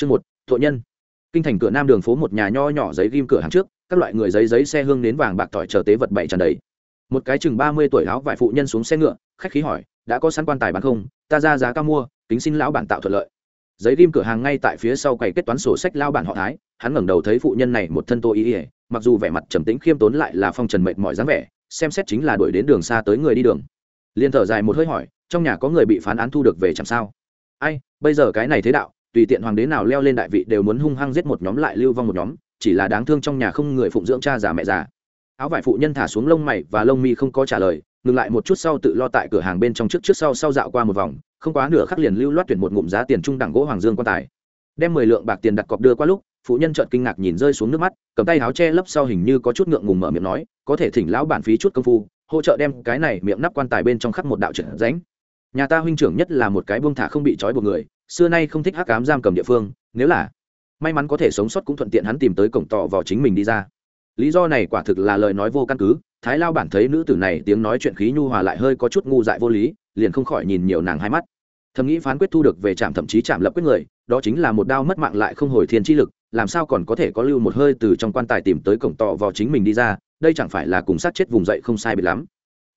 chương một, tội nhân. Kinh thành cửa nam đường phố một nhà nho nhỏ giấy ghim cửa hàng trước, các loại người giấy giấy xe hương đến vàng bạc tỏi chờ tế vật bậy tràn đầy. Một cái chừng ba mươi tuổi áo vải phụ nhân xuống xe ngựa, khách khí hỏi, đã có sẵn quan tài bán không? Ta ra giá cao mua, kính xin lão bản tạo thuận lợi. Giấy ghim cửa hàng ngay tại phía sau quầy kết toán sổ sách lao bản họ thái, hắn ngẩng đầu thấy phụ nhân này một thân tô ý ỉa mặc dù vẻ mặt trầm tĩnh khiêm tốn lại là phong trần mệt mỏi dáng vẻ, xem xét chính là đuổi đến đường xa tới người đi đường. Liền thở dài một hơi hỏi, trong nhà có người bị phán án thu được về chẳng sao? Ai, bây giờ cái này thế đạo tùy tiện hoàng đế nào leo lên đại vị đều muốn hung hăng giết một nhóm lại lưu vong một nhóm, chỉ là đáng thương trong nhà không người phụng dưỡng cha già mẹ già. Áo vải phụ nhân thả xuống lông mày và lông mi không có trả lời, ngừng lại một chút sau tự lo tại cửa hàng bên trong trước trước sau sau dạo qua một vòng, không quá nửa khắc liền lưu loát tuyển một ngụm giá tiền trung đẳng gỗ hoàng dương quan tài. Đem mười lượng bạc tiền đặt cọc đưa qua lúc, phụ nhân trợn kinh ngạc nhìn rơi xuống nước mắt, cầm tay áo che lấp sau hình như có chút ngượng ngùng mở miệng nói, có thể thỉnh lão bản phí chút công phu, hỗ trợ đem cái này miệng nắp quan tài bên trong khắc một đạo trận ránh nhà ta huynh trưởng nhất là một cái buông thả không bị trói buộc người xưa nay không thích hắc cám giam cầm địa phương, nếu là, may mắn có thể sống sót cũng thuận tiện hắn tìm tới cổng tỏ vào chính mình đi ra. Lý do này quả thực là lời nói vô căn cứ, thái lao bản thấy nữ tử này tiếng nói chuyện khí nhu hòa lại hơi có chút ngu dại vô lý, liền không khỏi nhìn nhiều nàng hai mắt. Thầm nghĩ phán quyết thu được về trạm thậm chí chạm lập quyết người, đó chính là một đao mất mạng lại không hồi thiên chi lực, làm sao còn có thể có lưu một hơi từ trong quan tài tìm tới cổng tọ vào chính mình đi ra, đây chẳng phải là cùng sát chết vùng dậy không sai biệt lắm.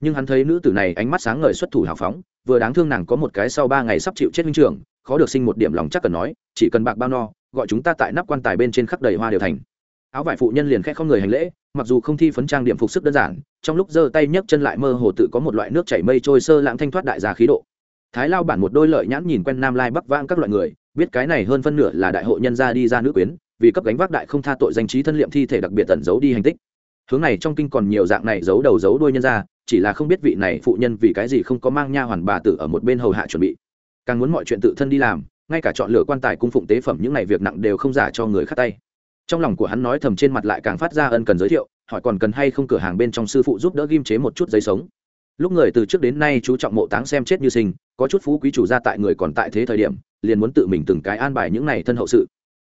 Nhưng hắn thấy nữ tử này ánh mắt sáng ngời xuất thủ hào phóng, vừa đáng thương nàng có một cái sau ba ngày sắp chịu chết huynh trưởng khó được sinh một điểm lòng chắc cần nói chỉ cần bạc bao no gọi chúng ta tại nắp quan tài bên trên khắp đầy hoa đều thành. Áo vải phụ nhân liền khẽ không người hành lễ mặc dù không thi phấn trang điểm phục sức đơn giản trong lúc giơ tay nhấc chân lại mơ hồ tự có một loại nước chảy mây trôi sơ lãng thanh thoát đại gia khí độ. Thái lao bản một đôi lợi nhãn nhìn quen nam lai bắc vang các loại người biết cái này hơn phân nửa là đại hội nhân gia đi ra nữ quyến vì cấp gánh vác đại không tha tội danh trí thân liệm thi thể đặc biệt tẩn giấu đi hành tích. Hướng này trong kinh còn nhiều dạng này giấu đầu giấu đuôi nhân gia, chỉ là không biết vị này phụ nhân vì cái gì không có mang nha hoàn bà tử ở một bên hầu hạ chuẩn bị càng muốn mọi chuyện tự thân đi làm, ngay cả chọn lựa quan tài cung phụng tế phẩm những này việc nặng đều không giả cho người khác tay. Trong lòng của hắn nói thầm trên mặt lại càng phát ra ân cần giới thiệu, hỏi còn cần hay không cửa hàng bên trong sư phụ giúp đỡ ghim chế một chút giấy sống. Lúc người từ trước đến nay chú trọng mộ táng xem chết như sinh, có chút phú quý chủ gia tại người còn tại thế thời điểm, liền muốn tự mình từng cái an bài những này thân hậu sự.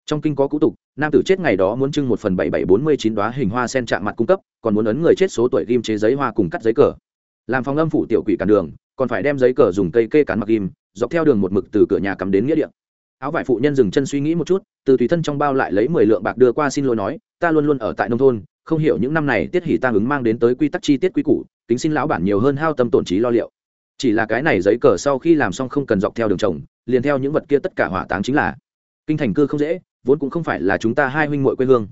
Trong kinh có cũ tục, nam tử chết ngày đó muốn trưng một phần bảy bảy bốn mươi chín đoá hình hoa sen chạm mặt cung cấp, còn muốn ấn người chết số tuổi ghim chế giấy hoa cùng cắt giấy cờ. Làm phòng âm phủ tiểu quỷ cản đường, còn phải đem giấy cờ dùng cây kê cán mặc ghim dọc theo đường một mực từ cửa nhà cắm đến nghĩa địa. Áo vải phụ nhân dừng chân suy nghĩ một chút, từ tùy thân trong bao lại lấy mười lượng bạc đưa qua xin lỗi nói, ta luôn luôn ở tại nông thôn, không hiểu những năm này tiết hỉ ta ứng mang đến tới quy tắc chi tiết quy củ tính xin lão bản nhiều hơn hao tâm tổn trí lo liệu. Chỉ là cái này giấy cờ sau khi làm xong không cần dọc theo đường trồng, liền theo những vật kia tất cả hỏa táng chính là kinh thành cư không dễ, vốn cũng không phải là chúng ta hai huynh muội quê hương.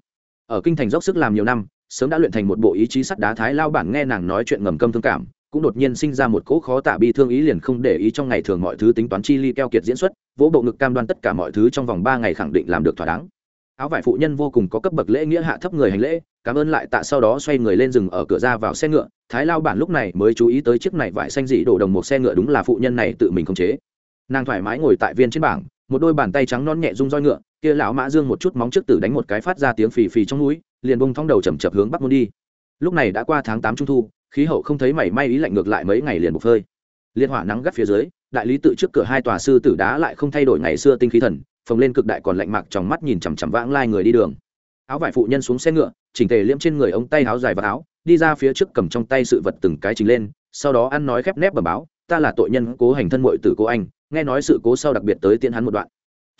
Ở kinh thành dốc sức làm nhiều năm, sớm đã luyện thành một bộ ý chí sắt đá thái lao bản nghe nàng nói chuyện ngầm câm thương cảm cũng đột nhiên sinh ra một cỗ khó tả bi thương ý liền không để ý trong ngày thường mọi thứ tính toán chi ly keo kiệt diễn xuất, vỗ bộ ngực cam đoan tất cả mọi thứ trong vòng ba ngày khẳng định làm được thỏa đáng. Áo vải phụ nhân vô cùng có cấp bậc lễ nghĩa hạ thấp người hành lễ, cảm ơn lại tạ sau đó xoay người lên rừng ở cửa ra vào xe ngựa, thái lao bản lúc này mới chú ý tới chiếc này vải xanh dị đổ đồng một xe ngựa đúng là phụ nhân này tự mình khống chế. Nàng thoải mái ngồi tại viên trên bảng, một đôi bàn tay trắng non nhẹ rung roi ngựa, kia lão mã dương một chút móng trước tử đánh một cái phát ra tiếng phì phì trong núi, liền bông thong đầu chầm chập hướng bắc môn đi. Lúc này đã qua tháng tám trung thu khí hậu không thấy mảy may ý lạnh ngược lại mấy ngày liền bục phơi. Liên hỏa nắng gắt phía dưới, đại lý tự trước cửa hai tòa sư tử đá lại không thay đổi ngày xưa tinh khí thần, phồng lên cực đại còn lạnh mặc trong mắt nhìn chằm chằm vãng lai người đi đường. Áo vải phụ nhân xuống xe ngựa, chỉnh tề liễm trên người ống tay áo dài và áo, đi ra phía trước cầm trong tay sự vật từng cái trình lên, sau đó ăn nói khép nép bẩm báo, ta là tội nhân cố hành thân muội tử cô anh, nghe nói sự cố sau đặc biệt tới tiễn hắn một đoạn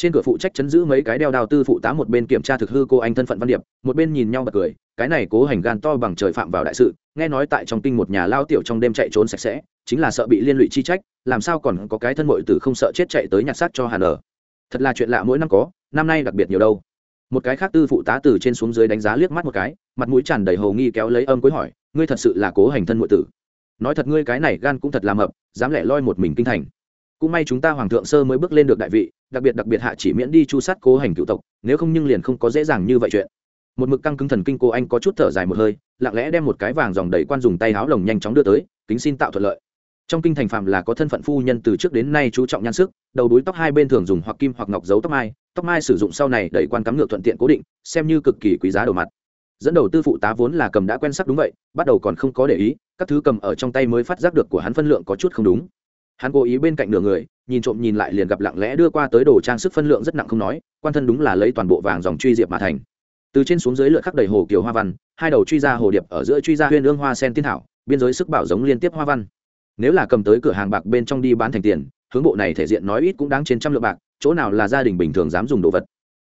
trên cửa phụ trách chấn giữ mấy cái đeo đào tư phụ tá một bên kiểm tra thực hư cô anh thân phận văn điệp, một bên nhìn nhau bật cười, cái này cố hành gan to bằng trời phạm vào đại sự, nghe nói tại trong kinh một nhà lao tiểu trong đêm chạy trốn sạch sẽ, chính là sợ bị liên lụy chi trách, làm sao còn có cái thân mội tử không sợ chết chạy tới nhặt xác cho hàn ở thật là chuyện lạ mỗi năm có, năm nay đặc biệt nhiều đâu. Một cái khác tư phụ tá từ trên xuống dưới đánh giá liếc mắt một cái, mặt mũi tràn đầy hầu nghi kéo lấy âm cuối hỏi, ngươi thật sự là cố hành thân mội tử. Nói thật ngươi cái này gan cũng thật làm mập, dám lẻ loi một mình kinh thành. Cũng may chúng ta hoàng thượng sơ mới bước lên được đại vị đặc biệt đặc biệt hạ chỉ miễn đi chu sát cố hành cựu tộc, nếu không nhưng liền không có dễ dàng như vậy chuyện. Một mực căng cứng thần kinh cô anh có chút thở dài một hơi, lặng lẽ đem một cái vàng dòng đầy quan dùng tay háo lồng nhanh chóng đưa tới, kính xin tạo thuận lợi. Trong kinh thành phạm là có thân phận phu nhân từ trước đến nay chú trọng nhan sức, đầu đuối tóc hai bên thường dùng hoặc kim hoặc ngọc giấu tóc mai tóc mai sử dụng sau này đẩy quan cắm ngược thuận tiện cố định, xem như cực kỳ quý giá đầu mặt. Dẫn đầu tư phụ tá vốn là cầm đã quen sắc đúng vậy, bắt đầu còn không có để ý, các thứ cầm ở trong tay mới phát giác được của hắn phân lượng có chút không đúng. Hắn cố ý bên cạnh nửa người nhìn trộm nhìn lại liền gặp lặng lẽ đưa qua tới đồ trang sức phân lượng rất nặng không nói, quan thân đúng là lấy toàn bộ vàng dòng truy diệp mà thành. Từ trên xuống dưới lượt khắc đầy hồ kiều hoa văn, hai đầu truy ra hồ điệp ở giữa truy ra huyên ương hoa sen tiên thảo, biên giới sức bảo giống liên tiếp hoa văn. Nếu là cầm tới cửa hàng bạc bên trong đi bán thành tiền, hướng bộ này thể diện nói ít cũng đáng trên trăm lượng bạc, chỗ nào là gia đình bình thường dám dùng đồ vật.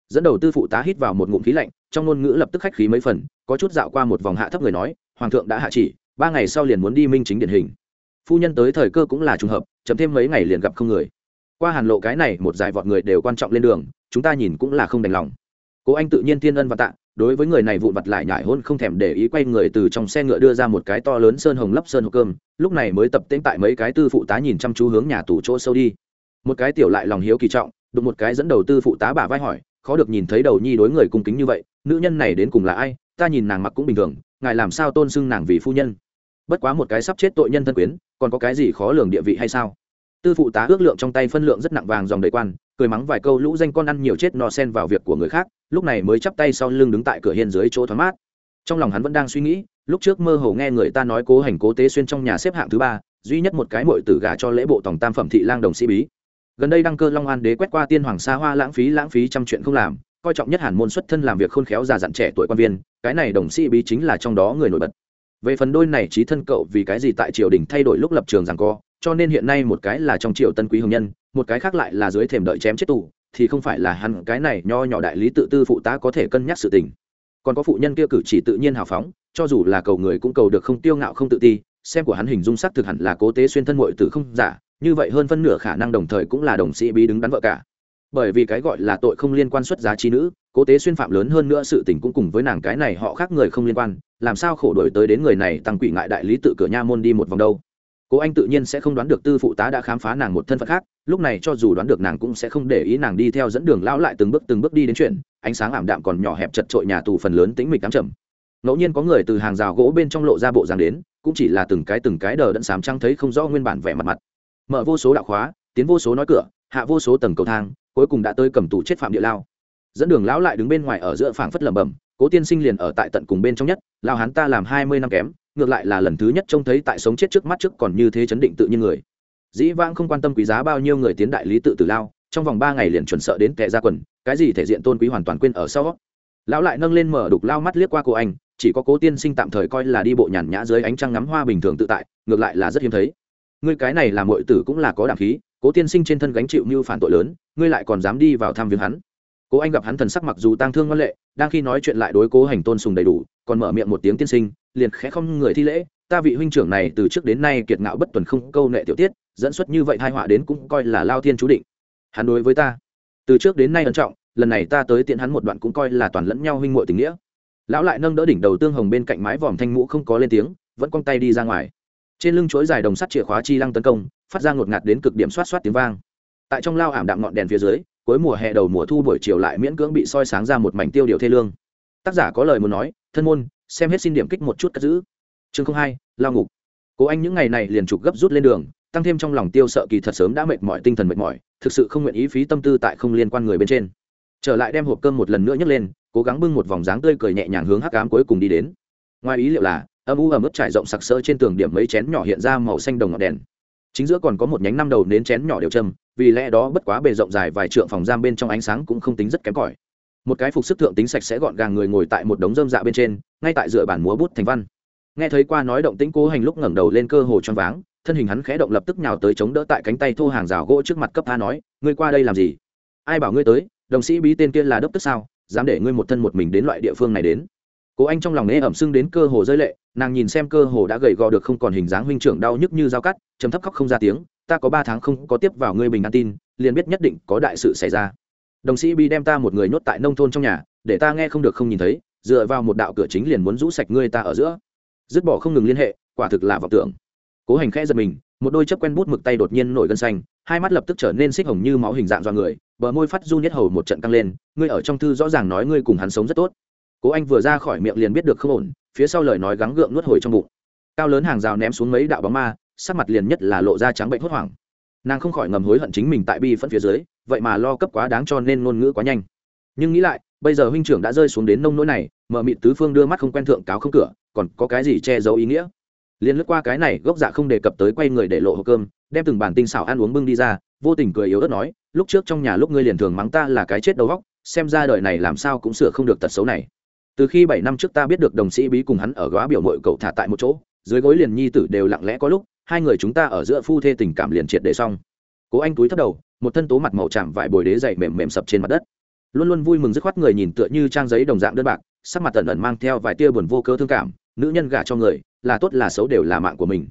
Dẫn đầu tư phụ tá hít vào một ngụm khí lạnh, trong ngôn ngữ lập tức khách khí mấy phần, có chút dạo qua một vòng hạ thấp người nói, hoàng thượng đã hạ chỉ, ba ngày sau liền muốn đi minh chính điển hình. Phu nhân tới thời cơ cũng là trùng hợp chậm thêm mấy ngày liền gặp không người. Qua hàn lộ cái này một dài vọt người đều quan trọng lên đường, chúng ta nhìn cũng là không đành lòng. Cố anh tự nhiên thiên ân và tạ, đối với người này vụn vặt lại nhải hôn không thèm để ý quay người từ trong xe ngựa đưa ra một cái to lớn sơn hồng lấp sơn hộp cơm, lúc này mới tập tễnh tại mấy cái tư phụ tá nhìn chăm chú hướng nhà tù chỗ sâu đi. Một cái tiểu lại lòng hiếu kỳ trọng, đụng một cái dẫn đầu tư phụ tá bà vai hỏi, khó được nhìn thấy đầu nhi đối người cung kính như vậy, nữ nhân này đến cùng là ai? Ta nhìn nàng mặc cũng bình thường, ngài làm sao tôn xưng nàng vì phu nhân? Bất quá một cái sắp chết tội nhân thân quyến, còn có cái gì khó lường địa vị hay sao? Tư phụ tá ước lượng trong tay phân lượng rất nặng vàng dòng đầy quan, cười mắng vài câu lũ danh con ăn nhiều chết no sen vào việc của người khác, lúc này mới chắp tay sau lưng đứng tại cửa hiên dưới chỗ thoáng mát. Trong lòng hắn vẫn đang suy nghĩ, lúc trước mơ hồ nghe người ta nói cố hành cố tế xuyên trong nhà xếp hạng thứ ba, duy nhất một cái mội tử gà cho lễ bộ tổng tam phẩm thị lang đồng sĩ bí. Gần đây đăng cơ long an đế quét qua tiên hoàng xa hoa lãng phí lãng phí trăm chuyện không làm, coi trọng nhất hàn môn xuất thân làm việc khôn khéo già dặn trẻ tuổi quan viên, cái này đồng sĩ bí chính là trong đó người nổi bật về phần đôi này trí thân cậu vì cái gì tại triều đình thay đổi lúc lập trường rằng co, cho nên hiện nay một cái là trong triều tân quý hồng nhân, một cái khác lại là dưới thềm đợi chém chết tù, thì không phải là hắn cái này nho nhỏ đại lý tự tư phụ tá có thể cân nhắc sự tình. Còn có phụ nhân kia cử chỉ tự nhiên hào phóng, cho dù là cầu người cũng cầu được không tiêu ngạo không tự ti, xem của hắn hình dung sắc thực hẳn là cố tế xuyên thân muội tử không giả, như vậy hơn phân nửa khả năng đồng thời cũng là đồng sĩ bí đứng đắn vợ cả. Bởi vì cái gọi là tội không liên quan xuất giá chi nữ, cố tế xuyên phạm lớn hơn nữa sự tình cũng cùng với nàng cái này họ khác người không liên quan làm sao khổ đổi tới đến người này tăng quỷ ngại đại lý tự cửa nha môn đi một vòng đâu? Cố anh tự nhiên sẽ không đoán được tư phụ tá đã khám phá nàng một thân phận khác, lúc này cho dù đoán được nàng cũng sẽ không để ý nàng đi theo dẫn đường lão lại từng bước từng bước đi đến chuyện, ánh sáng ảm đạm còn nhỏ hẹp chật trội nhà tù phần lớn tĩnh mịch đám trầm. Ngẫu nhiên có người từ hàng rào gỗ bên trong lộ ra bộ dáng đến, cũng chỉ là từng cái từng cái đờ đẫn sám trăng thấy không rõ nguyên bản vẻ mặt mặt. Mở vô số đạo khóa, tiến vô số nói cửa, hạ vô số tầng cầu thang, cuối cùng đã tới cầm tù chết phạm địa lao dẫn đường lão lại đứng bên ngoài ở giữa phảng phất lẩm bẩm, cố tiên sinh liền ở tại tận cùng bên trong nhất, lao hắn ta làm hai mươi năm kém, ngược lại là lần thứ nhất trông thấy tại sống chết trước mắt trước còn như thế chấn định tự nhiên người. Dĩ vãng không quan tâm quý giá bao nhiêu người tiến đại lý tự tử lao, trong vòng ba ngày liền chuẩn sợ đến kẻ ra quần, cái gì thể diện tôn quý hoàn toàn quên ở sau. Lão lại nâng lên mở đục lao mắt liếc qua cô anh, chỉ có cố tiên sinh tạm thời coi là đi bộ nhàn nhã dưới ánh trăng ngắm hoa bình thường tự tại, ngược lại là rất hiếm thấy. Ngươi cái này làm mọi tử cũng là có đảm khí, cố tiên sinh trên thân gánh chịu như phản tội lớn, ngươi lại còn dám đi vào thăm viếng hắn cố anh gặp hắn thần sắc mặc dù tang thương ngoan lệ, đang khi nói chuyện lại đối cố hành tôn sùng đầy đủ, còn mở miệng một tiếng tiên sinh, liền khẽ không người thi lễ, ta vị huynh trưởng này từ trước đến nay kiệt ngạo bất tuần không câu nệ tiểu tiết, dẫn xuất như vậy hai họa đến cũng coi là lao thiên chú định. Hắn đối với ta, từ trước đến nay ân trọng, lần này ta tới tiện hắn một đoạn cũng coi là toàn lẫn nhau huynh muội tình nghĩa. Lão lại nâng đỡ đỉnh đầu tương hồng bên cạnh mái vòm thanh mũ không có lên tiếng, vẫn cong tay đi ra ngoài. Trên lưng chuỗi dài đồng sắt chìa khóa chi lăng tấn công, phát ra ngột ngạt đến cực điểm xoát xoát tiếng vang. Tại trong lao ảm đạm ngọn đèn phía dưới cuối mùa hè đầu mùa thu buổi chiều lại miễn cưỡng bị soi sáng ra một mảnh tiêu điều thê lương. Tác giả có lời muốn nói, thân môn, xem hết xin điểm kích một chút cất giữ. Chương không hai, lao ngục. Cố anh những ngày này liền trục gấp rút lên đường, tăng thêm trong lòng tiêu sợ kỳ thật sớm đã mệt mỏi, tinh thần mệt mỏi, thực sự không nguyện ý phí tâm tư tại không liên quan người bên trên. Trở lại đem hộp cơm một lần nữa nhấc lên, cố gắng bưng một vòng dáng tươi cười nhẹ nhàng hướng hắc ám cuối cùng đi đến. Ngoài ý liệu là, âm u ẩm ướt trải rộng sặc sỡ trên tường điểm mấy chén nhỏ hiện ra màu xanh đồng ngọn đèn. Chính giữa còn có một nhánh năm đầu nến chén nhỏ đều châm vì lẽ đó bất quá bề rộng dài vài trượng phòng giam bên trong ánh sáng cũng không tính rất kém cỏi. Một cái phục sức thượng tính sạch sẽ gọn gàng người ngồi tại một đống rơm dạ bên trên, ngay tại dựa bản múa bút thành văn. Nghe thấy qua nói động tĩnh cố hành lúc ngẩng đầu lên cơ hồ choáng váng, thân hình hắn khẽ động lập tức nhào tới chống đỡ tại cánh tay thô hàng rào gỗ trước mặt cấp tha nói, ngươi qua đây làm gì? Ai bảo ngươi tới? Đồng sĩ bí tên kia là đốc tức sao? Dám để ngươi một thân một mình đến loại địa phương này đến cố anh trong lòng nế ẩm sưng đến cơ hồ rơi lệ, nàng nhìn xem cơ hồ đã gầy gò được không còn hình dáng huynh trưởng đau nhức như dao cắt chấm thấp khóc không ra tiếng, ta có ba tháng không có tiếp vào ngươi bình an tin, liền biết nhất định có đại sự xảy ra. Đồng sĩ bi đem ta một người nhốt tại nông thôn trong nhà, để ta nghe không được không nhìn thấy, dựa vào một đạo cửa chính liền muốn rũ sạch ngươi ta ở giữa. Dứt bỏ không ngừng liên hệ, quả thực là vọng tưởng. Cố hành khẽ giật mình, một đôi chấp quen bút mực tay đột nhiên nổi gân xanh, hai mắt lập tức trở nên xích hồng như máu hình dạng do người, bờ môi phát du nhất hầu một trận căng lên, ngươi ở trong thư rõ ràng nói ngươi cùng hắn sống rất tốt cố anh vừa ra khỏi miệng liền biết được không ổn, phía sau lời nói gắng gượng nuốt hồi trong bụng. Cao lớn hàng rào ném xuống mấy đạo bóng ma, sắc mặt liền nhất là lộ ra trắng bệnh hốt hoảng. Nàng không khỏi ngầm hối hận chính mình tại bi phẫn phía dưới, vậy mà lo cấp quá đáng cho nên ngôn ngữ quá nhanh. Nhưng nghĩ lại, bây giờ huynh trưởng đã rơi xuống đến nông nỗi này, mở mịt tứ phương đưa mắt không quen thượng cáo không cửa, còn có cái gì che giấu ý nghĩa? Liền lướt qua cái này, gốc dạ không đề cập tới quay người để lộ hộp cơm, đem từng bản tinh xảo ăn uống bưng đi ra, vô tình cười yếu ớt nói, lúc trước trong nhà lúc ngươi liền thường mắng ta là cái chết đầu góc xem ra đời này làm sao cũng sửa không được tật xấu này từ khi bảy năm trước ta biết được đồng sĩ bí cùng hắn ở góa biểu mội cậu thả tại một chỗ, dưới gối liền nhi tử đều lặng lẽ có lúc, hai người chúng ta ở giữa phu thê tình cảm liền triệt để xong. Cố anh túi thấp đầu, một thân tố mặt màu chạm vải bồi đế dày mềm mềm sập trên mặt đất. Luôn luôn vui mừng dứt khoát người nhìn tựa như trang giấy đồng dạng đơn bạc, sắc mặt tần ẩn mang theo vài tia buồn vô cơ thương cảm, nữ nhân gả cho người, là tốt là xấu đều là mạng của mình.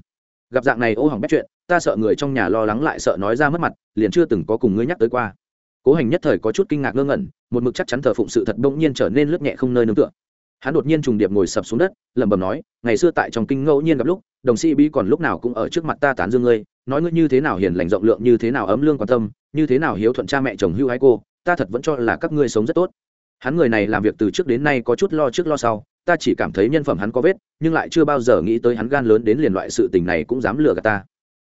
Gặp dạng này ô hỏng bét chuyện, ta sợ người trong nhà lo lắng lại sợ nói ra mất mặt, liền chưa từng có cùng ngươi nhắc tới qua cố hành nhất thời có chút kinh ngạc ngơ ngẩn, một mực chắc chắn thờ phụng sự thật bỗng nhiên trở nên lướt nhẹ không nơi nương tựa. Hắn đột nhiên trùng điệp ngồi sập xuống đất, lẩm bẩm nói, ngày xưa tại trong kinh ngẫu nhiên gặp lúc, đồng sĩ bí còn lúc nào cũng ở trước mặt ta tán dương ngươi, nói ngươi như thế nào hiền lành rộng lượng, như thế nào ấm lương quan tâm, như thế nào hiếu thuận cha mẹ chồng hưu hái cô, ta thật vẫn cho là các ngươi sống rất tốt. Hắn người này làm việc từ trước đến nay có chút lo trước lo sau, ta chỉ cảm thấy nhân phẩm hắn có vết, nhưng lại chưa bao giờ nghĩ tới hắn gan lớn đến liền loại sự tình này cũng dám lừa gạt ta.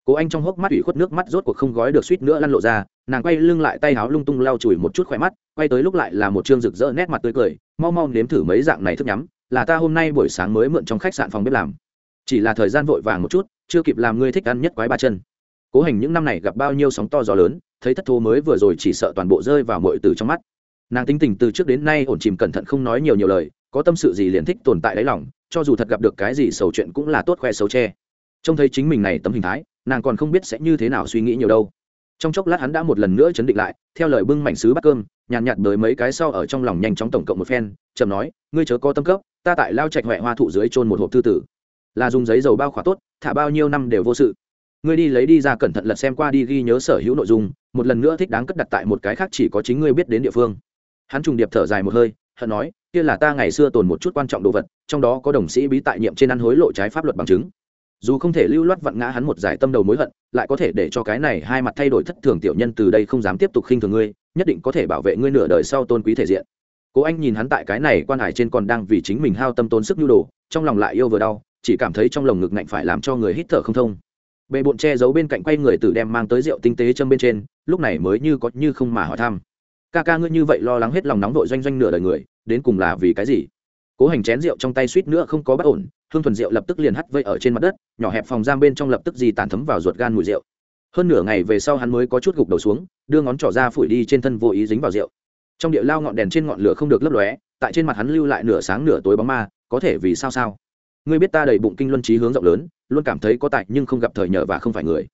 Cố anh trong hốc mắt ủy khuất nước mắt rốt cuộc không gói được suýt nữa lăn lộ ra nàng quay lưng lại tay háo lung tung lau chùi một chút khỏe mắt, quay tới lúc lại là một chương rực rỡ nét mặt tươi cười, mau mau nếm thử mấy dạng này thức nhắm, là ta hôm nay buổi sáng mới mượn trong khách sạn phòng bếp làm. Chỉ là thời gian vội vàng một chút, chưa kịp làm ngươi thích ăn nhất quái ba chân. Cố hành những năm này gặp bao nhiêu sóng to gió lớn, thấy thất thố mới vừa rồi chỉ sợ toàn bộ rơi vào mọi từ trong mắt. Nàng tính tình từ trước đến nay ổn chìm cẩn thận không nói nhiều nhiều lời, có tâm sự gì liền thích tồn tại đáy lòng, cho dù thật gặp được cái gì sầu chuyện cũng là tốt khoe xấu che. Trông thấy chính mình này tấm hình thái, nàng còn không biết sẽ như thế nào suy nghĩ nhiều đâu trong chốc lát hắn đã một lần nữa chấn định lại, theo lời bưng mảnh sứ bắt cơm, nhàn nhạt đới mấy cái sau ở trong lòng nhanh chóng tổng cộng một phen, chậm nói, ngươi chớ có tâm cấp, ta tại lao trạch huệ hoa thụ dưới trôn một hộp thư tử. Là dùng giấy dầu bao khỏa tốt, thả bao nhiêu năm đều vô sự. Ngươi đi lấy đi ra cẩn thận lật xem qua đi ghi nhớ sở hữu nội dung, một lần nữa thích đáng cất đặt tại một cái khác chỉ có chính ngươi biết đến địa phương. Hắn trùng điệp thở dài một hơi, hận nói, kia là ta ngày xưa tồn một chút quan trọng đồ vật, trong đó có đồng sĩ bí tại nhiệm trên ăn hối lộ trái pháp luật bằng chứng dù không thể lưu loát vặn ngã hắn một giải tâm đầu mối hận, lại có thể để cho cái này hai mặt thay đổi thất thường tiểu nhân từ đây không dám tiếp tục khinh thường ngươi, nhất định có thể bảo vệ ngươi nửa đời sau tôn quý thể diện. Cố anh nhìn hắn tại cái này quan hải trên còn đang vì chính mình hao tâm tốn sức nhu đồ, trong lòng lại yêu vừa đau, chỉ cảm thấy trong lồng ngực ngạnh phải làm cho người hít thở không thông. Bề bộn che giấu bên cạnh quay người tử đem mang tới rượu tinh tế châm bên trên, lúc này mới như có như không mà hỏi thăm. Ca ca ngươi như vậy lo lắng hết lòng nóng vội doanh doanh nửa đời người, đến cùng là vì cái gì? Cố hành chén rượu trong tay suýt nữa không có bất ổn hương thuần rượu lập tức liền hắt vây ở trên mặt đất, nhỏ hẹp phòng giam bên trong lập tức gì tàn thấm vào ruột gan mùi rượu. Hơn nửa ngày về sau hắn mới có chút gục đầu xuống, đưa ngón trỏ ra phủi đi trên thân vô ý dính vào rượu. Trong địa lao ngọn đèn trên ngọn lửa không được lấp lóe, tại trên mặt hắn lưu lại nửa sáng nửa tối bóng ma, có thể vì sao sao? Ngươi biết ta đầy bụng kinh luân trí hướng rộng lớn, luôn cảm thấy có tại nhưng không gặp thời nhờ và không phải người.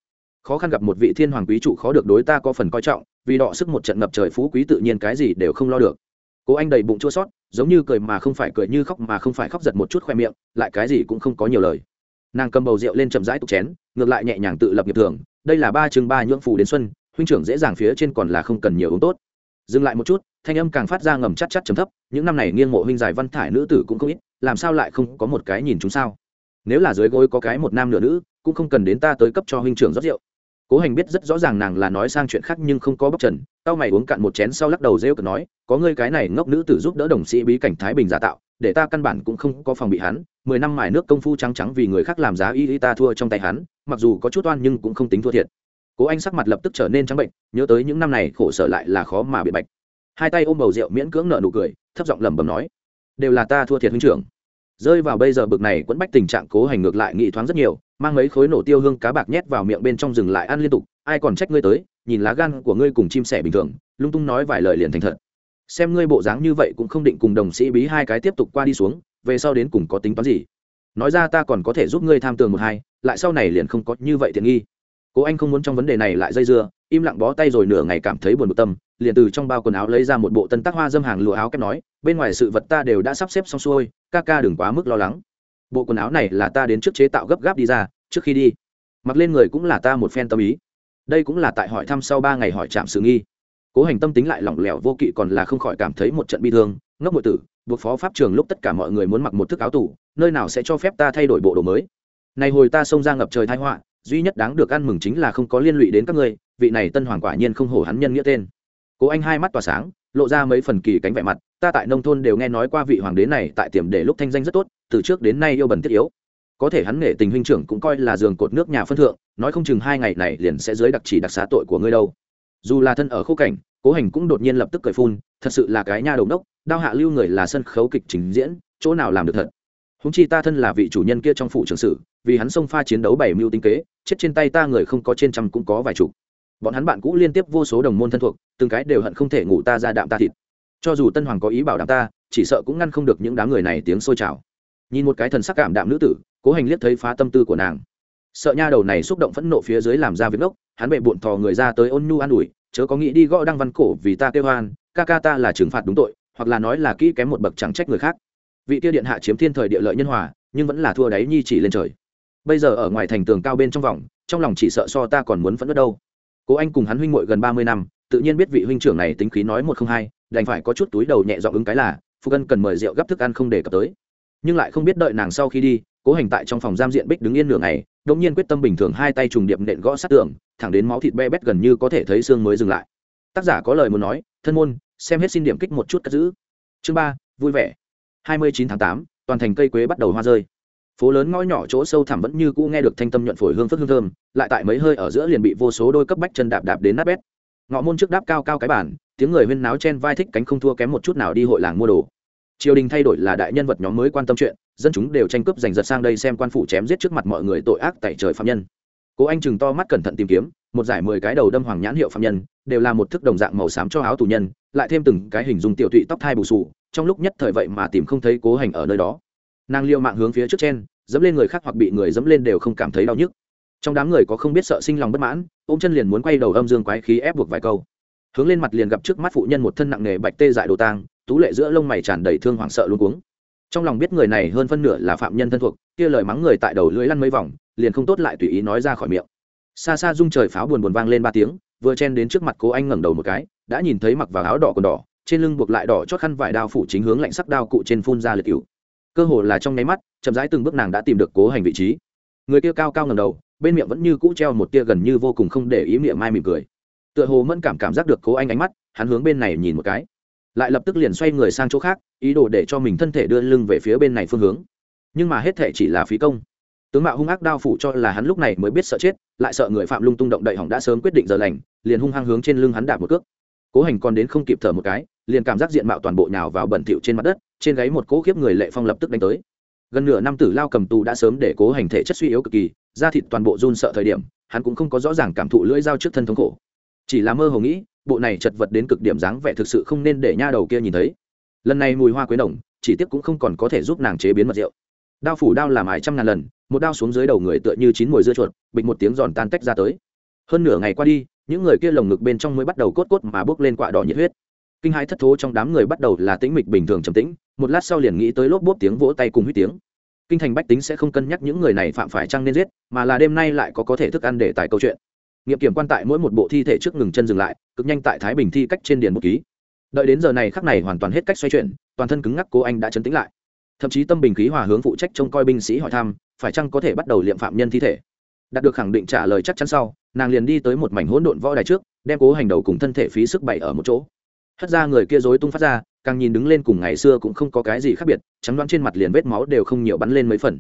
Khó khăn gặp một vị thiên hoàng quý trụ khó được đối ta có phần coi trọng, vì đọ sức một trận ngập trời phú quý tự nhiên cái gì đều không lo được. Cố anh đầy bụng chua sót giống như cười mà không phải cười như khóc mà không phải khóc giật một chút khoe miệng, lại cái gì cũng không có nhiều lời. Nàng cầm bầu rượu lên chậm rãi tục chén, ngược lại nhẹ nhàng tự lập nghiệp thường, đây là ba chương ba nhưỡng phù đến xuân, huynh trưởng dễ dàng phía trên còn là không cần nhiều uống tốt. Dừng lại một chút, thanh âm càng phát ra ngầm chắc chắc chấm thấp, những năm này nghiêng mộ huynh dài văn thải nữ tử cũng không ít, làm sao lại không có một cái nhìn chúng sao? Nếu là dưới gối có cái một nam nửa nữ, cũng không cần đến ta tới cấp cho huynh trưởng rót rượu cố hành biết rất rõ ràng nàng là nói sang chuyện khác nhưng không có bóc trần tao mày uống cạn một chén sau lắc đầu rêu cực nói, có ngươi cái này ngốc nữ tử giúp đỡ đồng sĩ bí cảnh thái bình giả tạo, để ta căn bản cũng không có phòng bị hắn, mười năm mài nước công phu trắng trắng vì người khác làm giá y y ta thua trong tay hắn, mặc dù có chút oan nhưng cũng không tính thua thiệt. Cố anh sắc mặt lập tức trở nên trắng bệnh, nhớ tới những năm này khổ sở lại là khó mà bị bạch. Hai tay ôm bầu rượu miễn cưỡng nợ nụ cười, thấp giọng lẩm bẩm nói, đều là ta thua thiệt huynh trưởng. Rơi vào bây giờ bực này quẫn bách tình trạng cố hành ngược lại nghị thoáng rất nhiều mang mấy khối nổ tiêu hương cá bạc nhét vào miệng bên trong rừng lại ăn liên tục, ai còn trách ngươi tới, nhìn lá gan của ngươi cùng chim sẻ bình thường, lung tung nói vài lời liền thành thật. Xem ngươi bộ dáng như vậy cũng không định cùng đồng sĩ bí hai cái tiếp tục qua đi xuống, về sau đến cùng có tính toán gì. Nói ra ta còn có thể giúp ngươi tham tường một hai, lại sau này liền không có như vậy tiện nghi. Cố anh không muốn trong vấn đề này lại dây dưa, im lặng bó tay rồi nửa ngày cảm thấy buồn bực tâm, liền từ trong bao quần áo lấy ra một bộ tân tác hoa dâm hàng lụa áo kép nói, bên ngoài sự vật ta đều đã sắp xếp xong xuôi, ca ca đừng quá mức lo lắng bộ quần áo này là ta đến trước chế tạo gấp gáp đi ra, trước khi đi. Mặc lên người cũng là ta một phen tâm ý. Đây cũng là tại hỏi thăm sau ba ngày hỏi trạm sự nghi. Cố hành tâm tính lại lỏng lẻo vô kỵ còn là không khỏi cảm thấy một trận bi thương. Ngốc ngội tử, buộc phó pháp trường lúc tất cả mọi người muốn mặc một thức áo tủ, nơi nào sẽ cho phép ta thay đổi bộ đồ mới? Này hồi ta xông ra ngập trời thái họa, duy nhất đáng được ăn mừng chính là không có liên lụy đến các ngươi, vị này tân hoàng quả nhiên không hổ hắn nhân nghĩa tên. Cố anh hai mắt tỏa sáng, lộ ra mấy phần kỳ cánh vẻ mặt, ta tại nông thôn đều nghe nói qua vị hoàng đế này tại tiềm để lúc thanh danh rất tốt từ trước đến nay yêu bẩn thiết yếu. Có thể hắn nghệ tình huynh trưởng cũng coi là giường cột nước nhà phân thượng, nói không chừng hai ngày này liền sẽ dưới đặc chỉ đặc xá tội của ngươi đâu. Dù là thân ở khô cảnh, cố hành cũng đột nhiên lập tức cười phun, thật sự là cái nha đầu đốc đao hạ lưu người là sân khấu kịch trình diễn, chỗ nào làm được thật. Húng chi ta thân là vị chủ nhân kia trong phủ trưởng sử, vì hắn xông pha chiến đấu bảy mưu tinh kế, chết trên tay ta người không có trên trăm cũng có vài chục. Bọn hắn bạn cũ liên tiếp vô số đồng môn thân thuộc, từng cái đều hận không thể ngủ ta ra đạm ta thịt. Cho dù tân hoàng có ý bảo đảm ta, chỉ sợ cũng ngăn không được những đám người này tiếng sôi trào nhìn một cái thần sắc cảm đạm nữ tử, cố hành liếc thấy phá tâm tư của nàng. Sợ nha đầu này xúc động phẫn nộ phía dưới làm ra việc ngốc, hắn bệ bụn thò người ra tới ôn nhu an ủi, chớ có nghĩ đi gõ đăng văn cổ vì ta kêu hoan ca ca ta là trừng phạt đúng tội, hoặc là nói là kỹ kém một bậc chẳng trách người khác. Vị kia điện hạ chiếm thiên thời địa lợi nhân hòa, nhưng vẫn là thua đáy nhi chỉ lên trời. Bây giờ ở ngoài thành tường cao bên trong vòng, trong lòng chỉ sợ so ta còn muốn phẫn nộ đâu. Cố anh cùng hắn huynh muội gần ba mươi năm, tự nhiên biết vị huynh trưởng này tính khí nói một không hai, đành phải có chút túi đầu nhẹ dọn ứng cái là phụ ân cần mời rượu gấp thức ăn không để cập tới nhưng lại không biết đợi nàng sau khi đi, cố hành tại trong phòng giam diện bích đứng yên nửa ngày đống nhiên quyết tâm bình thường hai tay trùng điệp nện gõ sát tường, thẳng đến máu thịt be bét gần như có thể thấy xương mới dừng lại. Tác giả có lời muốn nói, thân môn, xem hết xin điểm kích một chút cất giữ. Chương ba, vui vẻ. Hai mươi chín tháng tám, toàn thành cây quế bắt đầu hoa rơi. Phố lớn ngõ nhỏ chỗ sâu thẳm vẫn như cũ nghe được thanh tâm nhuận phổi hương phất hương thơm, lại tại mấy hơi ở giữa liền bị vô số đôi cấp bách chân đạp đạp đến nát bét. Ngọ môn trước đáp cao cao cái bản tiếng người huyên náo chen vai thích cánh không thua kém một chút nào đi hội làng mua đồ triều đình thay đổi là đại nhân vật nhóm mới quan tâm chuyện, dân chúng đều tranh cướp giành giật sang đây xem quan phủ chém giết trước mặt mọi người tội ác tại trời phạm nhân. Cố anh chừng to mắt cẩn thận tìm kiếm, một giải mười cái đầu đâm hoàng nhãn hiệu phạm nhân, đều là một thức đồng dạng màu xám cho áo tù nhân, lại thêm từng cái hình dung tiểu thụy tóc thai bù sù, trong lúc nhất thời vậy mà tìm không thấy cố hành ở nơi đó. Nàng liêu mạng hướng phía trước trên, dẫm lên người khác hoặc bị người dẫm lên đều không cảm thấy đau nhức. Trong đám người có không biết sợ sinh lòng bất mãn, ôm chân liền muốn quay đầu âm dương quái khí ép buộc vài câu. Hướng lên mặt liền gặp trước mắt phụ nhân một thân nặng nề bạch tê dại đồ tang tú lệ giữa lông mày tràn đầy thương hoảng sợ luôn cuống. Trong lòng biết người này hơn phân nửa là phạm nhân thân thuộc, kia lời mắng người tại đầu lưới lăn mấy vòng, liền không tốt lại tùy ý nói ra khỏi miệng. Xa xa rung trời pháo buồn buồn vang lên ba tiếng, vừa chen đến trước mặt cố anh ngẩng đầu một cái, đã nhìn thấy mặc vào áo đỏ còn đỏ, trên lưng buộc lại đỏ chót khăn vải đao phủ chính hướng lạnh sắc đao cụ trên phun ra liệt cựu cơ hồ là trong nháy mắt, chậm rãi từng bước nàng đã tìm được cố hành vị trí. Người kia cao cao ngầm đầu, bên miệng vẫn như cũ treo một tia gần như vô cùng không để ý miệng mai mỉm cười. Tựa hồ mẫn cảm cảm giác được cố anh ánh mắt, hắn hướng bên này nhìn một cái lại lập tức liền xoay người sang chỗ khác, ý đồ để cho mình thân thể đưa lưng về phía bên này phương hướng. Nhưng mà hết thể chỉ là phí công. Tướng mạo hung ác đao phủ cho là hắn lúc này mới biết sợ chết, lại sợ người phạm lung tung động đậy hỏng đã sớm quyết định giờ lành, liền hung hăng hướng trên lưng hắn đạp một cước. Cố hành còn đến không kịp thở một cái, liền cảm giác diện mạo toàn bộ nhào vào bẩn thỉu trên mặt đất, trên gáy một cỗ khiếp người lệ phong lập tức đánh tới. Gần nửa năm tử lao cầm tù đã sớm để cố hành thể chất suy yếu cực kỳ, da thịt toàn bộ run sợ thời điểm, hắn cũng không có rõ ràng cảm thụ lưỡi dao trước thân thống khổ. Chỉ là mơ hồ nghĩ bộ này chật vật đến cực điểm dáng vẻ thực sự không nên để nha đầu kia nhìn thấy. Lần này mùi hoa quế đồng, chỉ tiếc cũng không còn có thể giúp nàng chế biến mật rượu. Đao phủ đao làm ải trăm ngàn lần, một đao xuống dưới đầu người tựa như chín mùi dưa chuột, bịch một tiếng giòn tan tách ra tới. Hơn nửa ngày qua đi, những người kia lồng ngực bên trong mới bắt đầu cốt cốt mà bước lên quạ đỏ nhiệt huyết. Kinh hai thất thố trong đám người bắt đầu là tĩnh mịch bình thường trầm tĩnh, một lát sau liền nghĩ tới lốp bốp tiếng vỗ tay cùng huy tiếng. Kinh thành bách tính sẽ không cân nhắc những người này phạm phải chăng nên giết, mà là đêm nay lại có có thể thức ăn để tải câu chuyện nghiệm kiểm quan tại mỗi một bộ thi thể trước ngừng chân dừng lại, cực nhanh tại thái bình thi cách trên điền một ký. Đợi đến giờ này khắc này hoàn toàn hết cách xoay chuyển, toàn thân cứng ngắc cô anh đã chấn tĩnh lại. Thậm chí tâm bình khí hòa hướng phụ trách trông coi binh sĩ hỏi thăm, phải chăng có thể bắt đầu liệm phạm nhân thi thể? Đạt được khẳng định trả lời chắc chắn sau, nàng liền đi tới một mảnh hỗn độn võ đài trước, đem cố hành đầu cùng thân thể phí sức bày ở một chỗ. Hất ra người kia dối tung phát ra, càng nhìn đứng lên cùng ngày xưa cũng không có cái gì khác biệt, trắng đoán trên mặt liền vết máu đều không nhiều bắn lên mấy phần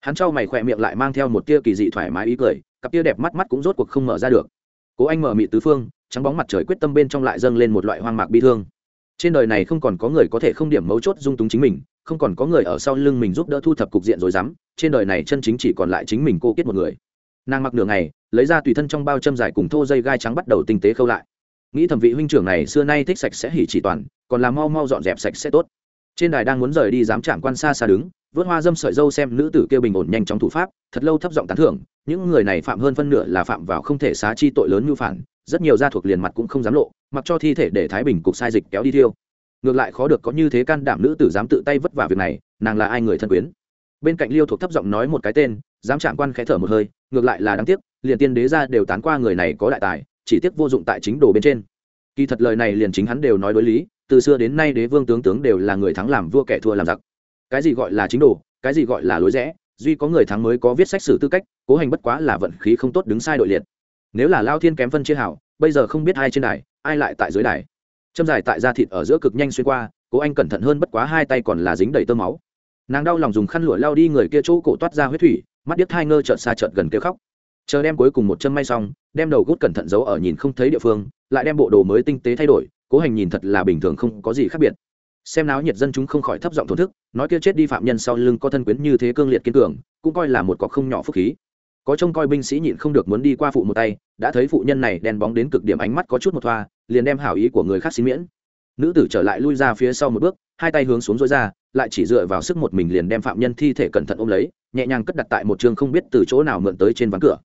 hắn trao mày khỏe miệng lại mang theo một tia kỳ dị thoải mái ý cười, cặp tia đẹp mắt mắt cũng rốt cuộc không mở ra được. Cố anh mở mị tứ phương, trắng bóng mặt trời quyết tâm bên trong lại dâng lên một loại hoang mạc bi thương. Trên đời này không còn có người có thể không điểm mấu chốt dung túng chính mình, không còn có người ở sau lưng mình giúp đỡ thu thập cục diện rồi dám trên đời này chân chính chỉ còn lại chính mình cô kết một người. Nàng mặc nửa ngày, lấy ra tùy thân trong bao châm dài cùng thô dây gai trắng bắt đầu tinh tế khâu lại. Nghĩ thẩm vị huynh trưởng này xưa nay thích sạch sẽ hỉ chỉ toàn, còn là mau mau dọn dẹp sạch sẽ tốt trên đài đang muốn rời đi dám chạm quan xa xa đứng, vớt hoa dâm sợi dâu xem nữ tử kêu bình ổn nhanh chóng thủ pháp, thật lâu thấp giọng tán thưởng, những người này phạm hơn phân nửa là phạm vào không thể xá chi tội lớn như phản, rất nhiều gia thuộc liền mặt cũng không dám lộ, mặc cho thi thể để thái bình cục sai dịch kéo đi thiêu. Ngược lại khó được có như thế can đảm nữ tử dám tự tay vất vả việc này, nàng là ai người thân quyến. Bên cạnh liêu thuộc thấp giọng nói một cái tên dám chạm quan khẽ thở một hơi, ngược lại là đáng tiếc, liền tiên đế ra đều tán qua người này có đại tài, chỉ tiếc vô dụng tại chính đồ bên trên. Kỳ thật lời này liền chính hắn đều nói đối lý từ xưa đến nay đế vương tướng tướng đều là người thắng làm vua kẻ thua làm giặc. Cái gì gọi là chính đồ, cái gì gọi là lối rẽ, duy có người thắng mới có viết sách sử tư cách, cố hành bất quá là vận khí không tốt đứng sai đội liệt. Nếu là lao thiên kém phân chia hảo, bây giờ không biết ai trên đài, ai lại tại dưới đài. Châm dài tại da thịt ở giữa cực nhanh xuyên qua, cố anh cẩn thận hơn bất quá hai tay còn là dính đầy tơ máu. Nàng đau lòng dùng khăn lụa lao đi người kia chỗ cổ toát ra huyết thủy, mắt điếc thai ngơ trợn xa trợn gần kêu khóc. Chờ đem cuối cùng một chân may xong, đem đầu gút cẩn thận giấu ở nhìn không thấy địa phương, lại đem bộ đồ mới tinh tế thay đổi cố hành nhìn thật là bình thường không có gì khác biệt. Xem náo nhiệt dân chúng không khỏi thấp giọng thổn thức, nói kia chết đi phạm nhân sau lưng có thân quyến như thế cương liệt kiên cường, cũng coi là một cọc không nhỏ phúc khí. Có trông coi binh sĩ nhịn không được muốn đi qua phụ một tay, đã thấy phụ nhân này đen bóng đến cực điểm ánh mắt có chút một thoa, liền đem hảo ý của người khác xin miễn. Nữ tử trở lại lui ra phía sau một bước, hai tay hướng xuống dối ra, lại chỉ dựa vào sức một mình liền đem phạm nhân thi thể cẩn thận ôm lấy, nhẹ nhàng cất đặt tại một trường không biết từ chỗ nào mượn tới trên ván cửa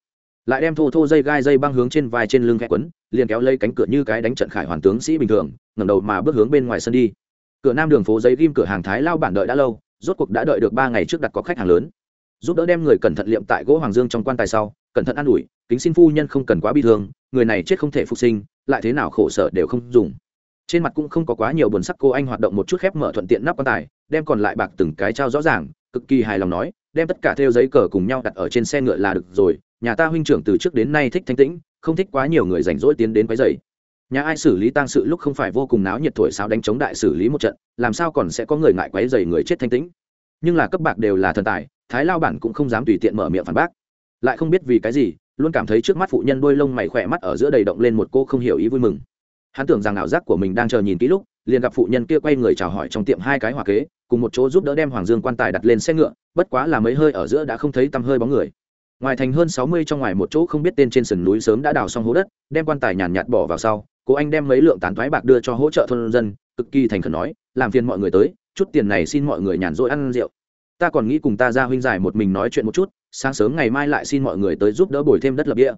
lại đem thô thô dây gai dây băng hướng trên vai trên lưng khẽ quấn, liền kéo lấy cánh cửa như cái đánh trận khải hoàn tướng sĩ bình thường, ngẩng đầu mà bước hướng bên ngoài sân đi. Cửa nam đường phố giấy ghim cửa hàng thái lao bản đợi đã lâu, rốt cuộc đã đợi được ba ngày trước đặt có khách hàng lớn. Giúp đỡ đem người cẩn thận liệm tại gỗ hoàng dương trong quan tài sau, cẩn thận an ủi, kính xin phu nhân không cần quá bi thương, người này chết không thể phục sinh, lại thế nào khổ sở đều không dùng. Trên mặt cũng không có quá nhiều buồn sắc, cô anh hoạt động một chút khép mở thuận tiện nắp quan tài, đem còn lại bạc từng cái trao rõ ràng, cực kỳ hài lòng nói đem tất cả theo giấy cờ cùng nhau đặt ở trên xe ngựa là được rồi, nhà ta huynh trưởng từ trước đến nay thích thanh tĩnh, không thích quá nhiều người rảnh rỗi tiến đến quấy rầy. Nhà ai xử lý tang sự lúc không phải vô cùng náo nhiệt thổi sao đánh chống đại xử lý một trận, làm sao còn sẽ có người ngại quấy rầy người chết thanh tĩnh? Nhưng là cấp bạc đều là thần tài, thái lao bản cũng không dám tùy tiện mở miệng phản bác. Lại không biết vì cái gì, luôn cảm thấy trước mắt phụ nhân đôi lông mày khỏe mắt ở giữa đầy động lên một cô không hiểu ý vui mừng. Hắn tưởng rằng ảo giác của mình đang chờ nhìn kỹ lúc liền gặp phụ nhân kia quay người chào hỏi trong tiệm hai cái hòa kế, cùng một chỗ giúp đỡ đem hoàng dương quan tài đặt lên xe ngựa, bất quá là mấy hơi ở giữa đã không thấy tăm hơi bóng người. Ngoài thành hơn sáu mươi trong ngoài một chỗ không biết tên trên sườn núi sớm đã đào xong hố đất, đem quan tài nhàn nhạt bỏ vào sau cố anh đem mấy lượng tán thoái bạc đưa cho hỗ trợ thôn dân, cực kỳ thành khẩn nói, làm phiền mọi người tới, chút tiền này xin mọi người nhàn rỗi ăn rượu. Ta còn nghĩ cùng ta ra huynh giải một mình nói chuyện một chút, sáng sớm ngày mai lại xin mọi người tới giúp đỡ bồi thêm đất lập địa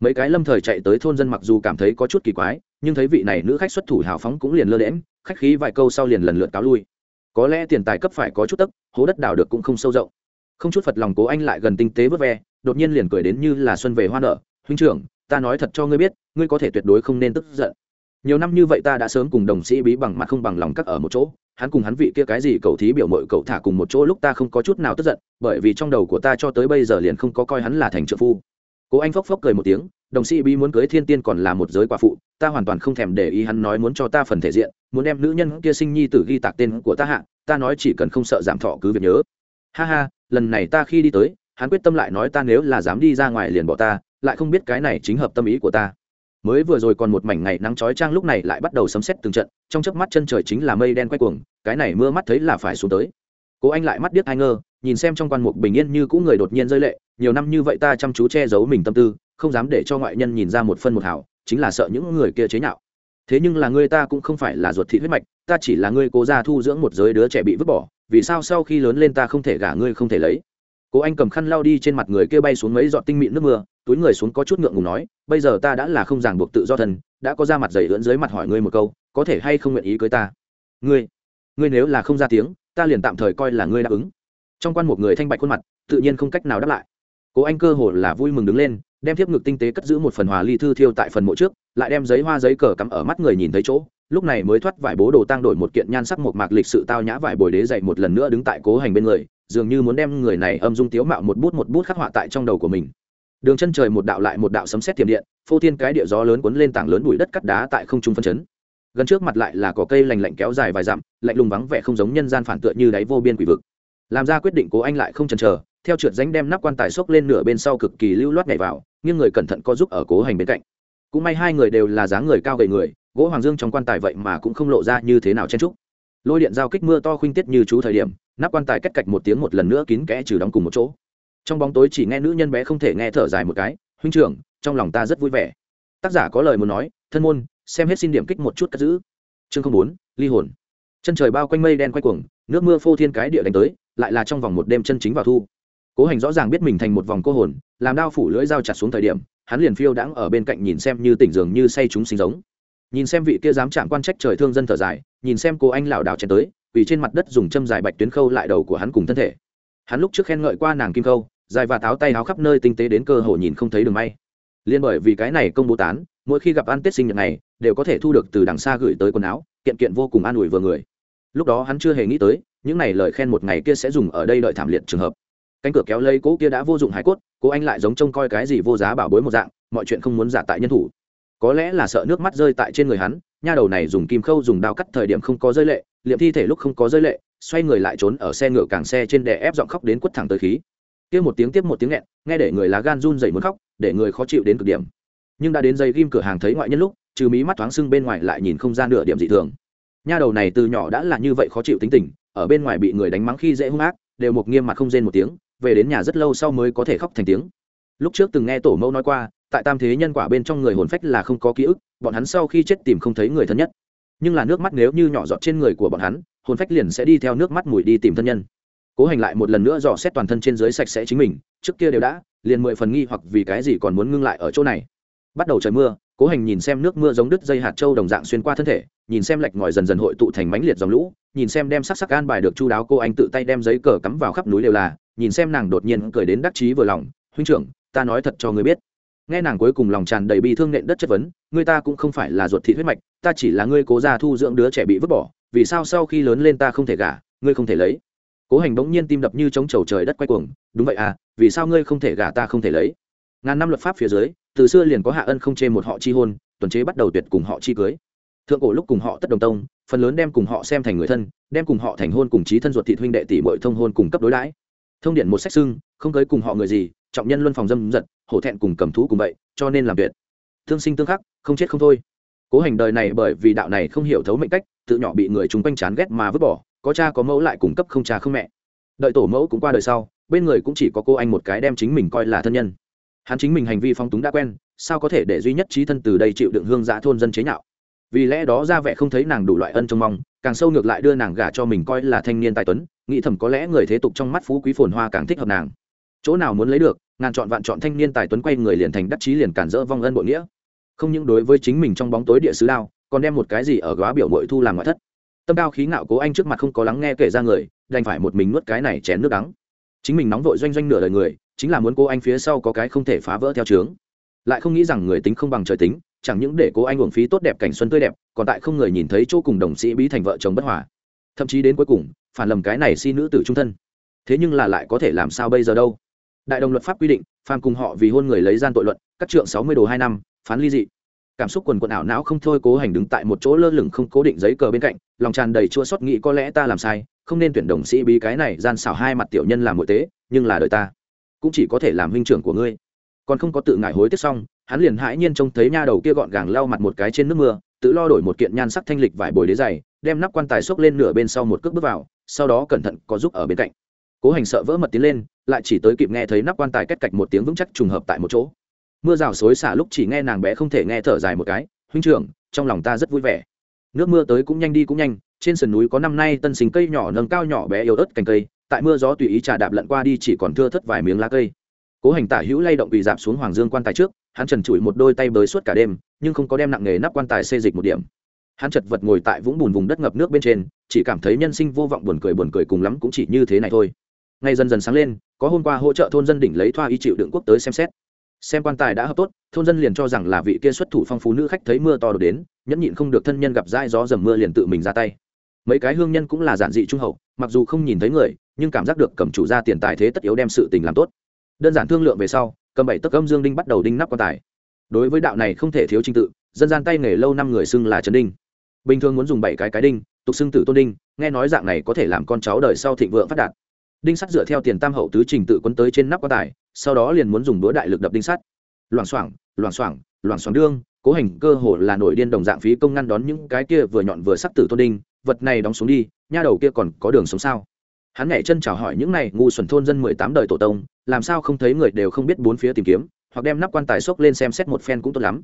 mấy cái lâm thời chạy tới thôn dân mặc dù cảm thấy có chút kỳ quái, nhưng thấy vị này nữ khách xuất thủ hào phóng cũng liền lơ lẽm khách khí vài câu sau liền lần lượt cáo lui. Có lẽ tiền tài cấp phải có chút tấc, hố đất đào được cũng không sâu rộng. Không chút phật lòng cố anh lại gần tinh tế vớt ve, đột nhiên liền cười đến như là xuân về hoa nở. Huynh trưởng, ta nói thật cho ngươi biết, ngươi có thể tuyệt đối không nên tức giận. Nhiều năm như vậy ta đã sớm cùng đồng sĩ bí bằng mặt không bằng lòng các ở một chỗ. Hắn cùng hắn vị kia cái gì cậu thí biểu mội cậu thả cùng một chỗ lúc ta không có chút nào tức giận, bởi vì trong đầu của ta cho tới bây giờ liền không có coi hắn là thành trợ phu cố anh phốc phốc cười một tiếng, đồng sĩ bí muốn cưới thiên tiên còn là một giới quả phụ, ta hoàn toàn không thèm để ý hắn nói muốn cho ta phần thể diện, muốn đem nữ nhân kia sinh nhi tử ghi tạc tên của ta hạ, ta nói chỉ cần không sợ giảm thọ cứ việc nhớ. Ha ha, lần này ta khi đi tới, hắn quyết tâm lại nói ta nếu là dám đi ra ngoài liền bỏ ta, lại không biết cái này chính hợp tâm ý của ta. Mới vừa rồi còn một mảnh ngày nắng chói trang lúc này lại bắt đầu sấm xét từng trận, trong chớp mắt chân trời chính là mây đen quay cuồng, cái này mưa mắt thấy là phải xuống tới cố anh lại mắt điếc ai ngơ, nhìn xem trong quan mục bình yên như cũ người đột nhiên rơi lệ, nhiều năm như vậy ta chăm chú che giấu mình tâm tư, không dám để cho ngoại nhân nhìn ra một phân một hảo chính là sợ những người kia chế nhạo. Thế nhưng là ngươi ta cũng không phải là ruột thịt huyết mạch, ta chỉ là ngươi cố ra thu dưỡng một giới đứa trẻ bị vứt bỏ, vì sao sau khi lớn lên ta không thể gả ngươi không thể lấy? Cố anh cầm khăn lao đi trên mặt người kia bay xuống mấy giọt tinh mịn nước mưa, túi người xuống có chút ngượng ngùng nói, bây giờ ta đã là không ràng buộc tự do thần đã có ra mặt dày lưỡn dưới mặt hỏi ngươi một câu, có thể hay không nguyện ý cưới ta? Ngươi ngươi nếu là không ra tiếng ta liền tạm thời coi là ngươi đáp ứng. Trong quan một người thanh bạch khuôn mặt, tự nhiên không cách nào đáp lại. Cố anh cơ hồ là vui mừng đứng lên, đem thiếp ngực tinh tế cất giữ một phần hòa ly thư thiêu tại phần mộ trước, lại đem giấy hoa giấy cờ cắm ở mắt người nhìn thấy chỗ, lúc này mới thoát vải bố đồ tăng đổi một kiện nhan sắc một mạc lịch sự tao nhã vải bồi đế dậy một lần nữa đứng tại cố hành bên người, dường như muốn đem người này âm dung tiếu mạo một bút một bút khắc họa tại trong đầu của mình. Đường chân trời một đạo lại một đạo sấm sét tiềm điện, phô thiên cái địa gió lớn cuốn lên tảng lớn bụi đất cắt đá tại không trung phân chấn gần trước mặt lại là cỏ cây lành lạnh kéo dài vài dặm, lạnh lùng vắng vẻ không giống nhân gian phản tựa như đáy vô biên quỷ vực. Làm ra quyết định, cố anh lại không chần chờ, theo trượt ránh đem nắp quan tài xốc lên nửa bên sau cực kỳ lưu loát nhảy vào nhưng người cẩn thận có giúp ở cố hành bên cạnh. Cũng may hai người đều là dáng người cao gầy người, gỗ hoàng dương trong quan tài vậy mà cũng không lộ ra như thế nào chen trúc lôi điện giao kích mưa to khuynh tiết như chú thời điểm, nắp quan tài cách cạch một tiếng một lần nữa kín kẽ trừ đóng cùng một chỗ. Trong bóng tối chỉ nghe nữ nhân bé không thể nghe thở dài một cái, huynh trưởng, trong lòng ta rất vui vẻ. Tác giả có lời muốn nói, thân môn xem hết xin điểm kích một chút cất giữ. Chương không bốn, ly hồn. Chân trời bao quanh mây đen quay cuồng, nước mưa phô thiên cái địa đánh tới, lại là trong vòng một đêm chân chính vào thu. Cố hành rõ ràng biết mình thành một vòng cô hồn, làm đao phủ lưỡi dao chặt xuống thời điểm, hắn liền phiêu đãng ở bên cạnh nhìn xem như tỉnh dường như say chúng sinh giống. Nhìn xem vị kia dám chạm quan trách trời thương dân thở dài, nhìn xem cô anh lảo đảo chen tới vì trên mặt đất dùng châm dài bạch tuyến khâu lại đầu của hắn cùng thân thể. Hắn lúc trước khen ngợi qua nàng kim khâu, dài và táo tay áo khắp nơi tinh tế đến cơ hồ nhìn không thấy đường may. Liên bởi vì cái này công bố tán, mỗi khi gặp ăn tết sinh nhật này đều có thể thu được từ đằng xa gửi tới quần áo, kiện kiện vô cùng an ủi vừa người. Lúc đó hắn chưa hề nghĩ tới, những này lời khen một ngày kia sẽ dùng ở đây đợi thảm liệt trường hợp. Cánh cửa kéo lấy cố kia đã vô dụng hải cốt, cố anh lại giống trông coi cái gì vô giá bảo bối một dạng, mọi chuyện không muốn giả tại nhân thủ. Có lẽ là sợ nước mắt rơi tại trên người hắn, nha đầu này dùng kim khâu dùng đao cắt thời điểm không có rơi lệ, liệm thi thể lúc không có rơi lệ, xoay người lại trốn ở xe ngựa càng xe trên đè ép giọng khóc đến quất thẳng tới khí. Kia một tiếng tiếp một tiếng nghẹn, nghe để người lá gan run dậy muốn khóc, để người khó chịu đến cực điểm. Nhưng đã đến dây ghim cửa hàng thấy ngoại nhân lúc trừ mí mắt thoáng sưng bên ngoài lại nhìn không ra nửa điểm dị thường. Nha đầu này từ nhỏ đã là như vậy khó chịu tính tình, ở bên ngoài bị người đánh mắng khi dễ hung ác, đều một nghiêm mặt không rên một tiếng, về đến nhà rất lâu sau mới có thể khóc thành tiếng. Lúc trước từng nghe tổ mẫu nói qua, tại tam thế nhân quả bên trong người hồn phách là không có ký ức, bọn hắn sau khi chết tìm không thấy người thân nhất. Nhưng là nước mắt nếu như nhỏ giọt trên người của bọn hắn, hồn phách liền sẽ đi theo nước mắt mùi đi tìm thân nhân. Cố hành lại một lần nữa dò xét toàn thân trên dưới sạch sẽ chính mình, trước kia đều đã, liền mười phần nghi hoặc vì cái gì còn muốn ngưng lại ở chỗ này. Bắt đầu trời mưa cố hành nhìn xem nước mưa giống đứt dây hạt trâu đồng dạng xuyên qua thân thể, nhìn xem lạch ngòi dần dần hội tụ thành mánh liệt dòng lũ, nhìn xem đem sắc sắc an bài được chu đáo cô anh tự tay đem giấy cờ cắm vào khắp núi đều là, nhìn xem nàng đột nhiên cười đến đắc chí vừa lòng, huynh trưởng, ta nói thật cho ngươi biết. Nghe nàng cuối cùng lòng tràn đầy bi thương nện đất chất vấn, ngươi ta cũng không phải là ruột thị huyết mạch, ta chỉ là ngươi cố gia thu dưỡng đứa trẻ bị vứt bỏ, vì sao sau khi lớn lên ta không thể gả, ngươi không thể lấy? Cố hành bỗng nhiên tim đập như chống trầu trời đất quay cuồng, đúng vậy à vì sao ngươi không thể gả ta không thể lấy? Ngàn năm luật pháp phía dưới từ xưa liền có hạ ân không chê một họ chi hôn, tuần chế bắt đầu tuyệt cùng họ chi cưới. Thượng cổ lúc cùng họ tất đồng tông, phần lớn đem cùng họ xem thành người thân, đem cùng họ thành hôn cùng chí thân ruột thị huynh đệ tỷ bội thông hôn cùng cấp đối đãi. Thông điện một sách xưng, không cưới cùng họ người gì, trọng nhân luân phòng dâm giật hổ thẹn cùng cầm thú cùng vậy, cho nên làm tuyệt. Thương sinh tương khắc, không chết không thôi. Cố hành đời này bởi vì đạo này không hiểu thấu mệnh cách, tự nhỏ bị người chúng quanh chán ghét mà vứt bỏ, có cha có mẫu lại cung cấp không cha không mẹ. Đợi tổ mẫu cũng qua đời sau, bên người cũng chỉ có cô anh một cái đem chính mình coi là thân nhân hắn chính mình hành vi phong túng đã quen, sao có thể để duy nhất trí thân từ đây chịu đựng hương giã thôn dân chế nhạo? Vì lẽ đó ra vẻ không thấy nàng đủ loại ân trông mong, càng sâu ngược lại đưa nàng gả cho mình coi là thanh niên tài tuấn, nghĩ thầm có lẽ người thế tục trong mắt phú quý phồn hoa càng thích hợp nàng. Chỗ nào muốn lấy được, ngàn chọn vạn chọn thanh niên tài tuấn quay người liền thành đắc chí liền cản rỡ vong ân bội nghĩa. Không những đối với chính mình trong bóng tối địa sứ lao còn đem một cái gì ở góa biểu bội thu làm ngoại thất. Tâm cao khí ngạo cố anh trước mặt không có lắng nghe kể ra người, đành phải một mình nuốt cái này chén nước đắng. Chính mình nóng vội doanh doanh nửa đời người chính là muốn cô anh phía sau có cái không thể phá vỡ theo trướng lại không nghĩ rằng người tính không bằng trời tính, chẳng những để cô anh uổng phí tốt đẹp cảnh xuân tươi đẹp, còn tại không người nhìn thấy chỗ cùng đồng sĩ bí thành vợ chồng bất hòa. Thậm chí đến cuối cùng, phản lầm cái này si nữ tử trung thân. Thế nhưng là lại có thể làm sao bây giờ đâu? Đại đồng luật pháp quy định, phàm cùng họ vì hôn người lấy gian tội luận các trượng sáu mươi đồ hai năm, phán ly dị. Cảm xúc quần quần ảo não không thôi cố hành đứng tại một chỗ lơ lửng không cố định giấy cờ bên cạnh, lòng tràn đầy chua xót nghĩ có lẽ ta làm sai, không nên tuyển đồng sĩ bí cái này gian xảo hai mặt tiểu nhân làm nội tế, nhưng là đời ta cũng chỉ có thể làm huynh trưởng của ngươi. Còn không có tự ngại hối tiếc xong, hắn liền hãi nhiên trông thấy nha đầu kia gọn gàng lau mặt một cái trên nước mưa, tự lo đổi một kiện nhan sắc thanh lịch vải bồi đế dày đem nắp quan tài xốc lên nửa bên sau một cước bước vào, sau đó cẩn thận có giúp ở bên cạnh. Cố hành sợ vỡ mật tiến lên, lại chỉ tới kịp nghe thấy nắp quan tài kết cạch một tiếng vững chắc trùng hợp tại một chỗ. Mưa rào xối xả lúc chỉ nghe nàng bé không thể nghe thở dài một cái, huynh trưởng, trong lòng ta rất vui vẻ. Nước mưa tới cũng nhanh đi cũng nhanh, trên sườn núi có năm nay tân sinh cây nhỏ nâng cao nhỏ bé yếu ớt cành cây tại mưa gió tùy ý trà đạp lận qua đi chỉ còn thưa thất vài miếng lá cây. Cố hành tả hữu lay động bị dạp xuống hoàng dương quan tài trước, hắn trần trụi một đôi tay bới suốt cả đêm, nhưng không có đem nặng nghề nắp quan tài xê dịch một điểm. Hắn chật vật ngồi tại vũng bùn vùng đất ngập nước bên trên, chỉ cảm thấy nhân sinh vô vọng buồn cười buồn cười cùng lắm cũng chỉ như thế này thôi. Ngay dần dần sáng lên, có hôm qua hỗ trợ thôn dân đỉnh lấy thoa y chịu đựng quốc tới xem xét. Xem quan tài đã hợp tốt, thôn dân liền cho rằng là vị kia xuất thủ phong phú nữ khách thấy mưa to đổ đến, nhẫn nhịn không được thân nhân gặp dai gió dầm mưa liền tự mình ra tay. Mấy cái hương nhân cũng là giản dị trung hậu, mặc dù không nhìn thấy người nhưng cảm giác được cầm chủ ra tiền tài thế tất yếu đem sự tình làm tốt. Đơn giản thương lượng về sau, cầm bảy tấc âm dương đinh bắt đầu đinh nắp quan tài. Đối với đạo này không thể thiếu trình tự, dân gian tay nghề lâu năm người xưng là trấn đinh. Bình thường muốn dùng bảy cái cái đinh, tục xưng tử tôn đinh, nghe nói dạng này có thể làm con cháu đời sau thịnh vượng phát đạt. Đinh sắt dựa theo tiền tam hậu tứ trình tự quấn tới trên nắp quan tài, sau đó liền muốn dùng đũa đại lực đập đinh sắt. Loảng xoảng loảng xoảng loảng xoảng đương, cố hành cơ hồ là nổi điên đồng dạng phí công ngăn đón những cái kia vừa nhọn vừa sắc tử tôn đinh, vật này đóng xuống đi, nha đầu kia còn có đường sống sao? Hắn nhảy chân chào hỏi những này ngu xuẩn thôn dân mười tám đời tổ tông, làm sao không thấy người đều không biết bốn phía tìm kiếm, hoặc đem nắp quan tài xốc lên xem xét một phen cũng tốt lắm.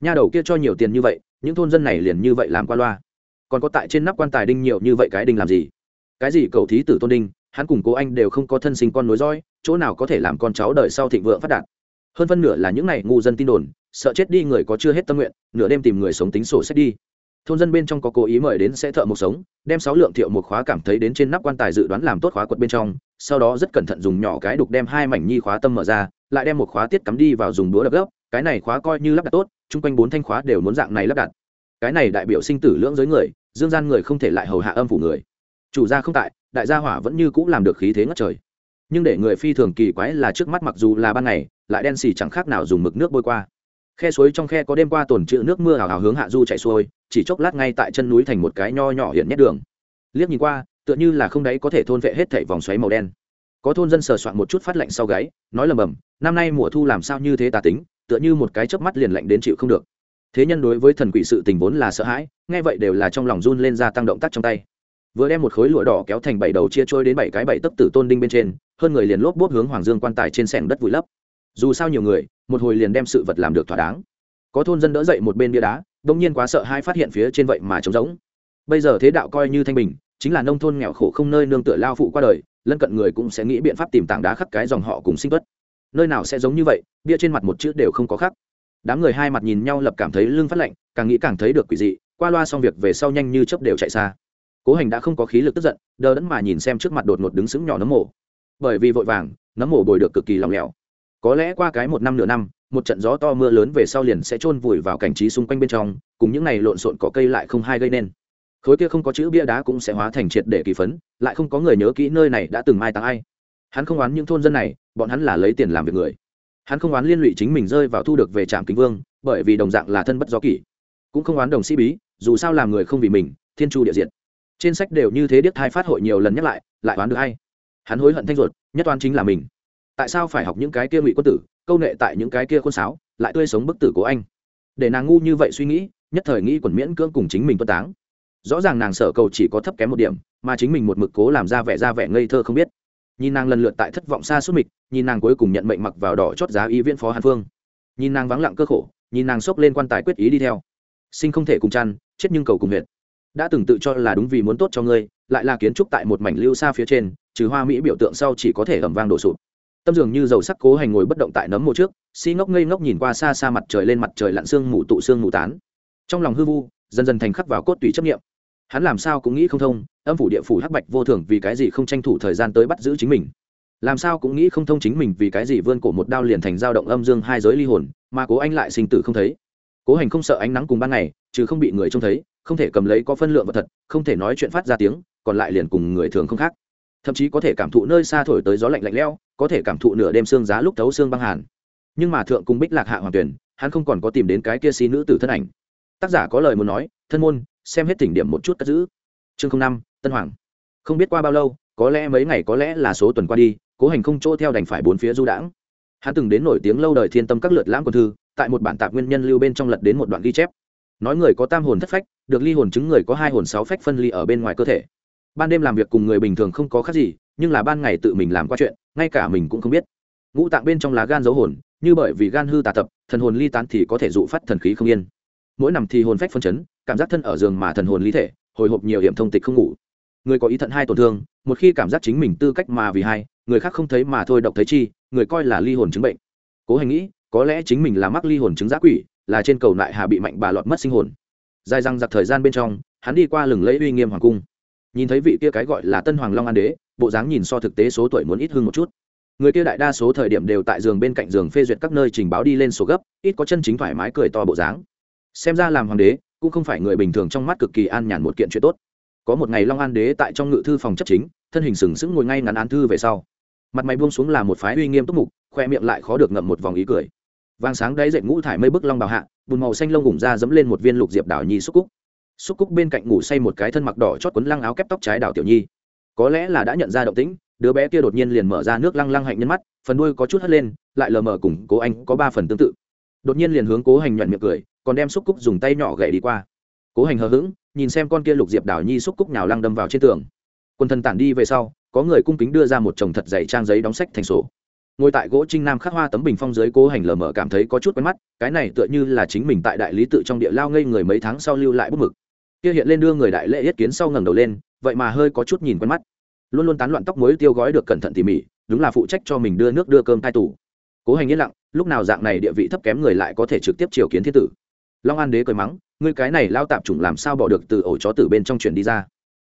Nha đầu kia cho nhiều tiền như vậy, những thôn dân này liền như vậy làm qua loa. Còn có tại trên nắp quan tài đinh nhiều như vậy cái đinh làm gì? Cái gì cầu thí tử tôn đinh, hắn cùng cố anh đều không có thân sinh con nối dõi, chỗ nào có thể làm con cháu đời sau thịnh vượng phát đạt. Hơn phân nửa là những này ngu dân tin đồn, sợ chết đi người có chưa hết tâm nguyện, nửa đêm tìm người sống tính sổ sách đi thôn dân bên trong có cố ý mời đến sẽ thợ một sống, đem sáu lượng thiệu một khóa cảm thấy đến trên nắp quan tài dự đoán làm tốt khóa quật bên trong, sau đó rất cẩn thận dùng nhỏ cái đục đem hai mảnh nhi khóa tâm mở ra, lại đem một khóa tiết cắm đi vào dùng đũa đập gốc, cái này khóa coi như lắp đặt tốt, chung quanh bốn thanh khóa đều muốn dạng này lắp đặt. Cái này đại biểu sinh tử lưỡng giới người, dương gian người không thể lại hầu hạ âm phủ người. Chủ gia không tại, đại gia hỏa vẫn như cũng làm được khí thế ngất trời. Nhưng để người phi thường kỳ quái là trước mắt mặc dù là ban ngày, lại đen xì chẳng khác nào dùng mực nước bôi qua khe suối trong khe có đêm qua tồn trữ nước mưa hào hào hướng hạ du chạy xuôi, chỉ chốc lát ngay tại chân núi thành một cái nho nhỏ hiện nhét đường. Liếc nhìn qua, tựa như là không đáy có thể thôn vệ hết thảy vòng xoáy màu đen. Có thôn dân sờ soạn một chút phát lạnh sau gáy, nói lầm bầm, năm nay mùa thu làm sao như thế tà tính, tựa như một cái chớp mắt liền lạnh đến chịu không được. Thế nhân đối với thần quỷ sự tình vốn là sợ hãi, nghe vậy đều là trong lòng run lên ra tăng động tác trong tay. Vừa đem một khối lụa đỏ kéo thành bảy đầu chia trôi đến bảy cái bảy tấc tử tôn đinh bên trên, hơn người liền lốp bốp hướng hoàng dương quan tài trên sẻng đất vùi lấp. Dù sao nhiều người một hồi liền đem sự vật làm được thỏa đáng. Có thôn dân đỡ dậy một bên bia đá, đông nhiên quá sợ hai phát hiện phía trên vậy mà trống rỗng. Bây giờ thế đạo coi như thanh bình, chính là nông thôn nghèo khổ không nơi nương tựa lao phụ qua đời, lân cận người cũng sẽ nghĩ biện pháp tìm tảng đá khắc cái dòng họ cùng sinh tuất. Nơi nào sẽ giống như vậy, bia trên mặt một chữ đều không có khắc đám người hai mặt nhìn nhau lập cảm thấy lưng phát lạnh, càng nghĩ càng thấy được quỷ dị, qua loa xong việc về sau nhanh như chớp đều chạy xa. Cố hành đã không có khí lực tức giận, đờ đẫn mà nhìn xem trước mặt đột ngột đứng sững nhỏ nấm mổ bởi vì vội vàng, nấm mổ bồi được cực kỳ lòng lẻo có lẽ qua cái một năm nửa năm, một trận gió to mưa lớn về sau liền sẽ chôn vùi vào cảnh trí xung quanh bên trong, cùng những ngày lộn xộn cỏ cây lại không hai gây nên. Khối kia không có chữ bia đá cũng sẽ hóa thành triệt để kỳ phấn, lại không có người nhớ kỹ nơi này đã từng mai táng ai. Hắn không oán những thôn dân này, bọn hắn là lấy tiền làm việc người. Hắn không oán liên lụy chính mình rơi vào thu được về trạm kính vương, bởi vì đồng dạng là thân bất gió kỷ. Cũng không oán đồng sĩ bí, dù sao làm người không vì mình, thiên chu địa diện trên sách đều như thế điếc thai phát hội nhiều lần nhắc lại lại oán được hay hắn hối hận thanh ruột, nhất oán chính là mình tại sao phải học những cái kia ngụy quân tử, câu nệ tại những cái kia khuôn sáo, lại tươi sống bức tử của anh? Để nàng ngu như vậy suy nghĩ, nhất thời nghĩ quần miễn cưỡng cùng chính mình tuân táng. Rõ ràng nàng sở cầu chỉ có thấp kém một điểm, mà chính mình một mực cố làm ra vẻ ra vẻ ngây thơ không biết. Nhìn nàng lần lượt tại thất vọng xa suốt mịch, nhìn nàng cuối cùng nhận mệnh mặc vào đỏ chót giá y viễn phó hàn phương. Nhìn nàng vắng lặng cơ khổ, nhìn nàng xốc lên quan tài quyết ý đi theo. Sinh không thể cùng chăn, chết nhưng cầu cùng huyện đã từng tự cho là đúng vì muốn tốt cho ngươi, lại là kiến trúc tại một mảnh lưu xa phía trên, trừ hoa mỹ biểu tượng sau chỉ có thể ẩm vang đổ sụp tâm dường như dầu sắc cố hành ngồi bất động tại nấm mộ trước, si ngốc ngây ngốc nhìn qua xa xa mặt trời lên mặt trời lặn sương mù tụ sương mù tán. Trong lòng hư vu, dần dần thành khắc vào cốt tùy chấp nghiệm hắn làm sao cũng nghĩ không thông, âm phủ địa phủ hắc bạch vô thường vì cái gì không tranh thủ thời gian tới bắt giữ chính mình? Làm sao cũng nghĩ không thông chính mình vì cái gì vươn cổ một đao liền thành dao động âm dương hai giới ly hồn, mà cố anh lại sinh tử không thấy. Cố hành không sợ ánh nắng cùng ban ngày chứ không bị người trông thấy, không thể cầm lấy có phân lượng vật thật, không thể nói chuyện phát ra tiếng, còn lại liền cùng người thường không khác thậm chí có thể cảm thụ nơi xa thổi tới gió lạnh lạnh lẽo, có thể cảm thụ nửa đêm xương giá lúc thấu xương băng hàn. Nhưng mà thượng cung bích lạc hạ hoàng tuyển hắn không còn có tìm đến cái kia xí nữ tử thân ảnh. Tác giả có lời muốn nói, thân môn, xem hết tỉnh điểm một chút cất giữ. Chương năm, tân hoàng. Không biết qua bao lâu, có lẽ mấy ngày có lẽ là số tuần qua đi, cố hành không chỗ theo đành phải bốn phía du đãng. Hắn từng đến nổi tiếng lâu đời thiên tâm các lượt lãng quân thư, tại một bản tạp nguyên nhân lưu bên trong lật đến một đoạn ghi chép. Nói người có tam hồn thất phách, được ly hồn chứng người có hai hồn sáu phách phân ly ở bên ngoài cơ thể ban đêm làm việc cùng người bình thường không có khác gì, nhưng là ban ngày tự mình làm qua chuyện, ngay cả mình cũng không biết. Ngũ tạng bên trong lá gan giấu hồn, như bởi vì gan hư tà tập, thần hồn ly tán thì có thể dụ phát thần khí không yên. Mỗi nằm thì hồn phách phân chấn, cảm giác thân ở giường mà thần hồn ly thể, hồi hộp nhiều hiểm thông tịch không ngủ. Người có ý thận hai tổn thương, một khi cảm giác chính mình tư cách mà vì hai, người khác không thấy mà thôi độc thấy chi, người coi là ly hồn chứng bệnh. Cố hành nghĩ, có lẽ chính mình là mắc ly hồn chứng giác quỷ, là trên cầu nại hà bị mạnh bà lọt mất sinh hồn. Dài răng giặc thời gian bên trong, hắn đi qua lừng lẫy uy nghiêm hoàng cung nhìn thấy vị kia cái gọi là tân hoàng long an đế, bộ dáng nhìn so thực tế số tuổi muốn ít hơn một chút. Người kia đại đa số thời điểm đều tại giường bên cạnh giường phê duyệt các nơi trình báo đi lên số gấp, ít có chân chính thoải mái cười to bộ dáng. Xem ra làm hoàng đế, cũng không phải người bình thường trong mắt cực kỳ an nhàn một kiện chuyện tốt. Có một ngày long an đế tại trong ngự thư phòng chấp chính, thân hình sừng sững ngồi ngay ngắn án thư về sau. Mặt mày buông xuống là một phái uy nghiêm túc mục, khoe miệng lại khó được ngậm một vòng ý cười. Vàng sáng đáy dậy ngũ thải mây bức long bào hạ, bùn màu xanh lông gủng ra dẫm lên một viên lục diệp đảo nhi xúc cúc xúc cúc bên cạnh ngủ say một cái thân mặc đỏ chót quấn lăng áo kép tóc trái đảo tiểu nhi. Có lẽ là đã nhận ra động tĩnh, đứa bé kia đột nhiên liền mở ra nước lăng lăng hạnh nhân mắt, phần đuôi có chút hất lên, lại lờ mờ cùng cố anh có ba phần tương tự. Đột nhiên liền hướng cố hành nhuận miệng cười, còn đem xúc cúc dùng tay nhỏ gậy đi qua. Cố hành hờ hững, nhìn xem con kia lục diệp đảo nhi xúc cúc nào lăng đâm vào trên tường. Quân thần tản đi về sau, có người cung kính đưa ra một chồng thật dày trang giấy đóng sách thành sổ. Ngồi tại gỗ trinh nam khắc hoa tấm bình phong dưới cố hành lờ mờ cảm thấy có chút quen mắt, cái này tựa như là chính mình tại đại lý tự trong địa lao ngây người mấy tháng sau lưu lại bút mực kia hiện lên đưa người đại lễ yết kiến sau ngẩng đầu lên, vậy mà hơi có chút nhìn quen mắt. Luôn luôn tán loạn tóc mới tiêu gói được cẩn thận tỉ mỉ, đúng là phụ trách cho mình đưa nước đưa cơm tai tủ cố hành yên lặng, lúc nào dạng này địa vị thấp kém người lại có thể trực tiếp triều kiến thiên tử. Long an đế cười mắng, ngươi cái này lao tạp chủng làm sao bỏ được từ ổ chó tử bên trong chuyển đi ra.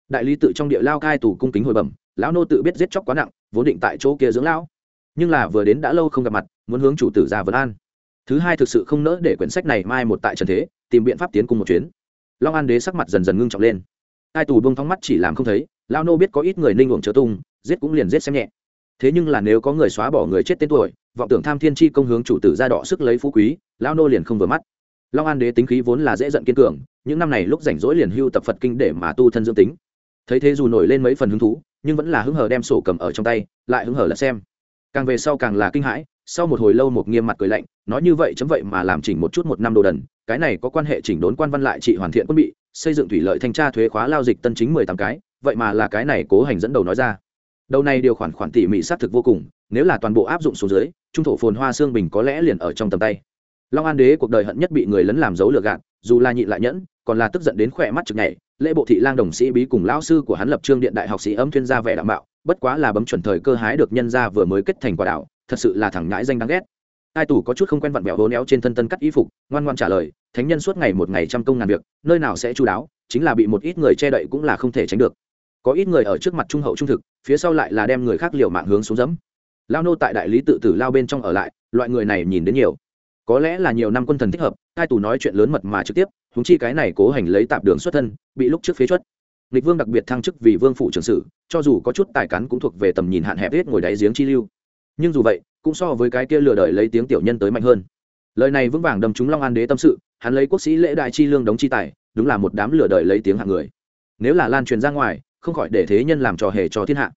Đại lý tự trong địa lao cai tù cung kính hồi bẩm, lão nô tự biết giết chóc quá nặng, vốn định tại chỗ kia dưỡng lão. Nhưng là vừa đến đã lâu không gặp mặt, muốn hướng chủ tử ra vấn an. Thứ hai thực sự không nỡ để quyển sách này mai một tại trần thế, tìm biện pháp tiến cùng một chuyến long an đế sắc mặt dần dần ngưng trọng lên. Hai tù bông thóng mắt chỉ làm không thấy lao nô biết có ít người ninh uổng chớ tung, giết cũng liền giết xem nhẹ. Thế nhưng là nếu có người xóa bỏ người chết tên tuổi, vọng tưởng tham thiên chi công hướng chủ tử ra đọ sức lấy phú quý lao nô liền không vừa mắt. Long an đế tính khí vốn là dễ giận kiên cường, những năm này lúc rảnh rỗi liền hưu tập phật kinh để mà tu thân dương tính. Thấy thế dù nổi lên mấy phần hứng thú, nhưng vẫn là hứng hờ đem sổ cầm ở trong tay, lại hứng hờ là xem. Càng về sau càng là kinh hãi, sau một hồi lâu một nghiêm mặt cười lạnh nói như vậy chấm vậy mà làm chỉnh một chút một năm đồ đần cái này có quan hệ chỉnh đốn quan văn lại trị hoàn thiện quân bị xây dựng thủy lợi thanh tra thuế khóa lao dịch tân chính mười tám cái vậy mà là cái này cố hành dẫn đầu nói ra. Đầu này điều khoản khoản tỉ mỉ xác thực vô cùng nếu là toàn bộ áp dụng xuống dưới trung thổ phồn hoa xương bình có lẽ liền ở trong tầm tay. Long an đế cuộc đời hận nhất bị người lấn làm dấu lừa gạt dù là nhịn lại nhẫn còn là tức giận đến khỏe mắt chực nhảy. Lễ bộ thị lang đồng sĩ bí cùng lão sư của hắn lập trương điện đại học sĩ âm thuyên gia vẻ đảm bảo bất quá là bấm chuẩn thời cơ hái được nhân gia vừa mới kết thành quả đảo, thật sự là thằng ngãi danh đáng ghét ai tủ có chút không quen vặn vẹo hố néo trên thân tân cắt y phục, ngoan ngoan trả lời, thánh nhân suốt ngày một ngày trăm công ngàn việc, nơi nào sẽ chú đáo, chính là bị một ít người che đậy cũng là không thể tránh được. Có ít người ở trước mặt trung hậu trung thực, phía sau lại là đem người khác liều mạng hướng xuống dẫm. Lao nô tại đại lý tự tử lao bên trong ở lại, loại người này nhìn đến nhiều. Có lẽ là nhiều năm quân thần thích hợp, hai tù nói chuyện lớn mật mà trực tiếp húng chi cái này cố hành lấy tạp đường xuất thân, bị lúc trước phế chuất. Lịch vương đặc biệt thăng chức vì vương phụ trưởng sử, cho dù có chút tài cắn cũng thuộc về tầm nhìn hạn hẹp hết ngồi đáy giếng chi lưu. Nhưng dù vậy cũng so với cái kia lừa đợi lấy tiếng tiểu nhân tới mạnh hơn. Lời này vững vàng đâm trúng long an đế tâm sự, hắn lấy quốc sĩ lễ đại chi lương đóng chi tài, đúng là một đám lừa đợi lấy tiếng hạng người. Nếu là lan truyền ra ngoài, không khỏi để thế nhân làm trò hề cho thiên hạ.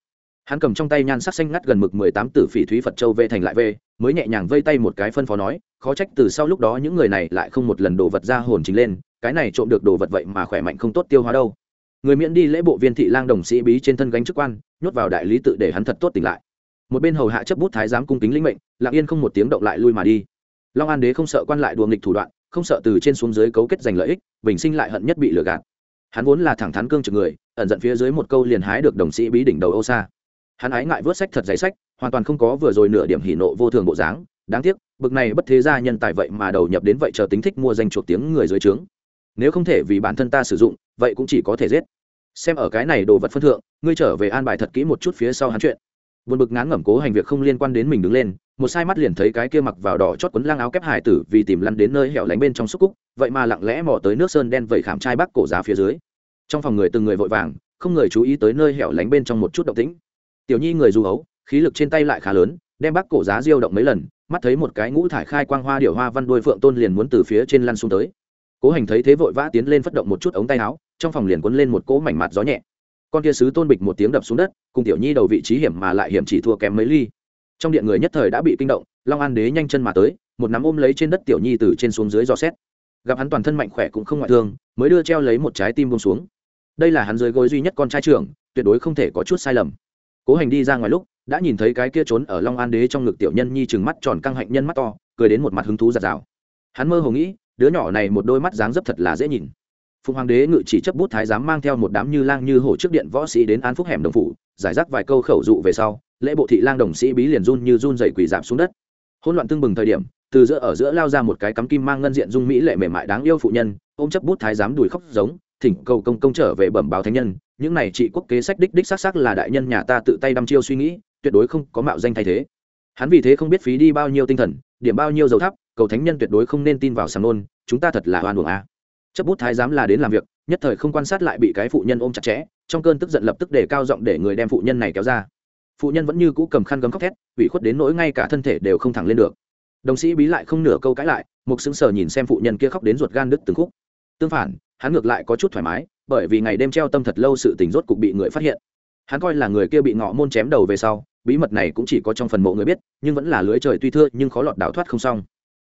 Hắn cầm trong tay nhan sắc xanh ngắt gần mực mười tám tử phỉ thúy phật châu vệ thành lại về, mới nhẹ nhàng vây tay một cái phân phó nói, khó trách từ sau lúc đó những người này lại không một lần đồ vật ra hồn chính lên, cái này trộm được đồ vật vậy mà khỏe mạnh không tốt tiêu hóa đâu. Người miễn đi lễ bộ viên thị lang đồng sĩ bí trên thân gánh chức quan, nhốt vào đại lý tự để hắn thật tốt tỉnh lại một bên hầu hạ chấp bút thái giám cung kính linh mệnh, lặng yên không một tiếng động lại lui mà đi. Long an đế không sợ quan lại đùa nghịch thủ đoạn, không sợ từ trên xuống dưới cấu kết giành lợi ích, bình sinh lại hận nhất bị lừa gạt. Hắn vốn là thẳng thắn cương trực người, ẩn giận phía dưới một câu liền hái được đồng sĩ bí đỉnh đầu ô xa hắn ái ngại vớt sách thật giấy sách, hoàn toàn không có vừa rồi nửa điểm hỉ nộ vô thường bộ dáng. Đáng tiếc, bực này bất thế gia nhân tài vậy mà đầu nhập đến vậy chờ tính thích mua danh chuộc tiếng người dưới trướng. Nếu không thể vì bản thân ta sử dụng, vậy cũng chỉ có thể giết. Xem ở cái này đồ vật phân thượng, ngươi trở về an bài thật kỹ một chút phía sau hắn chuyện buồn bực ngán ngẩm cố hành việc không liên quan đến mình đứng lên, một sai mắt liền thấy cái kia mặc vào đỏ chót quấn lang áo kép hải tử vì tìm lăn đến nơi hẻo lánh bên trong xúc cúc, vậy mà lặng lẽ mò tới nước sơn đen vẩy khảm trai bắc cổ giá phía dưới. Trong phòng người từng người vội vàng, không người chú ý tới nơi hẻo lánh bên trong một chút động tĩnh. Tiểu nhi người du hấu, khí lực trên tay lại khá lớn, đem bắc cổ giá diêu động mấy lần, mắt thấy một cái ngũ thải khai quang hoa điểu hoa văn đuôi phượng tôn liền muốn từ phía trên lăn xuống tới. Cố hành thấy thế vội vã tiến lên phất động một chút ống tay áo, trong phòng liền cuốn lên một cỗ mảnh mặt gió nhẹ con kia sứ tôn bịch một tiếng đập xuống đất, cùng tiểu nhi đầu vị trí hiểm mà lại hiểm chỉ thua kém mấy ly. Trong điện người nhất thời đã bị kinh động, long an đế nhanh chân mà tới, một nắm ôm lấy trên đất tiểu nhi từ trên xuống dưới dò xét. Gặp hắn toàn thân mạnh khỏe cũng không ngoại thương, mới đưa treo lấy một trái tim bông xuống. Đây là hắn dưới gối duy nhất con trai trưởng, tuyệt đối không thể có chút sai lầm. Cố hành đi ra ngoài lúc, đã nhìn thấy cái kia trốn ở long an đế trong ngực tiểu nhân nhi chừng mắt tròn căng hạnh nhân mắt to, cười đến một mặt hứng thú giạt rào hắn mơ hồ nghĩ, đứa nhỏ này một đôi mắt dáng dấp thật là dễ nhìn phùng hoàng đế ngự chỉ chấp bút thái giám mang theo một đám như lang như hổ trước điện võ sĩ đến an phúc hẻm đồng phủ, giải rác vài câu khẩu dụ về sau, lễ bộ thị lang đồng sĩ bí liền run như run dày quỳ giảm xuống đất. Hỗn loạn tương bừng thời điểm, từ giữa ở giữa lao ra một cái cắm kim mang ngân diện dung mỹ lệ mềm mại đáng yêu phụ nhân, ôm chấp bút thái giám đùi khóc giống, thỉnh cầu công công trở về bẩm báo thánh nhân, những này trị quốc kế sách đích đích xác xác là đại nhân nhà ta tự tay đăm chiêu suy nghĩ, tuyệt đối không có mạo danh thay thế. Hắn vì thế không biết phí đi bao nhiêu tinh thần, điểm bao nhiêu dầu thắp, cầu thánh nhân tuyệt đối không nên tin vào sàm nôn, chúng ta thật là oan uổng a chấp bút thái giám là đến làm việc, nhất thời không quan sát lại bị cái phụ nhân ôm chặt chẽ, trong cơn tức giận lập tức để cao giọng để người đem phụ nhân này kéo ra. Phụ nhân vẫn như cũ cầm khăn gấm khóc thét, ủy khuất đến nỗi ngay cả thân thể đều không thẳng lên được. Đồng sĩ bí lại không nửa câu cãi lại, mục sững sờ nhìn xem phụ nhân kia khóc đến ruột gan đứt từng khúc. Tương phản, hắn ngược lại có chút thoải mái, bởi vì ngày đêm treo tâm thật lâu sự tình rốt cục bị người phát hiện. Hắn coi là người kia bị ngọ môn chém đầu về sau, bí mật này cũng chỉ có trong phần mộ người biết, nhưng vẫn là lưới trời tuy thưa nhưng khó lọt đào thoát không xong.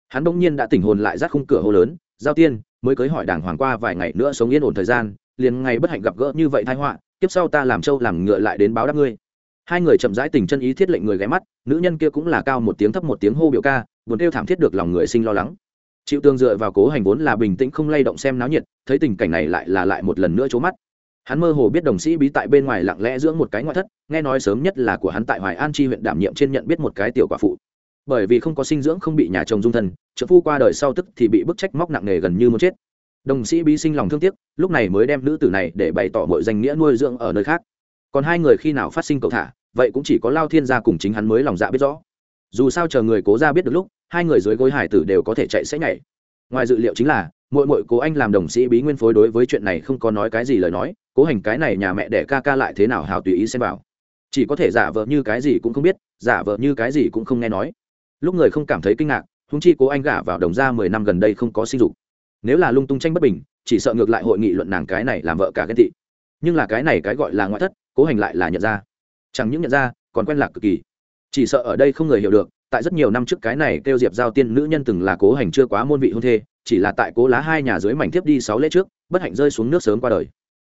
Hắn bỗng nhiên đã tỉnh hồn lại rác khung cửa hô lớn, giao tiên mới cưới hỏi đảng hoàng qua vài ngày nữa sống yên ổn thời gian, liền ngày bất hạnh gặp gỡ như vậy thái họa tiếp sau ta làm trâu làm ngựa lại đến báo đáp ngươi. Hai người chậm rãi tình chân ý thiết lệnh người ghé mắt, nữ nhân kia cũng là cao một tiếng thấp một tiếng hô biểu ca, buồn kêu thảm thiết được lòng người sinh lo lắng. Chịu tương dựa vào cố hành vốn là bình tĩnh không lay động xem náo nhiệt, thấy tình cảnh này lại là lại một lần nữa trố mắt. Hắn mơ hồ biết đồng sĩ bí tại bên ngoài lặng lẽ dưỡng một cái ngoại thất, nghe nói sớm nhất là của hắn tại hoài an chi huyện đảm nhiệm trên nhận biết một cái tiểu quả phụ bởi vì không có sinh dưỡng không bị nhà chồng dung thân, trợ phu qua đời sau tức thì bị bức trách móc nặng nề gần như muốn chết. Đồng sĩ bí sinh lòng thương tiếc, lúc này mới đem nữ tử này để bày tỏ mọi danh nghĩa nuôi dưỡng ở nơi khác. Còn hai người khi nào phát sinh cầu thả, vậy cũng chỉ có lao thiên gia cùng chính hắn mới lòng dạ biết rõ. Dù sao chờ người cố ra biết được lúc, hai người dưới gối hải tử đều có thể chạy sẽ nhảy. Ngoài dự liệu chính là mỗi mỗi cố anh làm đồng sĩ bí nguyên phối đối với chuyện này không có nói cái gì lời nói, cố hành cái này nhà mẹ để ca ca lại thế nào hào tùy ý xem vào. Chỉ có thể giả vợ như cái gì cũng không biết, giả vợ như cái gì cũng không nghe nói lúc người không cảm thấy kinh ngạc húng chi cố anh gả vào đồng gia mười năm gần đây không có sinh dục. Nếu là lung tung tranh bất bình chỉ sợ ngược lại hội nghị luận nàng cái này làm vợ cả ghen thị nhưng là cái này cái gọi là ngoại thất cố hành lại là nhận ra. Chẳng những nhận ra còn quen lạc cực kỳ. Chỉ sợ ở đây không người hiểu được tại rất nhiều năm trước cái này kêu diệp giao tiên nữ nhân từng là cố hành chưa quá môn vị hôn thê chỉ là tại cố lá hai nhà dưới mảnh thiếp đi sáu lễ trước bất hạnh rơi xuống nước sớm qua đời.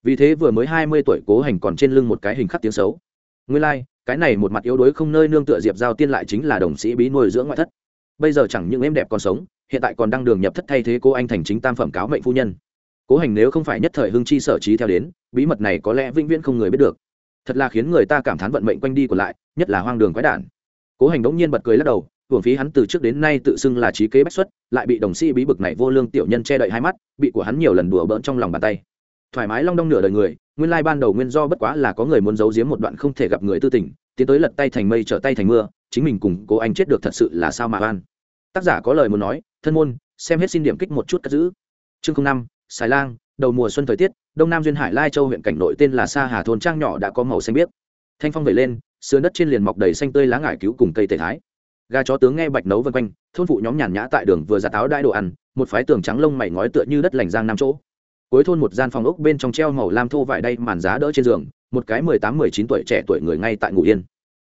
Vì thế vừa mới hai mươi tuổi cố hành còn trên lưng một cái hình khắc tiếng xấu. Nguyên lai、like, cái này một mặt yếu đuối không nơi nương tựa diệp giao tiên lại chính là đồng sĩ bí nuôi dưỡng ngoại thất. Bây giờ chẳng những em đẹp còn sống, hiện tại còn đang đường nhập thất thay thế cô anh thành chính tam phẩm cáo mệnh phu nhân. Cố hành nếu không phải nhất thời hưng chi sở trí theo đến, bí mật này có lẽ vĩnh viễn không người biết được. Thật là khiến người ta cảm thán vận mệnh quanh đi còn lại, nhất là hoang đường quái đản. Cố hành đống nhiên bật cười lắc đầu, hưởng phí hắn từ trước đến nay tự xưng là trí kế bách xuất, lại bị đồng sĩ bí bực này vô lương tiểu nhân che đậy hai mắt, bị của hắn nhiều lần đùa bỡn trong lòng bàn tay. Thoải mái long đong nửa đời người nguyên lai ban đầu nguyên do bất quá là có người muốn giấu giếm một đoạn không thể gặp người tư tình, tiến tới lật tay thành mây trở tay thành mưa, chính mình cùng cố anh chết được thật sự là sao mà van tác giả có lời muốn nói, thân môn, xem hết xin điểm kích một chút cất giữ. Chương năm xài lang, đầu mùa xuân thời tiết, đông nam duyên hải lai châu huyện cảnh nội tên là sa hà thôn trang nhỏ đã có màu xanh biếc. Thanh phong về lên, sườn đất trên liền mọc đầy xanh tươi lá ngải cứu cùng cây tề thái. Gà chó tướng nghe bạch nấu vân quanh, thôn phụ nhóm nhàn nhã tại đường vừa ra táo đai đồ ăn, một phái tường trắng lông mày ngói tựa như đất lành giang năm chỗ cuối thôn một gian phòng ốc bên trong treo màu lam thô vải đay màn giá đỡ trên giường, một cái mười tám, mười chín tuổi trẻ tuổi người ngay tại ngủ yên.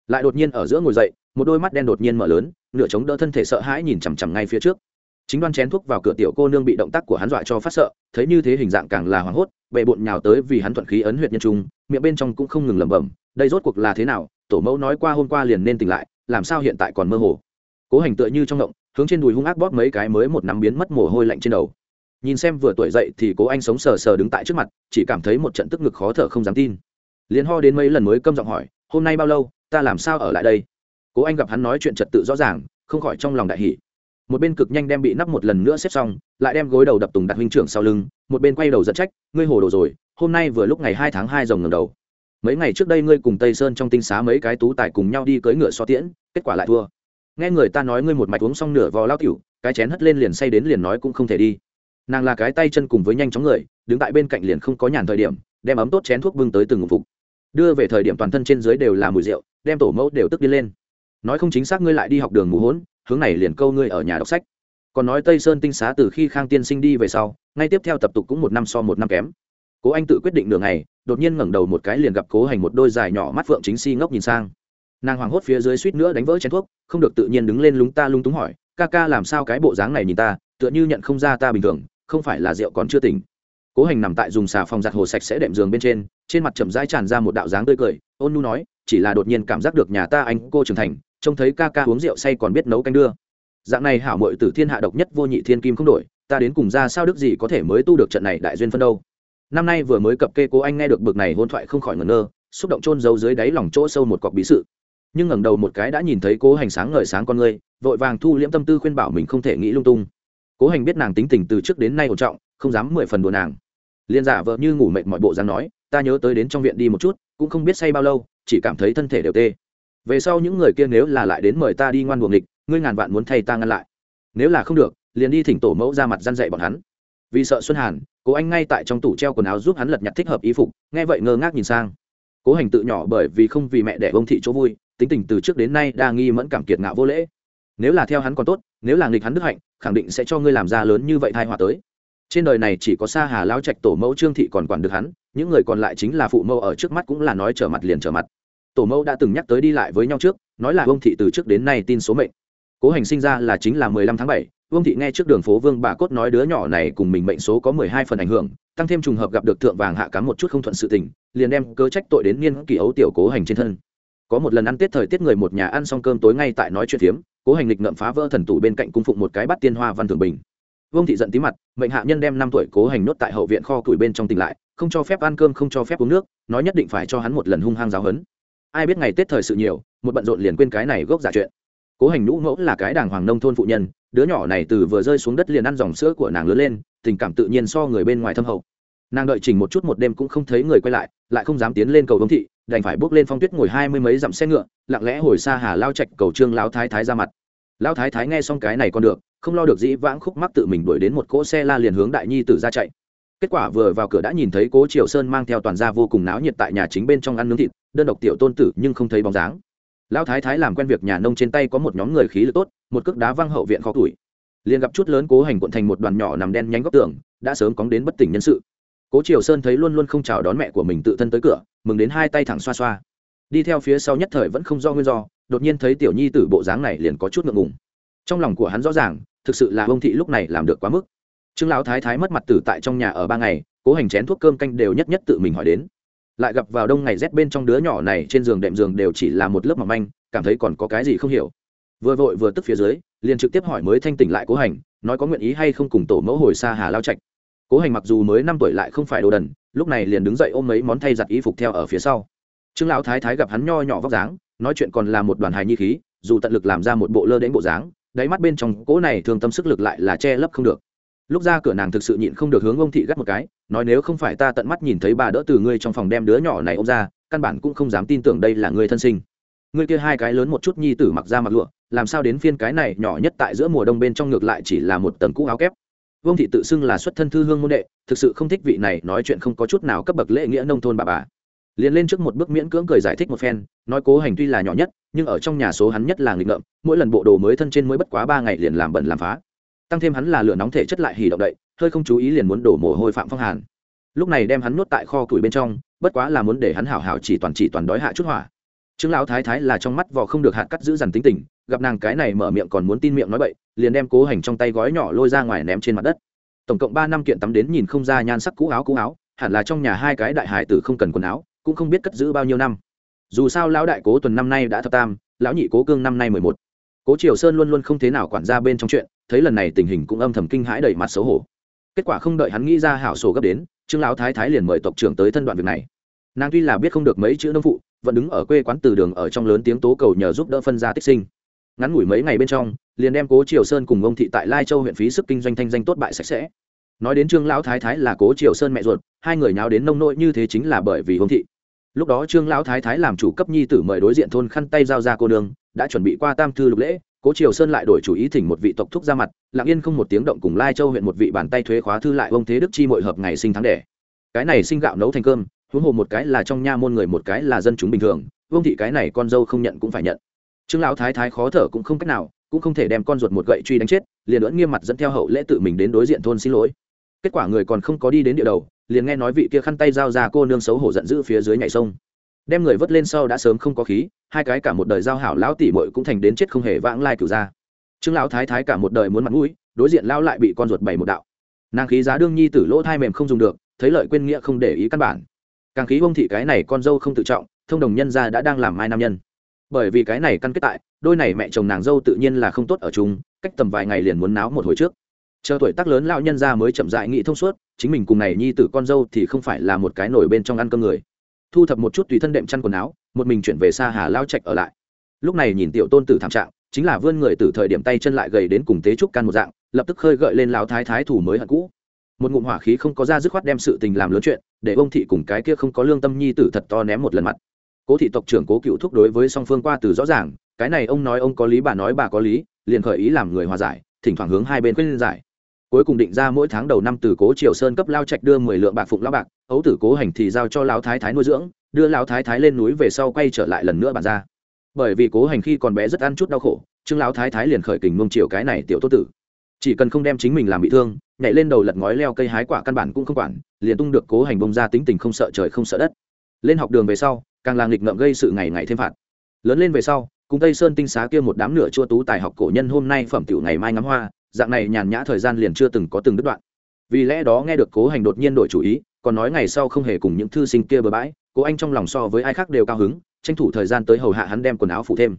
Lại đột nhiên ở giữa ngồi dậy, một đôi mắt đen đột nhiên mở lớn, nửa chống đỡ thân thể sợ hãi nhìn chằm chằm ngay phía trước. Chính đoan chén thuốc vào cửa tiểu cô nương bị động tác của hắn dọa cho phát sợ, thấy như thế hình dạng càng là hoảng hốt, bệ bụng nhào tới vì hắn thuận khí ấn huyệt nhân trung, miệng bên trong cũng không ngừng lẩm bẩm, đây rốt cuộc là thế nào, tổ mẫu nói qua hôm qua liền nên tỉnh lại, làm sao hiện tại còn mơ hồ. Cố hành tựa như trong động hướng trên đùi hung ác bóp mấy cái mới một nắm biến mất mồ hôi lạnh trên đầu nhìn xem vừa tuổi dậy thì cố anh sống sờ sờ đứng tại trước mặt, chỉ cảm thấy một trận tức ngực khó thở không dám tin. Liền ho đến mấy lần mới câm giọng hỏi, hôm nay bao lâu? Ta làm sao ở lại đây? Cố anh gặp hắn nói chuyện trật tự rõ ràng, không khỏi trong lòng đại hỷ một bên cực nhanh đem bị nắp một lần nữa xếp xong, lại đem gối đầu đập tùng đặt huynh trưởng sau lưng, một bên quay đầu giật trách, ngươi hồ đồ rồi, hôm nay vừa lúc ngày hai tháng hai rồng ngầm đầu. Mấy ngày trước đây ngươi cùng tây sơn trong tinh xá mấy cái tú tài cùng nhau đi cưỡi ngựa so tiễn, kết quả lại thua. Nghe người ta nói ngươi một mạch uống xong nửa vò lao tiểu, cái chén hất lên liền say đến liền nói cũng không thể đi nàng là cái tay chân cùng với nhanh chóng người, đứng tại bên cạnh liền không có nhàn thời điểm, đem ấm tốt chén thuốc bưng tới từng ngục phục. Đưa về thời điểm toàn thân trên dưới đều là mùi rượu, đem tổ mẫu đều tức đi lên. Nói không chính xác ngươi lại đi học đường mù hốn, hướng này liền câu ngươi ở nhà đọc sách. Còn nói tây sơn tinh xá từ khi khang tiên sinh đi về sau, ngay tiếp theo tập tục cũng một năm so một năm kém. Cố anh tự quyết định nửa ngày, đột nhiên ngẩng đầu một cái liền gặp cố hành một đôi dài nhỏ mắt phượng chính si ngốc nhìn sang. Nàng hoảng hốt phía dưới suýt nữa đánh vỡ chén thuốc, không được tự nhiên đứng lên lúng ta lung túng hỏi, ca ca làm sao cái bộ dáng này nhìn ta, tựa như nhận không ra ta bình thường không phải là rượu còn chưa tỉnh. Cố hành nằm tại dùng xà phòng giặt hồ sạch sẽ đệm giường bên trên trên mặt chậm rãi tràn ra một đạo dáng tươi cười, ôn nu nói, chỉ là đột nhiên cảm giác được nhà ta anh cô trưởng thành, trông thấy ca ca uống rượu say còn biết nấu canh đưa. Dạng này hảo mội tử thiên hạ độc nhất vô nhị thiên kim không đổi, ta đến cùng ra sao đức gì có thể mới tu được trận này đại duyên phân đâu. Năm nay vừa mới cập kê cố anh nghe được bực này hôn thoại không khỏi ngẩn ngơ, xúc động trôn giấu dưới đáy lòng chỗ sâu một cọc bí sự. Nhưng ngẩng đầu một cái đã nhìn thấy cố hành sáng ngời sáng con ngươi vội vàng thu liễm tâm tư khuyên bảo mình không thể nghĩ lung tung cố hành biết nàng tính tình từ trước đến nay ổn trọng, không dám mười phần đùa nàng. Liên giả vợ như ngủ mệt mọi bộ dáng nói, ta nhớ tới đến trong viện đi một chút, cũng không biết say bao lâu, chỉ cảm thấy thân thể đều tê. Về sau những người kia nếu là lại đến mời ta đi ngoan buồng địch ngươi ngàn vạn muốn thay ta ngăn lại. Nếu là không được, liền đi thỉnh tổ mẫu ra mặt gian dạy bọn hắn. Vì sợ xuân hàn, cố anh ngay tại trong tủ treo quần áo giúp hắn lật nhặt thích hợp y phục, nghe vậy ngơ ngác nhìn sang. Cố hành tự nhỏ bởi vì không vì mẹ đẻ bông thị chỗ vui, tính tình từ trước đến nay đa nghi mẫn cảm kiệt ngạo vô lễ nếu là theo hắn còn tốt, nếu là nghịch hắn đức hạnh, khẳng định sẽ cho ngươi làm ra lớn như vậy thai họa tới. Trên đời này chỉ có Sa hà lao trạch tổ mẫu trương thị còn quản được hắn, những người còn lại chính là phụ mẫu ở trước mắt cũng là nói trở mặt liền trở mặt. Tổ mẫu đã từng nhắc tới đi lại với nhau trước, nói là vương thị từ trước đến nay tin số mệnh. Cố hành sinh ra là chính là mười lăm tháng bảy, vương thị nghe trước đường phố vương bà cốt nói đứa nhỏ này cùng mình mệnh số có mười hai phần ảnh hưởng, tăng thêm trùng hợp gặp được thượng vàng hạ cám một chút không thuận sự tình, liền đem cớ trách tội đến niên kỳ ấu tiểu cố hành trên thân có một lần ăn tết thời tiết người một nhà ăn xong cơm tối ngay tại nói chuyện phiếm, cố hành lịch ngậm phá vỡ thần tủ bên cạnh cung phụng một cái bắt tiên hoa văn thường bình. Vương thị giận tí mặt, mệnh hạ nhân đem năm tuổi cố hành nốt tại hậu viện kho củi bên trong tỉnh lại, không cho phép ăn cơm, không cho phép uống nước, nói nhất định phải cho hắn một lần hung hăng giáo hấn ai biết ngày tết thời sự nhiều, một bận rộn liền quên cái này gốc giả chuyện. Cố hành nhũ ngẫu là cái đàng hoàng nông thôn phụ nhân, đứa nhỏ này từ vừa rơi xuống đất liền ăn dòng sữa của nàng lớn lên, tình cảm tự nhiên so người bên ngoài thâm hậu nàng đợi chỉnh một chút một đêm cũng không thấy người quay lại lại không dám tiến lên cầu vương thị, đành phải bước lên phong tuyết ngồi hai mươi mấy dặm xe ngựa, lặng lẽ hồi xa hà lao trạch cầu trương lão thái thái ra mặt. Lão thái thái nghe xong cái này còn được, không lo được dĩ vãng khúc mắc tự mình đuổi đến một cỗ xe la liền hướng đại nhi tử ra chạy. Kết quả vừa vào cửa đã nhìn thấy cố triều sơn mang theo toàn gia vô cùng náo nhiệt tại nhà chính bên trong ăn nướng thịt, đơn độc tiểu tôn tử nhưng không thấy bóng dáng. Lão thái thái làm quen việc nhà nông trên tay có một nhóm người khí lực tốt, một cước đá văng hậu viện khó tuổi liền gặp chút lớn cố hành quận thành một đoàn nhỏ nằm đen nhánh góc tường, đã sớm cóng đến bất tỉnh nhân sự cố triều sơn thấy luôn luôn không chào đón mẹ của mình tự thân tới cửa, mừng đến hai tay thẳng xoa xoa. Đi theo phía sau nhất thời vẫn không do nguyên do, đột nhiên thấy tiểu nhi tử bộ dáng này liền có chút ngượng ngùng. Trong lòng của hắn rõ ràng, thực sự là ông thị lúc này làm được quá mức. Trương lão thái thái mất mặt tử tại trong nhà ở ba ngày, cố hành chén thuốc cơm canh đều nhất nhất tự mình hỏi đến. Lại gặp vào đông ngày rét bên trong đứa nhỏ này trên giường đệm giường đều chỉ là một lớp mỏng manh, cảm thấy còn có cái gì không hiểu. Vừa vội vừa tức phía dưới, liền trực tiếp hỏi mới thanh tỉnh lại cố hành, nói có nguyện ý hay không cùng tổ mẫu hồi xa hà lao trạch cố hành mặc dù mới năm tuổi lại không phải đồ đần, lúc này liền đứng dậy ôm mấy món thay giặt y phục theo ở phía sau. Trương lão thái thái gặp hắn nho nhỏ vóc dáng, nói chuyện còn là một đoàn hài nhi khí, dù tận lực làm ra một bộ lơ đến bộ dáng, đáy mắt bên trong cỗ này thường tâm sức lực lại là che lấp không được. Lúc ra cửa nàng thực sự nhịn không được hướng ông thị gắt một cái, nói nếu không phải ta tận mắt nhìn thấy bà đỡ từ ngươi trong phòng đem đứa nhỏ này ông ra, căn bản cũng không dám tin tưởng đây là người thân sinh. Ngươi kia hai cái lớn một chút nhi tử mặc ra mặc lụa, làm sao đến phiên cái này nhỏ nhất tại giữa mùa đông bên trong ngược lại chỉ là một tầng cũ áo kép vương thị tự xưng là xuất thân thư hương môn đệ, thực sự không thích vị này, nói chuyện không có chút nào cấp bậc lễ nghĩa nông thôn bà bà. Liền lên trước một bước miễn cưỡng cười giải thích một phen, nói cố hành tuy là nhỏ nhất, nhưng ở trong nhà số hắn nhất là nghịch ngợm, mỗi lần bộ đồ mới thân trên mới bất quá ba ngày liền làm bẩn làm phá. Tăng thêm hắn là lửa nóng thể chất lại hỉ động đậy, hơi không chú ý liền muốn đổ mồ hôi phạm phong hàn. Lúc này đem hắn nuốt tại kho củi bên trong, bất quá là muốn để hắn hảo hảo chỉ toàn chỉ toàn đói hạ chút hỏa. Trương lão thái thái là trong mắt vò không được hạt cắt giữ dằn tính tình gặp nàng cái này mở miệng còn muốn tin miệng nói bậy, liền đem cố hành trong tay gói nhỏ lôi ra ngoài ném trên mặt đất. Tổng cộng ba năm kiện tắm đến nhìn không ra nhan sắc cũ áo cũ áo, hẳn là trong nhà hai cái đại hải tử không cần quần áo, cũng không biết cất giữ bao nhiêu năm. Dù sao lão đại cố tuần năm nay đã thập tam, lão nhị cố cương năm nay mười một. Cố triều sơn luôn luôn không thế nào quản ra bên trong chuyện, thấy lần này tình hình cũng âm thầm kinh hãi đầy mặt xấu hổ. Kết quả không đợi hắn nghĩ ra hảo sổ gấp đến, trương lão thái thái liền mời tộc trưởng tới thân đoạn việc này. Nàng tuy là biết không được mấy chữ nông phụ, vẫn đứng ở quê quán từ đường ở trong lớn tiếng tố cầu nhờ giúp đỡ phân ra tích sinh ngắn ngủi mấy ngày bên trong liền đem cố triều sơn cùng ông thị tại lai châu huyện phí sức kinh doanh thanh danh tốt bại sạch sẽ. Nói đến trương lão thái thái là cố triều sơn mẹ ruột hai người nháo đến nông nỗi như thế chính là bởi vì ông thị. Lúc đó trương lão thái thái làm chủ cấp nhi tử mời đối diện thôn khăn tay giao ra cô đường, đã chuẩn bị qua tam thư lục lễ cố triều sơn lại đổi chủ ý thỉnh một vị tộc thúc ra mặt lặng yên không một tiếng động cùng lai châu huyện một vị bàn tay thuế khóa thư lại ông thế đức chi mọi hợp ngày sinh tháng đẻ. Cái này sinh gạo nấu thành cơm huống hồ một cái là trong nha môn người một cái là dân chúng bình thường vương thị cái này con dâu không nhận cũng phải nhận trương lão thái thái khó thở cũng không cách nào, cũng không thể đem con ruột một gậy truy đánh chết, liền lẫn nghiêm mặt dẫn theo hậu lễ tự mình đến đối diện thôn xin lỗi. Kết quả người còn không có đi đến địa đầu, liền nghe nói vị kia khăn tay giao ra cô nương xấu hổ giận dữ phía dưới nhảy sông. Đem người vớt lên sau đã sớm không có khí, hai cái cả một đời giao hảo lão tỷ muội cũng thành đến chết không hề vãng lai cửu ra trương lão thái thái cả một đời muốn mặt mũi, đối diện lão lại bị con ruột bày một đạo. Nàng khí giá đương nhi tử lỗ thai mềm không dùng được, thấy lợi quên nghĩa không để ý căn bản. Càng khí bông thị cái này con dâu không tự trọng, thông đồng nhân gia đã đang làm mai nam nhân bởi vì cái này căn kết tại, đôi này mẹ chồng nàng dâu tự nhiên là không tốt ở chung, cách tầm vài ngày liền muốn náo một hồi trước. Chờ tuổi tác lớn lão nhân ra mới chậm dại nghĩ thông suốt, chính mình cùng này nhi tử con dâu thì không phải là một cái nổi bên trong ăn cơm người. Thu thập một chút tùy thân đệm chăn quần áo, một mình chuyển về xa hà lao trạch ở lại. Lúc này nhìn tiểu tôn tử thảm trạng, chính là vươn người từ thời điểm tay chân lại gầy đến cùng tế trúc can một dạng, lập tức khơi gợi lên lão thái thái thủ mới hận cũ. Một ngụm hỏa khí không có ra dứt khoát đem sự tình làm lớn chuyện, để ông thị cùng cái kia không có lương tâm nhi tử thật to ném một lần mặt cố thị tộc trưởng cố cựu thúc đối với song phương qua từ rõ ràng, cái này ông nói ông có lý, bà nói bà có lý, liền khởi ý làm người hòa giải, thỉnh thoảng hướng hai bên khuyên giải. Cuối cùng định ra mỗi tháng đầu năm từ cố triều sơn cấp lao trạch đưa mười lượng bạc phụng lao bạc, ấu tử cố hành thì giao cho lão thái thái nuôi dưỡng, đưa lão thái thái lên núi về sau quay trở lại lần nữa bàn ra. Bởi vì cố hành khi còn bé rất ăn chút đau khổ, trương lão thái thái liền khởi kình mông triều cái này tiểu tốt tử. Chỉ cần không đem chính mình làm bị thương, nhảy lên đầu lật ngói leo cây hái quả căn bản cũng không quản, liền tung được cố hành bông ra tính tình không sợ trời không sợ đất. Lên học đường về sau càng là nghịch ngợm gây sự ngày ngày thêm phạt. Lớn lên về sau, cùng tây sơn tinh xá kia một đám nửa chua tú tài học cổ nhân hôm nay phẩm tiểu ngày mai ngắm hoa, dạng này nhàn nhã thời gian liền chưa từng có từng đứt đoạn. Vì lẽ đó nghe được cố hành đột nhiên đổi chủ ý, còn nói ngày sau không hề cùng những thư sinh kia bừa bãi, cố anh trong lòng so với ai khác đều cao hứng, tranh thủ thời gian tới hầu hạ hắn đem quần áo phủ thêm.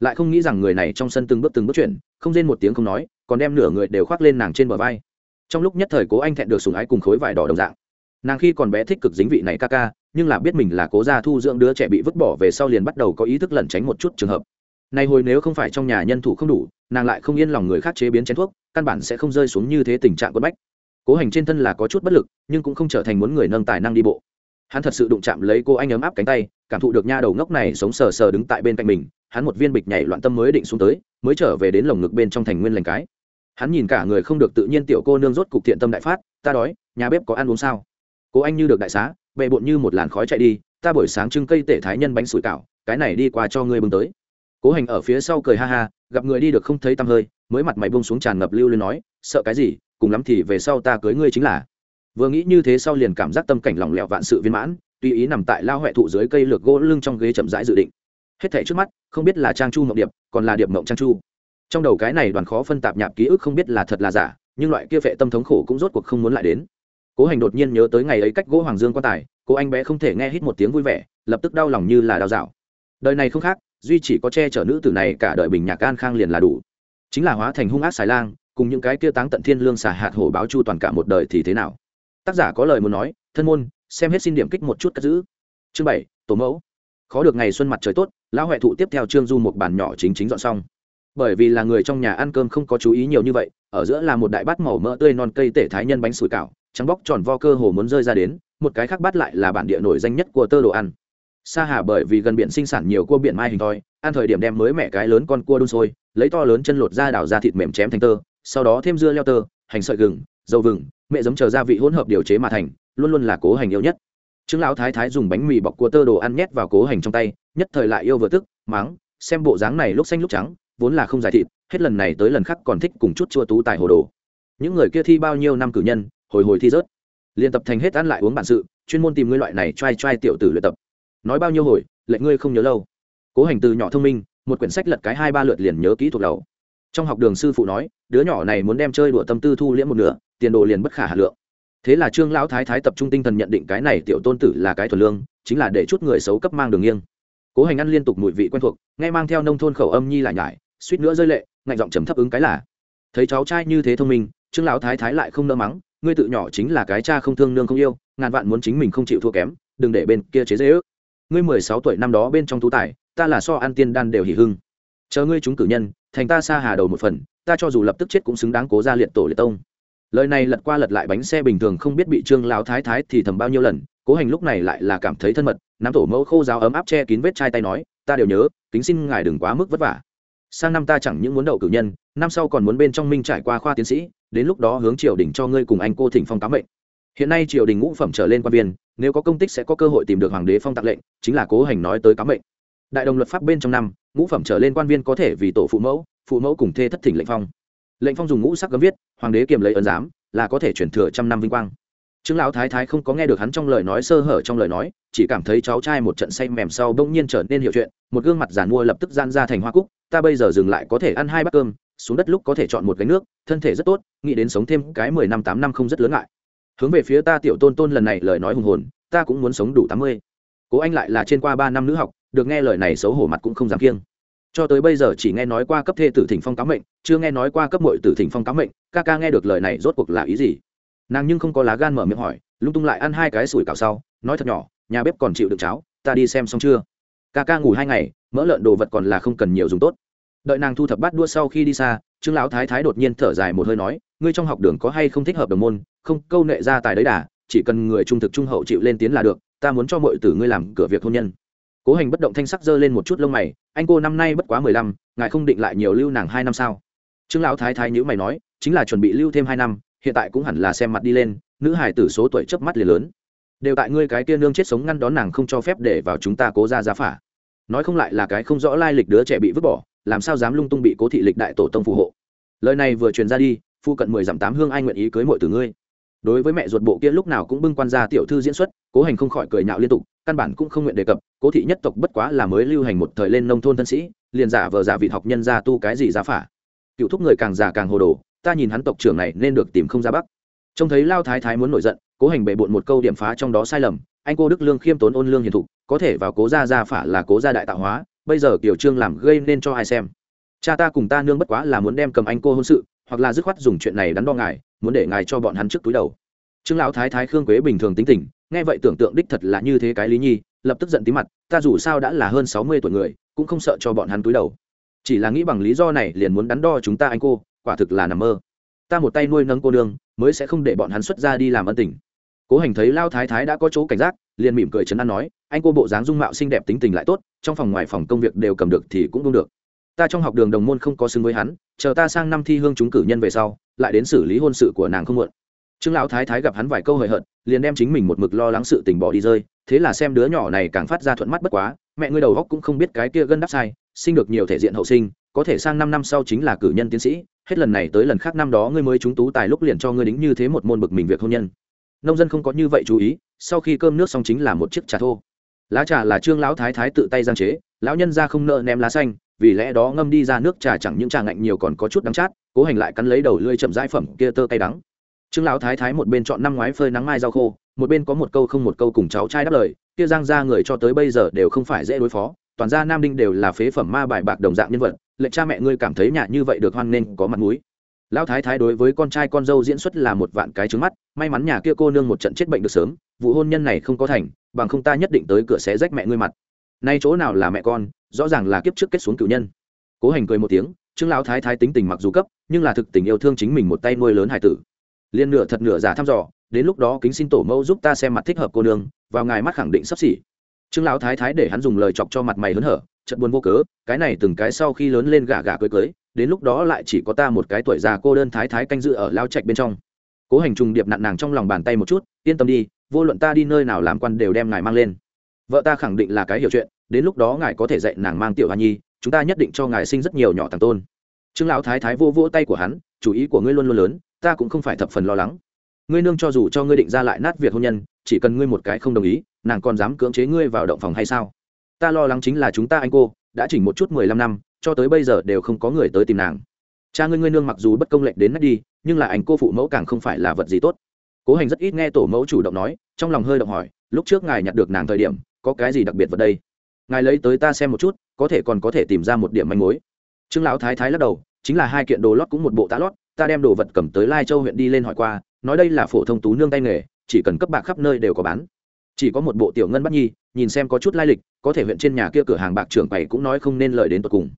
Lại không nghĩ rằng người này trong sân từng bước từng bước chuyển, không rên một tiếng không nói, còn đem nửa người đều khoác lên nàng trên bờ vai. Trong lúc nhất thời cố anh thẹn được sùng ái cùng khối vải đỏ đồng dạng. Nàng khi còn bé thích cực dính vị này ca ca nhưng là biết mình là cố gia thu dưỡng đứa trẻ bị vứt bỏ về sau liền bắt đầu có ý thức lẩn tránh một chút trường hợp. Nay hồi nếu không phải trong nhà nhân thủ không đủ, nàng lại không yên lòng người khác chế biến chén thuốc, căn bản sẽ không rơi xuống như thế tình trạng quất bách. Cố hành trên thân là có chút bất lực, nhưng cũng không trở thành muốn người nâng tài năng đi bộ. Hắn thật sự đụng chạm lấy cô anh ấm áp cánh tay, cảm thụ được nha đầu ngốc này sống sờ sờ đứng tại bên cạnh mình, hắn một viên bịch nhảy loạn tâm mới định xuống tới, mới trở về đến lồng ngực bên trong thành nguyên lành cái. Hắn nhìn cả người không được tự nhiên tiểu cô nương rốt cục thiện tâm đại phát, ta đói, nhà bếp có ăn uống sao? Cô anh như được đại xá bệ bộn như một làn khói chạy đi, ta buổi sáng trưng cây tể thái nhân bánh sủi cảo, cái này đi qua cho ngươi bưng tới. Cố hành ở phía sau cười ha ha, gặp người đi được không thấy tăm hơi, mới mặt mày bông xuống tràn ngập lưu lên nói, sợ cái gì, cùng lắm thì về sau ta cưới ngươi chính là. Vừa nghĩ như thế sau liền cảm giác tâm cảnh lỏng lẻo vạn sự viên mãn, tùy ý nằm tại lao huệ thụ dưới cây lược gỗ lưng trong ghế chậm rãi dự định. Hết thảy trước mắt, không biết là trang chu mộng điệp, còn là điệp mộng trang chu. Trong đầu cái này đoàn khó phân tạp nhạp ký ức không biết là thật là giả, nhưng loại kia vệ tâm thống khổ cũng rốt cuộc không muốn lại đến cố hành đột nhiên nhớ tới ngày ấy cách gỗ hoàng dương quan tài, cô anh bé không thể nghe hít một tiếng vui vẻ, lập tức đau lòng như là đau dạo. Đời này không khác, duy chỉ có che chở nữ tử này cả đời bình nhạc an khang liền là đủ. Chính là hóa thành hung ác xài lang, cùng những cái kia táng tận thiên lương xả hạt hổ báo chu toàn cả một đời thì thế nào? Tác giả có lời muốn nói, thân môn, xem hết xin điểm kích một chút cất giữ. Chương bảy, tổ mẫu. Khó được ngày xuân mặt trời tốt, lão huệ thụ tiếp theo trương du một bàn nhỏ chính chính dọn xong. Bởi vì là người trong nhà ăn cơm không có chú ý nhiều như vậy, ở giữa là một đại bát màu mỡ tươi non cây tể thái nhân bánh sủi cảo trắng bóc tròn vo cơ hồ muốn rơi ra đến, một cái khác bắt lại là bản địa nổi danh nhất của tơ đồ ăn. Sa hà bởi vì gần biển sinh sản nhiều cua biển mai hình thoi, ăn thời điểm đem mới mẹ cái lớn con cua đun sôi, lấy to lớn chân lột ra đào ra thịt mềm chém thành tơ, sau đó thêm dưa leo tơ, hành sợi gừng, dầu vừng, mẹ giống chờ gia vị hỗn hợp điều chế mà thành, luôn luôn là cố hành yêu nhất. Trương lão thái thái dùng bánh mì bọc cua tơ đồ ăn nhét vào cố hành trong tay, nhất thời lại yêu vừa tức, mắng, xem bộ dáng này lúc xanh lúc trắng, vốn là không giải thịt, hết lần này tới lần khác còn thích cùng chút chua tú tài hồ đồ. Những người kia thi bao nhiêu năm cử nhân hồi hồi thi rớt. Liên tập thành hết ăn lại uống bản sự, chuyên môn tìm ngươi loại này t r a i t r a i tiểu tử luyện tập. Nói bao nhiêu hồi, lệnh ngươi không nhớ lâu. Cố hành từ nhỏ thông minh, một quyển sách lật cái hai ba lượt liền nhớ kỹ thuộc đầu. Trong học đường sư phụ nói, đứa nhỏ này muốn đem chơi đùa tâm tư thu liễm một nửa, tiền đồ liền bất khả hà lượng. Thế là trương lão thái thái tập trung tinh thần nhận định cái này tiểu tôn tử là cái thuần lương, chính là để chút người xấu cấp mang đường nghiêng. Cố hành ăn liên tục mùi vị quen thuộc, nghe mang theo nông thôn khẩu âm nhi lại nhải, suýt nữa rơi lệ, ngạnh giọng trầm thấp ứng cái là. Thấy cháu trai như thế thông minh, trương lão thái thái lại không nỡ mắng ngươi tự nhỏ chính là cái cha không thương nương không yêu, ngàn vạn muốn chính mình không chịu thua kém, đừng để bên kia chế dễ ước. Ngươi mười sáu tuổi năm đó bên trong tú tài, ta là so ăn tiên đan đều hỉ hưng. Chờ ngươi chúng cử nhân, thành ta xa hà đầu một phần, ta cho dù lập tức chết cũng xứng đáng cố ra liệt tổ liệt tông. Lời này lật qua lật lại bánh xe bình thường không biết bị trương lão thái thái thì thầm bao nhiêu lần, cố hành lúc này lại là cảm thấy thân mật, nắm tổ mẫu khô giáo ấm áp che kín vết chai tay nói, ta đều nhớ, kính xin ngài đừng quá mức vất vả sang năm ta chẳng những muốn đậu cử nhân, năm sau còn muốn bên trong minh trải qua khoa tiến sĩ, đến lúc đó hướng triều đình cho ngươi cùng anh cô thỉnh phong tám mệnh. Hiện nay triều đình ngũ phẩm trở lên quan viên, nếu có công tích sẽ có cơ hội tìm được hoàng đế phong tặng lệnh, chính là cố hành nói tới cám mệnh. Đại đồng luật pháp bên trong năm, ngũ phẩm trở lên quan viên có thể vì tổ phụ mẫu phụ mẫu cùng thê thất thỉnh lệnh phong. Lệnh phong dùng ngũ sắc gấm viết, hoàng đế kiềm lấy ấn giám, là có thể chuyển thừa trăm năm vinh quang trương lão thái thái không có nghe được hắn trong lời nói, sơ hở trong lời nói, chỉ cảm thấy cháu trai một trận say mềm sau bỗng nhiên trở nên hiểu chuyện, một gương mặt giàn mua lập tức gian ra thành hoa cúc, ta bây giờ dừng lại có thể ăn hai bát cơm, xuống đất lúc có thể chọn một gánh nước, thân thể rất tốt, nghĩ đến sống thêm cái mười năm tám năm không rất lớn ngại. Hướng về phía ta tiểu tôn tôn lần này lời nói hùng hồn, ta cũng muốn sống đủ tám mươi. Cố anh lại là trên qua ba năm nữ học, được nghe lời này xấu hổ mặt cũng không dám kiêng. Cho tới bây giờ chỉ nghe nói qua cấp thê tử thỉnh phong cáo mệnh, chưa nghe nói qua cấp mội tử thỉnh phong cáo mệnh, ca ca nghe được lời này rốt cuộc là ý gì? Nàng nhưng không có lá gan mở miệng hỏi, lung tung lại ăn hai cái sủi cảo sau, nói thật nhỏ, nhà bếp còn chịu được cháo, ta đi xem xong chưa? Ca ca ngủ hai ngày, mỡ lợn đồ vật còn là không cần nhiều dùng tốt. Đợi nàng thu thập bát đua sau khi đi xa, trương lão thái thái đột nhiên thở dài một hơi nói, ngươi trong học đường có hay không thích hợp đồng môn, không, câu nệ ra tài đấy đà, chỉ cần người trung thực trung hậu chịu lên tiến là được, ta muốn cho mọi tử ngươi làm cửa việc hôn nhân. Cố hành bất động thanh sắc dơ lên một chút lông mày, anh cô năm nay bất quá mười lăm, ngài không định lại nhiều lưu nàng hai năm sao? Trương lão thái thái nhữ mày nói, chính là chuẩn bị lưu thêm hai năm hiện tại cũng hẳn là xem mặt đi lên, nữ hải tử số tuổi chớp mắt liền lớn. Đều tại ngươi cái kia nương chết sống ngăn đón nàng không cho phép để vào chúng ta cố ra giá phả. Nói không lại là cái không rõ lai lịch đứa trẻ bị vứt bỏ, làm sao dám lung tung bị cố thị lịch đại tổ tông phù hộ. Lời này vừa truyền ra đi, phu cận mười dặm tám hương ai nguyện ý cưới mọi từ ngươi. Đối với mẹ ruột bộ kia lúc nào cũng bưng quan gia tiểu thư diễn xuất, cố hành không khỏi cười nhạo liên tục, căn bản cũng không nguyện đề cập, cố thị nhất tộc bất quá là mới lưu hành một thời lên nông thôn thân sĩ, liền giả vờ giả vị học nhân gia tu cái gì giá phả. Cựu thúc người càng già càng hồ đồ ta nhìn hắn tộc trưởng này nên được tìm không ra bắc. Trông thấy lao thái thái muốn nổi giận, cố hành bệ bộn một câu điểm phá trong đó sai lầm. Anh cô đức lương khiêm tốn ôn lương hiền thục, có thể vào cố gia gia phả là cố gia đại tạo hóa, bây giờ kiểu trương làm gây nên cho ai xem? Cha ta cùng ta nương bất quá là muốn đem cầm anh cô hôn sự, hoặc là dứt khoát dùng chuyện này đắn đo ngài, muốn để ngài cho bọn hắn trước túi đầu. Trương lão thái thái khương quế bình thường tính tình, nghe vậy tưởng tượng đích thật là như thế cái lý nhi, lập tức giận tí mặt, ta dù sao đã là hơn sáu mươi tuổi người, cũng không sợ cho bọn hắn túi đầu. Chỉ là nghĩ bằng lý do này liền muốn đắn đo chúng ta anh cô quả thực là nằm mơ. Ta một tay nuôi nấng cô nương, mới sẽ không để bọn hắn xuất ra đi làm ân tình. Cố hành thấy lao thái thái đã có chỗ cảnh giác, liền mỉm cười chấn an nói, anh cô bộ dáng dung mạo xinh đẹp tính tình lại tốt, trong phòng ngoài phòng công việc đều cầm được thì cũng không được. Ta trong học đường đồng môn không có xứng với hắn, chờ ta sang năm thi hương chúng cử nhân về sau, lại đến xử lý hôn sự của nàng không muộn. Trương lão thái thái gặp hắn vài câu hời hợt, liền đem chính mình một mực lo lắng sự tình bỏ đi rơi, thế là xem đứa nhỏ này càng phát ra thuận mắt bất quá, mẹ ngươi đầu góc cũng không biết cái kia gân đắp sai, sinh được nhiều thể diện hậu sinh có thể sang năm năm sau chính là cử nhân tiến sĩ, hết lần này tới lần khác năm đó ngươi mới trúng tú tài lúc liền cho ngươi đính như thế một môn bực mình việc hôn nhân. Nông dân không có như vậy chú ý, sau khi cơm nước xong chính là một chiếc trà thô. Lá trà là trương lão thái thái tự tay giang chế, lão nhân ra không nợ ném lá xanh, vì lẽ đó ngâm đi ra nước trà chẳng những trà ngạnh nhiều còn có chút đắng chát, cố hành lại cắn lấy đầu lưỡi chậm rãi phẩm kia tơ cay đắng. Trương lão thái thái một bên chọn năm ngoái phơi nắng mai rau khô, một bên có một câu không một câu cùng cháu trai đáp lời, kia giang ra người cho tới bây giờ đều không phải dễ đối phó, toàn gia nam đinh đều là phế phẩm ma bài bạc đồng dạng nhân vật lệnh cha mẹ ngươi cảm thấy nhà như vậy được hoan nên có mặt mũi. Lão thái thái đối với con trai con dâu diễn xuất là một vạn cái trứng mắt, may mắn nhà kia cô nương một trận chết bệnh được sớm, vụ hôn nhân này không có thành, bằng không ta nhất định tới cửa xé rách mẹ ngươi mặt. Nay chỗ nào là mẹ con, rõ ràng là kiếp trước kết xuống cựu nhân. Cố hành cười một tiếng, trương lão thái thái tính tình mặc dù cấp, nhưng là thực tình yêu thương chính mình một tay nuôi lớn hải tử. Liên nửa thật nửa giả thăm dò, đến lúc đó kính xin tổ mẫu giúp ta xem mặt thích hợp cô nương, vào ngài mắt khẳng định sắp xỉ. Trương lão thái thái để hắn dùng lời chọc cho mặt mày hớn hở chật buồn vô cớ, cái này từng cái sau khi lớn lên gà gà cưới cưới, đến lúc đó lại chỉ có ta một cái tuổi già cô đơn thái thái canh dự ở lao trạch bên trong. Cố hành trùng điệp nặn nàng trong lòng bàn tay một chút, yên tâm đi, vô luận ta đi nơi nào làm quan đều đem ngài mang lên. Vợ ta khẳng định là cái hiểu chuyện, đến lúc đó ngài có thể dạy nàng mang tiểu hoa nhi, chúng ta nhất định cho ngài sinh rất nhiều nhỏ thằng tôn. Trương lão thái thái vô vỗ tay của hắn, chủ ý của ngươi luôn luôn lớn, ta cũng không phải thập phần lo lắng. Ngươi nương cho dù cho ngươi định ra lại nát việc hôn nhân, chỉ cần ngươi một cái không đồng ý, nàng còn dám cưỡng chế ngươi vào động phòng hay sao? Ta lo lắng chính là chúng ta anh cô, đã chỉnh một chút mười lăm năm, cho tới bây giờ đều không có người tới tìm nàng. Cha ngươi ngươi nương mặc dù bất công lệnh đến nách đi, nhưng là anh cô phụ mẫu càng không phải là vật gì tốt. Cố hành rất ít nghe tổ mẫu chủ động nói, trong lòng hơi động hỏi, lúc trước ngài nhặt được nàng thời điểm, có cái gì đặc biệt vật đây? Ngài lấy tới ta xem một chút, có thể còn có thể tìm ra một điểm manh mối. Trương lão thái thái lắc đầu, chính là hai kiện đồ lót cũng một bộ tá lót, ta đem đồ vật cầm tới lai châu huyện đi lên hỏi qua, nói đây là phổ thông tú nương tay nghề, chỉ cần cấp bạc khắp nơi đều có bán. Chỉ có một bộ tiểu ngân bắt nhi nhìn xem có chút lai lịch, có thể huyện trên nhà kia cửa hàng bạc trưởng bày cũng nói không nên lời đến tột cùng.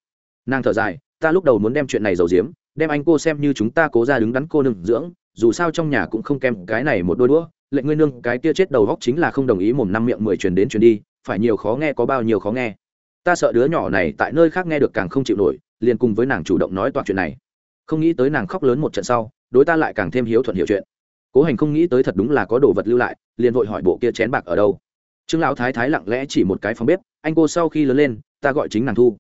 Nàng thở dài, ta lúc đầu muốn đem chuyện này giấu giếm, đem anh cô xem như chúng ta cố ra đứng đắn cô nương dưỡng, dù sao trong nhà cũng không kèm cái này một đôi đũa, lệnh ngươi nương cái kia chết đầu góc chính là không đồng ý mồm năm miệng mười truyền đến truyền đi, phải nhiều khó nghe có bao nhiêu khó nghe. Ta sợ đứa nhỏ này tại nơi khác nghe được càng không chịu nổi, liền cùng với nàng chủ động nói toàn chuyện này. Không nghĩ tới nàng khóc lớn một trận sau, đối ta lại càng thêm hiếu thuận hiểu chuyện. Cố hành không nghĩ tới thật đúng là có đồ vật lưu lại, liền vội hỏi bộ kia chén bạc ở đâu trương lão thái thái lặng lẽ chỉ một cái phòng bếp, anh cô sau khi lớn lên, ta gọi chính nàng thu.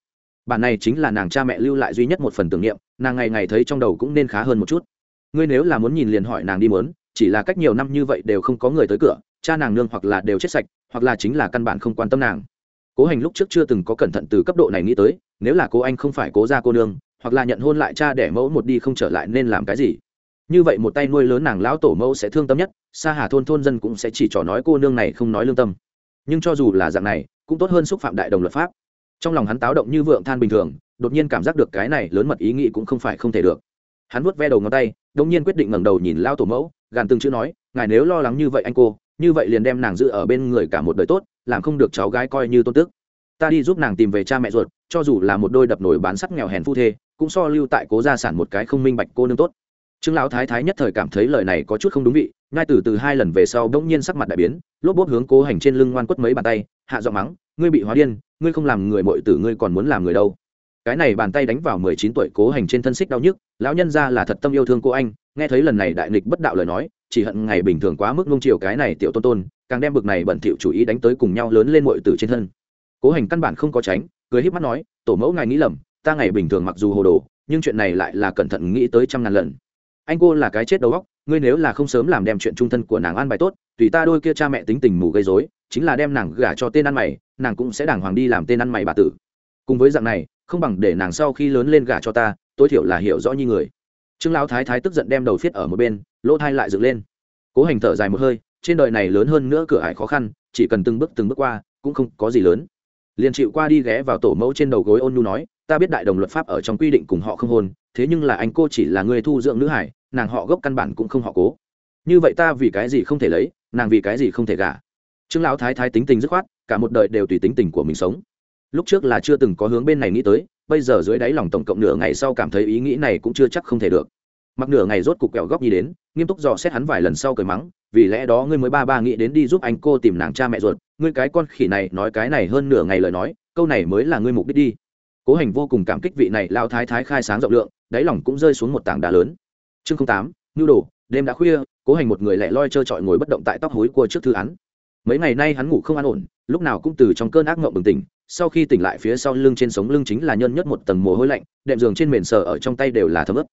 Bản này chính là nàng cha mẹ lưu lại duy nhất một phần tưởng niệm, nàng ngày ngày thấy trong đầu cũng nên khá hơn một chút. Ngươi nếu là muốn nhìn liền hỏi nàng đi mớn chỉ là cách nhiều năm như vậy đều không có người tới cửa, cha nàng nương hoặc là đều chết sạch, hoặc là chính là căn bản không quan tâm nàng. Cố hành lúc trước chưa từng có cẩn thận từ cấp độ này nghĩ tới, nếu là cô anh không phải cố ra cô nương, hoặc là nhận hôn lại cha để mẫu một đi không trở lại nên làm cái gì? Như vậy một tay nuôi lớn nàng lão tổ mẫu sẽ thương tâm nhất xa hà thôn thôn dân cũng sẽ chỉ trò nói cô nương này không nói lương tâm nhưng cho dù là dạng này, cũng tốt hơn xúc phạm đại đồng luật pháp. Trong lòng hắn táo động như vượng than bình thường, đột nhiên cảm giác được cái này lớn mật ý nghĩ cũng không phải không thể được. Hắn vuốt ve đầu ngón tay, đột nhiên quyết định ngẩng đầu nhìn lao tổ mẫu, gàn từng chữ nói, ngài nếu lo lắng như vậy anh cô, như vậy liền đem nàng giữ ở bên người cả một đời tốt, làm không được cháu gái coi như tôn tức. Ta đi giúp nàng tìm về cha mẹ ruột, cho dù là một đôi đập nổi bán sắt nghèo hèn phu thê, cũng so lưu tại cố gia sản một cái không minh bạch cô nương tốt trương lão thái thái nhất thời cảm thấy lời này có chút không đúng vị, ngay từ từ hai lần về sau bỗng nhiên sắc mặt đại biến, lốp bốp hướng cố hành trên lưng ngoan quất mấy bàn tay, hạ giọng mắng, ngươi bị hóa điên, ngươi không làm người mội tử ngươi còn muốn làm người đâu. Cái này bàn tay đánh vào mười chín tuổi cố hành trên thân xích đau nhức, lão nhân ra là thật tâm yêu thương cô anh, nghe thấy lần này đại nghịch bất đạo lời nói, chỉ hận ngày bình thường quá mức nung chiều cái này tiểu tôn tôn, càng đem bực này bẩn thỉu chủ ý đánh tới cùng nhau lớn lên mội tử trên thân. Cố hành căn bản không có tránh, cười híp mắt nói, tổ mẫu ngài nghĩ lầm, ta ngày bình thường mặc dù hồ đồ, nhưng chuyện này lại là cẩn thận nghĩ tới trăm ngàn lần anh cô là cái chết đầu óc, ngươi nếu là không sớm làm đem chuyện trung thân của nàng an bài tốt, tùy ta đôi kia cha mẹ tính tình mù gây dối chính là đem nàng gả cho tên ăn mày, nàng cũng sẽ đàng hoàng đi làm tên ăn mày bà tử. Cùng với dạng này, không bằng để nàng sau khi lớn lên gả cho ta, tối thiểu là hiểu rõ như người. Trương lão thái thái tức giận đem đầu phiết ở một bên, lỗ thai lại dựng lên. Cố hành thở dài một hơi, trên đời này lớn hơn nữa cửa ải khó khăn, chỉ cần từng bước từng bước qua, cũng không có gì lớn. Liền chịu qua đi ghé vào tổ mẫu trên đầu gối ôn nhu nói, ta biết đại đồng luật pháp ở trong quy định cùng họ không hôn, thế nhưng là anh cô chỉ là người thu dưỡng nữ hải nàng họ gốc căn bản cũng không họ cố. Như vậy ta vì cái gì không thể lấy, nàng vì cái gì không thể gả? Trương lão thái thái tính tình dứt khoát, cả một đời đều tùy tính tình của mình sống. Lúc trước là chưa từng có hướng bên này nghĩ tới, bây giờ dưới đáy lòng tổng cộng nửa ngày sau cảm thấy ý nghĩ này cũng chưa chắc không thể được. Mặc nửa ngày rốt cục kẹo góc nhi đến, nghiêm túc dò xét hắn vài lần sau cười mắng, vì lẽ đó ngươi mới ba ba nghĩ đến đi giúp anh cô tìm nàng cha mẹ ruột, ngươi cái con khỉ này nói cái này hơn nửa ngày lời nói, câu này mới là ngươi mục đích đi. Cố hành vô cùng cảm kích vị này lao thái thái khai sáng rộng lượng, đáy lòng cũng rơi xuống một tảng đá lớn chương tám, nhu đồ, đêm đã khuya, cố hành một người lẻ loi trơ trọi ngồi bất động tại tóc hối cua trước thư án. Mấy ngày nay hắn ngủ không an ổn, lúc nào cũng từ trong cơn ác mộng bừng tỉnh, sau khi tỉnh lại phía sau lưng trên sống lưng chính là nhân nhất một tầng mồ hôi lạnh, đệm giường trên mền sờ ở trong tay đều là thấm ướp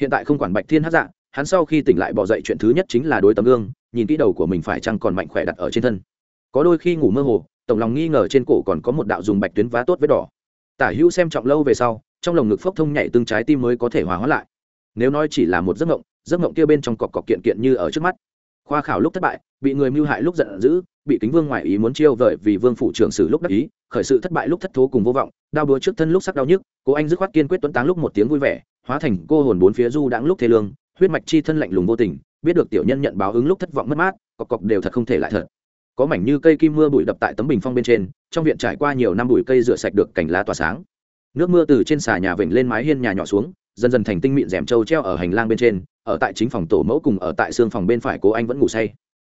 hiện tại không quản bạch thiên hát dạ hắn sau khi tỉnh lại bỏ dậy chuyện thứ nhất chính là đối tấm gương, nhìn kỹ đầu của mình phải chăng còn mạnh khỏe đặt ở trên thân. Có đôi khi ngủ mơ hồ, tổng lòng nghi ngờ trên cổ còn có một đạo dùng bạch tuyến vá tốt với đỏ. Tả hữu xem trọng lâu về sau, trong lồng ngực phốc thông nhảy tương trái tim mới có thể hòa hóa lại nếu nói chỉ là một giấc mộng giấc mộng kia bên trong cọc cọc kiện kiện như ở trước mắt. Khoa khảo lúc thất bại, bị người mưu hại lúc giận dữ, bị kính vương ngoại ý muốn chiêu vợi vì vương phủ trưởng sử lúc đắc ý, khởi sự thất bại lúc thất thố cùng vô vọng, đau đúa trước thân lúc sắc đau nhức cô anh dứt khoát kiên quyết tuấn táng lúc một tiếng vui vẻ, hóa thành cô hồn bốn phía du đãng lúc thê lương, huyết mạch chi thân lạnh lùng vô tình, biết được tiểu nhân nhận báo ứng lúc thất vọng mất mát, cọc cọc đều thật không thể lại thật. Có mảnh như cây kim mưa bụi đập tại tấm bình phong bên trên, trong viện trải qua nhiều năm bụi cây rửa sạch được cành lá tỏa sáng. Nước mưa từ trên xà nhà vểnh lên mái hiên nhà nhỏ xuống dần dần thành tinh mịn rèm trâu treo ở hành lang bên trên, ở tại chính phòng tổ mẫu cùng ở tại xương phòng bên phải cố anh vẫn ngủ say.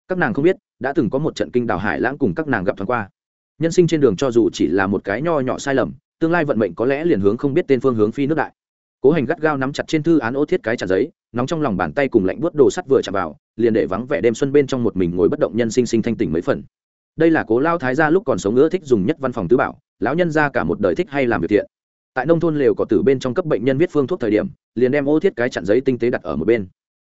Các nàng không biết, đã từng có một trận kinh đào hải lãng cùng các nàng gặp thoáng qua. Nhân sinh trên đường cho dù chỉ là một cái nho nhỏ sai lầm, tương lai vận mệnh có lẽ liền hướng không biết tên phương hướng phi nước đại. Cố hành gắt gao nắm chặt trên thư án ô thiết cái chặt giấy, nóng trong lòng bàn tay cùng lạnh bớt đồ sắt vừa chạm vào, liền để vắng vẻ đêm xuân bên trong một mình ngồi bất động nhân sinh sinh thanh tỉnh mấy phần. Đây là cố lao thái gia lúc còn sống nữa thích dùng nhất văn phòng tứ bảo, lão nhân ra cả một đời thích hay làm việc thiện tại nông thôn lều có từ bên trong cấp bệnh nhân viết phương thuốc thời điểm, liền đem ô thiết cái chặn giấy tinh tế đặt ở một bên.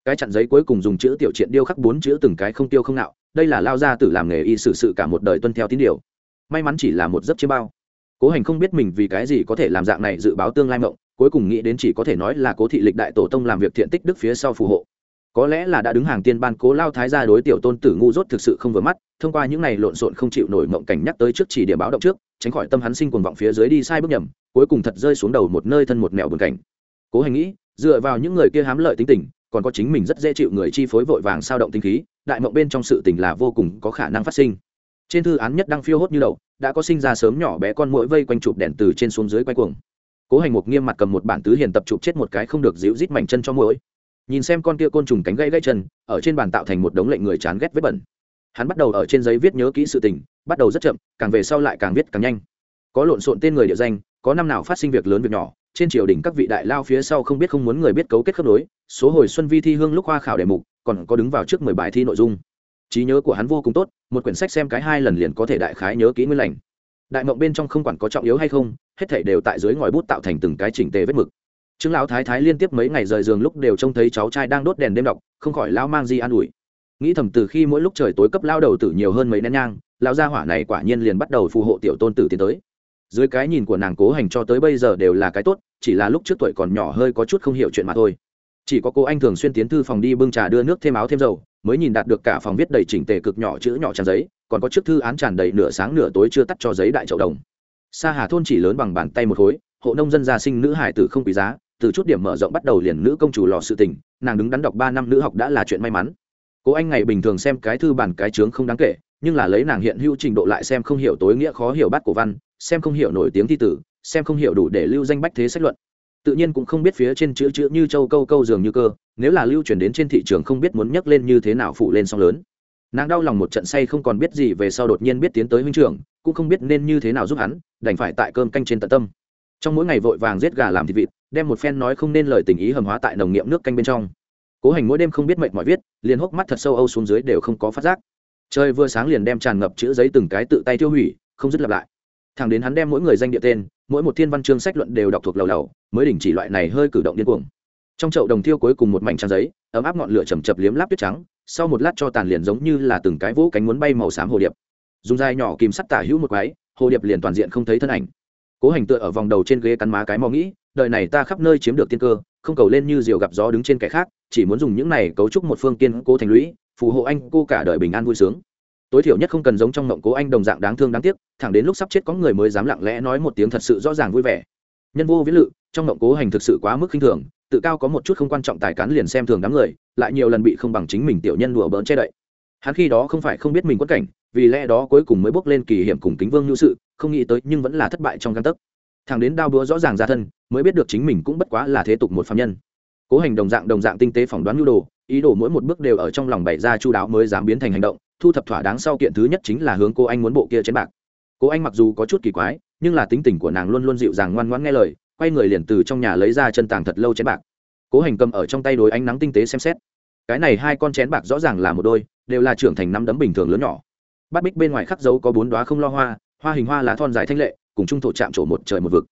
Cái chặn giấy cuối cùng dùng chữ tiểu triện điêu khắc bốn chữ từng cái không tiêu không nạo, đây là lao gia tử làm nghề y xử sự cả một đời tuân theo tín điều. May mắn chỉ là một giấc chiêm bao. Cố hành không biết mình vì cái gì có thể làm dạng này dự báo tương lai mộng, cuối cùng nghĩ đến chỉ có thể nói là cố thị lịch đại tổ tông làm việc thiện tích đức phía sau phù hộ. Có lẽ là đã đứng hàng tiên ban cố lao thái gia đối tiểu tôn tử ngu dốt thực sự không vừa mắt, thông qua những này lộn xộn không chịu nổi mộng cảnh nhắc tới trước chỉ điểm báo động trước, tránh khỏi tâm hắn sinh cuồng vọng phía dưới đi sai bước nhầm cuối cùng thật rơi xuống đầu một nơi thân một mẹo buồn cảnh. Cố hành nghĩ, dựa vào những người kia hám lợi tính tình, còn có chính mình rất dễ chịu người chi phối vội vàng sao động tinh khí, đại mộng bên trong sự tình là vô cùng có khả năng phát sinh. Trên thư án nhất đang phiêu hốt như đậu, đã có sinh ra sớm nhỏ bé con mũi vây quanh chụp đèn từ trên xuống dưới quay cuồng. Cố hành mục nghiêm mặt cầm một bản tứ hiền tập chụp chết một cái không được dịu rít mảnh chân cho mũi nhìn xem con kia côn trùng cánh gãy gãy chân, ở trên bàn tạo thành một đống lệnh người chán ghét vết bẩn. Hắn bắt đầu ở trên giấy viết nhớ kỹ sự tình, bắt đầu rất chậm, càng về sau lại càng viết càng nhanh. Có lộn xộn tên người địa danh có năm nào phát sinh việc lớn việc nhỏ, trên triều đình các vị đại lao phía sau không biết không muốn người biết cấu kết khớp nối, số hồi xuân vi thi hương lúc hoa khảo đề mục, còn có đứng vào trước mười bài thi nội dung. Trí nhớ của hắn vô cùng tốt, một quyển sách xem cái hai lần liền có thể đại khái nhớ kỹ nguyên lành. Đại mộng bên trong không quản có trọng yếu hay không, hết thể đều tại dưới ngòi bút tạo thành từng cái chỉnh tề vết mực. Trương lão thái thái liên tiếp mấy ngày rời giường lúc đều trông thấy cháu trai đang đốt đèn đêm đọc, không khỏi lao mang di an ủi. Nghĩ thầm từ khi mỗi lúc trời tối cấp lao đầu tử nhiều hơn mấy nén nhang lao gia hỏa này quả nhiên liền bắt đầu phù hộ tiểu tôn tử tiến tới dưới cái nhìn của nàng cố hành cho tới bây giờ đều là cái tốt, chỉ là lúc trước tuổi còn nhỏ hơi có chút không hiểu chuyện mà thôi. Chỉ có cô anh thường xuyên tiến thư phòng đi bưng trà đưa nước thêm áo thêm dầu, mới nhìn đạt được cả phòng viết đầy chỉnh tề cực nhỏ chữ nhỏ tràn giấy, còn có chiếc thư án tràn đầy nửa sáng nửa tối chưa tắt cho giấy đại chậu đồng. Sa hà thôn chỉ lớn bằng bàn tay một khối, hộ nông dân gia sinh nữ hải tử không quý giá, từ chút điểm mở rộng bắt đầu liền nữ công chủ lò sự tình, nàng đứng đắn đọc ba năm nữ học đã là chuyện may mắn. Cô anh ngày bình thường xem cái thư bản cái chướng không đáng kể, nhưng là lấy nàng hiện hữu trình độ lại xem không hiểu tối nghĩa khó hiểu bát cổ văn xem không hiểu nổi tiếng thi tử, xem không hiểu đủ để lưu danh bách thế sách luận. Tự nhiên cũng không biết phía trên chữ chữ như châu câu câu dường như cơ, nếu là lưu truyền đến trên thị trường không biết muốn nhấc lên như thế nào phụ lên song lớn. Nàng đau lòng một trận say không còn biết gì về sau đột nhiên biết tiến tới huynh trưởng, cũng không biết nên như thế nào giúp hắn, đành phải tại cơm canh trên tận tâm. Trong mỗi ngày vội vàng giết gà làm thịt vịt, đem một phen nói không nên lời tình ý hầm hóa tại nồng nghiệm nước canh bên trong. Cố hành mỗi đêm không biết mệnh mọi viết, liền hốc mắt thật sâu âu xuống dưới đều không có phát giác. Trời vừa sáng liền đem tràn ngập chữ giấy từng cái tự tay tiêu hủy, không dứt lặp lại thẳng đến hắn đem mỗi người danh địa tên mỗi một thiên văn chương sách luận đều đọc thuộc lầu lầu mới đình chỉ loại này hơi cử động điên cuồng. Trong chậu đồng thiêu cuối cùng một mảnh trang giấy ấm áp ngọn lửa chầm chập liếm láp tuyết trắng sau một lát cho tàn liền giống như là từng cái vỗ cánh muốn bay màu xám hồ điệp. Dùng dai nhỏ kìm sắt tả hữu một cái, hồ điệp liền toàn diện không thấy thân ảnh. Cố hành tựa ở vòng đầu trên ghế cắn má cái mò nghĩ đời này ta khắp nơi chiếm được tiên cơ không cầu lên như diều gặp gió đứng trên kẻ khác chỉ muốn dùng những này cấu trúc một phương kiên cố thành lũy phù hộ anh cô cả đời bình an vui sướng tối thiểu nhất không cần giống trong mộng cố anh đồng dạng đáng thương đáng tiếc, thẳng đến lúc sắp chết có người mới dám lặng lẽ nói một tiếng thật sự rõ ràng vui vẻ. Nhân vô viễn lự, trong mộng cố hành thực sự quá mức khinh thường, tự cao có một chút không quan trọng tài cán liền xem thường đám người, lại nhiều lần bị không bằng chính mình tiểu nhân đùa bỡn che đậy. Hắn khi đó không phải không biết mình quất cảnh, vì lẽ đó cuối cùng mới bước lên kỳ hiểm cùng kính vương nhu sự, không nghĩ tới nhưng vẫn là thất bại trong căn tấc. Thằng đến đao búa rõ ràng ra thân, mới biết được chính mình cũng bất quá là thế tục một phạm nhân. Cố hành đồng dạng đồng dạng tinh tế phỏng đoán nhu đồ, ý đồ mỗi một bước đều ở trong lòng bày ra chu đáo mới dám biến thành hành động thu thập thỏa đáng sau kiện thứ nhất chính là hướng cô anh muốn bộ kia chén bạc. Cô anh mặc dù có chút kỳ quái, nhưng là tính tình của nàng luôn luôn dịu dàng ngoan ngoãn nghe lời, quay người liền từ trong nhà lấy ra chân tàng thật lâu chén bạc. Cố hành cầm ở trong tay đối ánh nắng tinh tế xem xét. Cái này hai con chén bạc rõ ràng là một đôi, đều là trưởng thành năm đấm bình thường lớn nhỏ. Bát bích bên ngoài khắc dấu có bốn đoá không lo hoa hoa hình hoa lá thon dài thanh lệ, cùng trung thổ chạm trổ một trời một vực.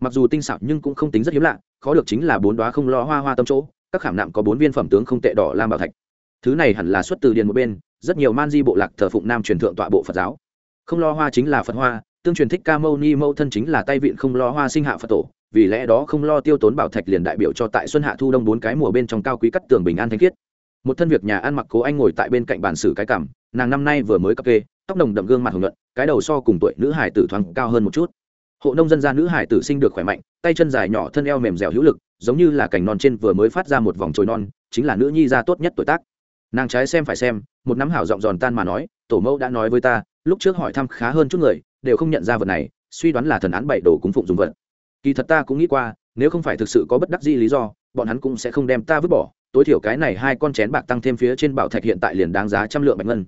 Mặc dù tinh xảo nhưng cũng không tính rất hiếm lạ, khó được chính là bốn đoá không lo hoa hoa tâm chỗ, các khảm nạm có bốn viên phẩm tướng không tệ đỏ lam bảo thạch thứ này hẳn là xuất từ điền một bên, rất nhiều man di bộ lạc thờ phụng nam truyền thượng tọa bộ phật giáo. Không lo hoa chính là phật hoa, tương truyền thích ca mâu ni mâu thân chính là tay vịn không lo hoa sinh hạ phật tổ, vì lẽ đó không lo tiêu tốn bảo thạch liền đại biểu cho tại xuân hạ thu đông bốn cái mùa bên trong cao quý cắt tường bình an thanh khiết. Một thân việc nhà ăn mặc cố anh ngồi tại bên cạnh bàn xử cái cảm nàng năm nay vừa mới cập kê, tóc đồng đậm gương mặt hồng nhuận, cái đầu so cùng tuổi nữ hải tử thoáng cao hơn một chút. Hộ nông dân gia nữ hải tử sinh được khỏe mạnh, tay chân dài nhỏ thân eo mềm dẻo hữu lực, giống như là cành non trên vừa mới phát ra một vòng trồi non, chính là nữ nhi gia tốt nhất tuổi tác nàng trái xem phải xem, một nắm hảo giọng giòn tan mà nói, tổ mẫu đã nói với ta, lúc trước hỏi thăm khá hơn chút người, đều không nhận ra vật này, suy đoán là thần án bảy đồ cúng phụng dùng vật. Kỳ thật ta cũng nghĩ qua, nếu không phải thực sự có bất đắc dĩ lý do, bọn hắn cũng sẽ không đem ta vứt bỏ. Tối thiểu cái này hai con chén bạc tăng thêm phía trên bảo thạch hiện tại liền đáng giá trăm lượng bạch ngân.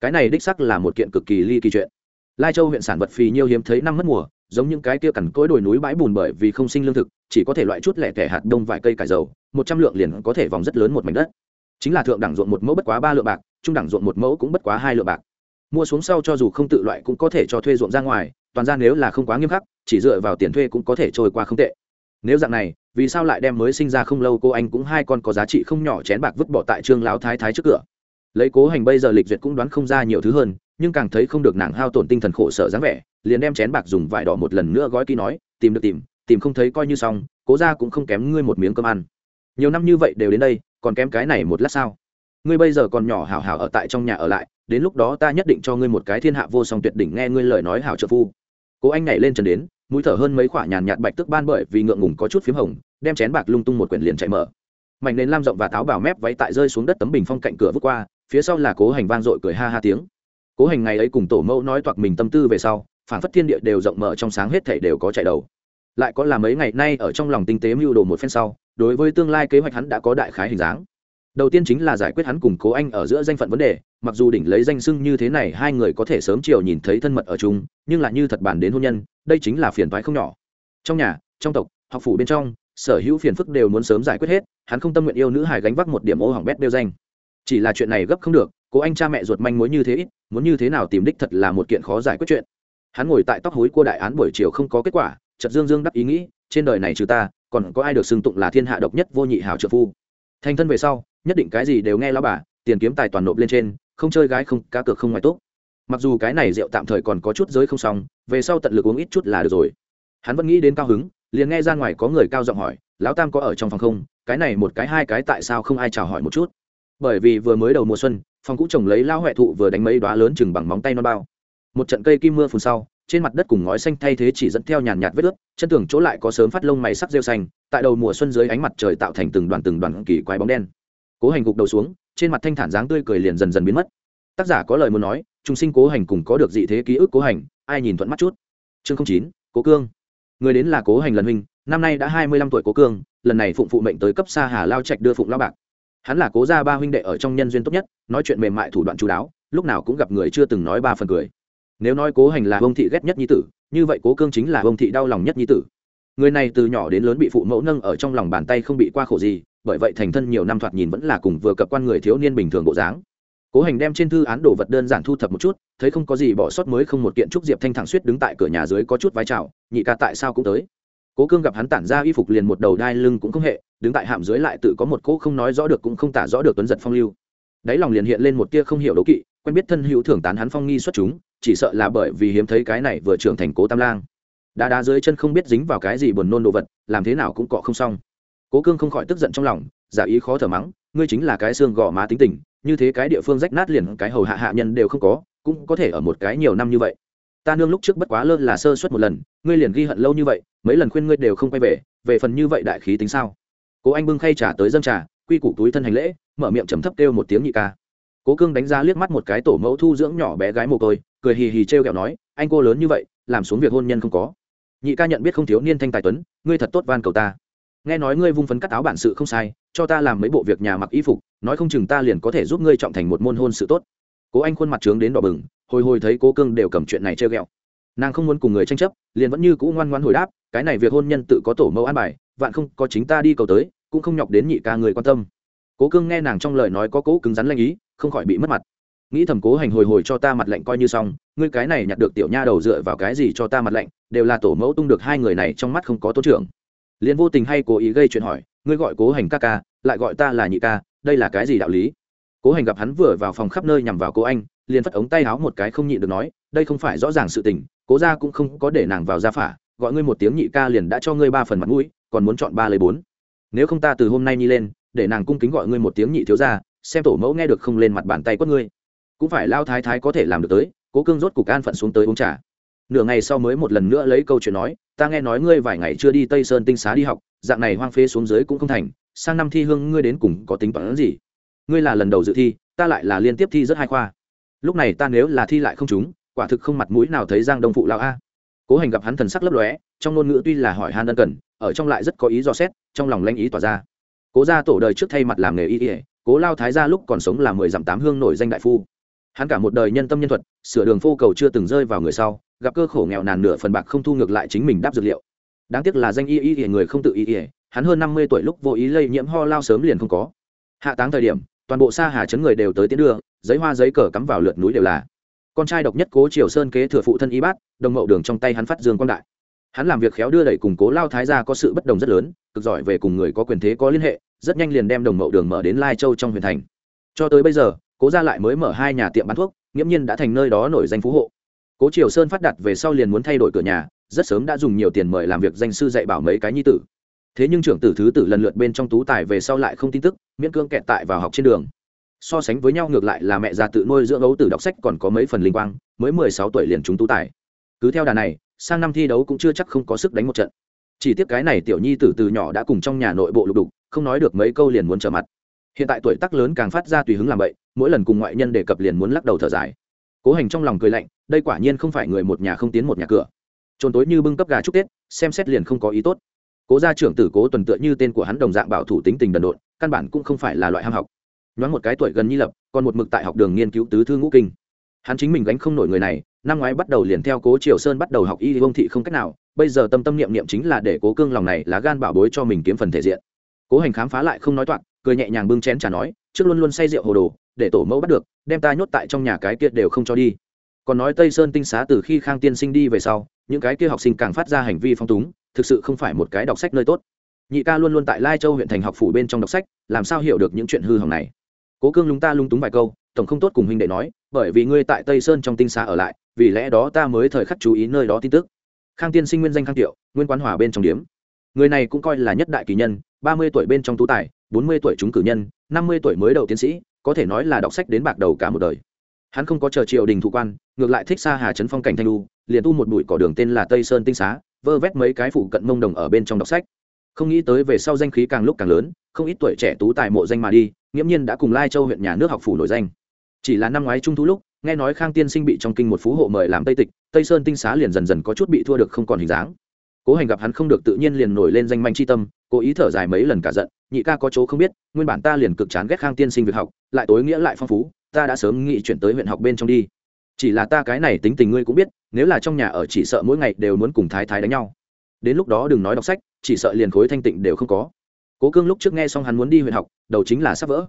Cái này đích sắc là một kiện cực kỳ ly kỳ chuyện. Lai châu huyện sản vật phì nhiêu hiếm thấy năm mất mùa, giống những cái kia cằn cỗi đồi núi bãi bùn bởi vì không sinh lương thực, chỉ có thể loại chút lẻ tẻ hạt đông vài cây cải dầu, một trăm lượng liền có thể vòng rất lớn một mảnh đất chính là thượng đẳng ruộng một mẫu bất quá ba lượng bạc, trung đẳng ruộng một mẫu cũng bất quá hai lượng bạc. Mua xuống sau cho dù không tự loại cũng có thể cho thuê ruộng ra ngoài, toàn ra nếu là không quá nghiêm khắc, chỉ dựa vào tiền thuê cũng có thể trôi qua không tệ. Nếu dạng này, vì sao lại đem mới sinh ra không lâu cô anh cũng hai con có giá trị không nhỏ chén bạc vứt bỏ tại trương lão thái thái trước cửa. Lấy cố hành bây giờ lịch duyệt cũng đoán không ra nhiều thứ hơn, nhưng càng thấy không được nàng hao tổn tinh thần khổ sở dáng vẻ, liền đem chén bạc dùng vải đỏ một lần nữa gói ký nói, tìm được tìm tìm không thấy coi như xong, cố ra cũng không kém ngươi một miếng cơm ăn nhiều năm như vậy đều đến đây, còn kém cái này một lát sao? Ngươi bây giờ còn nhỏ hảo hảo ở tại trong nhà ở lại, đến lúc đó ta nhất định cho ngươi một cái thiên hạ vô song tuyệt đỉnh nghe ngươi lời nói hảo trợ phu. Cố anh nhảy lên trần đến, mũi thở hơn mấy khoả nhàn nhạt bạch tức ban bởi vì ngượng ngùng có chút p h í m hồng, đem chén bạc lung tung một quyển liền chạy mở. Mạnh nền lam rộng và táo bảo mép váy tại rơi xuống đất tấm bình phong cạnh cửa vút qua, phía sau là cố hành vang dội cười ha ha tiếng. Cố hành ngày ấy cùng tổ mẫu nói toạc mình tâm tư về sau phản phất thiên địa đều rộng mở trong sáng hết thể đều có chạy đầu lại có là mấy ngày nay ở trong lòng tinh tế mưu đồ một phen sau, đối với tương lai kế hoạch hắn đã có đại khái hình dáng. Đầu tiên chính là giải quyết hắn cùng cố anh ở giữa danh phận vấn đề, mặc dù đỉnh lấy danh sưng như thế này hai người có thể sớm chiều nhìn thấy thân mật ở chung, nhưng là như thật bàn đến hôn nhân, đây chính là phiền toái không nhỏ. Trong nhà, trong tộc, học phủ bên trong, sở hữu phiền phức đều muốn sớm giải quyết hết, hắn không tâm nguyện yêu nữ hài gánh vác một điểm ô hỏng bét đeo danh. Chỉ là chuyện này gấp không được, cố anh cha mẹ ruột manh mối như thế ít, muốn như thế nào tìm đích thật là một kiện khó giải quyết chuyện. Hắn ngồi tại tóc hối của đại án buổi chiều không có kết quả chật dương dương đắc ý nghĩ, trên đời này trừ ta, còn có ai được xưng tụng là thiên hạ độc nhất vô nhị hảo trợ phu? Thành thân về sau, nhất định cái gì đều nghe lão bà, tiền kiếm tài toàn nộp lên trên, không chơi gái không, cá cược không ngoài tốt mặc dù cái này rượu tạm thời còn có chút giới không xong, về sau tận lực uống ít chút là được rồi. Hắn vẫn nghĩ đến cao hứng, liền nghe ra ngoài có người cao giọng hỏi, lão tam có ở trong phòng không? Cái này một cái hai cái tại sao không ai chào hỏi một chút? Bởi vì vừa mới đầu mùa xuân, phòng cũ trồng lấy lao huệ thụ vừa đánh mấy đoá lớn chừng bằng móng tay non bao. Một trận cây kim mưa phùn sau trên mặt đất cùng ngói xanh thay thế chỉ dẫn theo nhàn nhạt vết ướt, chân tường chỗ lại có sớm phát lông mày sắc rêu xanh, tại đầu mùa xuân dưới ánh mặt trời tạo thành từng đoàn từng đoàn kỳ quái bóng đen. Cố hành gục đầu xuống, trên mặt thanh thản dáng tươi cười liền dần dần biến mất. Tác giả có lời muốn nói chúng sinh cố hành cùng có được dị thế ký ức cố hành, ai nhìn thuận mắt chút? Chương chín, cố cương. Người đến là cố hành lần huynh, năm nay đã hai mươi lăm tuổi cố cương, lần này phụng phụ mệnh tới cấp xa hà lao trạch đưa phụng lao bạc. Hắn là cố gia ba huynh đệ ở trong nhân duyên tốt nhất, nói chuyện mềm mại thủ đoạn chú đáo, lúc nào cũng gặp người chưa từng nói ba phần cười nếu nói cố hành là ông thị ghét nhất nhi tử, như vậy cố cương chính là ông thị đau lòng nhất nhi tử. Người này từ nhỏ đến lớn bị phụ mẫu nâng ở trong lòng bàn tay không bị qua khổ gì, bởi vậy thành thân nhiều năm thoạt nhìn vẫn là cùng vừa cập quan người thiếu niên bình thường bộ dáng. Cố hành đem trên thư án đồ vật đơn giản thu thập một chút, thấy không có gì bỏ sót mới không một kiện trúc diệp thanh thẳng suýt đứng tại cửa nhà dưới có chút vai trào, nhị ca tại sao cũng tới. Cố cương gặp hắn tản ra y phục liền một đầu đai lưng cũng không hệ, đứng tại hạm dưới lại tự có một cỗ không nói rõ được cũng không tả rõ được tuấn giật phong lưu. Đáy lòng liền hiện lên một tia không hiểu đố kỵ, quen biết thân hữu thưởng tán hắn phong nghi xuất chúng chỉ sợ là bởi vì hiếm thấy cái này vừa trưởng thành cố tam lang. Đá đá dưới chân không biết dính vào cái gì buồn nôn đồ vật, làm thế nào cũng cọ không xong. Cố cương không khỏi tức giận trong lòng, giả ý khó thở mắng, ngươi chính là cái xương gò má tính tình, như thế cái địa phương rách nát liền cái hầu hạ hạ nhân đều không có, cũng có thể ở một cái nhiều năm như vậy. Ta nương lúc trước bất quá lơ là sơ suất một lần, ngươi liền ghi hận lâu như vậy, mấy lần khuyên ngươi đều không quay về về phần như vậy đại khí tính sao? Cố anh bưng khay trà tới dân trà, quy củ túi thân hành lễ, mở miệng trầm thấp kêu một tiếng nhị ca cố cương đánh giá liếc mắt một cái tổ mẫu thu dưỡng nhỏ bé gái mồ côi, cười hì hì t r kẹo nói, anh cô lớn như vậy, làm xuống việc hôn nhân không có. Nhị ca nhận biết không thiếu niên thanh tài tuấn, ngươi thật tốt van cầu ta. Nghe nói ngươi vung phấn cắt áo bản sự không sai, cho ta làm mấy bộ việc nhà mặc y phục, nói không chừng ta liền có thể giúp ngươi trọng thành một môn hôn sự tốt. Cố anh khuôn mặt trướng đến đỏ bừng, hồi hồi thấy cố cương đều cầm chuyện này treo ghẹo nàng không muốn cùng người tranh chấp, liền vẫn như cũ ngoan ngoan hồi đáp, cái này việc hôn nhân tự có tổ mẫu an bài, vạn không có chính ta đi cầu tới, cũng không nhọc đến nhị ca người quan tâm cố cương nghe nàng trong lời nói có cố cứng rắn lanh ý, không khỏi bị mất mặt. Nghĩ thầm cố hành hồi hồi cho ta mặt lạnh coi như xong, ngươi cái này nhặt được tiểu nha đầu dựa vào cái gì cho ta mặt lạnh, đều là tổ mẫu tung được hai người này trong mắt không có tôn trưởng. Liền vô tình hay cố ý gây chuyện hỏi, ngươi gọi cố hành ca ca, lại gọi ta là nhị ca, đây là cái gì đạo lý? Cố hành gặp hắn vừa vào phòng khắp nơi nhằm vào cố anh, liền phất ống tay áo một cái không nhịn được nói, đây không phải rõ ràng sự tình, cố ra cũng không có để nàng vào gia phả, gọi ngươi một tiếng nhị ca liền đã cho ngươi ba phần mặt mũi, còn muốn chọn ba lấy bốn. Nếu không ta từ hôm nay nhi lên để nàng cung kính gọi ngươi một tiếng nhị thiếu ra xem tổ mẫu nghe được không lên mặt bàn tay quất ngươi. Cũng phải lao thái thái có thể làm được tới cố cương rốt cục an phận xuống tới uống trà. Nửa ngày sau mới một lần nữa lấy câu chuyện nói ta nghe nói ngươi vài ngày chưa đi tây sơn tinh xá đi học dạng này hoang phế xuống dưới cũng không thành sang năm thi hương ngươi đến cùng có tính toán gì? Ngươi là lần đầu dự thi ta lại là liên tiếp thi rất hai khoa. Lúc này ta nếu là thi lại không trúng, quả thực không mặt mũi nào thấy giang đông phụ lão a. Cố hành gặp hắn thần sắc lấp lóe trong ngôn ngữ tuy là hỏi han ân cần ở trong lại rất có ý dò xét trong lòng lanh ý tỏa ra cố gia tổ đời trước thay mặt làm nghề y ỉa cố lao thái gia lúc còn sống là mười dặm tám hương nổi danh đại phu. Hắn cả một đời nhân tâm nhân thuật, sửa đường phô cầu chưa từng rơi vào người sau, gặp cơ khổ nghèo nàn nửa phần bạc không thu ngược lại chính mình đáp dược liệu. Đáng tiếc là danh y y ỉa người không tự y ỉa hắn hơn năm mươi tuổi lúc vô ý lây nhiễm ho lao sớm liền không có. Hạ táng thời điểm, toàn bộ xa hà chấn người đều tới tiến đưa, giấy hoa giấy cờ cắm vào lượt núi đều là. Con trai độc nhất cố triều sơn kế thừa phụ thân y bát, đồng mậu đường trong tay hắn phát dương quan đại. Hắn làm việc khéo đưa đẩy cùng cố lao thái gia có sự bất đồng rất lớn, cực giỏi về cùng người có quyền thế có liên hệ rất nhanh liền đem đồng mậu đường mở đến lai châu trong huyện thành. Cho tới bây giờ, cố gia lại mới mở hai nhà tiệm bán thuốc, nghiễm nhiên đã thành nơi đó nổi danh phú hộ. Cố triều sơn phát đặt về sau liền muốn thay đổi cửa nhà, rất sớm đã dùng nhiều tiền mời làm việc danh sư dạy bảo mấy cái nhi tử. Thế nhưng trưởng tử thứ tử lần lượt bên trong tú tài về sau lại không tin tức, miễn cưỡng kẹt tại vào học trên đường. So sánh với nhau ngược lại là mẹ già tự nuôi dưỡng ấu tử đọc sách còn có mấy phần linh quang, mới mười sáu tuổi liền chúng tú tài. Cứ theo đà này, sang năm thi đấu cũng chưa chắc không có sức đánh một trận. Chỉ tiếc cái này tiểu nhi tử từ nhỏ đã cùng trong nhà nội bộ lục đục không nói được mấy câu liền muốn trở mặt. Hiện tại tuổi tác lớn càng phát ra tùy hứng làm vậy mỗi lần cùng ngoại nhân đề cập liền muốn lắc đầu thở dài. Cố hành trong lòng cười lạnh, đây quả nhiên không phải người một nhà không tiến một nhà cửa. Trồn tối như bưng cấp gà chúc tết, xem xét liền không có ý tốt. Cố gia trưởng tử cố tuần tựa như tên của hắn đồng dạng bảo thủ tính tình đần độn, căn bản cũng không phải là loại ham học. Nhoáng một cái tuổi gần nhi lập, còn một mực tại học đường nghiên cứu tứ thư ngũ kinh. Hắn chính mình gánh không nổi người này, năm ngoái bắt đầu liền theo cố triều sơn bắt đầu học y ông thị không cách nào, bây giờ tâm tâm niệm niệm chính là để cố cương lòng này là gan bảo bối cho mình kiếm phần thể diện cố hành khám phá lại không nói toạc, cười nhẹ nhàng bưng chén trả nói, trước luôn luôn say rượu hồ đồ, để tổ mẫu bắt được, đem ta nhốt tại trong nhà cái kia đều không cho đi. Còn nói tây sơn tinh xá từ khi khang tiên sinh đi về sau, những cái kia học sinh càng phát ra hành vi phong túng, thực sự không phải một cái đọc sách nơi tốt. Nhị ca luôn luôn tại lai châu huyện thành học phủ bên trong đọc sách, làm sao hiểu được những chuyện hư hỏng này? Cố cương lúng ta lung túng vài câu, tổng không tốt cùng huynh đệ nói, bởi vì ngươi tại tây sơn trong tinh xá ở lại, vì lẽ đó ta mới thời khắc chú ý nơi đó tin tức. Khang tiên sinh nguyên danh khang tiệu, nguyên quán hòa bên trong điếm. Người này cũng coi là nhất đại kỳ nhân ba mươi tuổi bên trong tú tài, bốn mươi tuổi chúng cử nhân, năm mươi tuổi mới đầu tiến sĩ, có thể nói là đọc sách đến bạc đầu cả một đời. Hắn không có chờ triều đình thụ quan, ngược lại thích xa hà trấn phong cảnh thanh lu liền tu một bụi cỏ đường tên là tây sơn tinh xá, vơ vét mấy cái phụ cận mông đồng ở bên trong đọc sách. Không nghĩ tới về sau danh khí càng lúc càng lớn, không ít tuổi trẻ tú tài mộ danh mà đi, nghiễm nhiên đã cùng lai châu huyện nhà nước học phủ nổi danh. Chỉ là năm ngoái trung thu lúc, nghe nói khang tiên sinh bị trong kinh một phú hộ mời làm tây tịch, tây sơn tinh xá liền dần dần có chút bị thua được không còn hình dáng. Cố hành gặp hắn không được tự nhiên liền nổi lên danh manh c tâm cố ý thở dài mấy lần cả giận, nhị ca có chỗ không biết, nguyên bản ta liền cực chán ghét khang tiên sinh việc học, lại tối nghĩa lại phong phú, ta đã sớm nghĩ chuyển tới huyện học bên trong đi. Chỉ là ta cái này tính tình ngươi cũng biết, nếu là trong nhà ở chỉ sợ mỗi ngày đều muốn cùng thái thái đánh nhau. Đến lúc đó đừng nói đọc sách, chỉ sợ liền khối thanh tịnh đều không có. Cố cương lúc trước nghe xong hắn muốn đi huyện học, đầu chính là sắp vỡ.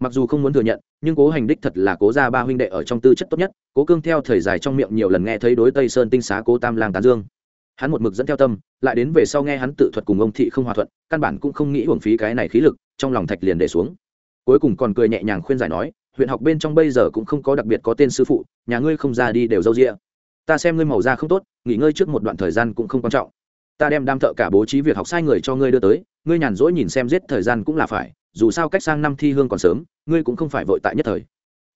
Mặc dù không muốn thừa nhận, nhưng cố hành đích thật là cố gia ba huynh đệ ở trong tư chất tốt nhất. Cố cương theo thời dài trong miệng nhiều lần nghe thấy đối tây sơn tinh xá cố tam lang tán dương hắn một mực dẫn theo tâm, lại đến về sau nghe hắn tự thuật cùng ông thị không hòa thuận, căn bản cũng không nghĩ uổng phí cái này khí lực, trong lòng thạch liền để xuống. Cuối cùng còn cười nhẹ nhàng khuyên giải nói, huyện học bên trong bây giờ cũng không có đặc biệt có tên sư phụ, nhà ngươi không ra đi đều dâu rịa ta xem ngươi màu da không tốt, nghỉ ngơi trước một đoạn thời gian cũng không quan trọng. Ta đem đam thợ cả bố trí việc học sai người cho ngươi đưa tới, ngươi nhàn rỗi nhìn xem giết thời gian cũng là phải, dù sao cách sang năm thi hương còn sớm, ngươi cũng không phải vội tại nhất thời.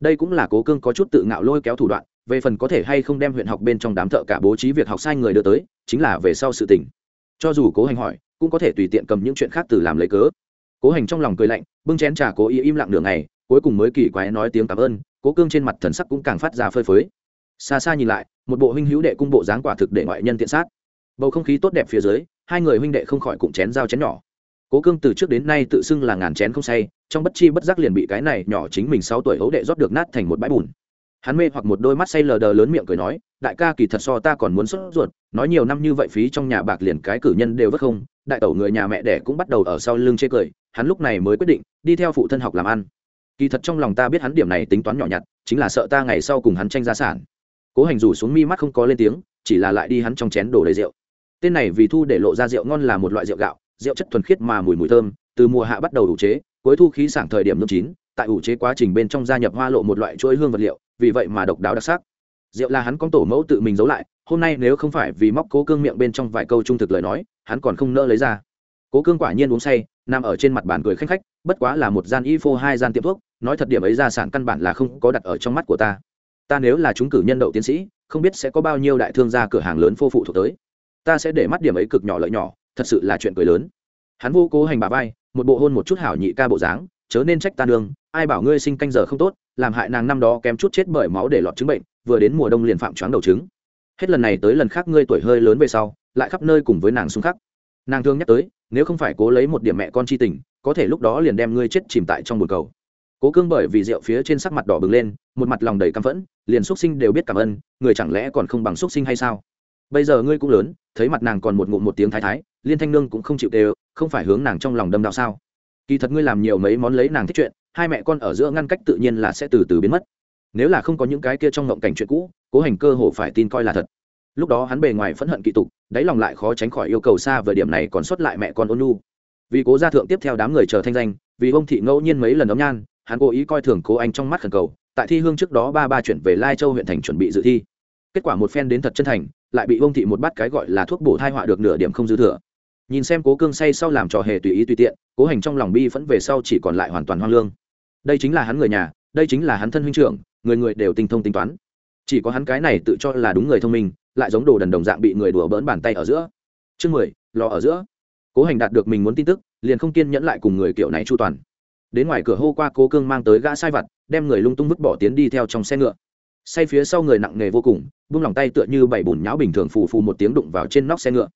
Đây cũng là cố cương có chút tự ngạo lôi kéo thủ đoạn về phần có thể hay không đem huyện học bên trong đám thợ cả bố trí việc học sai người đưa tới, chính là về sau sự tình. Cho dù cố hành hỏi, cũng có thể tùy tiện cầm những chuyện khác từ làm lấy cớ. Cố hành trong lòng cười lạnh, bưng chén trà cố ý im lặng nửa ngày, cuối cùng mới kỳ quái nói tiếng cảm ơn, cố cương trên mặt thần sắc cũng càng phát ra phơi phới. Xa xa nhìn lại, một bộ huynh hữu đệ cung bộ dáng quả thực để ngoại nhân tiện sát. Bầu không khí tốt đẹp phía dưới, hai người huynh đệ không khỏi cụm chén dao chén nhỏ. Cố cương từ trước đến nay tự xưng là ngàn chén không say, trong bất chi bất giác liền bị cái này nhỏ chính mình sáu tuổi hấu đệ rót được nát thành một bãi bùn hắn mê hoặc một đôi mắt say lờ đờ lớn miệng cười nói, đại ca kỳ thật so ta còn muốn sốt ruột, nói nhiều năm như vậy phí trong nhà bạc liền cái cử nhân đều vất không, đại tẩu người nhà mẹ đẻ cũng bắt đầu ở sau lưng chê cười, hắn lúc này mới quyết định, đi theo phụ thân học làm ăn. Kỳ thật trong lòng ta biết hắn điểm này tính toán nhỏ nhặt, chính là sợ ta ngày sau cùng hắn tranh gia sản. Cố hành rủ xuống mi mắt không có lên tiếng, chỉ là lại đi hắn trong chén đổ đầy rượu. Tên này vì thu để lộ ra rượu ngon là một loại rượu gạo, rượu chất thuần khiết mà mùi mùi thơm, từ mùa hạ bắt đầu đủ chế, cuối thu khí sảng thời điểm nước chín tại ủ chế quá trình bên trong gia nhập hoa lộ một loại chuỗi hương vật liệu, vì vậy mà độc đáo đặc sắc. Rượu là hắn con tổ mẫu tự mình giấu lại, hôm nay nếu không phải vì móc cố cương miệng bên trong vài câu trung thực lời nói, hắn còn không nỡ lấy ra. Cố cương quả nhiên uống say, nằm ở trên mặt bàn cười khách khách, bất quá là một gian y phô hai gian tiệm thuốc, nói thật điểm ấy gia sản căn bản là không có đặt ở trong mắt của ta. Ta nếu là chúng cử nhân đậu tiến sĩ, không biết sẽ có bao nhiêu đại thương gia cửa hàng lớn phô phụ thuộc tới. Ta sẽ để mắt điểm ấy cực nhỏ lợi nhỏ, thật sự là chuyện cười lớn. Hắn vô cố hành bà vai, một bộ hôn một chút hảo nhị ca bộ dáng, chớ nên trách ta nương ai bảo ngươi sinh canh giờ không tốt, làm hại nàng năm đó kém chút chết bởi máu để lọt chứng bệnh, vừa đến mùa đông liền phạm choáng đầu chứng. hết lần này tới lần khác ngươi tuổi hơi lớn về sau, lại khắp nơi cùng với nàng xung khắc. Nàng thương nhắc tới, nếu không phải cố lấy một điểm mẹ con chi tình, có thể lúc đó liền đem ngươi chết chìm tại trong bồn cầu. Cố cương bởi vì rượu phía trên sắc mặt đỏ bừng lên, một mặt lòng đầy căm phẫn, liền x sinh đều biết cảm ơn, người chẳng lẽ còn không bằng x sinh hay sao? Bây giờ ngươi cũng lớn, thấy mặt nàng còn một ngụm một tiếng thái thái, liên thanh nương cũng không chịu đều không phải hướng nàng trong lòng đâm đạo sao? Kỳ thật ngươi làm nhiều mấy món lấy nàng thích chuyện hai mẹ con ở giữa ngăn cách tự nhiên là sẽ từ từ biến mất. Nếu là không có những cái kia trong ngộng cảnh chuyện cũ, cố hành cơ hồ phải tin coi là thật. Lúc đó hắn bề ngoài phẫn hận kỵ tục, đáy lòng lại khó tránh khỏi yêu cầu xa về điểm này còn xuất lại mẹ con ôn nu vì cố gia thượng tiếp theo đám người chờ thanh danh, vì ông thị ngẫu nhiên mấy lần đóng nhan, hắn cố ý coi thường cố anh trong mắt khẩn cầu, tại thi hương trước đó ba ba chuyển về lai châu huyện thành chuẩn bị dự thi. Kết quả một phen đến thật chân thành, lại bị ông thị một bát cái gọi là thuốc bổ thai họa được nửa điểm không dư thừa. Nhìn xem cố cương say sau làm trò hề tùy ý tùy tiện, cố hành trong lòng bi vẫn về sau chỉ còn lại hoàn toàn hoang lương đây chính là hắn người nhà, đây chính là hắn thân huynh trưởng, người người đều tinh thông tính toán. Chỉ có hắn cái này tự cho là đúng người thông minh, lại giống đồ đần đồng dạng bị người đùa bỡn bàn tay ở giữa. Chương mười, lò ở giữa. Cố hành đạt được mình muốn tin tức, liền không kiên nhẫn lại cùng người kiểu này chu toàn. Đến ngoài cửa hô qua cố cương mang tới gã sai vặt, đem người lung tung vứt bỏ tiến đi theo trong xe ngựa. Say phía sau người nặng nề vô cùng buông lòng tay tựa như bảy bùn nháo bình thường phù phù một tiếng đụng vào trên nóc xe ngựa.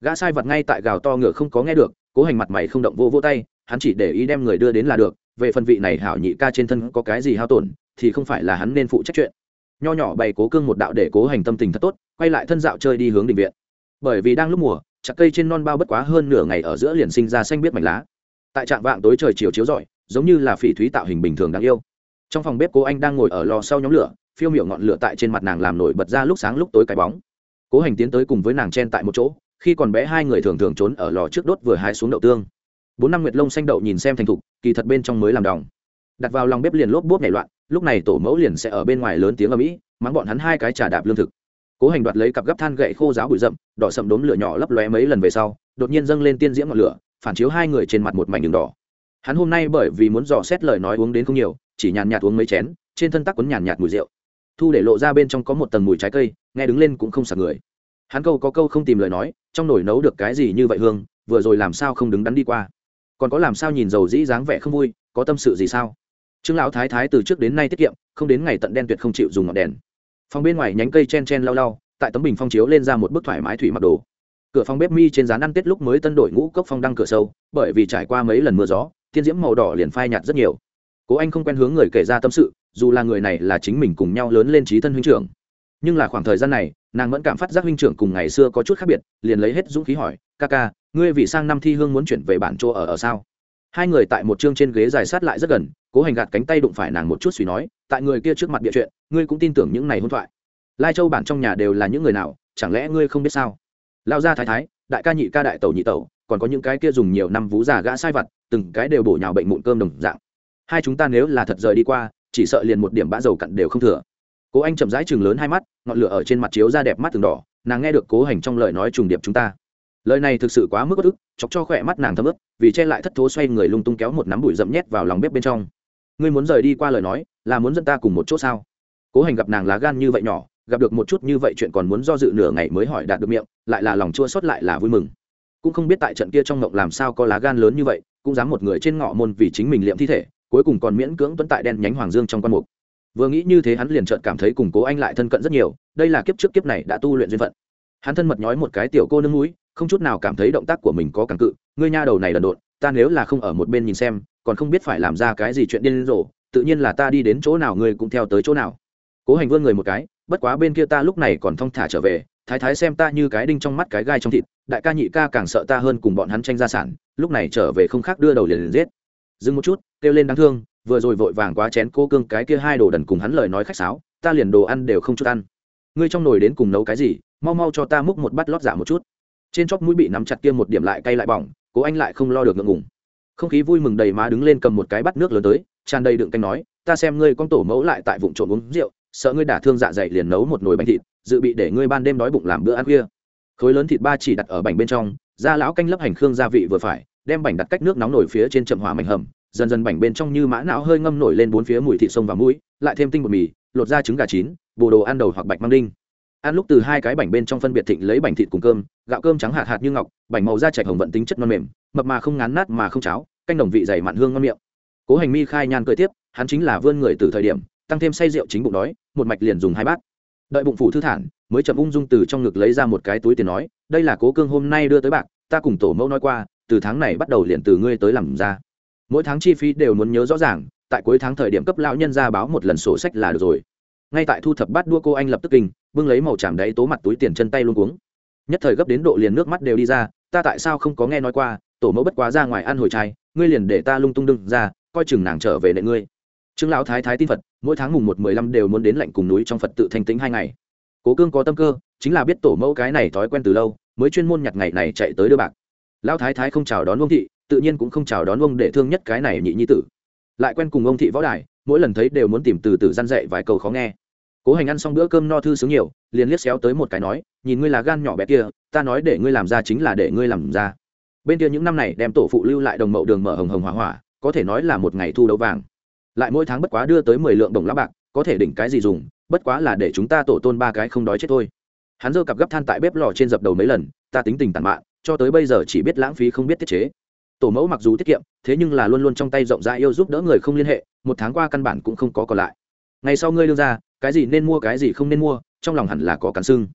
Gã sai vặt ngay tại gào to ngựa không có nghe được, cố hành mặt mày không động vô vô tay, hắn chỉ để ý đem người đưa đến là được về phần vị này hảo nhị ca trên thân có cái gì hao tổn, thì không phải là hắn nên phụ trách chuyện. Nho nhỏ bày cố cương một đạo để cố hành tâm tình thật tốt, quay lại thân dạo chơi đi hướng định viện. Bởi vì đang lúc mùa, chặt cây trên non bao bất quá hơn nửa ngày ở giữa liền sinh ra xanh biết mảnh lá. Tại trạng vạng tối trời chiều chiếu rọi, giống như là phỉ thúy tạo hình bình thường đáng yêu. Trong phòng bếp cố anh đang ngồi ở lò sau nhóm lửa, phiêu miểu ngọn lửa tại trên mặt nàng làm nổi bật ra lúc sáng lúc tối cái bóng. Cố hành tiến tới cùng với nàng chen tại một chỗ, khi còn bé hai người thường thường trốn ở lò trước đốt vừa hái xuống đậu tương bốn năm nguyệt lông xanh đậu nhìn xem thành thục, kỳ thật bên trong mới làm đòng đặt vào lòng bếp liền lốp bốp nảy loạn, lúc này tổ mẫu liền sẽ ở bên ngoài lớn tiếng ở mỹ mắng bọn hắn hai cái trà đạp lương thực. Cố hành đoạt lấy cặp gấp than gậy khô giáo bụi rậm, đỏ sậm đốm lửa nhỏ lấp lóe mấy lần về sau, đột nhiên dâng lên tiên diễm ngọn lửa, phản chiếu hai người trên mặt một mảnh đường đỏ. Hắn hôm nay bởi vì muốn dò xét lời nói uống đến không nhiều, chỉ nhàn nhạt uống mấy chén, trên thân tắc quấn nhàn nhạt mùi rượu. Thu để lộ ra bên trong có một tầng mùi trái cây, nghe đứng lên cũng không sạc người. Hắn câu có câu không tìm lời nói, trong nồi nấu được cái gì như vậy hương, vừa rồi làm sao không đứng đắn đi qua còn có làm sao nhìn dầu dĩ dáng vẻ không vui, có tâm sự gì sao? Trương lão thái thái từ trước đến nay tiết kiệm, không đến ngày tận đen tuyệt không chịu dùng ngọn đèn. Phòng bên ngoài nhánh cây chen chen lau lau, tại tấm bình phong chiếu lên ra một bức thoải mái thủy mặc đồ. Cửa phòng bếp mi trên giá ăn tết lúc mới tân đổi ngũ cốc phong đăng cửa sâu, bởi vì trải qua mấy lần mưa gió, thiên diễm màu đỏ liền phai nhạt rất nhiều. Cố anh không quen hướng người kể ra tâm sự, dù là người này là chính mình cùng nhau lớn lên trí thân huynh trưởng. Nhưng là khoảng thời gian này, nàng vẫn cảm phát giác huynh trưởng cùng ngày xưa có chút khác biệt, liền lấy hết dũng khí hỏi ca ca, ngươi vì sang năm thi hương muốn chuyển về bản chỗ ở ở sao? Hai người tại một chương trên ghế dài sát lại rất gần, cố hành gạt cánh tay đụng phải nàng một chút suy nói, tại người kia trước mặt bịa chuyện, ngươi cũng tin tưởng những này hôn thoại. Lai châu bản trong nhà đều là những người nào, chẳng lẽ ngươi không biết sao? Lao gia thái thái, đại ca nhị ca đại tẩu nhị tẩu, còn có những cái kia dùng nhiều năm vú già gã sai vặt, từng cái đều bổ nhào bệnh mụn cơm đồng dạng. Hai chúng ta nếu là thật rời đi qua, chỉ sợ liền một điểm bã dầu cặn đều không thừa. Cố anh chậm rãi chừng lớn hai mắt, ngọn lửa ở trên mặt chiếu ra đẹp mắt từng đỏ, nàng nghe được cố hành trong lời nói trùng điệp chúng ta lời này thực sự quá mức bất ức, chọc cho khỏe mắt nàng thấm ướp vì che lại thất thố xoay người lung tung kéo một nắm bụi rậm nhét vào lòng bếp bên trong. Ngươi muốn rời đi qua lời nói, là muốn dẫn ta cùng một chỗ sao? Cố hành gặp nàng lá gan như vậy nhỏ, gặp được một chút như vậy chuyện còn muốn do dự nửa ngày mới hỏi đạt được miệng, lại là lòng chua xót lại là vui mừng. Cũng không biết tại trận kia trong ngộng làm sao có lá gan lớn như vậy, cũng dám một người trên ngọ môn vì chính mình liệm thi thể, cuối cùng còn miễn cưỡng tuấn tại đen nhánh hoàng dương trong quan mục. Vừa nghĩ như thế hắn liền chợt cảm thấy cùng cố anh lại thân cận rất nhiều, đây là kiếp trước kiếp này đã tu luyện duyên phận. Hắn thân mật nhói một cái tiểu cô nương núi không chút nào cảm thấy động tác của mình có càng cự. Ngươi nha đầu này đần độn, ta nếu là không ở một bên nhìn xem, còn không biết phải làm ra cái gì chuyện điên rồ, tự nhiên là ta đi đến chỗ nào ngươi cũng theo tới chỗ nào. Cố hành vươn người một cái, bất quá bên kia ta lúc này còn thong thả trở về, thái thái xem ta như cái đinh trong mắt cái gai trong thịt, đại ca nhị ca càng sợ ta hơn cùng bọn hắn tranh gia sản, lúc này trở về không khác đưa đầu liền liền giết. Dừng một chút, kêu lên đáng thương, vừa rồi vội vàng quá chén cô cương cái kia hai đồ đần cùng hắn lời nói khách sáo, ta liền đồ ăn đều không chút ăn. Ngươi trong nồi đến cùng nấu cái gì, mau mau cho ta múc một bát lót giả một chút trên chóp mũi bị nắm chặt kia một điểm lại cay lại bỏng, cố anh lại không lo được ngượng ngùng. Không khí vui mừng đầy má đứng lên cầm một cái bát nước lớn tới, tràn đầy đựng canh nói, ta xem ngươi con tổ mẫu lại tại vụ trộm uống rượu, sợ ngươi đả thương dạ dày liền nấu một nồi bánh thịt, dự bị để ngươi ban đêm đói bụng làm bữa ăn khuya. Khối lớn thịt ba chỉ đặt ở bánh bên trong, da lão canh lấp hành khương gia vị vừa phải, đem bánh đặt cách nước nóng nổi phía trên chậm hỏa mảnh hầm, dần dần bánh bên trong như mã não hơi ngâm nổi lên bốn phía mùi thịt sông và mũi, lại thêm tinh bột mì, lột ra trứng gà chín bồ đồ ăn đầu hoặc bạch mang đinh ăn lúc từ hai cái bảnh bên trong phân biệt thịnh lấy bảnh thịt cùng cơm, gạo cơm trắng hạt hạt như ngọc, bảnh màu da chạch hồng vận tính chất non mềm, mập mà không ngán nát mà không cháo, canh đồng vị dày mặn hương ngon miệng. Cố hành mi khai nhan cười tiếp, hắn chính là vươn người từ thời điểm, tăng thêm say rượu chính bụng đói, một mạch liền dùng hai bát. Đợi bụng phủ thư thản, mới chậm ung dung từ trong ngực lấy ra một cái túi tiền nói, đây là cố cương hôm nay đưa tới bạc, ta cùng tổ mẫu nói qua, từ tháng này bắt đầu liền từ ngươi tới làm ra. Mỗi tháng chi phí đều muốn nhớ rõ ràng, tại cuối tháng thời điểm cấp lão nhân ra báo một lần sổ sách là được rồi. Ngay tại thu thập bát đua cô anh lập tức kinh bưng lấy màu chạm đáy tố mặt túi tiền chân tay luôn cuống. Nhất thời gấp đến độ liền nước mắt đều đi ra, ta tại sao không có nghe nói qua, tổ mẫu bất quá ra ngoài ăn hồi trai ngươi liền để ta lung tung đưng ra, coi chừng nàng trở về nệ ngươi. Trương lão thái thái tin phật, mỗi tháng mùng một mười lăm đều muốn đến lạnh cùng núi trong phật tự thanh tĩnh hai ngày. Cố cương có tâm cơ, chính là biết tổ mẫu cái này thói quen từ lâu, mới chuyên môn nhặt ngày này chạy tới đưa bạc. Lão thái thái không chào đón ông thị, tự nhiên cũng không chào đón ông để thương nhất cái này nhị nhi tử. Lại quen cùng ông thị võ đài, mỗi lần thấy đều muốn tìm từ từ gian dạy vài câu khó nghe cố hành ăn xong bữa cơm no thư sướng nhiều, liền liếc xéo tới một cái nói, nhìn ngươi là gan nhỏ bé kia, ta nói để ngươi làm ra chính là để ngươi làm ra. Bên kia những năm này đem tổ phụ lưu lại đồng mậu đường mở hồng hồng hỏa hỏa, có thể nói là một ngày thu đấu vàng. Lại mỗi tháng bất quá đưa tới mười lượng đồng lá bạc, có thể đỉnh cái gì dùng, bất quá là để chúng ta tổ tôn ba cái không đói chết thôi. Hắn giơ cặp gấp than tại bếp lò trên dập đầu mấy lần, ta tính tình tàn mạn, cho tới bây giờ chỉ biết lãng phí không biết tiết chế. Tổ mẫu mặc dù tiết kiệm, thế nhưng là luôn luôn trong tay rộng rãi yêu giúp đỡ người không liên hệ, một tháng qua căn bản cũng không có còn lại. Ngày sau ngươi đưa ra cái gì nên mua, cái gì không nên mua, trong lòng hẳn là có cắn sưng.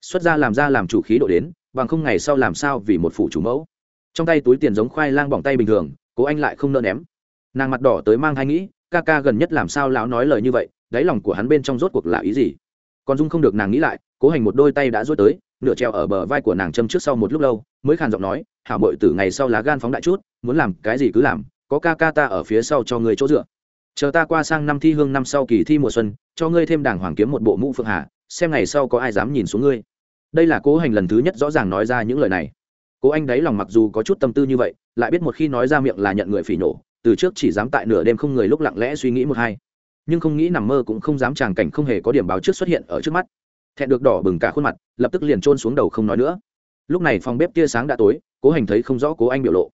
Xuất ra làm ra làm chủ khí độ đến, bằng không ngày sau làm sao vì một phụ chủ mẫu. Trong tay túi tiền giống khoai lang bỏng tay bình thường, cố anh lại không nỡ ném. Nàng mặt đỏ tới mang hay nghĩ, ca ca gần nhất làm sao lão nói lời như vậy, đáy lòng của hắn bên trong rốt cuộc là ý gì? Còn dung không được nàng nghĩ lại, cố hành một đôi tay đã rối tới, nửa treo ở bờ vai của nàng châm trước sau một lúc lâu, mới khàn giọng nói, hảo mội từ ngày sau lá gan phóng đại chút, muốn làm cái gì cứ làm, có ca ca ta ở phía sau cho người chỗ dựa chờ ta qua sang năm thi hương năm sau kỳ thi mùa xuân, cho ngươi thêm đàng hoàng kiếm một bộ mũ phượng hà, xem ngày sau có ai dám nhìn xuống ngươi. Đây là cố hành lần thứ nhất rõ ràng nói ra những lời này. Cố anh đấy lòng mặc dù có chút tâm tư như vậy, lại biết một khi nói ra miệng là nhận người phỉ nổ từ trước chỉ dám tại nửa đêm không người lúc lặng lẽ suy nghĩ một hai. Nhưng không nghĩ nằm mơ cũng không dám tràng cảnh không hề có điểm báo trước xuất hiện ở trước mắt. Thẹn được đỏ bừng cả khuôn mặt, lập tức liền trôn xuống đầu không nói nữa. Lúc này phòng bếp tia sáng đã tối, cố hành thấy không rõ cố anh biểu lộ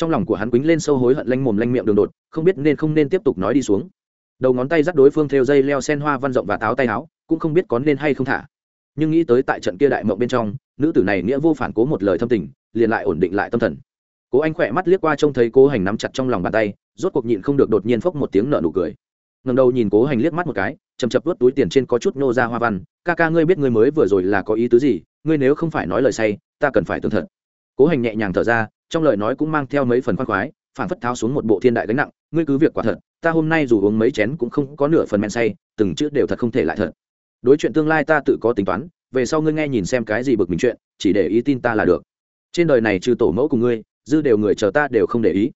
trong lòng của hắn quýnh lên sâu hối hận lanh mồm lanh miệng đường đột, không biết nên không nên tiếp tục nói đi xuống. Đầu ngón tay dắt đối phương theo dây leo sen hoa văn rộng và táo tay áo, cũng không biết có nên hay không thả. Nhưng nghĩ tới tại trận kia đại mộng bên trong, nữ tử này nghĩa vô phản cố một lời thâm tình, liền lại ổn định lại tâm thần. Cố anh khỏe mắt liếc qua trông thấy cố hành nắm chặt trong lòng bàn tay, rốt cuộc nhịn không được đột nhiên phốc một tiếng nợ nụ cười. Ngầm đầu nhìn cố hành liếc mắt một cái chầm chập vớt túi tiền trên có chút nô ra hoa văn, ca ca ngươi biết ngươi mới vừa rồi là có ý tứ gì, ngươi nếu không phải nói lời say, ta cần phải tương thật. Cố hành nhẹ nhàng thở ra trong lời nói cũng mang theo mấy phần khoan khoái phản phất tháo xuống một bộ thiên đại gánh nặng, ngươi cứ việc quả thật, ta hôm nay dù uống mấy chén cũng không có nửa phần men say, từng chữ đều thật không thể lại thật. Đối chuyện tương lai ta tự có tính toán, về sau ngươi nghe nhìn xem cái gì bực mình chuyện, chỉ để ý tin ta là được. Trên đời này trừ tổ mẫu cùng ngươi, dư đều người chờ ta đều không để ý.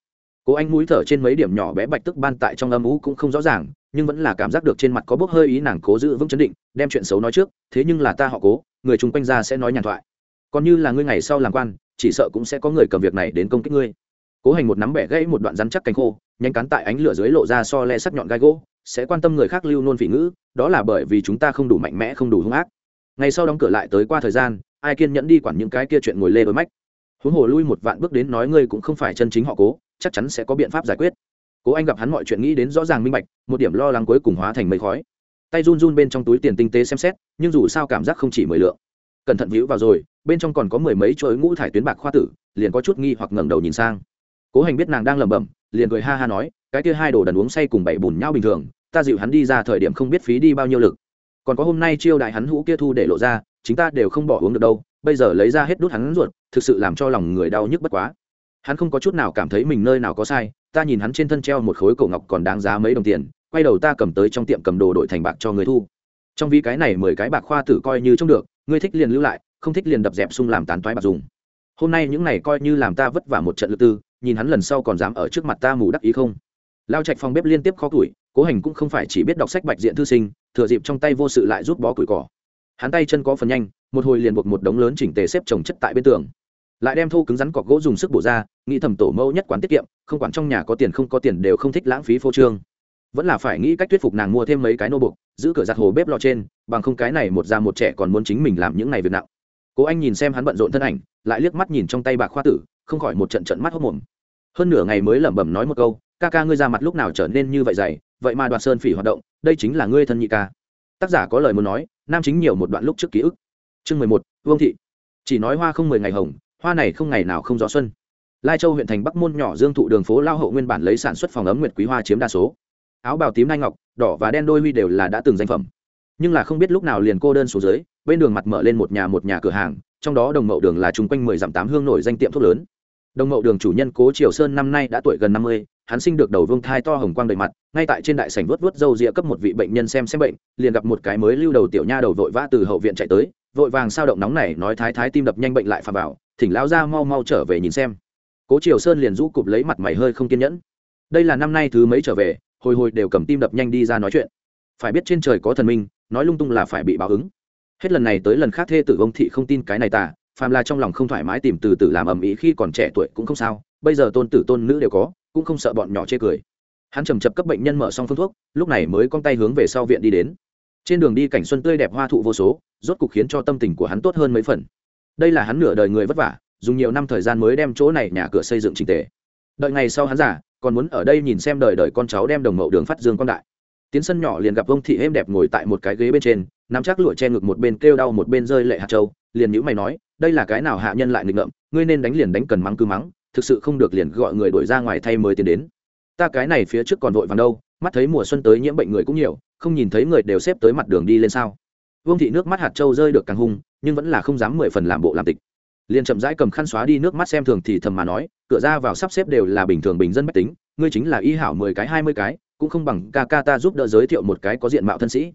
Cố anh mũi thở trên mấy điểm nhỏ bé bạch tức ban tại trong âm ú cũng không rõ ràng, nhưng vẫn là cảm giác được trên mặt có bốc hơi ý nàng cố giữ vững chấn định, đem chuyện xấu nói trước, thế nhưng là ta họ cố, người chung quanh ra sẽ nói nhàn thoại. Còn như là ngươi ngày sau làm quan chỉ sợ cũng sẽ có người cầm việc này đến công kích ngươi. Cố hành một nắm bẻ gãy một đoạn rắn chắc cánh khô, nhanh cắn tại ánh lửa dưới lộ ra so le sắc nhọn gai gỗ, sẽ quan tâm người khác lưu nôn phỉ ngữ, đó là bởi vì chúng ta không đủ mạnh mẽ, không đủ hung ác. Ngày sau đóng cửa lại tới qua thời gian, ai kiên nhẫn đi quản những cái kia chuyện ngồi lê với mách. Huống hồ lui một vạn bước đến nói ngươi cũng không phải chân chính họ cố, chắc chắn sẽ có biện pháp giải quyết. Cố anh gặp hắn mọi chuyện nghĩ đến rõ ràng minh bạch, một điểm lo lắng cuối cùng hóa thành mây khói. Tay run run bên trong túi tiền tinh tế xem xét, nhưng dù sao cảm giác không chỉ mười lượng cẩn thận víu vào rồi, bên trong còn có mười mấy chuỗi ngũ thải tuyến bạc khoa tử, liền có chút nghi hoặc ngẩng đầu nhìn sang. Cố hành biết nàng đang lẩm bẩm, liền cười ha ha nói, cái kia hai đồ đần uống say cùng bảy bùn nhau bình thường, ta dịu hắn đi ra thời điểm không biết phí đi bao nhiêu lực. Còn có hôm nay chiêu đại hắn hũ kia thu để lộ ra, chính ta đều không bỏ uống được đâu, bây giờ lấy ra hết đút hắn ruột, thực sự làm cho lòng người đau nhức bất quá. Hắn không có chút nào cảm thấy mình nơi nào có sai, ta nhìn hắn trên thân treo một khối cổ ngọc còn đáng giá mấy đồng tiền, quay đầu ta cầm tới trong tiệm cầm đồ đổi thành bạc cho người thu trong ví cái này mười cái bạc khoa tử coi như trông được, ngươi thích liền lưu lại, không thích liền đập dẹp xung làm tán toái bạc dùng. Hôm nay những này coi như làm ta vất vả một trận lượt tư, nhìn hắn lần sau còn dám ở trước mặt ta mù đắc ý không? Lao trạch phòng bếp liên tiếp khó tuổi cố hành cũng không phải chỉ biết đọc sách bạch diện thư sinh, thừa dịp trong tay vô sự lại rút bó củi cỏ. Hắn tay chân có phần nhanh, một hồi liền buộc một đống lớn chỉnh tề xếp trồng chất tại bên tường. Lại đem thô cứng rắn cọc gỗ dùng sức bổ ra, nghĩ thầm tổ mẫu nhất quán tiết kiệm, không quản trong nhà có tiền không có tiền đều không thích lãng phí phô trương vẫn là phải nghĩ cách thuyết phục nàng mua thêm mấy cái nô bục giữ cửa giặt hồ bếp lò trên, bằng không cái này một già một trẻ còn muốn chính mình làm những này việc nặng. Cố anh nhìn xem hắn bận rộn thân ảnh, lại liếc mắt nhìn trong tay bạc khoa tử, không khỏi một trận trận mắt hốc mồm. Hơn nửa ngày mới lẩm bẩm nói một câu, ca ca ngươi ra mặt lúc nào trở nên như vậy dày, vậy mà đoạt sơn phỉ hoạt động, đây chính là ngươi thân nhị ca. Tác giả có lời muốn nói, nam chính nhiều một đoạn lúc trước ký ức. Chương mười một, vương thị. Chỉ nói hoa không mười ngày hồng, hoa này không ngày nào không gió xuân. Lai châu huyện thành bắc môn nhỏ dương thụ đường phố lao hậu nguyên bản lấy sản xuất phòng ấm nguyệt quý hoa chiếm đa số áo bào tím nai ngọc, đỏ và đen đôi huy đều là đã từng danh phẩm. Nhưng là không biết lúc nào liền cô đơn xuống dưới, bên đường mặt mở lên một nhà một nhà cửa hàng, trong đó đồng mậu đường là chung quanh mười dặm tám hương nổi danh tiệm thuốc lớn. Đồng mậu đường chủ nhân cố triều sơn năm nay đã tuổi gần năm mươi, hắn sinh được đầu vương thai to hồng quang đầy mặt, ngay tại trên đại sảnh vớt vớt râu rịa cấp một vị bệnh nhân xem xem bệnh, liền gặp một cái mới lưu đầu tiểu nha đầu vội vã từ hậu viện chạy tới, vội vàng sao động nóng này, nói thái thái tim đập nhanh bệnh lại phà vào, thỉnh lão ra mau mau trở về nhìn xem. Cố triều sơn liền rũ cụp lấy mặt mày hơi không kiên nhẫn. Đây là năm nay thứ mấy trở về hồi hồi đều cầm tim đập nhanh đi ra nói chuyện. Phải biết trên trời có thần minh, nói lung tung là phải bị báo ứng. Hết lần này tới lần khác thê tử ông thị không tin cái này tà, phàm là trong lòng không thoải mái tìm từ từ làm ầm ĩ khi còn trẻ tuổi cũng không sao, bây giờ tôn tử tôn nữ đều có, cũng không sợ bọn nhỏ chê cười. Hắn trầm chập cấp bệnh nhân mở xong phương thuốc, lúc này mới cong tay hướng về sau viện đi đến. Trên đường đi cảnh xuân tươi đẹp hoa thụ vô số, rốt cục khiến cho tâm tình của hắn tốt hơn mấy phần. Đây là hắn nửa đời người vất vả, dùng nhiều năm thời gian mới đem chỗ này nhà cửa xây dựng trình tề. Đợi ngày sau hắn giả còn muốn ở đây nhìn xem đời đời con cháu đem đồng mậu đường phát dương quan đại. Tiến sân nhỏ liền gặp ông thị êm đẹp ngồi tại một cái ghế bên trên, nắm chắc lụa che ngực một bên kêu đau một bên rơi lệ hạt châu, liền nhữ mày nói, đây là cái nào hạ nhân lại nghịch ngợm, ngươi nên đánh liền đánh cần mắng cứ mắng, thực sự không được liền gọi người đuổi ra ngoài thay mới tiến đến. Ta cái này phía trước còn vội vàng đâu, mắt thấy mùa xuân tới nhiễm bệnh người cũng nhiều, không nhìn thấy người đều xếp tới mặt đường đi lên sao? Vương thị nước mắt hạt châu rơi được càng hung, nhưng vẫn là không dám mười phần làm bộ làm tịch liền chậm rãi cầm khăn xóa đi nước mắt xem thường thì thầm mà nói, cửa ra vào sắp xếp đều là bình thường bình dân mách tính, ngươi chính là y hảo mười cái, hai mươi cái, cũng không bằng ca ca ta giúp đỡ giới thiệu một cái có diện mạo thân sĩ.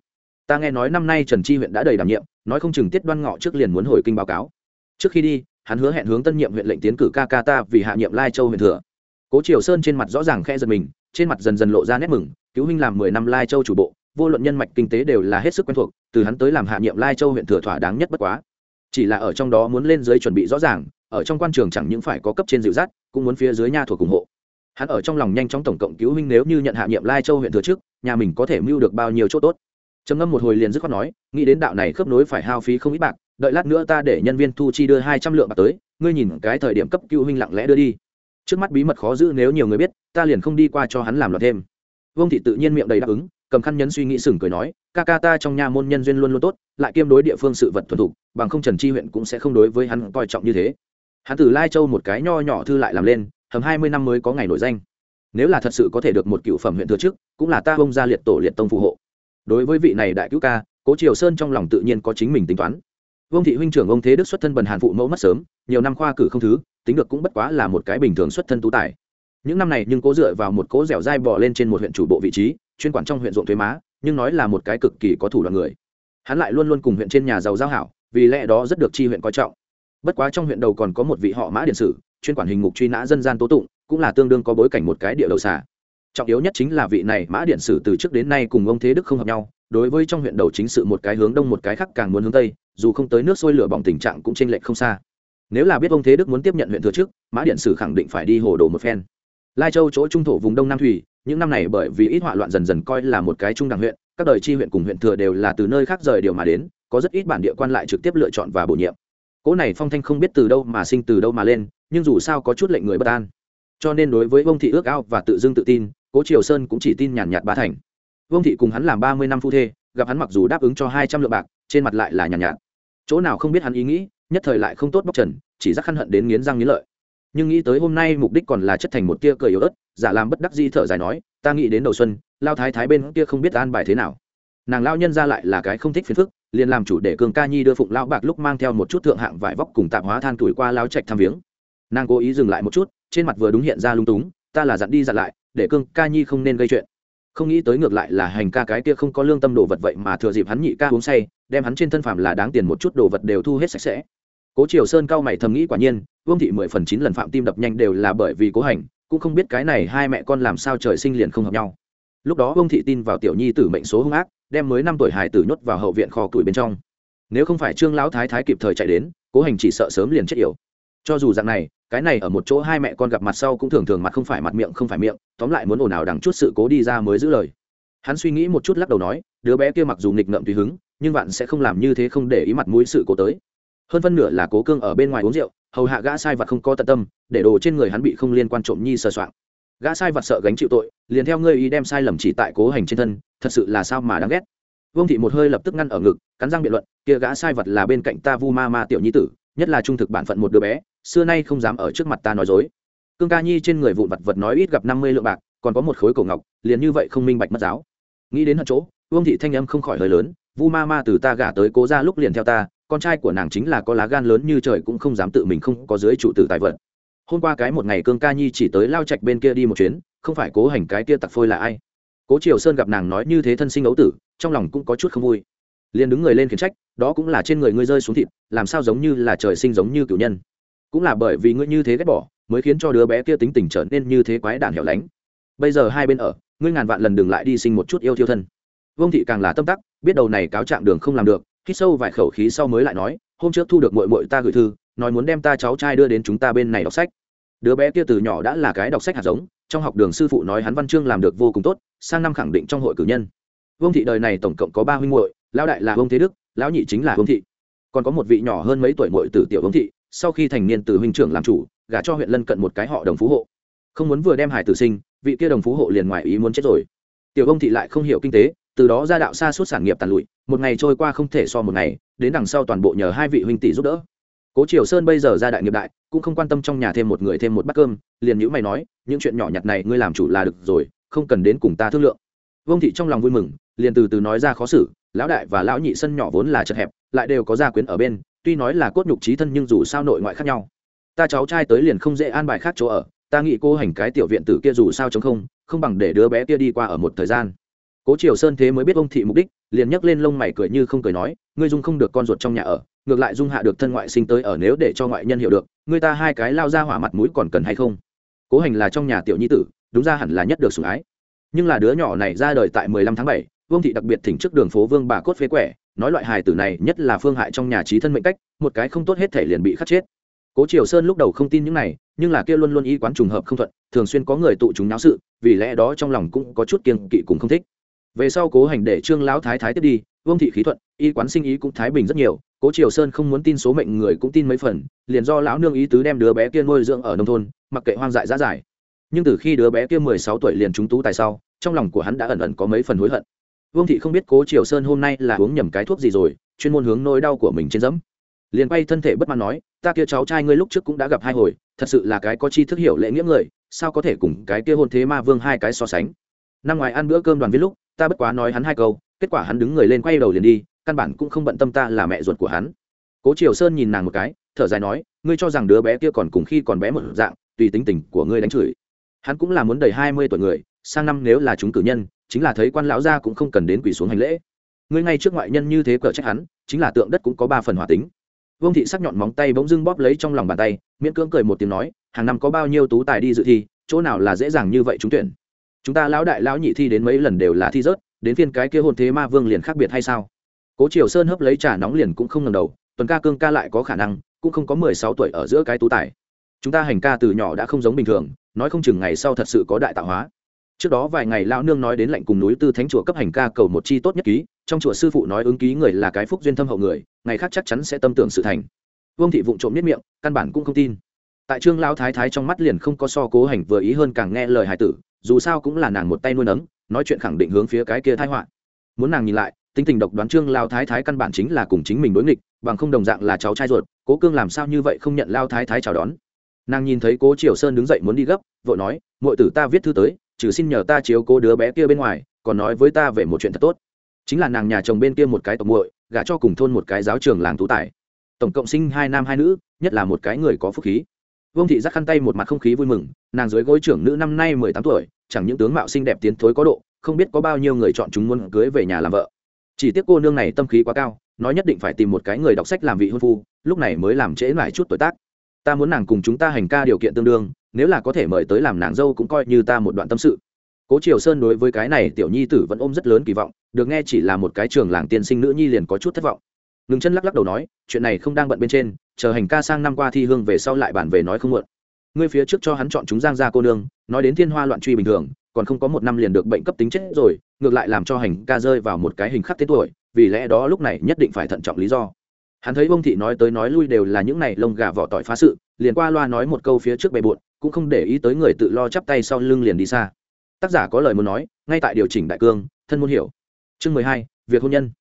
Ta nghe nói năm nay trần chi huyện đã đầy đảm nhiệm, nói không chừng tiết đoan ngọ trước liền muốn hồi kinh báo cáo. Trước khi đi, hắn hứa hẹn hướng tân nhiệm huyện lệnh tiến cử ca ca ta vì hạ nhiệm lai châu huyện thừa. Cố triều sơn trên mặt rõ ràng khe giật mình, trên mặt dần dần lộ ra nét mừng, cứu huynh làm mười năm lai châu chủ bộ, vô luận nhân mạch kinh tế đều là hết sức quen thuộc, từ hắn tới làm hạ nhiệm lai châu huyện thừa thỏa đáng nhất bất quá chỉ là ở trong đó muốn lên dưới chuẩn bị rõ ràng, ở trong quan trường chẳng những phải có cấp trên dịu dắt, cũng muốn phía dưới nha thuộc ủng hộ. Hắn ở trong lòng nhanh chóng tổng cộng cứu huynh nếu như nhận hạ nhiệm lai châu huyện thừa trước nhà mình có thể mưu được bao nhiêu chỗ tốt. Trầm ngâm một hồi liền dứt khoát nói, nghĩ đến đạo này khớp nối phải hao phí không ít bạc, đợi lát nữa ta để nhân viên thu chi đưa hai trăm lượng bạc tới, ngươi nhìn cái thời điểm cấp cứu huynh lặng lẽ đưa đi. Trước mắt bí mật khó giữ nếu nhiều người biết, ta liền không đi qua cho hắn làm loạn thêm. Vương thị tự nhiên miệng đầy đáp ứng, cầm khăn nhấn suy nghĩ sừng cười nói, ca ca ta trong nhà môn nhân duyên luôn luôn tốt, lại kiêm đối địa phương sự vật thuần thục bằng không trần chi huyện cũng sẽ không đối với hắn coi trọng như thế. Hắn từ lai châu một cái nho nhỏ thư lại làm lên, hầm hai mươi năm mới có ngày nổi danh. Nếu là thật sự có thể được một cựu phẩm huyện thừa chức, cũng là ta bông ra liệt tổ liệt tông phù hộ. Đối với vị này đại cứu ca, cố triều sơn trong lòng tự nhiên có chính mình tính toán. Vương thị huynh trưởng ông thế đức xuất thân bần hàn phụ mẫu mất sớm, nhiều năm khoa cử không thứ, tính được cũng bất quá là một cái bình thường xuất thân tú tài. Những năm này nhưng cố dựa vào một cố dẻo dai bỏ lên trên một huyện chủ bộ vị trí, chuyên quản trong huyện ruộng thuế má, nhưng nói là một cái cực kỳ có thủ đoạn người hắn lại luôn luôn cùng huyện trên nhà giàu giao hảo, vì lẽ đó rất được chi huyện coi trọng. Bất quá trong huyện đầu còn có một vị họ mã điện sử, chuyên quản hình ngục truy nã dân gian tố tụng, cũng là tương đương có bối cảnh một cái địa đầu xả trọng yếu nhất chính là vị này mã điện sử từ trước đến nay cùng ông thế đức không hợp nhau, đối với trong huyện đầu chính sự một cái hướng đông một cái khác càng muốn hướng tây, dù không tới nước sôi lửa bỏng tình trạng cũng chênh lệch không xa. Nếu là biết ông thế đức muốn tiếp nhận huyện thừa trước, mã điện sử khẳng định phải đi hồ đồ một phen. Lai châu chỗ trung thổ vùng đông nam thủy, những năm này bởi vì ít họa loạn dần dần coi là một cái trung đẳng huyện các đời chi huyện cùng huyện thừa đều là từ nơi khác rời điều mà đến có rất ít bản địa quan lại trực tiếp lựa chọn và bổ nhiệm. Cỗ này phong thanh không biết từ đâu mà sinh từ đâu mà lên nhưng dù sao có chút lệnh người bất an. Cho nên đối với vông thị ước ao và tự dưng tự tin cố triều sơn cũng chỉ tin nhàn nhạt ba thành. Vông thị cùng hắn làm ba mươi năm phu thê gặp hắn mặc dù đáp ứng cho hai trăm lượng bạc trên mặt lại là nhàn nhạt, nhạt chỗ nào không biết hắn ý nghĩ nhất thời lại không tốt bóc trần chỉ rắc khăn hận đến nghiến răng nghiến lợi. Nhưng nghĩ tới hôm nay mục đích còn là chất thành một tia cười yếu ớt giả làm bất đắc di thở dài nói ta nghĩ đến đầu xuân lao thái thái bên kia không biết an bài thế nào. Nàng lao nhân ra lại là cái không thích phiền phức, liền làm chủ để cường ca nhi đưa phụng lao bạc lúc mang theo một chút thượng hạng vải vóc cùng tạp hóa than tuổi qua lao trạch thăm viếng. Nàng cố ý dừng lại một chút, trên mặt vừa đúng hiện ra lung túng, ta là dặn đi dặn lại, để cương ca nhi không nên gây chuyện. Không nghĩ tới ngược lại là hành ca cái kia không có lương tâm đồ vật vậy mà thừa dịp hắn nhị ca uống say, đem hắn trên thân phạm là đáng tiền một chút đồ vật đều thu hết sạch sẽ. Cố triều sơn cao mày thầm nghĩ quả nhiên, vương thị mười phần chín lần phạm tim đập nhanh đều là bởi vì cố hành, cũng không biết cái này hai mẹ con làm sao trời sinh liền không hợp nhau lúc đó ông thị tin vào tiểu nhi tử mệnh số hung ác, đem mới năm tuổi hài tử nhốt vào hậu viện kho tuổi bên trong. Nếu không phải trương lão thái thái kịp thời chạy đến, cố hành chỉ sợ sớm liền chết yểu. Cho dù dạng này, cái này ở một chỗ hai mẹ con gặp mặt sau cũng thường thường mặt không phải mặt miệng không phải miệng, tóm lại muốn ồn ào đằng chút sự cố đi ra mới giữ lời. Hắn suy nghĩ một chút lắc đầu nói, đứa bé kia mặc dù nghịch ngợm tùy hứng, nhưng bạn sẽ không làm như thế không để ý mặt mũi sự cố tới. Hơn phân nửa là cố cương ở bên ngoài uống rượu, hầu hạ gã sai vật không có tận tâm, để đồ trên người hắn bị không liên quan trộm nhi sờ soạng gã sai vật sợ gánh chịu tội, liền theo ngươi ý đem sai lầm chỉ tại cố hành trên thân, thật sự là sao mà đáng ghét. Vương thị một hơi lập tức ngăn ở ngực, cắn răng biện luận, kia gã sai vật là bên cạnh ta vu ma ma tiểu nhi tử, nhất là trung thực bản phận một đứa bé, xưa nay không dám ở trước mặt ta nói dối. Cương ca nhi trên người vụn vật vật nói ít gặp năm mươi lượng bạc, còn có một khối cổ ngọc, liền như vậy không minh bạch mất giáo. Nghĩ đến hận chỗ, vương thị thanh âm không khỏi hơi lớn, vu ma ma từ ta gả tới cố ra lúc liền theo ta, con trai của nàng chính là có lá gan lớn như trời cũng không dám tự mình không có dưới trụ tử tài vật hôm qua cái một ngày cương ca nhi chỉ tới lao trạch bên kia đi một chuyến, không phải cố hành cái kia tặc phôi là ai? Cố triều sơn gặp nàng nói như thế thân sinh ấu tử, trong lòng cũng có chút không vui. Liền đứng người lên khiển trách, đó cũng là trên người ngươi rơi xuống thịt, làm sao giống như là trời sinh giống như cựu nhân? Cũng là bởi vì ngươi như thế ghét bỏ, mới khiến cho đứa bé kia tính tình trở nên như thế quái đản hẻo lánh. Bây giờ hai bên ở, ngươi ngàn vạn lần đừng lại đi sinh một chút yêu thiêu thân. Vương thị càng là tâm tắc, biết đầu này cáo trạng đường không làm được, hít sâu vài khẩu khí sau mới lại nói, hôm trước thu được mội mội ta gửi thư, nói muốn đem ta cháu trai đưa đến chúng ta bên này đọc sách đứa bé kia từ nhỏ đã là cái đọc sách hạt giống, trong học đường sư phụ nói hắn văn chương làm được vô cùng tốt, sang năm khẳng định trong hội cử nhân. Vương thị đời này tổng cộng có ba huynh muội, lão đại là vương thế đức, lão nhị chính là vương thị. Còn có một vị nhỏ hơn mấy tuổi muội từ tiểu vương thị, sau khi thành niên từ huynh trưởng làm chủ, gả cho huyện lân cận một cái họ đồng phú hộ. Không muốn vừa đem hải tử sinh, vị kia đồng phú hộ liền ngoài ý muốn chết rồi. Tiểu vương thị lại không hiểu kinh tế, từ đó ra đạo xa suốt sản nghiệp tàn lụi, một ngày trôi qua không thể so một ngày, đến đằng sau toàn bộ nhờ hai vị huynh tỷ giúp đỡ cố triều sơn bây giờ ra đại nghiệp đại, cũng không quan tâm trong nhà thêm một người thêm một bát cơm, liền nhữ mày nói, những chuyện nhỏ nhặt này ngươi làm chủ là được rồi, không cần đến cùng ta thương lượng. Vương thị trong lòng vui mừng, liền từ từ nói ra khó xử, lão đại và lão nhị sân nhỏ vốn là chật hẹp, lại đều có gia quyến ở bên, tuy nói là cốt nhục trí thân nhưng dù sao nội ngoại khác nhau. Ta cháu trai tới liền không dễ an bài khác chỗ ở, ta nghĩ cô hành cái tiểu viện tử kia dù sao chống không không bằng để đứa bé kia đi qua ở một thời gian. Cố triều sơn thế mới biết ông thị mục đích, liền nhấc lên lông mày cười như không cười nói, ngươi dung không được con ruột trong nhà ở ngược lại dung hạ được thân ngoại sinh tới ở nếu để cho ngoại nhân hiểu được, người ta hai cái lao ra hỏa mặt mũi còn cần hay không? Cố hành là trong nhà tiểu nhi tử, đúng ra hẳn là nhất được sủng ái. Nhưng là đứa nhỏ này ra đời tại mười lăm tháng bảy, vương thị đặc biệt thỉnh trước đường phố vương bà cốt phế quẻ, nói loại hài tử này nhất là phương hại trong nhà trí thân mệnh cách, một cái không tốt hết thể liền bị khắc chết. Cố triều sơn lúc đầu không tin những này, nhưng là kia luôn luôn y quán trùng hợp không thuận, thường xuyên có người tụ chúng náo sự, vì lẽ đó trong lòng cũng có chút kiên kỵ cùng không thích về sau cố hành để trương lão thái thái tiếp đi, vương thị khí thuận, y quán sinh ý cũng thái bình rất nhiều, cố triều sơn không muốn tin số mệnh người cũng tin mấy phần, liền do lão nương ý tứ đem đứa bé kia nuôi dưỡng ở nông thôn, mặc kệ hoang dại giá giải nhưng từ khi đứa bé kia mười sáu tuổi liền trúng tú tại sau, trong lòng của hắn đã ẩn ẩn có mấy phần hối hận. Vương thị không biết cố triều sơn hôm nay là uống nhầm cái thuốc gì rồi, chuyên môn hướng nỗi đau của mình trên dẫm. Liền quay thân thể bất mãn nói, ta kia cháu trai ngươi lúc trước cũng đã gặp hai hồi, thật sự là cái có chi thức hiểu lễ nghĩa người, sao có thể cùng cái kia hôn thế ma vương hai cái so sánh? Năm ngoài ăn bữa cơm đoàn viết lúc ta bất quá nói hắn hai câu, kết quả hắn đứng người lên quay đầu liền đi, căn bản cũng không bận tâm ta là mẹ ruột của hắn. Cố triều sơn nhìn nàng một cái, thở dài nói, ngươi cho rằng đứa bé kia còn cùng khi còn bé một dạng, tùy tính tình của ngươi đánh chửi. Hắn cũng là muốn đầy hai mươi tuổi người, sang năm nếu là chúng cử nhân, chính là thấy quan lão gia cũng không cần đến quỷ xuống hành lễ. Ngươi ngay trước ngoại nhân như thế cờ trách hắn, chính là tượng đất cũng có ba phần hỏa tính. Vương thị sắc nhọn móng tay bỗng dưng bóp lấy trong lòng bàn tay, miễn cưỡng cười một tiếng nói, hàng năm có bao nhiêu tú tài đi dự thi, chỗ nào là dễ dàng như vậy trúng tuyển chúng ta lão đại lão nhị thi đến mấy lần đều là thi rớt, đến phiên cái kia hôn thế ma vương liền khác biệt hay sao? Cố triều sơn hấp lấy trà nóng liền cũng không ngầm đầu, tuần ca cương ca lại có khả năng, cũng không có mười sáu tuổi ở giữa cái tú tài. Chúng ta hành ca từ nhỏ đã không giống bình thường, nói không chừng ngày sau thật sự có đại tạo hóa. Trước đó vài ngày lão nương nói đến lệnh cùng núi tư thánh chùa cấp hành ca cầu một chi tốt nhất ký, trong chùa sư phụ nói ứng ký người là cái phúc duyên thâm hậu người, ngày khác chắc chắn sẽ tâm tưởng sự thành. Vương thị vụng trộm nhất miệng, căn bản cũng không tin. Tại trương lão thái thái trong mắt liền không có so cố hành vừa ý hơn càng nghe lời hài tử dù sao cũng là nàng một tay nuôi nấng, nói chuyện khẳng định hướng phía cái kia thái họa. Muốn nàng nhìn lại, tính tình độc đoán trương lao thái thái căn bản chính là cùng chính mình đối nghịch, bằng không đồng dạng là cháu trai ruột, cố cương làm sao như vậy không nhận lao thái thái chào đón. Nàng nhìn thấy cố triều sơn đứng dậy muốn đi gấp, vội nói mọi tử ta viết thư tới, trừ xin nhờ ta chiếu cố đứa bé kia bên ngoài, còn nói với ta về một chuyện thật tốt. Chính là nàng nhà chồng bên kia một cái tộc muội, gả cho cùng thôn một cái giáo trường làng tú tài. Tổng cộng sinh hai nam hai nữ, nhất là một cái người có phúc khí vương thị giác khăn tay một mặt không khí vui mừng, nàng dưới gối trưởng nữ năm nay mười tám tuổi, chẳng những tướng mạo xinh đẹp tiến thối có độ, không biết có bao nhiêu người chọn chúng muốn cưới về nhà làm vợ. Chỉ tiếc cô nương này tâm khí quá cao, nói nhất định phải tìm một cái người đọc sách làm vị hôn phu, lúc này mới làm trễ lại chút tuổi tác. Ta muốn nàng cùng chúng ta hành ca điều kiện tương đương, nếu là có thể mời tới làm nàng dâu cũng coi như ta một đoạn tâm sự. Cố triều sơn đối với cái này tiểu nhi tử vẫn ôm rất lớn kỳ vọng, được nghe chỉ là một cái trường làng tiên sinh nữ nhi liền có chút thất vọng. Ngừng chân lắc lắc đầu nói, chuyện này không đang bận bên trên chờ hành ca sang năm qua thi hương về sau lại bản về nói không muộn. Ngươi phía trước cho hắn chọn chúng giang gia cô nương, nói đến thiên hoa loạn truy bình thường, còn không có một năm liền được bệnh cấp tính chết rồi, ngược lại làm cho hành ca rơi vào một cái hình khắc tên tuổi, vì lẽ đó lúc này nhất định phải thận trọng lý do. Hắn thấy bông thị nói tới nói lui đều là những này lông gà vỏ tỏi phá sự, liền qua loa nói một câu phía trước bề bộn, cũng không để ý tới người tự lo chắp tay sau lưng liền đi xa. Tác giả có lời muốn nói, ngay tại điều chỉnh đại cương, thân muốn hiểu. Chương mười hai, việc hôn nhân.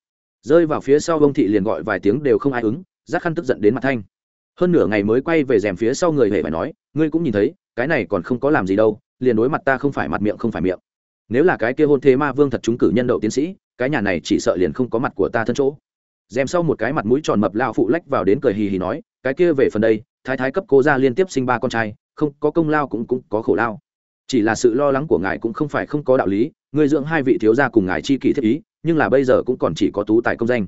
Rơi vào phía sau bông thị liền gọi vài tiếng đều không ai ứng giác khăn tức giận đến mặt thanh. Hơn nửa ngày mới quay về rèm phía sau người hề phải nói, ngươi cũng nhìn thấy, cái này còn không có làm gì đâu, liền đối mặt ta không phải mặt miệng không phải miệng. Nếu là cái kia hôn thế ma vương thật trúng cử nhân đậu tiến sĩ, cái nhà này chỉ sợ liền không có mặt của ta thân chỗ. Dèm sau một cái mặt mũi tròn mập lao phụ lách vào đến cười hì hì nói, cái kia về phần đây, thái thái cấp cô ra liên tiếp sinh ba con trai, không, có công lao cũng cũng có khổ lao. Chỉ là sự lo lắng của ngài cũng không phải không có đạo lý người dưỡng hai vị thiếu gia cùng ngài chi kỷ thiết ý, nhưng là bây giờ cũng còn chỉ có tú tài công danh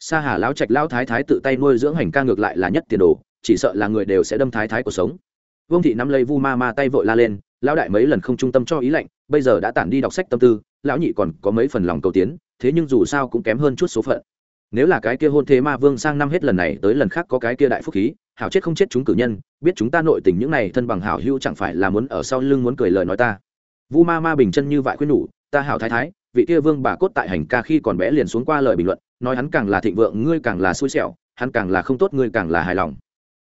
sa hà lão trạch lão thái thái tự tay nuôi dưỡng hành ca ngược lại là nhất tiền đồ, chỉ sợ là người đều sẽ đâm thái thái cuộc sống. Vương thị nắm lấy vu ma ma tay vội la lên, lão đại mấy lần không trung tâm cho ý lệnh bây giờ đã tản đi đọc sách tâm tư, lão nhị còn có mấy phần lòng cầu tiến, thế nhưng dù sao cũng kém hơn chút số phận. Nếu là cái kia hôn thế ma vương sang năm hết lần này tới lần khác có cái kia đại phúc khí, hảo chết không chết chúng cử nhân, biết chúng ta nội tình những này thân bằng hảo hữu chẳng phải là muốn ở sau lưng muốn cười lời nói ta. Vu ma ma bình chân như vại khuyên nhủ, ta hảo thái thái, vị kia vương bà cốt tại hành ca khi còn bé liền xuống qua lời bình luận nói hắn càng là thịnh vượng, ngươi càng là xui xẻo, hắn càng là không tốt, ngươi càng là hài lòng.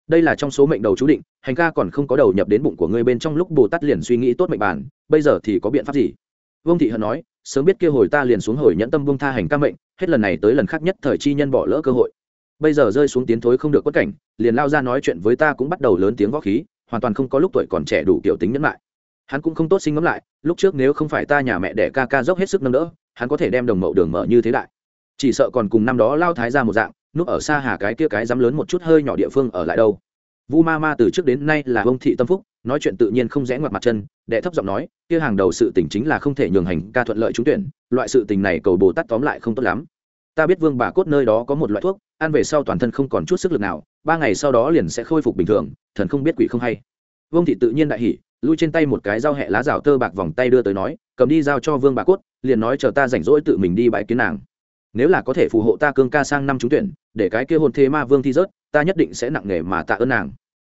Đây là trong số mệnh đầu chú định, hành ca còn không có đầu nhập đến bụng của ngươi bên trong lúc bồ tát liền suy nghĩ tốt mệnh bản, bây giờ thì có biện pháp gì? Vương thị hận nói, sớm biết kia hồi ta liền xuống hồi nhẫn tâm vương tha hành ca mệnh, hết lần này tới lần khác nhất thời chi nhân bỏ lỡ cơ hội. Bây giờ rơi xuống tiến thối không được quất cảnh, liền lao ra nói chuyện với ta cũng bắt đầu lớn tiếng võ khí, hoàn toàn không có lúc tuổi còn trẻ đủ kiểu tính nhẫn lại. Hắn cũng không tốt sinh ngẫm lại, lúc trước nếu không phải ta nhà mẹ đẻ ca ca dốc hết sức nâng đỡ, hắn có thể đem đồng mậu đường mở như thế đại chỉ sợ còn cùng năm đó lao thái ra một dạng, núp ở xa hà cái kia cái dám lớn một chút hơi nhỏ địa phương ở lại đâu. Vu ma ma từ trước đến nay là ông thị tâm phúc, nói chuyện tự nhiên không rẽ ngoặt mặt chân, đệ thấp giọng nói, kia hàng đầu sự tình chính là không thể nhường hành ca thuận lợi trúng tuyển, loại sự tình này cầu bồ tát tóm lại không tốt lắm. Ta biết vương bà cốt nơi đó có một loại thuốc, ăn về sau toàn thân không còn chút sức lực nào, ba ngày sau đó liền sẽ khôi phục bình thường, thần không biết quỷ không hay. Vương thị tự nhiên đại hỉ, lui trên tay một cái dao hẹ lá rào tơ bạc vòng tay đưa tới nói, cầm đi giao cho vương bà cốt, liền nói chờ ta rảnh rỗi tự mình đi bãi kiến nàng nếu là có thể phù hộ ta cương ca sang năm trúng tuyển, để cái kia hôn thế ma vương thi rớt, ta nhất định sẽ nặng nề mà tạ ơn nàng.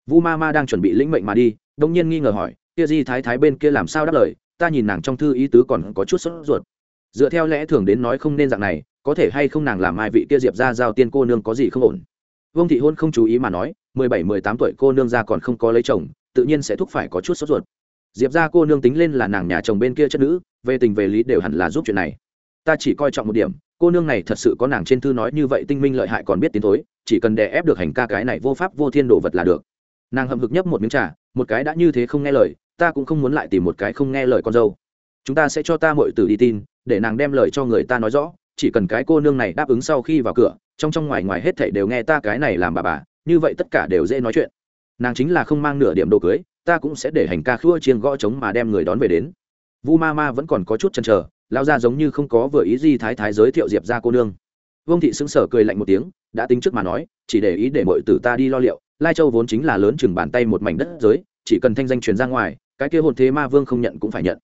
Vu ma ma đang chuẩn bị lĩnh mệnh mà đi, đông nhiên nghi ngờ hỏi, kia di thái thái bên kia làm sao đáp lời, ta nhìn nàng trong thư ý tứ còn có chút sốt ruột. Dựa theo lẽ thường đến nói không nên dạng này, có thể hay không nàng làm ai vị kia diệp ra giao tiên cô nương có gì không ổn? Vương thị hôn không chú ý mà nói, mười bảy, mười tám tuổi cô nương ra còn không có lấy chồng, tự nhiên sẽ thúc phải có chút sốt ruột. Diệp ra cô nương tính lên là nàng nhà chồng bên kia chất nữ, về tình về lý đều hẳn là giúp chuyện này. Ta chỉ coi trọng một điểm cô nương này thật sự có nàng trên thư nói như vậy tinh minh lợi hại còn biết tiến thối, chỉ cần đè ép được hành ca cái này vô pháp vô thiên đồ vật là được. Nàng hậm hực nhấp một miếng trà, một cái đã như thế không nghe lời, ta cũng không muốn lại tìm một cái không nghe lời con dâu. Chúng ta sẽ cho ta mọi tử đi tin, để nàng đem lời cho người ta nói rõ, chỉ cần cái cô nương này đáp ứng sau khi vào cửa, trong trong ngoài ngoài hết thảy đều nghe ta cái này làm bà bà, như vậy tất cả đều dễ nói chuyện. Nàng chính là không mang nửa điểm đồ cưới, ta cũng sẽ để hành ca khua chiên gõ trống mà đem người đón về đến. Vu ma ma vẫn còn có chút chần chờ lao ra giống như không có vừa ý gì thái thái giới thiệu diệp ra cô nương. Vương thị xứng sở cười lạnh một tiếng, đã tính trước mà nói, chỉ để ý để mọi tử ta đi lo liệu, lai châu vốn chính là lớn chừng bàn tay một mảnh đất giới, chỉ cần thanh danh truyền ra ngoài, cái kia hồn thế ma vương không nhận cũng phải nhận.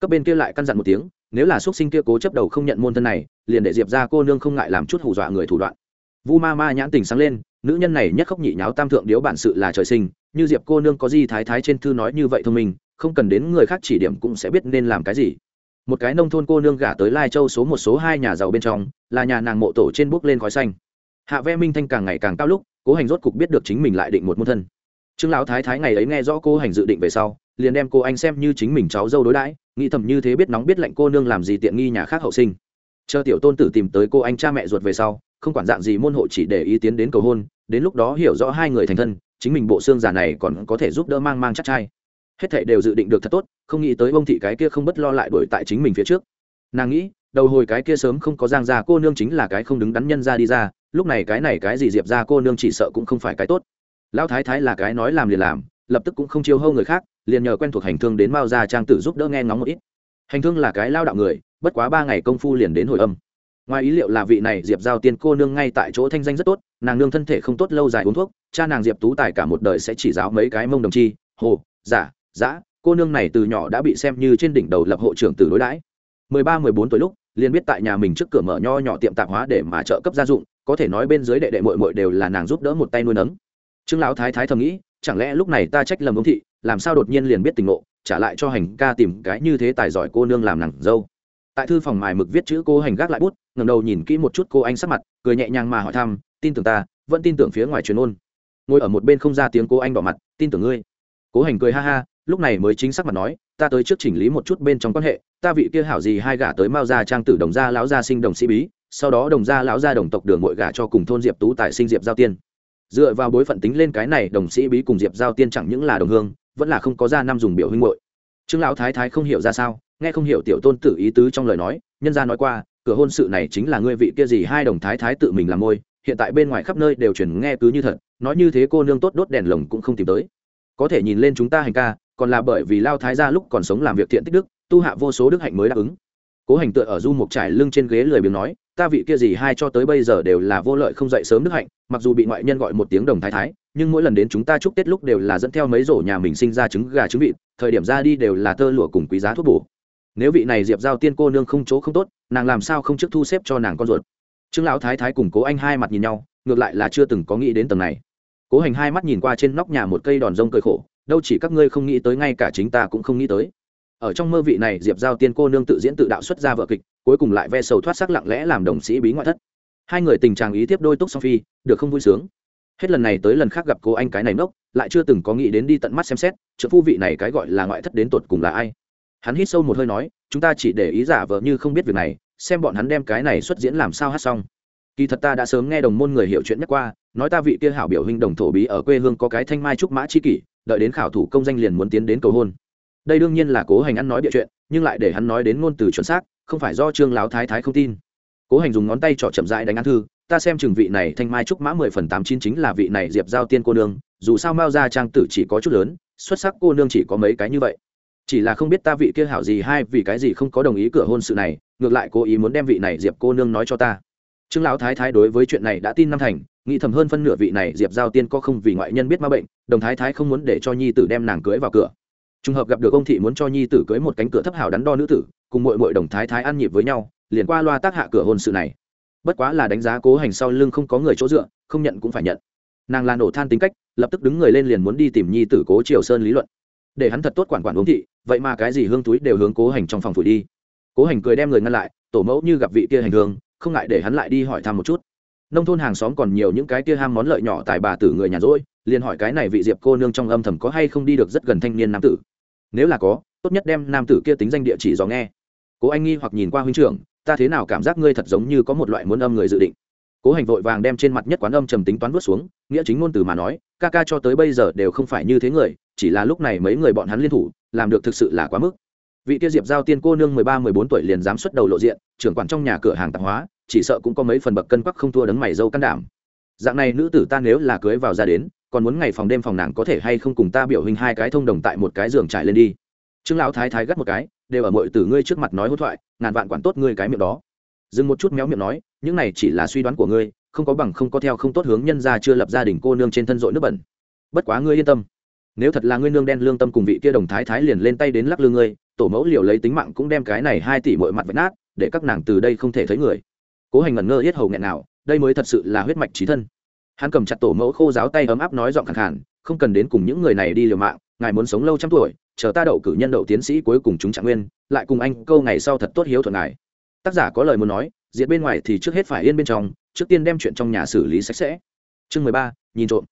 Cấp bên kia lại căn dặn một tiếng, nếu là xuất sinh kia cố chấp đầu không nhận môn thân này, liền để diệp ra cô nương không ngại làm chút hù dọa người thủ đoạn. Vu ma ma nhãn tình sáng lên, nữ nhân này nhất khóc nhị nháo tam thượng điếu bản sự là trời sinh, như diệp cô nương có gì thái thái trên thư nói như vậy thông minh, không cần đến người khác chỉ điểm cũng sẽ biết nên làm cái gì một cái nông thôn cô nương gả tới lai châu số một, số hai nhà giàu bên trong, là nhà nàng mộ tổ trên bước lên khói xanh. Hạ ve minh thanh càng ngày càng cao lúc, cố hành rốt cục biết được chính mình lại định một môn thân. Trương lão thái thái ngày ấy nghe rõ cô hành dự định về sau, liền đem cô anh xem như chính mình cháu dâu đối đãi, nghĩ thầm như thế biết nóng biết lạnh cô nương làm gì tiện nghi nhà khác hậu sinh. Chờ tiểu tôn tử tìm tới cô anh cha mẹ ruột về sau, không quản dạng gì môn hộ chỉ để ý tiến đến cầu hôn, đến lúc đó hiểu rõ hai người thành thân, chính mình bộ xương giả này còn có thể giúp đỡ mang mang chắc trai hết thảy đều dự định được thật tốt, không nghĩ tới bông thị cái kia không bất lo lại đuổi tại chính mình phía trước. Nàng nghĩ, đầu hồi cái kia sớm không có giang ra cô nương chính là cái không đứng đắn nhân ra đi ra, lúc này cái này cái gì diệp ra cô nương chỉ sợ cũng không phải cái tốt. Lão thái thái là cái nói làm liền làm, lập tức cũng không chiêu hâu người khác, liền nhờ quen thuộc hành thương đến mao ra trang tử giúp đỡ nghe ngóng một ít. Hành thương là cái lao đạo người, bất quá ba ngày công phu liền đến hồi âm. Ngoài ý liệu là vị này diệp giao tiên cô nương ngay tại chỗ thanh danh rất tốt, nàng nương thân thể không tốt lâu dài uống thuốc, cha nàng diệp tú tài cả một đời sẽ chỉ giáo mấy cái mông đồng chi, hồ, giả dã, cô nương này từ nhỏ đã bị xem như trên đỉnh đầu lập hộ trưởng từ đối đãi. Mười ba, mười bốn tuổi lúc, liền biết tại nhà mình trước cửa mở nho nhỏ tiệm tạp hóa để mà trợ cấp gia dụng, có thể nói bên dưới đệ đệ mội mội đều là nàng giúp đỡ một tay nuôi nấng. Trương lão thái thái thầm nghĩ, chẳng lẽ lúc này ta trách lầm ông thị, làm sao đột nhiên liền biết tình ngộ, trả lại cho hành ca tìm cái như thế tài giỏi cô nương làm nàng dâu. Tại thư phòng mài mực viết chữ cô hành gác lại bút ngầm đầu nhìn kỹ một chút cô anh sắc mặt, cười nhẹ nhàng mà hỏi thăm, tin tưởng ta, vẫn tin tưởng phía ngoài truyền ôn. Ngồi ở một bên không ra tiếng cô anh bỏ mặt, tin tưởng ngươi. Cố hành cười ha ha lúc này mới chính xác mặt nói, ta tới trước chỉnh lý một chút bên trong quan hệ, ta vị kia hảo gì hai gả tới mao gia trang tử đồng gia lão gia sinh đồng sĩ bí, sau đó đồng gia lão gia đồng tộc đường ngội gả cho cùng thôn diệp tú tại sinh diệp giao tiên dựa vào bối phận tính lên cái này, đồng sĩ bí cùng diệp giao tiên chẳng những là đồng hương, vẫn là không có gia năm dùng biểu huynh muội. trương lão thái thái không hiểu ra sao, nghe không hiểu tiểu tôn tử ý tứ trong lời nói, nhân gia nói qua, cửa hôn sự này chính là ngươi vị kia gì hai đồng thái thái tự mình làm môi, hiện tại bên ngoài khắp nơi đều truyền nghe cứ như thật, nói như thế cô nương tốt đốt đèn lồng cũng không tìm tới có thể nhìn lên chúng ta hành ca còn là bởi vì lao thái gia lúc còn sống làm việc thiện tích đức, tu hạ vô số đức hạnh mới đáp ứng. Cố hành tựa ở du mục trải lưng trên ghế lười biếng nói, ta vị kia gì hai cho tới bây giờ đều là vô lợi không dậy sớm đức hạnh, mặc dù bị ngoại nhân gọi một tiếng đồng thái thái, nhưng mỗi lần đến chúng ta chúc tết lúc đều là dẫn theo mấy rổ nhà mình sinh ra trứng gà trứng vịt, thời điểm ra đi đều là tơ lụa cùng quý giá thuốc bổ. Nếu vị này diệp giao tiên cô nương không chỗ không tốt, nàng làm sao không trước thu xếp cho nàng con ruột? Trương lão thái thái cùng cố anh hai mặt nhìn nhau, ngược lại là chưa từng có nghĩ đến tầng này. Cố hành hai mắt nhìn qua trên nóc nhà một cây đòn rông cơi khổ đâu chỉ các ngươi không nghĩ tới, ngay cả chính ta cũng không nghĩ tới. Ở trong mơ vị này, diệp giao tiên cô nương tự diễn tự đạo xuất ra vợ kịch, cuối cùng lại ve sầu thoát sắc lặng lẽ làm đồng sĩ bí ngoại thất. Hai người tình trạng ý tiếp đôi túc song phi, được không vui sướng. Hết lần này tới lần khác gặp cô anh cái này nốc lại chưa từng có nghĩ đến đi tận mắt xem xét, trợ phu vị này cái gọi là ngoại thất đến tột cùng là ai. Hắn hít sâu một hơi nói, chúng ta chỉ để ý giả vờ như không biết việc này, xem bọn hắn đem cái này xuất diễn làm sao hát xong. Kỳ thật ta đã sớm nghe đồng môn người hiểu chuyện nhắc qua, nói ta vị kia hảo biểu hình đồng thổ bí ở quê hương có cái thanh mai trúc mã chi kỷ đợi đến khảo thủ công danh liền muốn tiến đến cầu hôn. Đây đương nhiên là cố hành ăn nói bịa chuyện, nhưng lại để hắn nói đến ngôn từ chuẩn xác, không phải do trương lão thái thái không tin. Cố hành dùng ngón tay trỏ chậm rãi đánh án thư, ta xem chừng vị này thanh mai trúc mã mười phần tám chín chính là vị này diệp giao tiên cô nương, dù sao mao gia trang tử chỉ có chút lớn, xuất sắc cô nương chỉ có mấy cái như vậy. Chỉ là không biết ta vị kia hảo gì hay vì cái gì không có đồng ý cửa hôn sự này, ngược lại cố ý muốn đem vị này diệp cô nương nói cho ta. Trương lão thái thái đối với chuyện này đã tin năm thành nghĩ thầm hơn phân nửa vị này, diệp giao tiên có không vì ngoại nhân biết ma bệnh, đồng thái thái không muốn để cho nhi tử đem nàng cưới vào cửa. Trùng hợp gặp được ông thị muốn cho nhi tử cưới một cánh cửa thấp hảo đắn đo nữ tử, cùng mội mội đồng thái thái ăn nhịp với nhau, liền qua loa tác hạ cửa hôn sự này. Bất quá là đánh giá cố hành sau lưng không có người chỗ dựa, không nhận cũng phải nhận. Nàng là nổ than tính cách, lập tức đứng người lên liền muốn đi tìm nhi tử cố triều sơn lý luận. Để hắn thật tốt quản quản uống thị, vậy mà cái gì hương túi đều hướng cố hành trong phòng phủ đi. Cố hành cười đem người ngăn lại, tổ mẫu như gặp vị kia hành hương, không ngại để hắn lại đi hỏi thăm một chút nông thôn hàng xóm còn nhiều những cái kia ham món lợi nhỏ tại bà tử người nhà rỗi, liền hỏi cái này vị diệp cô nương trong âm thầm có hay không đi được rất gần thanh niên nam tử. Nếu là có, tốt nhất đem nam tử kia tính danh địa chỉ dò nghe. Cố anh nghi hoặc nhìn qua huynh trưởng, ta thế nào cảm giác ngươi thật giống như có một loại muốn âm người dự định. Cố hành vội vàng đem trên mặt nhất quán âm trầm tính toán vớt xuống, nghĩa chính ngôn từ mà nói, ca ca cho tới bây giờ đều không phải như thế người, chỉ là lúc này mấy người bọn hắn liên thủ, làm được thực sự là quá mức. Vị kia diệp giao tiên cô nương mười ba, mười bốn tuổi liền dám xuất đầu lộ diện, trưởng quản trong nhà cửa hàng tạp hóa chỉ sợ cũng có mấy phần bậc cân quắc không thua đấng mày dâu can đảm. Dạng này nữ tử ta nếu là cưới vào ra đến, còn muốn ngày phòng đêm phòng nàng có thể hay không cùng ta biểu hình hai cái thông đồng tại một cái giường trải lên đi. Trương lão thái thái gắt một cái, đều ở mọi tử ngươi trước mặt nói hỗn thoại, ngàn vạn quản tốt ngươi cái miệng đó. Dừng một chút méo miệng nói, những này chỉ là suy đoán của ngươi, không có bằng không có theo không tốt hướng nhân ra chưa lập gia đình cô nương trên thân dội nước bẩn. Bất quá ngươi yên tâm. Nếu thật là ngươi nương đen lương tâm cùng vị kia đồng thái thái liền lên tay đến lắc lương ngươi, tổ mẫu liều lấy tính mạng cũng đem cái này hai tỷ mọi mặt vạch nát, để các nàng từ đây không thể thấy người cố hành ngẩn ngơ yết hầu nghẹn nào, đây mới thật sự là huyết mạch trí thân. Hắn cầm chặt tổ mẫu khô giáo tay ấm áp nói giọng khẳng khàn, không cần đến cùng những người này đi liều mạng, ngài muốn sống lâu trăm tuổi, chờ ta đậu cử nhân đậu tiến sĩ cuối cùng chúng trạng nguyên, lại cùng anh câu ngày sau thật tốt hiếu thuận ngài. Tác giả có lời muốn nói diện bên ngoài thì trước hết phải yên bên trong, trước tiên đem chuyện trong nhà xử lý sạch sẽ. Chương mười ba, nhìn trộm.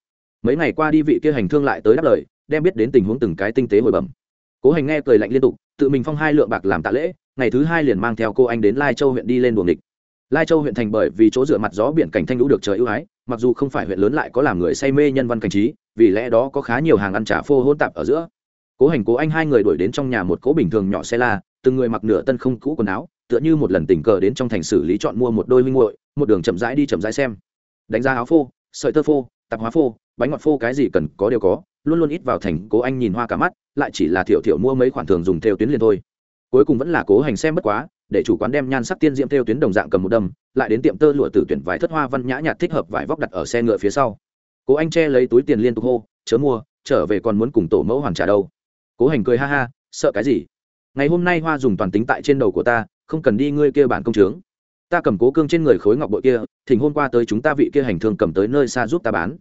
Mấy ngày qua đi vị kia hành thương lại tới đáp lời, đem biết đến tình huống từng cái tinh tế hồi bẩm. Cố hành nghe cười lạnh liên tục, tự mình phong hai lượng bạc làm tạ lễ, ngày thứ hai liền mang theo cô anh đến lai châu huyện đi lên buồng địch lai châu huyện thành bởi vì chỗ dựa mặt gió biển cảnh thanh lũ được trời ưu ái, mặc dù không phải huyện lớn lại có làm người say mê nhân văn cảnh trí, vì lẽ đó có khá nhiều hàng ăn trà phô hôn tạp ở giữa. Cố hành cố anh hai người đuổi đến trong nhà một cố bình thường nhỏ xe la, từng người mặc nửa tân không cũ quần áo, tựa như một lần tình cờ đến trong thành xử lý chọn mua một đôi huynh muội, một đường chậm rãi đi chậm rãi xem. Đánh giá áo phô, sợi tơ phô, tạp hóa phô, bánh ngọt phô cái gì cần có đều có, luôn luôn ít vào thành cố anh nhìn hoa cả mắt, lại chỉ là thiểu thiểu mua mấy khoản thường dùng theo tuyến liền thôi. Cuối cùng vẫn là cố hành xem bất quá để chủ quán đem nhan sắc tiên diễm theo tuyến đồng dạng cầm một đâm, lại đến tiệm tơ lụa tử tuyển vải thất hoa văn nhã nhạt thích hợp vải vóc đặt ở xe ngựa phía sau. Cố anh che lấy túi tiền liên tục hô, chớ mua, trở về còn muốn cùng tổ mẫu hoàn trả đâu. Cố hành cười ha ha, sợ cái gì? Ngày hôm nay hoa dùng toàn tính tại trên đầu của ta, không cần đi ngươi kia bản công trướng ta cầm cố cương trên người khối ngọc bội kia, thỉnh hôm qua tới chúng ta vị kia hành thương cầm tới nơi xa giúp ta bán.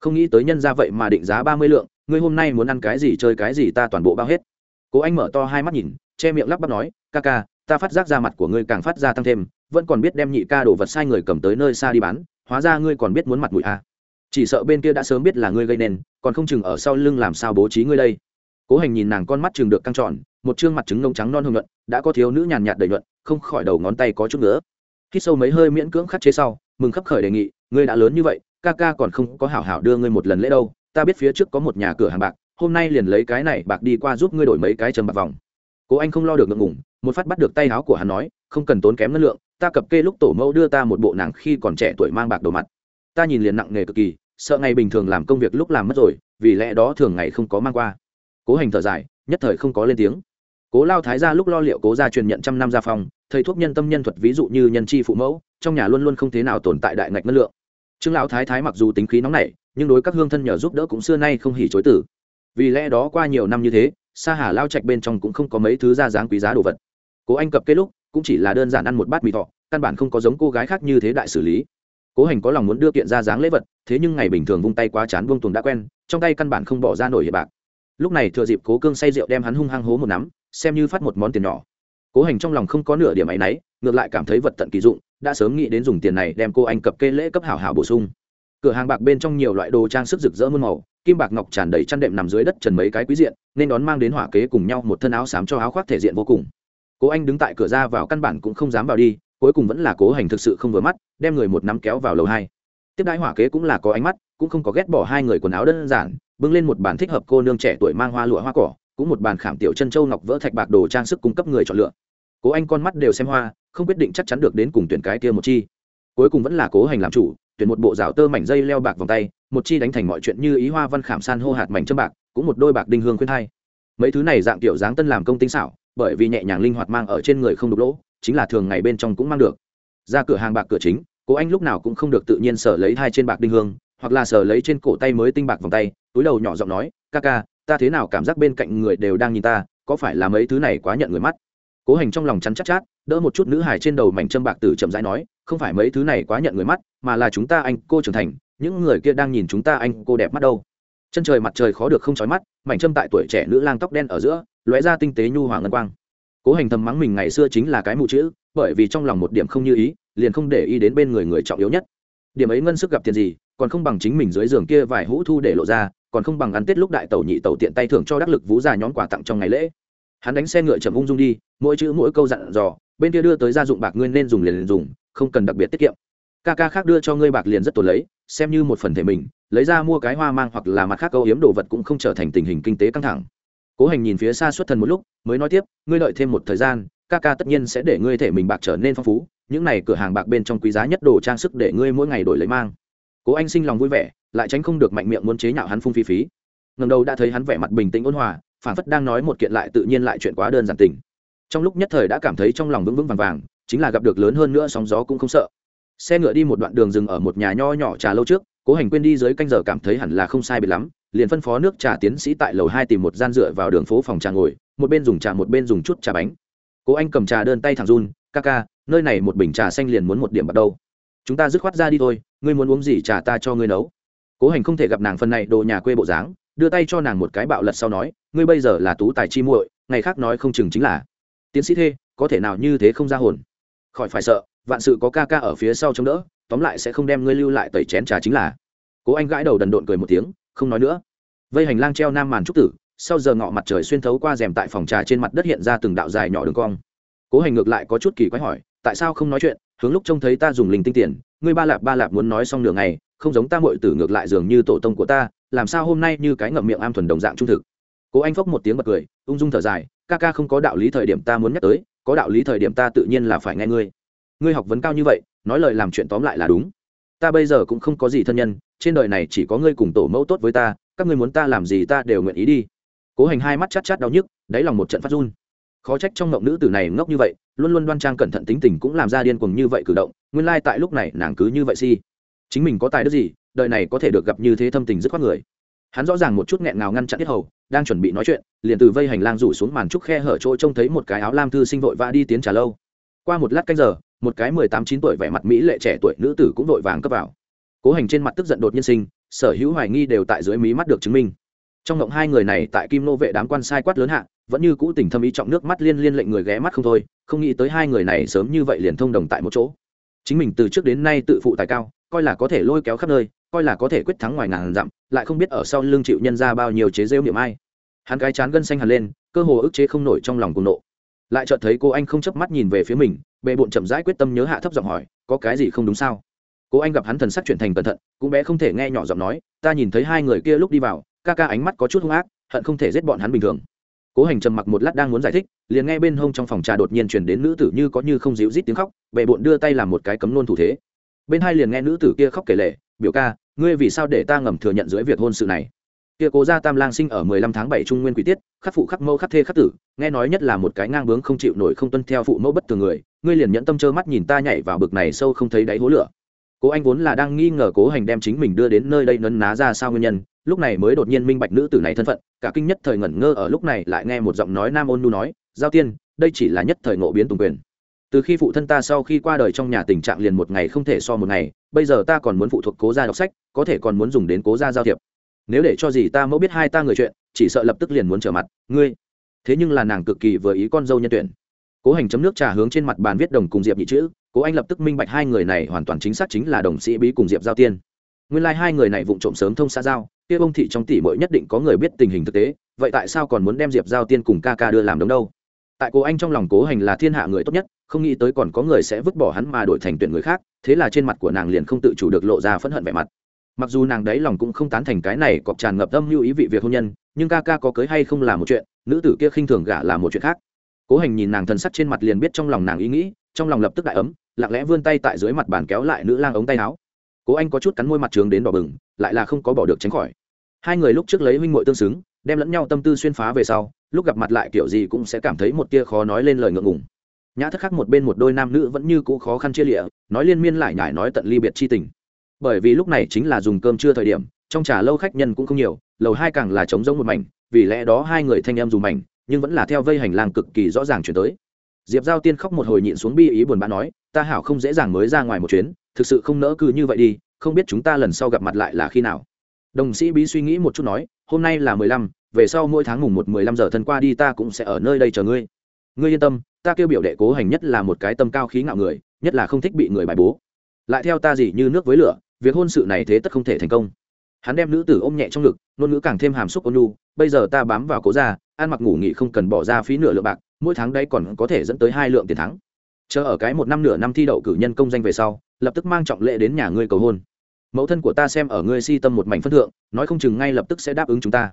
Không nghĩ tới nhân ra vậy mà định giá ba mươi lượng, ngươi hôm nay muốn ăn cái gì chơi cái gì ta toàn bộ bao hết. Cố anh mở to hai mắt nhìn, che miệng lắp bắp nói, ca ca ta phát giác ra mặt của ngươi càng phát ra tăng thêm vẫn còn biết đem nhị ca đồ vật sai người cầm tới nơi xa đi bán hóa ra ngươi còn biết muốn mặt mũi a à. chỉ sợ bên kia đã sớm biết là ngươi gây nên còn không chừng ở sau lưng làm sao bố trí ngươi đây. Cố hành nhìn nàng con mắt chừng được căng trọn, một chương mặt trứng nông trắng non hương nhuận đã có thiếu nữ nhàn nhạt đầy nhuận không khỏi đầu ngón tay có chút nữa Khi sâu mấy hơi miễn cưỡng khắc chế sau mừng khấp khởi đề nghị ngươi đã lớn như vậy ca ca còn không có hảo hảo đưa ngươi một lần lễ đâu ta biết phía trước có một nhà cửa hàng bạc hôm nay liền lấy cái này bạc đi qua giúp ngươi đổi mấy cái trầm bạc vòng. Cố anh không lo được ngượng ngủng một phát bắt được tay áo của hắn nói, không cần tốn kém năng lượng, ta cập kê lúc tổ mẫu đưa ta một bộ nàng khi còn trẻ tuổi mang bạc đồ mặt. Ta nhìn liền nặng nề cực kỳ, sợ ngày bình thường làm công việc lúc làm mất rồi, vì lẽ đó thường ngày không có mang qua. Cố hành thở dài, nhất thời không có lên tiếng. Cố lao thái ra lúc lo liệu cố gia truyền nhận trăm năm gia phong, thầy thuốc nhân tâm nhân thuật ví dụ như nhân chi phụ mẫu, trong nhà luôn luôn không thế nào tồn tại đại ngạch ngân lượng. Trương lão thái thái mặc dù tính khí nóng nảy, nhưng đối các hương thân nhờ giúp đỡ cũng xưa nay không hỉ chối tử vì lẽ đó qua nhiều năm như thế, sa hà lao trạch bên trong cũng không có mấy thứ ra dáng quý giá đồ vật cố anh cập kết lúc, cũng chỉ là đơn giản ăn một bát mì thọ, căn bản không có giống cô gái khác như thế đại xử lý. Cố hành có lòng muốn đưa kiện ra dáng lễ vật, thế nhưng ngày bình thường vung tay quá chán buông tuồng đã quen, trong tay căn bản không bỏ ra nổi hiệp bạc. Lúc này thừa dịp cố cương say rượu đem hắn hung hăng hố một nắm, xem như phát một món tiền nhỏ. Cố hành trong lòng không có nửa điểm áy náy, ngược lại cảm thấy vật tận kỳ dụng, đã sớm nghĩ đến dùng tiền này đem cô anh cập kê lễ cấp hảo hảo bổ sung. Cửa hàng bạc bên trong nhiều loại đồ trang sức rực rỡ muôn màu, kim bạc ngọc tràn đầy chăn đệm nằm dưới đất trần mấy cái quý diện, nên đón mang đến hỏa kế cùng nhau một thân áo xám cho áo khoác thể diện vô cùng cố anh đứng tại cửa ra vào căn bản cũng không dám vào đi, cuối cùng vẫn là cố hành thực sự không vừa mắt, đem người một nắm kéo vào lầu hai. Tiếp đãi hỏa kế cũng là có ánh mắt, cũng không có ghét bỏ hai người quần áo đơn giản, bưng lên một bàn thích hợp cô nương trẻ tuổi mang hoa lụa hoa cỏ, cũng một bàn khảm tiểu chân châu ngọc vỡ thạch bạc đồ trang sức cung cấp người chọn lựa. Cố anh con mắt đều xem hoa, không quyết định chắc chắn được đến cùng tuyển cái kia một chi. Cuối cùng vẫn là cố hành làm chủ, tuyển một bộ rào tơ mảnh dây leo bạc vòng tay, một chi đánh thành mọi chuyện như ý hoa văn khảm san hô hạt mảnh châm bạc, cũng một đôi bạc đinh hương khuyên hai. mấy thứ này dạng tiểu dáng tân làm công tinh xảo bởi vì nhẹ nhàng linh hoạt mang ở trên người không đục lỗ chính là thường ngày bên trong cũng mang được. Ra cửa hàng bạc cửa chính cố anh lúc nào cũng không được tự nhiên sở lấy hai trên bạc đinh hương hoặc là sở lấy trên cổ tay mới tinh bạc vòng tay túi đầu nhỏ giọng nói ca ca ta thế nào cảm giác bên cạnh người đều đang nhìn ta có phải là mấy thứ này quá nhận người mắt? Cố hành trong lòng chắn chắc chát, chát đỡ một chút nữ hài trên đầu mảnh châm bạc tử chậm rãi nói không phải mấy thứ này quá nhận người mắt mà là chúng ta anh cô trưởng thành những người kia đang nhìn chúng ta anh cô đẹp mắt đâu. Chân trời mặt trời khó được không chói mắt mảnh châm tại tuổi trẻ nữ lang tóc đen ở giữa lóe ra tinh tế nhu hòa ngân quang. Cố hành thầm mắng mình ngày xưa chính là cái mù chữ bởi vì trong lòng một điểm không như ý liền không để ý đến bên người người trọng yếu nhất. Điểm ấy ngân sức gặp tiền gì còn không bằng chính mình dưới giường kia vài hũ thu để lộ ra còn không bằng ăn tết lúc đại tẩu nhị tẩu tiện tay thưởng cho đắc lực vú già nhón quà tặng trong ngày lễ. Hắn đánh xe ngựa chậm ung dung đi mỗi chữ mỗi câu dặn dò bên kia đưa tới gia dụng bạc ngươi nên dùng liền, liền dùng không cần đặc biệt tiết kiệm. Ca ca khác đưa cho ngươi bạc liền rất tổn lấy xem như một phần thể mình lấy ra mua cái hoa mang hoặc là mặt khác câu hiếm đồ vật cũng không trở thành tình hình kinh tế căng thẳng cố hành nhìn phía xa xuất thần một lúc, mới nói tiếp, ngươi đợi thêm một thời gian, ca ca tất nhiên sẽ để ngươi thể mình bạc trở nên phong phú, những này cửa hàng bạc bên trong quý giá nhất đồ trang sức để ngươi mỗi ngày đổi lấy mang. Cố anh sinh lòng vui vẻ, lại tránh không được mạnh miệng muốn chế nhạo hắn phung phí phí. Ngần đầu đã thấy hắn vẻ mặt bình tĩnh ôn hòa phản phất đang nói một kiện lại tự nhiên lại chuyện quá đơn giản tình. Trong lúc nhất thời đã cảm thấy trong lòng vững vững vàng vàng, chính là gặp được lớn hơn nữa sóng gió cũng không sợ. Xe ngựa đi một đoạn đường dừng ở một nhà nho nhỏ trà lâu trước, cố hành quên đi dưới canh giờ cảm thấy hẳn là không sai biệt lắm liền phân phó nước trà tiến sĩ tại lầu hai tìm một gian dựa vào đường phố phòng trà ngồi, một bên dùng trà một bên dùng chút trà bánh. Cố anh cầm trà đơn tay thẳng run, ca ca, nơi này một bình trà xanh liền muốn một điểm bắt đầu chúng ta dứt khoát ra đi thôi, ngươi muốn uống gì trà ta cho ngươi nấu. Cố hành không thể gặp nàng phần này đồ nhà quê bộ dáng, đưa tay cho nàng một cái bạo lật sau nói, ngươi bây giờ là tú tài chi muội, ngày khác nói không chừng chính là. Tiến sĩ thê, có thể nào như thế không ra hồn? Khỏi phải sợ, vạn sự có ca ca ở phía sau chống đỡ, tóm lại sẽ không đem ngươi lưu lại tẩy chén trà chính là. Cố anh gãi đầu đần độn cười một tiếng không nói nữa. Vây hành lang treo nam màn trúc tử, sau giờ ngọ mặt trời xuyên thấu qua rèm tại phòng trà trên mặt đất hiện ra từng đạo dài nhỏ đường cong. Cố hành ngược lại có chút kỳ quái hỏi, tại sao không nói chuyện, hướng lúc trông thấy ta dùng linh tinh tiền, ngươi ba lạp ba lạp muốn nói xong nửa ngày, không giống ta mội tử ngược lại dường như tổ tông của ta, làm sao hôm nay như cái ngậm miệng am thuần đồng dạng trung thực. Cố anh phốc một tiếng bật cười, ung dung thở dài, ca ca không có đạo lý thời điểm ta muốn nhắc tới, có đạo lý thời điểm ta tự nhiên là phải nghe ngươi. Ngươi học vấn cao như vậy, nói lời làm chuyện tóm lại là đúng ta bây giờ cũng không có gì thân nhân, trên đời này chỉ có ngươi cùng tổ mẫu tốt với ta, các ngươi muốn ta làm gì ta đều nguyện ý đi. Cố hành hai mắt chát chát đau nhức, đáy lòng một trận phát run. Khó trách trong mộng nữ tử này ngốc như vậy, luôn luôn đoan trang cẩn thận tính tình cũng làm ra điên cuồng như vậy cử động, nguyên lai tại lúc này nàng cứ như vậy si. Chính mình có tài đức gì, đời này có thể được gặp như thế thâm tình dứt khoát người. Hắn rõ ràng một chút nghẹn ngào ngăn chặn tiết hầu, đang chuẩn bị nói chuyện, liền từ vây hành lang rủ xuống màn trúc khe hở chỗ trông thấy một cái áo lam thư sinh vội vã đi tiến trả lâu. Qua một lát canh giờ một cái mười tám chín tuổi vẻ mặt mỹ lệ trẻ tuổi nữ tử cũng vội vàng cấp vào. Cố hành trên mặt tức giận đột nhiên sinh, sở hữu hoài nghi đều tại dưới mí mắt được chứng minh. Trong ngộng hai người này tại kim nô vệ đám quan sai quát lớn hạ, vẫn như cũ tình thâm ý trọng nước mắt liên liên lệnh người ghé mắt không thôi, không nghĩ tới hai người này sớm như vậy liền thông đồng tại một chỗ. Chính mình từ trước đến nay tự phụ tài cao, coi là có thể lôi kéo khắp nơi, coi là có thể quyết thắng ngoài ngàn dặm, lại không biết ở sau lưng chịu nhân ra bao nhiêu chế rêu niệm ai. Hắn cái chán gân xanh hẳn lên, cơ hồ ức chế không nổi trong lòng cùng nộ lại chợt thấy cô anh không chớp mắt nhìn về phía mình, bệ bộn chậm rãi quyết tâm nhớ hạ thấp giọng hỏi, có cái gì không đúng sao? Cô anh gặp hắn thần sắc chuyển thành cẩn thận, cũng bé không thể nghe nhỏ giọng nói, ta nhìn thấy hai người kia lúc đi vào, ca ca ánh mắt có chút hung ác, hận không thể giết bọn hắn bình thường. Cố hành trầm mặc một lát đang muốn giải thích, liền nghe bên hông trong phòng trà đột nhiên chuyển đến nữ tử như có như không dịu rít tiếng khóc, bệ bộn đưa tay làm một cái cấm nôn thủ thế. Bên hai liền nghe nữ tử kia khóc kể lệ biểu ca, ngươi vì sao để ta ngầm thừa nhận dưới việc hôn sự này? Kia cố gia tam lang sinh ở mười lăm tháng bảy trung nguyên quỷ tiết, khắc phụ khắc mẫu khắc thê khắc tử, nghe nói nhất là một cái ngang bướng không chịu nổi không tuân theo phụ mẫu bất thường người, ngươi liền nhẫn tâm trơ mắt nhìn ta nhảy vào bực này sâu không thấy đáy hố lửa. Cố anh vốn là đang nghi ngờ cố hành đem chính mình đưa đến nơi đây nấn ná ra sao nguyên nhân, lúc này mới đột nhiên minh bạch nữ tử này thân phận, cả kinh nhất thời ngẩn ngơ ở lúc này lại nghe một giọng nói nam ôn nu nói, giao tiên, đây chỉ là nhất thời ngộ biến tùng quyền. Từ khi phụ thân ta sau khi qua đời trong nhà tình trạng liền một ngày không thể so một ngày, bây giờ ta còn muốn phụ thuộc cố gia đọc sách, có thể còn muốn dùng đến cố gia giao thiệp nếu để cho gì ta mẫu biết hai ta người chuyện, chỉ sợ lập tức liền muốn trở mặt, ngươi. Thế nhưng là nàng cực kỳ vừa ý con dâu nhân tuyển. Cố hành chấm nước trà hướng trên mặt bàn viết đồng cùng diệp nhị chữ, cố anh lập tức minh bạch hai người này hoàn toàn chính xác chính là đồng sĩ bí cùng diệp giao tiên. Nguyên lai、like、hai người này vụng trộm sớm thông xã giao, kia bông thị trong tỷ mỗi nhất định có người biết tình hình thực tế, vậy tại sao còn muốn đem diệp giao tiên cùng ca ca đưa làm đống đâu? Tại cố anh trong lòng cố hành là thiên hạ người tốt nhất, không nghĩ tới còn có người sẽ vứt bỏ hắn mà đổi thành tuyển người khác, thế là trên mặt của nàng liền không tự chủ được lộ ra phẫn hận vẻ mặt mặc dù nàng đấy lòng cũng không tán thành cái này cọp tràn ngập tâm lưu ý vị việc hôn nhân, nhưng ca ca có cưới hay không là một chuyện, nữ tử kia khinh thường gả là một chuyện khác. Cố hành nhìn nàng thần sắc trên mặt liền biết trong lòng nàng ý nghĩ, trong lòng lập tức đại ấm, lặng lẽ vươn tay tại dưới mặt bàn kéo lại nữ lang ống tay áo. Cố anh có chút cắn môi mặt trướng đến đỏ bừng, lại là không có bỏ được tránh khỏi. Hai người lúc trước lấy huynh muội tương xứng, đem lẫn nhau tâm tư xuyên phá về sau, lúc gặp mặt lại kiểu gì cũng sẽ cảm thấy một tia khó nói lên lời ngượng ngùng. Nhã thất khắc một bên một đôi nam nữ vẫn như cũ khó khăn chia lịa nói liên miên lại nhải nói tận ly biệt chi tình bởi vì lúc này chính là dùng cơm trưa thời điểm, trong trà lâu khách nhân cũng không nhiều, lầu hai càng là trống rỗng một mảnh, vì lẽ đó hai người thanh em dù mảnh, nhưng vẫn là theo vây hành lang cực kỳ rõ ràng chuyển tới. Diệp giao tiên khóc một hồi nhịn xuống bi ý buồn bã nói, ta hảo không dễ dàng mới ra ngoài một chuyến, thực sự không nỡ cứ như vậy đi, không biết chúng ta lần sau gặp mặt lại là khi nào. Đồng sĩ bí suy nghĩ một chút nói, hôm nay là mười lăm, về sau mỗi tháng mùng một mười lăm giờ thân qua đi ta cũng sẽ ở nơi đây chờ ngươi. Ngươi yên tâm, ta kêu biểu đệ cố hành nhất là một cái tâm cao khí ngạo người, nhất là không thích bị người bài bố. Lại theo ta gì như nước với lửa việc hôn sự này thế tất không thể thành công. Hắn đem nữ tử ôm nhẹ trong ngực, ngôn ngữ càng thêm hàm xúc ôn nhu, bây giờ ta bám vào cố ra ăn mặc ngủ nghỉ không cần bỏ ra phí nửa lượng bạc, mỗi tháng đây còn có thể dẫn tới hai lượng tiền thắng. Chờ ở cái một năm nửa năm thi đậu cử nhân công danh về sau, lập tức mang trọng lệ đến nhà ngươi cầu hôn. Mẫu thân của ta xem ở ngươi si tâm một mảnh phân thượng, nói không chừng ngay lập tức sẽ đáp ứng chúng ta.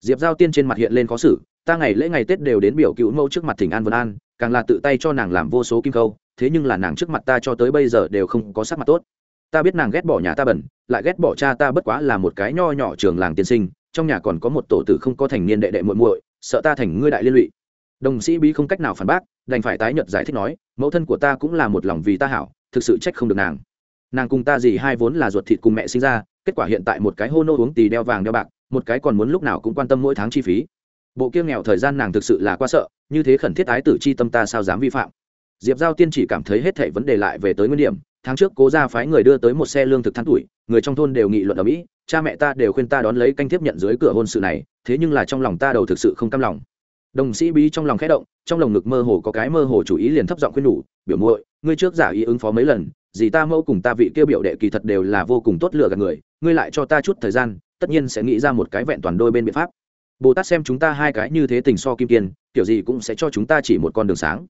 Diệp giao tiên trên mặt hiện lên khó xử, ta ngày lễ ngày tết đều đến biểu cựu mẫu trước mặt thỉnh an vân an, càng là tự tay cho nàng làm vô số kim câu, thế nhưng là nàng trước mặt ta cho tới bây giờ đều không có sắc mặt tốt ta biết nàng ghét bỏ nhà ta bẩn, lại ghét bỏ cha ta bất quá là một cái nho nhỏ trường làng tiên sinh, trong nhà còn có một tổ tử không có thành niên đệ đệ muội muội, sợ ta thành ngươi đại liên lụy. Đồng sĩ bí không cách nào phản bác, đành phải tái nhợt giải thích nói, mẫu thân của ta cũng là một lòng vì ta hảo, thực sự trách không được nàng. Nàng cùng ta gì hai vốn là ruột thịt cùng mẹ sinh ra, kết quả hiện tại một cái hô nô uống tì đeo vàng đeo bạc, một cái còn muốn lúc nào cũng quan tâm mỗi tháng chi phí. Bộ kia nghèo thời gian nàng thực sự là quá sợ, như thế khẩn thiết ái tử chi tâm ta sao dám vi phạm? Diệp giao tiên chỉ cảm thấy hết thảy vấn đề lại về tới nguyên điểm tháng trước cố ra phái người đưa tới một xe lương thực than tuổi, người trong thôn đều nghị luận ở mỹ, cha mẹ ta đều khuyên ta đón lấy canh tiếp nhận dưới cửa hôn sự này, thế nhưng là trong lòng ta đầu thực sự không cam lòng. Đồng sĩ bí trong lòng khẽ động, trong lồng ngực mơ hồ có cái mơ hồ chủ ý liền thấp giọng khuyên nhủ, biểu muội, ngươi trước giả ý ứng phó mấy lần, dì ta mẫu cùng ta vị kia biểu đệ kỳ thật đều là vô cùng tốt lựa gạt người, ngươi lại cho ta chút thời gian, tất nhiên sẽ nghĩ ra một cái vẹn toàn đôi bên biện pháp. Bồ tát xem chúng ta hai cái như thế tình so kim kiên kiểu gì cũng sẽ cho chúng ta chỉ một con đường sáng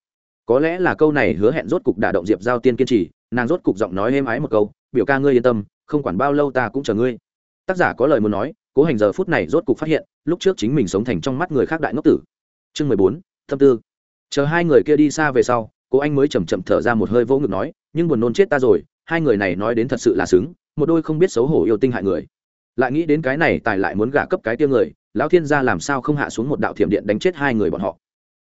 có lẽ là câu này hứa hẹn rốt cục đả động diệp giao tiên kiên trì, nàng rốt cục giọng nói êm ái một câu, biểu ca ngươi yên tâm, không quản bao lâu ta cũng chờ ngươi. Tác giả có lời muốn nói, cố hành giờ phút này rốt cục phát hiện, lúc trước chính mình sống thành trong mắt người khác đại ngốc tử. Chương mười bốn, thâm tư. Chờ hai người kia đi xa về sau cố anh mới chầm chậm thở ra một hơi vô ngực nói, nhưng buồn nôn chết ta rồi, hai người này nói đến thật sự là xứng, một đôi không biết xấu hổ yêu tinh hại người. Lại nghĩ đến cái này, tài lại muốn gả cấp cái tiêu người, lão thiên gia làm sao không hạ xuống một đạo thiểm điện đánh chết hai người bọn họ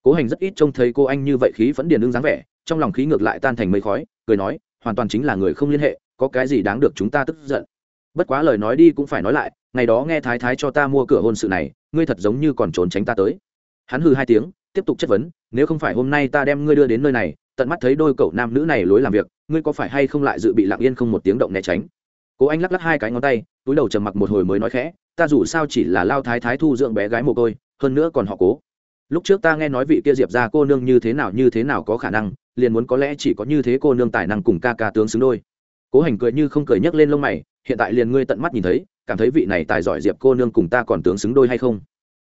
cố hành rất ít trông thấy cô anh như vậy khí phẫn điền ứng dáng vẻ, trong lòng khí ngược lại tan thành mây khói, cười nói, hoàn toàn chính là người không liên hệ, có cái gì đáng được chúng ta tức giận. Bất quá lời nói đi cũng phải nói lại, ngày đó nghe thái thái cho ta mua cửa hôn sự này, ngươi thật giống như còn trốn tránh ta tới. Hắn hư hai tiếng, tiếp tục chất vấn, nếu không phải hôm nay ta đem ngươi đưa đến nơi này, tận mắt thấy đôi cậu nam nữ này lối làm việc, ngươi có phải hay không lại dự bị lặng yên không một tiếng động né tránh? Cố anh lắc lắc hai cái ngón tay, túi đầu trầm mặc một hồi mới nói khẽ, ta dù sao chỉ là lao thái thái thu dưỡng bé gái mồ côi, hơn nữa còn họ cố lúc trước ta nghe nói vị kia diệp ra cô nương như thế nào như thế nào có khả năng, liền muốn có lẽ chỉ có như thế cô nương tài năng cùng ca ca tướng xứng đôi. Cố hành cười như không cười nhấc lên lông mày, hiện tại liền ngươi tận mắt nhìn thấy, cảm thấy vị này tài giỏi diệp cô nương cùng ta còn tướng xứng đôi hay không?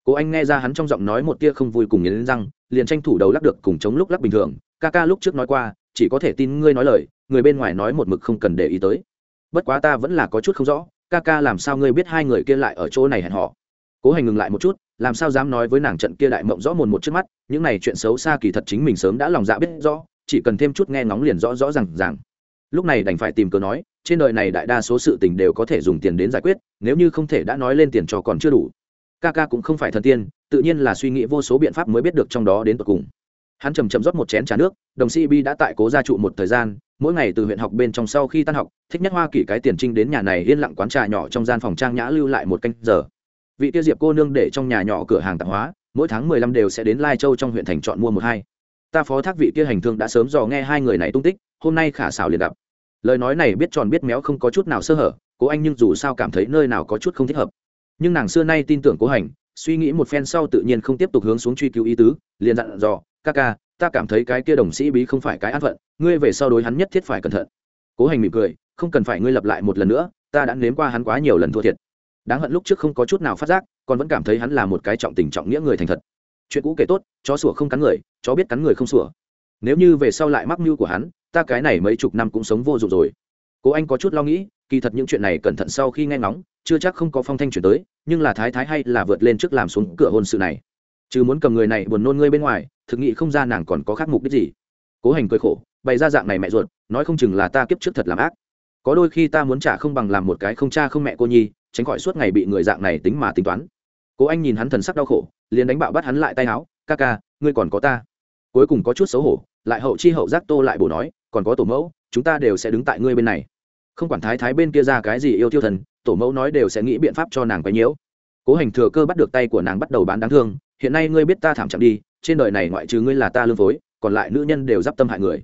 Cố anh nghe ra hắn trong giọng nói một tia không vui cùng nghiến răng, liền tranh thủ đầu lắc được cùng chống lúc lắc bình thường. Ca ca lúc trước nói qua, chỉ có thể tin ngươi nói lời, người bên ngoài nói một mực không cần để ý tới. Bất quá ta vẫn là có chút không rõ, ca ca làm sao ngươi biết hai người kia lại ở chỗ này hẹn họ cố hành ngừng lại một chút, làm sao dám nói với nàng trận kia đại mộng rõ mồn một trước mắt, những này chuyện xấu xa kỳ thật chính mình sớm đã lòng dạ biết rõ, chỉ cần thêm chút nghe ngóng liền rõ rõ rằng rằng lúc này đành phải tìm cớ nói, trên đời này đại đa số sự tình đều có thể dùng tiền đến giải quyết, nếu như không thể đã nói lên tiền cho còn chưa đủ. Ca ca cũng không phải thần tiên, tự nhiên là suy nghĩ vô số biện pháp mới biết được trong đó đến tận cùng. Hắn chầm chậm rót một chén trà nước, đồng sĩ bi đã tại cố gia trụ một thời gian, mỗi ngày từ huyện học bên trong sau khi tan học, thích nhất hoa kỷ cái tiền trinh đến nhà này yên lặng quán trà nhỏ trong gian phòng trang nhã lưu lại một canh giờ vị tiêu diệp cô nương để trong nhà nhỏ cửa hàng tạp hóa, mỗi tháng mười lăm đều sẽ đến lai châu trong huyện thành chọn mua một hai. Ta phó thác vị kia hành thương đã sớm dò nghe hai người này tung tích, hôm nay khả xảo liền gặp. Lời nói này biết tròn biết méo không có chút nào sơ hở, cố anh nhưng dù sao cảm thấy nơi nào có chút không thích hợp. Nhưng nàng xưa nay tin tưởng cố hành, suy nghĩ một phen sau tự nhiên không tiếp tục hướng xuống truy cứu ý tứ, liền dặn dò, ca ca, ta cảm thấy cái kia đồng sĩ bí không phải cái an phận, ngươi về sau đối hắn nhất thiết phải cẩn thận. Cố hành mỉm cười, không cần phải ngươi lập lại một lần nữa, ta đã nếm qua hắn quá nhiều lần thua thiệt đáng hận lúc trước không có chút nào phát giác, còn vẫn cảm thấy hắn là một cái trọng tình trọng nghĩa người thành thật. Chuyện cũ kể tốt, chó sủa không cắn người, chó biết cắn người không sủa. Nếu như về sau lại mắc mưu của hắn, ta cái này mấy chục năm cũng sống vô dụng rồi. Cố anh có chút lo nghĩ, kỳ thật những chuyện này cẩn thận sau khi nghe ngóng, chưa chắc không có phong thanh chuyển tới, nhưng là thái thái hay là vượt lên trước làm xuống cửa hôn sự này. Chứ muốn cầm người này buồn nôn ngươi bên ngoài, thực nghị không ra nàng còn có khác mục đích gì. Cố hành cười khổ, bày ra dạng này mẹ ruột, nói không chừng là ta kiếp trước thật làm ác. Có đôi khi ta muốn trả không bằng làm một cái không cha không mẹ cô nhi tránh khỏi suốt ngày bị người dạng này tính mà tính toán. Cố anh nhìn hắn thần sắc đau khổ, liền đánh bạo bắt hắn lại tay áo, ca ca, ngươi còn có ta. Cuối cùng có chút xấu hổ, lại hậu chi hậu giác tô lại bổ nói, còn có tổ mẫu, chúng ta đều sẽ đứng tại ngươi bên này. Không quản thái thái bên kia ra cái gì yêu thiêu thần, tổ mẫu nói đều sẽ nghĩ biện pháp cho nàng quấy nhiễu. Cố hành thừa cơ bắt được tay của nàng bắt đầu bán đáng thương, hiện nay ngươi biết ta thảm chẳng đi, trên đời này ngoại trừ ngươi là ta lương phối, còn lại nữ nhân đều d i p tâm hại người.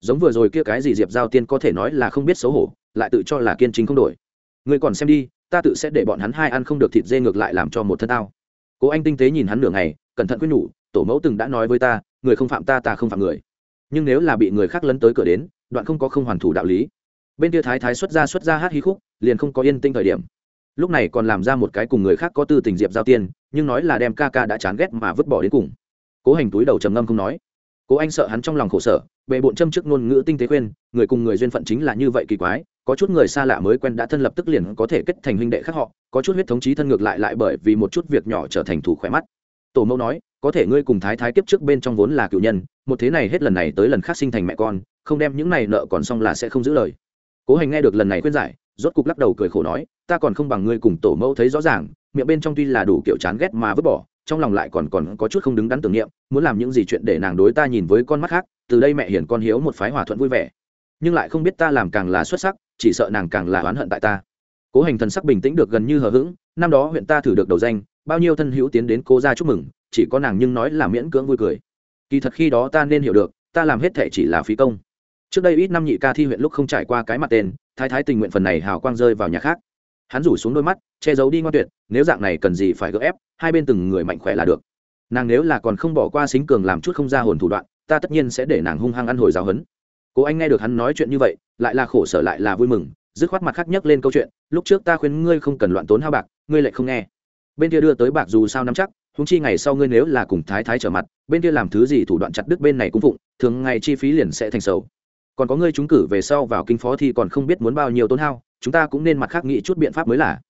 Giống vừa rồi kia cái gì diệp giao tiên có thể nói là không biết xấu hổ, lại tự cho là kiên chính không đổi. Ngươi còn xem đi ta tự sẽ để bọn hắn hai ăn không được thịt dê ngược lại làm cho một thân tao. Cố anh tinh tế nhìn hắn nửa ngày, cẩn thận quyết nhủ, tổ mẫu từng đã nói với ta, người không phạm ta ta không phạm người. Nhưng nếu là bị người khác lấn tới cửa đến, đoạn không có không hoàn thủ đạo lý. Bên kia thái thái xuất ra xuất ra hát hí khúc, liền không có yên tinh thời điểm. Lúc này còn làm ra một cái cùng người khác có tư tình diệp giao tiên, nhưng nói là đem ca ca đã chán ghét mà vứt bỏ đến cùng. Cố hành túi đầu trầm ngâm không nói. Cố anh sợ hắn trong lòng khổ sở bệ bộn châm trước ngôn ngữ tinh tế khuyên, người cùng người duyên phận chính là như vậy kỳ quái có chút người xa lạ mới quen đã thân lập tức liền có thể kết thành huynh đệ khác họ, có chút huyết thống trí thân ngược lại lại bởi vì một chút việc nhỏ trở thành thủ khỏe mắt. Tổ mẫu nói, có thể ngươi cùng thái thái kiếp trước bên trong vốn là cựu nhân, một thế này hết lần này tới lần khác sinh thành mẹ con, không đem những này nợ còn xong là sẽ không giữ lời. Cố hành nghe được lần này khuyên giải, rốt cục lắc đầu cười khổ nói, ta còn không bằng ngươi cùng tổ mẫu thấy rõ ràng, miệng bên trong tuy là đủ kiểu chán ghét mà vứt bỏ, trong lòng lại còn còn có chút không đứng đắn tưởng niệm, muốn làm những gì chuyện để nàng đối ta nhìn với con mắt khác, từ đây mẹ hiển con hiếu một phái hòa thuận vui vẻ. Nhưng lại không biết ta làm càng là xuất sắc chỉ sợ nàng càng là oán hận tại ta. Cố hành thần sắc bình tĩnh được gần như hờ hững, năm đó huyện ta thử được đầu danh, bao nhiêu thân hữu tiến đến cố ra chúc mừng, chỉ có nàng nhưng nói là miễn cưỡng vui cười. Kỳ thật khi đó ta nên hiểu được, ta làm hết thể chỉ là phí công. Trước đây ít năm nhị ca thi huyện lúc không trải qua cái mặt tên, thái thái tình nguyện phần này hào quang rơi vào nhà khác. Hắn rủ xuống đôi mắt, che giấu đi ngoan tuyệt, nếu dạng này cần gì phải gỡ ép, hai bên từng người mạnh khỏe là được. Nàng nếu là còn không bỏ qua xính cường làm chút không ra hồn thủ đoạn, ta tất nhiên sẽ để nàng hung hăng ăn hồi giáo hấn cố anh nghe được hắn nói chuyện như vậy, lại là khổ sở lại là vui mừng, dứt khoát mặt khác nhắc lên câu chuyện, lúc trước ta khuyên ngươi không cần loạn tốn hao bạc, ngươi lại không nghe. Bên kia đưa tới bạc dù sao nắm chắc húng chi ngày sau ngươi nếu là cùng thái thái trở mặt, bên kia làm thứ gì thủ đoạn chặt đứt bên này cũng phụng, thường ngày chi phí liền sẽ thành sầu. Còn có ngươi trúng cử về sau vào kinh phó thì còn không biết muốn bao nhiêu tốn hao, chúng ta cũng nên mặt khác nghĩ chút biện pháp mới là.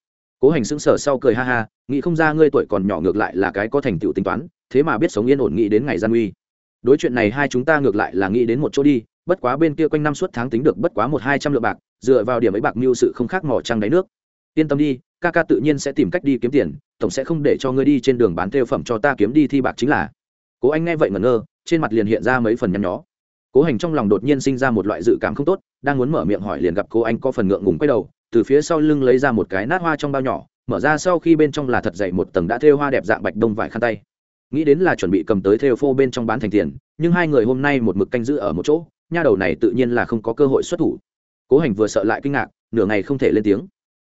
Cố hành xứng sở sau cười ha ha, nghĩ không ra ngươi tuổi còn nhỏ ngược lại là cái có thành tựu tính toán, thế mà biết sống yên ổn nghĩ đến ngày gian nguy. đối chuyện này hai chúng ta ngược lại là nghĩ đến một chỗ đi bất quá bên kia quanh năm suốt tháng tính được bất quá một hai trăm lượng bạc, dựa vào điểm ấy bạc mưu sự không khác mỏ trăng đáy nước. Yên tâm đi, ca ca tự nhiên sẽ tìm cách đi kiếm tiền, tổng sẽ không để cho ngươi đi trên đường bán theo phẩm cho ta kiếm đi thi bạc chính là. Cố anh nghe vậy ngẩn ngơ, trên mặt liền hiện ra mấy phần nhăn nhó. Cố hành trong lòng đột nhiên sinh ra một loại dự cảm không tốt, đang muốn mở miệng hỏi liền gặp cô anh có phần ngượng ngùng quay đầu, từ phía sau lưng lấy ra một cái nát hoa trong bao nhỏ, mở ra sau khi bên trong là thật dày một tầng đã thêu hoa đẹp dạng bạch đông vải khăn tay. Nghĩ đến là chuẩn bị cầm tới thêu phô bên trong bán thành tiền, nhưng hai người hôm nay một mực canh giữ ở một chỗ nha đầu này tự nhiên là không có cơ hội xuất thủ. Cố hành vừa sợ lại kinh ngạc nửa ngày không thể lên tiếng.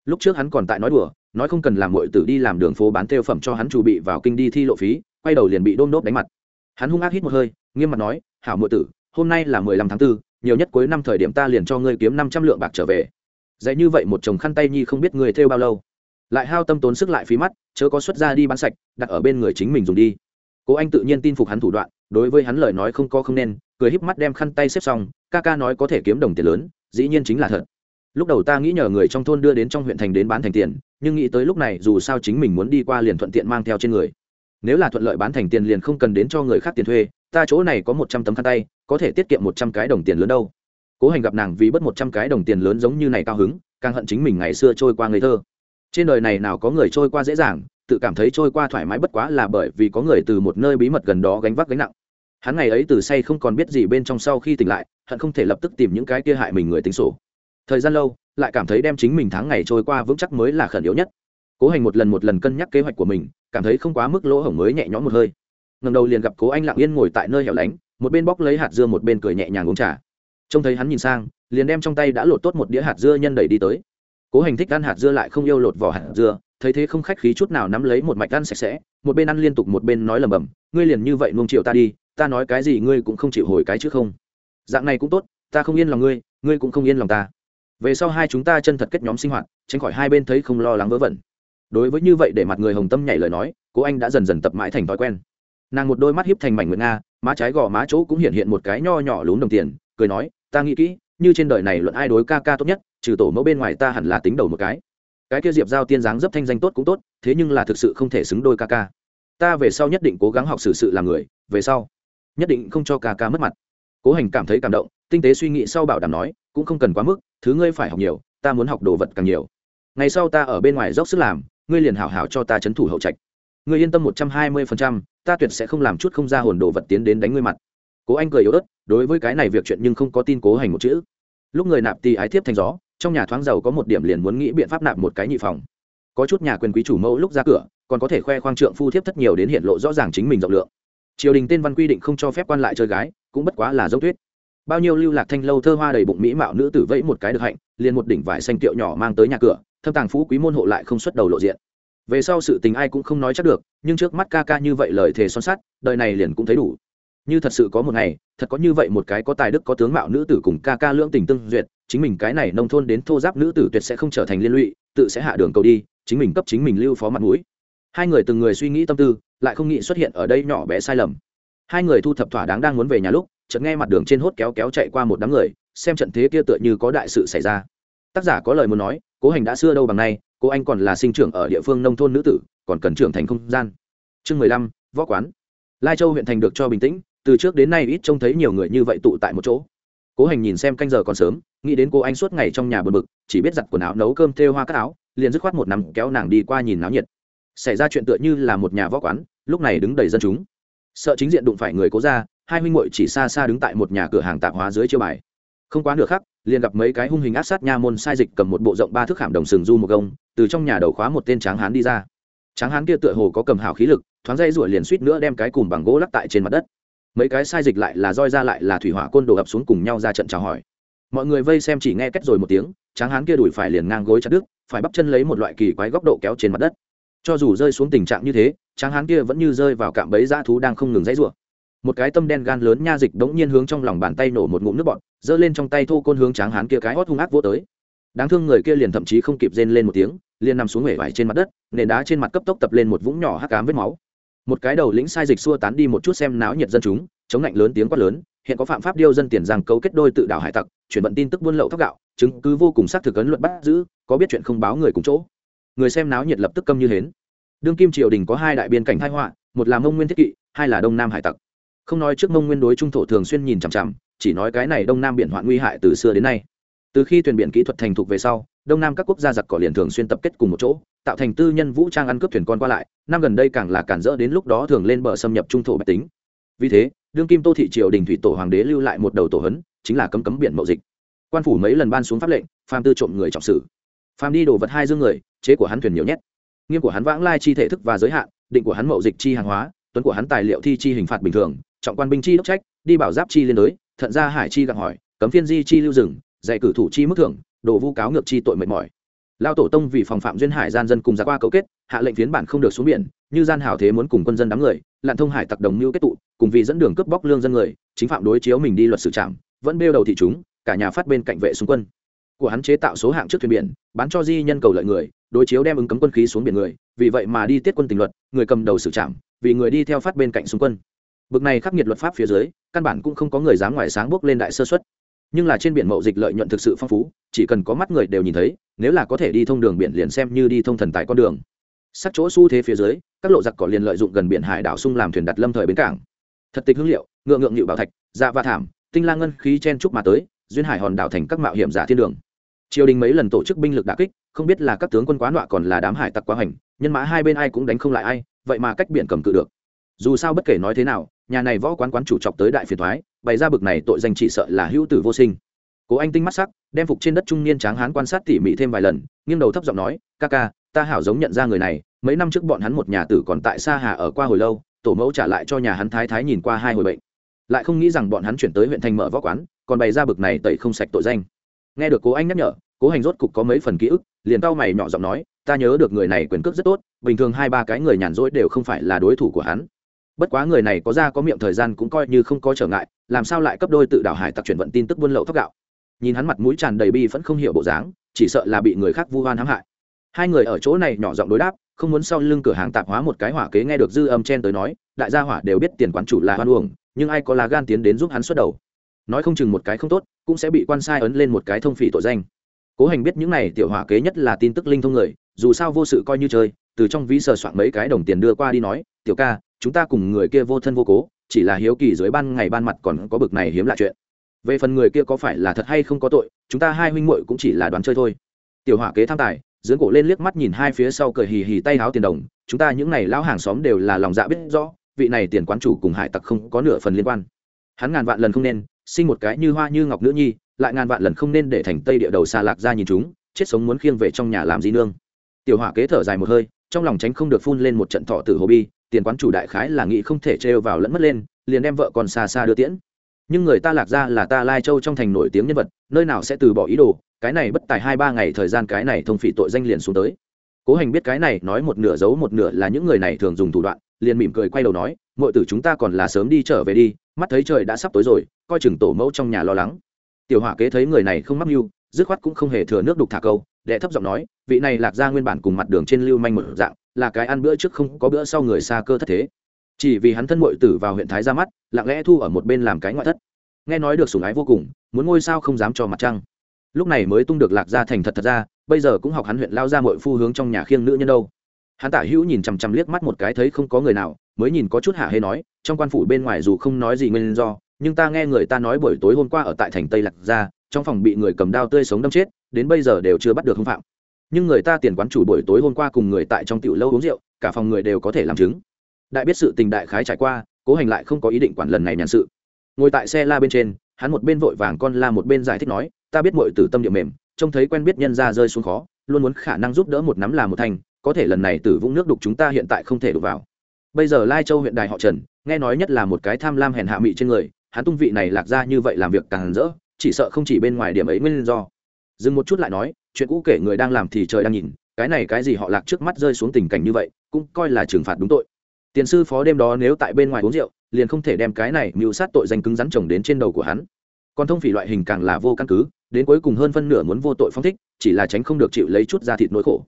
Lúc trước hắn còn tại nói đùa nói không cần làm mọi tử đi làm đường phố bán tiêu phẩm cho hắn chuẩn bị vào kinh đi thi lộ phí quay đầu liền bị đôm đốp đánh mặt. Hắn hung ác hít một hơi nghiêm mặt nói hảo mọi tử hôm nay là mười lăm tháng 4, nhiều nhất cuối năm thời điểm ta liền cho ngươi kiếm năm trăm lượng bạc trở về. Dạy như vậy một chồng khăn tay nhi không biết người thêu bao lâu. Lại hao tâm tốn sức lại phí mắt chớ có xuất ra đi bán sạch đặt ở bên người chính mình dùng đi. Cố anh tự nhiên tin phục hắn thủ đoạn đối với hắn lời nói không có không nên, cười híp mắt đem khăn tay xếp xong, ca ca nói có thể kiếm đồng tiền lớn, dĩ nhiên chính là thật. Lúc đầu ta nghĩ nhờ người trong thôn đưa đến trong huyện thành đến bán thành tiền, nhưng nghĩ tới lúc này dù sao chính mình muốn đi qua liền thuận tiện mang theo trên người. Nếu là thuận lợi bán thành tiền liền không cần đến cho người khác tiền thuê, ta chỗ này có một trăm tấm khăn tay, có thể tiết kiệm một trăm cái đồng tiền lớn đâu. Cố hành gặp nàng vì bất một trăm cái đồng tiền lớn giống như này cao hứng, càng hận chính mình ngày xưa trôi qua ngây thơ. Trên đời này nào có người trôi qua dễ dàng, tự cảm thấy trôi qua thoải mái bất quá là bởi vì có người từ một nơi bí mật gần đó gánh vác gánh nặng hắn ngày ấy từ say không còn biết gì bên trong sau khi tỉnh lại, hận không thể lập tức tìm những cái kia hại mình người tính sổ. Thời gian lâu, lại cảm thấy đem chính mình tháng ngày trôi qua vững chắc mới là khẩn yếu nhất. Cố hành một lần một lần cân nhắc kế hoạch của mình, cảm thấy không quá mức lỗ hổng mới nhẹ nhõm một hơi. Ngầm đầu liền gặp cố anh lặng yên ngồi tại nơi hẻo lánh, một bên bóc lấy hạt dưa một bên cười nhẹ nhàng uống trà. Trông thấy hắn nhìn sang, liền đem trong tay đã lột tốt một đĩa hạt dưa nhân đẩy đi tới. Cố hành thích ăn hạt dưa lại không yêu lột vỏ hạt dưa, thấy thế không khách khí chút nào nắm lấy một mạch ăn sạch sẽ, một bên ăn liên tục một bên nói lầm bầm, ngươi liền như vậy nuông chiều ta đi ta nói cái gì ngươi cũng không chịu hồi cái chứ không? Dạng này cũng tốt, ta không yên lòng ngươi ngươi cũng không yên lòng ta. Về sau hai chúng ta chân thật kết nhóm sinh hoạt, tránh khỏi hai bên thấy không lo lắng vớ vẩn. Đối với như vậy để mặt người hồng tâm nhảy lời nói, cô anh đã dần dần tập mãi thành thói quen. Nàng một đôi mắt hiếp thành mảnh nguyệt nga, má trái gò má chỗ cũng hiện hiện một cái nho nhỏ lún đồng tiền, cười nói, ta nghĩ kỹ, như trên đời này luận ai đối ca ca tốt nhất, trừ tổ mẫu bên ngoài ta hẳn là tính đầu một cái. Cái kia diệp giao tiên dáng dấp thanh danh tốt cũng tốt, thế nhưng là thực sự không thể xứng đôi ca ca. Ta về sau nhất định cố gắng học xử sự làm người, về sau nhất định không cho ca ca mất mặt. Cố hành cảm thấy cảm động, tinh tế suy nghĩ sau bảo đảm nói, cũng không cần quá mức, thứ ngươi phải học nhiều, ta muốn học đồ vật càng nhiều. Ngày sau ta ở bên ngoài dốc sức làm, ngươi liền hảo hảo cho ta c h ấ n thủ hậu trạch. Ngươi yên tâm một trăm hai mươi phần trăm, ta tuyệt sẽ không làm chút không ra hồn đồ vật tiến đến đánh ngươi mặt. Cố anh cười yếu ớt, đối với cái này việc chuyện nhưng không có tin cố hành một chữ. Lúc người nạp tì ái thiếp thành gió, trong nhà thoáng giàu có một điểm liền muốn nghĩ biện pháp nạp một cái nhị phòng. Có chút nhà quyền quý chủ mẫu lúc ra cửa, còn có thể khoe khoang trượng phu thiếp thất nhiều đến hiện lộ rõ ràng chính mình rộng lượng triều đình tên văn quy định không cho phép quan lại chơi gái, cũng bất quá là dấu thuyết. Bao nhiêu lưu lạc thanh lâu thơ hoa đầy bụng mỹ mạo nữ tử vẫy một cái được hạnh, liền một đỉnh vải xanh tiệu nhỏ mang tới nhà cửa, thâm tàng phú quý môn hộ lại không xuất đầu lộ diện. Về sau sự tình ai cũng không nói chắc được, nhưng trước mắt ca ca như vậy lời thề son sắt, đời này liền cũng thấy đủ. Như thật sự có một ngày, thật có như vậy một cái có tài đức có tướng mạo nữ tử cùng ca ca lưỡng tình tương duyệt, chính mình cái này nông thôn đến thô giáp nữ tử tuyệt sẽ không trở thành liên lụy, tự sẽ hạ đường cầu đi, chính mình cấp chính mình lưu phó mặt mũi. Hai người từng người suy nghĩ tâm tư lại không nghĩ xuất hiện ở đây nhỏ bé sai lầm. Hai người thu thập thỏa đáng đang muốn về nhà lúc, chợt nghe mặt đường trên hốt kéo kéo chạy qua một đám người, xem trận thế kia tựa như có đại sự xảy ra. Tác giả có lời muốn nói, cố hành đã xưa đâu bằng nay cô anh còn là sinh trưởng ở địa phương nông thôn nữ tử, còn cần trưởng thành không gian. Chương mười lăm, võ quán. Lai châu huyện thành được cho bình tĩnh, từ trước đến nay ít trông thấy nhiều người như vậy tụ tại một chỗ. Cố hành nhìn xem canh giờ còn sớm, nghĩ đến cô anh suốt ngày trong nhà bờ bực, chỉ biết giặt quần áo nấu cơm, thêu hoa cắt áo, liền dứt khoát một nắm kéo nàng đi qua nhìn náo nhiệt xảy ra chuyện tựa như là một nhà võ quán, lúc này đứng đầy dân chúng. Sợ chính diện đụng phải người cố ra hai huynh muội chỉ xa xa đứng tại một nhà cửa hàng tạp hóa dưới chiêu bài. Không quá nửa khắc, liền gặp mấy cái hung hình ác sát nha môn sai dịch cầm một bộ rộng ba thước khảm đồng sừng du một gông, từ trong nhà đầu khóa một tên tráng hán đi ra. Tráng hán kia tựa hồ có cầm hào khí lực, thoáng dây ruổi liền suýt nữa đem cái cùng bằng gỗ lắc tại trên mặt đất. Mấy cái sai dịch lại là roi ra lại là thủy hỏa côn đổ ập xuống cùng nhau ra trận chào hỏi. Mọi người vây xem chỉ nghe cách rồi một tiếng, tráng hán kia đuổi phải liền ngang gối chặt đứt, phải bắp chân lấy một loại kỳ quái góc độ kéo trên mặt đất cho dù rơi xuống tình trạng như thế, tráng hán kia vẫn như rơi vào cạm bẫy dã thú đang không ngừng dãy rủa. Một cái tâm đen gan lớn nha dịch đống nhiên hướng trong lòng bàn tay nổ một ngụm nước bọt, giơ lên trong tay thô côn hướng tráng hán kia cái hót hung ác vô tới. Đáng thương người kia liền thậm chí không kịp rên lên một tiếng, liền nằm xuống hể vải trên mặt đất, nền đá trên mặt cấp tốc tập lên một vũng nhỏ hắc cám vết máu. Một cái đầu lĩnh sai dịch xua tán đi một chút xem náo nhiệt dân chúng, chống lạnh lớn tiếng quát lớn, hiện có phạm pháp điêu dân tiền giang cấu kết đôi tự đảo hải tặc, chuyển vận tin tức buôn lậu thóc gạo, chứng cứ vô cùng xác thực ấn luật bắt giữ, có biết chuyện không báo người cùng chỗ người xem náo nhiệt lập tức câm như hến. Đương kim triều đình có hai đại biên cảnh thái họa, một là mông nguyên thiết kỵ, hai là đông nam hải tặc. Không nói trước mông nguyên đối trung thổ thường xuyên nhìn chằm chằm, chỉ nói cái này đông nam biển hoạn nguy hại từ xưa đến nay. Từ khi thuyền biển kỹ thuật thành thục về sau, đông nam các quốc gia giặc cỏ liền thường xuyên tập kết cùng một chỗ, tạo thành tư nhân vũ trang ăn cướp thuyền con qua lại, năm gần đây càng là cản rỡ đến lúc đó thường lên bờ xâm nhập trung thổ bạch tính. Vì thế, đương kim tô thị triều đình thủy tổ hoàng đế lưu lại một đầu tổ hấn chính là cấm cấm biển mậu dịch. Quan phủ mấy lần ban xuống pháp lệnh, phàm tư trộm người trọng sử phàm đi đồ vật hai dương người, chế của hắn thuyền nhiều nhất nghiêm của hắn vãng lai chi thể thức và giới hạn, định của hắn mậu dịch chi hàng hóa, tuấn của hắn tài liệu thi chi hình phạt bình thường, trọng quan binh chi đốc trách, đi bảo giáp chi liên đới thận ra hải chi gặng hỏi, cấm phiên di chi lưu rừng, dạy cử thủ chi mức thưởng, đồ vu cáo ngược chi tội mệt mỏi. Lao tổ tông vì phòng phạm duyên hải gian dân cùng ra qua cấu kết, hạ lệnh phiến bản không được xuống biển, như gian hảo thế muốn cùng quân dân đám người, lặn thông hải tặc đồng mưu kết tụ, cùng vì dẫn đường cướp bóc lương dân người, chính phạm đối chiếu mình đi luật xử trảm, vẫn bêu đầu thị chúng, cả nhà phát bên cạnh vệ xung quân của hắn chế tạo số hạng trước thuyền biển, bán cho di nhân cầu lợi người, đối chiếu đem ứng cấm quân khí xuống biển người, vì vậy mà đi tiết quân tình luật, người cầm đầu xử trảm, vì người đi theo phát bên cạnh xung quân. Bực này khắc nghiệt luật pháp phía dưới, căn bản cũng không có người dám ngoài sáng bước lên đại sơ xuất nhưng là trên biển mậu dịch lợi nhuận thực sự phong phú, chỉ cần có mắt người đều nhìn thấy, nếu là có thể đi thông đường biển liền xem như đi thông thần tại con đường. Sắc chỗ xu thế phía dưới, các lộ giặc cỏ liền lợi dụng gần biển hải đảo sung làm thuyền đặt lâm thời bến cảng. Thật tịch hương liệu, ngựa ngượng nhịu bảo thạch dạ và thảm, tinh la ngân khí chen trúc mà tới, duyên hải hòn đảo thành các mạo hiểm giả thiên đường triều đình mấy lần tổ chức binh lực đà kích, không biết là các tướng quân quá nọa còn là đám hải tặc quá hành, nhân mã hai bên ai cũng đánh không lại ai, vậy mà cách biển cầm cự được. Dù sao bất kể nói thế nào, nhà này võ quán quán chủ chọc tới đại phiền thoái bày ra bực này tội danh chỉ sợ là hữu tử vô sinh. Cố anh tinh mắt sắc, đem phục trên đất trung niên tráng hán quan sát tỉ mỉ thêm vài lần, nghiêng đầu thấp giọng nói, ca ca, ta hảo giống nhận ra người này, mấy năm trước bọn hắn một nhà tử còn tại xa hà ở qua hồi lâu, tổ mẫu trả lại cho nhà hắn thái thái nhìn qua hai hồi bệnh. Lại không nghĩ rằng bọn hắn chuyển tới huyện thành mở võ quán, còn bày ra bực này tẩy không sạch tội danh nghe được cố anh nhắc nhở, cố hành rốt cục có mấy phần ký ức, liền tao mày nhỏ giọng nói, ta nhớ được người này quyền cước rất tốt, bình thường hai ba cái người nhàn rỗi đều không phải là đối thủ của hắn. Bất quá người này có ra có miệng thời gian cũng coi như không có trở ngại, làm sao lại cấp đôi tự đảo hải tặc chuyển vận tin tức buôn lậu thóc gạo? Nhìn hắn mặt mũi tràn đầy bi vẫn không hiểu bộ dáng, chỉ sợ là bị người khác vu hoan hãm hại. Hai người ở chỗ này nhỏ giọng đối đáp, không muốn sau lưng cửa hàng tạp hóa một cái hỏa kế nghe được dư âm chen tới nói, đại gia hỏa đều biết tiền quán chủ là hoan uổng, nhưng ai có lá gan tiến đến giúp hắn xuất đầu? Nói không chừng một cái không tốt, cũng sẽ bị quan sai ấn lên một cái thông phỉ tội danh. Cố hành biết những này tiểu hỏa kế nhất là tin tức linh thông người, dù sao vô sự coi như chơi, từ trong ví sờ soạn mấy cái đồng tiền đưa qua đi nói, tiểu ca, chúng ta cùng người kia vô thân vô cố, chỉ là hiếu kỳ dưới ban ngày ban mặt còn có bực này hiếm lạ chuyện. Về phần người kia có phải là thật hay không có tội, chúng ta hai huynh muội cũng chỉ là đoán chơi thôi. Tiểu hỏa kế tham tài, dưỡng cổ lên liếc mắt nhìn hai phía sau cười hì hì tay háo tiền đồng, chúng ta những này lão hàng xóm đều là lòng dạ biết rõ, vị này tiền quán chủ cùng hải tặc không có nửa phần liên quan. Hắn ngàn vạn lần không nên sinh một cái như hoa như ngọc nữ nhi, lại ngàn vạn lần không nên để thành tây địa đầu xa lạc ra nhìn chúng, chết sống muốn khiêng về trong nhà làm gì nương. Tiểu hỏa kế thở dài một hơi, trong lòng tránh không được phun lên một trận thọ tử hồ bi, tiền quán chủ đại khái là nghĩ không thể trêu vào lẫn mất lên, liền đem vợ còn xa xa đưa tiễn. Nhưng người ta lạc ra là ta lai châu trong thành nổi tiếng nhân vật, nơi nào sẽ từ bỏ ý đồ, cái này bất tài hai ba ngày thời gian cái này thông phỉ tội danh liền xuống tới. Cố hành biết cái này, nói một nửa giấu một nửa là những người này thường dùng thủ đoạn, liền mỉm cười quay đầu nói mọi tử chúng ta còn là sớm đi trở về đi, mắt thấy trời đã sắp tối rồi, coi chừng tổ mẫu trong nhà lo lắng. Tiểu hỏa kế thấy người này không mắc mưu, dứt khoát cũng không hề thừa nước đục thả câu, đệ thấp giọng nói, vị này lạc ra nguyên bản cùng mặt đường trên lưu manh một dạng, là cái ăn bữa trước không có bữa sau người xa cơ thất thế. Chỉ vì hắn thân mội tử vào huyện thái ra mắt, lặng lẽ thu ở một bên làm cái ngoại thất. Nghe nói được sủng ái vô cùng, muốn ngôi sao không dám cho mặt trăng. Lúc này mới tung được lạc ra thành thật thật ra, bây giờ cũng học hắn huyện lao ra mọi phu hướng trong nhà khiêng nữ nhân đâu hắn tả hữu nhìn chằm chằm liếc mắt một cái thấy không có người nào, mới nhìn có chút hạ hê nói, trong quan phủ bên ngoài dù không nói gì nguyên do, nhưng ta nghe người ta nói buổi tối hôm qua ở tại thành tây lạc ra trong phòng bị người cầm đao tươi sống đâm chết, đến bây giờ đều chưa bắt được hung phạm. Nhưng người ta tiền quán chủ buổi tối hôm qua cùng người tại trong tiểu lâu uống rượu, cả phòng người đều có thể làm chứng. Đại biết sự tình đại khái trải qua, cố hành lại không có ý định quản lần này nhàn sự. Ngồi tại xe la bên trên, hắn một bên vội vàng con la một bên giải thích nói, ta biết mọi từ tâm địa mềm, trông thấy quen biết nhân ra rơi xuống khó, luôn muốn khả năng giúp đỡ một nắm là một thành có thể lần này tử vũng nước đục chúng ta hiện tại không thể đục vào. Bây giờ lai châu huyện đài họ trần, nghe nói nhất là một cái tham lam hèn hạ mị trên người, hắn tung vị này lạc ra như vậy làm việc càng rỡ, chỉ sợ không chỉ bên ngoài điểm ấy nguyên do. Dừng một chút lại nói, chuyện cũ kể người đang làm thì trời đang nhìn, cái này cái gì họ lạc trước mắt rơi xuống tình cảnh như vậy, cũng coi là trừng phạt đúng tội. Tiền sư phó đêm đó nếu tại bên ngoài uống rượu, liền không thể đem cái này mưu sát tội danh cứng rắn chồng đến trên đầu của hắn. Còn thông phỉ loại hình càng là vô căn cứ, đến cuối cùng hơn phân nửa muốn vô tội phong thích, chỉ là tránh không được chịu lấy chút ra thịt nỗi khổ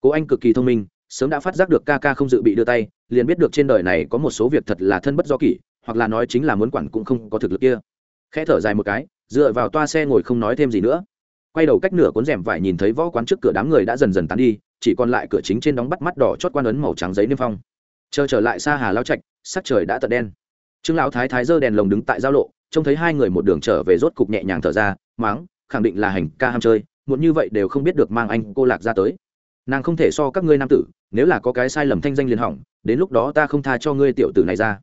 cố anh cực kỳ thông minh, sớm đã phát giác được ca ca không dự bị đưa tay, liền biết được trên đời này có một số việc thật là thân bất do kỷ, hoặc là nói chính là muốn quản cũng không có thực lực kia. Khẽ thở dài một cái, dựa vào toa xe ngồi không nói thêm gì nữa. Quay đầu cách nửa cuốn rèm vải nhìn thấy võ quán trước cửa đám người đã dần dần tán đi, chỉ còn lại cửa chính trên đóng bắt mắt đỏ chót quan ấn màu trắng giấy niêm phong. Chờ trở lại xa hà lao trạch, sắc trời đã tận đen. Trương lão thái thái giơ đèn lồng đứng tại giao lộ, trông thấy hai người một đường trở về rốt cục nhẹ nhàng thở ra, máng, khẳng định là hành ca ham chơi muốn như vậy đều không biết được mang anh cô lạc ra tới nàng không thể so các ngươi nam tử, nếu là có cái sai lầm thanh danh liền hỏng, đến lúc đó ta không tha cho ngươi tiểu tử này ra.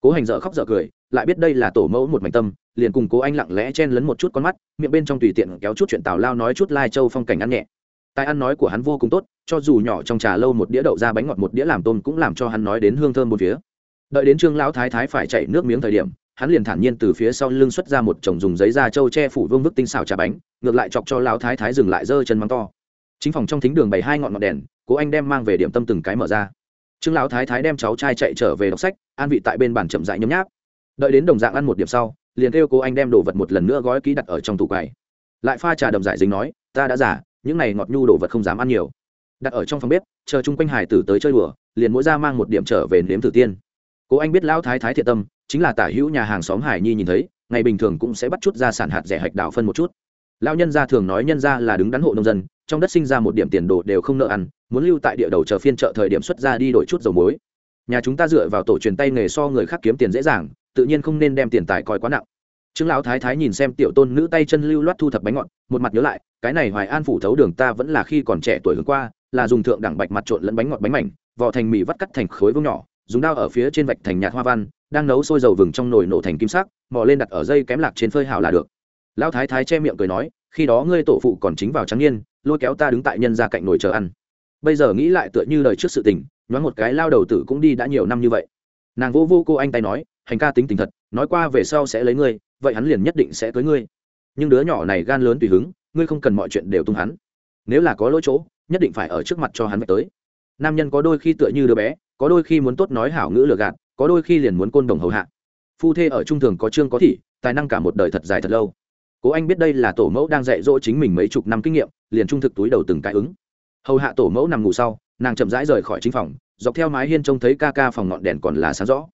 Cố hành dở khóc dở cười, lại biết đây là tổ mẫu một mảnh tâm, liền cùng cố anh lặng lẽ chen lấn một chút con mắt, miệng bên trong tùy tiện kéo chút chuyện tào lao nói chút lai châu phong cảnh ăn nhẹ. Tài ăn nói của hắn vô cùng tốt, cho dù nhỏ trong trà lâu một đĩa đậu ra bánh ngọt một đĩa làm tôm cũng làm cho hắn nói đến hương thơm một phía. Đợi đến trương lão thái thái phải chạy nước miếng thời điểm, hắn liền thản nhiên từ phía sau lưng xuất ra một chồng dùng giấy da trâu che phủ vương vức tinh xào trà bánh, ngược lại chọc cho lão thái thái dừng lại giơ chân mắng to chính phòng trong thính đường bày hai ngọn ngọn đèn, cố anh đem mang về điểm tâm từng cái mở ra. Trương lão thái thái đem cháu trai chạy trở về đọc sách, an vị tại bên bàn chậm dại nhấm nháp. Đợi đến đồng dạng ăn một điểm sau, liền kêu cố anh đem đồ vật một lần nữa gói ký đặt ở trong tủ quầy. Lại pha trà đầm dại dính nói, ta đã giả những này ngọt nhu đồ vật không dám ăn nhiều. Đặt ở trong phòng bếp, chờ chung quanh hải tử tới chơi đùa, liền mỗi ra mang một điểm trở về nếm thử tiên. Cố anh biết lão thái thái thiện tâm, chính là tả hữu nhà hàng xóm hải nhi nhìn thấy, ngày bình thường cũng sẽ bắt chút ra sản hạt rẻ hạch đào phân một chút lão nhân gia thường nói nhân gia là đứng đắn hộ nông dân, trong đất sinh ra một điểm tiền đồ đều không nợ ăn, muốn lưu tại địa đầu chờ phiên chợ thời điểm xuất ra đi đổi chút dầu muối. Nhà chúng ta dựa vào tổ truyền tay nghề so người khác kiếm tiền dễ dàng, tự nhiên không nên đem tiền tài coi quá nặng. Trương lão thái thái nhìn xem tiểu tôn nữ tay chân lưu loát thu thập bánh ngọt, một mặt nhớ lại, cái này hoài an phủ thấu đường ta vẫn là khi còn trẻ tuổi hướng qua, là dùng thượng đẳng bạch mặt trộn lẫn bánh ngọt bánh mảnh vỏ thành mì vắt cắt thành khối vương nhỏ, dùng dao ở phía trên vạch thành nhạt hoa văn, đang nấu sôi dầu vừng trong nồi nổ thành kim sắc, mò lên đặt ở dây kém lạc trên phơi hào là được lão thái thái che miệng cười nói, khi đó ngươi tổ phụ còn chính vào trắng niên, lôi kéo ta đứng tại nhân ra cạnh nồi chờ ăn. Bây giờ nghĩ lại tựa như lời trước sự tình, nhoáng một cái lao đầu tử cũng đi đã nhiều năm như vậy. Nàng vô vô cô anh tay nói, hành ca tính tình thật, nói qua về sau sẽ lấy ngươi, vậy hắn liền nhất định sẽ cưới ngươi. Nhưng đứa nhỏ này gan lớn tùy hứng, ngươi không cần mọi chuyện đều tung hắn. Nếu là có lỗi chỗ, nhất định phải ở trước mặt cho hắn tới. Nam nhân có đôi khi tựa như đứa bé, có đôi khi muốn tốt nói hảo ngữ lừa gạt, có đôi khi liền muốn côn đồng hầu hạ. Phu thê ở trung thường có trương có thị, tài năng cả một đời thật dài thật lâu cố anh biết đây là tổ mẫu đang dạy dỗ chính mình mấy chục năm kinh nghiệm, liền trung thực túi đầu từng cái ứng. Hầu hạ tổ mẫu nằm ngủ sau, nàng chậm rãi rời khỏi chính phòng, dọc theo mái hiên trông thấy ca ca phòng ngọn đèn còn là sáng rõ.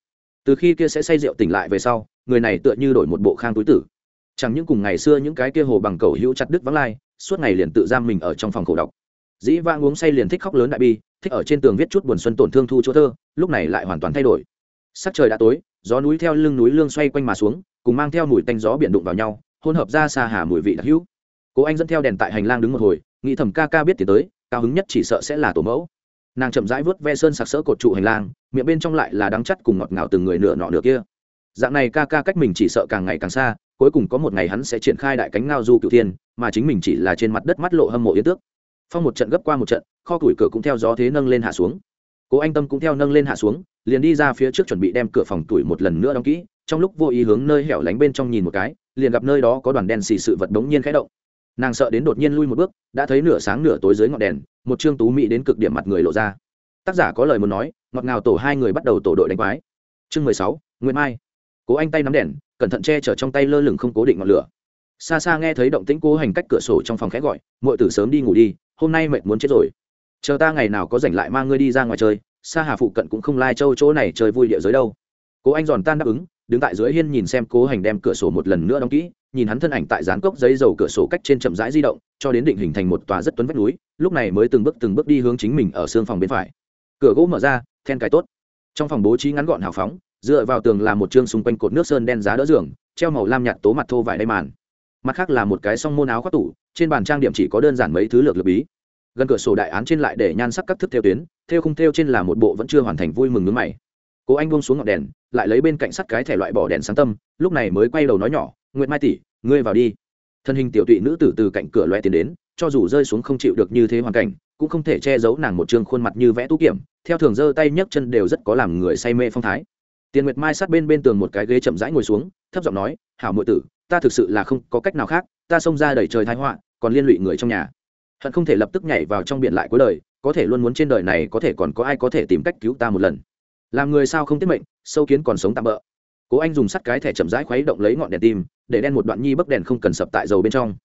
Từ khi kia sẽ say rượu tỉnh lại về sau, người này tựa như đổi một bộ khang túi tử. Chẳng những cùng ngày xưa những cái kia hồ bằng cầu hữu chặt đứt vắng lai, suốt ngày liền tự giam mình ở trong phòng khổ độc. Dĩ vang uống say liền thích khóc lớn đại bi, thích ở trên tường viết chút buồn xuân tổn thương thu chỗ thơ, lúc này lại hoàn toàn thay đổi. Sắc trời đã tối, gió núi theo lưng núi lương xoay quanh mà xuống, cùng mang theo mùi tanh gió biển đụng vào nhau hỗn hợp ra xa hà mùi vị đặc hữu. Cố anh dẫn theo đèn tại hành lang đứng một hồi, nghĩ thầm ca ca biết tiến tới, cao hứng nhất chỉ sợ sẽ là tổ mẫu. Nàng chậm rãi vớt ve sơn sặc sỡ cột trụ hành lang, miệng bên trong lại là đắng chắt cùng ngọt ngào từng người nửa nọ nửa kia. Dạng này ca ca cách mình chỉ sợ càng ngày càng xa, cuối cùng có một ngày hắn sẽ triển khai đại cánh ngao du cựu thiên, mà chính mình chỉ là trên mặt đất mắt lộ hâm mộ yến tước. Phong một trận gấp qua một trận, kho củi cửa cũng theo gió thế nâng lên hạ xuống. Cố anh tâm cũng theo nâng lên hạ xuống, liền đi ra phía trước chuẩn bị đem cửa phòng tuổi một lần nữa đóng kỹ, trong lúc vô ý hướng nơi hẻo lánh bên trong nhìn một cái liền gặp nơi đó có đoàn đen xì sự vật đống nhiên khẽ động. Nàng sợ đến đột nhiên lui một bước, đã thấy nửa sáng nửa tối dưới ngọn đèn, một trương tú mỹ đến cực điểm mặt người lộ ra. Tác giả có lời muốn nói, ngọt ngào tổ hai người bắt đầu tổ đội đánh quái. Chương mười sáu nguyễn mai. Cố anh tay nắm đèn, cẩn thận che chở trong tay lơ lửng không cố định ngọn lửa. Xa xa nghe thấy động tĩnh cố hành cách cửa sổ trong phòng khẽ gọi mọi tử sớm đi ngủ đi, hôm nay mệt muốn chết rồi. Chờ ta ngày nào có rảnh lại mang ngươi đi ra ngoài chơi xa hà phụ cận cũng không lai châu chỗ này chơi vui địa giới đâu. Cố anh giòn tan đáp ứng đứng tại dưới hiên nhìn xem cố hành đem cửa sổ một lần nữa đóng kỹ, nhìn hắn thân ảnh tại dán cốc giấy dầu cửa sổ cách trên chậm rãi di động, cho đến định hình thành một tòa rất tuấn vách núi, lúc này mới từng bước từng bước đi hướng chính mình ở xương phòng bên phải. Cửa gỗ mở ra, then cái tốt. Trong phòng bố trí ngắn gọn hào phóng, dựa vào tường là một chương xung quanh cột nước sơn đen giá đỡ giường, treo màu lam nhạt tố mặt thô vải đay màn. Mặt khác là một cái song môn áo khoác tủ, trên bàn trang điểm chỉ có đơn giản mấy thứ lược lược bí. Gần cửa sổ đại án trên lại để nhan sắc các thức theo tuyến, theo không theo trên là một bộ vẫn chưa hoàn thành vui mừng nước mày cố anh buông xuống ngọn đèn, lại lấy bên cạnh sắt cái thẻ loại bỏ đèn sáng tâm, lúc này mới quay đầu nói nhỏ, nguyệt mai tỷ, ngươi vào đi. Thân hình tiểu tụy nữ tử từ cạnh cửa loe tiến đến, cho dù rơi xuống không chịu được như thế hoàn cảnh, cũng không thể che giấu nàng một trương khuôn mặt như vẽ tú kiểm, theo thường giơ tay nhấc chân đều rất có làm người say mê phong thái. Tiền nguyệt mai sát bên bên tường một cái ghế chậm rãi ngồi xuống, thấp giọng nói, hảo muội tử, ta thực sự là không có cách nào khác, ta xông ra đẩy trời thái họa, còn liên lụy người trong nhà. Hận không thể lập tức nhảy vào trong biển lại cuối đời, có thể luôn muốn trên đời này có thể còn có ai có thể tìm cách cứu ta một lần làm người sao không tiết mệnh, sâu kiến còn sống tạm bỡ cố anh dùng sắt cái thẻ chậm rãi khuấy động lấy ngọn đèn tim, để đen một đoạn nhi bấc đèn không cần sập tại dầu bên trong.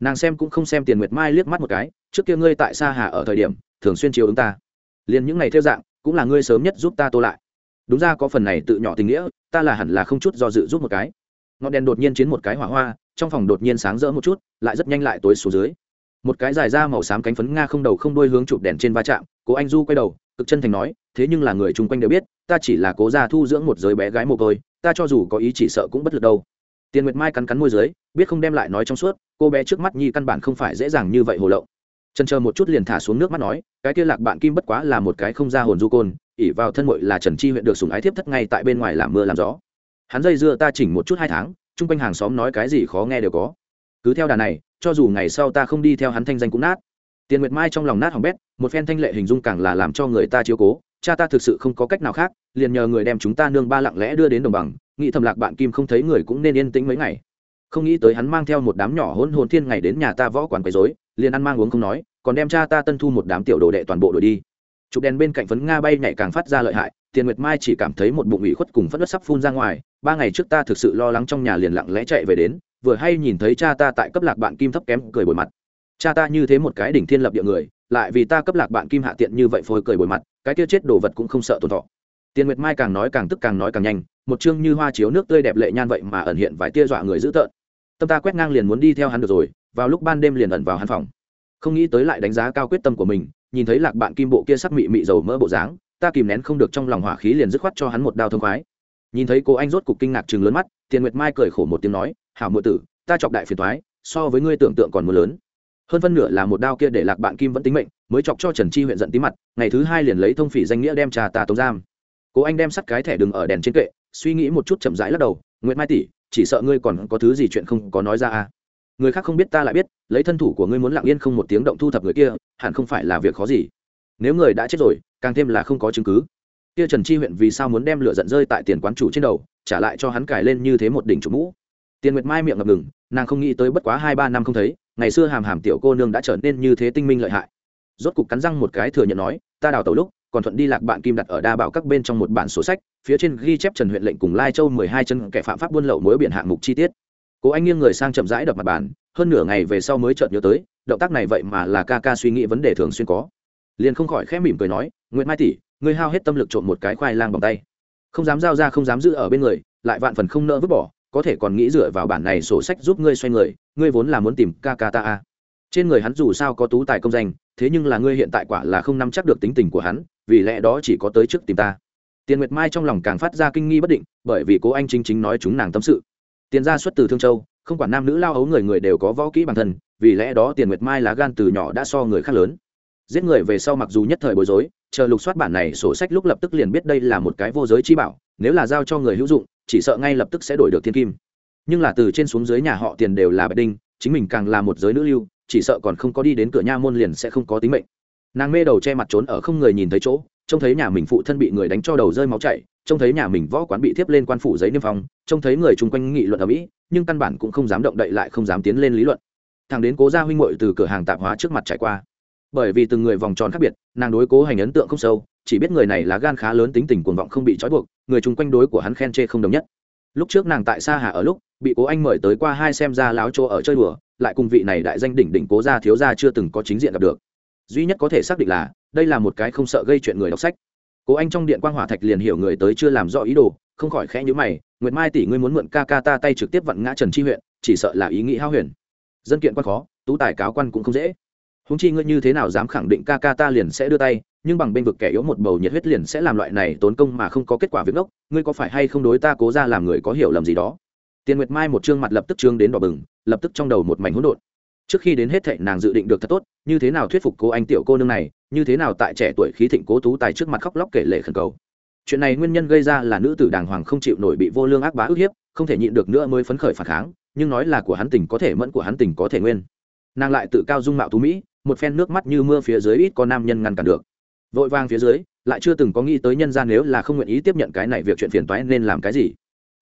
Nàng xem cũng không xem tiền nguyệt mai liếc mắt một cái, trước kia ngươi tại xa hà ở thời điểm, thường xuyên chiếu ứng ta. Liền những ngày theo dạng, cũng là ngươi sớm nhất giúp ta tô lại. Đúng ra có phần này tự nhỏ tình nghĩa, ta là hẳn là không chút do dự giúp một cái. Ngọn đèn đột nhiên chiến một cái hỏa hoa, trong phòng đột nhiên sáng rỡ một chút, lại rất nhanh lại tối xuống dưới. Một cái dài ra màu xám cánh phấn nga không đầu không đuôi hướng chụp đèn trên va chạm, cố anh du quay đầu cực chân thành nói, thế nhưng là người chung quanh đều biết, ta chỉ là cố gia thu dưỡng một giới bé gái mồ côi, ta cho dù có ý chỉ sợ cũng bất lực đâu. Tiền nguyệt mai cắn cắn môi dưới, biết không đem lại nói trong suốt, cô bé trước mắt nhi căn bản không phải dễ dàng như vậy hồ lậu trần chờ một chút liền thả xuống nước mắt nói, cái kia lạc bạn kim bất quá là một cái không ra hồn du côn ỉ vào thân mội là trần chi huyện được sùng ái thiếp thất ngay tại bên ngoài làm mưa làm gió. Hắn dây dưa ta chỉnh một chút hai tháng, chung quanh hàng xóm nói cái gì khó nghe đều có. Cứ theo đà này, cho dù ngày sau ta không đi theo hắn thanh danh cũng nát tiền nguyệt mai trong lòng nát hỏng bét, một phen thanh lệ hình dung càng là làm cho người ta chiếu cố, cha ta thực sự không có cách nào khác, liền nhờ người đem chúng ta nương ba lặng lẽ đưa đến đồng bằng, nghĩ thầm lạc bạn kim không thấy người cũng nên yên tĩnh mấy ngày. Không nghĩ tới hắn mang theo một đám nhỏ hôn hồn thiên ngày đến nhà ta võ quán quấy dối liền ăn mang uống không nói, còn đem cha ta tân thu một đám tiểu đồ đệ toàn bộ đổi đi. Chụp đèn bên cạnh phấn nga bay nhảy càng phát ra lợi hại, tiền nguyệt mai chỉ cảm thấy một bụng ủy khuất cùng phất đất sắp phun ra ngoài, ba ngày trước ta thực sự lo lắng trong nhà liền lặng lẽ chạy về đến, vừa hay nhìn thấy cha ta tại cấp lạc bạn kim thấp kém, cười bồi mặt cha ta như thế một cái đỉnh thiên lập địa người, lại vì ta cấp lạc bạn kim hạ tiện như vậy phôi cười bồi mặt, cái kia chết đồ vật cũng không sợ tổn thọ. Tiền nguyệt mai càng nói càng tức càng nói càng nhanh, một chương như hoa chiếu nước tươi đẹp lệ nhan vậy mà ẩn hiện vài tia dọa người dữ tợn. Tâm ta quét ngang liền muốn đi theo hắn được rồi, vào lúc ban đêm liền ẩn vào hắn phòng. Không nghĩ tới lại đánh giá cao quyết tâm của mình, nhìn thấy lạc bạn kim bộ kia sắc mị mị dầu mỡ bộ dáng, ta kìm nén không được trong lòng hỏa khí liền dứt khoát cho hắn một đao thương khoái. Nhìn thấy cô anh rốt cục kinh ngạc chừng lớn mắt tiền nguyệt mai cười khổ một tiếng nói, hảo mượn tử, ta chọc đại phiền thoái so với ngươi tưởng tượng còn mưa lớn hơn phân nửa là một đao kia để lạc bạn kim vẫn tính mệnh, mới chọc cho trần chi huyện giận tí mặt, ngày thứ hai liền lấy thông phỉ danh nghĩa đem trà tà tống giam. Cố anh đem sắt cái thẻ đừng ở đèn trên kệ, suy nghĩ một chút chậm rãi lắc đầu nguyễn mai tỷ, chỉ sợ ngươi còn có thứ gì chuyện không có nói ra à? Người khác không biết ta lại biết, lấy thân thủ của ngươi muốn lặng yên không một tiếng động thu thập người kia, hẳn không phải là việc khó gì. Nếu người đã chết rồi, càng thêm là không có chứng cứ. Kia trần chi huyện vì sao muốn đem lửa giận rơi tại tiền quán chủ trên đầu, trả lại cho hắn cài lên như thế một đỉnh chủ mũ. Tiền nguyệt mai miệng ngập ngừng, nàng không nghĩ tới bất quá hai ba năm không thấy ngày xưa hàm hàm tiểu cô nương đã trở nên như thế tinh minh lợi hại. Rốt cục cắn răng một cái thừa nhận nói, ta đào tẩu lúc, còn thuận đi lạc bạn kim đặt ở đa bảo các bên trong một bản sổ sách, phía trên ghi chép trần huyện lệnh cùng lai châu mười hai chân kẻ phạm pháp buôn lậu mối biển hạng mục chi tiết. Cố anh nghiêng người sang chậm rãi đập mặt bàn, hơn nửa ngày về sau mới chợt nhớ tới, động tác này vậy mà là ca ca suy nghĩ vấn đề thường xuyên có. Liền không khỏi khẽ mỉm cười nói nguyễn mai tỷ, ngươi hao hết tâm lực trộm một cái khoai lang bằng tay. Không dám giao ra không dám giữ ở bên người, lại vạn phần không nỡ vứt bỏ có thể còn nghĩ dựa vào bản này sổ sách giúp ngươi xoay người, ngươi vốn là muốn tìm ca ca ta a trên người hắn dù sao có tú tài công danh, thế nhưng là ngươi hiện tại quả là không nắm chắc được tính tình của hắn, vì lẽ đó chỉ có tới trước tìm ta. Tiền nguyệt mai trong lòng càng phát ra kinh nghi bất định, bởi vì cố anh chính chính nói chúng nàng tâm sự. Tiền gia xuất từ thương châu, không quản nam nữ lao ấu người người đều có võ kỹ bản thân, vì lẽ đó tiền nguyệt mai lá gan từ nhỏ đã so người khác lớn. Giết người về sau mặc dù nhất thời bối rối, chờ lục soát bản này sổ sách lúc lập tức liền biết đây là một cái vô giới chi bảo, nếu là giao cho người hữu dụng chỉ sợ ngay lập tức sẽ đổi được thiên kim. Nhưng là từ trên xuống dưới nhà họ tiền đều là bạch đinh, chính mình càng là một giới nữ lưu, chỉ sợ còn không có đi đến cửa nha môn liền sẽ không có tính mệnh. Nàng mê đầu che mặt trốn ở không người nhìn thấy chỗ, trông thấy nhà mình phụ thân bị người đánh cho đầu rơi máu chảy, trông thấy nhà mình võ quán bị thiếp lên quan phủ giấy niêm phong, trông thấy người chung quanh nghị luận ở mỹ, nhưng căn bản cũng không dám động đậy lại không dám tiến lên lý luận. Thằng đến cố gia huynh muội từ cửa hàng tạp hóa trước mặt trải qua bởi vì từng người vòng tròn khác biệt, nàng đối cố hành ấn tượng không sâu, chỉ biết người này là gan khá lớn tính tình cuồng vọng không bị trói buộc, người chung quanh đối của hắn khen chê không đồng nhất. Lúc trước nàng tại sa hà ở lúc, bị cố anh mời tới qua hai xem ra láo chỗ ở chơi đùa, lại cùng vị này đại danh đỉnh đỉnh cố gia thiếu gia chưa từng có chính diện gặp được. Duy nhất có thể xác định là, đây là một cái không sợ gây chuyện người đọc sách. Cố anh trong điện quang hỏa thạch liền hiểu người tới chưa làm rõ ý đồ, không khỏi khẽ nhíu mày, nguyệt mai tỷ ngươi muốn mượn ca ca ta tay trực tiếp vặn ngã trần chi huyện, chỉ sợ là ý nghĩ hao huyền. Dân kiện quan khó, tú tài cáo quan cũng không dễ húng chi ngươi như thế nào dám khẳng định ca ca ta liền sẽ đưa tay, nhưng bằng bên vực kẻ yếu một bầu nhiệt huyết liền sẽ làm loại này tốn công mà không có kết quả việc ngốc, ngươi có phải hay không đối ta cố ra làm người có hiểu lầm gì đó? Tiền nguyệt mai một chương mặt lập tức trương đến đỏ bừng, lập tức trong đầu một mảnh hỗn độn. Trước khi đến hết thệ nàng dự định được thật tốt, như thế nào thuyết phục cô anh tiểu cô nương này, như thế nào tại trẻ tuổi khí thịnh cố tú tài trước mặt khóc lóc kể lệ khẩn cầu. Chuyện này nguyên nhân gây ra là nữ tử đàng hoàng không chịu nổi bị vô lương ác bá ức hiếp, không thể nhịn được nữa mới phấn khởi phản kháng, nhưng nói là của hắn tình có thể mẫn của hắn tình có thể nguyên. Nàng lại tự cao dung mạo tú mỹ một phen nước mắt như mưa phía dưới ít có nam nhân ngăn cản được. Vội vang phía dưới, lại chưa từng có nghĩ tới nhân gian nếu là không nguyện ý tiếp nhận cái này việc chuyện phiền toái nên làm cái gì.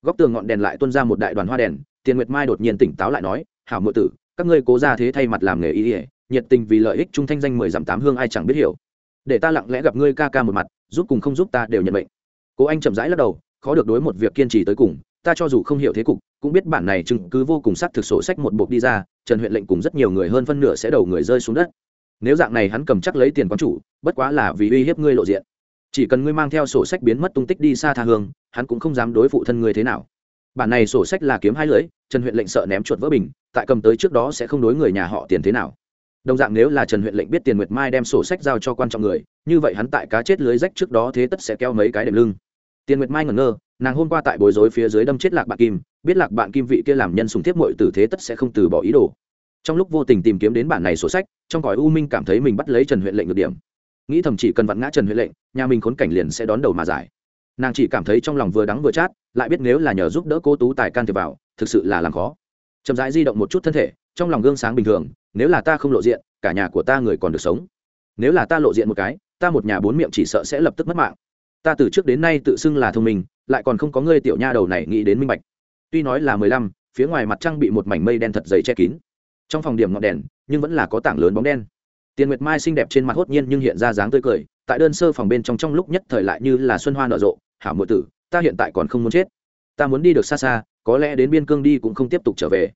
Góc tường ngọn đèn lại tuôn ra một đại đoàn hoa đèn, tiền nguyệt mai đột nhiên tỉnh táo lại nói, hảo mộ tử, các ngươi cố ra thế thay mặt làm nghề ý ỉa nhiệt tình vì lợi ích trung thanh danh mười dặm tám hương ai chẳng biết hiểu. Để ta lặng lẽ gặp ngươi ca ca một mặt, giúp cùng không giúp ta đều nhận bệnh cố anh chậm rãi lắc đầu, khó được đối một việc kiên trì tới cùng, ta cho dù không hiểu thế cục, cũng biết bản này chứng cứ vô cùng xác thực sổ sách một bộ đi ra trần huyện lệnh cùng rất nhiều người hơn phân nửa sẽ đầu người rơi xuống đất. Nếu dạng này hắn cầm chắc lấy tiền quán chủ, bất quá là vì uy hiếp ngươi lộ diện. Chỉ cần ngươi mang theo sổ sách biến mất tung tích đi xa tha hương, hắn cũng không dám đối phụ thân ngươi thế nào. Bản này sổ sách là kiếm hai lưỡi, trần huyện lệnh sợ ném chuột vỡ bình, tại cầm tới trước đó sẽ không đối người nhà họ tiền thế nào. Đồng dạng nếu là trần huyện lệnh biết tiền nguyệt mai đem sổ sách giao cho quan trọng người, như vậy hắn tại cá chết lưới rách trước đó thế tất sẽ keo mấy cái đệm lưng tiền nguyệt mai ngẩn ngơ, nàng hôm qua tại bối rối phía dưới đâm chết lạc bạn kim, biết lạc bạn kim vị kia làm nhân sùng tiếp mội tử thế tất sẽ không từ bỏ ý đồ. Trong lúc vô tình tìm kiếm đến bản này sổ sách, trong cõi u minh cảm thấy mình bắt lấy trần huệ lệnh được điểm. Nghĩ thầm chỉ cần vặn ngã trần huệ lệnh, nhà mình khốn cảnh liền sẽ đón đầu mà giải. Nàng chỉ cảm thấy trong lòng vừa đắng vừa chát, lại biết nếu là nhờ giúp đỡ cô tú tài can thiệp vào, thực sự là làm khó. Chậm rãi di động một chút thân thể, trong lòng gương sáng bình thường, nếu là ta không lộ diện, cả nhà của ta người còn được sống. Nếu là ta lộ diện một cái, ta một nhà bốn miệng chỉ sợ sẽ lập tức mất mạng ta từ trước đến nay tự xưng là thông minh, lại còn không có ngươi tiểu nha đầu này nghĩ đến minh bạch. Tuy nói là mười lăm, phía ngoài mặt trăng bị một mảnh mây đen thật dày che kín. Trong phòng điểm ngọn đèn, nhưng vẫn là có tảng lớn bóng đen. Tiền nguyệt mai xinh đẹp trên mặt hốt nhiên nhưng hiện ra dáng tươi cười, tại đơn sơ phòng bên trong trong lúc nhất thời lại như là xuân hoa nở rộ, hảo mượn tử, ta hiện tại còn không muốn chết. Ta muốn đi được xa xa, có lẽ đến biên cương đi cũng không tiếp tục trở về.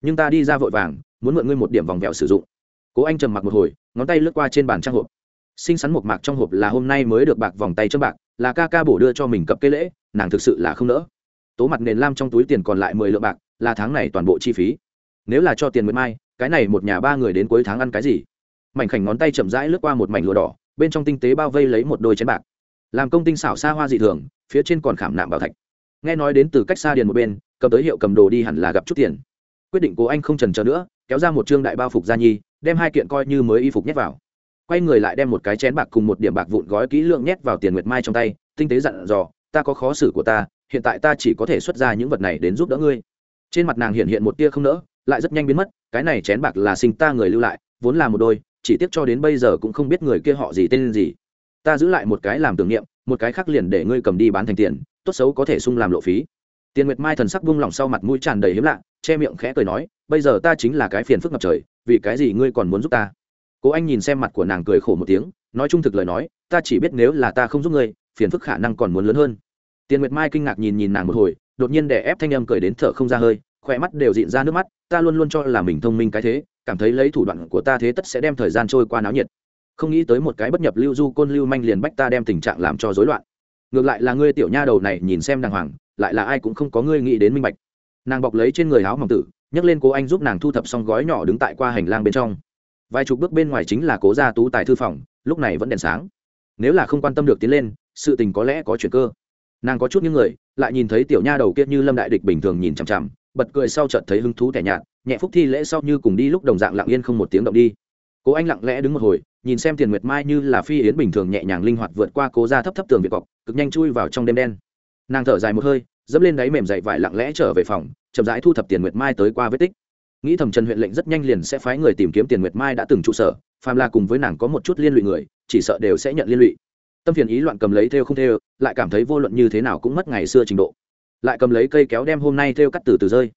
Nhưng ta đi ra vội vàng, muốn mượn ngươi một điểm vòng vẹo sử dụng. Cố anh trầm mặc một hồi, ngón tay lướt qua trên bàn trang hộp sinh sắn một mạc trong hộp là hôm nay mới được bạc vòng tay cho bạc, là ca ca bổ đưa cho mình cập cây lễ, nàng thực sự là không nỡ. Tố mặt nền lam trong túi tiền còn lại mười lượng bạc, là tháng này toàn bộ chi phí. Nếu là cho tiền nguyệt mai, cái này một nhà ba người đến cuối tháng ăn cái gì? Mảnh khảnh ngón tay chậm rãi lướt qua một mảnh lụa đỏ, bên trong tinh tế bao vây lấy một đôi chén bạc. Làm công tinh xảo xa hoa dị thường, phía trên còn khảm nạm bảo thạch. Nghe nói đến từ cách xa điền một bên, cầm tới hiệu cầm đồ đi hẳn là gặp chút tiền. Quyết định cố anh không trần chờ nữa, kéo ra một trương đại bao phục gia nhi, đem hai kiện coi như mới y phục nhét vào quay người lại đem một cái chén bạc cùng một điểm bạc vụn gói kỹ lượng nhét vào tiền nguyệt mai trong tay, tinh tế dặn dò, ta có khó xử của ta, hiện tại ta chỉ có thể xuất ra những vật này đến giúp đỡ ngươi. Trên mặt nàng hiện hiện một tia không nỡ, lại rất nhanh biến mất, cái này chén bạc là sinh ta người lưu lại, vốn là một đôi, chỉ tiếc cho đến bây giờ cũng không biết người kia họ gì tên gì. Ta giữ lại một cái làm tưởng niệm, một cái khác liền để ngươi cầm đi bán thành tiền, tốt xấu có thể sung làm lộ phí. Tiền nguyệt mai thần sắc buông lỏng sau mặt mũi tràn đầy hiếm lạ, che miệng khẽ cười nói, bây giờ ta chính là cái phiền phức ngập trời, vì cái gì ngươi còn muốn giúp ta? Cố anh nhìn xem mặt của nàng cười khổ một tiếng, nói trung thực lời nói, ta chỉ biết nếu là ta không giúp ngươi, phiền phức khả năng còn muốn lớn hơn. Tiền nguyệt mai kinh ngạc nhìn nhìn nàng một hồi, đột nhiên đè ép thanh âm cười đến thở không ra hơi, khỏe mắt đều dịn ra nước mắt, ta luôn luôn cho là mình thông minh cái thế, cảm thấy lấy thủ đoạn của ta thế tất sẽ đem thời gian trôi qua náo nhiệt. Không nghĩ tới một cái bất nhập lưu du côn lưu manh liền bách ta đem tình trạng làm cho rối loạn. Ngược lại là ngươi tiểu nha đầu này nhìn xem đàng hoàng, lại là ai cũng không có ngươi nghĩ đến minh bạch. Nàng bọc lấy trên người áo mỏng tử, nhấc lên cố anh giúp nàng thu thập xong gói nhỏ đứng tại qua hành lang bên trong vài chục bước bên ngoài chính là cố gia tú tài thư phòng, lúc này vẫn đèn sáng. Nếu là không quan tâm được tiến lên, sự tình có lẽ có chuyện cơ. Nàng có chút những người, lại nhìn thấy tiểu nha đầu kia như lâm đại địch bình thường nhìn chằm chằm, bật cười sau chợt thấy hứng thú tẻ nhạt, nhẹ phúc thi lễ sau như cùng đi lúc đồng dạng lặng yên không một tiếng động đi. Cố anh lặng lẽ đứng một hồi, nhìn xem tiền nguyệt mai như là phi yến bình thường nhẹ nhàng linh hoạt vượt qua cố ra thấp thấp tường việt cọc, cực nhanh chui vào trong đêm đen. Nàng thở dài một hơi, dẫm lên đáy mềm dậy vải lặng lẽ trở về phòng, chậm rãi thu thập tiền nguyệt mai tới qua vết tích nghĩ thầm trần huyện lệnh rất nhanh liền sẽ phái người tìm kiếm tiền nguyệt mai đã từng trụ sở, phàm là cùng với nàng có một chút liên lụy người, chỉ sợ đều sẽ nhận liên lụy. Tâm phiền ý loạn cầm lấy theo không theo, lại cảm thấy vô luận như thế nào cũng mất ngày xưa trình độ. Lại cầm lấy cây kéo đem hôm nay theo cắt từ từ rơi.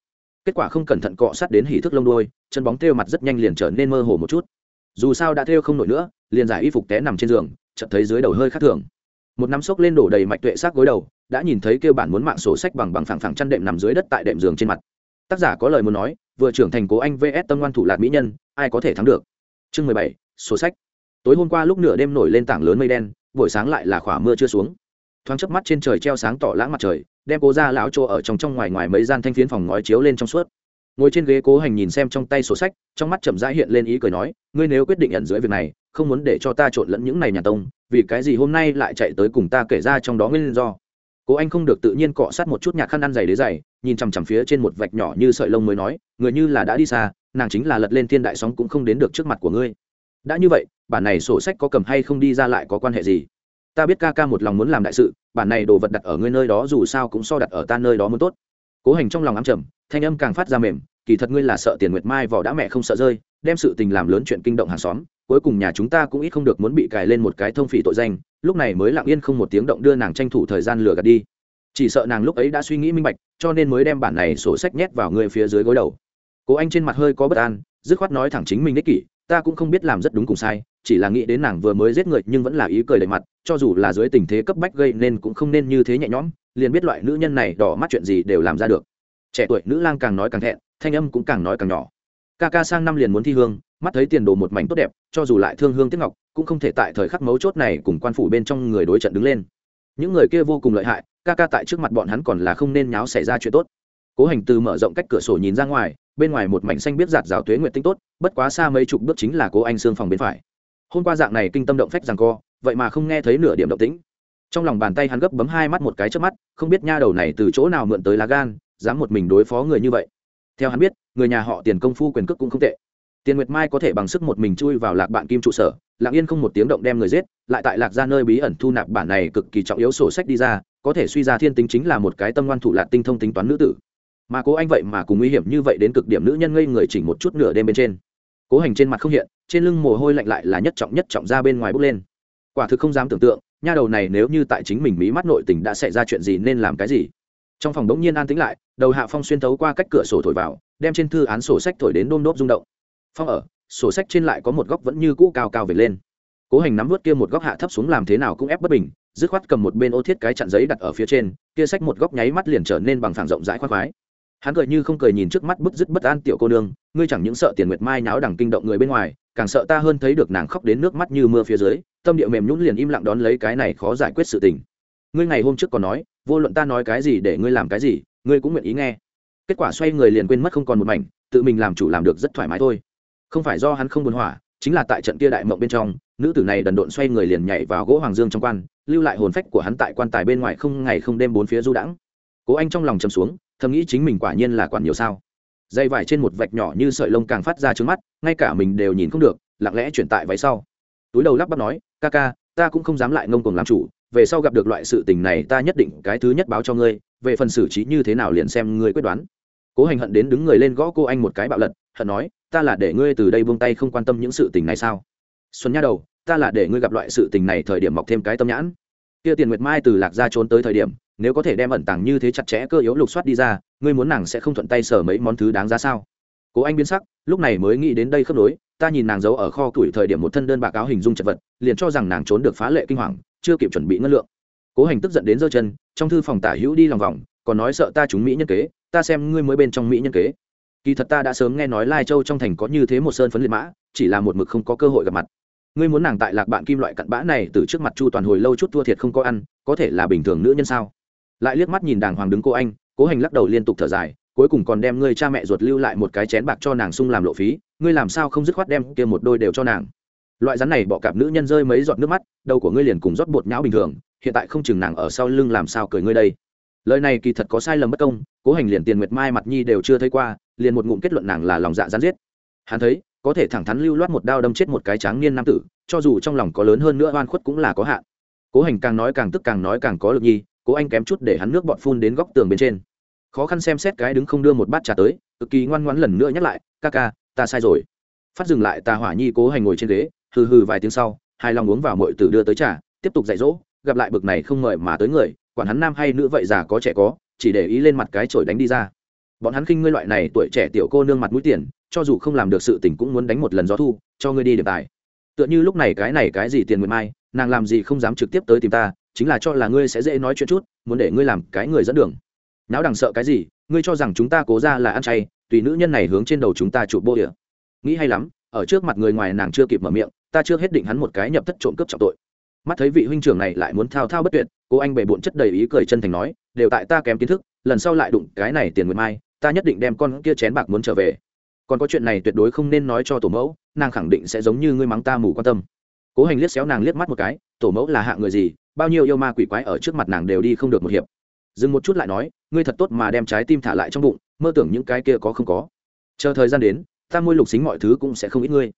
Kết quả không cẩn thận cọ sát đến hỉ thức lông đôi chân bóng theo mặt rất nhanh liền trở nên mơ hồ một chút. Dù sao đã theo không nổi nữa, liền giải y phục té nằm trên giường, chợt thấy dưới đầu hơi khác thường. Một nắm sốc lên đổ đầy mạch tuệ xác gối đầu, đã nhìn thấy kêu bản muốn mạng sổ sách bằng bằng phẳng phẳng chăn đệm nằm dưới đất tại đệm giường trên mặt. Tác giả có lời muốn nói vừa trưởng thành cố anh vs tâm ngoan thủ lạc mỹ nhân, ai có thể thắng được? Chương mười bảy số sách. Tối hôm qua lúc nửa đêm nổi lên tảng lớn mây đen, buổi sáng lại là khỏa mưa chưa xuống. Thoáng chớp mắt trên trời treo sáng tỏ lãng mặt trời, đem cố ra lão chỗ ở trong trong ngoài ngoài mấy gian thanh phiến phòng ngói chiếu lên trong suốt. Ngồi trên ghế cố hành nhìn xem trong tay sổ sách, trong mắt chậm rãi hiện lên ý cười nói, ngươi nếu quyết định nhận dưới việc này, không muốn để cho ta trộn lẫn những này nhà tông, vì cái gì hôm nay lại chạy tới cùng ta kể ra trong đó nguyên do? Cố anh không được tự nhiên cọ sát một chút nhạc khăn ăn giày đế giày nhìn chằm chằm phía trên một vạch nhỏ như sợi lông mới nói, người như là đã đi xa, nàng chính là lật lên thiên đại sóng cũng không đến được trước mặt của ngươi. Đã như vậy, bản này sổ sách có cầm hay không đi ra lại có quan hệ gì? Ta biết ca ca một lòng muốn làm đại sự, bản này đồ vật đặt ở ngươi nơi đó dù sao cũng so đặt ở ta nơi đó muốn tốt. Cố hành trong lòng ám trầm, thanh âm càng phát ra mềm, kỳ thật ngươi là sợ tiền nguyệt mai vỏ đã mẹ không sợ rơi, đem sự tình làm lớn chuyện kinh động hàng xóm, cuối cùng nhà chúng ta cũng ít không được muốn bị cài lên một cái thông phỉ tội danh, lúc này mới lặng yên không một tiếng động đưa nàng tranh thủ thời gian lừa gạt đi chỉ sợ nàng lúc ấy đã suy nghĩ minh bạch, cho nên mới đem bản này sổ sách nhét vào người phía dưới gối đầu. Cố anh trên mặt hơi có bất an, dứt khoát nói thẳng chính mình đích kỷ, ta cũng không biết làm rất đúng cùng sai, chỉ là nghĩ đến nàng vừa mới giết người nhưng vẫn là ý cười đầy mặt, cho dù là dưới tình thế cấp bách gây nên cũng không nên như thế nhẹ nhõm, liền biết loại nữ nhân này đỏ mắt chuyện gì đều làm ra được. Trẻ tuổi nữ lang càng nói càng thẹn, thanh âm cũng càng nói càng nhỏ. Ca ca sang năm liền muốn thi hương, mắt thấy tiền đồ một mảnh tốt đẹp, cho dù lại thương hương tiếc ngọc, cũng không thể tại thời khắc mấu chốt này cùng quan phủ bên trong người đối trận đứng lên. Những người kia vô cùng lợi hại ca ca tại trước mặt bọn hắn còn là không nên nháo xảy ra chuyện tốt. Cố hành từ mở rộng cách cửa sổ nhìn ra ngoài, bên ngoài một mảnh xanh biết giạt rào tuế nguyện tinh tốt, bất quá xa mấy chục bước chính là cố anh xương phòng bên phải. Hôm qua dạng này kinh tâm động phách rằng co, vậy mà không nghe thấy nửa điểm động tĩnh. Trong lòng bàn tay hắn gấp bấm hai mắt một cái trước mắt, không biết nha đầu này từ chỗ nào mượn tới lá gan, dám một mình đối phó người như vậy. Theo hắn biết, người nhà họ tiền công phu quyền cước cũng không tệ. Tiền nguyệt mai có thể bằng sức một mình chui vào lạc bạn kim trụ sở, lặng yên không một tiếng động đem người giết, lại tại lạc ra nơi bí ẩn thu nạp bản này cực kỳ trọng yếu sổ sách đi ra có thể suy ra thiên tính chính là một cái tâm ngoan thủ lạc tinh thông tính toán nữ tử. Mà cố anh vậy mà cùng nguy hiểm như vậy đến cực điểm nữ nhân ngây người chỉnh một chút nửa đêm bên trên. Cố hành trên mặt không hiện, trên lưng mồ hôi lạnh lại là nhất trọng nhất trọng ra bên ngoài bước lên. Quả thực không dám tưởng tượng, nha đầu này nếu như tại chính mình mỹ mắt nội tình đã xảy ra chuyện gì nên làm cái gì. Trong phòng đống nhiên an tĩnh lại, đầu hạ phong xuyên thấu qua cách cửa sổ thổi vào, đem trên thư án sổ sách thổi đến đôm đốp rung động. Phong ở, sổ sách trên lại có một góc vẫn như cũ cao cao về lên. Cố hành nắm vớt kia một góc hạ thấp xuống làm thế nào cũng ép bất bình dứt khoát cầm một bên ô thiết cái chặn giấy đặt ở phía trên, kia sách một góc nháy mắt liền trở nên bằng phẳng rộng rãi khoác khoái. Hắn cười như không cười nhìn trước mắt bức dứt bất an tiểu cô nương, ngươi chẳng những sợ tiền nguyệt mai náo đằng kinh động người bên ngoài, càng sợ ta hơn thấy được nàng khóc đến nước mắt như mưa phía dưới, tâm địa mềm nhún liền im lặng đón lấy cái này khó giải quyết sự tình. Ngươi ngày hôm trước còn nói, vô luận ta nói cái gì để ngươi làm cái gì, ngươi cũng nguyện ý nghe. Kết quả xoay người liền quên mất không còn một mảnh, tự mình làm chủ làm được rất thoải mái thôi. Không phải do hắn không buồn hỏa chính là tại trận kia đại mộng bên trong, nữ tử này đần độn xoay người liền nhảy vào gỗ hoàng dương trong quan, lưu lại hồn phách của hắn tại quan tài bên ngoài không ngày không đêm bốn phía du đãng. Cố anh trong lòng chầm xuống, thầm nghĩ chính mình quả nhiên là quản nhiều sao. Dây vải trên một vạch nhỏ như sợi lông càng phát ra trước mắt, ngay cả mình đều nhìn không được, lặng lẽ chuyển tại váy sau. Túi đầu lắp bắp nói, ca ca, ta cũng không dám lại ngông cùng làm chủ, về sau gặp được loại sự tình này ta nhất định cái thứ nhất báo cho ngươi, về phần xử trí như thế nào liền xem ngươi quyết đoán. Cố hành hận đến đứng người lên gõ cô anh một cái bạo lật hận nói, ta là để ngươi từ đây buông tay không quan tâm những sự tình này sao? Xuân nha đầu, ta là để ngươi gặp loại sự tình này thời điểm mọc thêm cái tâm nhãn. Kia tiền nguyệt mai từ lạc ra trốn tới thời điểm, nếu có thể đem ẩn tàng như thế chặt chẽ cơ yếu lục soát đi ra, ngươi muốn nàng sẽ không thuận tay sở mấy món thứ đáng giá sao? Cố anh biến sắc, lúc này mới nghĩ đến đây khớp nối, ta nhìn nàng giấu ở kho tuổi thời điểm một thân đơn bạc áo hình dung chật vật, liền cho rằng nàng trốn được phá lệ kinh hoàng, chưa kịp chuẩn bị ngân lượng. Cố hành tức giận đến giơ chân, trong thư phòng tả hữu đi lòng vòng, còn nói sợ ta trúng mỹ nhân kế, ta xem ngươi mới bên trong mỹ nhân kế kỳ thật ta đã sớm nghe nói lai châu trong thành có như thế một sơn phấn liệt mã, chỉ là một mực không có cơ hội gặp mặt. Ngươi muốn nàng tại lạc bạn kim loại cặn bã này từ trước mặt chu toàn hồi lâu chút thua thiệt không có ăn, có thể là bình thường nữ nhân sao? Lại liếc mắt nhìn đàng hoàng đứng cô anh, cố hành lắc đầu liên tục thở dài, cuối cùng còn đem ngươi cha mẹ ruột lưu lại một cái chén bạc cho nàng sung làm lộ phí, ngươi làm sao không dứt khoát đem kia một đôi đều cho nàng? Loại rắn này bọ cạp nữ nhân rơi mấy giọt nước mắt, đầu của ngươi liền cùng rót bột nhão bình thường, hiện tại không chừng nàng ở sau lưng làm sao cười ngươi đây? Lời này kỳ thật có sai lầm bất công, cố hành liền tiền nguyệt mai mặt nhi đều chưa thấy qua liền một ngụm kết luận nàng là lòng dạ gián giết. Hắn thấy, có thể thẳng thắn lưu loát một đao đâm chết một cái tráng niên nam tử, cho dù trong lòng có lớn hơn nữa oan khuất cũng là có hạn. Cố hành càng nói càng tức càng nói càng có lực nhi, cố anh kém chút để hắn nước bọt phun đến góc tường bên trên. Khó khăn xem xét cái đứng không đưa một bát trà tới, cực kỳ ngoan ngoãn lần nữa nhắc lại, ca ca, ta sai rồi. Phát dừng lại, tà hỏa nhi cố hành ngồi trên ghế, hừ hừ vài tiếng sau hai lòng uống vào mọi tử đưa tới trà, tiếp tục dạy dỗ, gặp lại bực này không mời mà tới người, quản hắn nam hay nữ vậy già có trẻ có, chỉ để ý lên mặt cái chổi đánh đi ra bọn hắn khinh ngươi loại này tuổi trẻ tiểu cô nương mặt mũi tiền, cho dù không làm được sự tình cũng muốn đánh một lần gió thu, cho ngươi đi được tài. Tựa như lúc này cái này cái gì tiền nguyện mai, nàng làm gì không dám trực tiếp tới tìm ta, chính là cho là ngươi sẽ dễ nói chuyện chút, muốn để ngươi làm cái người dẫn đường. Náo đằng sợ cái gì, ngươi cho rằng chúng ta cố ra là ăn chay, tùy nữ nhân này hướng trên đầu chúng ta chụp bô địa. Nghĩ hay lắm, ở trước mặt người ngoài nàng chưa kịp mở miệng, ta chưa hết định hắn một cái nhập thất trộm cướp trọng tội. Mắt thấy vị huynh trưởng này lại muốn thao thao bất tuyệt, cô anh bề bộn chất đầy ý cười chân thành nói, đều tại ta kém kiến thức, lần sau lại đụng cái này tiền nguyệt mai ta nhất định đem con kia chén bạc muốn trở về. Còn có chuyện này tuyệt đối không nên nói cho tổ mẫu, nàng khẳng định sẽ giống như ngươi mắng ta mù quan tâm. Cố hành liếc xéo nàng liếc mắt một cái, tổ mẫu là hạ người gì, bao nhiêu yêu ma quỷ quái ở trước mặt nàng đều đi không được một hiệp. Dừng một chút lại nói, ngươi thật tốt mà đem trái tim thả lại trong bụng, mơ tưởng những cái kia có không có. Chờ thời gian đến, ta môi lục xính mọi thứ cũng sẽ không ít ngươi.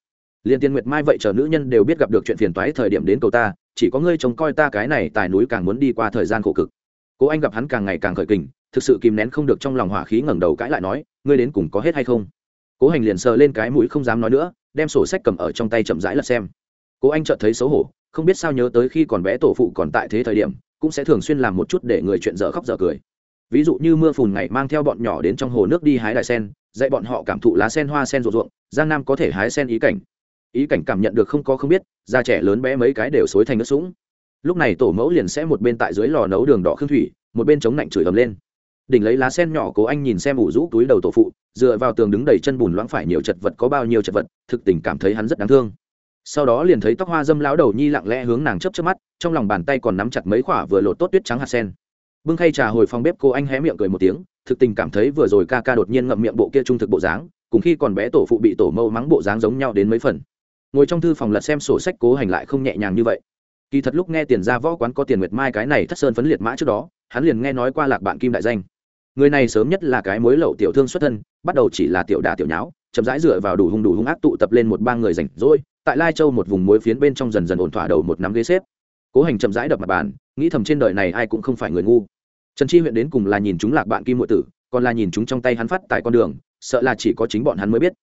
Liền tiên nguyệt mai vậy chờ nữ nhân đều biết gặp được chuyện phiền toái thời điểm đến cầu ta, chỉ có ngươi trông coi ta cái này tài núi càng muốn đi qua thời gian khổ cực cố anh gặp hắn càng ngày càng khởi kình, thực sự kìm nén không được trong lòng hỏa khí ngẩng đầu cãi lại nói, ngươi đến cùng có hết hay không? Cố hành liền sờ lên cái mũi không dám nói nữa, đem sổ sách cầm ở trong tay chậm rãi lật xem. Cố anh chợt thấy xấu hổ, không biết sao nhớ tới khi còn bé tổ phụ còn tại thế thời điểm, cũng sẽ thường xuyên làm một chút để người chuyện dở khóc dở cười. Ví dụ như mưa phùn ngày mang theo bọn nhỏ đến trong hồ nước đi hái đại sen, dạy bọn họ cảm thụ lá sen hoa sen ruộng ruộng, giang nam có thể hái sen ý cảnh. Ý cảnh cảm nhận được không có không biết, da trẻ lớn bé mấy cái đều xối thành nước sũng lúc này tổ mẫu liền sẽ một bên tại dưới lò nấu đường đỏ khương thủy, một bên chống lạnh chửi ầm lên. Đỉnh lấy lá sen nhỏ cố anh nhìn xem ủ rũ túi đầu tổ phụ, dựa vào tường đứng đầy chân bùn loãng phải nhiều chật vật có bao nhiêu chật vật, thực tình cảm thấy hắn rất đáng thương. Sau đó liền thấy tóc hoa dâm lão đầu nhi lặng lẽ hướng nàng chấp chấp mắt, trong lòng bàn tay còn nắm chặt mấy khoả vừa lột tốt tuyết trắng hạt sen. Bưng khay trà hồi phòng bếp cô anh hé miệng cười một tiếng, thực tình cảm thấy vừa rồi ca ca đột nhiên ngậm miệng bộ kia trung thực bộ dáng, cùng khi còn bé tổ phụ bị tổ mâu mắng bộ dáng giống nhau đến mấy phần. Ngồi trong thư phòng lật xem sổ sách cố hành lại không nhẹ nhàng như vậy kỳ thật lúc nghe tiền ra võ quán có tiền nguyệt mai cái này thất sơn phấn liệt mã trước đó, hắn liền nghe nói qua lạc bạn kim đại danh. Người này sớm nhất là cái mối lậu tiểu thương xuất thân, bắt đầu chỉ là tiểu đà tiểu nháo, chậm rãi dựa vào đủ hung đủ hung ác tụ tập lên một ba người rảnh rỗi, tại lai châu một vùng muối phiến bên trong dần dần ổn thỏa đầu một nắm ghế xếp. Cố hành chậm rãi đập mặt bàn, nghĩ thầm trên đời này ai cũng không phải người ngu. Trần chi huyện đến cùng là nhìn chúng lạc bạn kim nội tử, còn là nhìn chúng trong tay hắn phát tại con đường, sợ là chỉ có chính bọn hắn mới biết.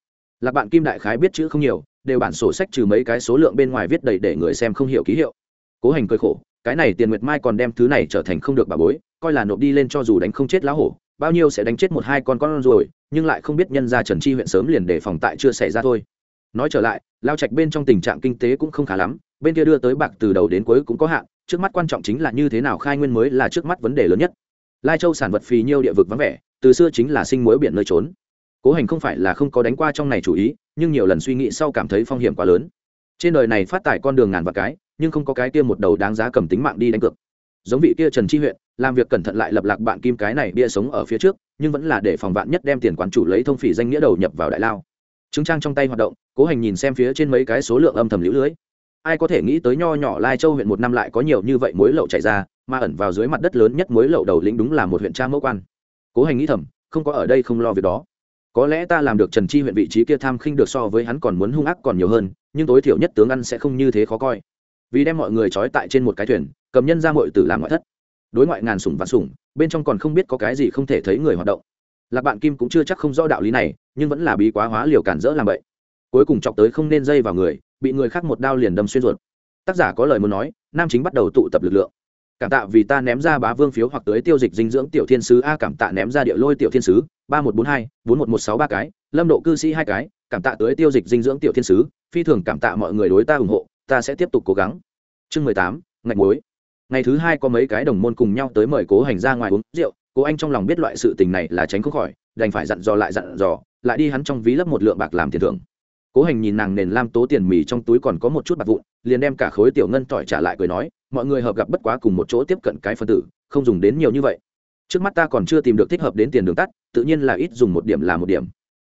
Lạc bạn kim đại khái biết chữ không nhiều, đều bản sổ sách trừ mấy cái số lượng bên ngoài viết đầy để người xem không hiểu ký hiệu cố hành cơi khổ, cái này tiền nguyệt mai còn đem thứ này trở thành không được bà bối, coi là nộp đi lên cho dù đánh không chết lá hổ, bao nhiêu sẽ đánh chết một hai con con rồi, nhưng lại không biết nhân ra trần chi huyện sớm liền để phòng tại chưa xảy ra thôi. Nói trở lại, lao trạch bên trong tình trạng kinh tế cũng không khá lắm, bên kia đưa tới bạc từ đầu đến cuối cũng có hạn, trước mắt quan trọng chính là như thế nào khai nguyên mới là trước mắt vấn đề lớn nhất. Lai châu sản vật phì nhiêu địa vực vắng vẻ, từ xưa chính là sinh muối biển nơi trốn. Cố hành không phải là không có đánh qua trong này chủ ý, nhưng nhiều lần suy nghĩ sau cảm thấy phong hiểm quá lớn. Trên đời này phát tải con đường ngàn vạn cái nhưng không có cái kia một đầu đáng giá cầm tính mạng đi đánh cược. Giống vị kia trần chi huyện, làm việc cẩn thận lại lập lạc bạn kim cái này bia sống ở phía trước, nhưng vẫn là để phòng vạn nhất đem tiền quán chủ lấy thông phỉ danh nghĩa đầu nhập vào đại lao. Chứng trang trong tay hoạt động, cố hành nhìn xem phía trên mấy cái số lượng âm thầm lũ lưới. Ai có thể nghĩ tới nho nhỏ lai châu huyện một năm lại có nhiều như vậy mối lậu chạy ra, mà ẩn vào dưới mặt đất lớn nhất mối lậu đầu lĩnh đúng là một huyện tra mẫu quan. Cố hành nghĩ thầm, không có ở đây không lo việc đó. Có lẽ ta làm được trần chi huyện vị trí kia tham khinh được so với hắn còn muốn hung ác còn nhiều hơn, nhưng tối thiểu nhất tướng ăn sẽ không như thế khó coi vì đem mọi người trói tại trên một cái thuyền, cầm nhân ra mọi tử làm ngoại thất. Đối ngoại ngàn sủng và sủng, bên trong còn không biết có cái gì không thể thấy người hoạt động. Lạc bạn kim cũng chưa chắc không rõ đạo lý này, nhưng vẫn là bí quá hóa liều cản rỡ làm vậy cuối cùng chọc tới không nên dây vào người, bị người khác một đao liền đâm xuyên ruột. Tác giả có lời muốn nói, nam chính bắt đầu tụ tập lực lượng. Cảm tạ vì ta ném ra bá vương phiếu hoặc tới tiêu dịch dinh dưỡng tiểu thiên sứ a, cảm tạ ném ra địa lôi tiểu thiên sứ, ba một bốn hai, bốn một một sáu ba cái, lâm độ cư sĩ hai cái, cảm tạ tới tiêu dịch dinh dưỡng tiểu thiên sứ, phi thường cảm tạ mọi người đối ta ủng hộ ta sẽ tiếp tục cố gắng. Chương mười tám, ngạch muối. Ngày thứ hai có mấy cái đồng môn cùng nhau tới mời cố hành ra ngoài uống rượu. Cố anh trong lòng biết loại sự tình này là tránh không khỏi, đành phải dặn dò lại dặn dò, lại đi hắn trong ví lấp một lượng bạc làm tiền thưởng. Cố hành nhìn nàng nền lam tố tiền mì trong túi còn có một chút bạc vụn, liền đem cả khối tiểu ngân tỏi trả lại cười nói, mọi người hợp gặp bất quá cùng một chỗ tiếp cận cái phân tử, không dùng đến nhiều như vậy. Trước mắt ta còn chưa tìm được thích hợp đến tiền đường tắt, tự nhiên là ít dùng một điểm là một điểm.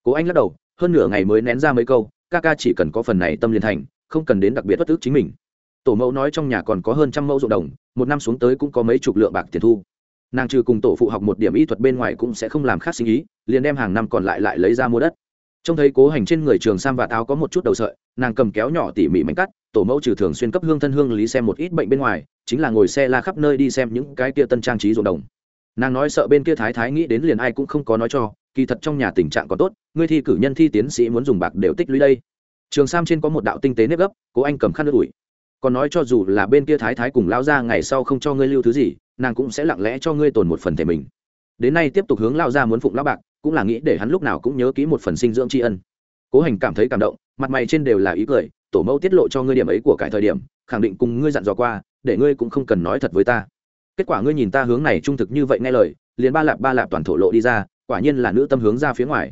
Cố anh lắc đầu, hơn nửa ngày mới nén ra mấy câu, ca ca chỉ cần có phần này tâm liền thành không cần đến đặc biệt bất ức chính mình. Tổ mẫu nói trong nhà còn có hơn trăm mẫu ruộng đồng, một năm xuống tới cũng có mấy chục lượng bạc tiền thu. Nàng trừ cùng tổ phụ học một điểm y thuật bên ngoài cũng sẽ không làm khác sinh ý, liền đem hàng năm còn lại lại lấy ra mua đất. Trông thấy cố hành trên người trường sam và táo có một chút đầu sợi, nàng cầm kéo nhỏ tỉ mỉ mảnh cắt, tổ mẫu trừ thường xuyên cấp hương thân hương lý xem một ít bệnh bên ngoài, chính là ngồi xe la khắp nơi đi xem những cái kia tân trang trí ruộng đồng. Nàng nói sợ bên kia thái thái nghĩ đến liền ai cũng không có nói cho, kỳ thật trong nhà tình trạng có tốt, ngươi thi cử nhân thi tiến sĩ muốn dùng bạc đều tích lũy đây trường sam trên có một đạo tinh tế nếp gấp, cố anh cầm khăn nước ủi. Còn nói cho dù là bên kia thái thái cùng lao ra ngày sau không cho ngươi lưu thứ gì, nàng cũng sẽ lặng lẽ cho ngươi tồn một phần thể mình. Đến nay tiếp tục hướng lao ra muốn phụng lao bạc, cũng là nghĩ để hắn lúc nào cũng nhớ kỹ một phần sinh dưỡng tri ân. Cố hành cảm thấy cảm động, mặt mày trên đều là ý cười, tổ mẫu tiết lộ cho ngươi điểm ấy của cải thời điểm, khẳng định cùng ngươi dặn dò qua, để ngươi cũng không cần nói thật với ta. Kết quả ngươi nhìn ta hướng này trung thực như vậy nghe lời, liền ba lạp ba lạp toàn thổ lộ đi ra, quả nhiên là nữ tâm hướng ra phía ngoài.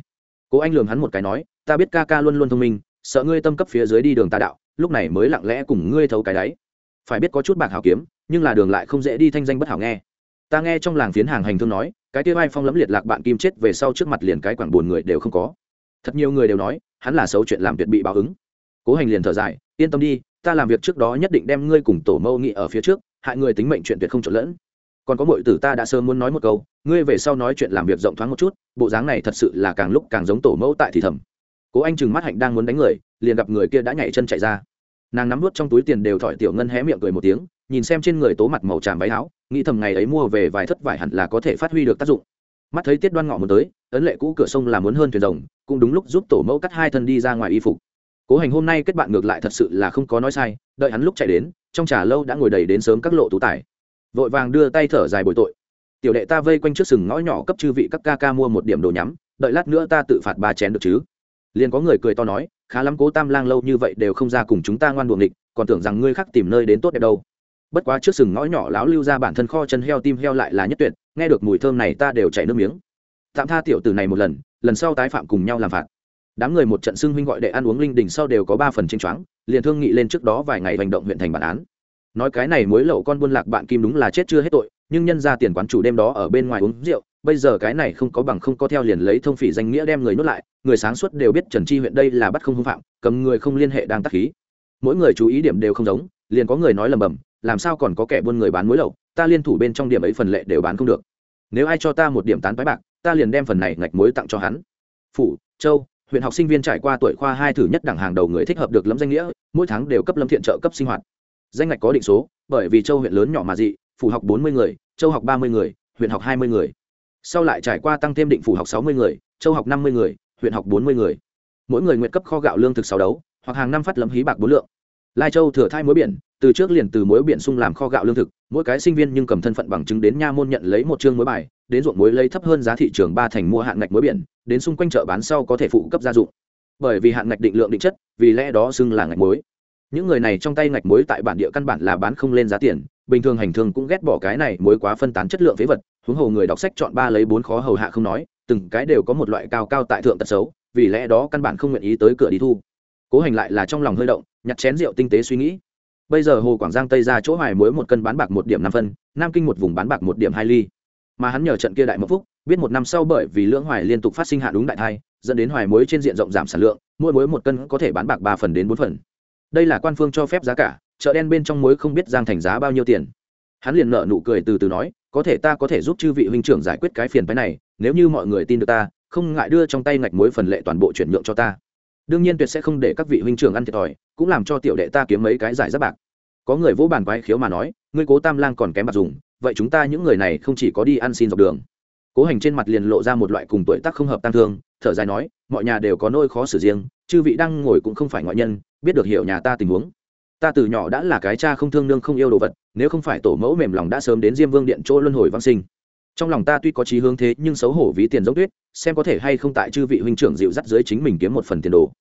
Cố anh lường hắn một cái nói, ta biết ca ca luôn luôn thông minh sợ ngươi tâm cấp phía dưới đi đường tà đạo, lúc này mới lặng lẽ cùng ngươi thấu cái đáy. Phải biết có chút bạc hảo kiếm, nhưng là đường lại không dễ đi thanh danh bất hảo nghe. Ta nghe trong làng phiến hàng hành thương nói, cái kia vai phong lẫm liệt lạc bạn kim chết về sau trước mặt liền cái quảng buồn người đều không có. Thật nhiều người đều nói, hắn là xấu chuyện làm tuyệt bị báo ứng. Cố hành liền thở dài, yên tâm đi, ta làm việc trước đó nhất định đem ngươi cùng tổ mâu nghị ở phía trước, hại người tính mệnh chuyện tuyệt không trộn lẫn. Còn có mọi tử ta đã sớm muốn nói một câu, ngươi về sau nói chuyện làm việc rộng thoáng một chút, bộ dáng này thật sự là càng lúc càng giống tổ mẫu tại thì thầm cố anh chừng mắt hạnh đang muốn đánh người, liền gặp người kia đã nhảy chân chạy ra. Nàng nắm vút trong túi tiền đều thỏi tiểu ngân hé miệng cười một tiếng, nhìn xem trên người tố mặt màu tràm váy áo, nghĩ thầm ngày ấy mua về vài thất vải hẳn là có thể phát huy được tác dụng. Mắt thấy tiết đoan ngọ muốn tới, ấn lệ cũ cửa sông làm muốn hơn thuyền rồng, cũng đúng lúc giúp tổ mẫu cắt hai thân đi ra ngoài y phục. Cố hành hôm nay kết bạn ngược lại thật sự là không có nói sai, đợi hắn lúc chạy đến, trong trà lâu đã ngồi đầy đến sớm các lộ tú tài. Vội vàng đưa tay thở dài bồi tội. Tiểu đệ ta vây quanh trước sừng ngõ nhỏ cấp chư vị các ca ca mua một điểm đồ nhắm, đợi lát nữa ta tự phạt ba chén được chứ? Liền có người cười to nói, khá lắm, cố tam lang lâu như vậy đều không ra cùng chúng ta ngoan buồng địch còn tưởng rằng ngươi khác tìm nơi đến tốt đẹp đâu. Bất quá trước sừng ngõ nhỏ lão lưu ra bản thân kho chân heo tim heo lại là nhất tuyệt, nghe được mùi thơm này ta đều chảy nước miếng. Tạm tha tiểu tử này một lần lần sau tái phạm cùng nhau làm phạt. Đám người một trận xưng huynh gọi đệ ăn uống linh đình sau đều có ba phần tranh choáng, liền thương nghị lên trước đó vài ngày hành động huyện thành bản án. Nói cái này mối lậu con buôn lạc bạn kim đúng là chết chưa hết tội, nhưng nhân ra tiền quán chủ đêm đó ở bên ngoài uống rượu bây giờ cái này không có bằng không có theo liền lấy thông phỉ danh nghĩa đem người nuốt lại, người sáng suốt đều biết trần chi huyện đây là bắt không hung phạm, cầm người không liên hệ đang tắc khí. Mỗi người chú ý điểm đều không giống, liền có người nói lầm bầm, làm sao còn có kẻ buôn người bán mối lậu, ta liên thủ bên trong điểm ấy phần lệ đều bán không được. Nếu ai cho ta một điểm tán tái bạc, ta liền đem phần này ngạch mối tặng cho hắn. Phủ, châu, huyện học sinh viên trải qua tuổi khoa hai thử nhất đẳng hàng đầu người thích hợp được lâm danh nghĩa, mỗi tháng đều cấp lâm thiện trợ cấp sinh hoạt. Danh ngạch có định số, bởi vì châu huyện lớn nhỏ mà dị, phủ học bốn mươi người, châu học ba mươi người, huyện học hai mươi người sau lại trải qua tăng thêm định phủ học sáu mươi người, châu học năm mươi người, huyện học bốn mươi người. Mỗi người nguyện cấp kho gạo lương thực sáu đấu, hoặc hàng năm phát lâm hí bạc bốn lượng. Lai châu thừa thai mối biển, từ trước liền từ mối biển sung làm kho gạo lương thực, mỗi cái sinh viên nhưng cầm thân phận bằng chứng đến nha môn nhận lấy một chương mối bài, đến ruộng muối lấy thấp hơn giá thị trường ba thành mua hạn ngạch muối biển, đến xung quanh chợ bán sau có thể phụ cấp gia dụng. Bởi vì hạn ngạch định lượng định chất, vì lẽ đó xưng là ngạch muối những người này trong tay ngạch muối tại bản địa căn bản là bán không lên giá tiền, bình thường hành thương cũng ghét bỏ cái này muối quá phân tán chất lượng phế vật huống hồ người đọc sách chọn ba lấy bốn khó hầu hạ không nói, từng cái đều có một loại cao cao tại thượng tật xấu, vì lẽ đó căn bản không nguyện ý tới cửa đi thu. Cố hành lại là trong lòng hơi động, nhặt chén rượu tinh tế suy nghĩ. Bây giờ hồ quảng giang tây ra chỗ hoài muối một cân bán bạc một điểm năm phân, nam kinh một vùng bán bạc một điểm hai ly. Mà hắn nhờ trận kia đại mộc phúc, biết một năm sau bởi vì lưỡng hoài liên tục phát sinh hạn đúng đại thai, dẫn đến hoài muối trên diện rộng giảm sản lượng, mỗi muối một cân có thể bán bạc ba phần đến bốn phần. Đây là quan phương cho phép giá cả, chợ đen bên trong muối không biết giang thành giá bao nhiêu tiền. Hắn liền nợ nụ cười từ từ nói có thể ta có thể giúp chư vị huynh trưởng giải quyết cái phiền phái này, nếu như mọi người tin được ta, không ngại đưa trong tay ngạch muối phần lệ toàn bộ chuyển nhượng cho ta. Đương nhiên tuyệt sẽ không để các vị huynh trưởng ăn thiệt thòi, cũng làm cho tiểu đệ ta kiếm mấy cái giải giáp bạc. Có người vỗ bàn quái khiếu mà nói, ngươi cố tam lang còn kém bạc dùng, vậy chúng ta những người này không chỉ có đi ăn xin dọc đường. Cố hành trên mặt liền lộ ra một loại cùng tuổi tác không hợp tăng thương, thở dài nói, mọi nhà đều có nỗi khó xử riêng, chư vị đang ngồi cũng không phải ngoại nhân, biết được hiểu nhà ta tình huống ta từ nhỏ đã là cái cha không thương nương không yêu đồ vật, nếu không phải tổ mẫu mềm lòng đã sớm đến diêm vương điện chỗ luân hồi văn sinh. Trong lòng ta tuy có chí hướng thế, nhưng xấu hổ ví tiền giống tuyết, xem có thể hay không tại chư vị huynh trưởng dịu dắt dưới chính mình kiếm một phần tiền đồ.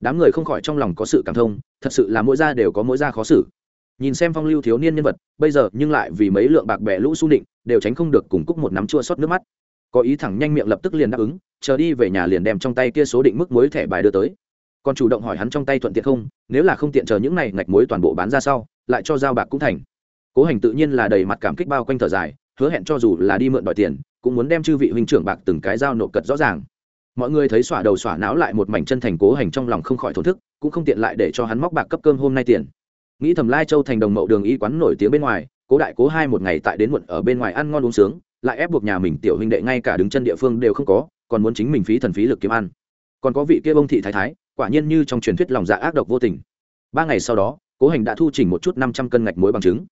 Đám người không khỏi trong lòng có sự cảm thông, thật sự là mỗi gia đều có mỗi gia khó xử. Nhìn xem phong lưu thiếu niên nhân vật, bây giờ nhưng lại vì mấy lượng bạc bẻ lũ su định đều tránh không được cùng cúc một nắm chua xót nước mắt. Có ý thẳng nhanh miệng lập tức liền đáp ứng, chờ đi về nhà liền đem trong tay kia số định mức mối thẻ bài đưa tới còn chủ động hỏi hắn trong tay thuận tiện không, nếu là không tiện chờ những này ngạch mối toàn bộ bán ra sau, lại cho giao bạc cũng thành. Cố hành tự nhiên là đầy mặt cảm kích bao quanh thở dài, hứa hẹn cho dù là đi mượn đòi tiền, cũng muốn đem chư vị huynh trưởng bạc từng cái giao nộp cật rõ ràng. Mọi người thấy xỏa đầu xỏa não lại một mảnh chân thành cố hành trong lòng không khỏi thổn thức, cũng không tiện lại để cho hắn móc bạc cấp cơm hôm nay tiền. Nghĩ thầm lai châu thành đồng mậu đường y quán nổi tiếng bên ngoài, cố đại cố hai một ngày tại đến muộn ở bên ngoài ăn ngon uống sướng, lại ép buộc nhà mình tiểu huynh đệ ngay cả đứng chân địa phương đều không có, còn muốn chính mình phí thần phí lực kiếm ăn. Còn có vị kia bông thị thái thái quả nhiên như trong truyền thuyết lòng dạ ác độc vô tình. Ba ngày sau đó, cố hành đã thu chỉnh một chút năm trăm cân ngạch muối bằng chứng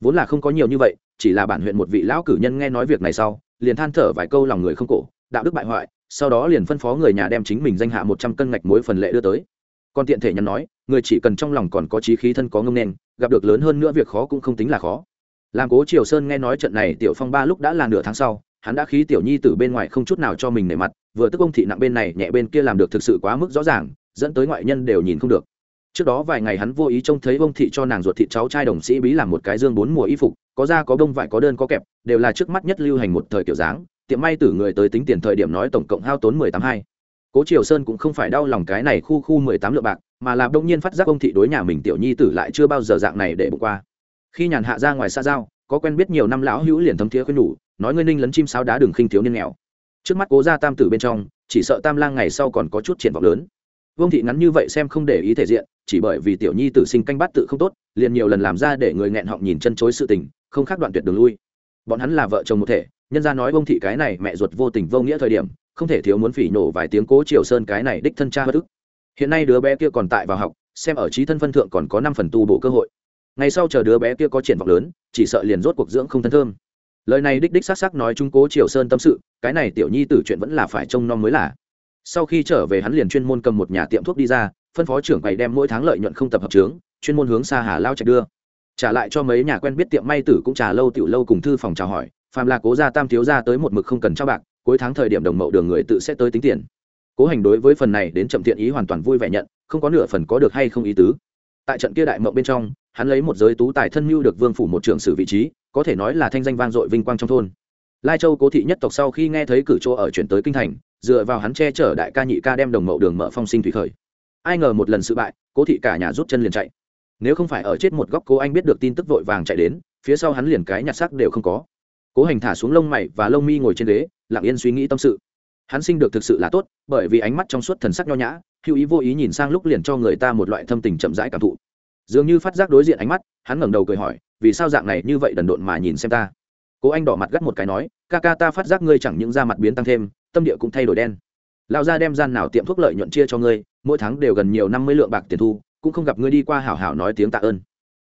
vốn là không có nhiều như vậy, chỉ là bản huyện một vị lão cử nhân nghe nói việc này sau, liền than thở vài câu lòng người không cổ, đạo đức bại hoại, sau đó liền phân phó người nhà đem chính mình danh hạ một trăm cân ngạch muối phần lệ đưa tới. Còn tiện thể nhắn nói, người chỉ cần trong lòng còn có trí khí thân có ngông nên gặp được lớn hơn nữa việc khó cũng không tính là khó. Làm cố triều sơn nghe nói trận này tiểu phong ba lúc đã là nửa tháng sau, hắn đã khí tiểu nhi từ bên ngoài không chút nào cho mình nể mặt, vừa tức ông thị nặng bên này nhẹ bên kia làm được thực sự quá mức rõ ràng dẫn tới ngoại nhân đều nhìn không được. Trước đó vài ngày hắn vô ý trông thấy bông thị cho nàng ruột thịt cháu trai đồng sĩ bí làm một cái dương bốn mùa y phục, có da có bông vải có đơn có kẹp, đều là trước mắt nhất lưu hành một thời kiểu dáng. Tiệm may tử người tới tính tiền thời điểm nói tổng cộng hao tốn mười tám hai. Cố triều sơn cũng không phải đau lòng cái này khu khu mười tám lượng bạc, mà là đông nhiên phát giác ông thị đối nhà mình tiểu nhi tử lại chưa bao giờ dạng này để bụng qua. Khi nhàn hạ ra ngoài xa giao, có quen biết nhiều năm lão hữu liền thấm thiế khuyên nhủ, nói ngươi ninh lấn chim sáo đá đường khinh thiếu niên nghèo. Trước mắt cố gia tam tử bên trong, chỉ sợ tam lang ngày sau còn có chút triển vọng lớn vương thị ngắn như vậy xem không để ý thể diện, chỉ bởi vì tiểu nhi tử sinh canh bát tự không tốt, liền nhiều lần làm ra để người nghẹn họng nhìn chân chối sự tình, không khác đoạn tuyệt đường lui. Bọn hắn là vợ chồng một thể, nhân ra nói vương thị cái này mẹ ruột vô tình vô nghĩa thời điểm, không thể thiếu muốn phỉ nổ vài tiếng cố triều sơn cái này đích thân cha bất ức. Hiện nay đứa bé kia còn tại vào học, xem ở trí thân phân thượng còn có năm phần tu bổ cơ hội. Ngày sau chờ đứa bé kia có triển vọng lớn, chỉ sợ liền rốt cuộc dưỡng không thân thơm. Lời này đích đích s á c s á c nói trung cố triều sơn tâm sự, cái này tiểu nhi tử chuyện vẫn là phải trông nom mới là sau khi trở về hắn liền chuyên môn cầm một nhà tiệm thuốc đi ra, phân phó trưởng bày đem mỗi tháng lợi nhuận không tập hợp trướng chuyên môn hướng xa hà lao trạch đưa. Trả lại cho mấy nhà quen biết tiệm may tử cũng trả lâu tiểu lâu cùng thư phòng chào hỏi, phàm là cố gia tam thiếu gia tới một mực không cần trao bạc, cuối tháng thời điểm đồng mậu đường người tự sẽ tới tính tiền. Cố hành đối với phần này đến chậm tiện ý hoàn toàn vui vẻ nhận, không có nửa phần có được hay không ý tứ. Tại trận kia đại mậu bên trong, hắn lấy một giới tú tài thân mưu được vương phủ một trưởng sử vị trí, có thể nói là thanh danh vang dội vinh quang trong thôn. Lai châu cố thị nhất tộc sau khi nghe thấy cử chỗ ở chuyển tới kinh thành dựa vào hắn che chở đại ca nhị ca đem đồng mậu đường mở phong sinh thủy khởi. Ai ngờ một lần sự bại, cố thị cả nhà rút chân liền chạy. Nếu không phải ở chết một góc cố anh biết được tin tức vội vàng chạy đến, phía sau hắn liền cái nhặt xác đều không có. Cố hành thả xuống lông mày và lông mi ngồi trên ghế, lặng yên suy nghĩ tâm sự. Hắn sinh được thực sự là tốt, bởi vì ánh mắt trong suốt thần sắc nho nhã, hữu ý vô ý nhìn sang lúc liền cho người ta một loại thâm tình chậm rãi cảm thụ. Dường như phát giác đối diện ánh mắt, hắn ngẩng đầu cười hỏi, vì sao dạng này như vậy đần độn mà nhìn xem ta? Cố anh đỏ mặt gắt một cái nói, ca ca ta phát giác ngươi chẳng những da mặt biến tăng thêm tâm địa cũng thay đổi đen. Lao gia đem gian nào tiệm thuốc lợi nhuận chia cho ngươi, mỗi tháng đều gần nhiều năm mươi lượng bạc tiền thu, cũng không gặp ngươi đi qua hảo hảo nói tiếng tạ ơn.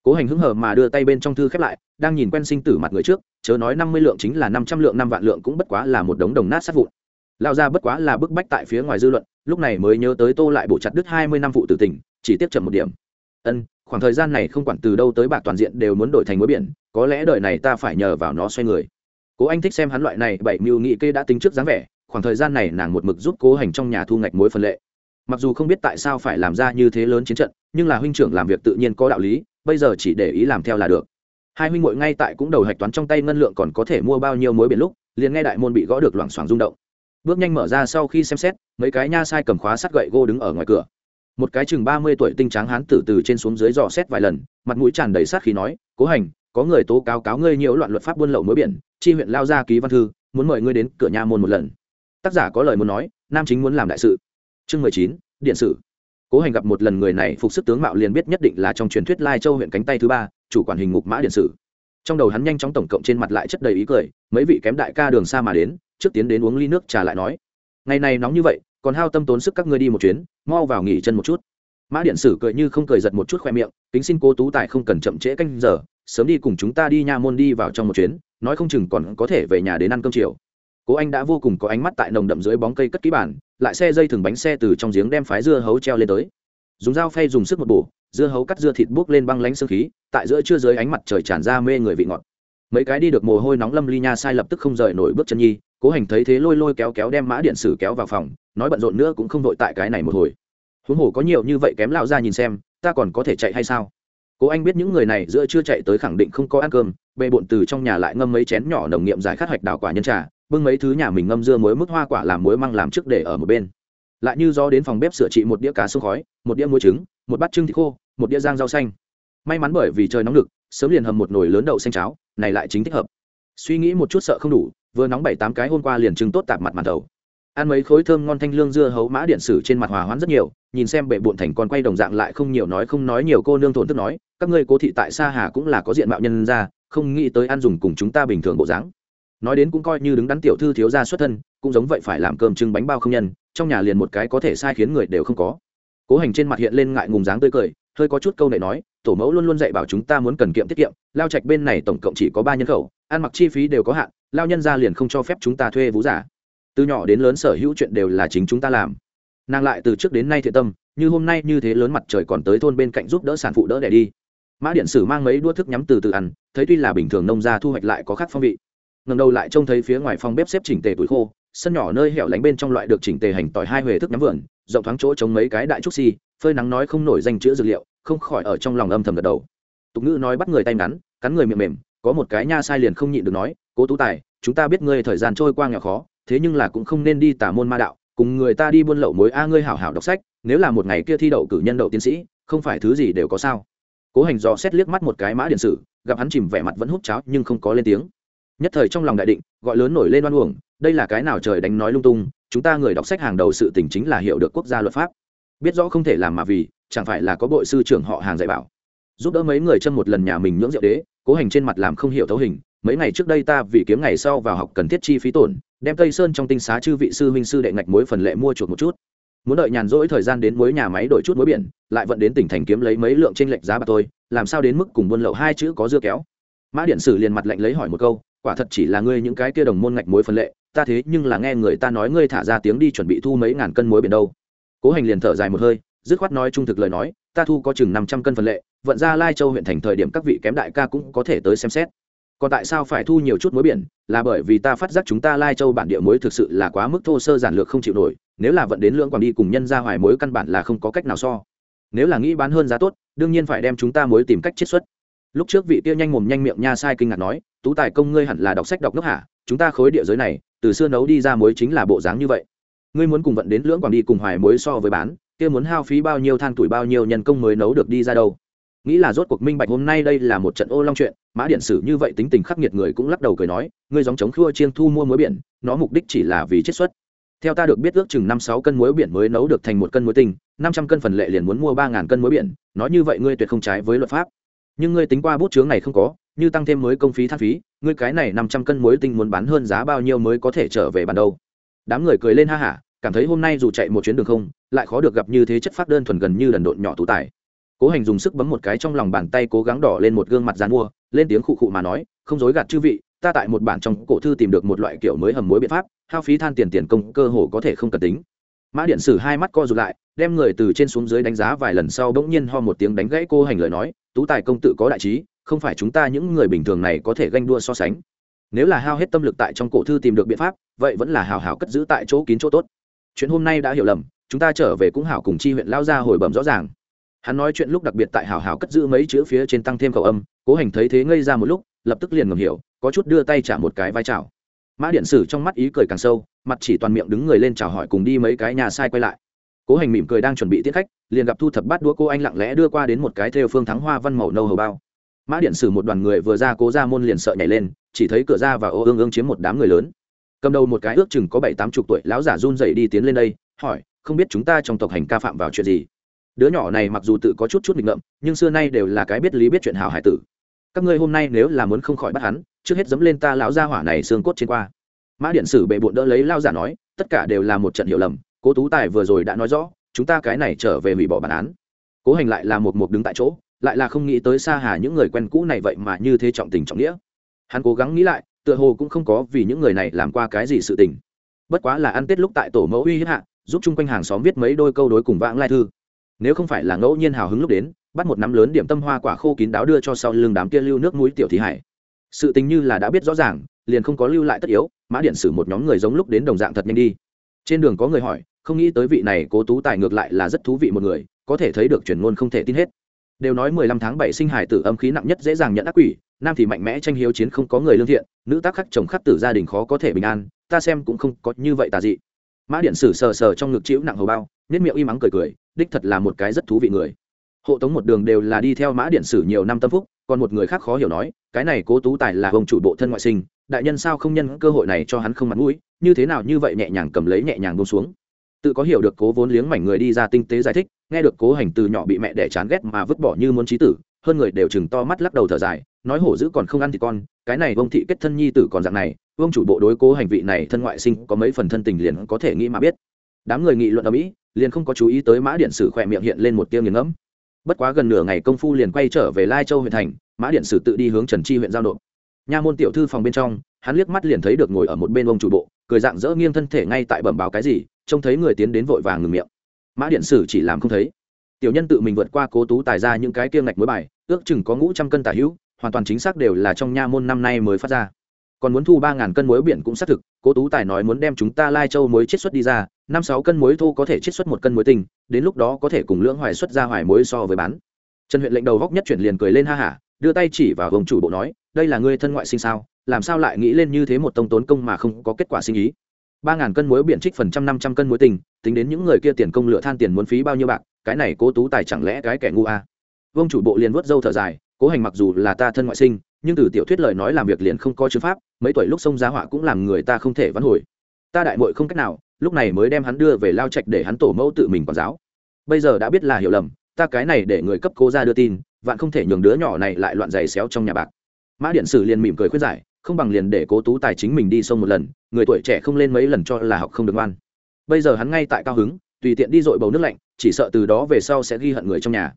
Cố hành hứng hờ mà đưa tay bên trong thư khép lại, đang nhìn quen sinh tử mặt người trước, chớ nói năm mươi lượng chính là năm trăm lượng, năm vạn lượng cũng bất quá là một đống đồng nát sát vụn. Lao ra bất quá là bức bách tại phía ngoài dư luận, lúc này mới nhớ tới tô lại bổ chặt đứt hai mươi năm phụ tử tình, chỉ tiếp chậm một điểm. Ân, khoảng thời gian này không quản từ đâu tới bạc toàn diện đều muốn đổi thành mối biển, có lẽ đời này ta phải nhờ vào nó xoay người. Cố anh thích xem hắn loại này bảy mưu nghị kê đã tính trước dáng vẻ khoảng thời gian này nàng một mực giúp cố hành trong nhà thu ngạch mối phân lệ. Mặc dù không biết tại sao phải làm ra như thế lớn chiến trận, nhưng là huynh trưởng làm việc tự nhiên có đạo lý, bây giờ chỉ để ý làm theo là được. Hai huynh muội ngay tại cũng đầu hạch toán trong tay ngân lượng còn có thể mua bao nhiêu mối biển lúc, liền nghe đại môn bị gõ được loảng xoảng rung động. Bước nhanh mở ra sau khi xem xét, mấy cái nha sai cầm khóa sắt gậy gô đứng ở ngoài cửa. Một cái chừng ba mươi tuổi tinh tráng hán tử từ trên xuống dưới dò xét vài lần, mặt mũi tràn đầy sát khí nói, cố hành, có người tố cáo cáo ngươi nhiễu loạn luật pháp buôn lậu mối biển, chi huyện lao ra ký văn thư, muốn mời ngươi đến cửa nhà môn một lần tác giả có lời muốn nói, nam chính muốn làm đại sự. Chương mười chín, điện sử. Cố hành gặp một lần người này, phục sức tướng mạo liền biết nhất định là trong truyền thuyết lai châu huyện cánh tay thứ ba, chủ quản hình ngục mã điện sử. Trong đầu hắn nhanh chóng tổng cộng trên mặt lại chất đầy ý cười, mấy vị kém đại ca đường xa mà đến, trước tiến đến uống ly nước trà lại nói, ngày này nóng như vậy, còn hao tâm tốn sức các ngươi đi một chuyến, mau vào nghỉ chân một chút. Mã điện sử cười như không cười giật một chút khoe miệng, kính xin cô tú tài không cần chậm trễ canh giờ, sớm đi cùng chúng ta đi nha môn đi vào trong một chuyến, nói không chừng còn có thể về nhà đến ăn cơm chiều cố anh đã vô cùng có ánh mắt tại nồng đậm dưới bóng cây cất ký bản, lại xe dây thừng bánh xe từ trong giếng đem phái dưa hấu treo lên tới. Dùng dao phay dùng sức một bổ, dưa hấu cắt dưa thịt buốc lên băng lánh sương khí, tại giữa trưa dưới ánh mặt trời tràn ra mê người vị ngọt. Mấy cái đi được mồ hôi nóng lâm ly nha sai lập tức không rời nổi bước chân nhi, cố hành thấy thế lôi lôi kéo kéo đem mã điện sử kéo vào phòng, nói bận rộn nữa cũng không vội tại cái này một hồi. Huống hồ có nhiều như vậy kém lao ra nhìn xem, ta còn có thể chạy hay sao? Cố anh biết những người này giữa chưa chạy tới khẳng định không có ăn cơm bê bộn từ trong nhà lại ngâm mấy chén nhỏ nồng nghiệm giải khát hoạch đào quả nhân trà bưng mấy thứ nhà mình ngâm dưa muối mức hoa quả làm muối măng làm trước để ở một bên. Lại như do đến phòng bếp sửa trị một đĩa cá sông khói, một đĩa muối trứng, một bát trưng thịt khô, một đĩa rang rau xanh. May mắn bởi vì trời nóng lực sớm liền hầm một nồi lớn đậu xanh cháo, này lại chính thích hợp. Suy nghĩ một chút sợ không đủ, vừa nóng bảy tám cái hôm qua liền trưng tốt tạp mặt mặt đầu. Ăn mấy khối thơm ngon thanh lương dưa hấu mã điện sử trên mặt hòa hoãn rất nhiều, nhìn xem bệ bụn thành con quay đồng dạng lại không nhiều nói không nói nhiều cô nương thổn thức nói, các ngươi cố thị tại sa hà cũng là có diện mạo nhân ra không nghĩ tới ăn dùng cùng chúng ta bình thường bộ dáng nói đến cũng coi như đứng đắn tiểu thư thiếu gia xuất thân, cũng giống vậy phải làm cơm trưng bánh bao không nhân, trong nhà liền một cái có thể sai khiến người đều không có. Cố hành trên mặt hiện lên ngại ngùng dáng tươi cười, hơi có chút câu này nói, tổ mẫu luôn luôn dạy bảo chúng ta muốn cần kiệm tiết kiệm, lao trạch bên này tổng cộng chỉ có ba nhân khẩu, ăn mặc chi phí đều có hạn, lao nhân ra liền không cho phép chúng ta thuê vũ giả. Từ nhỏ đến lớn sở hữu chuyện đều là chính chúng ta làm. Nàng lại từ trước đến nay thiện tâm, như hôm nay như thế lớn mặt trời còn tới thôn bên cạnh giúp đỡ sản phụ đỡ đẻ đi. Mã điện sử mang mấy đua thức nhắm từ từ ăn, thấy tuy là bình thường nông gia thu hoạch lại có khác phong vị ngầm đầu lại trông thấy phía ngoài phòng bếp xếp chỉnh tề tuổi khô, sân nhỏ nơi hẻo lánh bên trong loại được chỉnh tề hành tỏi hai huề thức nhắm vườn, rộng thoáng chỗ chống mấy cái đại trúc xi phơi nắng nói không nổi danh chữ dược liệu, không khỏi ở trong lòng âm thầm gật đầu. Tục ngữ nói bắt người tay ngắn, cắn người miệng mềm, có một cái nha sai liền không nhịn được nói, cố tú tài, chúng ta biết ngươi thời gian trôi qua nghèo khó, thế nhưng là cũng không nên đi tả môn ma đạo, cùng người ta đi buôn lậu mối a, ngươi hảo hảo đọc sách, nếu là một ngày kia thi đậu cử nhân đậu tiến sĩ, không phải thứ gì đều có sao. Cố hành dò xét liếc mắt một cái mã điện sử, gặp hắn chìm vẻ mặt vẫn hút cháo nhưng không có lên tiếng nhất thời trong lòng đại định, gọi lớn nổi lên oan uổng, đây là cái nào trời đánh nói lung tung, chúng ta người đọc sách hàng đầu sự tình chính là hiểu được quốc gia luật pháp. Biết rõ không thể làm mà vì, chẳng phải là có bội sư trưởng họ hàng dạy bảo. Giúp đỡ mấy người chân một lần nhà mình nhưỡng rượu đế, cố hành trên mặt làm không hiểu thấu hình, mấy ngày trước đây ta vì kiếm ngày sau vào học cần thiết chi phí tổn, đem tây sơn trong tinh xá chư vị sư huynh sư đệ ngạch mối phần lệ mua chuột một chút. Muốn đợi nhàn rỗi thời gian đến mối nhà máy đổi chút mối biển, lại vận đến tỉnh thành kiếm lấy mấy lượng trên lệch giá bạc tôi làm sao đến mức cùng buôn lậu hai chữ có dưa kéo? Mã điện sử liền mặt lệnh lấy hỏi một câu quả thật chỉ là ngươi những cái kia đồng môn ngạch mối phân lệ, ta thế nhưng là nghe người ta nói ngươi thả ra tiếng đi chuẩn bị thu mấy ngàn cân muối biển đâu. Cố hành liền thở dài một hơi, dứt khoát nói trung thực lời nói, ta thu có chừng năm trăm cân phân lệ, vận ra lai châu huyện thành thời điểm các vị kém đại ca cũng có thể tới xem xét. Còn tại sao phải thu nhiều chút muối biển, là bởi vì ta phát giác chúng ta lai châu bản địa muối thực sự là quá mức thô sơ giản lược không chịu nổi, nếu là vận đến lưỡng quảng đi cùng nhân ra hoài muối căn bản là không có cách nào so. Nếu là nghĩ bán hơn giá tốt, đương nhiên phải đem chúng ta muối tìm cách chiết xuất lúc trước vị kia nhanh mồm nhanh miệng nha sai kinh ngạc nói, tú tài công, ngươi hẳn là đọc sách đọc nước hả? Chúng ta khối địa giới này, từ xưa nấu đi ra muối chính là bộ dáng như vậy. Ngươi muốn cùng vận đến lưỡng quảng đi cùng hoài muối so với bán, kia muốn hao phí bao nhiêu than tuổi bao nhiêu nhân công mới nấu được đi ra đâu? Nghĩ là rốt cuộc minh bạch hôm nay đây là một trận ô long chuyện, mã điện sử như vậy tính tình khắc nghiệt người cũng lắc đầu cười nói, ngươi dòng chống khua chiên thu mua muối biển, nó mục đích chỉ là vì chiết xuất. Theo ta được biết ước chừng năm sáu cân muối biển mới nấu được thành một cân muối tinh, năm trăm cân phần lệ liền muốn mua ba ngàn cân muối biển, nói như vậy ngươi tuyệt không trái với luật pháp nhưng ngươi tính qua bút chướng này không có, như tăng thêm mới công phí than phí, ngươi cái này năm trăm cân muối tinh muốn bán hơn giá bao nhiêu mới có thể trở về bàn đâu? Đám người cười lên ha hả, cảm thấy hôm nay dù chạy một chuyến đường không, lại khó được gặp như thế chất phát đơn thuần gần như đần độn nhỏ tú tài. Cố hành dùng sức bấm một cái trong lòng bàn tay cố gắng đỏ lên một gương mặt dàn mua, lên tiếng khụ khụ mà nói, không dối gạt chư vị, ta tại một bản trong cổ thư tìm được một loại kiểu mới hầm muối biện pháp, hao phí than tiền tiền công cơ hồ có thể không cần tính mã điện sử hai mắt co rụt lại, đem người từ trên xuống dưới đánh giá vài lần sau bỗng nhiên ho một tiếng đánh gãy cô hành lời nói, tú tài công tự có đại trí, không phải chúng ta những người bình thường này có thể ganh đua so sánh. Nếu là hao hết tâm lực tại trong cổ thư tìm được biện pháp, vậy vẫn là hào hào cất giữ tại chỗ kín chỗ tốt. Chuyện hôm nay đã hiểu lầm, chúng ta trở về cũng hảo cùng chi huyện lao ra hồi bẩm rõ ràng. Hắn nói chuyện lúc đặc biệt tại hảo hảo cất giữ mấy chữ phía trên tăng thêm khẩu âm, cố hành thấy thế ngây ra một lúc, lập tức liền ngầm hiểu, có chút đưa tay trả một cái vai chào mã điện sử trong mắt ý cười càng sâu, mặt chỉ toàn miệng đứng người lên chào hỏi cùng đi mấy cái nhà sai quay lại. Cố hành mỉm cười đang chuẩn bị tiết khách, liền gặp thu thập bát đũa cô anh lặng lẽ đưa qua đến một cái theo phương thắng hoa văn màu nâu hầu bao. Mã điện sử một đoàn người vừa ra cố ra môn liền sợ nhảy lên, chỉ thấy cửa ra và ô ương ương chiếm một đám người lớn. Cầm đầu một cái ước chừng có bảy tám chục tuổi lão giả run dậy đi tiến lên đây, hỏi, không biết chúng ta trong tộc hành ca phạm vào chuyện gì? Đứa nhỏ này mặc dù tự có chút chút nghịch ngợm, nhưng xưa nay đều là cái biết lý biết chuyện hào hải tử. Các ngươi hôm nay nếu là muốn không khỏi bắt hắn trước hết dẫm lên ta lão gia hỏa này xương cốt trên qua. Mã điện sử bệ bộn đỡ lấy lao giả nói, tất cả đều là một trận hiểu lầm, cố tú tài vừa rồi đã nói rõ, chúng ta cái này trở về hủy bỏ bản án. Cố hành lại là một mục đứng tại chỗ, lại là không nghĩ tới xa hà những người quen cũ này vậy mà như thế trọng tình trọng nghĩa. Hắn cố gắng nghĩ lại, tựa hồ cũng không có vì những người này làm qua cái gì sự tình. Bất quá là ăn tết lúc tại tổ mẫu uy hiếp hạ, giúp chung quanh hàng xóm viết mấy đôi câu đối cùng vãng lai thư. Nếu không phải là ngẫu nhiên hào hứng lúc đến, bắt một nắm lớn điểm tâm hoa quả khô kín đáo đưa cho sau lưng đám kia lưu nước mũi tiểu thí hải sự tình như là đã biết rõ ràng, liền không có lưu lại tất yếu, mã điện sử một nhóm người giống lúc đến đồng dạng thật nhanh đi. Trên đường có người hỏi, không nghĩ tới vị này cố tú tài ngược lại là rất thú vị một người, có thể thấy được truyền ngôn không thể tin hết. Đều nói mười lăm tháng bảy sinh hải tử âm khí nặng nhất dễ dàng nhận ác quỷ, nam thì mạnh mẽ tranh hiếu chiến không có người lương thiện, nữ tác khắc chồng khắc tử gia đình khó có thể bình an, ta xem cũng không có như vậy tà dị. Mã điện sử sờ sờ trong ngực chịu nặng hầu bao nết miệng im mắng cười cười, đích thật là một cái rất thú vị người. Hộ tống một đường đều là đi theo mã điện sử nhiều năm tâm phúc còn một người khác khó hiểu nói, cái này cố tú tài là ông chủ bộ thân ngoại sinh, đại nhân sao không nhân cơ hội này cho hắn không mặt mũi, như thế nào như vậy nhẹ nhàng cầm lấy nhẹ nhàng bông xuống. Tự có hiểu được cố vốn liếng mảnh người đi ra tinh tế giải thích, nghe được cố hành từ nhỏ bị mẹ đẻ chán ghét mà vứt bỏ như muốn trí tử, hơn người đều chừng to mắt lắc đầu thở dài, nói hổ dữ còn không ăn thì con, cái này vông thị kết thân nhi tử còn dạng này vương chủ bộ đối cố hành vị này thân ngoại sinh có mấy phần thân tình liền có thể nghĩ mà biết. Đám người nghị luận ở mỹ, liền không có chú ý tới mã điện sử khỏe miệng hiện lên một tiêu nghiền ngẫm bất quá gần nửa ngày công phu liền quay trở về lai châu huyện thành, mã điện sử tự đi hướng trần chi huyện giao nộp. Nha môn tiểu thư phòng bên trong, hắn liếc mắt liền thấy được ngồi ở một bên ông chủ bộ, cười dạng dỡ nghiêng thân thể ngay tại bẩm báo cái gì, trông thấy người tiến đến vội vàng ngừng miệng. Mã điện sử chỉ làm không thấy. Tiểu nhân tự mình vượt qua cố tú tài ra những cái kia ngạch mối bài, ước chừng có ngũ trăm cân tả hữu, hoàn toàn chính xác đều là trong nha môn năm nay mới phát ra. Còn muốn thu ba ngàn cân muối biển cũng xác thực, cố tú tài nói muốn đem chúng ta lai châu mới chiết xuất đi ra năm sáu cân muối thô có thể chiết xuất một cân muối tinh, đến lúc đó có thể cùng lưỡng hoài xuất ra hoài muối so với bán. Trần huyện lệnh đầu góc nhất chuyển liền cười lên ha hả, đưa tay chỉ vào vùng chủ bộ nói, đây là ngươi thân ngoại sinh sao, làm sao lại nghĩ lên như thế một tông tốn công mà không có kết quả sinh ý? Ba ngàn cân muối biển trích phần trăm năm trăm cân muối tình tính đến những người kia tiền công lựa than tiền muốn phí bao nhiêu bạc, cái này cố tú tài chẳng lẽ cái kẻ ngu à? Vương chủ bộ liền vớt dâu thở dài, cố hành mặc dù là ta thân ngoại sinh, nhưng từ tiểu thuyết lời nói làm việc liền không có chữ pháp, mấy tuổi lúc sông giá họa cũng làm người ta không thể vãn hồi. Ta đại mội không cách nào lúc này mới đem hắn đưa về lao trạch để hắn tổ mẫu tự mình quản giáo. Bây giờ đã biết là hiểu lầm, ta cái này để người cấp cố ra đưa tin, vạn không thể nhường đứa nhỏ này lại loạn giày xéo trong nhà bạc. Mã điện sử liền mỉm cười khuyết giải, không bằng liền để cố tú tài chính mình đi sông một lần, người tuổi trẻ không lên mấy lần cho là học không được ngoan. Bây giờ hắn ngay tại cao hứng, tùy tiện đi dội bầu nước lạnh, chỉ sợ từ đó về sau sẽ ghi hận người trong nhà.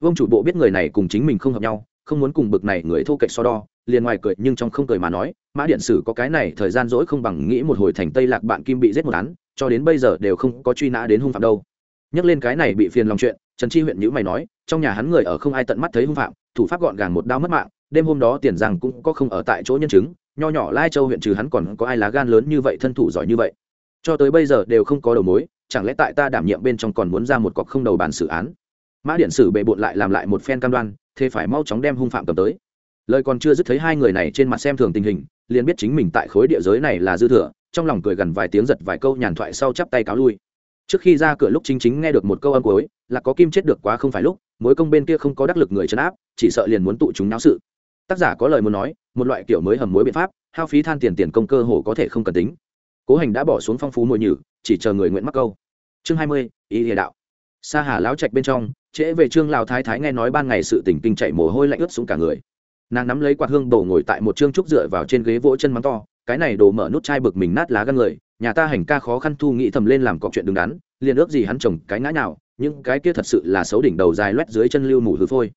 Vương chủ bộ biết người này cùng chính mình không hợp nhau, không muốn cùng bực này người thô kệch so đo, liền ngoài cười nhưng trong không cười mà nói, mã điện sử có cái này thời gian dỗi không bằng nghĩ một hồi thành tây lạc bạn kim bị giết một án cho đến bây giờ đều không có truy nã đến hung phạm đâu. Nhắc lên cái này bị phiền lòng chuyện, trần chi huyện nhữ mày nói, trong nhà hắn người ở không ai tận mắt thấy hung phạm, thủ pháp gọn gàng một đao mất mạng, đêm hôm đó tiền rằng cũng có không ở tại chỗ nhân chứng, nho nhỏ lai châu huyện trừ hắn còn có ai lá gan lớn như vậy, thân thủ giỏi như vậy. Cho tới bây giờ đều không có đầu mối, chẳng lẽ tại ta đảm nhiệm bên trong còn muốn ra một cọc không đầu bàn xử án? Mã điện sử bệ bộn lại làm lại một phen cam đoan, thế phải mau chóng đem hung phạm cầm tới. Lời còn chưa dứt thấy hai người này trên mặt xem thường tình hình, liền biết chính mình tại khối địa giới này là dư thừa trong lòng cười gần vài tiếng giật vài câu nhàn thoại sau chắp tay cáo lui. Trước khi ra cửa lúc chính chính nghe được một câu âm cuối, là có kim chết được quá không phải lúc, mối công bên kia không có đắc lực người chấn áp, chỉ sợ liền muốn tụ chúng náo sự. Tác giả có lời muốn nói, một loại kiểu mới hầm mối biện pháp, hao phí than tiền tiền công cơ hồ có thể không cần tính. Cố hành đã bỏ xuống phong phú mồi nhử, chỉ chờ người nguyện mắc câu. Chương hai mươi, ý địa đạo. Sa hà lão trạch bên trong, trễ về trương lào thái thái nghe nói ban ngày sự tỉnh kinh chạy mồ hôi lạnh ướt xuống cả người. Nàng nắm lấy quạt hương đổ ngồi tại một trương trúc dựa vào trên ghế vỗ chân mắng to cái này đồ mở nút chai bực mình nát lá gan người, nhà ta hành ca khó khăn thu nghĩ thầm lên làm cọc chuyện đứng đắn, liền ước gì hắn chồng cái ngã nào nhưng cái kia thật sự là xấu đỉnh đầu dài loét dưới chân lưu mủ hư phôi.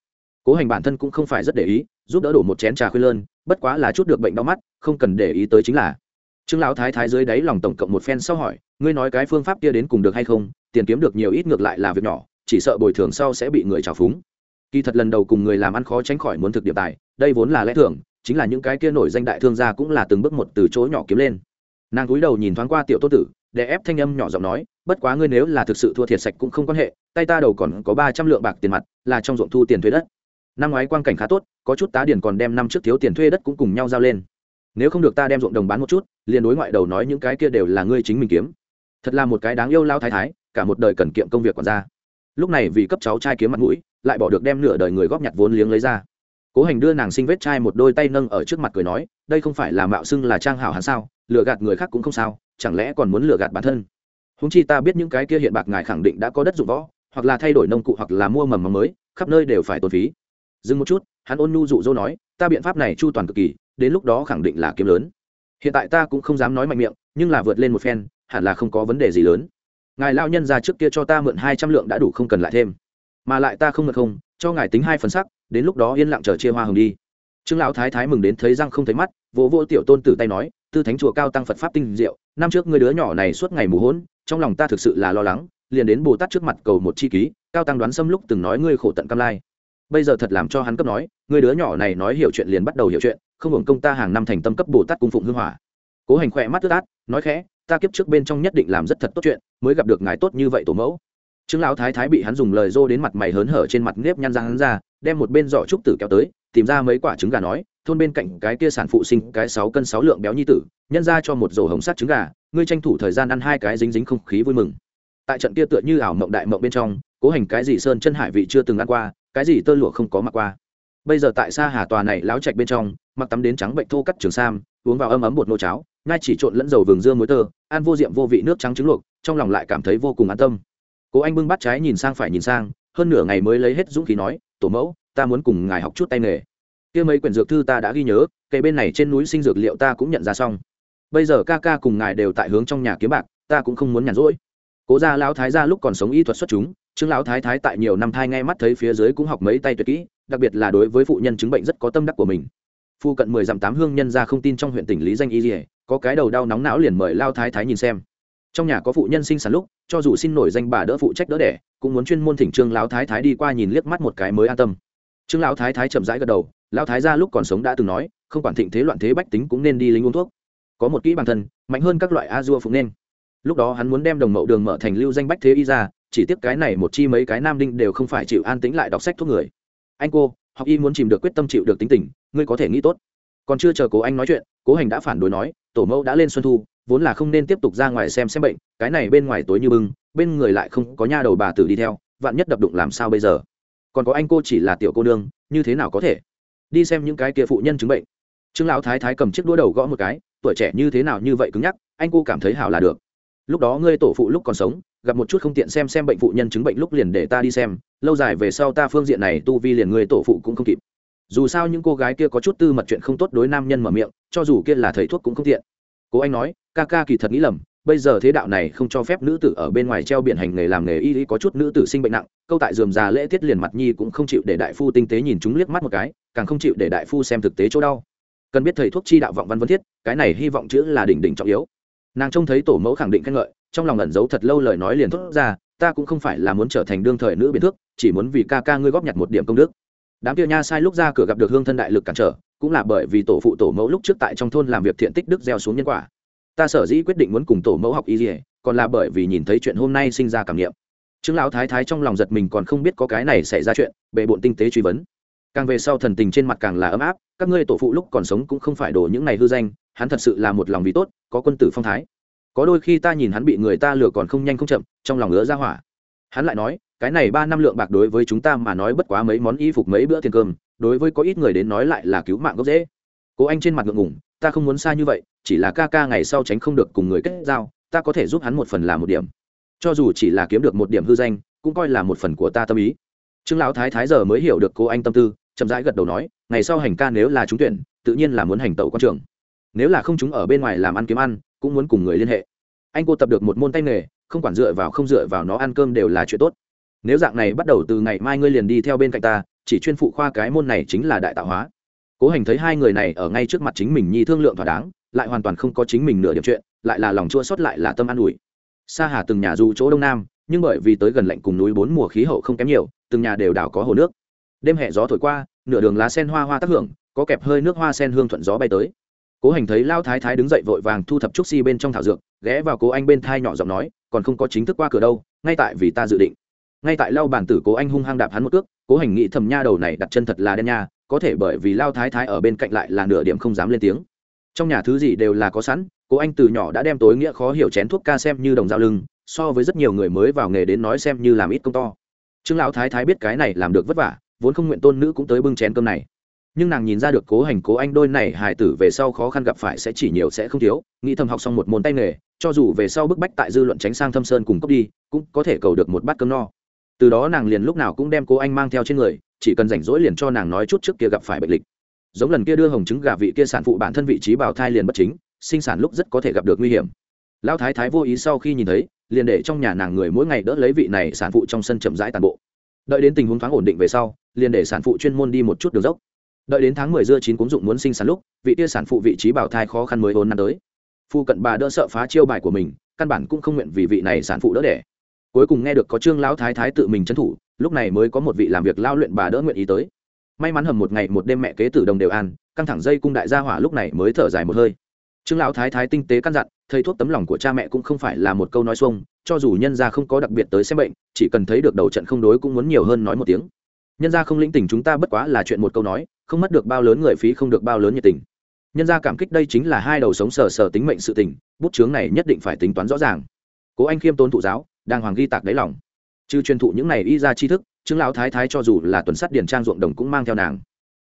Cố hành bản thân cũng không phải rất để ý, giúp đỡ đổ một chén trà khuyên lơn, bất quá là chút được bệnh đau mắt, không cần để ý tới chính là. Trương lão thái thái dưới đáy lòng tổng cộng một phen sau hỏi, ngươi nói cái phương pháp kia đến cùng được hay không, tiền kiếm được nhiều ít ngược lại là việc nhỏ, chỉ sợ bồi thường sau sẽ bị người trào phúng. Kỳ thật lần đầu cùng người làm ăn khó tránh khỏi muốn thực điểm tài, đây vốn là lẽ thường chính là những cái kia nổi danh đại thương gia cũng là từng bước một từ chỗ nhỏ kiếm lên. Nàng cúi đầu nhìn thoáng qua tiểu tô tử, để ép thanh âm nhỏ giọng nói, bất quá ngươi nếu là thực sự thua thiệt sạch cũng không quan hệ, tay ta đầu còn có ba trăm lượng bạc tiền mặt, là trong ruộng thu tiền thuế đất. Năm ngoái quang cảnh khá tốt, có chút tá điển còn đem năm trước thiếu tiền thuê đất cũng cùng nhau giao lên. Nếu không được ta đem ruộng đồng bán một chút, liền đối ngoại đầu nói những cái kia đều là ngươi chính mình kiếm. Thật là một cái đáng yêu lao thái thái, cả một đời cần kiệm công việc quản gia lúc này vì cấp cháu trai kiếm mặt mũi, lại bỏ được đem nửa đời người góp nhặt vốn liếng lấy ra cố hành đưa nàng sinh vết trai một đôi tay nâng ở trước mặt cười nói, đây không phải là mạo xưng là trang hảo hắn sao? Lừa gạt người khác cũng không sao, chẳng lẽ còn muốn lừa gạt bản thân? Húng chi ta biết những cái kia hiện bạc ngài khẳng định đã có đất dụng võ, hoặc là thay đổi nông cụ hoặc là mua mầm mầm mới, khắp nơi đều phải tốn phí. Dừng một chút, hắn ôn nhu dụ dỗ nói, ta biện pháp này chu toàn cực kỳ, đến lúc đó khẳng định là kiếm lớn. Hiện tại ta cũng không dám nói mạnh miệng, nhưng là vượt lên một phen, hẳn là không có vấn đề gì lớn. Ngài lao nhân ra trước kia cho ta mượn hai trăm lượng đã đủ không cần lại thêm. Mà lại ta không ngờ không, cho ngài tính hai phần sắc đến lúc đó yên lặng chờ chia hoa hồng đi. Trương lão thái thái mừng đến thấy răng không thấy mắt, vỗ vỗ tiểu tôn tử tay nói, tư thánh chùa cao tăng phật pháp tinh diệu, năm trước người đứa nhỏ này suốt ngày mù hỗn, trong lòng ta thực sự là lo lắng, liền đến bồ tát trước mặt cầu một chi ký, cao tăng đoán xâm lúc từng nói ngươi khổ tận cam lai. Bây giờ thật làm cho hắn cấp nói người đứa nhỏ này nói hiểu chuyện liền bắt đầu hiểu chuyện, không hưởng công ta hàng năm thành tâm cấp bồ tát cung phụng hương hỏa. Cố hành khỏe mắt tức át, nói khẽ, ta kiếp trước bên trong nhất định làm rất thật tốt chuyện, mới gặp được ngài tốt như vậy tổ mẫu. Trương lão thái thái bị hắn dùng lời dô đến mặt mày hớn hở trên mặt nếp nhăn răng hắn ra đem một bên giỏ trúc tử kéo tới, tìm ra mấy quả trứng gà nói, thôn bên cạnh cái kia sản phụ sinh cái sáu cân sáu lượng béo nhi tử, nhân ra cho một rổ hồng sắt trứng gà, ngươi tranh thủ thời gian ăn hai cái dính dính không khí vui mừng. Tại trận kia tựa như ảo mộng đại mộng bên trong, cố hành cái gì sơn chân hải vị chưa từng ăn qua, cái gì tơ lụa không có mặc qua. Bây giờ tại xa hà tòa này láo chạch bên trong, mặc tắm đến trắng bệnh thô cắt trường sam, uống vào ấm ấm bột nô cháo, ngay chỉ trộn lẫn dầu vừng dưa muối tơ, ăn vô diệm vô vị nước trắng trứng luộc, trong lòng lại cảm thấy vô cùng an tâm. Cố anh bưng bắt trái nhìn sang phải nhìn sang, hơn nửa ngày mới lấy hết dũng khí nói tổ mẫu, ta muốn cùng ngài học chút tay nghề. Kia mấy quyển dược thư ta đã ghi nhớ cây bên này trên núi sinh dược liệu ta cũng nhận ra xong. Bây giờ ca ca cùng ngài đều tại hướng trong nhà kiếm bạc, ta cũng không muốn nhàn rỗi. Cố gia lão thái gia lúc còn sống y thuật xuất chúng chứng lão thái thái tại nhiều năm thai nghe mắt thấy phía dưới cũng học mấy tay tuyệt kỹ, đặc biệt là đối với phụ nhân chứng bệnh rất có tâm đắc của mình. Phu cận mười dặm tám hương nhân ra không tin trong huyện tỉnh lý danh y dỉa có cái đầu đau nóng não liền mời lao thái thái nhìn xem trong nhà có phụ nhân sinh sản lúc, cho dù xin nổi danh bà đỡ phụ trách đỡ đẻ, cũng muốn chuyên môn thỉnh trương lão thái thái đi qua nhìn liếc mắt một cái mới an tâm. Trương lão thái thái chậm rãi gật đầu, lão thái gia lúc còn sống đã từng nói, không quản thịnh thế loạn thế bách tính cũng nên đi lính uống thuốc. Có một kỹ bản thân, mạnh hơn các loại a dua phục nên. Lúc đó hắn muốn đem đồng mậu đường mở thành lưu danh bách thế y ra chỉ tiếp cái này một chi mấy cái nam đinh đều không phải chịu an tĩnh lại đọc sách thuốc người. Anh cô, học y muốn chìm được quyết tâm chịu được tính tình, ngươi có thể nghĩ tốt. Còn chưa chờ cố anh nói chuyện, cố hành đã phản đối nói, tổ mẫu đã lên xuân thu vốn là không nên tiếp tục ra ngoài xem xem bệnh, cái này bên ngoài tối như bưng, bên người lại không có nha đầu bà tử đi theo, vạn nhất đập đụng làm sao bây giờ? Còn có anh cô chỉ là tiểu cô nương, như thế nào có thể? Đi xem những cái kia phụ nhân chứng bệnh. Trương lão thái thái cầm chiếc đũa đầu gõ một cái, tuổi trẻ như thế nào như vậy cứng nhắc, anh cô cảm thấy hảo là được. Lúc đó ngươi tổ phụ lúc còn sống, gặp một chút không tiện xem xem bệnh phụ nhân chứng bệnh lúc liền để ta đi xem, lâu dài về sau ta phương diện này tu vi liền ngươi tổ phụ cũng không kịp. Dù sao những cô gái kia có chút tư mật chuyện không tốt đối nam nhân mở miệng, cho dù kia là thầy thuốc cũng không tiện. Cố anh nói ca ca kỳ thật nghĩ lầm, bây giờ thế đạo này không cho phép nữ tử ở bên ngoài treo biển hành nghề làm nghề y lý, có chút nữ tử sinh bệnh nặng, câu tại dườm già lễ tiết liền mặt nhi cũng không chịu để đại phu tinh tế nhìn chúng liếc mắt một cái, càng không chịu để đại phu xem thực tế chỗ đau. Cần biết thầy thuốc chi đạo vọng văn vân thiết, cái này hy vọng chữ là đỉnh đỉnh trọng yếu. Nàng trông thấy tổ mẫu khẳng định khen ngợi, trong lòng ẩn giấu thật lâu lời nói liền thốt ra, ta cũng không phải là muốn trở thành đương thời nữ biến thước, chỉ muốn vì ca ca ngươi góp nhặt một điểm công đức. Đám kia nha sai lúc ra cửa gặp được hương thân đại lực cản trở, cũng là bởi vì tổ phụ tổ mẫu lúc trước tại trong thôn làm việc thiện tích đức gieo xuống nhân quả ta sở dĩ quyết định muốn cùng tổ mẫu học y dỉa còn là bởi vì nhìn thấy chuyện hôm nay sinh ra cảm nghiệm. Chứng lão thái thái trong lòng giật mình còn không biết có cái này xảy ra chuyện, bề bộn tinh tế truy vấn. Càng về sau thần tình trên mặt càng là ấm áp, các ngươi tổ phụ lúc còn sống cũng không phải đổ những này hư danh, hắn thật sự là một lòng vì tốt, có quân tử phong thái. Có đôi khi ta nhìn hắn bị người ta lừa còn không nhanh không chậm, trong lòng ngứa ra hỏa. Hắn lại nói, cái này ba năm lượng bạc đối với chúng ta mà nói bất quá mấy món y phục mấy bữa tiền cơm, đối với có ít người đến nói lại là cứu mạng gốc dễ cố anh trên mặt ngượng ngủng ta không muốn xa như vậy chỉ là ca ca ngày sau tránh không được cùng người kết giao, ta có thể giúp hắn một phần là một điểm. Cho dù chỉ là kiếm được một điểm hư danh, cũng coi là một phần của ta tâm ý. Trương lão thái thái giờ mới hiểu được cô anh tâm tư, chậm rãi gật đầu nói, ngày sau hành ca nếu là trúng tuyển, tự nhiên là muốn hành tẩu quan trường. Nếu là không chúng ở bên ngoài làm ăn kiếm ăn, cũng muốn cùng người liên hệ. Anh cô tập được một môn tay nghề, không quản dựa vào không dựa vào nó ăn cơm đều là chuyện tốt. Nếu dạng này bắt đầu từ ngày mai ngươi liền đi theo bên cạnh ta, chỉ chuyên phụ khoa cái môn này chính là đại tạo hóa cố hành thấy hai người này ở ngay trước mặt chính mình nhi thương lượng thỏa đáng, lại hoàn toàn không có chính mình nửa điểm chuyện, lại là lòng chua sót lại là tâm an ủi. Sa hà từng nhà du chỗ đông nam, nhưng bởi vì tới gần lạnh cùng núi bốn mùa khí hậu không kém nhiều, từng nhà đều đảo có hồ nước. Đêm hẹ gió thổi qua, nửa đường lá sen hoa hoa tác hưởng, có kẹp hơi nước hoa sen hương thuận gió bay tới. Cố hành thấy lao thái thái đứng dậy vội vàng thu thập trúc si bên trong thảo dược, ghé vào cố anh bên thai nhỏ giọng nói, còn không có chính thức qua cửa đâu, ngay tại vì ta dự định. Ngay tại lao bản tử cố anh hung hăng đạp hắn một cước, cố hành nghĩ thầm nha đầu này đặt chân thật là đen nha có thể bởi vì lao thái thái ở bên cạnh lại là nửa điểm không dám lên tiếng. Trong nhà thứ gì đều là có sẵn, cô anh từ nhỏ đã đem tối nghĩa khó hiểu chén thuốc ca xem như đồng dao lưng, so với rất nhiều người mới vào nghề đến nói xem như làm ít công to. Trương lão thái thái biết cái này làm được vất vả, vốn không nguyện tôn nữ cũng tới bưng chén cơm này. Nhưng nàng nhìn ra được cố hành cố anh đôi này hài tử về sau khó khăn gặp phải sẽ chỉ nhiều sẽ không thiếu, nghĩ thầm học xong một môn tay nghề, cho dù về sau bức bách tại dư luận tránh sang thâm sơn cùng cốc đi, cũng có thể cầu được một bát cơm no. Từ đó nàng liền lúc nào cũng đem cố anh mang theo trên người chỉ cần rảnh rỗi liền cho nàng nói chút trước kia gặp phải bệnh lịch. Giống lần kia đưa hồng trứng gà vị kia sản phụ bản thân vị trí bào thai liền bất chính, sinh sản lúc rất có thể gặp được nguy hiểm. Lão thái thái vô ý sau khi nhìn thấy, liền để trong nhà nàng người mỗi ngày đỡ lấy vị này sản phụ trong sân chậm rãi toàn bộ. Đợi đến tình huống thoáng ổn định về sau, liền để sản phụ chuyên môn đi một chút đường dốc. Đợi đến tháng mười dưa chín cúng dụng muốn sinh sản lúc, vị tia sản phụ vị trí bảo thai khó khăn mới vốn năm tới. Phu cận bà đỡ sợ phá chiêu bài của mình, căn bản cũng không nguyện vì vị này sản phụ đỡ đẻ. Cuối cùng nghe được có trương lão thái thái tự mình trấn thủ lúc này mới có một vị làm việc lao luyện bà đỡ nguyện ý tới. May mắn hầm một ngày một đêm mẹ kế tử đồng đều an, căng thẳng dây cung đại gia hỏa lúc này mới thở dài một hơi. Trương lão thái thái tinh tế căn dặn, thầy thuốc tấm lòng của cha mẹ cũng không phải là một câu nói xuông, cho dù nhân gia không có đặc biệt tới xem bệnh, chỉ cần thấy được đầu trận không đối cũng muốn nhiều hơn nói một tiếng. Nhân gia không lĩnh tình chúng ta bất quá là chuyện một câu nói, không mất được bao lớn người phí không được bao lớn nhiệt tình. Nhân gia cảm kích đây chính là hai đầu sống sờ sờ tính mệnh sự tình, bút chướng này nhất định phải tính toán rõ ràng. Cố anh khiêm tôn thụ giáo đang hoàng ghi tạc đáy lòng chứ truyền thụ những này y ra tri thức chứng lão thái thái cho dù là tuần sắt điển trang ruộng đồng cũng mang theo nàng.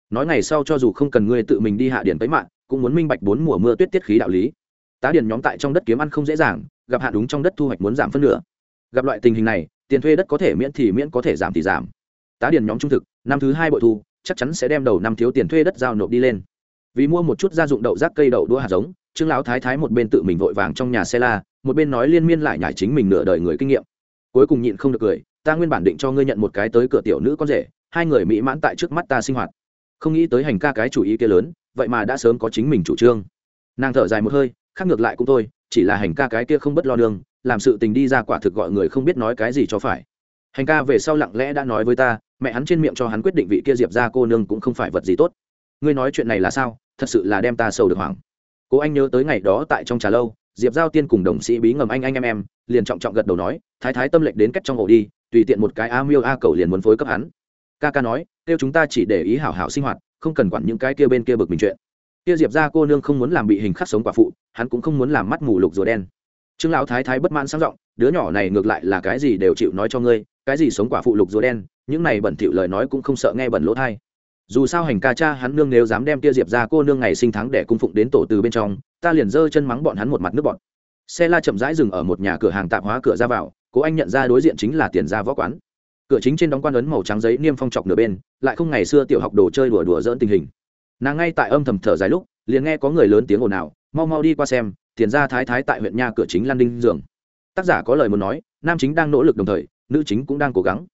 Nói ngày sau cho dù không cần ngươi tự mình đi hạ điển tới mạng, cũng muốn minh bạch bốn mùa mưa tuyết tiết khí đạo lý. Tá điển nhóm tại trong đất kiếm ăn không dễ dàng, gặp hạn đúng trong đất thu hoạch muốn giảm phân nửa. Gặp loại tình hình này, tiền thuê đất có thể miễn thì miễn có thể giảm thì giảm. Tá điển nhóm trung thực, năm thứ hai bội thu, chắc chắn sẽ đem đầu năm thiếu tiền thuê đất giao nộp đi lên. Vì mua một chút gia dụng đậu rác cây đậu đũa hạt giống, trương lão thái thái một bên tự mình vội vàng trong nhà xe la, một bên nói liên miên lại nhải chính mình nửa đời người kinh nghiệm cuối cùng nhịn không được cười, ta nguyên bản định cho ngươi nhận một cái tới cửa tiểu nữ con rể, hai người mỹ mãn tại trước mắt ta sinh hoạt. Không nghĩ tới hành ca cái chủ ý kia lớn, vậy mà đã sớm có chính mình chủ trương. Nàng thở dài một hơi, khác ngược lại cũng thôi, chỉ là hành ca cái kia không bất lo đường, làm sự tình đi ra quả thực gọi người không biết nói cái gì cho phải. Hành ca về sau lặng lẽ đã nói với ta, mẹ hắn trên miệng cho hắn quyết định vị kia diệp ra cô nương cũng không phải vật gì tốt. Ngươi nói chuyện này là sao? Thật sự là đem ta sầu được hoảng. Cố anh nhớ tới ngày đó tại trong trà lâu diệp giao tiên cùng đồng sĩ bí ngầm anh anh em em, liền trọng trọng gật đầu nói, thái thái tâm lệnh đến cách trong ổ đi, tùy tiện một cái a miêu a cầu liền muốn phối cấp hắn. Ca ca nói, kêu chúng ta chỉ để ý hảo hảo sinh hoạt, không cần quản những cái kia bên kia bực mình chuyện. Kia diệp ra cô nương không muốn làm bị hình khắc sống quả phụ, hắn cũng không muốn làm mắt mù lục rùa đen. Trương lão thái thái bất mãn sáng giọng, đứa nhỏ này ngược lại là cái gì đều chịu nói cho ngươi, cái gì sống quả phụ lục rùa đen, những này bẩn thỉu lời nói cũng không sợ nghe bẩn lỗ thai dù sao hành ca cha hắn nương nếu dám đem tia diệp ra cô nương ngày sinh tháng để cung phụng đến tổ từ bên trong, ta liền giơ chân mắng bọn hắn một mặt nước bọn. Xe la chậm rãi dừng ở một nhà cửa hàng tạp hóa cửa ra vào, cố anh nhận ra đối diện chính là tiền ra võ quán. Cửa chính trên đóng quan ấn màu trắng giấy niêm phong chọc nửa bên, lại không ngày xưa tiểu học đồ chơi đùa đùa dỡn tình hình. Nàng ngay tại âm thầm thở dài lúc, liền nghe có người lớn tiếng ồn ào, mau mau đi qua xem, tiền ra thái thái tại huyện nha cửa chính lan đinh giường tác giả có lời muốn nói, nam chính đang nỗ lực đồng thời, nữ chính cũng đang cố gắng.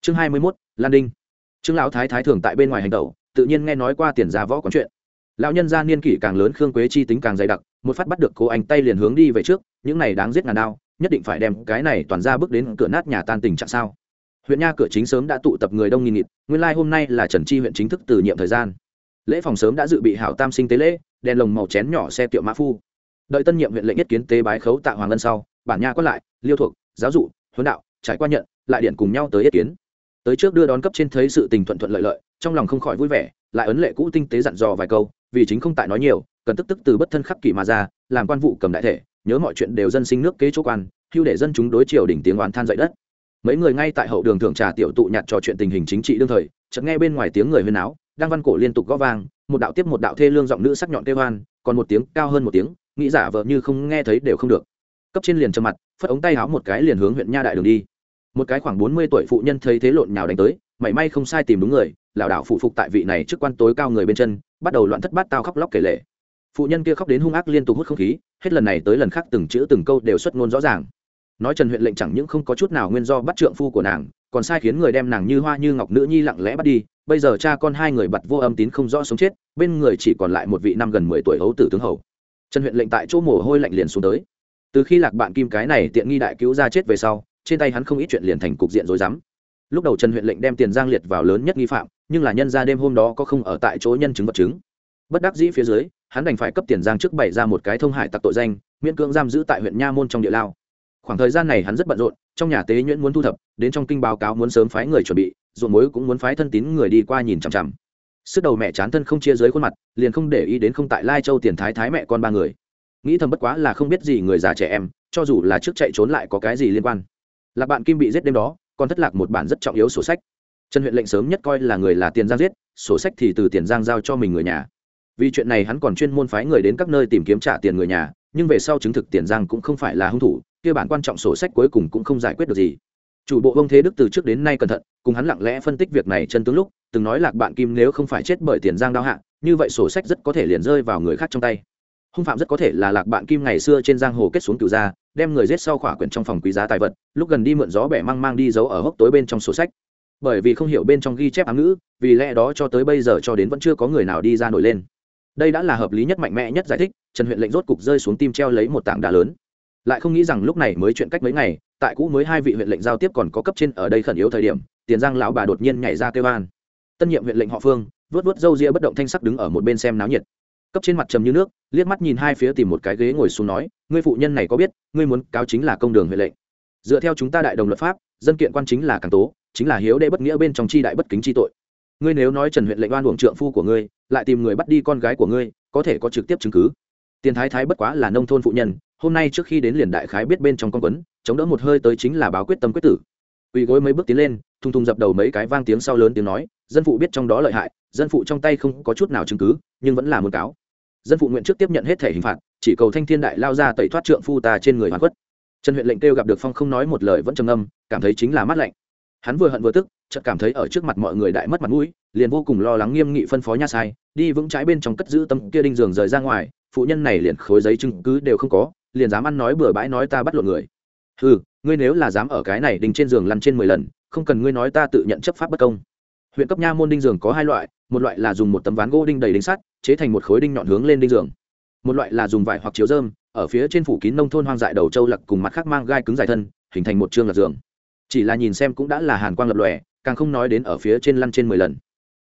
Chương hai mươi mốt, lan đinh trương lão thái thái thường tại bên ngoài hành tẩu, tự nhiên nghe nói qua tiền gia võ quán chuyện. Lão nhân gia niên kỷ càng lớn khương quế chi tính càng dày đặc, một phát bắt được cô anh tay liền hướng đi về trước, những này đáng giết ngàn đao, nhất định phải đem cái này toàn ra bước đến cửa nát nhà tan tình trạng sao? Huyện nha cửa chính sớm đã tụ tập người đông nghìn nghịt, nguyên lai、like、hôm nay là trần chi huyện chính thức từ nhiệm thời gian. Lễ phòng sớm đã dự bị hảo tam sinh tế lễ, đèn lồng màu chén nhỏ xe tiệu mã phu. Đợi tân nhiệm huyện lệnh nhất kiến tế bái khấu tạ hoàng lân sau, bản nha quát lại, liêu thuộc, giáo dụ, huấn đạo, trải qua nhận, lại điện cùng nhau tới yết kiến tới trước đưa đón cấp trên thấy sự tình thuận thuận lợi lợi, trong lòng không khỏi vui vẻ, lại ấn lệ cũ tinh tế dặn dò vài câu, vì chính không tại nói nhiều, cần tức tức từ bất thân khắc kỷ mà ra, làm quan vụ cầm đại thể, nhớ mọi chuyện đều dân sinh nước kế chỗ quan, hưu để dân chúng đối triều đỉnh tiếng oán than dậy đất. Mấy người ngay tại hậu đường thưởng trà tiểu tụ nhặt trò chuyện tình hình chính trị đương thời, chợt nghe bên ngoài tiếng người huyên áo đang văn cổ liên tục gõ vang, một đạo tiếp một đạo thê lương giọng nữ sắc nhọn kêu hoan, còn một tiếng cao hơn một tiếng, nghĩ giả vợ như không nghe thấy đều không được. Cấp trên liền trầm mặt, phất ống tay áo một cái liền hướng huyện nha đại đường đi một cái khoảng bốn mươi tuổi phụ nhân thấy thế lộn nhào đánh tới, mảy may không sai tìm đúng người, lảo đảo phụ phục tại vị này trước quan tối cao người bên chân, bắt đầu loạn thất bát tao khóc lóc kể lệ phụ nhân kia khóc đến hung ác liên tục hút không khí, hết lần này tới lần khác từng chữ từng câu đều xuất ngôn rõ ràng. Nói trần huyện lệnh chẳng những không có chút nào nguyên do bắt trượng phu của nàng, còn sai khiến người đem nàng như hoa như ngọc nữ nhi lặng lẽ bắt đi, bây giờ cha con hai người bật vô âm tín không rõ sống chết, bên người chỉ còn lại một vị năm gần mười tuổi hấu tử tướng hầu. Trần huyện lệnh tại chỗ mồ hôi lạnh liền xuống tới. Từ khi lạc bạn kim cái này tiện nghi đại cứu ra chết về sau trên tay hắn không ít chuyện liền thành cục diện rối rắm. Lúc đầu trần huyện lệnh đem tiền giang liệt vào lớn nhất nghi phạm, nhưng là nhân ra đêm hôm đó có không ở tại chỗ nhân chứng vật chứng. Bất đắc dĩ phía dưới, hắn đành phải cấp tiền giang trước bày ra một cái thông hải tặc tội danh, miễn cưỡng giam giữ tại huyện nha môn trong địa lao. Khoảng thời gian này hắn rất bận rộn, trong nhà tế nhuyễn muốn thu thập, đến trong kinh báo cáo muốn sớm phái người chuẩn bị, ruộng mối cũng muốn phái thân tín người đi qua nhìn chằm chằm. Sức đầu mẹ chán thân không chia dưới khuôn mặt, liền không để ý đến không tại lai châu tiền thái thái mẹ con ba người. Nghĩ thầm bất quá là không biết gì người già trẻ em, cho dù là trước chạy trốn lại có cái gì liên quan lạc bạn kim bị giết đêm đó, còn thất lạc một bản rất trọng yếu sổ sách. Trần huyện lệnh sớm nhất coi là người là tiền giang giết, sổ sách thì từ tiền giang giao cho mình người nhà. Vì chuyện này hắn còn chuyên môn phái người đến các nơi tìm kiếm trả tiền người nhà, nhưng về sau chứng thực tiền giang cũng không phải là hung thủ, kia bản quan trọng sổ sách cuối cùng cũng không giải quyết được gì. Chủ bộ ông thế đức từ trước đến nay cẩn thận, cùng hắn lặng lẽ phân tích việc này chân tướng lúc, từng nói lạc bạn kim nếu không phải chết bởi tiền giang đao hạ, như vậy sổ sách rất có thể liền rơi vào người khác trong tay hung phạm rất có thể là lạc bạn kim ngày xưa trên giang hồ kết xuống cựu gia, đem người giết sau khỏa quyển trong phòng quý giá tài vật, lúc gần đi mượn gió bẻ mang mang đi giấu ở hốc tối bên trong sổ sách. Bởi vì không hiểu bên trong ghi chép ám ngữ, vì lẽ đó cho tới bây giờ cho đến vẫn chưa có người nào đi ra nổi lên. Đây đã là hợp lý nhất mạnh mẽ nhất giải thích, trần huyện lệnh rốt cục rơi xuống tim treo lấy một tảng đá lớn. Lại không nghĩ rằng lúc này mới chuyện cách mấy ngày, tại cũ mới hai vị huyện lệnh giao tiếp còn có cấp trên ở đây khẩn yếu thời điểm, tiền giang lão bà đột nhiên nhảy ra kêu an. Tân nhiệm huyện lệnh họ phương vớt vớt râu ria bất động thanh sắc đứng ở một bên xem náo nhiệt cấp trên mặt trầm như nước, liếc mắt nhìn hai phía tìm một cái ghế ngồi xuống nói, ngươi phụ nhân này có biết, ngươi muốn cáo chính là công đường huyện lệnh. Dựa theo chúng ta đại đồng luật pháp, dân kiện quan chính là càng tố, chính là hiếu đệ bất nghĩa bên trong chi đại bất kính chi tội. Ngươi nếu nói trần huyện lệnh oan uổng trượng phu của ngươi, lại tìm người bắt đi con gái của ngươi, có thể có trực tiếp chứng cứ. Tiền thái thái bất quá là nông thôn phụ nhân, hôm nay trước khi đến liền đại khái biết bên trong con quấn, chống đỡ một hơi tới chính là báo quyết tâm quyết tử. Quỳ gối mấy bước tiến lên, thùng thùng dập đầu mấy cái vang tiếng sau lớn tiếng nói dân phụ biết trong đó lợi hại, dân phụ trong tay không có chút nào chứng cứ, nhưng vẫn là muốn cáo. Dân phụ nguyện trước tiếp nhận hết thể hình phạt, chỉ cầu thanh thiên đại lao ra tẩy thoát trượng phu ta trên người hoàn quất trần huyện lệnh kêu gặp được phong không nói một lời vẫn trầm âm cảm thấy chính là mát lạnh. Hắn vừa hận vừa tức, chợt cảm thấy ở trước mặt mọi người đại mất mặt mũi, liền vô cùng lo lắng nghiêm nghị phân phó nha sai, đi vững trái bên trong cất giữ tâm kia đinh giường rời ra ngoài, phụ nhân này liền khối giấy chứng cứ đều không có, liền dám ăn nói bừa bãi nói ta bắt lộn người. Ừ ngươi nếu là dám ở cái này đinh trên giường lăn trên mười lần, không cần ngươi nói ta tự nhận chấp pháp bất công huyện cấp nha môn đinh giường có hai loại, một loại là dùng một tấm ván gỗ đinh đầy đinh sắt, chế thành một khối đinh nhọn hướng lên đinh giường. Một loại là dùng vải hoặc chiếu dơm ở phía trên phủ kín nông thôn hoang dại đầu châu lặc cùng mặt khác mang gai cứng dài thân, hình thành một chương lật giường. Chỉ là nhìn xem cũng đã là hàn quang lập lòe, càng không nói đến ở phía trên lăn trên mười lần.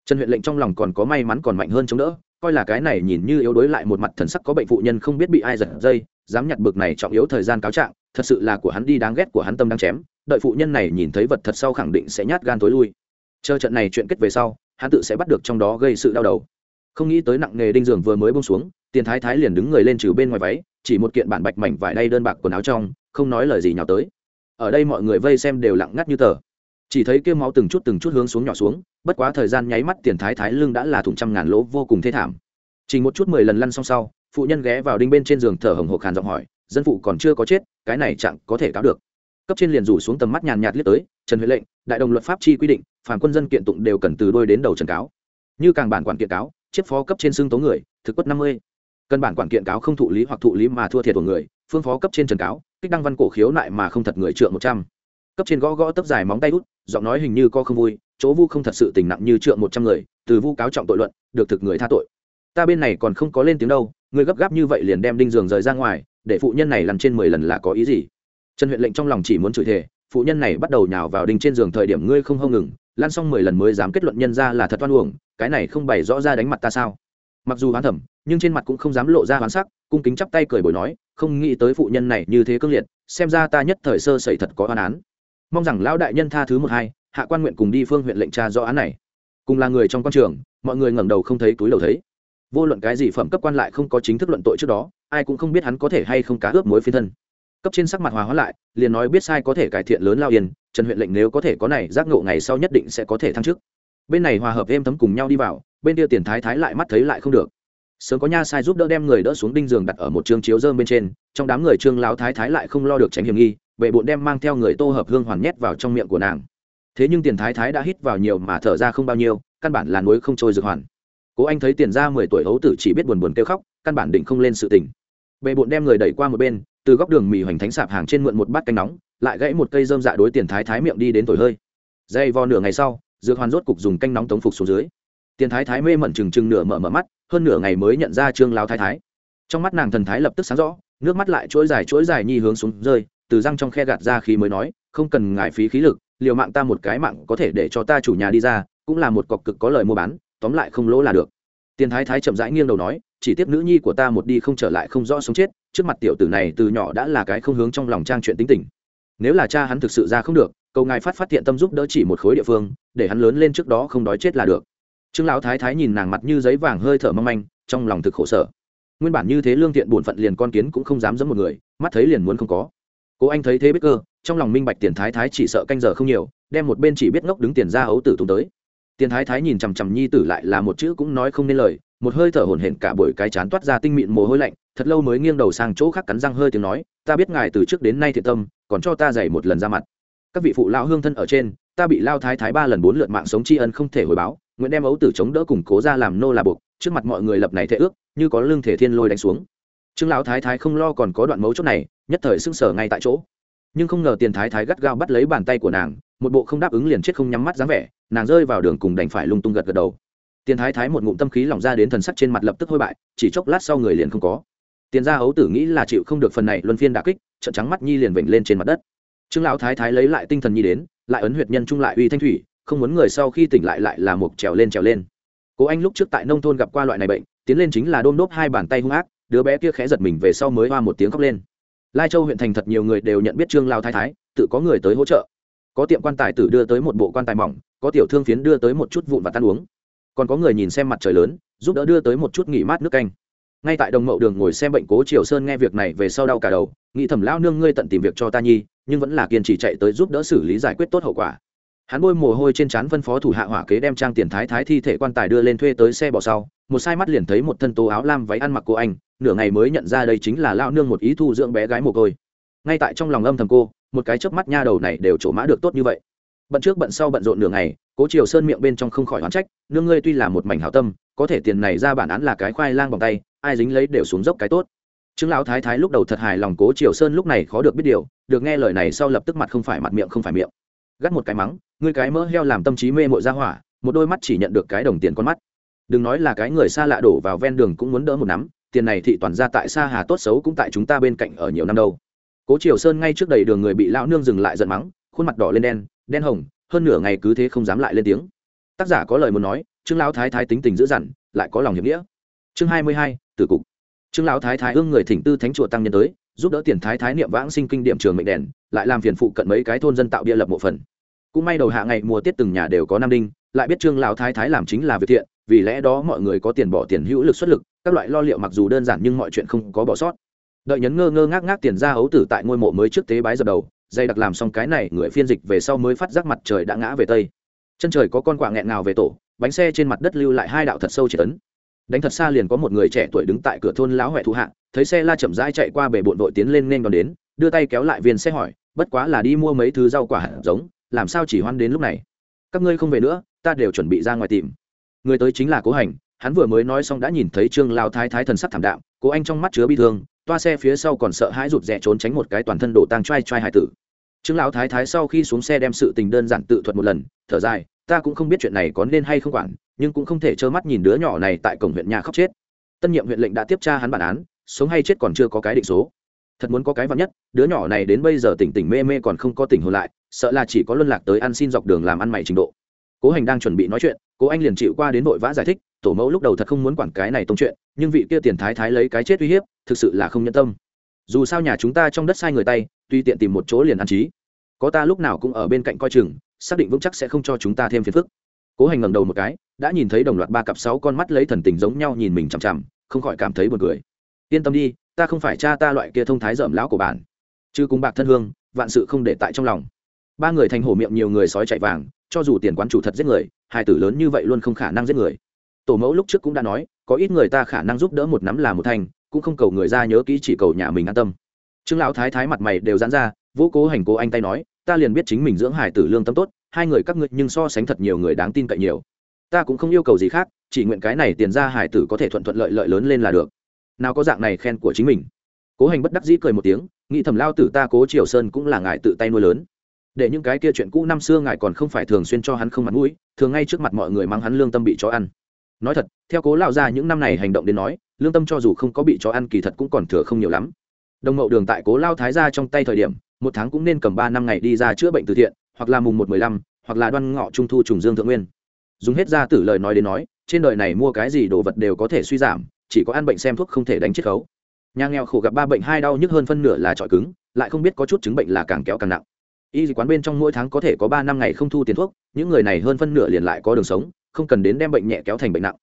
Trần huyện lệnh trong lòng còn có may mắn còn mạnh hơn chống đỡ, coi là cái này nhìn như yếu đối lại một mặt thần sắc có bệnh phụ nhân không biết bị ai giật dây, dám nhặt bực này trọng yếu thời gian cáo trạng, thật sự là của hắn đi đáng ghét của hắn tâm đang chém, đợi phụ nhân này nhìn thấy vật thật sau khẳng định sẽ nhát gan tối lui chờ trận này chuyện kết về sau, hắn tự sẽ bắt được trong đó gây sự đau đầu. Không nghĩ tới nặng nghề đinh giường vừa mới bông xuống, tiền thái thái liền đứng người lên trừ bên ngoài váy, chỉ một kiện bản bạch mảnh vải đay đơn bạc quần áo trong, không nói lời gì nhào tới. Ở đây mọi người vây xem đều lặng ngắt như tờ. Chỉ thấy kêu máu từng chút từng chút hướng xuống nhỏ xuống, bất quá thời gian nháy mắt tiền thái thái lưng đã là thủng trăm ngàn lỗ vô cùng thê thảm. Chỉ một chút mười lần lăn xong sau, phụ nhân ghé vào đinh bên trên giường thở hồng hộc hàn giọng hỏi, dân phụ còn chưa có chết, cái này chẳng có thể cáo được cấp trên liền rủ xuống tầm mắt nhàn nhạt liếc tới, trần huệ lệnh, đại đồng luật pháp chi quy định phản quân dân kiện tụng đều cần từ đôi đến đầu trần cáo. Như càng bản quản kiện cáo, chiếc phó cấp trên xưng tố người, thực quất năm mươi. Cần bản quản kiện cáo không thụ lý hoặc thụ lý mà thua thiệt của người, phương phó cấp trên trần cáo, kích đăng văn cổ khiếu nại mà không thật người trượng một trăm. Cấp trên gõ gõ tấp dài móng tay út, giọng nói hình như co không vui, chỗ vu không thật sự tình nặng như trượng một trăm người, từ vu cáo trọng tội luận, được thực người tha tội. Ta bên này còn không có lên tiếng đâu, người gấp gáp như vậy liền đem đinh giường rời ra ngoài, để phụ nhân này làm trên mười lần là có ý gì? Trần huyện lệnh trong lòng chỉ muốn chửi thề, phụ nhân này bắt đầu nhào vào đinh trên giường thời điểm ngươi không hâu ngừng lăn xong mười lần mới dám kết luận nhân ra là thật oan uổng, cái này không bày rõ ra đánh mặt ta sao? Mặc dù hoán thẩm nhưng trên mặt cũng không dám lộ ra hoán sắc, cung kính chắp tay cười bồi nói, không nghĩ tới phụ nhân này như thế cương liệt, xem ra ta nhất thời sơ sẩy thật có hoán án. Mong rằng lão đại nhân tha thứ một hai, hạ quan nguyện cùng đi phương huyện lệnh tra rõ án này. Cùng là người trong quan trường, mọi người ngẩng đầu không thấy túi đầu thấy. Vô luận cái gì phẩm cấp quan lại không có chính thức luận tội trước đó, ai cũng không biết hắn có thể hay không cá ướp mối phi thân cấp trên sắc mặt hòa hóa lại, liền nói biết sai có thể cải thiện lớn lao yên, trần huyện lệnh nếu có thể có này, giác ngộ ngày sau nhất định sẽ có thể thăng chức. Bên này hòa hợp êm thấm cùng nhau đi vào, bên kia tiền thái thái lại mắt thấy lại không được. Sớm có nha sai giúp đỡ đem người đỡ xuống đinh giường đặt ở một trường chiếu dơm bên trên, trong đám người trương lão thái thái lại không lo được tránh hiểm nghi, bệ bộn đem mang theo người tô hợp hương hoàn nhét vào trong miệng của nàng. Thế nhưng tiền thái thái đã hít vào nhiều mà thở ra không bao nhiêu, căn bản là núi không trôi dược hoàn. Cố anh thấy tiền ra mười tuổi hấu tử chỉ biết buồn buồn kêu khóc, căn bản định không lên sự tình. Bệ bộn đem người đẩy qua một bên từ góc đường mì hoành thánh sạp hàng trên mượn một bát canh nóng, lại gãy một cây dơm dạ đối tiền thái thái miệng đi đến thổi hơi. Dây vo nửa ngày sau, dược hoàn rốt cục dùng canh nóng tống phục xuống dưới. Tiền thái thái mê mẩn trừng trừng nửa mở mở mắt, hơn nửa ngày mới nhận ra trương lao thái thái. Trong mắt nàng thần thái lập tức sáng rõ, nước mắt lại chuỗi dài chuỗi dài nhi hướng xuống rơi, từ răng trong khe gạt ra khi mới nói, không cần ngại phí khí lực, liều mạng ta một cái mạng có thể để cho ta chủ nhà đi ra, cũng là một cọc cực có lời mua bán, tóm lại không lỗ là được. Tiền thái thái chậm rãi nghiêng đầu nói, chỉ tiếp nữ nhi của ta một đi không trở lại không rõ sống chết trước mặt tiểu tử này từ nhỏ đã là cái không hướng trong lòng trang chuyện tính tình. Nếu là cha hắn thực sự ra không được, cầu ngài phát phát thiện tâm giúp đỡ chỉ một khối địa phương, để hắn lớn lên trước đó không đói chết là được. Trương lão thái thái nhìn nàng mặt như giấy vàng hơi thở mong manh, trong lòng thực khổ sở. Nguyên bản như thế lương thiện bổn phận liền con kiến cũng không dám dẫm một người, mắt thấy liền muốn không có. Cố anh thấy thế biết cơ, trong lòng minh bạch tiền thái thái chỉ sợ canh giờ không nhiều, đem một bên chỉ biết ngốc đứng tiền ra ấu tử tung tới. Tiền thái thái nhìn chằm chằm nhi tử lại là một chữ cũng nói không nên lời, một hơi thở hổn hển cả buổi cái chán toát ra tinh mịn mồ hôi lạnh thật lâu mới nghiêng đầu sang chỗ khác cắn răng hơi tiếng nói, ta biết ngài từ trước đến nay thiện tâm, còn cho ta dày một lần ra mặt. Các vị phụ lão hương thân ở trên, ta bị lao thái thái ba lần bốn lượt mạng sống tri ân không thể hồi báo nguyễn đem ấu tử chống đỡ củng cố ra làm nô là buộc, trước mặt mọi người lập này thệ ước, như có lương thể thiên lôi đánh xuống. Trương lão thái thái không lo còn có đoạn mấu chốt này, nhất thời sưng sở ngay tại chỗ. Nhưng không ngờ tiền thái thái gắt gao bắt lấy bàn tay của nàng, một bộ không đáp ứng liền chết không nhắm mắt dáng vẻ, nàng rơi vào đường cùng đành phải lung tung gật gật đầu. Tiền thái thái một ngụm tâm khí lỏng ra đến thần sắc trên mặt lập tức hôi bại, chỉ chốc lát sau người liền không có tiền gia ấu tử nghĩ là chịu không được phần này luân phiên đà kích trận trắng mắt nhi liền vểnh lên trên mặt đất. Trương lão thái thái lấy lại tinh thần nhi đến, lại ấn huyệt nhân trung lại uy thanh thủy, không muốn người sau khi tỉnh lại lại là một trèo lên trèo lên. Cố anh lúc trước tại nông thôn gặp qua loại này bệnh, tiến lên chính là đôm đốp hai bàn tay hung ác, đứa bé kia khẽ giật mình về sau mới hoa một tiếng khóc lên. Lai châu huyện thành thật nhiều người đều nhận biết trương lao thái thái, tự có người tới hỗ trợ. Có tiệm quan tài tử đưa tới một bộ quan tài mỏng, có tiểu thương phiến đưa tới một chút vụn và tan uống. Còn có người nhìn xem mặt trời lớn, giúp đỡ đưa tới một chút nghỉ mát nước canh ngay tại đồng mậu đường ngồi xem bệnh cố triều sơn nghe việc này về sau đau cả đầu, nghĩ thầm lao nương ngươi tận tìm việc cho ta nhi, nhưng vẫn là kiên trì chạy tới giúp đỡ xử lý giải quyết tốt hậu quả. Hắn bôi mồ hôi trên trán phân phó thủ hạ hỏa kế đem trang tiền thái thái thi thể quan tài đưa lên thuê tới xe bỏ sau, một sai mắt liền thấy một thân tố áo lam váy ăn mặc cô anh, nửa ngày mới nhận ra đây chính là lao nương một ý thu dưỡng bé gái mồ côi. Ngay tại trong lòng âm thầm cô, một cái chớp mắt nha đầu này đều trổ mã được tốt như vậy. Bận trước bận sau bận rộn nửa ngày, cố triều sơn miệng bên trong không khỏi hoán trách, nương ngươi tuy là một mảnh hảo tâm, có thể tiền này ra bản án là cái khoai lang bằng tay ai dính lấy đều xuống dốc cái tốt. Trương lão thái thái lúc đầu thật hài lòng cố triều sơn lúc này khó được biết điều, được nghe lời này sau lập tức mặt không phải mặt miệng không phải miệng. Gắt một cái mắng, ngươi cái mỡ heo làm tâm trí mê mội ra hỏa, một đôi mắt chỉ nhận được cái đồng tiền con mắt. Đừng nói là cái người xa lạ đổ vào ven đường cũng muốn đỡ một nắm, tiền này thị toàn ra tại xa hà tốt xấu cũng tại chúng ta bên cạnh ở nhiều năm đâu. Cố triều sơn ngay trước đầy đường người bị lão nương dừng lại giận mắng, khuôn mặt đỏ lên đen đen hồng, hơn nửa ngày cứ thế không dám lại lên tiếng. Tác giả có lời muốn nói, trương lão thái thái tính tình dữ dằn, lại có lòng hiệp nghĩa chương hai mươi hai, tử cục. Trương lão thái thái ương người thỉnh tư thánh chùa tăng nhân tới, giúp đỡ tiền thái thái niệm vãng sinh kinh điểm trường mệnh đèn, lại làm phiền phụ cận mấy cái thôn dân tạo bia lập mộ phần. Cũng may đầu hạ ngày mùa tiết từng nhà đều có nam đinh, lại biết trương lão thái thái làm chính là việc thiện, vì lẽ đó mọi người có tiền bỏ tiền hữu lực xuất lực, các loại lo liệu mặc dù đơn giản nhưng mọi chuyện không có bỏ sót. Đợi nhấn ngơ ngơ ngác ngác tiền ra ấu tử tại ngôi mộ mới trước tế bái dập đầu, dây đặc làm xong cái này, người phiên dịch về sau mới phát giác mặt trời đã ngã về tây. Chân trời có con quạ nghẹn ngào về tổ, bánh xe trên mặt đất lưu lại hai đạo thật sâu chỉ tấn đánh thật xa liền có một người trẻ tuổi đứng tại cửa thôn lão huệ thu hạ, thấy xe la chậm rãi chạy qua bể bộn vội tiến lên nên đón đến, đưa tay kéo lại viên xe hỏi, bất quá là đi mua mấy thứ rau quả hạt giống, làm sao chỉ hoan đến lúc này? Các ngươi không về nữa, ta đều chuẩn bị ra ngoài tìm. Người tới chính là cố hành, hắn vừa mới nói xong đã nhìn thấy trương lao thái thái thần sắc thảm đạm, cố anh trong mắt chứa bi thương, toa xe phía sau còn sợ hãi rụt rè trốn tránh một cái toàn thân đổ tang trai trai hải tử. Trương lão thái thái sau khi xuống xe đem sự tình đơn giản tự thuật một lần, thở dài ta cũng không biết chuyện này có nên hay không quản, nhưng cũng không thể trơ mắt nhìn đứa nhỏ này tại cổng huyện nhà khóc chết. Tân nhiệm huyện lệnh đã tiếp tra hắn bản án, sống hay chết còn chưa có cái định số. Thật muốn có cái vắn nhất, đứa nhỏ này đến bây giờ tỉnh tỉnh mê mê còn không có tỉnh hồn lại, sợ là chỉ có luân lạc tới ăn xin dọc đường làm ăn mày trình độ. Cố hành đang chuẩn bị nói chuyện, cố anh liền chịu qua đến vội vã giải thích, tổ mẫu lúc đầu thật không muốn quản cái này tông chuyện, nhưng vị kia tiền thái thái lấy cái chết uy hiếp, thực sự là không nhân tâm. Dù sao nhà chúng ta trong đất sai người tay, tuy tiện tìm một chỗ liền ăn trí. Có ta lúc nào cũng ở bên cạnh coi chừng xác định vững chắc sẽ không cho chúng ta thêm phiền phức. Cố hành ngẩng đầu một cái, đã nhìn thấy đồng loạt ba cặp sáu con mắt lấy thần tình giống nhau nhìn mình chằm chằm, không khỏi cảm thấy buồn cười. Yên tâm đi, ta không phải cha ta loại kia thông thái dởm lão của bạn. chứ cùng bạc thân hương, vạn sự không để tại trong lòng. Ba người thành hổ miệng nhiều người sói chạy vàng, cho dù tiền quán chủ thật giết người, hai tử lớn như vậy luôn không khả năng giết người. Tổ mẫu lúc trước cũng đã nói, có ít người ta khả năng giúp đỡ một nắm là một thành, cũng không cầu người ra nhớ kỹ chỉ cầu nhà mình an tâm. Trương lão thái thái mặt mày đều dán ra vô cố hành cố anh tay nói ta liền biết chính mình dưỡng hải tử lương tâm tốt, hai người các ngươi nhưng so sánh thật nhiều người đáng tin cậy nhiều. Ta cũng không yêu cầu gì khác, chỉ nguyện cái này tiền ra hải tử có thể thuận thuận lợi lợi lớn lên là được. Nào có dạng này khen của chính mình. Cố hành bất đắc dĩ cười một tiếng, nghĩ thầm lao tử ta cố triều sơn cũng là ngài tự tay nuôi lớn. Để những cái kia chuyện cũ năm xưa ngài còn không phải thường xuyên cho hắn không mặt mũi, thường ngay trước mặt mọi người mang hắn lương tâm bị chó ăn. Nói thật, theo cố lao ra những năm này hành động đến nói, lương tâm cho dù không có bị chó ăn kỳ thật cũng còn thừa không nhiều lắm. Đồng mậu đường tại cố lao thái ra trong tay thời điểm một tháng cũng nên cầm ba năm ngày đi ra chữa bệnh từ thiện, hoặc là mùng một mười lăm, hoặc là đoan ngọ trung thu trùng dương thượng nguyên. Dùng hết ra tử lời nói đến nói, trên đời này mua cái gì đồ vật đều có thể suy giảm, chỉ có ăn bệnh xem thuốc không thể đánh chiết khấu. Nhà nghèo khổ gặp ba bệnh hai đau nhức hơn phân nửa là trọi cứng, lại không biết có chút chứng bệnh là càng kéo càng nặng. Y quán bên trong mỗi tháng có thể có ba năm ngày không thu tiền thuốc, những người này hơn phân nửa liền lại có đường sống, không cần đến đem bệnh nhẹ kéo thành bệnh nặng.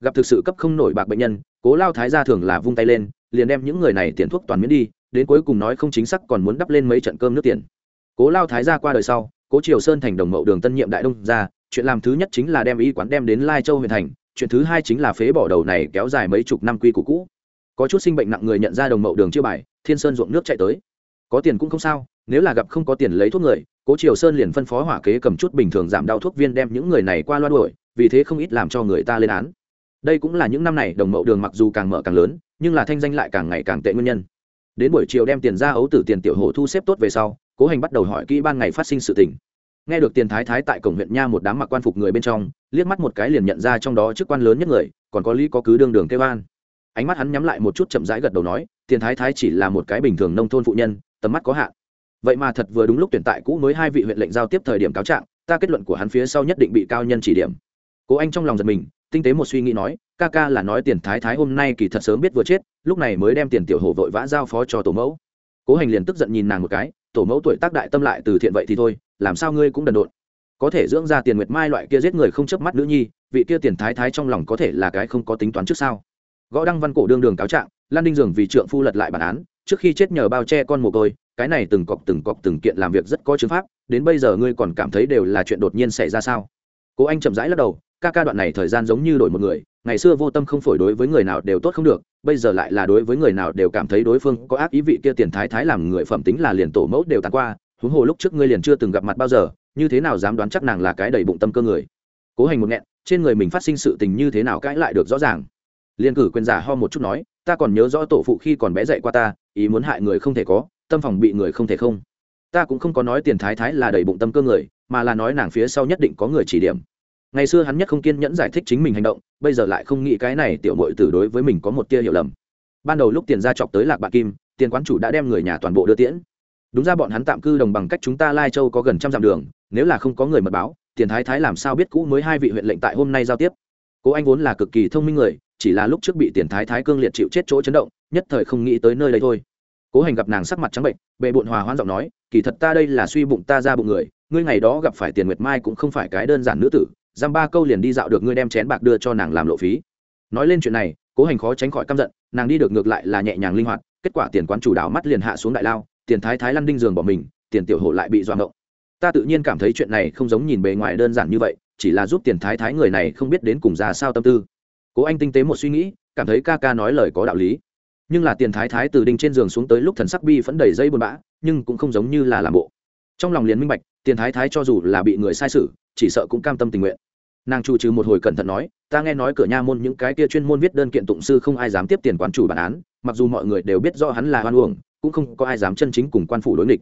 Gặp thực sự cấp không nổi bạc bệnh nhân, cố lao thái ra thường là vung tay lên, liền đem những người này tiền thuốc toàn miễn đi đến cuối cùng nói không chính xác còn muốn đắp lên mấy trận cơm nước tiền. Cố lao thái gia qua đời sau, cố triều sơn thành đồng mậu đường tân nhiệm đại đông ra chuyện làm thứ nhất chính là đem y quán đem đến lai châu huyện thành, chuyện thứ hai chính là phế bỏ đầu này kéo dài mấy chục năm quy củ cũ. Có chút sinh bệnh nặng người nhận ra đồng mậu đường chưa bài, thiên sơn ruộng nước chạy tới. Có tiền cũng không sao, nếu là gặp không có tiền lấy thuốc người, cố triều sơn liền phân phó hỏa kế cầm chút bình thường giảm đau thuốc viên đem những người này qua loa đuổi, vì thế không ít làm cho người ta lên án. Đây cũng là những năm này đồng mậu đường mặc dù càng mở càng lớn, nhưng là thanh danh lại càng ngày càng tệ nguyên nhân đến buổi chiều đem tiền ra ấu tử tiền tiểu hồ thu xếp tốt về sau, cố hành bắt đầu hỏi kỹ ban ngày phát sinh sự tình. Nghe được tiền thái thái tại cổng huyện nha một đám mặc quan phục người bên trong, liếc mắt một cái liền nhận ra trong đó chức quan lớn nhất người, còn có lý có cứ đương đường kêu an. Ánh mắt hắn nhắm lại một chút chậm rãi gật đầu nói, tiền thái thái chỉ là một cái bình thường nông thôn phụ nhân, tầm mắt có hạn. Vậy mà thật vừa đúng lúc tuyển tại cũ mới hai vị huyện lệnh giao tiếp thời điểm cáo trạng, ta kết luận của hắn phía sau nhất định bị cao nhân chỉ điểm. Cố anh trong lòng giật mình, tinh tế một suy nghĩ nói ca ca là nói tiền thái thái hôm nay kỳ thật sớm biết vừa chết, lúc này mới đem tiền tiểu hổ vội vã giao phó cho tổ mẫu. Cố hành liền tức giận nhìn nàng một cái, tổ mẫu tuổi tác đại tâm lại từ thiện vậy thì thôi, làm sao ngươi cũng đần độn. Có thể dưỡng ra tiền nguyệt mai loại kia giết người không chớp mắt nữ nhi, vị kia tiền thái thái trong lòng có thể là cái không có tính toán trước sao? Gõ đăng văn cổ đương đường cáo trạng, lan đinh dường vì trượng phu lật lại bản án, trước khi chết nhờ bao che con mồ côi, cái này từng cọc từng cọc từng kiện làm việc rất có chứng pháp, đến bây giờ ngươi còn cảm thấy đều là chuyện đột nhiên xảy ra sao? Cố anh chậm rãi lắc đầu, ca ca đoạn này thời gian giống như đổi một người ngày xưa vô tâm không phổi đối với người nào đều tốt không được, bây giờ lại là đối với người nào đều cảm thấy đối phương có ác ý vị kia tiền thái thái làm người phẩm tính là liền tổ mẫu đều tàn qua, huống hồ lúc trước ngươi liền chưa từng gặp mặt bao giờ, như thế nào dám đoán chắc nàng là cái đầy bụng tâm cơ người. Cố hành một nghẹn, trên người mình phát sinh sự tình như thế nào cãi lại được rõ ràng. Liền cử quyền giả ho một chút nói, ta còn nhớ rõ tổ phụ khi còn bé dạy qua ta, ý muốn hại người không thể có, tâm phòng bị người không thể không. Ta cũng không có nói tiền thái thái là đầy bụng tâm cơ người, mà là nói nàng phía sau nhất định có người chỉ điểm ngày xưa hắn nhất không kiên nhẫn giải thích chính mình hành động, bây giờ lại không nghĩ cái này tiểu mội tử đối với mình có một tia hiểu lầm. Ban đầu lúc tiền ra chọc tới lạc bạc kim, tiền quán chủ đã đem người nhà toàn bộ đưa tiễn. Đúng ra bọn hắn tạm cư đồng bằng cách chúng ta lai châu có gần trăm dặm đường, nếu là không có người mật báo, tiền thái thái làm sao biết cũ mới hai vị huyện lệnh tại hôm nay giao tiếp. Cố anh vốn là cực kỳ thông minh người, chỉ là lúc trước bị tiền thái thái cương liệt chịu chết chỗ chấn động, nhất thời không nghĩ tới nơi đây thôi. Cố hành gặp nàng sắc mặt trắng bệnh bệ bộn hòa hoan giọng nói, kỳ thật ta đây là suy bụng ta ra bụng người, ngươi ngày đó gặp phải tiền nguyệt mai cũng không phải cái đơn giản nữ tử giam ba câu liền đi dạo được ngươi đem chén bạc đưa cho nàng làm lộ phí. Nói lên chuyện này cố hành khó tránh khỏi căm giận nàng đi được ngược lại là nhẹ nhàng linh hoạt kết quả tiền quán chủ đảo mắt liền hạ xuống đại lao tiền thái thái lăn đinh giường bỏ mình tiền tiểu hộ lại bị doạ động ta tự nhiên cảm thấy chuyện này không giống nhìn bề ngoài đơn giản như vậy chỉ là giúp tiền thái thái người này không biết đến cùng ra sao tâm tư. Cố anh tinh tế một suy nghĩ cảm thấy ca ca nói lời có đạo lý. Nhưng là tiền thái thái từ đinh trên giường xuống tới lúc thần sắc bi vẫn đầy dây buồn bã nhưng cũng không giống như là làm bộ. Trong lòng liền minh bạch tiền thái thái cho dù là bị người sai sử, chỉ sợ cũng cam tâm tình nguyện nàng chủ trừ một hồi cẩn thận nói, ta nghe nói cửa nha môn những cái kia chuyên môn viết đơn kiện tụng sư không ai dám tiếp tiền quán chủ bản án, mặc dù mọi người đều biết rõ hắn là hoan uổng, cũng không có ai dám chân chính cùng quan phủ đối nghịch.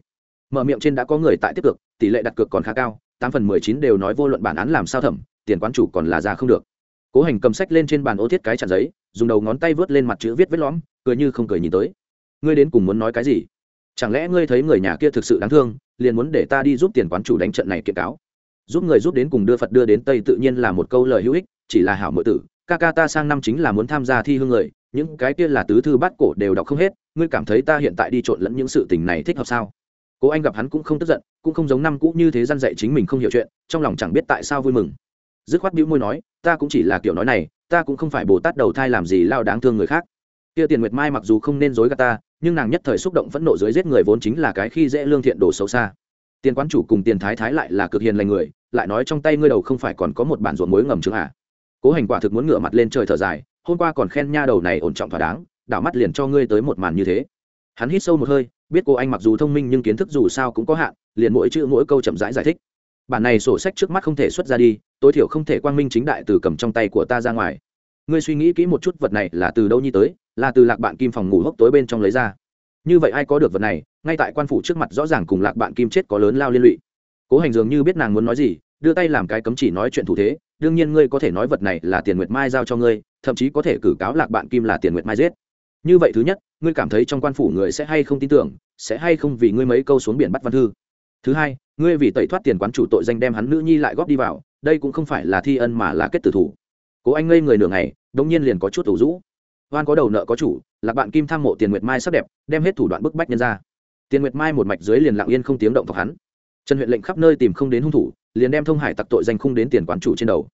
Mở miệng trên đã có người tại tiếp cược tỷ lệ đặt cược còn khá cao, tám phần mười chín đều nói vô luận bản án làm sao thẩm, tiền quán chủ còn là ra không được. Cố hành cầm sách lên trên bàn ô thiết cái chặt giấy, dùng đầu ngón tay vớt lên mặt chữ viết vết lõm, cười như không cười nhìn tới. Ngươi đến cùng muốn nói cái gì? Chẳng lẽ ngươi thấy người nhà kia thực sự đáng thương, liền muốn để ta đi giúp tiền quán chủ đánh trận này kiện cáo? Giúp người giúp đến cùng đưa phật đưa đến tây tự nhiên là một câu lời hữu ích, chỉ là hảo mượn tử. Ca ca ta sang năm chính là muốn tham gia thi hương người, những cái kia là tứ thư bát cổ đều đọc không hết, ngươi cảm thấy ta hiện tại đi trộn lẫn những sự tình này thích hợp sao? Cố anh gặp hắn cũng không tức giận, cũng không giống năm cũ như thế gian dạy chính mình không hiểu chuyện, trong lòng chẳng biết tại sao vui mừng. Dứt khoát bĩu môi nói, ta cũng chỉ là kiểu nói này, ta cũng không phải bồ tát đầu thai làm gì lao đáng thương người khác. Kia tiền nguyệt mai mặc dù không nên dối gạt ta, nhưng nàng nhất thời xúc động phẫn nộ dưới giết người vốn chính là cái khi dễ lương thiện đồ xấu xa tiền quán chủ cùng tiền thái thái lại là cực hiền lành người lại nói trong tay ngươi đầu không phải còn có một bản ruộng muối ngầm chứ hả? cố hành quả thực muốn ngửa mặt lên trời thở dài hôm qua còn khen nha đầu này ổn trọng thỏa đáng đảo mắt liền cho ngươi tới một màn như thế. Hắn hít sâu một hơi biết cô anh mặc dù thông minh nhưng kiến thức dù sao cũng có hạn liền mỗi chữ mỗi câu chậm rãi giải, giải thích. Bản này sổ sách trước mắt không thể xuất ra đi tối thiểu không thể quang minh chính đại từ cầm trong tay của ta ra ngoài. Ngươi suy nghĩ kỹ một chút vật này là từ đâu nhi tới là từ lạc bạn kim phòng ngủ hốc tối bên trong lấy ra như vậy ai có được vật này, ngay tại quan phủ trước mặt rõ ràng cùng lạc bạn kim chết có lớn lao liên lụy. Cố hành dường như biết nàng muốn nói gì, đưa tay làm cái cấm chỉ nói chuyện thủ thế, đương nhiên ngươi có thể nói vật này là tiền nguyệt mai giao cho ngươi, thậm chí có thể cử cáo lạc bạn kim là tiền nguyệt mai giết. Như vậy thứ nhất, ngươi cảm thấy trong quan phủ người sẽ hay không tin tưởng, sẽ hay không vì ngươi mấy câu xuống biển bắt văn thư. Thứ hai, ngươi vì tẩy thoát tiền quán chủ tội danh đem hắn nữ nhi lại góp đi vào, đây cũng không phải là thi ân mà là kết tử thủ. Cố anh ngây người nửa ngày đ ỗ n g nhiên liền có chút tủ rũ. Oan có đầu nợ có chủ, lạc bạn kim tham mộ tiền nguyệt mai sắc đẹp, đem hết thủ đoạn bức bách nhân ra. Tiền nguyệt mai một mạch dưới liền lặng yên không tiếng động thọc hắn. Trần huyện lệnh khắp nơi tìm không đến hung thủ, liền đem thông hải tặc tội danh khung đến tiền quán chủ trên đầu.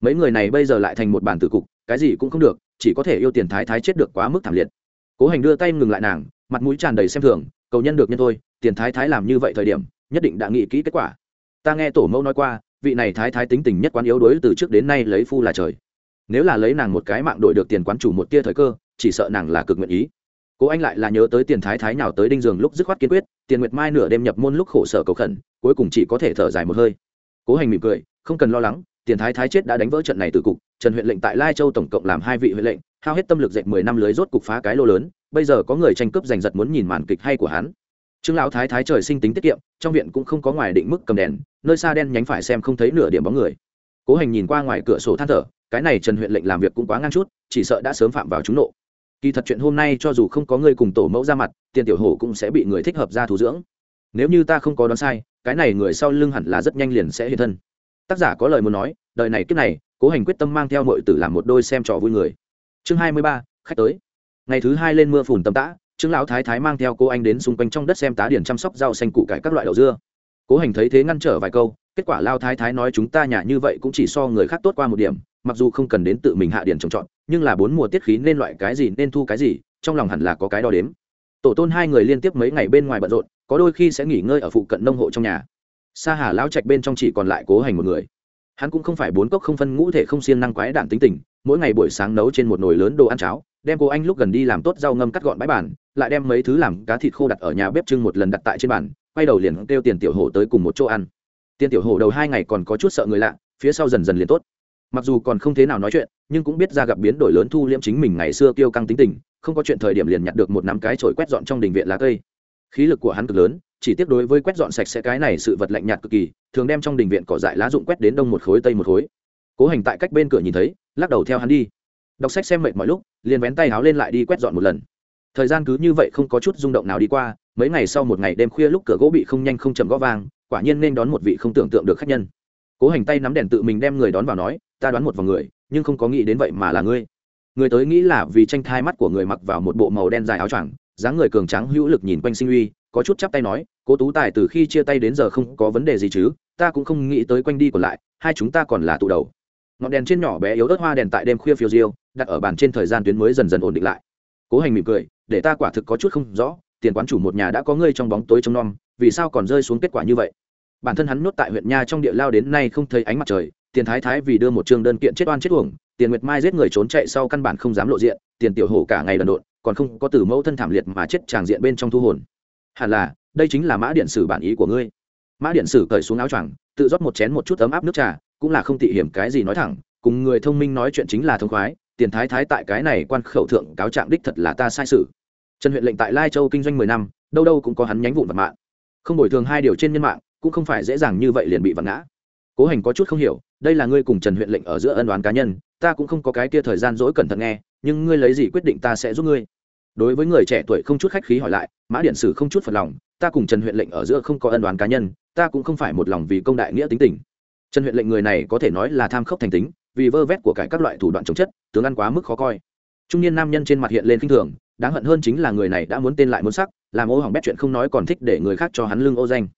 Mấy người này bây giờ lại thành một bản tử cục, cái gì cũng không được, chỉ có thể yêu tiền thái thái chết được quá mức thảm liệt. Cố hành đưa tay ngừng lại nàng, mặt mũi tràn đầy xem thường, cầu nhân được nhân thôi, tiền thái thái làm như vậy thời điểm, nhất định đã nghĩ kỹ kết quả. Ta nghe tổ mẫu nói qua, vị này thái thái tính tình nhất quán yếu đuối từ trước đến nay lấy phu là trời nếu là lấy nàng một cái mạng đổi được tiền quán chủ một tia thời cơ, chỉ sợ nàng là cực nguyện ý. Cố anh lại là nhớ tới tiền thái thái nào tới đinh giường lúc dứt khoát kiên quyết, tiền nguyệt mai nửa đêm nhập môn lúc khổ sở cầu khẩn, cuối cùng chỉ có thể thở dài một hơi. Cố hành mỉm cười, không cần lo lắng, tiền thái thái chết đã đánh vỡ trận này từ cục, trần huyện lệnh tại lai châu tổng cộng làm hai vị huyện lệnh, hao hết tâm lực dệt mười năm lưới rốt cục phá cái lô lớn, bây giờ có người tranh cướp giành giật muốn nhìn màn kịch hay của hắn. Trương lão thái thái trời sinh tính tiết kiệm, trong viện cũng không có ngoài định mức cầm đèn, nơi xa đen nhánh phải xem không thấy nửa điểm bóng người. Cố hành nhìn qua ngoài cửa sổ than thở cái này trần huyện lệnh làm việc cũng quá ngang chút, chỉ sợ đã sớm phạm vào trúng nộ. Kỳ thật chuyện hôm nay cho dù không có người cùng tổ mẫu ra mặt, tiền tiểu hổ cũng sẽ bị người thích hợp ra thủ dưỡng. Nếu như ta không có đoán sai, cái này người sau lưng hẳn là rất nhanh liền sẽ hiện thân. Tác giả có lời muốn nói, đời này kiếp này, cố hành quyết tâm mang theo mọi tử làm một đôi xem trò vui người. Chương hai mươi ba, khách tới. Ngày thứ hai lên mưa phùn tầm tã, trương lão thái thái mang theo cô anh đến xung quanh trong đất xem tá điển chăm sóc rau xanh củ cải các loại đậu dưa. Cố hành thấy thế ngăn trở vài câu, kết quả lao thái thái nói chúng ta nhà như vậy cũng chỉ so người khác tốt qua một điểm mặc dù không cần đến tự mình hạ điển trồng trọt nhưng là bốn mùa tiết khí nên loại cái gì nên thu cái gì trong lòng hẳn là có cái đo đếm. Tổ tôn hai người liên tiếp mấy ngày bên ngoài bận rộn có đôi khi sẽ nghỉ ngơi ở phụ cận nông hộ trong nhà. Sa hà lao trạch bên trong chỉ còn lại cố hành một người. Hắn cũng không phải bốn cốc không phân ngũ thể không siêng năng quái đản tính tình mỗi ngày buổi sáng nấu trên một nồi lớn đồ ăn cháo đem cô anh lúc gần đi làm tốt rau ngâm cắt gọn bãi bàn, lại đem mấy thứ làm cá thịt khô đặt ở nhà bếp trưng một lần đặt tại trên bàn quay đầu liền kêu tiền tiểu hổ tới cùng một chỗ ăn. Tiền tiểu hổ đầu hai ngày còn có chút sợ người lạ phía sau dần dần liền tốt mặc dù còn không thế nào nói chuyện, nhưng cũng biết ra gặp biến đổi lớn thu liễm chính mình ngày xưa kêu căng tính tình, không có chuyện thời điểm liền nhặt được một nắm cái chổi quét dọn trong đình viện lá cây. Khí lực của hắn cực lớn, chỉ tiếp đối với quét dọn sạch sẽ cái này sự vật lạnh nhạt cực kỳ, thường đem trong đình viện cỏ dại lá dụng quét đến đông một khối tây một khối. Cố hành tại cách bên cửa nhìn thấy, lắc đầu theo hắn đi. Đọc sách xem mệt mọi lúc, liền vén tay háo lên lại đi quét dọn một lần. Thời gian cứ như vậy không có chút rung động nào đi qua, mấy ngày sau một ngày đêm khuya lúc cửa gỗ bị không nhanh không chậm gõ vang, quả nhiên nên đón một vị không tưởng tượng được khách nhân cố hành tay nắm đèn tự mình đem người đón vào nói, ta đoán một vào người, nhưng không có nghĩ đến vậy mà là ngươi. Người tới nghĩ là vì tranh thai mắt của người mặc vào một bộ màu đen dài áo choàng, dáng người cường tráng hữu lực nhìn quanh sinh uy, có chút chắp tay nói, cố tú tài, từ khi chia tay đến giờ không có vấn đề gì chứ, ta cũng không nghĩ tới quanh đi còn lại, hai chúng ta còn là tụ đầu. Ngọn đèn trên nhỏ bé yếu ớt hoa đèn tại đêm khuya phiêu diêu, đặt ở bàn trên thời gian tuyến mới dần dần ổn định lại. Cố hành mỉm cười, để ta quả thực có chút không rõ, tiền quán chủ một nhà đã có ngươi trong bóng tối trông nom, vì sao còn rơi xuống kết quả như vậy? Bản thân hắn nuốt tại huyện nha trong địa lao đến nay không thấy ánh mặt trời, tiền thái thái vì đưa một chương đơn kiện chết oan chết uổng, tiền nguyệt mai giết người trốn chạy sau căn bản không dám lộ diện, tiền tiểu hổ cả ngày đần độn, còn không có từ mẫu thân thảm liệt mà chết tràng diện bên trong thu hồn. Hẳn là, đây chính là mã điện sử bản ý của ngươi. Mã điện sử cởi xuống áo choàng, tự rót một chén một chút ấm áp nước trà, cũng là không tị hiểm cái gì nói thẳng, cùng người thông minh nói chuyện chính là thông khoái, tiền thái thái tại cái này quan khẩu thượng cáo trạng đích thật là ta sai sự. Trần huyện lệnh tại lai châu kinh doanh mười năm, đâu đâu cũng có hắn nhánh vụn vật mạng. Không bồi thường hai điều trên nhân mạng cũng không phải dễ dàng như vậy liền bị vặn ngã. Cố hành có chút không hiểu, đây là ngươi cùng trần huyện lệnh ở giữa ân đoán cá nhân, ta cũng không có cái kia thời gian dỗi cẩn thận nghe, nhưng ngươi lấy gì quyết định ta sẽ giúp ngươi. Đối với người trẻ tuổi không chút khách khí hỏi lại, mã điện sử không chút phật lòng, ta cùng trần huyện lệnh ở giữa không có ân đoán cá nhân, ta cũng không phải một lòng vì công đại nghĩa tính tình. Trần huyện lệnh người này có thể nói là tham khốc thành tính, vì vơ vét của cải các loại thủ đoạn chống chất, tướng ăn quá mức khó coi. Trung niên nam nhân trên mặt hiện lên khinh thường, đáng hận hơn chính là người này đã muốn tên lại muốn sắc, làm ô hỏng bét chuyện không nói còn thích để người khác cho hắn lưng ô danh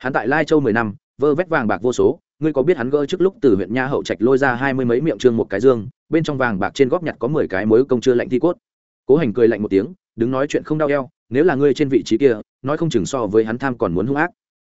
hắn tại lai châu mười năm, vơ vét vàng bạc vô số, ngươi có biết hắn gỡ trước lúc từ huyện nha hậu trạch lôi ra hai mươi mấy miệng trương một cái dương, bên trong vàng bạc trên góp nhặt có mười cái mối công chưa lạnh thi cốt. Cố hành cười lạnh một tiếng, đứng nói chuyện không đau eo, nếu là ngươi trên vị trí kia, nói không chừng so với hắn tham còn muốn hung ác.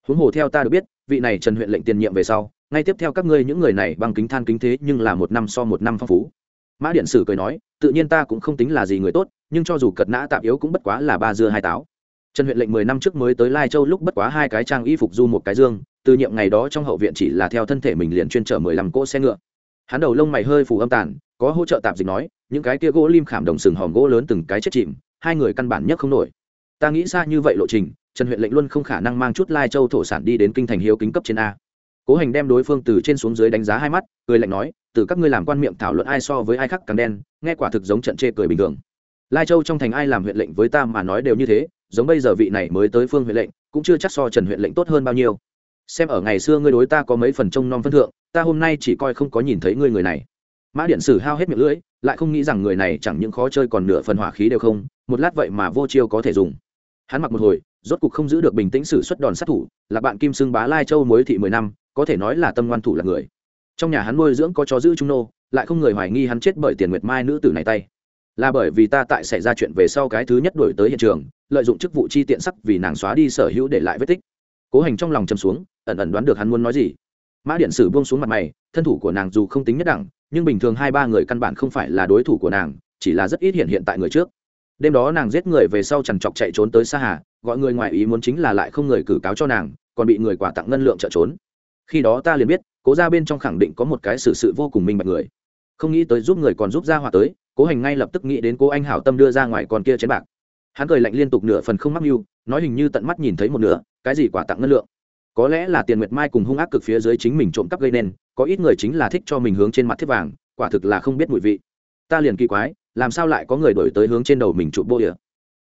Huống hồ theo ta được biết, vị này trần huyện lệnh tiền nhiệm về sau, ngay tiếp theo các ngươi những người này bằng kính than kính thế nhưng là một năm so một năm phong phú. Mã điện sử cười nói, tự nhiên ta cũng không tính là gì người tốt, nhưng cho dù cật nã tạm yếu cũng bất quá là ba dưa hai táo trần huyện lệnh mười năm trước mới tới lai châu lúc bất quá hai cái trang y phục du một cái dương, từ nhiệm ngày đó trong hậu viện chỉ là theo thân thể mình liền chuyên chở mười lăm cỗ xe ngựa. Hắn đầu lông mày hơi phủ âm tàn, có hỗ trợ tạp dịch nói, những cái kia gỗ lim khảm đồng sừng hòm gỗ lớn từng cái chết chìm, hai người căn bản nhất không nổi. Ta nghĩ xa như vậy lộ trình, trần huyện lệnh luôn không khả năng mang chút lai châu thổ sản đi đến kinh thành hiếu kính cấp trên a. Cố hành đem đối phương từ trên xuống dưới đánh giá hai mắt, cười lạnh nói, từ các ngươi làm quan miệng thảo luận ai so với ai khác càng đen, nghe quả thực giống trận chê cười bình thường. Lai châu trong thành ai làm huyện lệnh với ta mà nói đều như thế giống bây giờ vị này mới tới phương huyện lệnh, cũng chưa chắc so trần huyện lệnh tốt hơn bao nhiêu. Xem ở ngày xưa ngươi đối ta có mấy phần trông nom phân thượng, ta hôm nay chỉ coi không có nhìn thấy ngươi người này. Mã điện sử hao hết miệng lưỡi, lại không nghĩ rằng người này chẳng những khó chơi còn nửa phần hỏa khí đều không, một lát vậy mà vô chiêu có thể dùng. Hắn mặc một hồi, rốt cục không giữ được bình tĩnh sử xuất đòn sát thủ, là bạn kim xưng bá lai châu mối thị mười năm, có thể nói là tâm ngoan thủ là người. Trong nhà hắn nuôi dưỡng có chó giữ trung nô, lại không người hoài nghi hắn chết bởi tiền nguyệt mai nữ tử này tay. Là bởi vì ta tại xảy ra chuyện về sau cái thứ nhất đổi tới hiện trường lợi dụng chức vụ chi tiện sắc vì nàng xóa đi sở hữu để lại vết tích. Cố hành trong lòng chầm xuống ẩn ẩn đoán được hắn muốn nói gì. Mã điện sử buông xuống mặt mày thân thủ của nàng dù không tính nhất đẳng nhưng bình thường hai ba người căn bản không phải là đối thủ của nàng chỉ là rất ít hiện hiện tại người trước. Đêm đó nàng giết người về sau chằn chọc chạy trốn tới xa hà gọi người ngoài ý muốn chính là lại không người cử cáo cho nàng còn bị người quà tặng ngân lượng trợ trốn. Khi đó ta liền biết cố ra bên trong khẳng định có một cái xử sự, sự vô cùng minh bạch người. Không nghĩ tới giúp người còn giúp ra họa tới cố hành ngay lập tức nghĩ đến cố anh hảo tâm đưa ra ngoài con kia chén bạc hắn cười lạnh liên tục nửa phần không mắc mưu, nói hình như tận mắt nhìn thấy một nửa, cái gì quả tặng ngân lượng. Có lẽ là tiền nguyệt mai cùng hung ác cực phía dưới chính mình trộm cắp gây nên, có ít người chính là thích cho mình hướng trên mặt thiết vàng, quả thực là không biết mùi vị. Ta liền kỳ quái, làm sao lại có người đổi tới hướng trên đầu mình chụp bô địa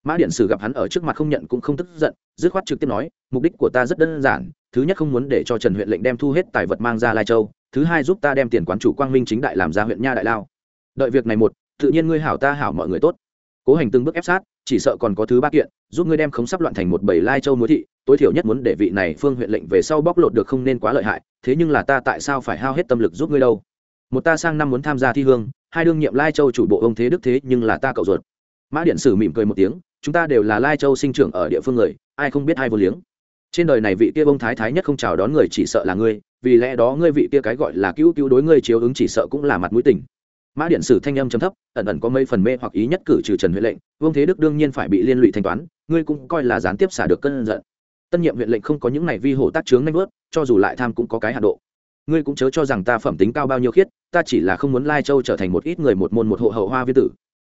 mã điện sử gặp hắn ở trước mặt không nhận cũng không tức giận, dứt khoát trực tiếp nói, mục đích của ta rất đơn giản, thứ nhất không muốn để cho trần huyện lệnh đem thu hết tài vật mang ra lai châu, thứ hai giúp ta đem tiền quán chủ quang minh chính đại làm ra huyện nha đại lao. Đợi việc này một, tự nhiên ngươi hảo ta hảo mọi người tốt. Cố hành từng bước ép sát chỉ sợ còn có thứ ba kiện, giúp ngươi đem khống sắp loạn thành một bảy lai châu muối thị, tối thiểu nhất muốn để vị này phương huyện lệnh về sau bóc lột được không nên quá lợi hại, thế nhưng là ta tại sao phải hao hết tâm lực giúp ngươi đâu? Một ta sang năm muốn tham gia thi hương, hai đương nhiệm lai châu chủ bộ ông thế đức thế, nhưng là ta cậu ruột. Mã điện sử mỉm cười một tiếng, chúng ta đều là lai châu sinh trưởng ở địa phương người, ai không biết ai vô liếng. Trên đời này vị kia bông thái thái nhất không chào đón người chỉ sợ là ngươi, vì lẽ đó ngươi vị kia cái gọi là cứu cứu đối ngươi chiếu ứng chỉ sợ cũng là mặt mũi tình mã điện sử thanh âm chấm thấp, ẩn ẩn có mấy phần mê hoặc ý nhất cử trừ trần huệ lệnh, vương thế đức đương nhiên phải bị liên lụy thanh toán, ngươi cũng coi là gián tiếp xả được cơn giận. Tân nhiệm huyện lệnh không có những này vi hồ tác chướng nanh vớt cho dù lại tham cũng có cái hạ độ. Ngươi cũng chớ cho rằng ta phẩm tính cao bao nhiêu khiết, ta chỉ là không muốn lai châu trở thành một ít người một môn một hộ hậu hoa viên tử.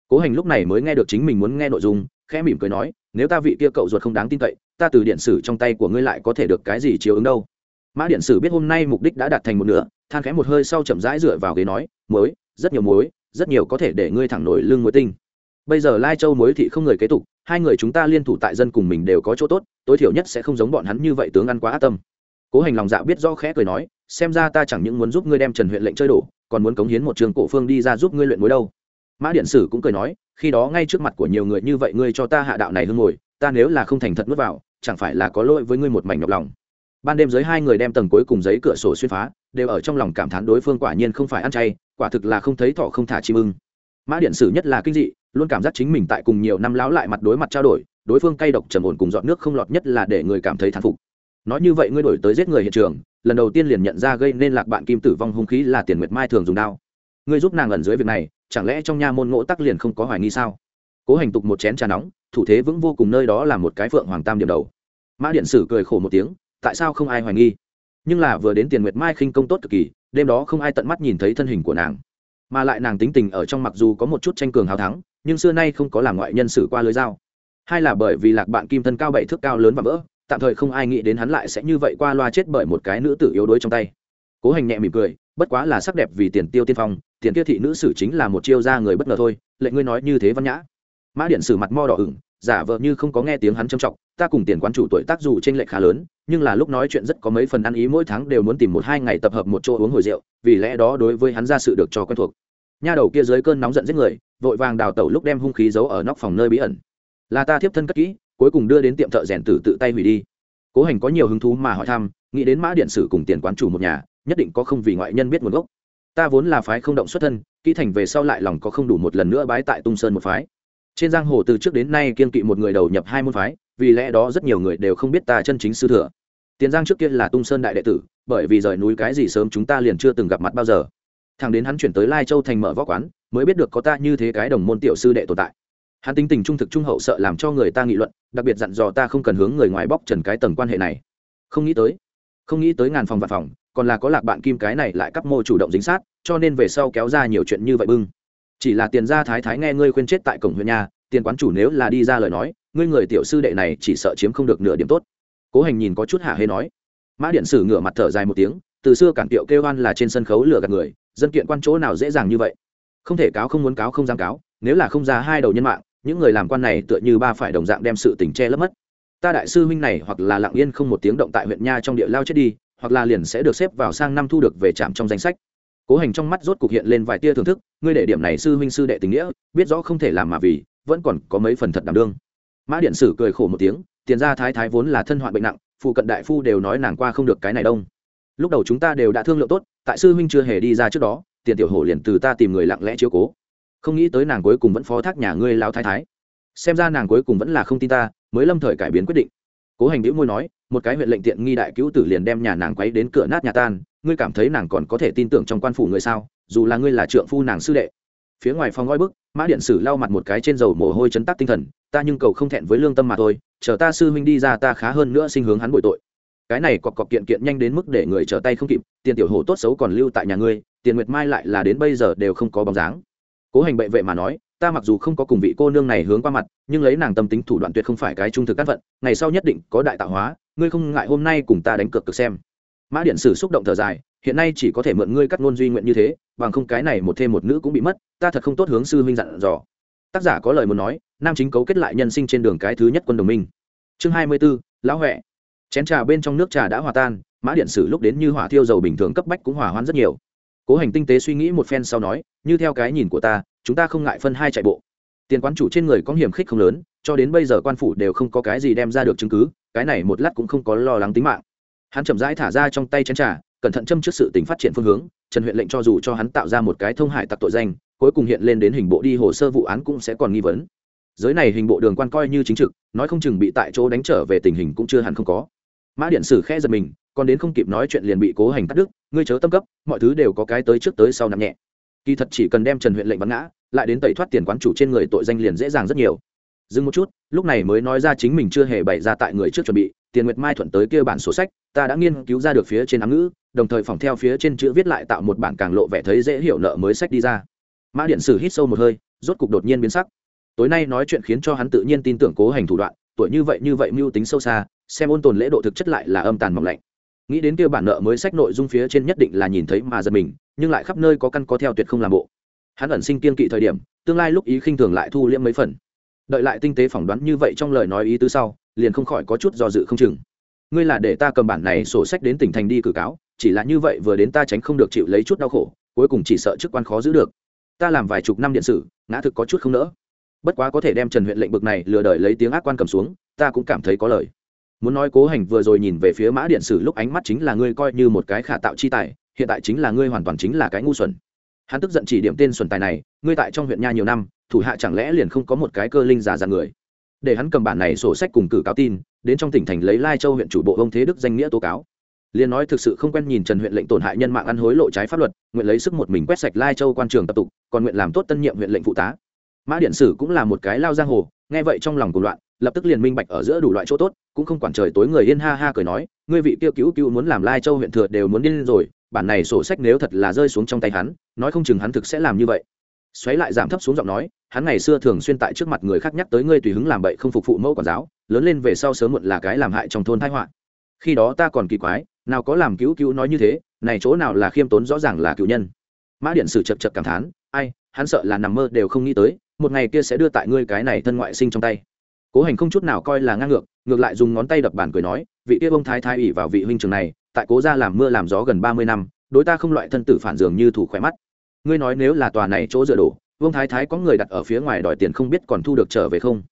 Cố hành lúc này mới nghe được chính mình muốn nghe nội dung, khẽ mỉm cười nói, nếu ta vị kia cậu ruột không đáng tin cậy, ta từ điện sử trong tay của ngươi lại có thể được cái gì chiếu ứng đâu? Mã điện sử biết hôm nay mục đích đã đạt thành một nửa, than khẽ một hơi sau chậm rãi dựa vào ghế nói mới rất nhiều muối, rất nhiều có thể để ngươi thẳng nổi lưng muối tinh. Bây giờ lai châu muối thị không người kế tục, hai người chúng ta liên thủ tại dân cùng mình đều có chỗ tốt, tối thiểu nhất sẽ không giống bọn hắn như vậy tướng ăn quá ác tâm. Cố hành lòng dạ biết do khẽ cười nói, xem ra ta chẳng những muốn giúp ngươi đem trần huyện lệnh chơi đổ, còn muốn cống hiến một trường cổ phương đi ra giúp ngươi luyện muối đâu. Mã điện sử cũng cười nói, khi đó ngay trước mặt của nhiều người như vậy ngươi cho ta hạ đạo này hương ngồi, ta nếu là không thành thật nuốt vào, chẳng phải là có lỗi với ngươi một mảnh nhọc lòng. Ban đêm dưới hai người đem tầng cuối cùng giấy cửa sổ xuyên phá, đều ở trong lòng cảm thán đối phương quả nhiên không phải ăn chay quả thực là không thấy thọ không thả chim ưng. Mã điện sử nhất là kinh dị, luôn cảm giác chính mình tại cùng nhiều năm láo lại mặt đối mặt trao đổi, đối phương cay độc trầm ổn cùng dọn nước không lọt nhất là để người cảm thấy thán phục. Nói như vậy ngươi đổi tới giết người hiện trường, lần đầu tiên liền nhận ra gây nên lạc bạn kim tử vong hung khí là tiền nguyệt mai thường dùng đao. Ngươi giúp nàng ẩn dưới việc này, chẳng lẽ trong nha môn ngộ tắc liền không có hoài nghi sao? Cố hành tục một chén trà nóng, thủ thế vững vô cùng nơi đó là một cái phượng hoàng tam điểm đầu. Mã điện sử cười khổ một tiếng, tại sao không ai hoài nghi? Nhưng là vừa đến tiền nguyệt mai khinh công tốt cực kỳ đêm đó không ai tận mắt nhìn thấy thân hình của nàng, mà lại nàng tính tình ở trong mặc dù có một chút tranh cường hào thắng, nhưng xưa nay không có làm ngoại nhân xử qua lưới dao. Hai là bởi vì lạc bạn kim thân cao bảy thước cao lớn và vỡ, tạm thời không ai nghĩ đến hắn lại sẽ như vậy qua loa chết bởi một cái nữ tử yếu đuối trong tay. Cố hành nhẹ mỉm cười, bất quá là sắc đẹp vì tiền tiêu tiên phong, tiền kia thị nữ sử chính là một chiêu ra người bất ngờ thôi, lệ ngươi nói như thế văn nhã. Mã điện sử mặt mo đỏ ửng giả vờ như không có nghe tiếng hắn trầm trọng ta cùng tiền quán chủ tuổi tác dù trên lệch khá lớn, nhưng là lúc nói chuyện rất có mấy phần ăn ý mỗi tháng đều muốn tìm một hai ngày tập hợp một chỗ uống hồi rượu, vì lẽ đó đối với hắn ra sự được cho quen thuộc. Nha đầu kia dưới cơn nóng giận giết người, vội vàng đào tẩu lúc đem hung khí giấu ở nóc phòng nơi bí ẩn. Là ta tiếp thân cất kỹ, cuối cùng đưa đến tiệm thợ rèn tử tự tay hủy đi. Cố hành có nhiều hứng thú mà hỏi thăm, nghĩ đến mã điện sử cùng tiền quán chủ một nhà, nhất định có không vì ngoại nhân biết nguồn gốc. Ta vốn là phái không động xuất thân, kỹ thành về sau lại lòng có không đủ một lần nữa bái tại tung sơn một phái trên giang hồ từ trước đến nay kiên kỵ một người đầu nhập hai môn phái, vì lẽ đó rất nhiều người đều không biết ta chân chính sư thừa. Tiền giang trước kia là tung sơn đại đệ tử, bởi vì rời núi cái gì sớm chúng ta liền chưa từng gặp mặt bao giờ. Thằng đến hắn chuyển tới lai châu thành mở võ quán, mới biết được có ta như thế cái đồng môn tiểu sư đệ tồn tại. Hắn tính tình trung thực trung hậu sợ làm cho người ta nghị luận, đặc biệt dặn dò ta không cần hướng người ngoài bóc trần cái tầng quan hệ này. Không nghĩ tới, không nghĩ tới ngàn phòng vạn phòng, còn là có lạc bạn kim cái này lại cắp mô chủ động dính sát, cho nên về sau kéo ra nhiều chuyện như vậy bưng chỉ là tiền gia thái thái nghe ngươi khuyên chết tại cổng huyện nhà, tiền quán chủ nếu là đi ra lời nói, ngươi người tiểu sư đệ này chỉ sợ chiếm không được nửa điểm tốt. Cố hành nhìn có chút hạ hê nói. Mã điện sử ngửa mặt thở dài một tiếng, từ xưa cản tiệu kêu oan là trên sân khấu lừa gạt người, dân kiện quan chỗ nào dễ dàng như vậy? Không thể cáo không muốn cáo không dám cáo, nếu là không ra hai đầu nhân mạng, những người làm quan này tựa như ba phải đồng dạng đem sự tình che lấp mất. Ta đại sư huynh này hoặc là lặng yên không một tiếng động tại huyện nha trong địa lao chết đi, hoặc là liền sẽ được xếp vào sang năm thu được về trạm trong danh sách cố hành trong mắt rốt cục hiện lên vài tia thưởng thức, ngươi để điểm này sư huynh sư đệ tình nghĩa, biết rõ không thể làm mà vì, vẫn còn có mấy phần thật đảm đương. Mã điện sử cười khổ một tiếng, tiền ra thái thái vốn là thân hoạn bệnh nặng, phụ cận đại phu đều nói nàng qua không được cái này đông. Lúc đầu chúng ta đều đã thương lượng tốt, tại sư huynh chưa hề đi ra trước đó, tiền tiểu hổ liền từ ta tìm người lặng lẽ chiếu cố. Không nghĩ tới nàng cuối cùng vẫn phó thác nhà ngươi lao thái thái. Xem ra nàng cuối cùng vẫn là không tin ta, mới lâm thời cải biến quyết định. Cố hành hữu môi nói, một cái huyện lệnh tiện nghi đại cứu tử liền đem nhà nàng quấy đến cửa nát nhà tan ngươi cảm thấy nàng còn có thể tin tưởng trong quan phủ người sao? Dù là ngươi là trượng phu nàng sư đệ. Phía ngoài phòng ngói bức, mã điện sử lau mặt một cái trên dầu mồ hôi chấn tác tinh thần, ta nhưng cầu không thẹn với lương tâm mà thôi, chờ ta sư huynh đi ra ta khá hơn nữa sinh hướng hắn bội tội. Cái này cọc cọc kiện kiện nhanh đến mức để người trở tay không kịp, tiền tiểu hồ tốt xấu còn lưu tại nhà ngươi, tiền nguyệt mai lại là đến bây giờ đều không có bóng dáng. Cố hành bệ vệ mà nói, ta mặc dù không có cùng vị cô nương này hướng qua mặt, nhưng lấy nàng tâm tính thủ đoạn tuyệt không phải cái trung thực cát vận ngày sau nhất định có đại tạo hóa, ngươi không ngại hôm nay cùng ta đánh cược cực xem mã điện sử xúc động thở dài hiện nay chỉ có thể mượn ngươi cắt ngôn duy nguyện như thế bằng không cái này một thêm một nữ cũng bị mất ta thật không tốt hướng sư huynh dặn dò. Tác giả có lời muốn nói nam chính cấu kết lại nhân sinh trên đường cái thứ nhất quân đồng minh. Chương hai mươi 24, lão huệ. Chén trà bên trong nước trà đã hòa tan mã điện sử lúc đến như hỏa thiêu dầu bình thường cấp bách cũng hỏa hoãn rất nhiều. Cố hành tinh tế suy nghĩ một phen sau nói như theo cái nhìn của ta chúng ta không ngại phân hai chạy bộ. Tiền quán chủ trên người có hiểm khích không lớn cho đến bây giờ quan phủ đều không có cái gì đem ra được chứng cứ cái này một lát cũng không có lo lắng tính mạng hắn chậm rãi thả ra trong tay chén trà, cẩn thận châm trước sự tính phát triển phương hướng, trần huyện lệnh cho dù cho hắn tạo ra một cái thông hải tặc tội danh, cuối cùng hiện lên đến hình bộ đi hồ sơ vụ án cũng sẽ còn nghi vấn. Giới này hình bộ đường quan coi như chính trực, nói không chừng bị tại chỗ đánh trở về tình hình cũng chưa hẳn không có. Mã điện sử khẽ giật mình, còn đến không kịp nói chuyện liền bị cố hành cắt đứt, ngươi chớ tâm cấp, mọi thứ đều có cái tới trước tới sau nằm nhẹ. Kỳ thật chỉ cần đem trần huyện lệnh bắn ngã, lại đến tẩy thoát tiền quán chủ trên người tội danh liền dễ dàng rất nhiều. Dừng một chút, lúc này mới nói ra chính mình chưa hề bày ra tại người trước chuẩn bị tiền nguyệt mai thuận tới kia bản sổ sách, ta đã nghiên cứu ra được phía trên ám ngữ, đồng thời phỏng theo phía trên chữ viết lại tạo một bản càng lộ vẻ thấy dễ hiểu nợ mới sách đi ra. Mã điện sử hít sâu một hơi, rốt cục đột nhiên biến sắc. Tối nay nói chuyện khiến cho hắn tự nhiên tin tưởng cố hành thủ đoạn, tuổi như vậy như vậy mưu tính sâu xa, xem ôn tồn lễ độ thực chất lại là âm tàn mỏng lạnh. Nghĩ đến kia bản nợ mới sách nội dung phía trên nhất định là nhìn thấy mà giật mình, nhưng lại khắp nơi có căn có theo tuyệt không làm bộ. Hắn ẩn sinh kiên kỵ thời điểm, tương lai lúc ý khinh thường lại thu liễm mấy phần. Đợi lại tinh tế phỏng đoán như vậy trong lời nói ý tứ sau liền không khỏi có chút do dự không chừng. Ngươi là để ta cầm bản này sổ sách đến tỉnh thành đi cử cáo, chỉ là như vậy vừa đến ta tránh không được chịu lấy chút đau khổ, cuối cùng chỉ sợ chức quan khó giữ được. Ta làm vài chục năm điện sử, ngã thực có chút không nỡ. Bất quá có thể đem trần huyện lệnh bực này lừa đợi lấy tiếng ác quan cầm xuống, ta cũng cảm thấy có lời. Muốn nói cố hành vừa rồi nhìn về phía mã điện sử lúc ánh mắt chính là ngươi coi như một cái khả tạo chi tài, hiện tại chính là ngươi hoàn toàn chính là cái ngu xuẩn. Hắn tức giận chỉ điểm tên xuẩn tài này, ngươi tại trong huyện nha nhiều năm, thủ hạ chẳng lẽ liền không có một cái cơ linh giả dạng người? Để hắn cầm bản này sổ sách cùng cử cáo tin, đến trong tỉnh thành lấy lai châu huyện chủ bộ ông thế đức danh nghĩa tố cáo. Liên nói thực sự không quen nhìn trần huyện lệnh tổn hại nhân mạng ăn hối lộ trái pháp luật, nguyện lấy sức một mình quét sạch lai châu quan trường tập tục, còn nguyện làm tốt tân nhiệm huyện lệnh phụ tá. Mã điện sử cũng là một cái lao giang hồ, nghe vậy trong lòng cùng loạn, lập tức liền minh bạch ở giữa đủ loại chỗ tốt, cũng không quản trời tối người yên ha ha cười nói, ngươi vị tiêu cứu cứu muốn làm lai châu huyện thừa đều muốn điên rồi, bản này sổ sách nếu thật là rơi xuống trong tay hắn, nói không chừng hắn thực sẽ làm như vậy xoáy lại giảm thấp xuống giọng nói, hắn ngày xưa thường xuyên tại trước mặt người khác nhắc tới ngươi tùy hứng làm bậy không phục vụ mẫu quản giáo, lớn lên về sau sớm muộn là cái làm hại trong thôn thái họa. Khi đó ta còn kỳ quái, nào có làm cứu cứu nói như thế, này chỗ nào là khiêm tốn rõ ràng là cựu nhân. Mã điện sử chật chật cảm thán, ai, hắn sợ là nằm mơ đều không nghĩ tới, một ngày kia sẽ đưa tại ngươi cái này thân ngoại sinh trong tay. Cố hành không chút nào coi là ngang ngược ngược lại dùng ngón tay đập bàn cười nói, vị kia bông thái thái ủy vào vị huynh trường này, tại cố gia làm mưa làm gió gần ba mươi năm, đối ta không loại thân tử phản dường như thủ khỏe mắt ngươi nói nếu là tòa này chỗ dựa đổ, vương thái thái có người đặt ở phía ngoài đòi tiền không biết còn thu được trở về không?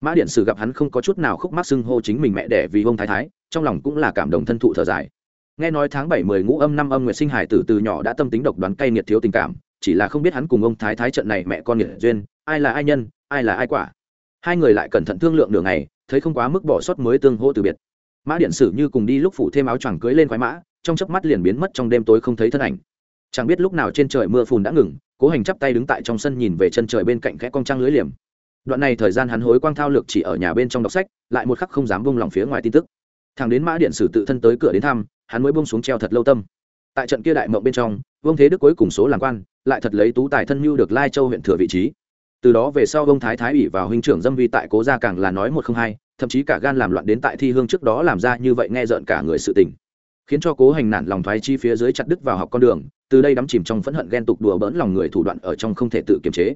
Mã điện sử gặp hắn không có chút nào khúc mắc xưng hô chính mình mẹ đẻ vì vương thái thái, trong lòng cũng là cảm động thân thụ thở dài. Nghe nói tháng bảy mười ngũ âm năm âm nguyệt sinh hải tử từ nhỏ đã tâm tính độc đoán cay nghiệt thiếu tình cảm, chỉ là không biết hắn cùng ông thái thái trận này mẹ con nghiệt duyên, ai là ai nhân, ai là ai quả. Hai người lại cẩn thận thương lượng đường này thấy không quá mức bỏ sót mới tương hô từ biệt. Mã điện sử như cùng đi lúc phủ thêm áo choàng cưới lên khoái mã, trong chớp mắt liền biến mất trong đêm tối không thấy thân ảnh chẳng biết lúc nào trên trời mưa phùn đã ngừng, cố hành chắp tay đứng tại trong sân nhìn về chân trời bên cạnh khẽ con trăng lưới liềm. Đoạn này thời gian hắn hối quang thao lược chỉ ở nhà bên trong đọc sách, lại một khắc không dám bông lòng phía ngoài tin tức. Thằng đến mã điện sử tự thân tới cửa đến thăm, hắn mới bông xuống treo thật lâu tâm. Tại trận kia đại mộng bên trong, vương thế đức cuối cùng số làm quan, lại thật lấy tú tài thân mưu được lai châu huyện thừa vị trí. Từ đó về sau ông thái thái ủy vào huynh trưởng dâm vi tại cố gia càng là nói một không hai, thậm chí cả gan làm loạn đến tại thi hương trước đó làm ra như vậy nghe rợn cả người sự tình khiến cho cố hành nản lòng thoái chi phía dưới chặt đứt vào học con đường, từ đây đắm chìm trong phẫn hận ghen tục đùa bỡn lòng người thủ đoạn ở trong không thể tự kiềm chế.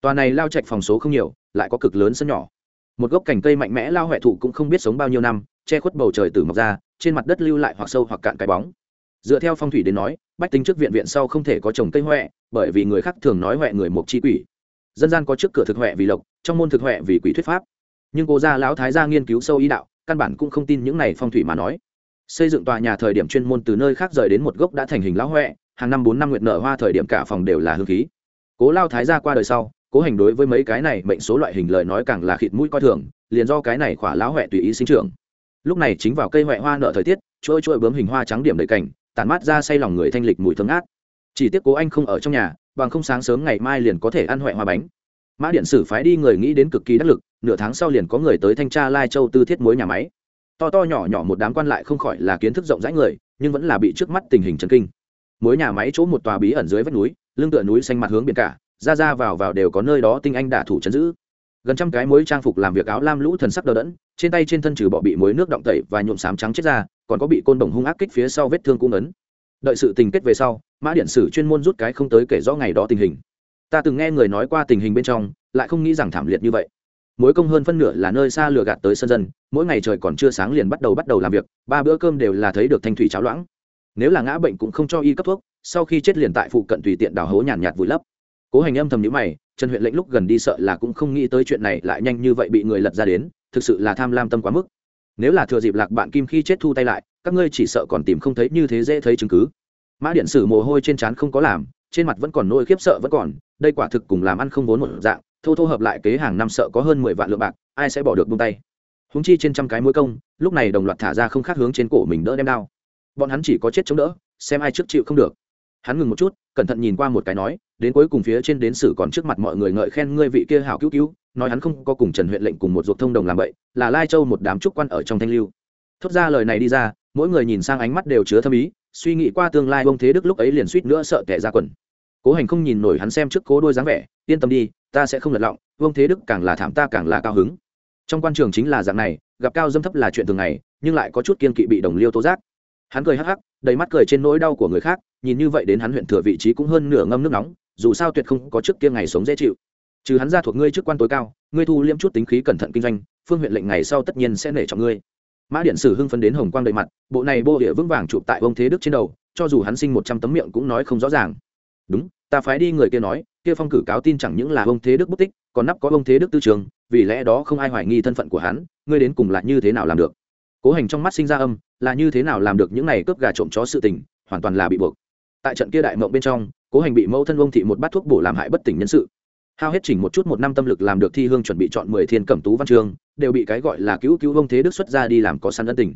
Tòa này lao chạch phòng số không nhiều, lại có cực lớn sân nhỏ. Một gốc cành cây mạnh mẽ lao huệ thụ cũng không biết sống bao nhiêu năm, che khuất bầu trời từ mọc ra, trên mặt đất lưu lại hoặc sâu hoặc cạn cái bóng. Dựa theo phong thủy đến nói, bách tính trước viện viện sau không thể có trồng cây huệ bởi vì người khác thường nói huệ người mộc chi quỷ. Dân gian có trước cửa thực huệ vì lộc, trong môn thực huệ vì quỷ thuyết pháp. Nhưng cô gia lão thái gia nghiên cứu sâu ý đạo, căn bản cũng không tin những này phong thủy mà nói xây dựng tòa nhà thời điểm chuyên môn từ nơi khác rời đến một gốc đã thành hình lão huệ hàng năm bốn năm nguyệt nở hoa thời điểm cả phòng đều là hương khí. Cố lao thái gia qua đời sau, cố hành đối với mấy cái này mệnh số loại hình lời nói càng là khịt mũi coi thường, liền do cái này khỏa lão huệ tùy ý sinh trưởng. Lúc này chính vào cây huệ hoa nở thời tiết trôi trôi bướm hình hoa trắng điểm đầy cảnh, tản mát ra say lòng người thanh lịch mùi thơm ngát. Chỉ tiếc cố anh không ở trong nhà, bằng không sáng sớm ngày mai liền có thể ăn huệ hoa bánh. Mã điện sử phái đi người nghĩ đến cực kỳ đắc lực, nửa tháng sau liền có người tới thanh tra lai châu tư thiết muối nhà máy to to nhỏ nhỏ một đám quan lại không khỏi là kiến thức rộng rãi người, nhưng vẫn là bị trước mắt tình hình chấn kinh. Mối nhà máy chỗ một tòa bí ẩn dưới vách núi, lưng tựa núi xanh mặt hướng biển cả, ra ra vào vào đều có nơi đó tinh anh đả thủ chấn giữ. Gần trăm cái mối trang phục làm việc áo lam lũ thần sắc đờ đẫn, trên tay trên thân trừ bỏ bị mối nước động tẩy và nhuộm sám trắng chết ra, còn có bị côn đồng hung ác kích phía sau vết thương cung ấn. Đợi sự tình kết về sau, mã điện sử chuyên môn rút cái không tới kể rõ ngày đó tình hình. Ta từng nghe người nói qua tình hình bên trong, lại không nghĩ rằng thảm liệt như vậy mối công hơn phân nửa là nơi xa lừa gạt tới sân dân, mỗi ngày trời còn chưa sáng liền bắt đầu bắt đầu làm việc, ba bữa cơm đều là thấy được thanh thủy cháo loãng. Nếu là ngã bệnh cũng không cho y cấp thuốc, sau khi chết liền tại phụ cận tùy tiện đào hố nhàn nhạt vùi lấp. Cố hành âm thầm nhữ mày, trần huyện lệnh lúc gần đi sợ là cũng không nghĩ tới chuyện này lại nhanh như vậy bị người lật ra đến, thực sự là tham lam tâm quá mức. Nếu là thừa dịp lạc bạn kim khi chết thu tay lại, các ngươi chỉ sợ còn tìm không thấy như thế dễ thấy chứng cứ. Mã điện sử mồ hôi trên trán không có làm, trên mặt vẫn còn nỗi khiếp sợ vẫn còn, đây quả thực cùng làm ăn không vốn một dạng thô thô hợp lại kế hàng năm sợ có hơn mười vạn lượng bạc, ai sẽ bỏ được buông tay? Húng chi trên trăm cái mũi công, lúc này đồng loạt thả ra không khác hướng trên cổ mình đỡ đem đao. Bọn hắn chỉ có chết chống đỡ, xem ai trước chịu không được. Hắn ngừng một chút, cẩn thận nhìn qua một cái nói, đến cuối cùng phía trên đến sử còn trước mặt mọi người ngợi khen ngươi vị kia hảo cứu cứu, nói hắn không có cùng trần huyện lệnh cùng một ruột thông đồng làm vậy là lai châu một đám trúc quan ở trong thanh lưu. Thốt ra lời này đi ra, mỗi người nhìn sang ánh mắt đều chứa thâm ý, suy nghĩ qua tương lai ông thế đức lúc ấy liền suýt nữa sợ kẻ ra quần cố hành không nhìn nổi hắn xem trước cố đôi dáng vẻ, yên tâm đi, ta sẽ không lật lọng, vương thế đức càng là thảm ta càng là cao hứng. Trong quan trường chính là dạng này, gặp cao dâm thấp là chuyện thường ngày, nhưng lại có chút kiên kỵ bị đồng liêu tố giác. Hắn cười hắc hắc, đầy mắt cười trên nỗi đau của người khác, nhìn như vậy đến hắn huyện thừa vị trí cũng hơn nửa ngâm nước nóng, dù sao tuyệt không có trước kia ngày sống dễ chịu. Trừ hắn ra thuộc ngươi chức quan tối cao, ngươi thu liêm chút tính khí cẩn thận kinh doanh, phương huyện lệnh ngày sau tất nhiên sẽ nể trọng ngươi. Mã điện sử hưng phấn đến hồng quang đầy mặt, bộ này bô địa vững vàng chụp tại ông thế đức trên đầu, cho dù hắn sinh một trăm tấm miệng cũng nói không rõ ràng. Đúng ta phái đi người kia nói kia phong cử cáo tin chẳng những là ông thế đức bút tích còn nắp có ông thế đức tư trường vì lẽ đó không ai hoài nghi thân phận của hắn ngươi đến cùng là như thế nào làm được? Cố hành trong mắt sinh ra âm là như thế nào làm được những này cướp gà trộm chó sự tình hoàn toàn là bị buộc. Tại trận kia đại mộng bên trong cố hành bị mẫu thân ông thị một bát thuốc bổ làm hại bất tỉnh nhân sự. Hao hết chỉnh một chút một năm tâm lực làm được thi hương chuẩn bị chọn mười thiên cẩm tú văn trường, đều bị cái gọi là cứu cứu ông thế đức xuất ra đi làm có săn ân tình.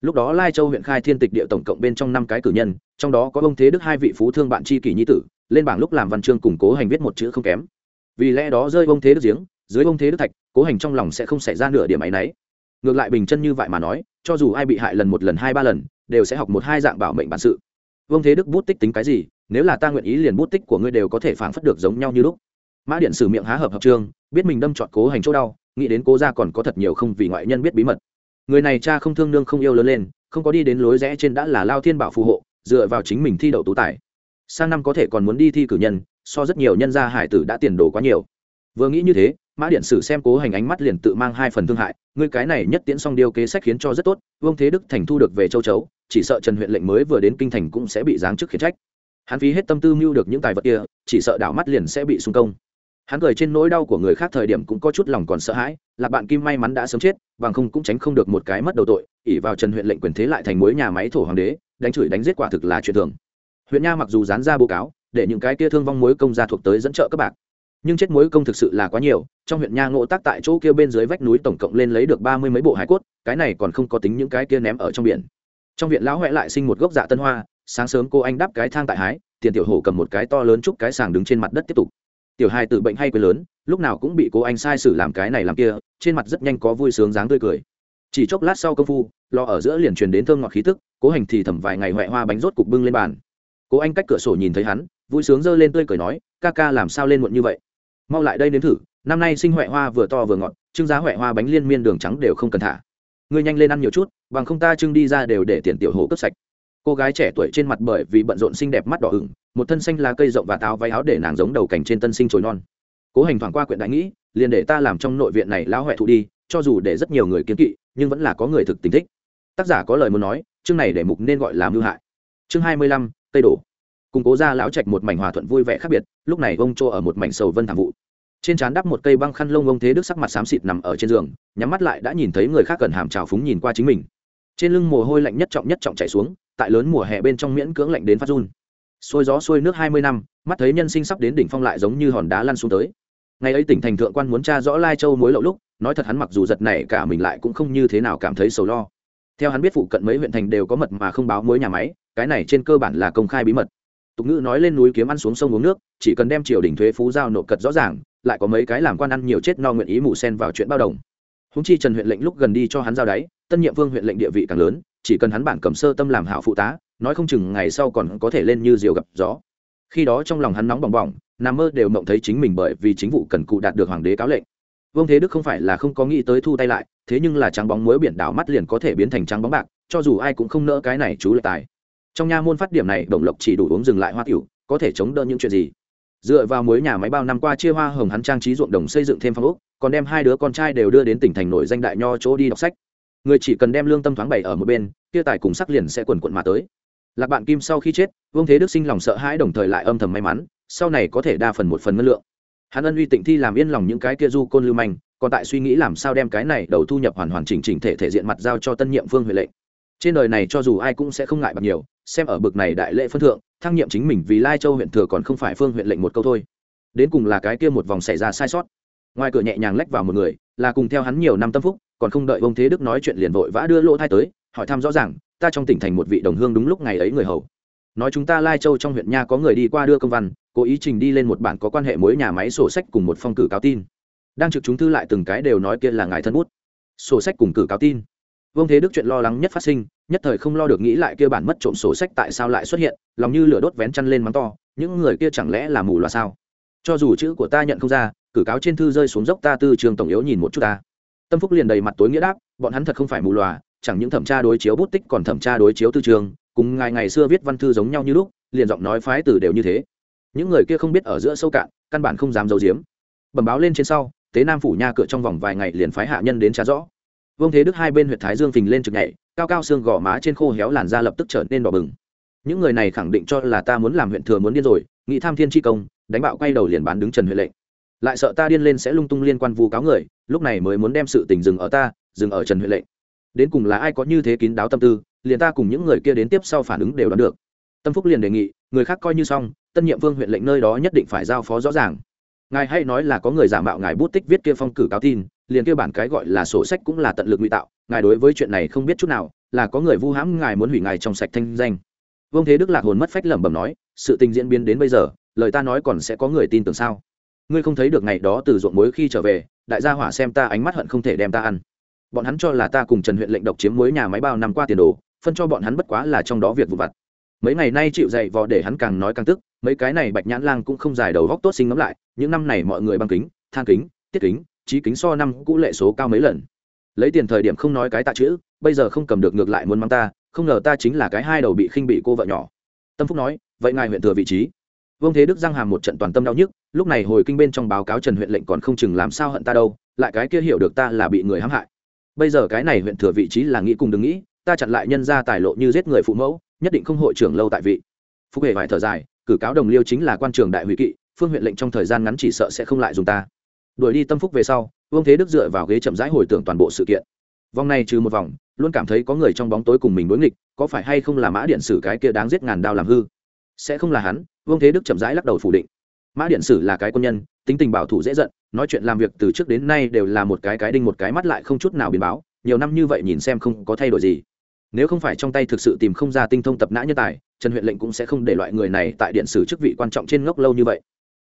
Lúc đó lai châu huyện khai thiên tịch địa tổng cộng bên trong năm cái cử nhân trong đó có ông thế đức hai vị phú thương bạn tri kỷ nhi tử lên bảng lúc làm văn chương củng cố hành viết một chữ không kém. Vì lẽ đó rơi ông thế đức giếng, dưới ông thế đức thạch, cố hành trong lòng sẽ không xảy ra nửa điểm ấy nấy ngược lại bình chân như vậy mà nói, cho dù ai bị hại lần một lần hai ba lần, đều sẽ học một hai dạng bảo mệnh bản sự. Vương thế đức bút tích tính cái gì, nếu là ta nguyện ý liền bút tích của ngươi đều có thể phảng phất được giống nhau như lúc. Mã điện sử miệng há hợp hợp trương, biết mình đâm chọn cố hành chỗ đau, nghĩ đến cố ra còn có thật nhiều không vì ngoại nhân biết bí mật. Người này cha không thương nương không yêu lớn lên, không có đi đến lối rẽ trên đã là lao thiên bảo phù hộ, dựa vào chính mình thi đậu tú tài sang năm có thể còn muốn đi thi cử nhân, so rất nhiều nhân gia hải tử đã tiền đồ quá nhiều. Vừa nghĩ như thế, mã điện sử xem cố hành ánh mắt liền tự mang hai phần thương hại, ngươi cái này nhất tiễn xong điều kế sách khiến cho rất tốt, vương thế đức thành thu được về châu chấu, chỉ sợ trần huyện lệnh mới vừa đến kinh thành cũng sẽ bị giáng chức khiển trách. Hắn phí hết tâm tư mưu được những tài vật kia, chỉ sợ đảo mắt liền sẽ bị xung công. Hắn cười trên nỗi đau của người khác thời điểm cũng có chút lòng còn sợ hãi, là bạn kim may mắn đã sớm chết, bằng không cũng tránh không được một cái mất đầu tội ỉ vào trần huyện lệnh quyền thế lại thành mối nhà máy thổ hoàng đế, đánh chửi đánh giết quả thực là chuyện thường huyện nha mặc dù dán ra bố cáo, để những cái kia thương vong mối công gia thuộc tới dẫn trợ các bạn nhưng chết mối công thực sự là quá nhiều, trong huyện nha ngộ tác tại chỗ kia bên dưới vách núi tổng cộng lên lấy được ba mươi mấy bộ hải cốt, cái này còn không có tính những cái kia ném ở trong biển. Trong viện lão huệ lại sinh một gốc dạ tân hoa, sáng sớm cô anh đáp cái thang tại hái, tiền tiểu hổ cầm một cái to lớn chúc cái sàng đứng trên mặt đất tiếp tục. Tiểu hai tự bệnh hay quên lớn, lúc nào cũng bị cô anh sai sử làm cái này làm kia, trên mặt rất nhanh có vui sướng dáng tươi cười. Chỉ chốc lát sau công phu, lo ở giữa liền truyền đến thơm ngọt khí tức, cố hành thì thầm vài ngày huệ hoa bánh rốt cục bưng lên bàn cố anh cách cửa sổ nhìn thấy hắn, vui sướng giơ lên tươi cười nói, ca ca làm sao lên muộn như vậy? Mau lại đây nếm thử, năm nay sinh huệ hoa vừa to vừa ngọt trưng giá huệ hoa bánh liên miên đường trắng đều không cần thả. Ngươi nhanh lên ăn nhiều chút, bằng không ta trưng đi ra đều để tiền tiểu hồ cướp sạch. Cô gái trẻ tuổi trên mặt bởi vì bận rộn xinh đẹp mắt đỏ ửng, một thân xanh lá cây rộng và táo váy áo để nàng giống đầu cảnh trên tân sinh trồi non. Cố hành thoảng qua quyện đại nghĩ, liền để ta làm trong nội viện này lão huệ thụ đi, cho dù để rất nhiều người kiến kỵ, nhưng vẫn là có người thực tình thích. Tác giả có lời muốn nói, chương này để mục nên gọi là mưu hại. Chương hai mươi lăm tây đổ. Cùng cố ra lão trạch một mảnh hòa thuận vui vẻ khác biệt, lúc này ông chỗ ở một mảnh sầu vân thảm vụ. Trên trán đắp một cây băng khăn lông ông thế đức sắc mặt xám xịt nằm ở trên giường, nhắm mắt lại đã nhìn thấy người khác cần hàm trào phúng nhìn qua chính mình. Trên lưng mồ hôi lạnh nhất trọng nhất trọng chạy xuống, tại lớn mùa hè bên trong miễn cưỡng lạnh đến phát run. Xôi gió xuôi nước hai mươi năm, mắt thấy nhân sinh sắp đến đỉnh phong lại giống như hòn đá lăn xuống tới. Ngày ấy tỉnh thành thượng quan muốn tra rõ lai châu mối lậu lúc, nói thật hắn mặc dù giật này cả mình lại cũng không như thế nào cảm thấy sầu lo. Theo hắn biết phụ cận mấy huyện thành đều có mật mà không báo mối nhà máy cái này trên cơ bản là công khai bí mật. Tục ngữ nói lên núi kiếm ăn xuống sông uống nước, chỉ cần đem triều đình thuế phú giao nộp cật rõ ràng, lại có mấy cái làm quan ăn nhiều chết no nguyện ý mù sen vào chuyện bao đồng. Húng chi trần huyện lệnh lúc gần đi cho hắn giao đáy, tân nhiệm vương huyện lệnh địa vị càng lớn, chỉ cần hắn bản cầm sơ tâm làm hảo phụ tá, nói không chừng ngày sau còn có thể lên như diều gặp gió. Khi đó trong lòng hắn nóng bỏng bỏng nằm mơ đều mộng thấy chính mình bởi vì chính vụ cần cụ đạt được hoàng đế cáo lệnh. Vương thế đức không phải là không có nghĩ tới thu tay lại, thế nhưng là trắng bóng muối biển đảo mắt liền có thể biến thành trắng bóng bạc, cho dù ai cũng không nỡ cái này chú lợi tài trong nha môn phát điểm này, đồng lộc chỉ đủ uống dừng lại hoa tiểu, có thể chống đỡ những chuyện gì? Dựa vào mối nhà máy bao năm qua chia hoa hồng hắn trang trí ruộng đồng xây dựng thêm phong ốc, còn đem hai đứa con trai đều đưa đến tỉnh thành nổi danh đại nho chỗ đi đọc sách. Người chỉ cần đem lương tâm thoáng bày ở một bên, kia tài cùng sắc liền sẽ quần quận mà tới. Lạc bạn kim sau khi chết, vương thế đức sinh lòng sợ hãi đồng thời lại âm thầm may mắn, sau này có thể đa phần một phần ngân lượng. Hắn ân uy tịnh thi làm yên lòng những cái kia du côn lưu manh, còn tại suy nghĩ làm sao đem cái này đầu thu nhập hoàn hoàn chỉnh chỉnh thể thể diện mặt giao cho tân nhiệm vương huệ lệnh. Trên đời này cho dù ai cũng sẽ không ngại bạc nhiều xem ở bực này đại lễ phân thượng, thăng nhiệm chính mình vì lai châu huyện thừa còn không phải phương huyện lệnh một câu thôi. Đến cùng là cái kia một vòng xảy ra sai sót. Ngoài cửa nhẹ nhàng lách vào một người, là cùng theo hắn nhiều năm tâm phúc, còn không đợi ông thế đức nói chuyện liền vội vã đưa lỗ thai tới, hỏi thăm rõ ràng, ta trong tỉnh thành một vị đồng hương đúng lúc ngày ấy người hầu. Nói chúng ta lai châu trong huyện nha có người đi qua đưa công văn, cố ý trình đi lên một bản có quan hệ mối nhà máy sổ sách cùng một phong cử cáo tin. Đang trực chúng thư lại từng cái đều nói kia là ngài thân bút. Sổ sách cùng cử cáo tin vương thế đức chuyện lo lắng nhất phát sinh, nhất thời không lo được nghĩ lại kia bản mất trộm sổ sách tại sao lại xuất hiện, lòng như lửa đốt vén chăn lên mắng to, những người kia chẳng lẽ là mù loà sao? Cho dù chữ của ta nhận không ra, cử cáo trên thư rơi xuống dốc ta tư trường tổng yếu nhìn một chút ta. Tâm phúc liền đầy mặt tối nghĩa đáp, bọn hắn thật không phải mù loà, chẳng những thẩm tra đối chiếu bút tích còn thẩm tra đối chiếu tư trường, cùng ngài ngày xưa viết văn thư giống nhau như lúc, liền giọng nói phái từ đều như thế. Những người kia không biết ở giữa sâu cạn, căn bản không dám giấu giếm. Bẩm báo lên trên sau, tế nam phủ nha cửa trong vòng vài ngày liền phái hạ nhân đến trả rõ vương thế đức hai bên huyện thái dương phình lên trực nhảy, cao cao xương gò má trên khô héo làn da lập tức trở nên đỏ bừng. Những người này khẳng định cho là ta muốn làm huyện thừa muốn điên rồi nghĩ tham thiên tri công, đánh bạo quay đầu liền bán đứng trần huệ lệnh. Lại sợ ta điên lên sẽ lung tung liên quan vu cáo người, lúc này mới muốn đem sự tình dừng ở ta, dừng ở trần huệ lệnh. Đến cùng là ai có như thế kín đáo tâm tư, liền ta cùng những người kia đến tiếp sau phản ứng đều đoán được. Tâm phúc liền đề nghị, người khác coi như xong, tân nhiệm vương huyện lệnh nơi đó nhất định phải giao phó rõ ràng. Ngài hay nói là có người giả mạo ngài bút tích viết kia phong cử cáo tin liền kêu bản cái gọi là sổ sách cũng là tận lực ngụy tạo, ngài đối với chuyện này không biết chút nào, là có người vu hãm, ngài muốn hủy ngài trong sạch thanh danh. Vương thế đức lạc hồn mất phách lẩm bẩm nói, sự tình diễn biến đến bây giờ, lời ta nói còn sẽ có người tin tưởng sao? Ngươi không thấy được ngày đó từ ruộng muối khi trở về, đại gia hỏa xem ta ánh mắt hận không thể đem ta ăn. Bọn hắn cho là ta cùng trần huyện lệnh độc chiếm muối nhà máy bao năm qua tiền đồ, phân cho bọn hắn bất quá là trong đó việc vụ vặt. Mấy ngày nay chịu dậy vò để hắn càng nói càng tức, mấy cái này bạch nhãn lang cũng không dài đầu góc tốt sinh ngắm lại, những năm này mọi người băng kính, than kính, tiết kính trí kính so năm cũ lệ số cao mấy lần. Lấy tiền thời điểm không nói cái tạ chữ, bây giờ không cầm được ngược lại muốn mang ta, không ngờ ta chính là cái hai đầu bị khinh bị cô vợ nhỏ. Tâm phúc nói, vậy ngài huyện thừa vị trí. Vương thế đức giang hàm một trận toàn tâm đau nhức, lúc này hồi kinh bên trong báo cáo trần huyện lệnh còn không chừng làm sao hận ta đâu, lại cái kia hiểu được ta là bị người hãm hại. Bây giờ cái này huyện thừa vị trí là nghĩ cùng đừng nghĩ, ta chặn lại nhân ra tài lộ như giết người phụ mẫu, nhất định không hội trưởng lâu tại vị. Phúc hề vải thở dài, cử cáo đồng liêu chính là quan trường đại hủy kỵ, phương huyện lệnh trong thời gian ngắn chỉ sợ sẽ không lại dùng ta đuổi đi tâm phúc về sau, vương thế đức dựa vào ghế chậm rãi hồi tưởng toàn bộ sự kiện. Vòng này trừ một vòng, luôn cảm thấy có người trong bóng tối cùng mình đối nghịch, có phải hay không là mã điện sử cái kia đáng giết ngàn đao làm hư? Sẽ không là hắn, vương thế đức chậm rãi lắc đầu phủ định. Mã điện sử là cái quân nhân, tính tình bảo thủ dễ giận, nói chuyện làm việc từ trước đến nay đều là một cái cái đinh một cái mắt lại không chút nào biến báo, nhiều năm như vậy nhìn xem không có thay đổi gì. Nếu không phải trong tay thực sự tìm không ra tinh thông tập nã nhân tài, trần huyện lệnh cũng sẽ không để loại người này tại điện sử chức vị quan trọng trên ngốc lâu như vậy.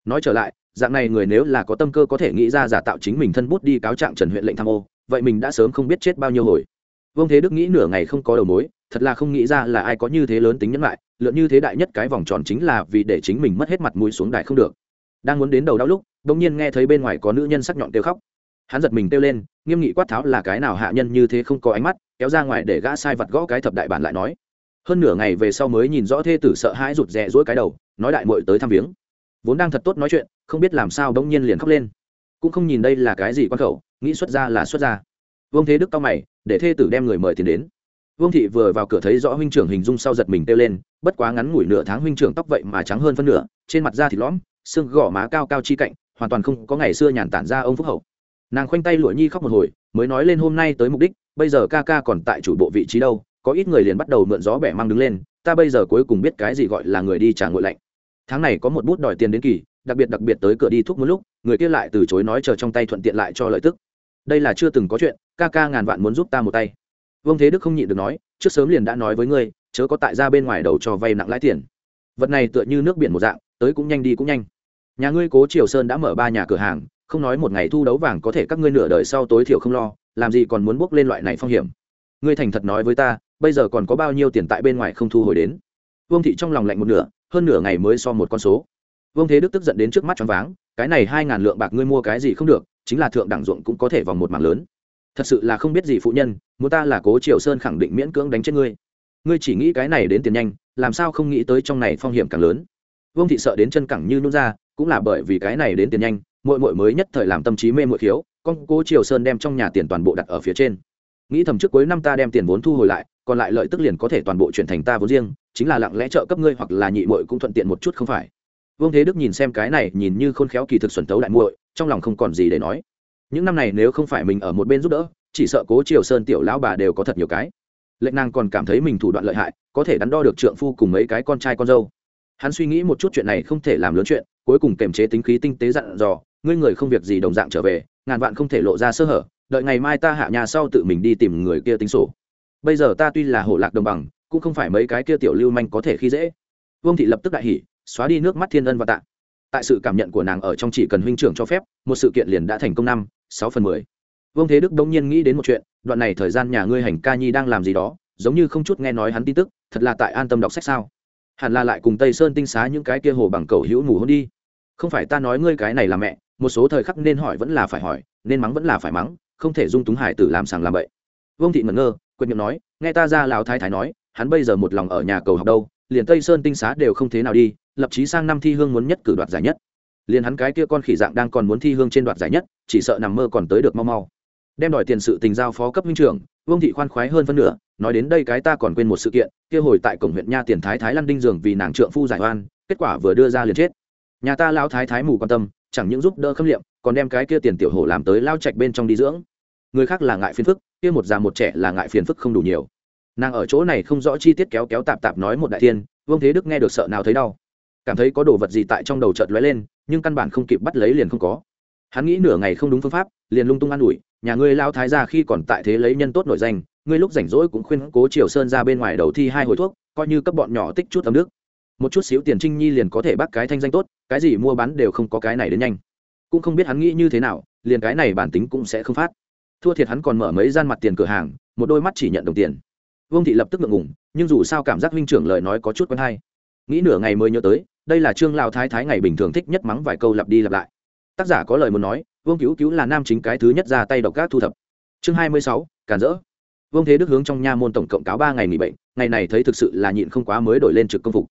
Nói trở lại dạng này người nếu là có tâm cơ có thể nghĩ ra giả tạo chính mình thân bút đi cáo trạng trần huyện lệnh tham ô, vậy mình đã sớm không biết chết bao nhiêu hồi. Vương thế đức nghĩ nửa ngày không có đầu mối, thật là không nghĩ ra là ai có như thế lớn tính nhẫn lại, lượn như thế đại nhất cái vòng tròn chính là vì để chính mình mất hết mặt mũi xuống đài không được. Đang muốn đến đầu đau lúc, bỗng nhiên nghe thấy bên ngoài có nữ nhân sắc nhọn kêu khóc. Hắn giật mình kêu lên, nghiêm nghị quát tháo là cái nào hạ nhân như thế không có ánh mắt, kéo ra ngoài để gã sai vật gõ cái thập đại bản lại nói. Hơn nửa ngày về sau mới nhìn rõ thê tử sợ hãi rụt rè rỗi cái đầu, nói đại muội tới thăm viếng vốn đang thật tốt nói chuyện, không biết làm sao bỗng nhiên liền khóc lên. Cũng không nhìn đây là cái gì quan khẩu, nghĩ xuất ra là xuất ra. Vương thế đức cao mày, để thê tử đem người mời tiền đến. Vương thị vừa vào cửa thấy rõ huynh trưởng hình dung sau giật mình kêu lên, bất quá ngắn ngủi nửa tháng huynh trưởng tóc vậy mà trắng hơn phân nửa, trên mặt da thịt lõm, xương gò má cao cao chi cạnh, hoàn toàn không có ngày xưa nhàn tản ra ông phúc hậu. Nàng khoanh tay lụa nhi khóc một hồi, mới nói lên hôm nay tới mục đích, bây giờ ca ca còn tại chủ bộ vị trí đâu, có ít người liền bắt đầu mượn gió bẻ mang đứng lên, ta bây giờ cuối cùng biết cái gì gọi là người đi trả ngội lạnh tháng này có một bút đòi tiền đến kỳ, đặc biệt đặc biệt tới cửa đi thuốc một lúc, người kia lại từ chối nói chờ trong tay thuận tiện lại cho lợi tức. Đây là chưa từng có chuyện, ca ca ngàn vạn muốn giúp ta một tay. Vương thế đức không nhịn được nói, trước sớm liền đã nói với ngươi, chớ có tại ra bên ngoài đầu cho vay nặng lãi tiền. Vật này tựa như nước biển một dạng, tới cũng nhanh đi cũng nhanh. Nhà ngươi cố triều sơn đã mở ba nhà cửa hàng, không nói một ngày thu đấu vàng có thể các ngươi nửa đời sau tối thiểu không lo, làm gì còn muốn bước lên loại này phong hiểm. Ngươi thành thật nói với ta, bây giờ còn có bao nhiêu tiền tại bên ngoài không thu hồi đến? Vương thị trong lòng lạnh một nửa hơn nửa ngày mới so một con số. Vương thế đức tức giận đến trước mắt choáng váng, cái này hai ngàn lượng bạc ngươi mua cái gì không được, chính là thượng đẳng ruộng cũng có thể vòng một mảng lớn. Thật sự là không biết gì phụ nhân, muốn ta là cố triều sơn khẳng định miễn cưỡng đánh chết ngươi. Ngươi chỉ nghĩ cái này đến tiền nhanh, làm sao không nghĩ tới trong này phong hiểm càng lớn. Vương thị sợ đến chân cẳng như nôn ra, cũng là bởi vì cái này đến tiền nhanh, muội muội mới nhất thời làm tâm trí mê muội khiếu con cố triều sơn đem trong nhà tiền toàn bộ đặt ở phía trên. Nghĩ thầm trước cuối năm ta đem tiền vốn thu hồi lại còn lại lợi tức liền có thể toàn bộ chuyển thành ta vốn riêng, chính là lặng lẽ trợ cấp ngươi hoặc là nhị muội cũng thuận tiện một chút không phải? Vương thế đức nhìn xem cái này, nhìn như khôn khéo kỳ thực xuẩn tấu đại muội, trong lòng không còn gì để nói. Những năm này nếu không phải mình ở một bên giúp đỡ, chỉ sợ cố triều sơn tiểu lão bà đều có thật nhiều cái. Lệnh nàng còn cảm thấy mình thủ đoạn lợi hại, có thể đắn đo được trượng phu cùng mấy cái con trai con dâu. Hắn suy nghĩ một chút chuyện này không thể làm lớn chuyện, cuối cùng kềm chế tính khí tinh tế dặn dò, ngươi người không việc gì đồng dạng trở về, ngàn vạn không thể lộ ra sơ hở, đợi ngày mai ta hạ nhà sau tự mình đi tìm người kia tính sổ bây giờ ta tuy là hổ lạc đồng bằng, cũng không phải mấy cái kia tiểu lưu manh có thể khi dễ. Vương thị lập tức đại hỉ, xóa đi nước mắt thiên ân và tạ. Tại sự cảm nhận của nàng ở trong chỉ cần huynh trưởng cho phép, một sự kiện liền đã thành công năm, sáu phần mười. Vương thế đức đông nhiên nghĩ đến một chuyện, đoạn này thời gian nhà ngươi hành ca nhi đang làm gì đó, giống như không chút nghe nói hắn tin tức, thật là tại an tâm đọc sách sao? Hẳn là lại cùng tây sơn tinh xá những cái kia hồ bằng cầu hữu ngủ hôn đi. Không phải ta nói ngươi cái này là mẹ, một số thời khắc nên hỏi vẫn là phải hỏi, nên mắng vẫn là phải mắng, không thể dung túng hải tử làm sàng làm bậy. Vương thị ngẩn ngơ Quyết miệng nói, nghe ta ra lão thái thái nói, hắn bây giờ một lòng ở nhà cầu học đâu, liền tây sơn tinh xá đều không thế nào đi, lập chí sang năm thi hương muốn nhất cử đoạt giải nhất. Liền hắn cái kia con khỉ dạng đang còn muốn thi hương trên đoạt giải nhất, chỉ sợ nằm mơ còn tới được mau mau. Đem đòi tiền sự tình giao phó cấp huynh trưởng, vương thị khoan khoái hơn phân nửa, nói đến đây cái ta còn quên một sự kiện, kia hồi tại cổng huyện nha tiền thái thái lăn đinh giường vì nàng trượng phu giải oan, kết quả vừa đưa ra liền chết. Nhà ta lão thái thái mù quan tâm, chẳng những giúp đỡ khâm liệm, còn đem cái kia tiền tiểu hổ làm tới lao trạch bên trong đi dưỡng. Người khác là ngại phiền phức kia một già một trẻ là ngại phiền phức không đủ nhiều. Nàng ở chỗ này không rõ chi tiết kéo kéo tạp tạp nói một đại tiên vương thế đức nghe được sợ nào thấy đau. Cảm thấy có đồ vật gì tại trong đầu chợt lóe lên, nhưng căn bản không kịp bắt lấy liền không có. Hắn nghĩ nửa ngày không đúng phương pháp, liền lung tung an ủi, nhà ngươi lao thái ra khi còn tại thế lấy nhân tốt nổi danh, ngươi lúc rảnh rỗi cũng khuyên cố triều sơn ra bên ngoài đầu thi hai hồi thuốc, coi như cấp bọn nhỏ tích chút ấm nước một chút xíu tiền trinh nhi liền có thể bắt cái thanh danh tốt, cái gì mua bán đều không có cái này đến nhanh. Cũng không biết hắn nghĩ như thế nào, liền cái này bản tính cũng sẽ không phát thua thiệt hắn còn mở mấy gian mặt tiền cửa hàng, một đôi mắt chỉ nhận đồng tiền. Vương thị lập tức ngượng ngùng, nhưng dù sao cảm giác huynh trưởng lời nói có chút quen hay. Nghĩ nửa ngày mới nhớ tới, đây là trương lao thái thái ngày bình thường thích nhất mắng vài câu lặp đi lặp lại. Tác giả có lời muốn nói, vương cứu cứu là nam chính cái thứ nhất ra tay độc các thu thập. Chương hai mươi sáu cản rỡ vương thế đức hướng trong nha môn tổng cộng cáo ba ngày nghỉ bệnh, ngày này thấy thực sự là nhịn không quá mới đổi lên trực công phục.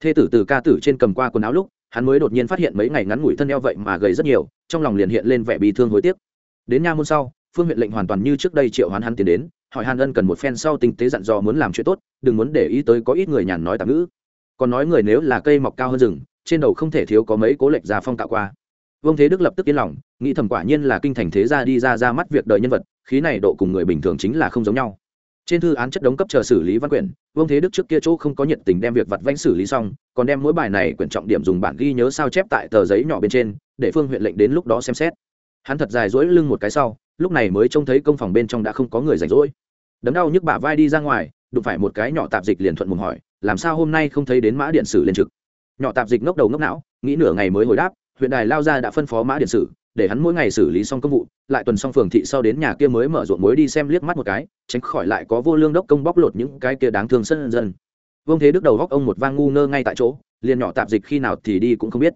Thê tử từ ca tử trên cầm qua quần áo lúc, hắn mới đột nhiên phát hiện mấy ngày ngắn ngủi thân eo vậy mà gầy rất nhiều, trong lòng liền hiện lên vẻ bị thương hối tiếc. Đến nha môn sau phương huyện lệnh hoàn toàn như trước đây triệu hoán hắn tiến đến, hỏi hàn ân cần một phen sau tinh tế dặn dò muốn làm chuyện tốt, đừng muốn để ý tới có ít người nhàn nói tạm ngữ. Còn nói người nếu là cây mọc cao hơn rừng, trên đầu không thể thiếu có mấy cố lệnh già phong tạo qua. Vương thế đức lập tức yên lòng, nghĩ thầm quả nhiên là kinh thành thế gia đi ra ra mắt việc đời nhân vật, khí này độ cùng người bình thường chính là không giống nhau. Trên thư án chất đống cấp chờ xử lý văn quyển, vương thế đức trước kia chỗ không có nhiệt tình đem việc vặt vãnh xử lý xong, còn đem mỗi bài này quyển trọng điểm dùng bản ghi nhớ sao chép tại tờ giấy nhỏ bên trên, để phương huyện lệnh đến lúc đó xem xét. Hắn thật dài dỗi lưng một cái sau lúc này mới trông thấy công phòng bên trong đã không có người rảnh rỗi. Đấm đau nhức bả vai đi ra ngoài, đụng phải một cái nhỏ tạp dịch liền thuận mùng hỏi, làm sao hôm nay không thấy đến mã điện sử lên trực? Nhỏ tạp dịch ngốc đầu ngốc não, nghĩ nửa ngày mới hồi đáp, huyện đài lao ra đã phân phó mã điện sử, để hắn mỗi ngày xử lý xong công vụ, lại tuần xong phường thị sau đến nhà kia mới mở ruộng muối đi xem liếc mắt một cái, tránh khỏi lại có vô lương đốc công bóc lột những cái kia đáng thương sân dân. Vương thế đức đầu góc ông một vang ngu ngơ ngay tại chỗ, liền nhỏ tạp dịch khi nào thì đi cũng không biết.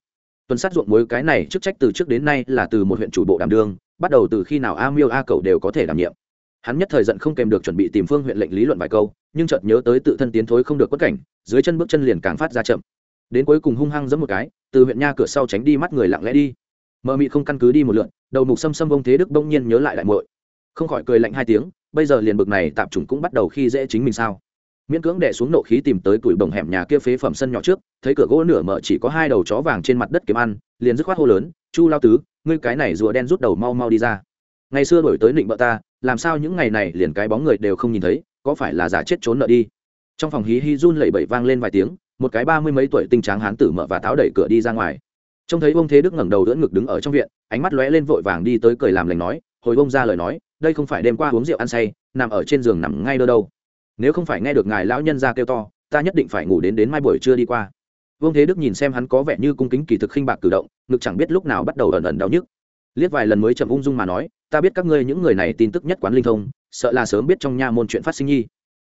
Tuần sát ruộng muối cái này chức trách từ trước đến nay là từ một huyện chủ bộ đảm đương bắt đầu từ khi nào a miêu a cầu đều có thể đảm nhiệm. Hắn nhất thời giận không kèm được chuẩn bị tìm phương huyện lệnh lý luận vài câu, nhưng chợt nhớ tới tự thân tiến thối không được quất cảnh, dưới chân bước chân liền càng phát ra chậm. Đến cuối cùng hung hăng giẫm một cái, từ huyện nha cửa sau tránh đi mắt người lặng lẽ đi. Mợ mị không căn cứ đi một lượn, đầu mục xâm xâm ông thế đức bỗng nhiên nhớ lại đại muội. Không khỏi cười lạnh hai tiếng, bây giờ liền bực này tạp chủng cũng bắt đầu khi dễ chính mình sao? Miễn cưỡng đẻ xuống nộ khí tìm tới tuổi bồng hẻm nhà kia phế phẩm sân nhỏ trước, thấy cửa gỗ nửa mở chỉ có hai đầu chó vàng trên mặt đất kiếm ăn, liền dứt khoát hô lớn, chu lao tứ, ngươi cái này rùa đen rút đầu mau mau đi ra. Ngày xưa đổi tới định bợ ta, làm sao những ngày này liền cái bóng người đều không nhìn thấy, có phải là giả chết trốn nợ đi? Trong phòng hí hí run lẩy bẩy vang lên vài tiếng, một cái ba mươi mấy tuổi tinh tráng hán tử mở và tháo đẩy cửa đi ra ngoài. Trông thấy ông thế đức ngẩng đầu đỡ ngực đứng ở trong viện, ánh mắt lóe lên vội vàng đi tới cười làm lành nói, hồi bông ra lời nói, đây không phải đêm qua uống rượu ăn say, nằm ở trên giường nằm ngay đâu đâu nếu không phải nghe được ngài lão nhân ra kêu to, ta nhất định phải ngủ đến đến mai buổi trưa đi qua. Vương thế đức nhìn xem hắn có vẻ như cung kính kỳ thực khinh bạc cử động, ngực chẳng biết lúc nào bắt đầu ẩn ẩn đau nhức. Liếc vài lần mới chậm ung dung mà nói, ta biết các ngươi những người này tin tức nhất quán linh thông, sợ là sớm biết trong nha môn chuyện phát sinh nhi.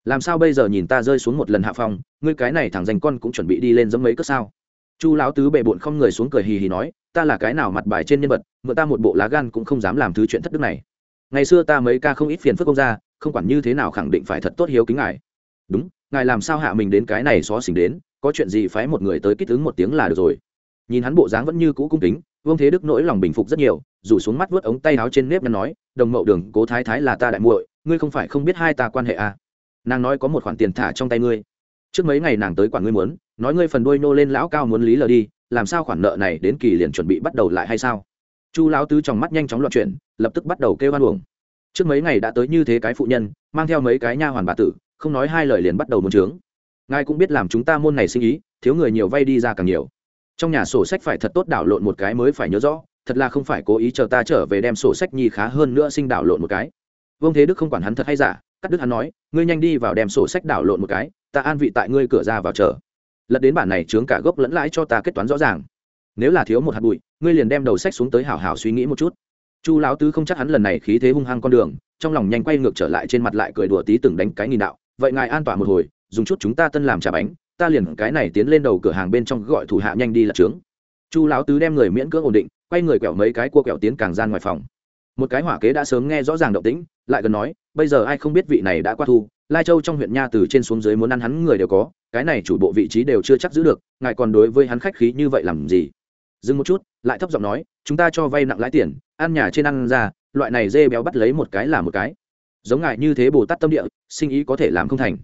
Làm sao bây giờ nhìn ta rơi xuống một lần hạ phòng, ngươi cái này thẳng dành con cũng chuẩn bị đi lên giống mấy cất sao? Chu lão tứ bệ bụn không người xuống cười hì hì nói, ta là cái nào mặt bài trên nhân vật, mượn ta một bộ lá gan cũng không dám làm thứ chuyện thất đức này. Ngày xưa ta mấy ca không ít phiền phức công ra không quản như thế nào khẳng định phải thật tốt hiếu kính ngài. Đúng, ngài làm sao hạ mình đến cái này xó xỉnh đến, có chuyện gì phái một người tới kích ứng một tiếng là được rồi. Nhìn hắn bộ dáng vẫn như cũ cung kính, vương thế đức nỗi lòng bình phục rất nhiều, rủ xuống mắt vớt ống tay áo trên nếp nhăn nói, đồng mậu đường, cố thái thái là ta đại muội, ngươi không phải không biết hai ta quan hệ à. nàng nói có một khoản tiền thả trong tay ngươi. Trước mấy ngày nàng tới quản ngươi muốn, nói ngươi phần đuôi nô lên lão cao muốn lý lờ đi, làm sao khoản nợ này đến kỳ liền chuẩn bị bắt đầu lại hay sao? Chu lão tứ trong mắt nhanh chóng loạn chuyển, lập tức bắt đầu kêu an uổng trước mấy ngày đã tới như thế cái phụ nhân, mang theo mấy cái nha hoàn bà tử, không nói hai lời liền bắt đầu muốn trướng. Ngài cũng biết làm chúng ta môn này sinh ý, thiếu người nhiều vay đi ra càng nhiều. Trong nhà sổ sách phải thật tốt đảo lộn một cái mới phải nhớ rõ, thật là không phải cố ý chờ ta trở về đem sổ sách nhi khá hơn nữa sinh đảo lộn một cái. Vương thế đức không quản hắn thật hay giả, cắt đức hắn nói, ngươi nhanh đi vào đem sổ sách đảo lộn một cái, ta an vị tại ngươi cửa ra vào chờ. Lật đến bản này chướng cả gốc lẫn lãi cho ta kết toán rõ ràng. Nếu là thiếu một hạt bụi, ngươi liền đem đầu sách xuống tới hảo hảo suy nghĩ một chút chu lão tứ không chắc hắn lần này khí thế hung hăng con đường, trong lòng nhanh quay ngược trở lại trên mặt lại cười đùa tí từng đánh cái nghìn đạo. Vậy ngài an toàn một hồi, dùng chút chúng ta tân làm trà bánh, ta liền cái này tiến lên đầu cửa hàng bên trong gọi thủ hạ nhanh đi là trướng. Chu lão tứ đem người miễn cưỡng ổn định, quay người quẹo mấy cái cua quẹo tiến càng gian ngoài phòng. Một cái hỏa kế đã sớm nghe rõ ràng động tĩnh, lại gần nói, bây giờ ai không biết vị này đã qua thu, lai châu trong huyện nha từ trên xuống dưới muốn ăn hắn người đều có, cái này chủ bộ vị trí đều chưa chắc giữ được, ngài còn đối với hắn khách khí như vậy làm gì? Dừng một chút, lại thấp giọng nói, chúng ta cho vay nặng lãi tiền ăn nhà trên ăn ra, loại này dê béo bắt lấy một cái là một cái. Giống ngại như thế bồ tát tâm địa, sinh ý có thể làm không thành.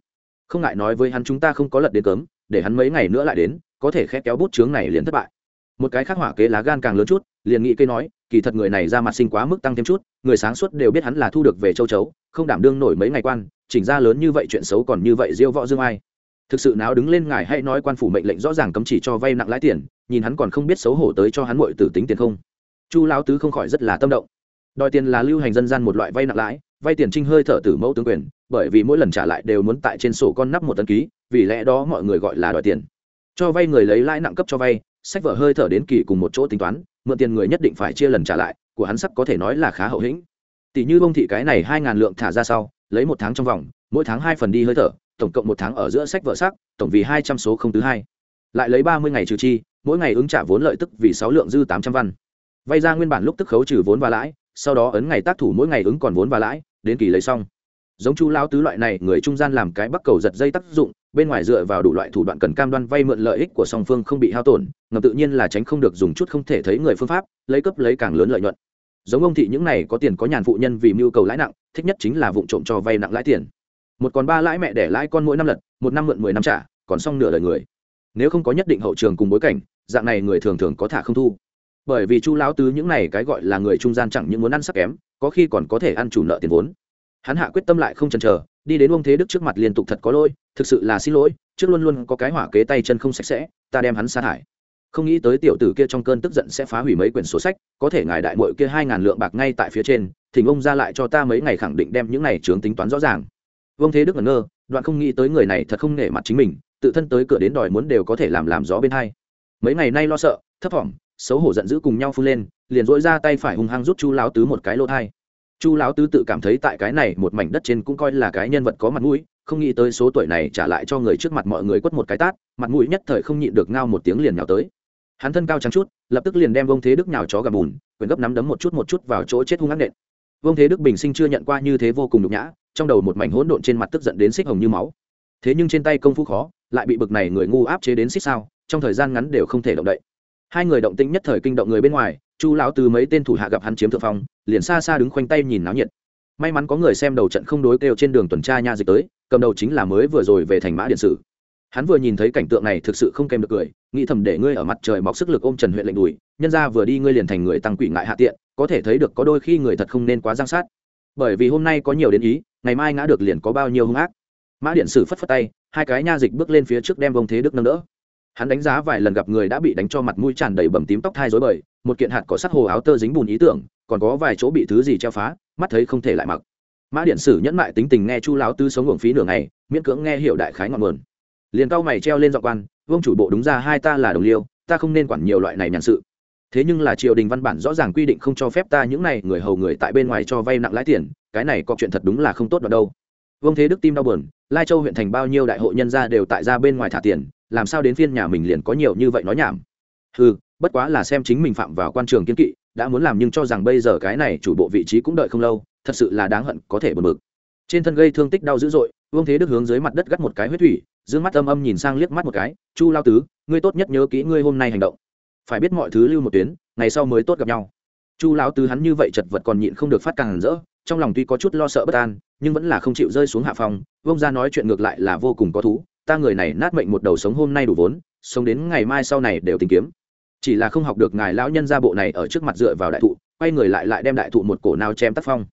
Không ngại nói với hắn chúng ta không có lật đến cấm để hắn mấy ngày nữa lại đến, có thể khét kéo bút chướng này liền thất bại. Một cái khác hỏa kế lá gan càng lớn chút, liền nghĩ cây nói, kỳ thật người này ra mặt sinh quá mức tăng thêm chút, người sáng suốt đều biết hắn là thu được về châu chấu, không đảm đương nổi mấy ngày quan, chỉnh ra lớn như vậy chuyện xấu còn như vậy diêu võ dương ai. Thực sự nào đứng lên ngài hay nói quan phủ mệnh lệnh rõ ràng cấm chỉ cho vay nặng lãi tiền, nhìn hắn còn không biết xấu hổ tới cho hắn muội tử tính tiền không chu lão tứ không khỏi rất là tâm động. Đòi tiền là lưu hành dân gian một loại vay nặng lãi, vay tiền trinh hơi thở tử mẫu tướng quyền, bởi vì mỗi lần trả lại đều muốn tại trên sổ con nắp một tấn ký, vì lẽ đó mọi người gọi là đòi tiền. Cho vay người lấy lãi nặng cấp cho vay, sách vở hơi thở đến kỳ cùng một chỗ tính toán, mượn tiền người nhất định phải chia lần trả lại, của hắn sắc có thể nói là khá hậu hĩnh. Tỷ như bông thị cái này hai ngàn lượng thả ra sau, lấy một tháng trong vòng, mỗi tháng hai phần đi hơi thở, tổng cộng một tháng ở giữa sách vợ sắc, tổng vì hai trăm số không thứ hai. Lại lấy ba mươi ngày trừ chi, mỗi ngày ứng trả vốn lợi tức vì sáu lượng dư tám trăm văn vay ra nguyên bản lúc tức khấu trừ vốn và lãi, sau đó ấn ngày tác thủ mỗi ngày ứng còn vốn và lãi, đến kỳ lấy xong. Giống chu lao tứ loại này, người trung gian làm cái bắt cầu giật dây tác dụng, bên ngoài dựa vào đủ loại thủ đoạn cần cam đoan vay mượn lợi ích của song phương không bị hao tổn, ngầm tự nhiên là tránh không được dùng chút không thể thấy người phương pháp, lấy cấp lấy càng lớn lợi nhuận. Giống ông thị những này có tiền có nhàn phụ nhân vì mưu cầu lãi nặng, thích nhất chính là vụ trộm cho vay nặng lãi tiền. Một còn ba lãi mẹ để lãi con mỗi năm lật, một năm mượn mười năm trả, còn xong nửa đời người. Nếu không có nhất định hậu trường cùng bối cảnh, dạng này người thường thường có thả không thu bởi vì chu lão tứ những này cái gọi là người trung gian chẳng những muốn ăn sắc kém, có khi còn có thể ăn chủ nợ tiền vốn. Hắn hạ quyết tâm lại không chần chờ, đi đến ông thế đức trước mặt liên tục thật có lỗi, thực sự là xin lỗi, trước luôn luôn có cái hỏa kế tay chân không sạch sẽ, ta đem hắn sa thải. Không nghĩ tới tiểu tử kia trong cơn tức giận sẽ phá hủy mấy quyển sổ sách, có thể ngài đại mội kia hai ngàn lượng bạc ngay tại phía trên, thỉnh ông ra lại cho ta mấy ngày khẳng định đem những này chướng tính toán rõ ràng. Vương thế đức ngẩn ngơ, đoạn không nghĩ tới người này thật không nể mặt chính mình, tự thân tới cửa đến đòi muốn đều có thể làm làm gió bên hai. Mấy ngày nay lo sợ, thấp thỏm xấu hổ giận dữ cùng nhau phun lên, liền dỗi ra tay phải hung hăng rút chu lão tứ một cái lỗ thai. Chu lão tứ tự cảm thấy tại cái này một mảnh đất trên cũng coi là cái nhân vật có mặt mũi, không nghĩ tới số tuổi này trả lại cho người trước mặt mọi người quất một cái tát, mặt mũi nhất thời không nhịn được ngao một tiếng liền nhào tới. Hắn thân cao trắng chút, lập tức liền đem vông thế đức nhào chó gà bùn, quyền gấp nắm đấm một chút một chút vào chỗ chết hung ác nện. Vông thế đức bình sinh chưa nhận qua như thế vô cùng nhục nhã, trong đầu một mảnh hỗn độn trên mặt tức giận đến xích hồng như máu. Thế nhưng trên tay công phu khó, lại bị bực này người ngu áp chế đến xích sao, trong thời gian ngắn đều không thể động đậy hai người động tĩnh nhất thời kinh động người bên ngoài, chu lão từ mấy tên thủ hạ gặp hắn chiếm thượng phong, liền xa xa đứng khoanh tay nhìn náo nhiệt. May mắn có người xem đầu trận không đối kêu trên đường tuần tra nha dịch tới, cầm đầu chính là mới vừa rồi về thành mã điện sử. Hắn vừa nhìn thấy cảnh tượng này thực sự không kèm được cười, nghĩ thầm để ngươi ở mặt trời mọc sức lực ôm trần huyện lệnh đùi nhân ra vừa đi ngươi liền thành người tăng quỷ ngại hạ tiện, có thể thấy được có đôi khi người thật không nên quá giang sát. Bởi vì hôm nay có nhiều đến ý, ngày mai ngã được liền có bao nhiêu hung ác. Mã điện sử phất phất tay, hai cái nha dịch bước lên phía trước đem vông thế đức nâng đỡ hắn đánh giá vài lần gặp người đã bị đánh cho mặt mũi tràn đầy bầm tím tóc thai rối bời, một kiện hạt có sắc hồ áo tơ dính bùn ý tưởng, còn có vài chỗ bị thứ gì treo phá, mắt thấy không thể lại mặc. Mã điện sử nhẫn mại tính tình nghe chu láo tư sống hưởng phí nửa ngày, miễn cưỡng nghe hiểu đại khái ngọn nguồn. Liền cao mày treo lên dọn quan, vương chủ bộ đúng ra hai ta là đồng liêu, ta không nên quản nhiều loại này nhàn sự. Thế nhưng là triều đình văn bản rõ ràng quy định không cho phép ta những này người hầu người tại bên ngoài cho vay nặng lãi tiền, cái này có chuyện thật đúng là không tốt vào đâu. Vương thế đức tim đau buồn, lai châu huyện thành bao nhiêu đại hội nhân gia đều tại ra bên ngoài thả tiền làm sao đến phiên nhà mình liền có nhiều như vậy nói nhảm? Ừ bất quá là xem chính mình phạm vào quan trường kiên kỵ, đã muốn làm nhưng cho rằng bây giờ cái này chủ bộ vị trí cũng đợi không lâu, thật sự là đáng hận, có thể bật mực trên thân gây thương tích đau dữ dội, vương thế đức hướng dưới mặt đất gắt một cái huyết thủy d mắt âm âm nhìn sang liếc mắt một cái, chu lao tứ, ngươi tốt nhất nhớ kỹ ngươi hôm nay hành động. Phải biết mọi thứ lưu một tuyến, ngày sau mới tốt gặp nhau. Chu lão tứ hắn như vậy chật vật còn nhịn không được phát càng rỡ, trong lòng tuy có chút lo sợ bất an, nhưng vẫn là không chịu rơi xuống hạ phòng vông ra nói chuyện ngược lại là vô cùng có thú ta người này nát mệnh một đầu sống hôm nay đủ vốn, sống đến ngày mai sau này đều tìm kiếm. Chỉ là không học được ngài lão nhân gia bộ này ở trước mặt dựa vào đại thụ, quay người lại lại đem đại thụ một cổ nào chém tác phong.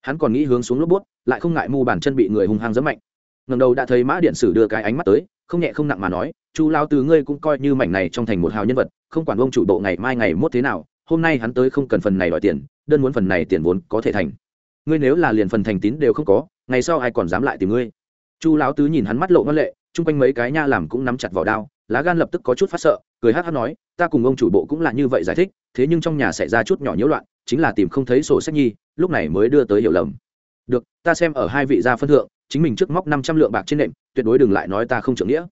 Hắn còn nghĩ hướng xuống lốp bút, lại không ngại mu bàn chân bị người hung hăng giấm mạnh. Ngầm đầu đã thấy mã điện sử đưa cái ánh mắt tới, không nhẹ không nặng mà nói, chu lao từ ngươi cũng coi như mảnh này trong thành một hào nhân vật, không quản ông chủ bộ ngày mai ngày mốt thế nào, hôm nay hắn tới không cần phần này đòi tiền, đơn muốn phần này tiền vốn có thể thành. Ngươi nếu là liền phần thành tín đều không có, ngày sau ai còn dám lại tìm ngươi? Chu lão tứ nhìn hắn mắt lộ ngân lệ chung quanh mấy cái nha làm cũng nắm chặt vào đao, lá gan lập tức có chút phát sợ, cười hát hát nói, ta cùng ông chủ bộ cũng là như vậy giải thích, thế nhưng trong nhà xảy ra chút nhỏ nhiễu loạn, chính là tìm không thấy sổ sách nhi, lúc này mới đưa tới hiểu lầm. Được, ta xem ở hai vị gia phân thượng, chính mình trước móc năm trăm lượng bạc trên nệm, tuyệt đối đừng lại nói ta không trưởng nghĩa.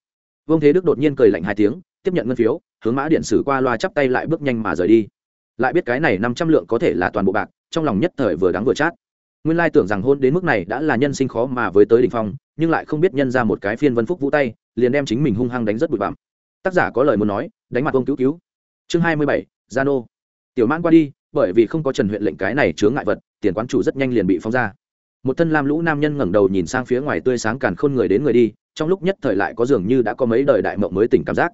Vương thế đức đột nhiên cười lạnh hai tiếng, tiếp nhận ngân phiếu, hướng mã điện sử qua loa chắp tay lại bước nhanh mà rời đi. Lại biết cái này năm trăm lượng có thể là toàn bộ bạc, trong lòng nhất thời vừa đắng vừa chát nguyên lai tưởng rằng hôn đến mức này đã là nhân sinh khó mà với tới đỉnh phong, nhưng lại không biết nhân ra một cái phiên vân phúc vũ tay, liền đem chính mình hung hăng đánh rất bụi bặm. Tác giả có lời muốn nói, đánh mặt ông cứu cứu. Chương hai mươi bảy, giano. Tiểu mãn qua đi, bởi vì không có trần huyện lệnh cái này chướng ngại vật, tiền quán chủ rất nhanh liền bị phóng ra. Một thân lam lũ nam nhân ngẩng đầu nhìn sang phía ngoài tươi sáng càn khôn người đến người đi, trong lúc nhất thời lại có dường như đã có mấy đời đại mộng mới tỉnh cảm giác.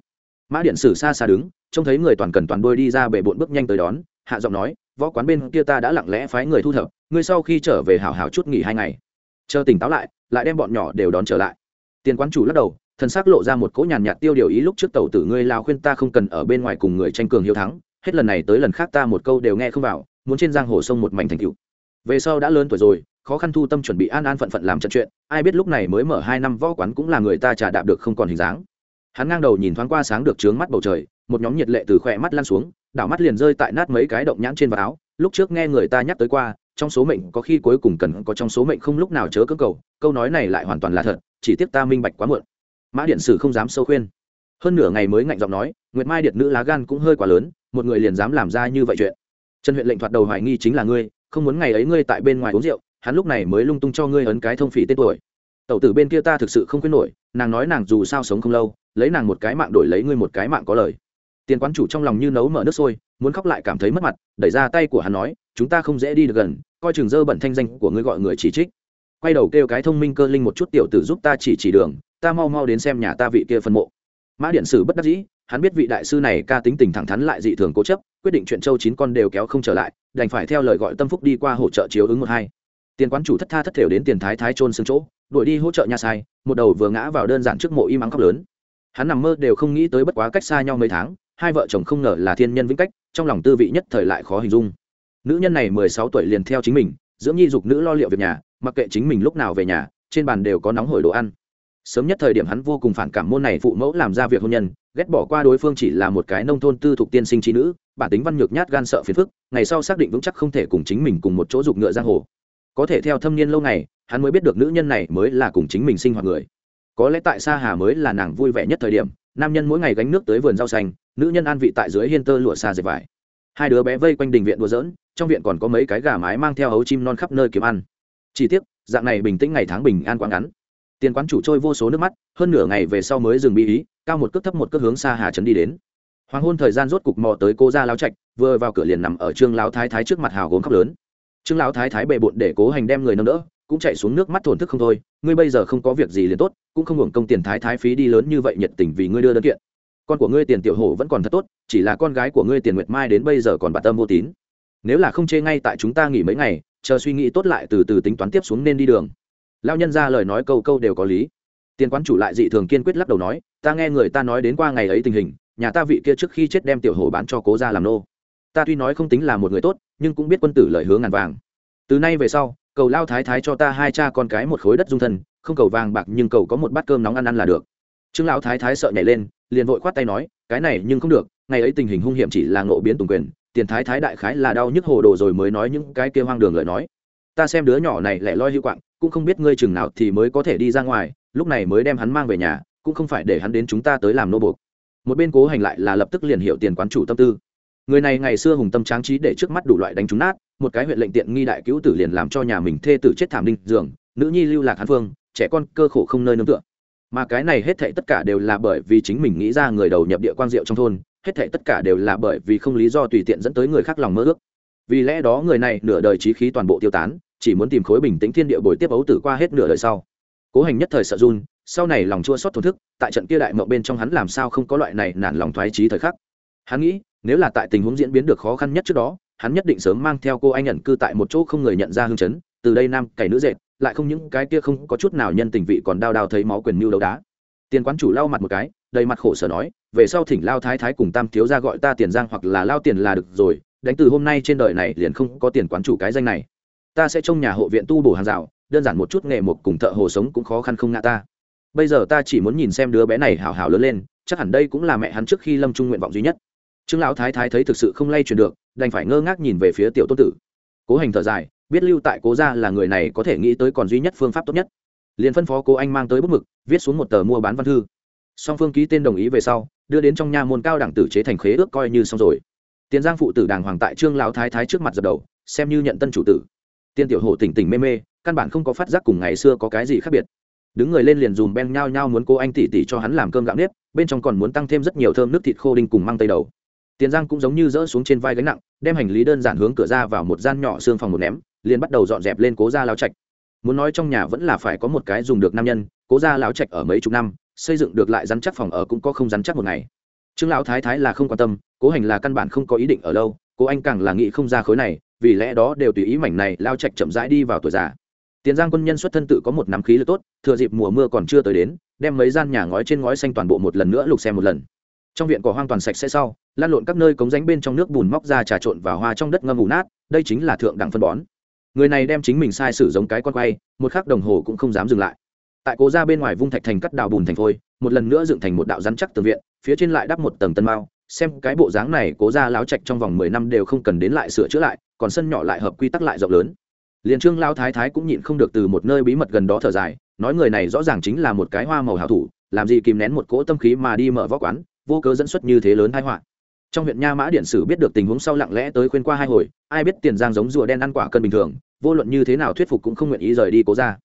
Mã điện sử xa xa đứng, trông thấy người toàn cần toàn đôi đi ra bể bộn bước nhanh tới đón, hạ giọng nói, võ quán bên kia ta đã lặng lẽ phái người thu thập ngươi sau khi trở về hảo hảo chút nghỉ hai ngày. Chờ tỉnh táo lại lại đem bọn nhỏ đều đón trở lại. Tiền quán chủ lắc đầu, thần xác lộ ra một cỗ nhàn nhạt tiêu điều ý lúc trước tàu tử ngươi lao khuyên ta không cần ở bên ngoài cùng người tranh cường hiếu thắng, hết lần này tới lần khác ta một câu đều nghe không vào, muốn trên giang hồ sông một mảnh thành cựu về sau đã lớn tuổi rồi, khó khăn thu tâm chuẩn bị an an phận phận làm trận chuyện, ai biết lúc này mới mở hai năm võ quán cũng là người ta trả đạp được không còn hình dáng. Hắn ngang đầu nhìn thoáng qua sáng được trướng mắt bầu trời, một nhóm nhiệt lệ từ khỏe mắt lan xuống, đảo mắt liền rơi tại nát mấy cái động nhãn trên vạt áo, lúc trước nghe người ta nhắc tới qua trong số mệnh có khi cuối cùng cần có trong số mệnh không lúc nào chớ cơ cầu, câu nói này lại hoàn toàn là thật, chỉ tiếc ta minh bạch quá muộn. Mã điện sử không dám sâu khuyên. Hơn nửa ngày mới ngạnh giọng nói, nguyệt mai điện nữ lá gan cũng hơi quá lớn, một người liền dám làm ra như vậy chuyện. Trần huyện lệnh thoạt đầu hoài nghi chính là ngươi, không muốn ngày ấy ngươi tại bên ngoài uống rượu, hắn lúc này mới lung tung cho ngươi ấn cái thông phỉ tên tuổi. Tẩu tử bên kia ta thực sự không khuyên nổi, nàng nói nàng dù sao sống không lâu, lấy nàng một cái mạng đổi lấy ngươi một cái mạng có lời. Tiền quán chủ trong lòng như nấu mở nước sôi muốn khóc lại cảm thấy mất mặt, đẩy ra tay của hắn nói, chúng ta không dễ đi được gần, coi chừng dơ bẩn thanh danh của ngươi gọi người chỉ trích. Quay đầu kêu cái thông minh cơ linh một chút tiểu tử giúp ta chỉ chỉ đường, ta mau mau đến xem nhà ta vị kia phân mộ. Mã điện sử bất đắc dĩ, hắn biết vị đại sư này ca tính tình thẳng thắn lại dị thường cố chấp, quyết định chuyện châu chín con đều kéo không trở lại, đành phải theo lời gọi tâm phúc đi qua hỗ trợ chiếu ứng một hai. Tiền quán chủ thất tha thất thểu đến tiền thái thái trôn xương chỗ, đuổi đi hỗ trợ nhà sai, một đầu vừa ngã vào đơn giản trước mộ im ắng khóc lớn. Hắn nằm mơ đều không nghĩ tới bất quá cách xa nhau mấy tháng hai vợ chồng không ngờ là thiên nhân vĩnh cách, trong lòng tư vị nhất thời lại khó hình dung. Nữ nhân này mười sáu tuổi liền theo chính mình, dưỡng nhi dục nữ lo liệu việc nhà, mặc kệ chính mình lúc nào về nhà, trên bàn đều có nóng hổi đồ ăn. Sớm nhất thời điểm hắn vô cùng phản cảm môn này phụ mẫu làm ra việc hôn nhân, ghét bỏ qua đối phương chỉ là một cái nông thôn tư thục tiên sinh trí nữ, bản tính văn nhược nhát gan sợ phiền phức, ngày sau xác định vững chắc không thể cùng chính mình cùng một chỗ dục ngựa giang hồ. Có thể theo thâm niên lâu ngày, hắn mới biết được nữ nhân này mới là cùng chính mình sinh hoạt người. Có lẽ tại sa hà mới là nàng vui vẻ nhất thời điểm, nam nhân mỗi ngày gánh nước tới vườn rau xanh nữ nhân an vị tại dưới hiên tơ lụa xa dệt vải. Hai đứa bé vây quanh đình viện đùa dỡn trong viện còn có mấy cái gà mái mang theo ấu chim non khắp nơi kiếm ăn. Chỉ tiếc, dạng này bình tĩnh ngày tháng bình an quá ngắn. Tiền quán chủ trôi vô số nước mắt, hơn nửa ngày về sau mới dừng bị ý, cao một cước thấp một cước hướng xa hà trấn đi đến. Hoàng hôn thời gian rốt cục mò tới cô ra lao trạch, vừa vào cửa liền nằm ở trương lao thái thái trước mặt hào gốm khóc lớn. Trương lao thái thái bề bộn để cố hành đem người nâng đỡ, cũng chạy xuống nước mắt thổn thức không thôi, ngươi bây giờ không có việc gì liền tốt, cũng không hưởng công tiền thái thái phí đi lớn như vậy nhiệt tình vì ngươi đưa đơn kiện con của ngươi tiền tiểu hổ vẫn còn thật tốt, chỉ là con gái của ngươi tiền nguyệt mai đến bây giờ còn bạt tâm vô tín. Nếu là không chê ngay tại chúng ta nghỉ mấy ngày, chờ suy nghĩ tốt lại từ từ tính toán tiếp xuống nên đi đường. Lao nhân ra lời nói câu câu đều có lý. Tiền quán chủ lại dị thường kiên quyết lắc đầu nói, ta nghe người ta nói đến qua ngày ấy tình hình, nhà ta vị kia trước khi chết đem tiểu hổ bán cho cố ra làm nô. Ta tuy nói không tính là một người tốt, nhưng cũng biết quân tử lợi hướng ngàn vàng. Từ nay về sau, cầu lao thái thái cho ta hai cha con cái một khối đất dung thân, không cầu vàng bạc nhưng cầu có một bát cơm nóng ăn ăn là được trương lão thái thái sợ nhảy lên, liền vội khoát tay nói, cái này nhưng không được, ngày ấy tình hình hung hiểm chỉ là ngộ biến tùng quyền, tiền thái thái đại khái là đau nhức hồ đồ rồi mới nói những cái kia hoang đường lời nói. Ta xem đứa nhỏ này lẻ loi hữu quạng, cũng không biết ngươi chừng nào thì mới có thể đi ra ngoài, lúc này mới đem hắn mang về nhà, cũng không phải để hắn đến chúng ta tới làm nô buộc. Một bên cố hành lại là lập tức liền hiểu tiền quán chủ tâm tư. Người này ngày xưa hùng tâm tráng trí để trước mắt đủ loại đánh trúng nát, một cái huyện lệnh tiện nghi đại cứu tử liền làm cho nhà mình thê tử chết thảm đinh giường nữ nhi lưu lạc hán phương, trẻ con cơ khổ không nơi nương tựa mà cái này hết thệ tất cả đều là bởi vì chính mình nghĩ ra người đầu nhập địa quan diệu trong thôn, hết thệ tất cả đều là bởi vì không lý do tùy tiện dẫn tới người khác lòng mơ ước. Vì lẽ đó người này nửa đời trí khí toàn bộ tiêu tán, chỉ muốn tìm khối bình tĩnh thiên địa bồi tiếp ấu tử qua hết nửa đời sau. Cố hành nhất thời sợ run, sau này lòng chua xót thổn thức, tại trận kia đại mộng bên trong hắn làm sao không có loại này nản lòng thoái trí thời khắc. Hắn nghĩ, nếu là tại tình huống diễn biến được khó khăn nhất trước đó, hắn nhất định sớm mang theo cô anh nhận cư tại một chỗ không người nhận ra hương chấn, từ đây nam cày nữ dệt lại không những cái kia không có chút nào nhân tình vị còn đau đau thấy máu quyền mưu đấu đá. Tiền quán chủ lau mặt một cái, đầy mặt khổ sở nói, về sau thỉnh lao thái thái cùng tam thiếu ra gọi ta tiền giang hoặc là lao tiền là được rồi, đánh từ hôm nay trên đời này liền không có tiền quán chủ cái danh này. Ta sẽ trong nhà hộ viện tu bổ hàng rào, đơn giản một chút nghề một cùng thợ hồ sống cũng khó khăn không ngã ta. Bây giờ ta chỉ muốn nhìn xem đứa bé này hào hào lớn lên, chắc hẳn đây cũng là mẹ hắn trước khi lâm trung nguyện vọng duy nhất. Trương lão thái thái thấy thực sự không lay truyền được, đành phải ngơ ngác nhìn về phía tiểu tôn tử. Cố hành thở dài biết lưu tại cố gia là người này có thể nghĩ tới còn duy nhất phương pháp tốt nhất. Liền phân phó cố anh mang tới bút mực, viết xuống một tờ mua bán văn thư. Song phương ký tên đồng ý về sau, đưa đến trong nhà môn cao đẳng tử chế thành khế ước coi như xong rồi. Tiền giang phụ tử đàng hoàng tại trương lão thái thái trước mặt dập đầu, xem như nhận tân chủ tử. Tiên tiểu hổ tỉnh tỉnh mê mê, căn bản không có phát giác cùng ngày xưa có cái gì khác biệt. Đứng người lên liền dùm ben nhao nhao muốn cô anh tỉ tỉ cho hắn làm cơm gạo nếp, bên trong còn muốn tăng thêm rất nhiều thơm nước thịt khô đinh cùng măng tây đầu tiền giang cũng giống như dỡ xuống trên vai gánh nặng, đem hành lý đơn giản hướng cửa ra vào một gian nhỏ xương phòng một ném, liền bắt đầu dọn dẹp lên cố gia lao trạch. Muốn nói trong nhà vẫn là phải có một cái dùng được nam nhân, cố gia lao trạch ở mấy chục năm, xây dựng được lại rắn chắc phòng ở cũng có không rắn chắc một ngày. Trương lão thái thái là không quan tâm, cố hành là căn bản không có ý định ở lâu, cố anh càng là nghĩ không ra khối này, vì lẽ đó đều tùy ý mảnh này lao trạch chậm rãi đi vào tuổi già. Tiền giang quân nhân xuất thân tự có một nắm khí lực tốt, thừa dịp mùa mưa còn chưa tới đến, đem mấy gian nhà ngói trên ngói xanh toàn bộ một lần nữa lục xem một lần trong viện cỏ hoang toàn sạch sẽ sau, lan lộn các nơi cống ránh bên trong nước bùn móc ra trà trộn vào hoa trong đất ngâm ủ nát, đây chính là thượng đẳng phân bón. Người này đem chính mình sai sử giống cái con quay, một khắc đồng hồ cũng không dám dừng lại. Tại cố ra bên ngoài vung thạch thành cắt đào bùn thành phôi, một lần nữa dựng thành một đạo rắn chắc tường viện, phía trên lại đắp một tầng tân mao, xem cái bộ dáng này cố ra láo trạch trong vòng mười năm đều không cần đến lại sửa chữa lại, còn sân nhỏ lại hợp quy tắc lại rộng lớn. Liền trương lao thái thái cũng nhịn không được từ một nơi bí mật gần đó thở dài, nói người này rõ ràng chính là một cái hoa màu hảo thủ, làm gì kìm nén một cỗ tâm khí mà đi mở võ quán vô cớ dẫn xuất như thế lớn thái họa. Trong huyện nha mã điện sử biết được tình huống sau lặng lẽ tới khuyên qua hai hồi, ai biết tiền giang giống rùa đen ăn quả cân bình thường, vô luận như thế nào thuyết phục cũng không nguyện ý rời đi cố ra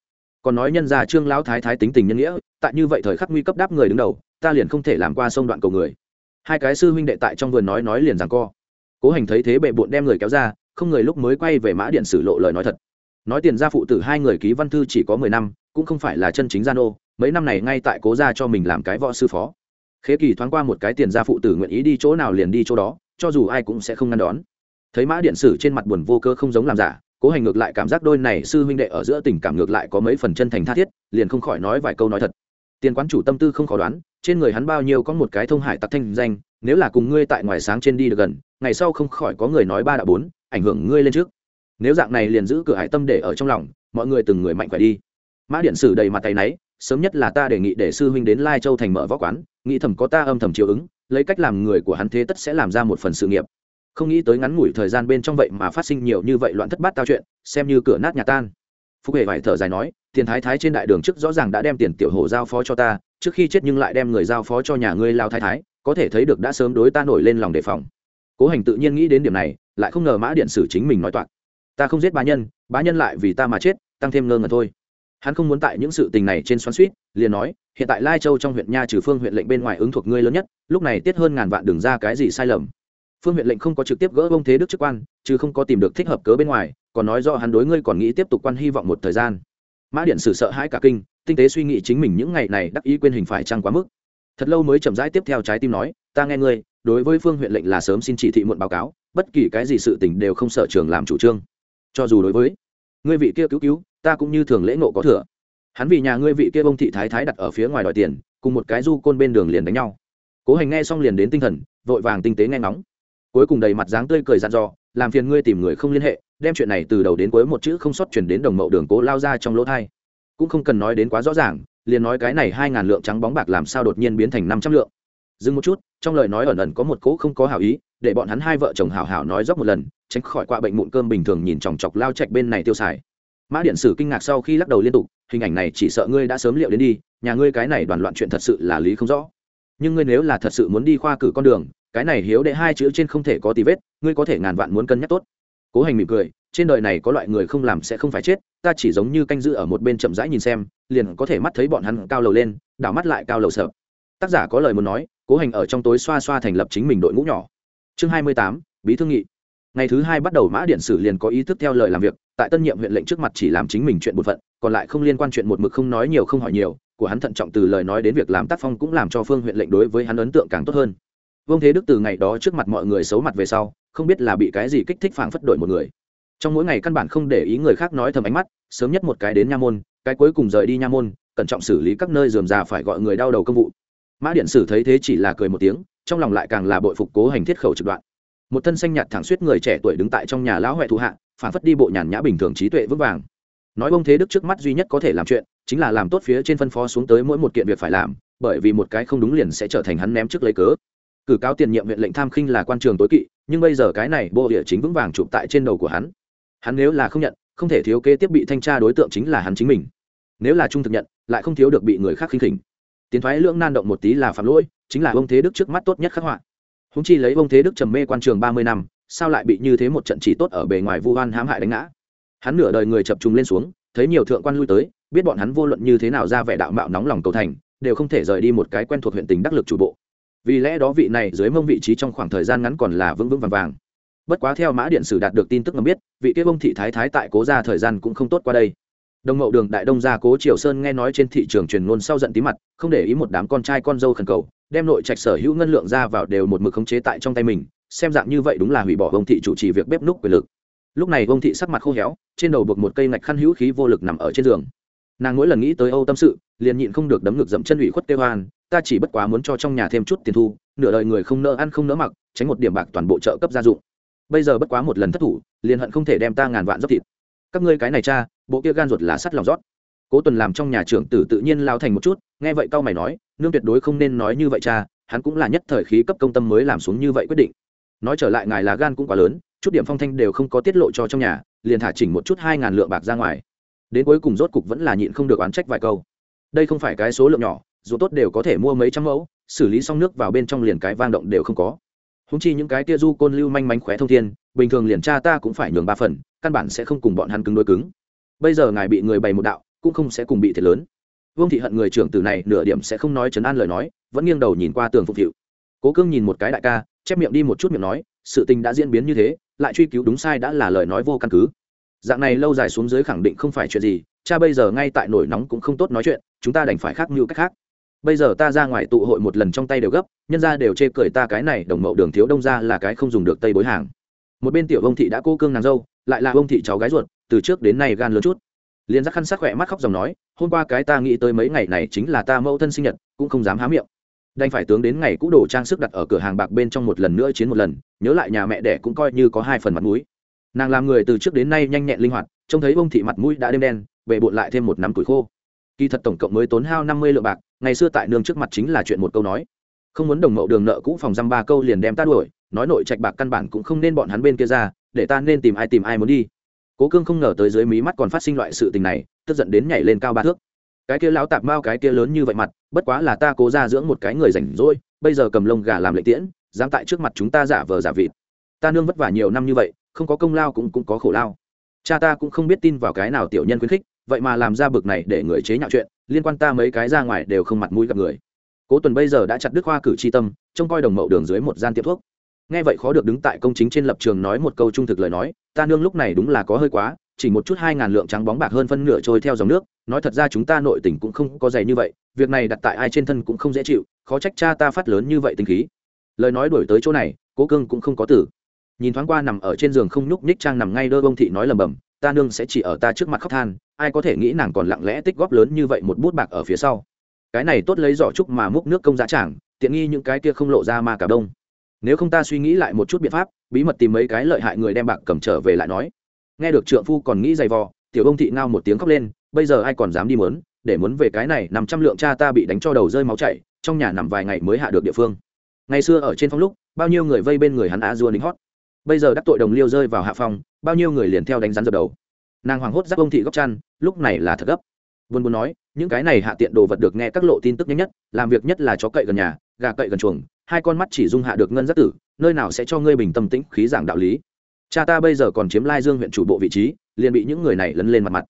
còn nói nhân gia trương lão thái thái tính tình nhân nghĩa, tại như vậy thời khắc nguy cấp đáp người đứng đầu, ta liền không thể làm qua sông đoạn cầu người. Hai cái sư huynh đệ tại trong vườn nói nói liền rằng co. Cố hành thấy thế bệ bộn đem người kéo ra, không người lúc mới quay về mã điện sử lộ lời nói thật. Nói tiền gia phụ tử hai người ký văn thư chỉ có mười năm, cũng không phải là chân chính gia nô, mấy năm này ngay tại cố gia cho mình làm cái võ sư phó khế kỳ thoáng qua một cái tiền gia phụ tử nguyện ý đi chỗ nào liền đi chỗ đó, cho dù ai cũng sẽ không ngăn đón. Thấy mã điện sử trên mặt buồn vô cơ không giống làm giả, cố hành ngược lại cảm giác đôi này sư huynh đệ ở giữa tình cảm ngược lại có mấy phần chân thành tha thiết, liền không khỏi nói vài câu nói thật. Tiền quán chủ tâm tư không khó đoán, trên người hắn bao nhiêu có một cái thông hải tặc thanh danh, nếu là cùng ngươi tại ngoài sáng trên đi được gần, ngày sau không khỏi có người nói ba đã bốn, ảnh hưởng ngươi lên trước. Nếu dạng này liền giữ cửa hải tâm để ở trong lòng, mọi người từng người mạnh khỏe đi. Mã điện sử đầy mặt tay náy sớm nhất là ta đề nghị để sư huynh đến lai châu thành mở võ quán, nghĩ thầm có ta âm thầm chiều ứng, lấy cách làm người của hắn thế tất sẽ làm ra một phần sự nghiệp. Không nghĩ tới ngắn ngủi thời gian bên trong vậy mà phát sinh nhiều như vậy loạn thất bát tao chuyện, xem như cửa nát nhà tan. Phúc hề vải thở dài nói, tiền thái thái trên đại đường trước rõ ràng đã đem tiền tiểu hồ giao phó cho ta, trước khi chết nhưng lại đem người giao phó cho nhà ngươi lao thái thái, có thể thấy được đã sớm đối ta nổi lên lòng đề phòng. Cố hành tự nhiên nghĩ đến điểm này, lại không ngờ mã điện sử chính mình nói toạc, ta không giết bá nhân bá nhân lại vì ta mà chết, tăng thêm ngơ ngẩn thôi hắn không muốn tại những sự tình này trên xoắn suýt liền nói, hiện tại lai châu trong huyện nha trừ phương huyện lệnh bên ngoài ứng thuộc ngươi lớn nhất, lúc này tiết hơn ngàn vạn đường ra cái gì sai lầm. Phương huyện lệnh không có trực tiếp gỡ bông thế đức chức quan, chứ không có tìm được thích hợp cớ bên ngoài, còn nói do hắn đối ngươi còn nghĩ tiếp tục quan hy vọng một thời gian. Mã điện sử sợ hãi cả kinh, tinh tế suy nghĩ chính mình những ngày này đắc ý quên hình phải trăng quá mức. Thật lâu mới chậm rãi tiếp theo trái tim nói, ta nghe ngươi, đối với phương huyện lệnh là sớm xin chỉ thị muộn báo cáo, bất kỳ cái gì sự tình đều không sợ trường làm chủ trương. Cho dù đối với ngươi vị kia cứu cứu ta cũng như thường lễ ngộ có thừa. Hắn vì nhà ngươi vị kia bông thị thái thái đặt ở phía ngoài đòi tiền, cùng một cái du côn bên đường liền đánh nhau. Cố hành nghe xong liền đến tinh thần, vội vàng tinh tế nghe ngóng. Cuối cùng đầy mặt dáng tươi cười dặn dò, làm phiền ngươi tìm người không liên hệ, đem chuyện này từ đầu đến cuối một chữ không sót chuyển đến đồng mậu đường cố lao ra trong lỗ thai. Cũng không cần nói đến quá rõ ràng, liền nói cái này hai ngàn lượng trắng bóng bạc làm sao đột nhiên biến thành năm trăm lượng. Dừng một chút, trong lời nói ẩn ẩn có một cỗ không có hảo ý, để bọn hắn hai vợ chồng hảo hảo nói dốc một lần, tránh khỏi qua bệnh mụn cơm bình thường nhìn chòng chọc lao chạch bên này tiêu xài mã điện sử kinh ngạc sau khi lắc đầu liên tục, hình ảnh này chỉ sợ ngươi đã sớm liệu đến đi, nhà ngươi cái này đoàn loạn chuyện thật sự là lý không rõ. Nhưng ngươi nếu là thật sự muốn đi khoa cử con đường, cái này hiếu đệ hai chữ trên không thể có tí vết, ngươi có thể ngàn vạn muốn cân nhắc tốt. Cố hành mỉm cười, trên đời này có loại người không làm sẽ không phải chết, ta chỉ giống như canh giữ ở một bên chậm rãi nhìn xem, liền có thể mắt thấy bọn hắn cao lầu lên, đảo mắt lại cao lầu sợ. Tác giả có lời muốn nói, cố hành ở trong tối xoa xoa thành lập chính mình đội ngũ nhỏ. Chương hai mươi tám, bí thư nghị. Ngày thứ hai bắt đầu mã điện sử liền có ý thức theo lời làm việc tại tân nhiệm huyện lệnh trước mặt chỉ làm chính mình chuyện bột phận, còn lại không liên quan chuyện một mực không nói nhiều không hỏi nhiều, của hắn thận trọng từ lời nói đến việc làm tác phong cũng làm cho phương huyện lệnh đối với hắn ấn tượng càng tốt hơn. Vương thế đức từ ngày đó trước mặt mọi người xấu mặt về sau, không biết là bị cái gì kích thích phảng phất đổi một người. Trong mỗi ngày căn bản không để ý người khác nói thầm ánh mắt, sớm nhất một cái đến nha môn, cái cuối cùng rời đi nha môn, cẩn trọng xử lý các nơi dườm già phải gọi người đau đầu công vụ. Mã điện sử thấy thế chỉ là cười một tiếng, trong lòng lại càng là bội phục cố hành thiết khẩu trực đoạn. Một thân xanh nhạt thẳng suýt người trẻ tuổi đứng tại trong nhà lão huệ thụ hạ phản phất đi bộ nhàn nhã bình thường trí tuệ vững vàng. Nói bông thế đức trước mắt duy nhất có thể làm chuyện, chính là làm tốt phía trên phân phó xuống tới mỗi một kiện việc phải làm, bởi vì một cái không đúng liền sẽ trở thành hắn ném trước lấy cớ. Cử cáo tiền nhiệm huyện lệnh tham khinh là quan trường tối kỵ, nhưng bây giờ cái này bộ địa chính vững vàng chụp tại trên đầu của hắn. Hắn nếu là không nhận, không thể thiếu kế tiếp bị thanh tra đối tượng chính là hắn chính mình. Nếu là trung thực nhận, lại không thiếu được bị người khác khinh khỉnh. Tiến thoái lưỡng nan động một tí là phạm lỗi, chính là ông thế đức trước mắt tốt nhất khắc họa. Húng chi lấy ông thế đức trầm mê quan trường ba mươi năm sao lại bị như thế một trận chỉ tốt ở bề ngoài vu oan hãm hại đánh ngã? Hắn nửa đời người chập trùng lên xuống, thấy nhiều thượng quan lui tới, biết bọn hắn vô luận như thế nào ra vẻ đạo mạo nóng lòng cầu thành, đều không thể rời đi một cái quen thuộc huyện tình đắc lực chủ bộ. Vì lẽ đó vị này dưới mông vị trí trong khoảng thời gian ngắn còn là vững vững vàng vàng. Bất quá theo mã điện sử đạt được tin tức ngầm biết, vị kia bông thị thái thái tại cố gia thời gian cũng không tốt qua đây. Đồng mậu đường đại đông gia cố triều sơn nghe nói trên thị trường truyền ngôn sau giận tí mặt, không để ý một đám con trai con dâu khẩn cầu, đem nội trạch sở hữu ngân lượng ra vào đều một mực khống chế tại trong tay mình xem dạng như vậy đúng là hủy bỏ ông thị chủ trì việc bếp núc quyền lực. Lúc này ông thị sắc mặt khô héo, trên đầu buộc một cây ngạch khăn hữu khí vô lực nằm ở trên giường. Nàng mỗi lần nghĩ tới âu tâm sự, liền nhịn không được đấm ngực dậm chân ủy khuất kêu hoan ta chỉ bất quá muốn cho trong nhà thêm chút tiền thu, nửa đời người không nỡ ăn không nỡ mặc, tránh một điểm bạc toàn bộ trợ cấp gia dụng. Bây giờ bất quá một lần thất thủ, liền hận không thể đem ta ngàn vạn dốc thịt. Các ngươi cái này cha, bộ kia gan ruột là sắt lòng rót. Cố tuần làm trong nhà trưởng tử tự nhiên lao thành một chút, nghe vậy cau mày nói, nương tuyệt đối không nên nói như vậy cha, hắn cũng là nhất thời khí cấp công tâm mới làm xuống như vậy quyết định nói trở lại ngài là gan cũng quá lớn, chút điểm phong thanh đều không có tiết lộ cho trong nhà, liền thả chỉnh một chút hai ngàn lượng bạc ra ngoài. Đến cuối cùng rốt cục vẫn là nhịn không được oán trách vài câu. Đây không phải cái số lượng nhỏ, dù tốt đều có thể mua mấy trăm mẫu, xử lý xong nước vào bên trong liền cái vang động đều không có. Húng chi những cái tia du côn lưu manh mánh khóe thông thiên, bình thường liền cha ta cũng phải nhường ba phần, căn bản sẽ không cùng bọn hắn cứng đôi cứng. Bây giờ ngài bị người bày một đạo, cũng không sẽ cùng bị thiệt lớn. Vương thị hận người trưởng tử này nửa điểm sẽ không nói chấn an lời nói, vẫn nghiêng đầu nhìn qua tường phục hiệu. Cố cương nhìn một cái đại ca chép miệng đi một chút miệng nói, sự tình đã diễn biến như thế, lại truy cứu đúng sai đã là lời nói vô căn cứ. Dạng này lâu dài xuống dưới khẳng định không phải chuyện gì, cha bây giờ ngay tại nổi nóng cũng không tốt nói chuyện, chúng ta đành phải khác như cách khác. Bây giờ ta ra ngoài tụ hội một lần trong tay đều gấp, nhân ra đều chê cười ta cái này đồng mậu đường thiếu đông ra là cái không dùng được tây bối hàng. Một bên tiểu ông thị đã cô cương nàng dâu, lại là ông thị cháu gái ruột, từ trước đến nay gan lớn chút. Liền giác khăn sắc khỏe mắt khóc dòng nói, hôm qua cái ta nghĩ tới mấy ngày này chính là ta mẫu thân sinh nhật, cũng không dám há miệng đành phải tướng đến ngày cũ đồ trang sức đặt ở cửa hàng bạc bên trong một lần nữa chiến một lần, nhớ lại nhà mẹ đẻ cũng coi như có hai phần mặt mũi. Nàng làm người từ trước đến nay nhanh nhẹn linh hoạt, trông thấy bông thị mặt mũi đã đêm đen về bộn lại thêm một nắm tuổi khô. Kỳ thật tổng cộng mới tốn hao năm mươi lượng bạc, ngày xưa tại nương trước mặt chính là chuyện một câu nói. Không muốn đồng mậu đường nợ cũ phòng dăm ba câu liền đem ta đuổi, nói nội trạch bạc căn bản cũng không nên bọn hắn bên kia ra, để ta nên tìm ai tìm ai muốn đi. Cố cương không ngờ tới dưới mí mắt còn phát sinh loại sự tình này, tức giận đến nhảy lên cao ba thước. Cái kia lão tạp mao cái kia lớn như vậy mặt bất quá là ta cố ra dưỡng một cái người rảnh rỗi, bây giờ cầm lông gà làm lệ tiễn, dám tại trước mặt chúng ta giả vờ giả vịt. Ta nương vất vả nhiều năm như vậy, không có công lao cũng cũng có khổ lao. Cha ta cũng không biết tin vào cái nào tiểu nhân khuyến khích, vậy mà làm ra bực này để người chế nhạo chuyện, liên quan ta mấy cái ra ngoài đều không mặt mũi gặp người. Cố tuần bây giờ đã chặt đứt hoa cử tri tâm, trông coi đồng mậu đường dưới một gian tiệm thuốc. Nghe vậy khó được đứng tại công chính trên lập trường nói một câu trung thực lời nói, ta nương lúc này đúng là có hơi quá chỉ một chút hai ngàn lượng trắng bóng bạc hơn phân nửa trôi theo dòng nước, nói thật ra chúng ta nội tình cũng không có dày như vậy, việc này đặt tại ai trên thân cũng không dễ chịu, khó trách cha ta phát lớn như vậy tình khí. Lời nói đổi tới chỗ này, cố cương cũng không có tử nhìn thoáng qua nằm ở trên giường không nhúc nhích trang nằm ngay đơ bông thị nói lầm bầm, ta nương sẽ chỉ ở ta trước mặt khóc than, ai có thể nghĩ nàng còn lặng lẽ tích góp lớn như vậy một bút bạc ở phía sau? Cái này tốt lấy giỏ trúc mà múc nước công giá chẳng tiện nghi những cái kia không lộ ra mà cả đông. Nếu không ta suy nghĩ lại một chút biện pháp, bí mật tìm mấy cái lợi hại người đem bạc cầm trở về lại nói nghe được trượng phu còn nghĩ giày vò, tiểu ông thị ngao một tiếng khóc lên, bây giờ ai còn dám đi mớn, để muốn về cái này nằm trăm lượng cha ta bị đánh cho đầu rơi máu chảy, trong nhà nằm vài ngày mới hạ được địa phương. Ngày xưa ở trên phong lúc, bao nhiêu người vây bên người hắn á dua lính hót. Bây giờ đắc tội đồng liêu rơi vào hạ phong, bao nhiêu người liền theo đánh rắn dập đầu. Nàng hoàng hốt giáp ông thị góc chăn, lúc này là thật gấp. Vân muốn nói, những cái này hạ tiện đồ vật được nghe các lộ tin tức nhanh nhất, làm việc nhất là chó cậy gần nhà, gà cậy gần chuồng, hai con mắt chỉ dung hạ được ngân giác tử, nơi nào sẽ cho ngươi bình tâm tĩnh, khí giảng đạo lý cha ta bây giờ còn chiếm lai dương huyện chủ bộ vị trí, liền bị những người này lấn lên mặt mặt.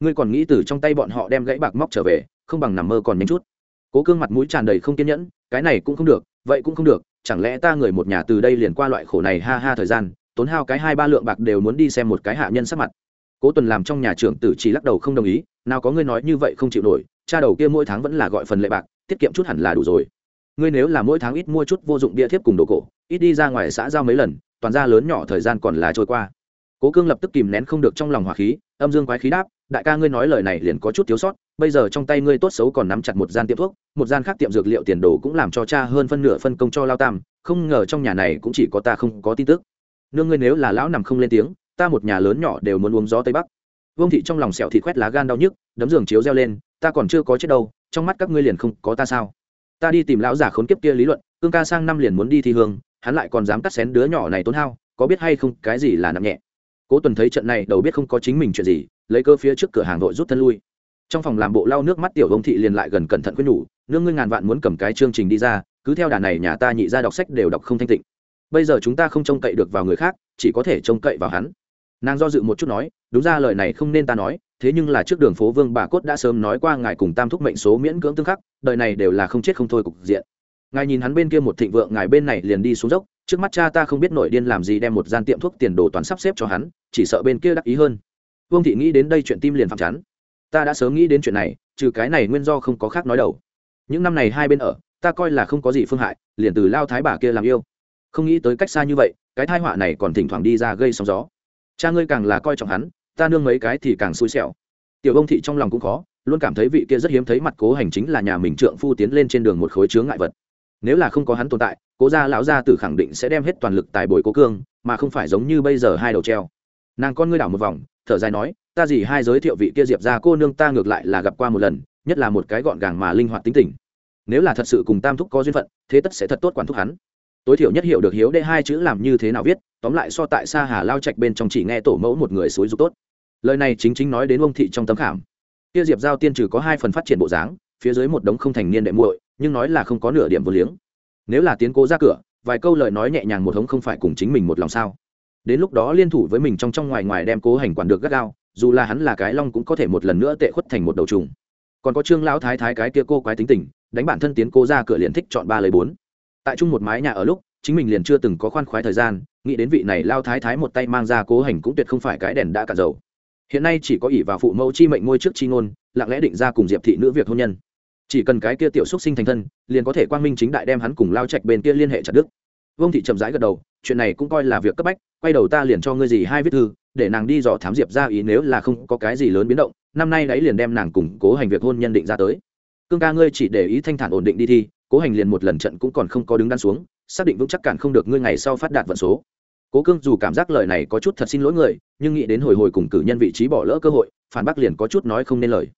Ngươi còn nghĩ từ trong tay bọn họ đem gãy bạc móc trở về, không bằng nằm mơ còn nhanh chút. Cố cương mặt mũi tràn đầy không kiên nhẫn, cái này cũng không được, vậy cũng không được, chẳng lẽ ta người một nhà từ đây liền qua loại khổ này ha ha thời gian, tốn hao cái hai ba lượng bạc đều muốn đi xem một cái hạ nhân sắc mặt. Cố tuần làm trong nhà trưởng tử chỉ lắc đầu không đồng ý, nào có ngươi nói như vậy không chịu nổi, cha đầu kia mỗi tháng vẫn là gọi phần lệ bạc, tiết kiệm chút hẳn là đủ rồi. Ngươi nếu là mỗi tháng ít mua chút vô dụng bia thiếp cùng đồ cổ, ít đi ra ngoài xã giao mấy lần toàn ra lớn nhỏ thời gian còn là trôi qua. Cố cương lập tức kìm nén không được trong lòng hỏa khí, âm dương quái khí đáp, đại ca ngươi nói lời này liền có chút thiếu sót, bây giờ trong tay ngươi tốt xấu còn nắm chặt một gian tiệm thuốc, một gian khác tiệm dược liệu tiền đồ cũng làm cho cha hơn phân nửa phân công cho lao tam, không ngờ trong nhà này cũng chỉ có ta không có tin tức. Nương ngươi nếu là lão nằm không lên tiếng, ta một nhà lớn nhỏ đều muốn uống gió tây bắc. Vương thị trong lòng sẹo thịt quét lá gan đau nhức, đấm giường chiếu reo lên, ta còn chưa có chết đâu, trong mắt các ngươi liền không có ta sao? Ta đi tìm lão giả khốn kiếp kia lý luận, cương ca sang năm liền muốn đi thi hương hắn lại còn dám cắt xén đứa nhỏ này tốn hao, có biết hay không, cái gì là nặng nhẹ. Cố tuần thấy trận này, đầu biết không có chính mình chuyện gì, lấy cơ phía trước cửa hàng vội rút thân lui. Trong phòng làm bộ lau nước mắt tiểu ông thị liền lại gần cẩn thận quyết nhủ, nương ngươi ngàn vạn muốn cầm cái chương trình đi ra, cứ theo đà này nhà ta nhị ra đọc sách đều đọc không thanh tịnh. Bây giờ chúng ta không trông cậy được vào người khác, chỉ có thể trông cậy vào hắn. Nàng do dự một chút nói, đúng ra lời này không nên ta nói, thế nhưng là trước đường phố vương bà cốt đã sớm nói qua ngài cùng tam thúc mệnh số miễn cưỡng tương khắc, đời này đều là không chết không thôi cục diện ngài nhìn hắn bên kia một thịnh vượng, ngài bên này liền đi xuống dốc. Trước mắt cha ta không biết nội điên làm gì đem một gian tiệm thuốc tiền đồ toán sắp xếp cho hắn, chỉ sợ bên kia đắc ý hơn. Vương thị nghĩ đến đây chuyện tim liền phạm chắn ta đã sớm nghĩ đến chuyện này, trừ cái này nguyên do không có khác nói đầu. Những năm này hai bên ở, ta coi là không có gì phương hại, liền từ lao thái bà kia làm yêu. Không nghĩ tới cách xa như vậy, cái thai họa này còn thỉnh thoảng đi ra gây sóng gió. Cha ngươi càng là coi trọng hắn, ta nương mấy cái thì càng xui xẻo. Tiểu ông thị trong lòng cũng khó, luôn cảm thấy vị kia rất hiếm thấy mặt cố hành chính là nhà mình trượng phu tiến lên trên đường một khối chướng ngại vật nếu là không có hắn tồn tại, cố gia lão gia tử khẳng định sẽ đem hết toàn lực tài bồi cố cương, mà không phải giống như bây giờ hai đầu treo. Nàng con ngươi đảo một vòng, thở dài nói, ta gì hai giới thiệu vị kia diệp ra cô nương ta ngược lại là gặp qua một lần, nhất là một cái gọn gàng mà linh hoạt tính tình. Nếu là thật sự cùng tam thúc có duyên phận, thế tất sẽ thật tốt quản thúc hắn. Tối thiểu nhất hiểu được hiếu đệ hai chữ làm như thế nào viết, tóm lại so tại xa hà lao trạch bên trong chỉ nghe tổ mẫu một người xối dục tốt. Lời này chính chính nói đến ông thị trong tấm khảm. Kia diệp giao tiên trừ có hai phần phát triển bộ dáng, phía dưới một đống không thành niên đệ muội nhưng nói là không có nửa điểm vô liếng. Nếu là tiến cố ra cửa, vài câu lời nói nhẹ nhàng một hống không phải cùng chính mình một lòng sao? Đến lúc đó liên thủ với mình trong trong ngoài ngoài đem cố hành quản được gắt gao, dù là hắn là cái long cũng có thể một lần nữa tệ khuất thành một đầu trùng. Còn có trương lão thái thái cái kia cô quái tính tình, đánh bản thân tiến cố ra cửa liền thích chọn ba lấy bốn. Tại chung một mái nhà ở lúc, chính mình liền chưa từng có khoan khoái thời gian, nghĩ đến vị này lao thái thái một tay mang ra cố hành cũng tuyệt không phải cái đèn đã cạn dầu. Hiện nay chỉ có ỷ vào phụ mẫu chi mệnh ngôi trước chi ngôn, lặng lẽ định ra cùng diệp thị nữ việc hôn nhân chỉ cần cái kia tiểu xúc sinh thành thân, liền có thể quang minh chính đại đem hắn cùng lao trạch bên kia liên hệ chặt đức vương thị chậm rãi gật đầu, chuyện này cũng coi là việc cấp bách, quay đầu ta liền cho ngươi gì hai viết thư, để nàng đi dò thám diệp ra ý nếu là không có cái gì lớn biến động, năm nay đấy liền đem nàng củng cố hành việc hôn nhân định ra tới. Cương ca ngươi chỉ để ý thanh thản ổn định đi thi, cố hành liền một lần trận cũng còn không có đứng đắn xuống, xác định vững chắc cản không được ngươi ngày sau phát đạt vận số. Cố cương dù cảm giác lời này có chút thật xin lỗi người, nhưng nghĩ đến hồi hồi cùng cử nhân vị trí bỏ lỡ cơ hội, phản bác liền có chút nói không nên lời.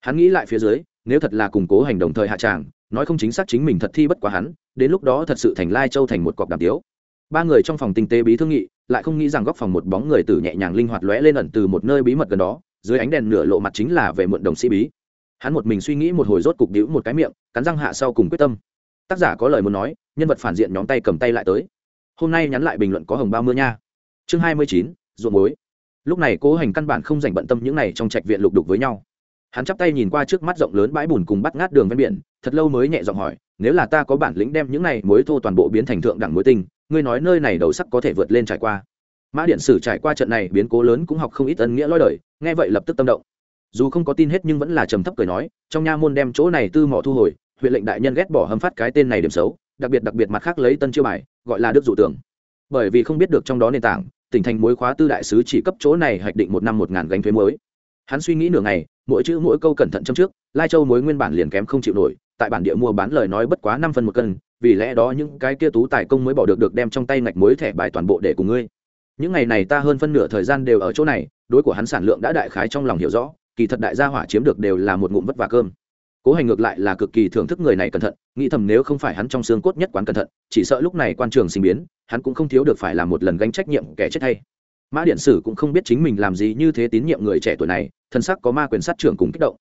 Hắn nghĩ lại phía dưới nếu thật là củng cố hành đồng thời hạ tràng, nói không chính xác chính mình thật thi bất quá hắn, đến lúc đó thật sự thành lai châu thành một cọc đàm tiếu. Ba người trong phòng tinh tế bí thương nghị, lại không nghĩ rằng góc phòng một bóng người tử nhẹ nhàng linh hoạt lóe lên ẩn từ một nơi bí mật gần đó, dưới ánh đèn nửa lộ mặt chính là về muộn đồng sĩ bí. Hắn một mình suy nghĩ một hồi rốt cục đĩu một cái miệng, cắn răng hạ sau cùng quyết tâm. Tác giả có lời muốn nói, nhân vật phản diện nhóm tay cầm tay lại tới. Hôm nay nhắn lại bình luận có hồng bao mưa nha. Chương hai mươi chín, ruộng mối lúc này cố hành căn bản không dành bận tâm những này trong trạch viện lục đục với nhau hắn chắp tay nhìn qua trước mắt rộng lớn bãi bùn cùng bắt ngát đường ven biển, thật lâu mới nhẹ giọng hỏi, nếu là ta có bản lĩnh đem những này muối thô toàn bộ biến thành thượng đẳng muối tinh, ngươi nói nơi này đầu sắc có thể vượt lên trải qua? Mã điện sử trải qua trận này biến cố lớn cũng học không ít ân nghĩa lối đời, nghe vậy lập tức tâm động. Dù không có tin hết nhưng vẫn là trầm thấp cười nói, trong nha môn đem chỗ này tư mỏ thu hồi, huyện lệnh đại nhân ghét bỏ hâm phát cái tên này điểm xấu, đặc biệt đặc biệt mặt khác lấy tân chiêu bài, gọi là đức dụ tưởng. Bởi vì không biết được trong đó nền tảng, tỉnh thành muối khóa tư đại sứ chỉ cấp chỗ này hạch định một năm một ngàn gánh thuế muối hắn suy nghĩ nửa ngày, mỗi chữ mỗi câu cẩn thận châm trước, lai châu mối nguyên bản liền kém không chịu nổi, tại bản địa mua bán lời nói bất quá năm phần một cân, vì lẽ đó những cái kia tú tài công mới bỏ được được đem trong tay ngạch mối thẻ bài toàn bộ để cùng ngươi. Những ngày này ta hơn phân nửa thời gian đều ở chỗ này, đối của hắn sản lượng đã đại khái trong lòng hiểu rõ, kỳ thật đại gia hỏa chiếm được đều là một ngụm vất vả cơm. Cố hành ngược lại là cực kỳ thưởng thức người này cẩn thận, nghĩ thầm nếu không phải hắn trong xương cốt nhất quán cẩn thận, chỉ sợ lúc này quan trường sinh biến, hắn cũng không thiếu được phải là một lần gánh trách nhiệm kẻ chết hay mã điện sử cũng không biết chính mình làm gì như thế tín nhiệm người trẻ tuổi này thân sắc có ma quyền sát trưởng cùng kích động.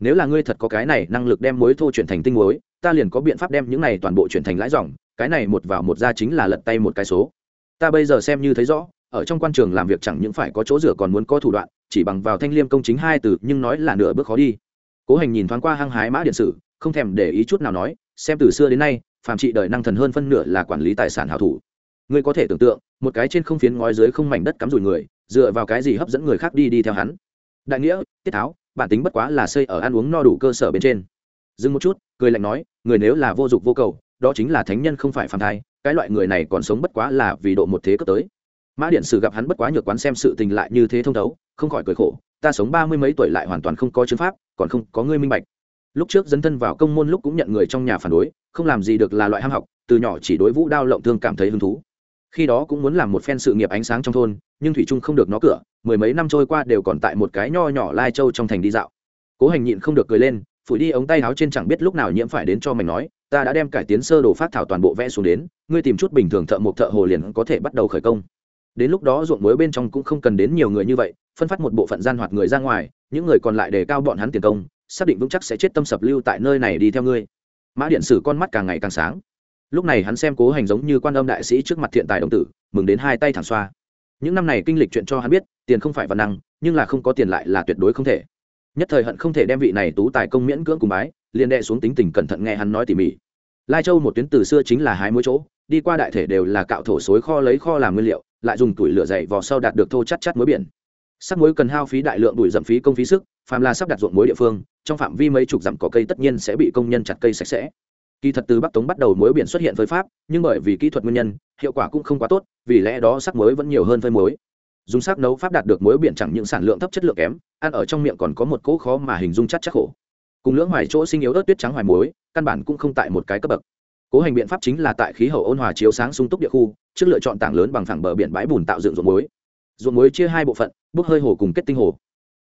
Nếu là ngươi thật có cái này năng lực đem mối thô chuyển thành tinh mối, ta liền có biện pháp đem những này toàn bộ chuyển thành lãi dòng cái này một vào một ra chính là lật tay một cái số. Ta bây giờ xem như thấy rõ ở trong quan trường làm việc chẳng những phải có chỗ rửa còn muốn có thủ đoạn chỉ bằng vào thanh liêm công chính hai từ nhưng nói là nửa bước khó đi. Cố hành nhìn thoáng qua hăng hái mã điện sử không thèm để ý chút nào nói xem từ xưa đến nay Phạm trị đời năng thần hơn phân nửa là quản lý tài sản hảo thủ ngươi có thể tưởng tượng, một cái trên không phiến ngói dưới không mảnh đất cắm rủi người, dựa vào cái gì hấp dẫn người khác đi đi theo hắn. Đại nghĩa, tiết tháo, bản tính bất quá là xây ở ăn uống no đủ cơ sở bên trên. Dừng một chút, cười lạnh nói, người nếu là vô dụng vô cầu, đó chính là thánh nhân không phải phàm thai, cái loại người này còn sống bất quá là vì độ một thế cấp tới. Mã điện sử gặp hắn bất quá nhược quán xem sự tình lại như thế thông thấu, không khỏi cười khổ, ta sống ba mươi mấy tuổi lại hoàn toàn không có chứng pháp, còn không có ngươi minh bạch. Lúc trước dấn thân vào công môn lúc cũng nhận người trong nhà phản đối, không làm gì được là loại ham học, từ nhỏ chỉ đối vũ đao lộng thương cảm thấy hứng thú khi đó cũng muốn làm một phen sự nghiệp ánh sáng trong thôn, nhưng thủy trung không được nó cửa, mười mấy năm trôi qua đều còn tại một cái nho nhỏ lai châu trong thành đi dạo. Cố hành nhịn không được cười lên, phủi đi ống tay áo trên chẳng biết lúc nào nhiễm phải đến cho mình nói, ta đã đem cải tiến sơ đồ phát thảo toàn bộ vẽ xuống đến, ngươi tìm chút bình thường thợ một thợ hồ liền có thể bắt đầu khởi công. Đến lúc đó ruộng muối bên trong cũng không cần đến nhiều người như vậy, phân phát một bộ phận gian hoạt người ra ngoài, những người còn lại để cao bọn hắn tiền công, xác định vững chắc sẽ chết tâm sập lưu tại nơi này đi theo ngươi. Mã điện sử con mắt càng ngày càng sáng lúc này hắn xem cố hành giống như quan âm đại sĩ trước mặt thiện tài đồng tử, mừng đến hai tay thẳng xoa. Những năm này kinh lịch chuyện cho hắn biết, tiền không phải văn năng, nhưng là không có tiền lại là tuyệt đối không thể. Nhất thời hận không thể đem vị này tú tài công miễn cưỡng cùng bái, liền đệ xuống tính tình cẩn thận nghe hắn nói tỉ mỉ. Lai châu một tuyến từ xưa chính là hai mỗi chỗ, đi qua đại thể đều là cạo thổ xối kho lấy kho làm nguyên liệu, lại dùng tuổi lửa dày vò sau đạt được thô chắt chắt muối biển. Sắc muối cần hao phí đại lượng đuổi dậm phí công phí sức, phàm là sắp đặt ruộng muối địa phương, trong phạm vi mấy chục dặm cỏ cây tất nhiên sẽ bị công nhân chặt cây sạch sẽ kỳ thật từ bắc tống bắt đầu muối biển xuất hiện với pháp, nhưng bởi vì kỹ thuật nguyên nhân, hiệu quả cũng không quá tốt, vì lẽ đó sắc muối vẫn nhiều hơn phơi muối. Dùng sắc nấu pháp đạt được muối biển chẳng những sản lượng thấp chất lượng kém, ăn ở trong miệng còn có một cỗ khó mà hình dung chắc chắc khổ. Cùng lưỡng hoài chỗ sinh yếu ớt tuyết trắng hoài muối, căn bản cũng không tại một cái cấp bậc. Cố hành biện pháp chính là tại khí hậu ôn hòa chiếu sáng sung túc địa khu, trước lựa chọn tảng lớn bằng phẳng bờ biển bãi bùn tạo dựng ruộng muối. Ruộng muối chia hai bộ phận, bốc hơi hồ cùng kết tinh hồ.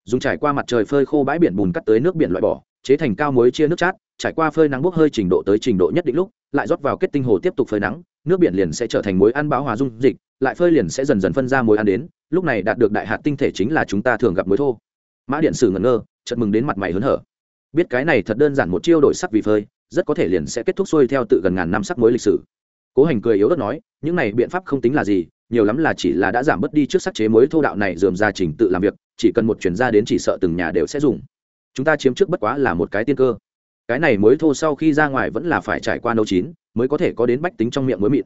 Dùng trải qua mặt trời phơi khô bãi biển bùn cắt tới nước biển loại bỏ chế thành cao muối chia nước chát, trải qua phơi nắng bốc hơi trình độ tới trình độ nhất định lúc, lại rót vào kết tinh hồ tiếp tục phơi nắng, nước biển liền sẽ trở thành muối ăn bão hòa dung dịch, lại phơi liền sẽ dần dần phân ra muối ăn đến, lúc này đạt được đại hạt tinh thể chính là chúng ta thường gặp muối thô. Mã điện sử ngẩn ngơ chật mừng đến mặt mày hớn hở. Biết cái này thật đơn giản một chiêu đổi sắc vì phơi, rất có thể liền sẽ kết thúc xuôi theo tự gần ngàn năm sắc muối lịch sử. Cố hành cười yếu ớt nói, những này biện pháp không tính là gì, nhiều lắm là chỉ là đã giảm bớt đi trước sắc chế muối thô đạo này dườm ra trình tự làm việc, chỉ cần một chuyển ra đến chỉ sợ từng nhà đều sẽ dùng chúng ta chiếm trước bất quá là một cái tiên cơ. Cái này mới thô sau khi ra ngoài vẫn là phải trải qua nấu chín, mới có thể có đến bách tính trong miệng mới mịn.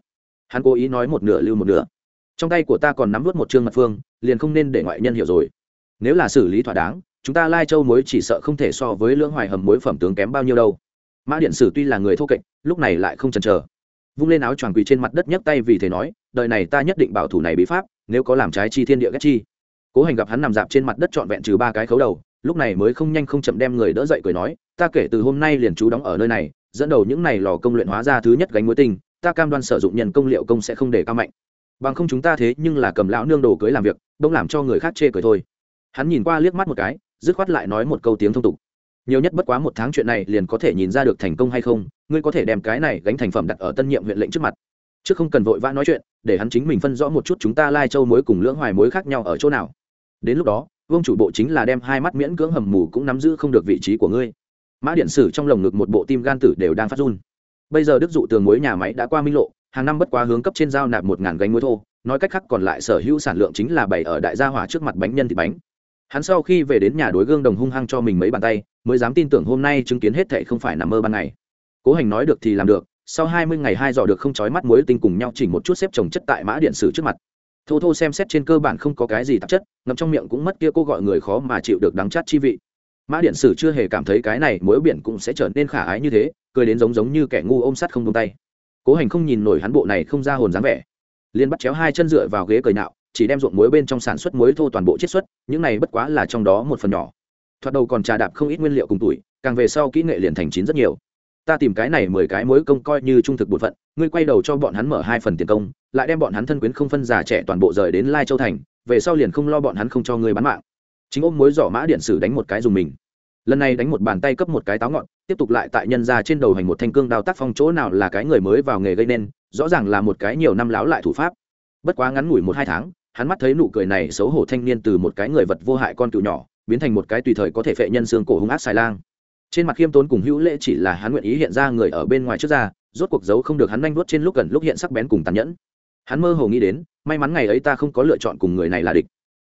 Hắn cố ý nói một nửa lưu một nửa. Trong tay của ta còn nắm vớt một chương mật phương, liền không nên để ngoại nhân hiểu rồi. Nếu là xử lý thỏa đáng, chúng ta lai châu mối chỉ sợ không thể so với lưỡng hoài hầm mối phẩm tướng kém bao nhiêu đâu. Mã điện sử tuy là người thô kệch, lúc này lại không chần chờ. Vung lên áo choàng quỳ trên mặt đất nhấc tay vì thế nói, đời này ta nhất định bảo thủ này bí pháp, nếu có làm trái chi thiên địa ghét chi. Cố hành gặp hắn nằm dạp trên mặt đất trọn vẹn trừ ba cái khấu đầu lúc này mới không nhanh không chậm đem người đỡ dậy cười nói, ta kể từ hôm nay liền trú đóng ở nơi này, dẫn đầu những này lò công luyện hóa ra thứ nhất gánh mối tinh ta cam đoan sử dụng nhân công liệu công sẽ không để cao mạnh. Bằng không chúng ta thế nhưng là cầm lão nương đồ cưới làm việc đông làm cho người khác chê cười thôi. Hắn nhìn qua liếc mắt một cái, dứt khoát lại nói một câu tiếng thông tục. Nhiều nhất bất quá một tháng chuyện này liền có thể nhìn ra được thành công hay không, ngươi có thể đem cái này gánh thành phẩm đặt ở tân nhiệm huyện lệnh trước mặt. Chứ không cần vội vã nói chuyện, để hắn chính mình phân rõ một chút chúng ta lai châu mối cùng lưỡng hoài mối khác nhau ở chỗ nào. Đến lúc đó vương chủ bộ chính là đem hai mắt miễn cưỡng hầm mù cũng nắm giữ không được vị trí của ngươi. Mã điện sử trong lồng ngực một bộ tim gan tử đều đang phát run. Bây giờ đức dụ tường muối nhà máy đã qua minh lộ, hàng năm bất quá hướng cấp trên giao nạp một ngàn gánh muối thô, nói cách khác còn lại sở hữu sản lượng chính là bảy ở đại gia hỏa trước mặt bánh nhân thịt bánh. Hắn sau khi về đến nhà đối gương đồng hung hăng cho mình mấy bàn tay, mới dám tin tưởng hôm nay chứng kiến hết thệ không phải nằm mơ ban ngày. Cố hành nói được thì làm được, sau hai mươi ngày hai dò được không chói mắt muối tinh cùng nhau chỉnh một chút xếp trồng chất tại mã điện sử trước mặt thô thô xem xét trên cơ bản không có cái gì tạp chất, ngậm trong miệng cũng mất kia cô gọi người khó mà chịu được đắng chát chi vị. Mã điện sử chưa hề cảm thấy cái này muối biển cũng sẽ trở nên khả ái như thế, cười đến giống giống như kẻ ngu ôm sắt không tung tay. Cố hành không nhìn nổi hắn bộ này không ra hồn dáng vẻ. Liên bắt chéo hai chân dựa vào ghế cười nạo, chỉ đem ruộng muối bên trong sản xuất muối thô toàn bộ chiết xuất, những này bất quá là trong đó một phần nhỏ. Thoạt đầu còn trà đạp không ít nguyên liệu cùng tuổi, càng về sau kỹ nghệ liền thành chín rất nhiều. Ta tìm cái này mười cái muối công coi như trung thực bột phận, ngươi quay đầu cho bọn hắn mở hai phần tiền công lại đem bọn hắn thân quyến không phân già trẻ toàn bộ rời đến lai châu thành, về sau liền không lo bọn hắn không cho ngươi bán mạng. Chính ôm mối giỏ mã điện sử đánh một cái dùng mình. Lần này đánh một bàn tay cấp một cái táo ngọn, tiếp tục lại tại nhân ra trên đầu hành một thanh cương đao tác phong chỗ nào là cái người mới vào nghề gây nên, rõ ràng là một cái nhiều năm láo lại thủ pháp. Bất quá ngắn ngủi một hai tháng, hắn mắt thấy nụ cười này xấu hổ thanh niên từ một cái người vật vô hại con cựu nhỏ, biến thành một cái tùy thời có thể phệ nhân xương cổ hung ác xài lang. Trên mặt khiêm tốn cùng hữu lễ chỉ là hắn nguyện ý hiện ra người ở bên ngoài trước ra, rốt cuộc giấu không được hắn nhanh đuốt trên lúc gần lúc hiện sắc bén cùng tàn nhẫn hắn mơ hồ nghĩ đến, may mắn ngày ấy ta không có lựa chọn cùng người này là địch.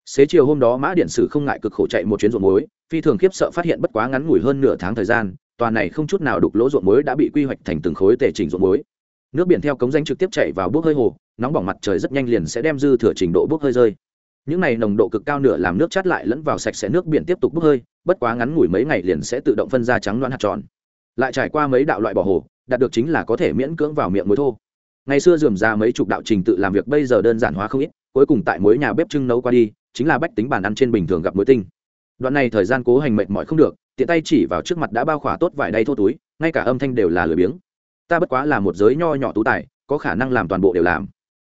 Xế chiều hôm đó mã điện sử không ngại cực khổ chạy một chuyến ruộng muối, phi thường khiếp sợ phát hiện bất quá ngắn ngủi hơn nửa tháng thời gian, tòa này không chút nào đục lỗ ruộng muối đã bị quy hoạch thành từng khối tề trình ruộng muối. Nước biển theo cống danh trực tiếp chạy vào bốc hơi hồ, nóng bỏng mặt trời rất nhanh liền sẽ đem dư thừa trình độ bốc hơi rơi. Những này nồng độ cực cao nửa làm nước chát lại lẫn vào sạch sẽ nước biển tiếp tục bốc hơi, bất quá ngắn ngủi mấy ngày liền sẽ tự động phân ra trắng loãng hạt tròn. Lại trải qua mấy đạo loại bỏ hồ, đạt được chính là có thể miễn cưỡng vào miệng muối thô ngày xưa dườm ra mấy chục đạo trình tự làm việc bây giờ đơn giản hóa không ít, cuối cùng tại muối nhà bếp trưng nấu qua đi, chính là bách tính bàn ăn trên bình thường gặp muối tinh. Đoạn này thời gian cố hành mệnh mọi không được, tiện tay chỉ vào trước mặt đã bao khỏa tốt vải đay thô túi, ngay cả âm thanh đều là lười biếng. Ta bất quá là một giới nho nhỏ tú tài, có khả năng làm toàn bộ đều làm.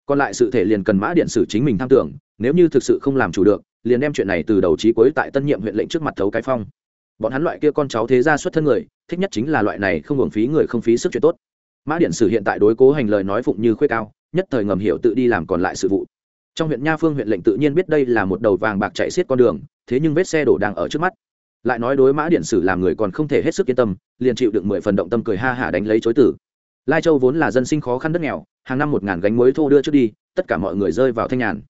Còn lại sự thể liền cần mã điện sử chính mình tham tưởng, nếu như thực sự không làm chủ được, liền đem chuyện này từ đầu trí cuối tại tân nhiệm huyện lệnh trước mặt thấu cái phong. Bọn hắn loại kia con cháu thế gia xuất thân người, thích nhất chính là loại này không hưởng phí người không phí sức chuyện tốt mã điện sử hiện tại đối cố hành lời nói phụng như khuê cao, nhất thời ngầm hiểu tự đi làm còn lại sự vụ. Trong huyện nha phương huyện lệnh tự nhiên biết đây là một đầu vàng bạc chạy xiết con đường, thế nhưng vết xe đổ đang ở trước mắt. Lại nói đối mã điện sử làm người còn không thể hết sức yên tâm, liền chịu được mười phần động tâm cười ha hả đánh lấy chối tử. Lai châu vốn là dân sinh khó khăn đất nghèo, hàng năm một ngàn gánh muối thô đưa trước đi, tất cả mọi người rơi vào thanh nhàn.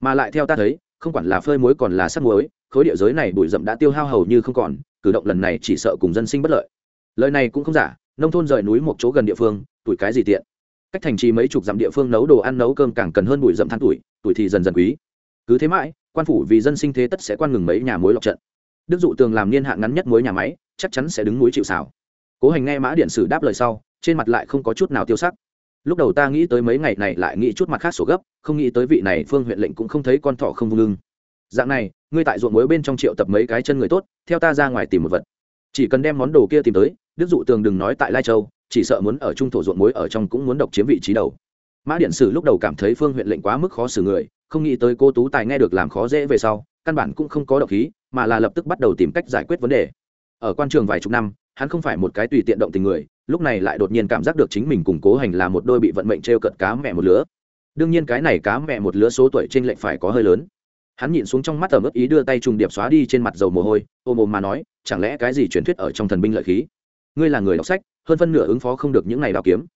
Mà lại theo ta thấy, không quản là phơi muối còn là sắt muối, khối địa giới này bụi rậm đã tiêu hao hầu như không còn, cử động lần này chỉ sợ cùng dân sinh bất lợi. Lời này cũng không giả nông thôn rời núi một chỗ gần địa phương, tuổi cái gì tiện? Cách thành trì mấy chục dặm địa phương nấu đồ ăn, nấu cơm càng cần hơn bụi rậm than tuổi tuổi thì dần dần quý. Cứ thế mãi, quan phủ vì dân sinh thế tất sẽ quan ngừng mấy nhà muối lọc trận. Đức dụ tường làm niên hạn ngắn nhất muối nhà máy, chắc chắn sẽ đứng núi chịu xào cố hành nghe mã điện sử đáp lời sau, trên mặt lại không có chút nào tiêu sắc. Lúc đầu ta nghĩ tới mấy ngày này lại nghĩ chút mặt khác sổ gấp, không nghĩ tới vị này phương huyện lệnh cũng không thấy con thỏ không vung lưng. Dạng này, ngươi tại ruộng muối bên trong triệu tập mấy cái chân người tốt, theo ta ra ngoài tìm một vật chỉ cần đem món đồ kia tìm tới, đức dụ tường đừng nói tại lai châu, chỉ sợ muốn ở trung thổ ruộng muối ở trong cũng muốn độc chiếm vị trí đầu. Mã điện sử lúc đầu cảm thấy phương huyện lệnh quá mức khó xử người, không nghĩ tới cô tú tài nghe được làm khó dễ về sau, căn bản cũng không có độc khí, mà là lập tức bắt đầu tìm cách giải quyết vấn đề. Ở quan trường vài chục năm, hắn không phải một cái tùy tiện động tình người, lúc này lại đột nhiên cảm giác được chính mình cùng cố hành là một đôi bị vận mệnh t r e o cận cá mẹ một lứa. Đương nhiên cái này cá mẹ một lứa số tuổi t r ê n lệch phải có hơi lớn hắn nhìn xuống trong mắt tầm ướp ý đưa tay trùng điệp xóa đi trên mặt dầu mồ hôi, ôm ôm mà nói, chẳng lẽ cái gì truyền thuyết ở trong thần binh lợi khí? Ngươi là người đọc sách, hơn phân nửa ứng phó không được những ngày đào kiếm.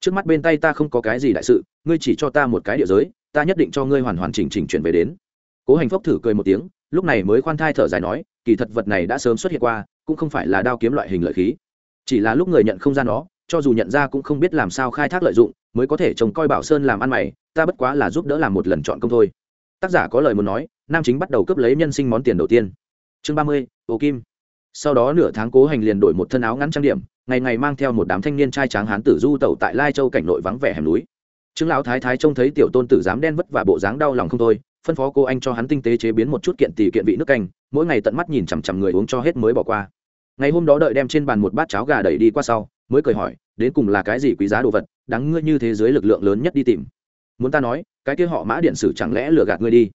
Trước mắt bên tay ta không có cái gì đại sự, ngươi chỉ cho ta một cái địa giới, ta nhất định cho ngươi hoàn hoàn chỉnh chỉnh chuyển về đến. Cố hành phốc thử cười một tiếng, lúc này mới khoan thai thở dài nói, kỳ thật vật này đã sớm xuất hiện qua, cũng không phải là đao kiếm loại hình lợi khí. Chỉ là lúc người nhận không ra nó, cho dù nhận ra cũng không biết làm sao khai thác lợi dụng, mới có thể trông coi bảo sơn làm ăn mày, ta bất quá là giúp đỡ làm một lần chọn công thôi tác giả có lời muốn nói, nam chính bắt đầu cướp lấy nhân sinh món tiền đầu tiên. Chương ba mươi, ô kim. Sau đó nửa tháng cố hành liền đổi một thân áo ngắn trang điểm, ngày ngày mang theo một đám thanh niên trai tráng hán tử du tẩu tại lai châu cảnh nội vắng vẻ hẻm núi. Trương lão thái thái trông thấy tiểu tôn tử dám đen vất và bộ dáng đau lòng không thôi, phân phó cô anh cho hắn tinh tế chế biến một chút kiện tỷ kiện vị nước canh, mỗi ngày tận mắt nhìn chằm chằm người uống cho hết mới bỏ qua. Ngày hôm đó đợi đem trên bàn một bát cháo gà đẩy đi qua sau, mới cười hỏi, đến cùng là cái gì quý giá đồ vật đáng ngươi như thế giới lực lượng lớn nhất đi tìm? Muốn ta nói cái kia họ mã điện sử chẳng lẽ lừa gạt ngươi đi?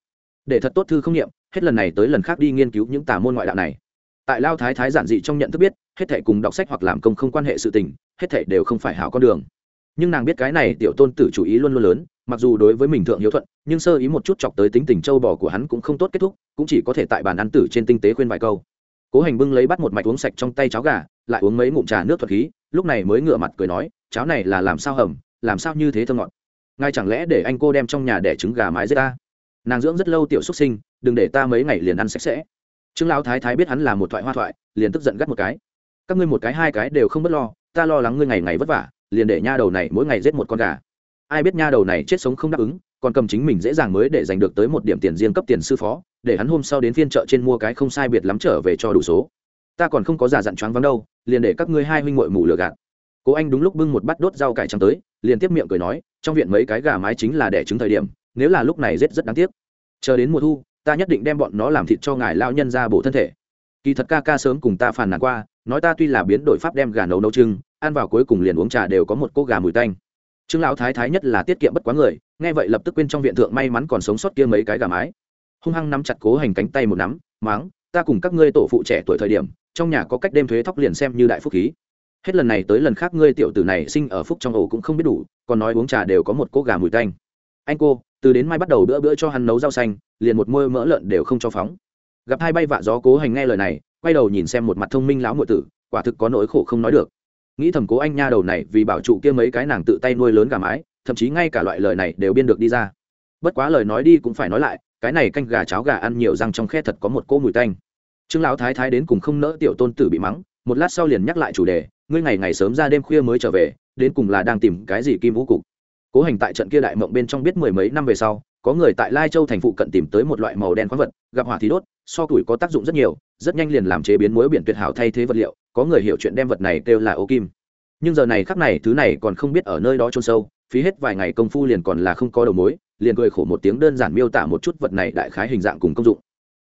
Để thật tốt thư không nghiệm hết lần này tới lần khác đi nghiên cứu những tà môn ngoại đạo này. Tại lao thái thái giản dị trong nhận thức biết, hết thể cùng đọc sách hoặc làm công không quan hệ sự tình, hết thể đều không phải hảo con đường. Nhưng nàng biết cái này tiểu tôn tử chủ ý luôn luôn lớn, mặc dù đối với mình thượng hiếu thuận, nhưng sơ ý một chút chọc tới tính tình châu bò của hắn cũng không tốt kết thúc, cũng chỉ có thể tại bàn ăn tử trên tinh tế khuyên vài câu. Cố hành bưng lấy bắt một mạch uống sạch trong tay cháo gà, lại uống mấy ngụm trà nước thuật khí, lúc này mới ngửa mặt cười nói, cháo này là làm sao hầm, làm sao như thế thơ ngọt? Ngay chẳng lẽ để anh cô đem trong nhà đẻ trứng gà mái giết ta? Nàng dưỡng rất lâu tiểu xuất sinh, đừng để ta mấy ngày liền ăn sạch sẽ. Trương lão thái thái biết hắn là một thoại hoa thoại, liền tức giận gắt một cái. Các ngươi một cái, hai cái đều không b ấ t lo, ta lo lắng ngươi ngày ngày vất vả, liền để nha đầu này mỗi ngày giết một con gà. Ai biết nha đầu này chết sống không đáp ứng, còn cầm chính mình dễ dàng mới để giành được tới một điểm tiền riêng cấp tiền sư phó, để hắn hôm sau đến phiên chợ trên mua cái không sai biệt lắm trở về cho đủ số. Ta còn không có già dặn choáng vắng đâu, liền để các ngươi hai huynh muội mù lừa gạt cố anh đúng lúc bưng một bát đốt rau cải trắng tới, liền tiếp miệng cười nói, trong viện mấy cái gà mái chính là đẻ trứng thời điểm, nếu là lúc này rét rất đáng tiếc. Chờ đến mùa thu, ta nhất định đem bọn nó làm thịt cho ngài lao nhân ra bổ thân thể. Kỳ thật ca ca sớm cùng ta phàn nàn qua, nói ta tuy là biến đổi pháp đem gà nấu nấu trưng ăn vào cuối cùng liền uống trà đều có một cỗ gà mùi tanh. Trương lão thái thái nhất là tiết kiệm bất quá người, nghe vậy lập tức quên trong viện thượng may mắn còn sống sót kia mấy cái gà mái. Hung hăng nắm chặt cố hành cánh tay một nắm, máng, ta cùng các ngươi tổ phụ trẻ tuổi thời điểm, trong nhà có cách đêm thuế thóc liền xem như đại phúc khí hết lần này tới lần khác ngươi tiểu tử này sinh ở phúc trong ổ cũng không biết đủ, còn nói uống trà đều có một cỗ gà mùi tanh. Anh cô, từ đến mai bắt đầu bữa bữa cho hắn nấu rau xanh, liền một môi mỡ lợn đều không cho phóng. Gặp hai bay vạ gió cố hành nghe lời này, quay đầu nhìn xem một mặt thông minh lão muội tử, quả thực có nỗi khổ không nói được. Nghĩ thầm cố anh nha đầu này vì bảo trụ kia mấy cái nàng tự tay nuôi lớn gà mái, thậm chí ngay cả loại lời này đều biên được đi ra. Bất quá lời nói đi cũng phải nói lại, cái này canh gà cháo gà ăn nhiều răng trong khe thật có một cỗ mùi tanh. Trương lão thái thái đến cùng không nỡ tiểu tôn tử bị mắng, một lát sau liền nhắc lại chủ đề ngươi ngày ngày sớm ra đêm khuya mới trở về, đến cùng là đang tìm cái gì kim vũ cục. Cố hành tại trận kia đại mộng bên trong biết mười mấy năm về sau, có người tại lai châu thành phụ cận tìm tới một loại màu đen khoáng vật, gặp hỏa thì đốt, so tuổi có tác dụng rất nhiều, rất nhanh liền làm chế biến muối biển tuyệt hảo thay thế vật liệu, có người hiểu chuyện đem vật này kêu là ô kim. Nhưng giờ này khắc này, thứ này còn không biết ở nơi đó trôn sâu, phí hết vài ngày công phu liền còn là không có đầu mối, liền cười khổ một tiếng đơn giản miêu tả một chút vật này đại khái hình dạng cùng công dụng.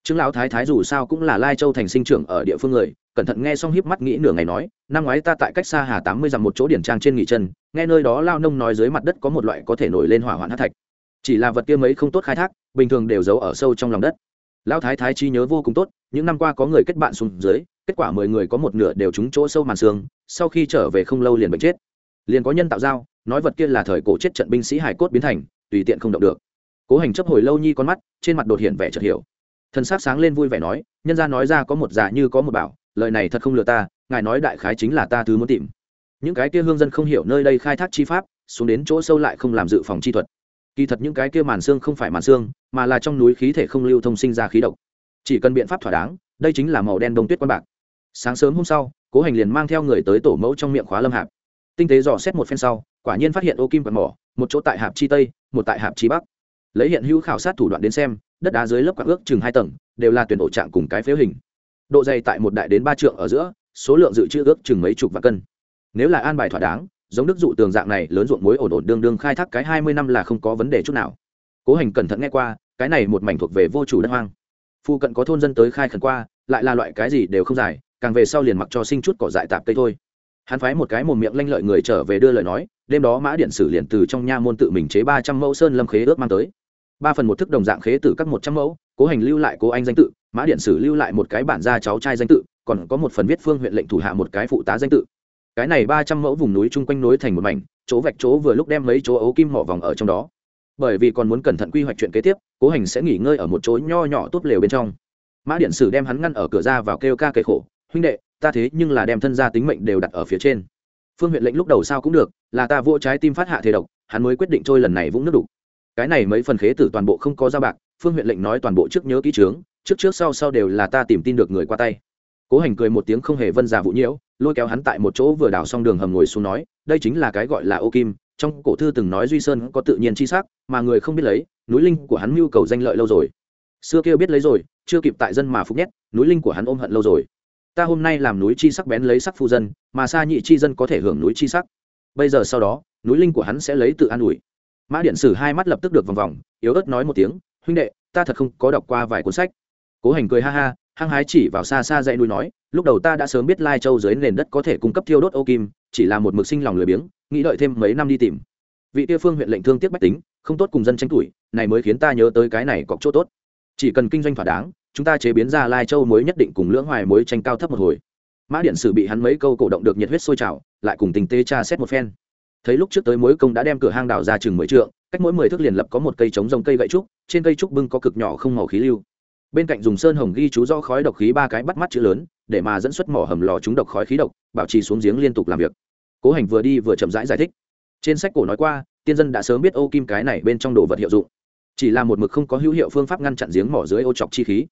Trương lão thái thái dù sao cũng là lai châu thành sinh trưởng ở địa phương người cẩn thận nghe xong híp mắt nghĩ nửa ngày nói, năm ngoái ta tại cách xa hà tám mươi dặm một chỗ điển trang trên nghỉ chân, nghe nơi đó lao nông nói dưới mặt đất có một loại có thể nổi lên hỏa hoạn hát thạch. Chỉ là vật kia mấy không tốt khai thác, bình thường đều giấu ở sâu trong lòng đất. Lão thái thái chi nhớ vô cùng tốt, những năm qua có người kết bạn xuống dưới, kết quả mười người có một nửa đều trúng chỗ sâu màn xương, sau khi trở về không lâu liền bệnh chết. Liền có nhân tạo giao, nói vật kia là thời cổ chết trận binh sĩ hải cốt biến thành, tùy tiện không động được. Cố hành chấp hồi lâu nhi con mắt, trên mặt đột hiện vẻ chợt hiểu. Thân xác sáng lên vui vẻ nói, nhân ra nói ra có một giả như có một bảo lời này thật không lừa ta, ngài nói đại khái chính là ta thứ muốn tìm. Những cái kia hương dân không hiểu nơi đây khai thác chi pháp, xuống đến chỗ sâu lại không làm dự phòng chi thuật. Kỳ thật những cái kia màn xương không phải màn xương, mà là trong núi khí thể không lưu thông sinh ra khí độc. Chỉ cần biện pháp thỏa đáng, đây chính là màu đen đông tuyết quan bạc. Sáng sớm hôm sau, cố hành liền mang theo người tới tổ mẫu trong miệng khóa lâm hạp. Tinh tế dò xét một phen sau, quả nhiên phát hiện ô kim quạt mỏ, một chỗ tại hạp chi tây, một tại hạp chi bắc. Lấy hiện hữu khảo sát thủ đoạn đến xem, đất đá dưới lớp quạt ước chừng hai tầng, đều là tuyển ổ trạng cùng cái phếu hình độ dày tại một đại đến ba trượng ở giữa, số lượng dự trữ ước chừng mấy chục vạn cân. Nếu là an bài thỏa đáng, giống đức dụ tường dạng này lớn ruộng muối ổn ổn đương đương khai thác cái hai mươi năm là không có vấn đề chút nào. Cố hành cẩn thận nghe qua, cái này một mảnh thuộc về vô chủ đất hoang. Phu cận có thôn dân tới khai khẩn qua, lại là loại cái gì đều không dài càng về sau liền mặc cho sinh chút cỏ dại tạp cây thôi. Hắn phái một cái mồm miệng lanh lợi người trở về đưa lời nói, đêm đó mã điện sử liền từ trong nha môn tự mình chế ba trăm mẫu sơn lâm khế ước mang tới. Ba phần một thức đồng dạng khế tử các một trăm mẫu, cố hành lưu lại cố anh danh tự mã điện sử lưu lại một cái bản gia cháu trai danh tự, còn có một phần viết phương huyện lệnh thủ hạ một cái phụ tá danh tự. Cái này ba trăm mẫu vùng núi chung quanh nối thành một mảnh, chỗ vạch chỗ vừa lúc đem mấy chỗ ấu kim mỏ vòng ở trong đó. Bởi vì còn muốn cẩn thận quy hoạch chuyện kế tiếp, cố hành sẽ nghỉ ngơi ở một chỗ nho nhỏ tốt lều bên trong. Mã điện sử đem hắn ngăn ở cửa ra vào kêu ca kể khổ, huynh đệ, ta thế nhưng là đem thân gia tính mệnh đều đặt ở phía trên. Phương huyện lệnh lúc đầu sao cũng được, là ta vỗ trái tim phát hạ thế độc, hắn mới quyết định trôi lần này vũng nước đục. Cái này mấy phần khế tử toàn bộ không có ra bạc, phương huyện lệnh nói toàn bộ trước nhớ kỹ trướng trước trước sau sau đều là ta tìm tin được người qua tay. Cố hành cười một tiếng không hề vân giả vũ nhiễu, lôi kéo hắn tại một chỗ vừa đào xong đường hầm ngồi xuống nói, đây chính là cái gọi là ô kim, trong cổ thư từng nói duy sơn có tự nhiên chi sắc, mà người không biết lấy, núi linh của hắn mưu cầu danh lợi lâu rồi. Xưa kia biết lấy rồi, chưa kịp tại dân mà phúc nhét, núi linh của hắn ôm hận lâu rồi. Ta hôm nay làm núi chi sắc bén lấy sắc phu dân, mà xa nhị chi dân có thể hưởng núi chi sắc. Bây giờ sau đó, núi linh của hắn sẽ lấy tự an ủi. Mã điện sử hai mắt lập tức được vòng vòng, yếu ớt nói một tiếng, huynh đệ, ta thật không có đọc qua vài cuốn sách cố hành cười ha ha, hăng hái chỉ vào xa xa dãy núi nói, lúc đầu ta đã sớm biết lai châu dưới nền đất có thể cung cấp thiêu đốt ô kim, chỉ là một mực sinh lòng lười biếng, nghĩ đợi thêm mấy năm đi tìm. Vị tiêu phương huyện lệnh thương tiếc bách tính, không tốt cùng dân tranh tuổi, này mới khiến ta nhớ tới cái này có chỗ tốt. Chỉ cần kinh doanh thỏa đáng, chúng ta chế biến ra lai châu muối nhất định cùng lưỡng hoài muối tranh cao thấp một hồi. Mã điện sử bị hắn mấy câu cổ động được nhiệt huyết sôi trào, lại cùng tình tê tra xét một phen. Thấy lúc trước tới mối công đã đem cửa hang đào ra chừng mười trượng, cách mỗi mười thước liền lập có một cây trống rồng cây gậy trúc, trên cây trúc bưng có cực nhỏ không màu khí lưu bên cạnh dùng sơn hồng ghi chú do khói độc khí ba cái bắt mắt chữ lớn để mà dẫn xuất mỏ hầm lò chúng độc khói khí độc bảo trì xuống giếng liên tục làm việc. Cố hành vừa đi vừa chậm rãi giải, giải thích. Trên sách cổ nói qua tiên dân đã sớm biết ô kim cái này bên trong đồ vật hiệu dụng. Chỉ là một mực không có hữu hiệu phương pháp ngăn chặn giếng mỏ dưới ô chọc chi khí.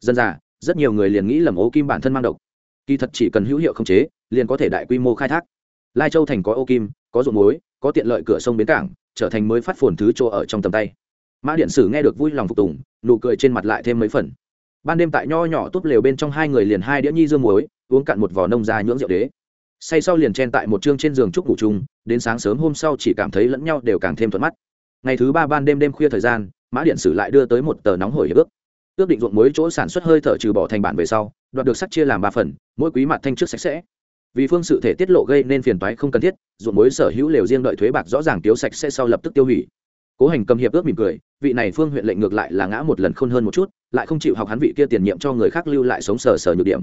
Dân già rất nhiều người liền nghĩ lầm ô kim bản thân mang độc. Kỳ thật chỉ cần hữu hiệu khống chế liền có thể đại quy mô khai thác. Lai châu thành có ô kim có ruộng muối có tiện lợi cửa sông bến cảng trở thành mới phát phồn thứ chỗ ở trong tầm tay mã điện sử nghe được vui lòng phục tùng, nụ cười trên mặt lại thêm mấy phần. Ban đêm tại nho nhỏ tốt lều bên trong hai người liền hai đĩa nhi dương muối, uống cạn một vò nông ra nhưỡng rượu đế. Say sau liền chen tại một chương trên giường trúc ngủ chung, đến sáng sớm hôm sau chỉ cảm thấy lẫn nhau đều càng thêm thuận mắt. Ngày thứ ba ban đêm đêm khuya thời gian, mã điện sử lại đưa tới một tờ nóng hổi hiệp ước. Ước định ruộng muối chỗ sản xuất hơi thở trừ bỏ thành bản về sau, đoạt được sắt chia làm ba phần, mỗi quý mặt thanh trước sạch sẽ. Vì phương sự thể tiết lộ gây nên phiền toái không cần thiết, ruộng muối sở hữu lều riêng đợi thuế bạc rõ ràng tiếu sạch sẽ sau lập tức tiêu hủy cố hành cầm hiệp ước mỉm cười, vị này phương huyện lệnh ngược lại là ngã một lần khôn hơn một chút, lại không chịu học hắn vị kia tiền nhiệm cho người khác lưu lại sống sờ sờ nhược điểm.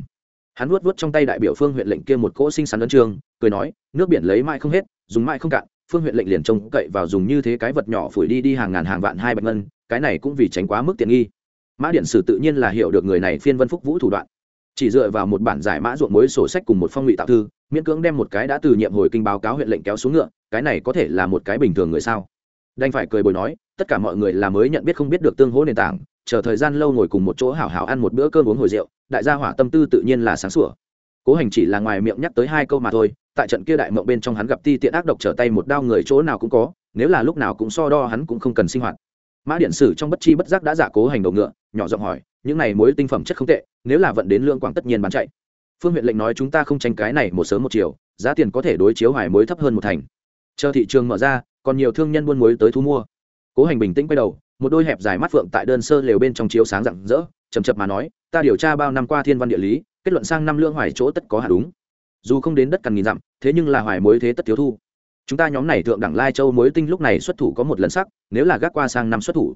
Hắn vuốt vuốt trong tay đại biểu phương huyện lệnh kia một cỗ sinh sắn ấn trường cười nói, nước biển lấy mãi không hết, dùng mãi không cạn, phương huyện lệnh liền trông cậy vào dùng như thế cái vật nhỏ phủi đi đi hàng ngàn hàng vạn hai bạch ngân, cái này cũng vì tránh quá mức tiện nghi. Mã điện sử tự nhiên là hiểu được người này phiên vân phúc vũ thủ đoạn. Chỉ dựa vào một bản giải mã ruộng mối sổ sách cùng một phong ngụy tạo thư, miễn cưỡng đem một cái đã từ nhiệm hồi kinh báo cáo huyện lệnh kéo xuống ngựa, cái này có thể là một cái bình thường người sao? Đành phải cười bồi nói, tất cả mọi người là mới nhận biết không biết được tương hỗ nền tảng, chờ thời gian lâu ngồi cùng một chỗ hảo hảo ăn một bữa cơm uống hồi rượu, đại gia hỏa tâm tư tự nhiên là sáng sủa. Cố hành chỉ là ngoài miệng nhắc tới hai câu mà thôi, tại trận kia đại mộng bên trong hắn gặp ti tiện ác độc trở tay một đao người chỗ nào cũng có, nếu là lúc nào cũng so đo hắn cũng không cần sinh hoạt. Mã điện sử trong bất chi bất giác đã giả cố hành đầu ngựa, nhỏ giọng hỏi, những này mối tinh phẩm chất không tệ, nếu là vận đến lương quảng tất nhiên bán chạy. Phương huyện lệnh nói chúng ta không tranh cái này một sớm một chiều, giá tiền có thể đối chiếu hoài mối thấp hơn một thành chờ thị trường mở ra, còn nhiều thương nhân buôn muối tới thu mua. Cố hành bình tĩnh quay đầu, một đôi hẹp dài mắt phượng tại đơn sơ lều bên trong chiếu sáng rạng rỡ chầm chập mà nói, ta điều tra bao năm qua thiên văn địa lý, kết luận sang năm lương hoài chỗ tất có hạt đúng. Dù không đến đất cằn nghìn dặm, thế nhưng là hoài mối thế tất thiếu thu. Chúng ta nhóm này thượng đẳng lai châu mối tinh lúc này xuất thủ có một lần sắc, nếu là gác qua sang năm xuất thủ.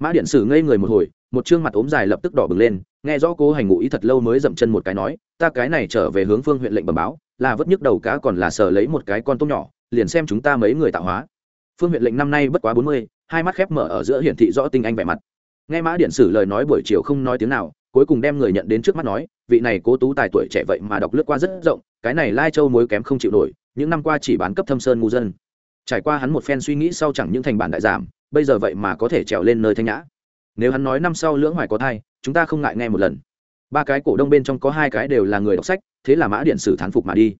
Mã điện sử ngây người một hồi, một chương mặt ốm dài lập tức đỏ bừng lên, nghe rõ cố hành ngụ ý thật lâu mới dậm chân một cái nói, ta cái này trở về hướng phương huyện lệnh bẩm báo, là vất nhức đầu cá còn là sờ lấy một cái con tôm nhỏ liền xem chúng ta mấy người tạo hóa. Phương huyện lệnh năm nay bất quá bốn mươi, hai mắt khép mở ở giữa hiển thị rõ tinh anh vẻ mặt. Nghe mã điện sử lời nói buổi chiều không nói tiếng nào, cuối cùng đem người nhận đến trước mắt nói, vị này cố tú tài tuổi trẻ vậy mà đọc lướt qua rất rộng, cái này lai châu mối kém không chịu nổi, những năm qua chỉ bán cấp thâm sơn ngu dân. Trải qua hắn một phen suy nghĩ sau chẳng những thành bản đại giảm, bây giờ vậy mà có thể trèo lên nơi thanh nhã. Nếu hắn nói năm sau lưỡng hoài có thai, chúng ta không ngại nghe một lần. Ba cái cổ đông bên trong có hai cái đều là người đọc sách, thế là mã điện sử thán phục mà đi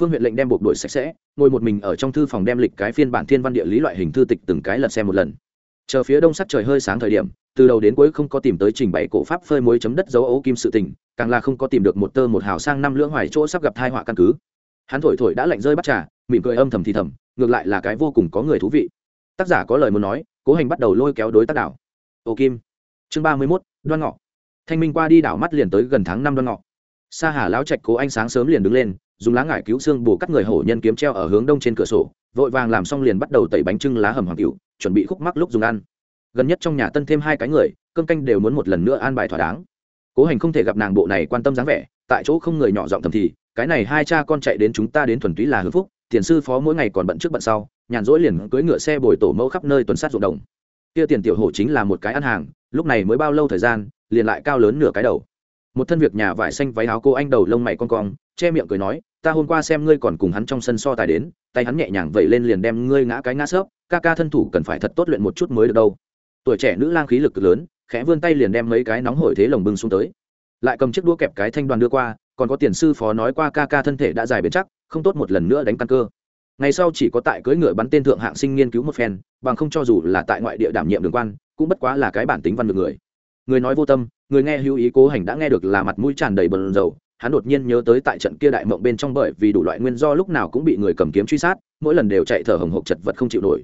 phương huyện lệnh đem buộc đuổi sạch sẽ, ngồi một mình ở trong thư phòng đem lịch cái phiên bản thiên văn địa lý loại hình thư tịch từng cái lật xem một lần. Chờ phía đông sắc trời hơi sáng thời điểm, từ đầu đến cuối không có tìm tới trình bày cổ pháp phơi mối chấm đất dấu ấu kim sự tình, càng là không có tìm được một tơ một hào sang năm lưỡng hoài chỗ sắp gặp thai họa căn cứ. Hắn thổi thổi đã lạnh rơi bắt trà, mỉm cười âm thầm thì thầm, ngược lại là cái vô cùng có người thú vị. Tác giả có lời muốn nói, cố hành bắt đầu lôi kéo đối tác đảo. Ô kim. Chương ba mươi mốt, đoan ngọ. Thanh minh qua đi đảo mắt liền tới gần tháng năm đoan ngọ. Sa hà lão trạch cố anh sáng sớm liền đứng lên dùng lá ngải cứu xương bù cắt người hổ nhân kiếm treo ở hướng đông trên cửa sổ, vội vàng làm xong liền bắt đầu tẩy bánh trưng lá hầm hoàng cựu chuẩn bị khúc mắc lúc dùng ăn. Gần nhất trong nhà tân thêm hai cái người, cơm canh đều muốn một lần nữa an bài thỏa đáng. Cố hành không thể gặp nàng bộ này quan tâm dáng vẻ, tại chỗ không người nhỏ giọng thầm thì, cái này hai cha con chạy đến chúng ta đến thuần túy là hưng phúc, tiền sư phó mỗi ngày còn bận trước bận sau, nhàn rỗi liền cưỡi ngựa xe bồi tổ mẫu khắp nơi tuần sát ruộng đồng. Kia tiền tiểu hổ chính là một cái ăn hàng, lúc này mới bao lâu thời gian, liền lại cao lớn nửa cái đầu. Một thân việc nhà vải xanh váy áo cô anh đầu lông mày con cong, che miệng cười nói ta hôm qua xem ngươi còn cùng hắn trong sân so tài đến, tay hắn nhẹ nhàng vẩy lên liền đem ngươi ngã cái ngã sớp ca ca thân thủ cần phải thật tốt luyện một chút mới được đâu. Tuổi trẻ nữ lang khí lực cực lớn, khẽ vươn tay liền đem mấy cái nóng hổi thế lồng bưng xuống tới. Lại cầm chiếc đũa kẹp cái thanh đoàn đưa qua, còn có tiền sư phó nói qua ca ca thân thể đã dài bền chắc, không tốt một lần nữa đánh căn cơ. Ngày sau chỉ có tại cưỡi ngựa bắn tên thượng hạng sinh nghiên cứu một phen, bằng không cho dù là tại ngoại địa đảm nhiệm đường quan, cũng bất quá là cái bản tính văn được người. Người nói vô tâm, người nghe hữu ý cố hành đã nghe được là mặt mũi tràn đầy bần dầu hắn đột nhiên nhớ tới tại trận kia đại mộng bên trong bởi vì đủ loại nguyên do lúc nào cũng bị người cầm kiếm truy sát, mỗi lần đều chạy thở hồng hộc chật vật không chịu nổi.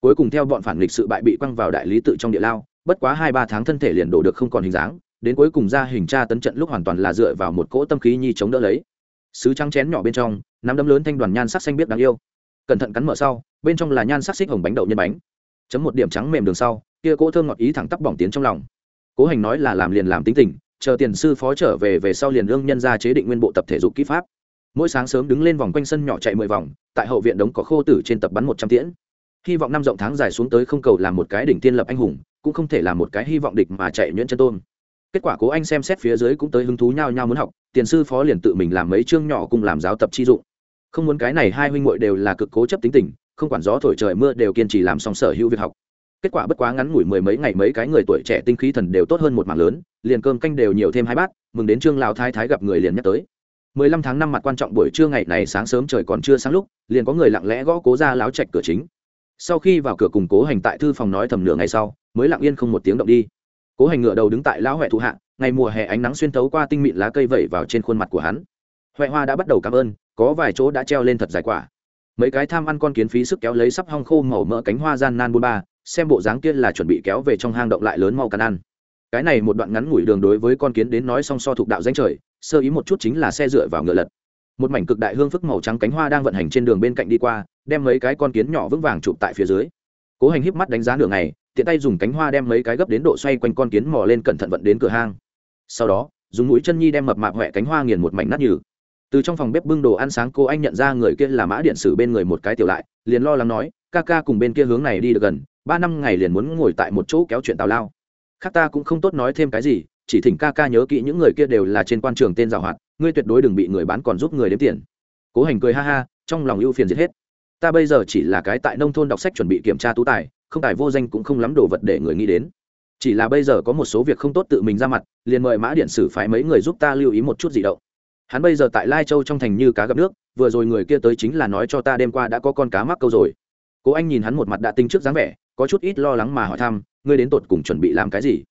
Cuối cùng theo bọn phản lịch sự bại bị quăng vào đại lý tự trong địa lao, bất quá hai ba tháng thân thể liền đổ được không còn hình dáng, đến cuối cùng ra hình tra tấn trận lúc hoàn toàn là dựa vào một cỗ tâm khí nhi chống đỡ lấy. Sứ trắng chén nhỏ bên trong, nắm đấm lớn thanh đoàn nhan sắc xanh biết đáng yêu. Cẩn thận cắn mở sau, bên trong là nhan sắc xích hồng bánh đậu nhân bánh. Chấm một điểm trắng mềm đường sau, kia cỗ thơm ngọt ý thẳng tắp bỏng tiến trong lòng. Cố hành nói là làm liền làm tính tình chờ tiền sư phó trở về về sau liền lương nhân ra chế định nguyên bộ tập thể dục kỹ pháp. Mỗi sáng sớm đứng lên vòng quanh sân nhỏ chạy mười vòng, tại hậu viện đống có khô tử trên tập bắn một trăm tiễn. Hy vọng năm rộng tháng dài xuống tới không cầu làm một cái đỉnh tiên lập anh hùng, cũng không thể làm một cái hy vọng địch mà chạy nhuyễn chân tôn. Kết quả cố anh xem xét phía dưới cũng tới hứng thú nhau nhau muốn học, tiền sư phó liền tự mình làm mấy chương nhỏ cùng làm giáo tập chi dụng. Không muốn cái này hai huynh muội đều là cực cố chấp tính tình, không quản gió thổi trời mưa đều kiên trì làm xong sở hữu việc học. Kết quả bất quá ngắn ngủi mười mấy ngày mấy cái người tuổi trẻ tinh khí thần đều tốt hơn một mảng lớn liền cơm canh đều nhiều thêm hai bát, mừng đến trương lão thái thái gặp người liền nhắc tới. Mười lăm tháng năm mặt quan trọng buổi trưa ngày này sáng sớm trời còn chưa sáng lúc, liền có người lặng lẽ gõ cố ra láo chạch cửa chính. Sau khi vào cửa cùng cố hành tại thư phòng nói thầm nửa ngày sau, mới lặng yên không một tiếng động đi. Cố hành ngựa đầu đứng tại lão huệ thụ hạ, ngày mùa hè ánh nắng xuyên thấu qua tinh mịn lá cây vẩy vào trên khuôn mặt của hắn. Huệ hoa đã bắt đầu cảm ơn, có vài chỗ đã treo lên thật dài quả. Mấy cái tham ăn con kiến phí sức kéo lấy sắp hong khô màu mỡ cánh hoa gian nan bôn ba, xem bộ dáng kia là chuẩn bị kéo về trong hang động lại lớn mau cắn ăn cái này một đoạn ngắn ngủi đường đối với con kiến đến nói song so thuộc đạo danh trời, sơ ý một chút chính là xe dựa vào ngựa lật. Một mảnh cực đại hương phức màu trắng cánh hoa đang vận hành trên đường bên cạnh đi qua, đem mấy cái con kiến nhỏ vững vàng chụp tại phía dưới. Cố hành híp mắt đánh giá đường này tiện tay dùng cánh hoa đem mấy cái gấp đến độ xoay quanh con kiến mò lên cẩn thận vận đến cửa hang. Sau đó, dùng mũi chân nhi đem mập mạp huệ cánh hoa nghiền một mảnh nát nhừ. Từ trong phòng bếp bưng đồ ăn sáng, cô anh nhận ra người kia là mã điện sử bên người một cái tiểu lại, liền lo lắng nói, ca ca cùng bên kia hướng này đi được gần, ba năm ngày liền muốn ngồi tại một chỗ kéo chuyện tào lao khác ta cũng không tốt nói thêm cái gì, chỉ thỉnh ca ca nhớ kỹ những người kia đều là trên quan trường tên giảo hoạt, ngươi tuyệt đối đừng bị người bán còn giúp người đếm tiền. Cố hành cười ha ha, trong lòng ưu phiền giết hết. Ta bây giờ chỉ là cái tại nông thôn đọc sách chuẩn bị kiểm tra tú tài, không tài vô danh cũng không lắm đồ vật để người nghĩ đến. Chỉ là bây giờ có một số việc không tốt tự mình ra mặt, liền mời mã điện sử phái mấy người giúp ta lưu ý một chút gì động. Hắn bây giờ tại lai châu trong thành như cá gặp nước, vừa rồi người kia tới chính là nói cho ta đêm qua đã có con cá mắc câu rồi. Cố anh nhìn hắn một mặt đã tinh trước dáng vẻ, có chút ít lo lắng mà hỏi thăm ngươi đến tột cùng chuẩn bị làm cái gì?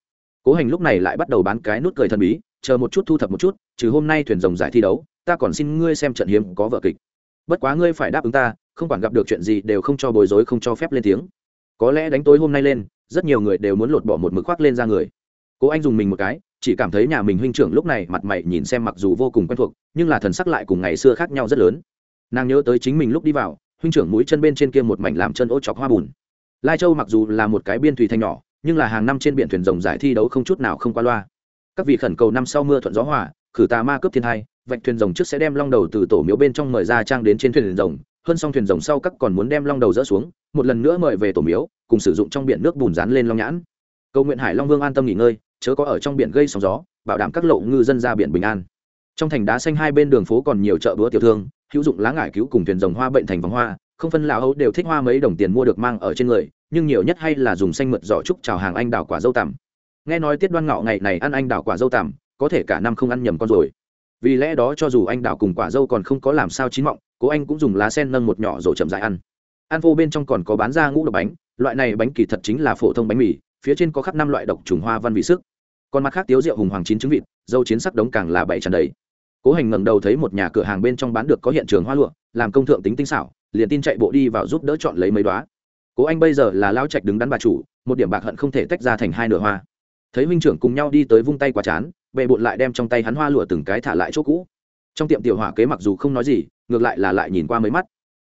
Cố hành lúc này lại bắt đầu bán cái nút cười thần bí, chờ một chút thu thập một chút, trừ hôm nay thuyền rồng giải thi đấu, ta còn xin ngươi xem trận hiếm có vợ kịch. Bất quá ngươi phải đáp ứng ta, không quản gặp được chuyện gì đều không cho bối rối, không cho phép lên tiếng. Có lẽ đánh tối hôm nay lên, rất nhiều người đều muốn lột bỏ một mực khoác lên ra người. Cố anh dùng mình một cái, chỉ cảm thấy nhà mình huynh trưởng lúc này mặt mày nhìn xem mặc dù vô cùng quen thuộc, nhưng là thần sắc lại cùng ngày xưa khác nhau rất lớn. Nàng nhớ tới chính mình lúc đi vào, huynh trưởng mũi chân bên trên kia một mảnh làm chân ô chọc hoa bùn lai châu mặc dù là một cái biên thủy thanh nhỏ, nhưng là hàng năm trên biển thuyền rồng giải thi đấu không chút nào không qua loa. Các vị khẩn cầu năm sau mưa thuận gió hòa, khử tà ma cướp thiên hai vạch thuyền rồng trước sẽ đem long đầu từ tổ miếu bên trong mời ra trang đến trên thuyền rồng, hơn xong thuyền rồng sau các còn muốn đem long đầu dỡ xuống, một lần nữa mời về tổ miếu, cùng sử dụng trong biển nước bùn rán lên long nhãn. Cầu nguyện hải long vương an tâm nghỉ ngơi, chớ có ở trong biển gây sóng gió, bảo đảm các lộ ngư dân ra biển bình an. Trong thành đá xanh hai bên đường phố còn nhiều chợ búa tiểu thương, hữu dụng lá ngải cứu cùng thuyền rồng hoa bệnh thành vòng hoa không phân lão hấu đều thích hoa mấy đồng tiền mua được mang ở trên người, nhưng nhiều nhất hay là dùng xanh mượt giỏ trúc chào hàng anh đào quả dâu tằm. Nghe nói tiết đoan ngọ ngày này ăn anh đào quả dâu tằm, có thể cả năm không ăn nhầm con rồi. Vì lẽ đó cho dù anh đào cùng quả dâu còn không có làm sao chín mọng, cố anh cũng dùng lá sen nâng một nhỏ rồi chậm dại ăn. Ăn vô bên trong còn có bán ra ngũ độc bánh, loại này bánh kỳ thật chính là phổ thông bánh mì, phía trên có khắp năm loại độc trùng hoa văn vị sức. Còn mặt khác tiếu rượu hùng hoàng chín trứng vịt, dâu chiến sắc đống càng là bảy tràn đầy cố hành ngẩng đầu thấy một nhà cửa hàng bên trong bán được có hiện trường hoa lụa, làm công thượng tính tinh xảo liền tin chạy bộ đi vào giúp đỡ chọn lấy mấy đoá. Cố anh bây giờ là lao trạch đứng đắn bà chủ, một điểm bạc hận không thể tách ra thành hai nửa hoa. Thấy huynh trưởng cùng nhau đi tới vung tay quá chán, bệ bộn lại đem trong tay hắn hoa lụa từng cái thả lại chỗ cũ. Trong tiệm tiểu hỏa kế mặc dù không nói gì, ngược lại là lại nhìn qua mấy mắt.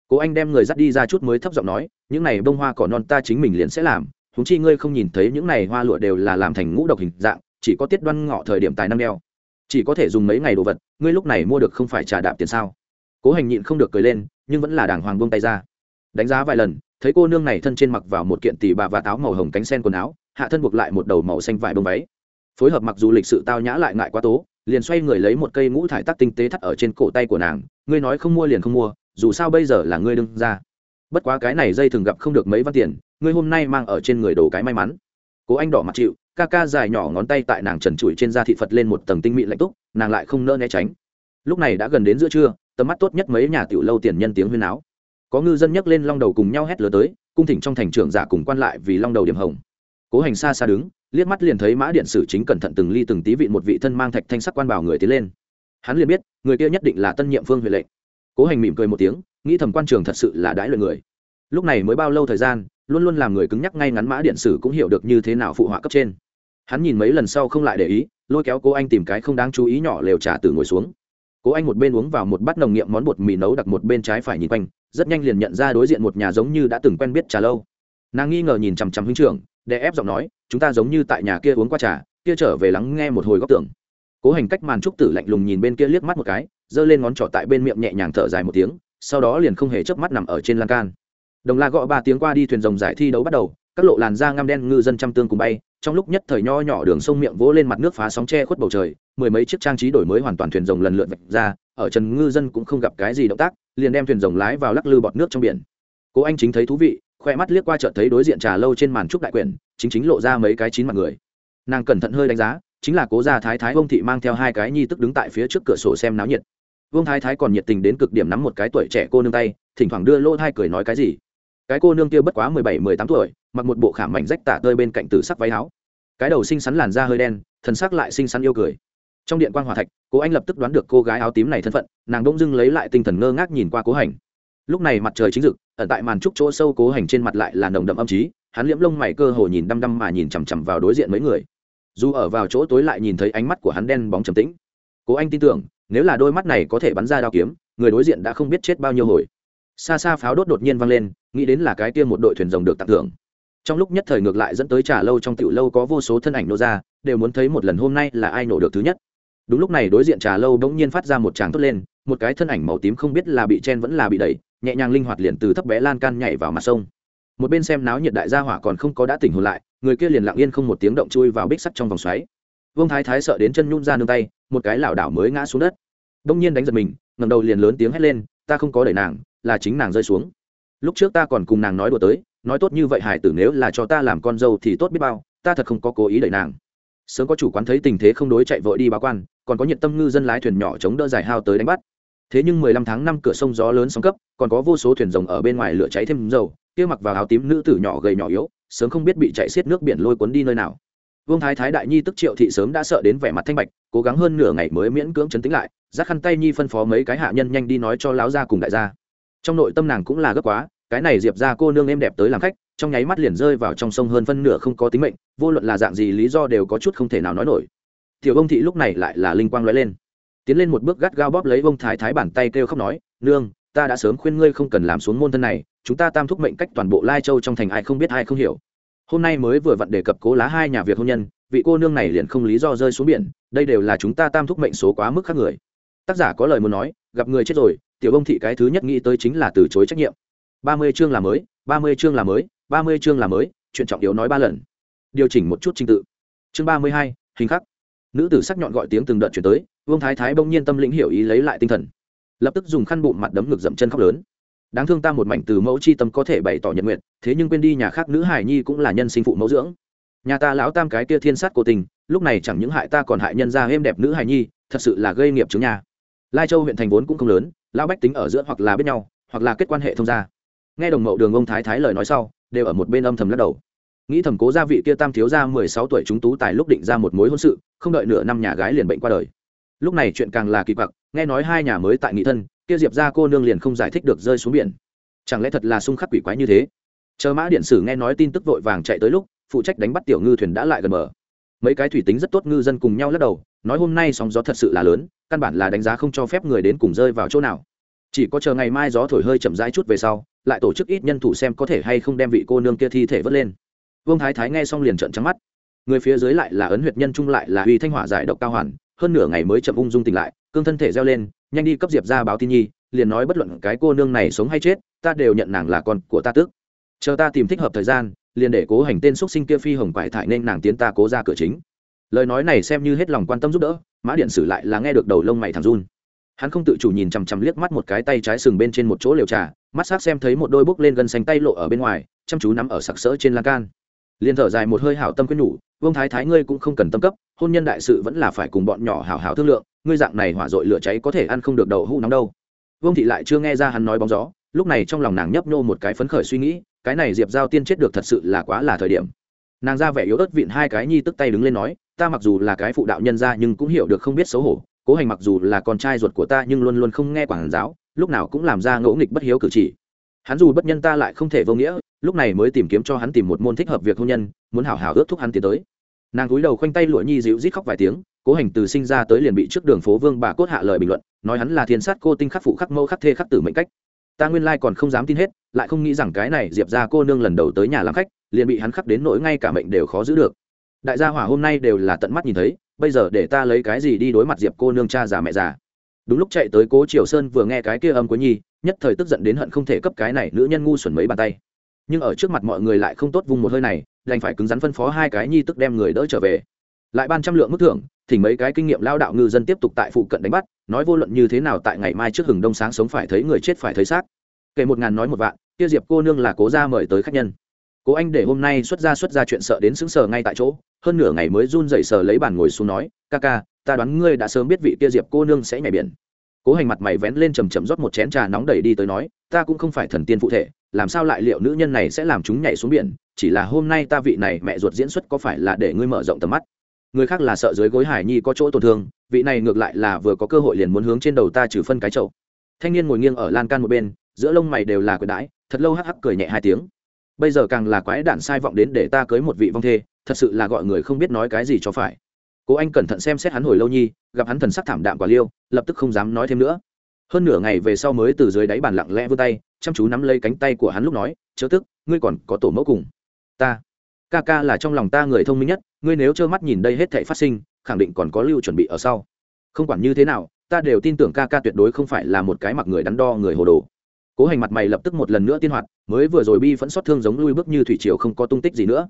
Cố anh đem người dắt đi ra chút mới thấp giọng nói, những này bông hoa cỏ non ta chính mình liền sẽ làm húng chi ngươi không nhìn thấy những này hoa lụa đều là làm thành ngũ độc hình dạng, chỉ có tiết đoan ngọ thời điểm tài năng đeo. Chỉ có thể dùng mấy ngày đồ vật, ngươi lúc này mua được không phải trà đạp tiền sao? Cố hành nhịn không được cười lên nhưng vẫn là đàng hoàng buông tay ra. Đánh giá vài lần, thấy cô nương này thân trên mặc vào một kiện tỉ bà và táo màu hồng cánh sen quần áo, hạ thân buộc lại một đầu màu xanh vải bông váy. Phối hợp mặc dù lịch sự tao nhã lại ngại quá tố, liền xoay người lấy một cây ngũ thải tắc tinh tế thắt ở trên cổ tay của nàng, ngươi nói không mua liền không mua, dù sao bây giờ là ngươi đương ra. Bất quá cái này dây thường gặp không được mấy văn tiền, ngươi hôm nay mang ở trên người đồ cái may mắn. Cố anh đỏ mặt chịu, ca ca dài nhỏ ngón tay tại nàng trần trụi trên da thị phật lên một tầng tinh mị lạnh túc, nàng lại không nỡ né tránh. Lúc này đã gần đến giữa trưa tầm mắt tốt nhất mấy nhà tiểu lâu tiền nhân tiếng huyên áo có ngư dân nhấc lên long đầu cùng nhau hét lớn tới, cung thỉnh trong thành trưởng giả cùng quan lại vì long đầu điểm hồng. Cố hành xa xa đứng, liếc mắt liền thấy mã điện sử chính cẩn thận từng ly từng tí vị một vị thân mang thạch thanh sắc quan bảo người tiến lên. Hắn liền biết, người kia nhất định là tân nhiệm phương huệ lệnh. Cố hành mỉm cười một tiếng, nghĩ thầm quan trường thật sự là đãi lợi người. Lúc này mới bao lâu thời gian, luôn luôn làm người cứng nhắc ngay ngắn mã điện sử cũng hiểu được như thế nào phụ họa cấp trên. Hắn nhìn mấy lần sau không lại để ý, lôi kéo cố anh tìm cái không đáng chú ý nhỏ lều trà từ ngồi xuống cố anh một bên uống vào một bát nồng nghiệm món bột mì nấu đặc một bên trái phải nhìn quanh, rất nhanh liền nhận ra đối diện một nhà giống như đã từng quen biết trà lâu. Nàng nghi ngờ nhìn chằm chằm huynh trưởng để ép giọng nói, chúng ta giống như tại nhà kia uống qua trà, kia trở về lắng nghe một hồi góc tưởng cố hành cách màn trúc tử lạnh lùng nhìn bên kia liếc mắt một cái, giơ lên ngón trỏ tại bên miệng nhẹ nhàng thở dài một tiếng, sau đó liền không hề chớp mắt nằm ở trên lan can. Đồng la gõ ba tiếng qua đi thuyền rồng giải thi đấu bắt đầu, các lộ làn da ngăm đen ngư dân trăm tương cùng bay trong lúc nhất thời nho nhỏ đường sông miệng vỗ lên mặt nước phá sóng che khuất bầu trời, mười mấy chiếc trang trí đổi mới hoàn toàn thuyền rồng lần lượt vạch ra, ở trần ngư dân cũng không gặp cái gì động tác, liền đem thuyền rồng lái vào lắc lư bọt nước trong biển. Cố anh chính thấy thú vị, khoe mắt liếc qua chợt thấy đối diện trà lâu trên màn trúc đại quyển, chính chính lộ ra mấy cái chín mặt người. Nàng cẩn thận hơi đánh giá, chính là cố gia thái thái vông thị mang theo hai cái nhi tức đứng tại phía trước cửa sổ xem náo nhiệt. Vương thái thái còn nhiệt tình đến cực điểm nắm một cái tuổi trẻ cô nương tay, thỉnh thoảng đưa lô thai cười nói cái gì. Cái cô nương kia bất quá mười bảy, mười tám tuổi, mặc một bộ khảm mảnh rách tả tơi bên cạnh tử sắc váy áo cái đầu xinh xắn làn da hơi đen, thần sắc lại xinh xắn yêu cười. Trong điện quan hòa thạch, cố anh lập tức đoán được cô gái áo tím này thân phận, nàng đông dưng lấy lại tinh thần ngơ ngác nhìn qua cố hành. Lúc này mặt trời chính rực ẩn tại màn trúc chỗ sâu cố hành trên mặt lại là nồng đậm âm trí, hắn liễm lông mày cơ hồ nhìn đăm đăm mà nhìn chằm chằm vào đối diện mấy người. Dù ở vào chỗ tối lại nhìn thấy ánh mắt của hắn đen bóng trầm tĩnh. Cố anh tin tưởng, nếu là đôi mắt này có thể bắn ra đao kiếm, người đối diện đã không biết chết bao nhiêu hồi. Xa xa pháo đốt đột nhiên vang lên, nghĩ đến là cái kia một đội thuyền rồng được tặng thưởng trong lúc nhất thời ngược lại dẫn tới trà lâu trong tiểu lâu có vô số thân ảnh nô ra, đều muốn thấy một lần hôm nay là ai nổ được thứ nhất. Đúng lúc này đối diện trà lâu bỗng nhiên phát ra một tràng tốt lên, một cái thân ảnh màu tím không biết là bị chen vẫn là bị đẩy, nhẹ nhàng linh hoạt liền từ thấp bé lan can nhảy vào mặt sông. Một bên xem náo nhiệt đại gia hỏa còn không có đã tỉnh hồn lại, người kia liền lặng yên không một tiếng động chui vào bích sắt trong vòng xoáy. Vương thái thái sợ đến chân nhún ra nương tay, một cái lảo đảo mới ngã xuống đất. Bỗng nhiên đánh giật mình ngầm đầu liền lớn tiếng hét lên, ta không có đẩy nàng, là chính nàng rơi xuống. Lúc trước ta còn cùng nàng nói đùa tới nói tốt như vậy hải tử nếu là cho ta làm con dâu thì tốt biết bao, ta thật không có cố ý đẩy nàng. Sớm có chủ quán thấy tình thế không đối chạy vội đi báo quan, còn có nhiệt tâm ngư dân lái thuyền nhỏ chống đỡ giải hao tới đánh bắt. Thế nhưng mười lăm tháng năm cửa sông gió lớn sóng cấp, còn có vô số thuyền rồng ở bên ngoài lửa cháy thêm dầu, kia mặc vào áo tím nữ tử nhỏ gầy nhỏ yếu, sớm không biết bị chạy xiết nước biển lôi cuốn đi nơi nào. Vương thái thái đại nhi tức triệu thị sớm đã sợ đến vẻ mặt thanh bạch, cố gắng hơn nửa ngày mới miễn cưỡng chấn tĩnh lại giác khăn tay nhi phân phó mấy cái hạ nhân nhanh đi nói cho láo gia cùng đại gia. Trong nội tâm nàng cũng là gấp quá cái này diệp ra cô nương em đẹp tới làm khách, trong nháy mắt liền rơi vào trong sông hơn phân nửa không có tính mệnh, vô luận là dạng gì lý do đều có chút không thể nào nói nổi. Tiểu ông thị lúc này lại là linh quang nói lên. Tiến lên một bước gắt gao bóp lấy ông thái thái bàn tay kêu khóc nói, nương, ta đã sớm khuyên ngươi không cần làm xuống môn thân này, chúng ta tam thúc mệnh cách toàn bộ lai châu trong thành ai không biết ai không hiểu. Hôm nay mới vừa vặn đề cập cố lá hai nhà việc hôn nhân, vị cô nương này liền không lý do rơi xuống biển, đây đều là chúng ta tam thúc mệnh số quá mức khác người. Tác giả có lời muốn nói, gặp người chết rồi, tiểu ông thị cái thứ nhất nghĩ tới chính là từ chối trách nhiệm ba mươi chương là mới, ba mươi chương là mới, ba mươi chương là mới, chuyện trọng yếu nói ba lần. Điều chỉnh một chút trình tự. Chương ba mươi hai, hình khắc. Nữ tử sắc nhọn gọi tiếng từng đợt chuyển tới, vương thái thái bỗng nhiên tâm lĩnh hiểu ý lấy lại tinh thần. Lập tức dùng khăn bụng mặt đấm ngực dậm chân khóc lớn. Đáng thương ta một mảnh từ mẫu chi tâm có thể bày tỏ nhật nguyện, thế nhưng quên đi nhà khác nữ hải nhi cũng là nhân sinh phụ mẫu dưỡng. Nhà ta lão tam cái kia thiên sát cô tình, lúc này chẳng những hại ta còn hại nhân ra êm đẹp nữ hải nhi, thật sự là gây nghiệp chứng nhà. Lai châu huyện thành vốn cũng không lớn, lão bách tính ở giữa hoặc là biết nhau, hoặc là kết quan hệ thông gia nghe đồng mậu đường ông thái thái lời nói sau, đều ở một bên âm thầm lắc đầu. Nghĩ thầm cố gia vị kia tam thiếu gia mười sáu tuổi chúng tú tài lúc định ra một mối hôn sự, không đợi nửa năm nhà gái liền bệnh qua đời. Lúc này chuyện càng là kỳ quặc, nghe nói hai nhà mới tại nghị thân, kia diệp ra cô nương liền không giải thích được rơi xuống biển. Chẳng lẽ thật là xung khắc quỷ quái như thế? Chờ mã điện sử nghe nói tin tức vội vàng chạy tới lúc, phụ trách đánh bắt tiểu ngư thuyền đã lại gần bờ. Mấy cái thủy tính rất tốt ngư dân cùng nhau lắc đầu, nói hôm nay sóng gió thật sự là lớn, căn bản là đánh giá không cho phép người đến cùng rơi vào chỗ nào chỉ có chờ ngày mai gió thổi hơi chậm rãi chút về sau, lại tổ chức ít nhân thủ xem có thể hay không đem vị cô nương kia thi thể vớt lên. Vương thái thái nghe xong liền trợn trắng mắt. Người phía dưới lại là ấn huyệt nhân trung lại là uy thanh hỏa giải độc cao hoàn, hơn nửa ngày mới chậm ung dung tỉnh lại, cương thân thể reo lên, nhanh đi cấp diệp ra báo tin nhi, liền nói bất luận cái cô nương này sống hay chết, ta đều nhận nàng là con của ta tước. Chờ ta tìm thích hợp thời gian, liền để cố hành tên x sinh kia phi hồng quải thải nên nàng tiến ta cố ra cửa chính. Lời nói này xem như hết lòng quan tâm giúp đỡ, mã điện sử lại là nghe được đầu lông mày thằng run hắn không tự chủ nhìn chằm chằm liếc mắt một cái tay trái sừng bên trên một chỗ liều trà, mắt s á c xem thấy một đôi bốc lên gần xanh tay lộ ở bên ngoài, chăm chú nắm ở sặc sỡ trên lan can. Liền thở dài một hơi hảo tâm quyết nhủ, vương thái thái ngươi cũng không cần tâm cấp, hôn nhân đại sự vẫn là phải cùng bọn nhỏ hảo hảo thương lượng, ngươi dạng này hỏa dội lửa cháy có thể ăn không được đậu hũ nóng đâu. Vương thị lại chưa nghe ra hắn nói bóng gió, lúc này trong lòng nàng nhấp nhô một cái phấn khởi suy nghĩ, cái này diệp giao tiên chết được thật sự là quá là thời điểm. Nàng ra vẻ yếu ớt vịn hai cái nhi tức tay đứng lên nói, ta mặc dù là cái phụ đạo nhân ra nhưng cũng hiểu được không biết xấu hổ cố hành mặc dù là con trai ruột của ta nhưng luôn luôn không nghe quản giáo, lúc nào cũng làm ra ngẫu nghịch bất hiếu cử chỉ. Hắn dù bất nhân ta lại không thể vô nghĩa, lúc này mới tìm kiếm cho hắn tìm một môn thích hợp việc hôn nhân, muốn hảo hảo ước thúc hắn tiến tới. Nàng cúi đầu khoanh tay lụa nhi dịu rít khóc vài tiếng, cố hành từ sinh ra tới liền bị trước đường phố vương bà cốt hạ lời bình luận, nói hắn là thiên sát cô tinh khắc phụ khắc mẫu khắc thê khắc tử mệnh cách. Ta nguyên lai còn không dám tin hết, lại không nghĩ rằng cái này diệp ra cô nương lần đầu tới nhà làm khách, liền bị hắn khắc đến nỗi ngay cả mệnh đều khó giữ được. Đại gia hỏa hôm nay đều là tận mắt nhìn thấy bây giờ để ta lấy cái gì đi đối mặt diệp cô nương cha già mẹ già? Đúng lúc chạy tới cố triều sơn vừa nghe cái kia âm của nhi, nhất thời tức giận đến hận không thể cấp cái này nữ nhân ngu xuẩn mấy bàn tay. Nhưng ở trước mặt mọi người lại không tốt vùng một hơi này, đành phải cứng rắn phân phó hai cái nhi tức đem người đỡ trở về. Lại ban trăm lượng mức thưởng thỉnh mấy cái kinh nghiệm lao đạo ngư dân tiếp tục tại phụ cận đánh bắt, nói vô luận như thế nào tại ngày mai trước hừng đông sáng sống phải thấy người chết phải thấy xác. Kể một ngàn nói một vạn, kia diệp cô nương là cố ra mời tới khách nhân cố anh để hôm nay xuất ra xuất ra chuyện sợ đến xứng sờ ngay tại chỗ, hơn nửa ngày mới run dậy sờ lấy bàn ngồi xuống nói, ca ca, ta đoán ngươi đã sớm biết vị kia diệp cô nương sẽ nhảy biển. Cố hành mặt mày vén lên chầm chậm rót một chén trà nóng đẩy đi tới nói, ta cũng không phải thần tiên phụ thể, làm sao lại liệu nữ nhân này sẽ làm chúng nhảy xuống biển? Chỉ là hôm nay ta vị này mẹ ruột diễn xuất có phải là để ngươi mở rộng tầm mắt? Người khác là sợ dưới gối hải nhi có chỗ tổn thương, vị này ngược lại là vừa có cơ hội liền muốn hướng trên đầu ta trừ phân cái chậu. Thanh niên ngồi nghiêng ở lan can một bên, giữa lông mày đều là quyền đãi, thật lâu hắc hắc cười nhẹ hai tiếng bây giờ càng là quái đản sai vọng đến để ta cưới một vị vong thê, thật sự là gọi người không biết nói cái gì cho phải. Cố anh cẩn thận xem xét hắn hồi lâu nhi, gặp hắn thần sắc thảm đạm quả liêu, lập tức không dám nói thêm nữa. Hơn nửa ngày về sau mới từ dưới đáy bàn lặng lẽ vươn tay, chăm chú nắm lấy cánh tay của hắn lúc nói, chớ tức, ngươi còn có tổ mẫu cùng ta. Ca ca là trong lòng ta người thông minh nhất, ngươi nếu trơ mắt nhìn đây hết thảy phát sinh, khẳng định còn có lưu chuẩn bị ở sau. Không quản như thế nào, ta đều tin tưởng ca ca tuyệt đối không phải là một cái mặc người đắn đo người hồ đồ. Cố hành mặt mày lập tức một lần nữa tiên hoạt mới vừa rồi bi vẫn xót thương giống lui bước như thủy triều không có tung tích gì nữa.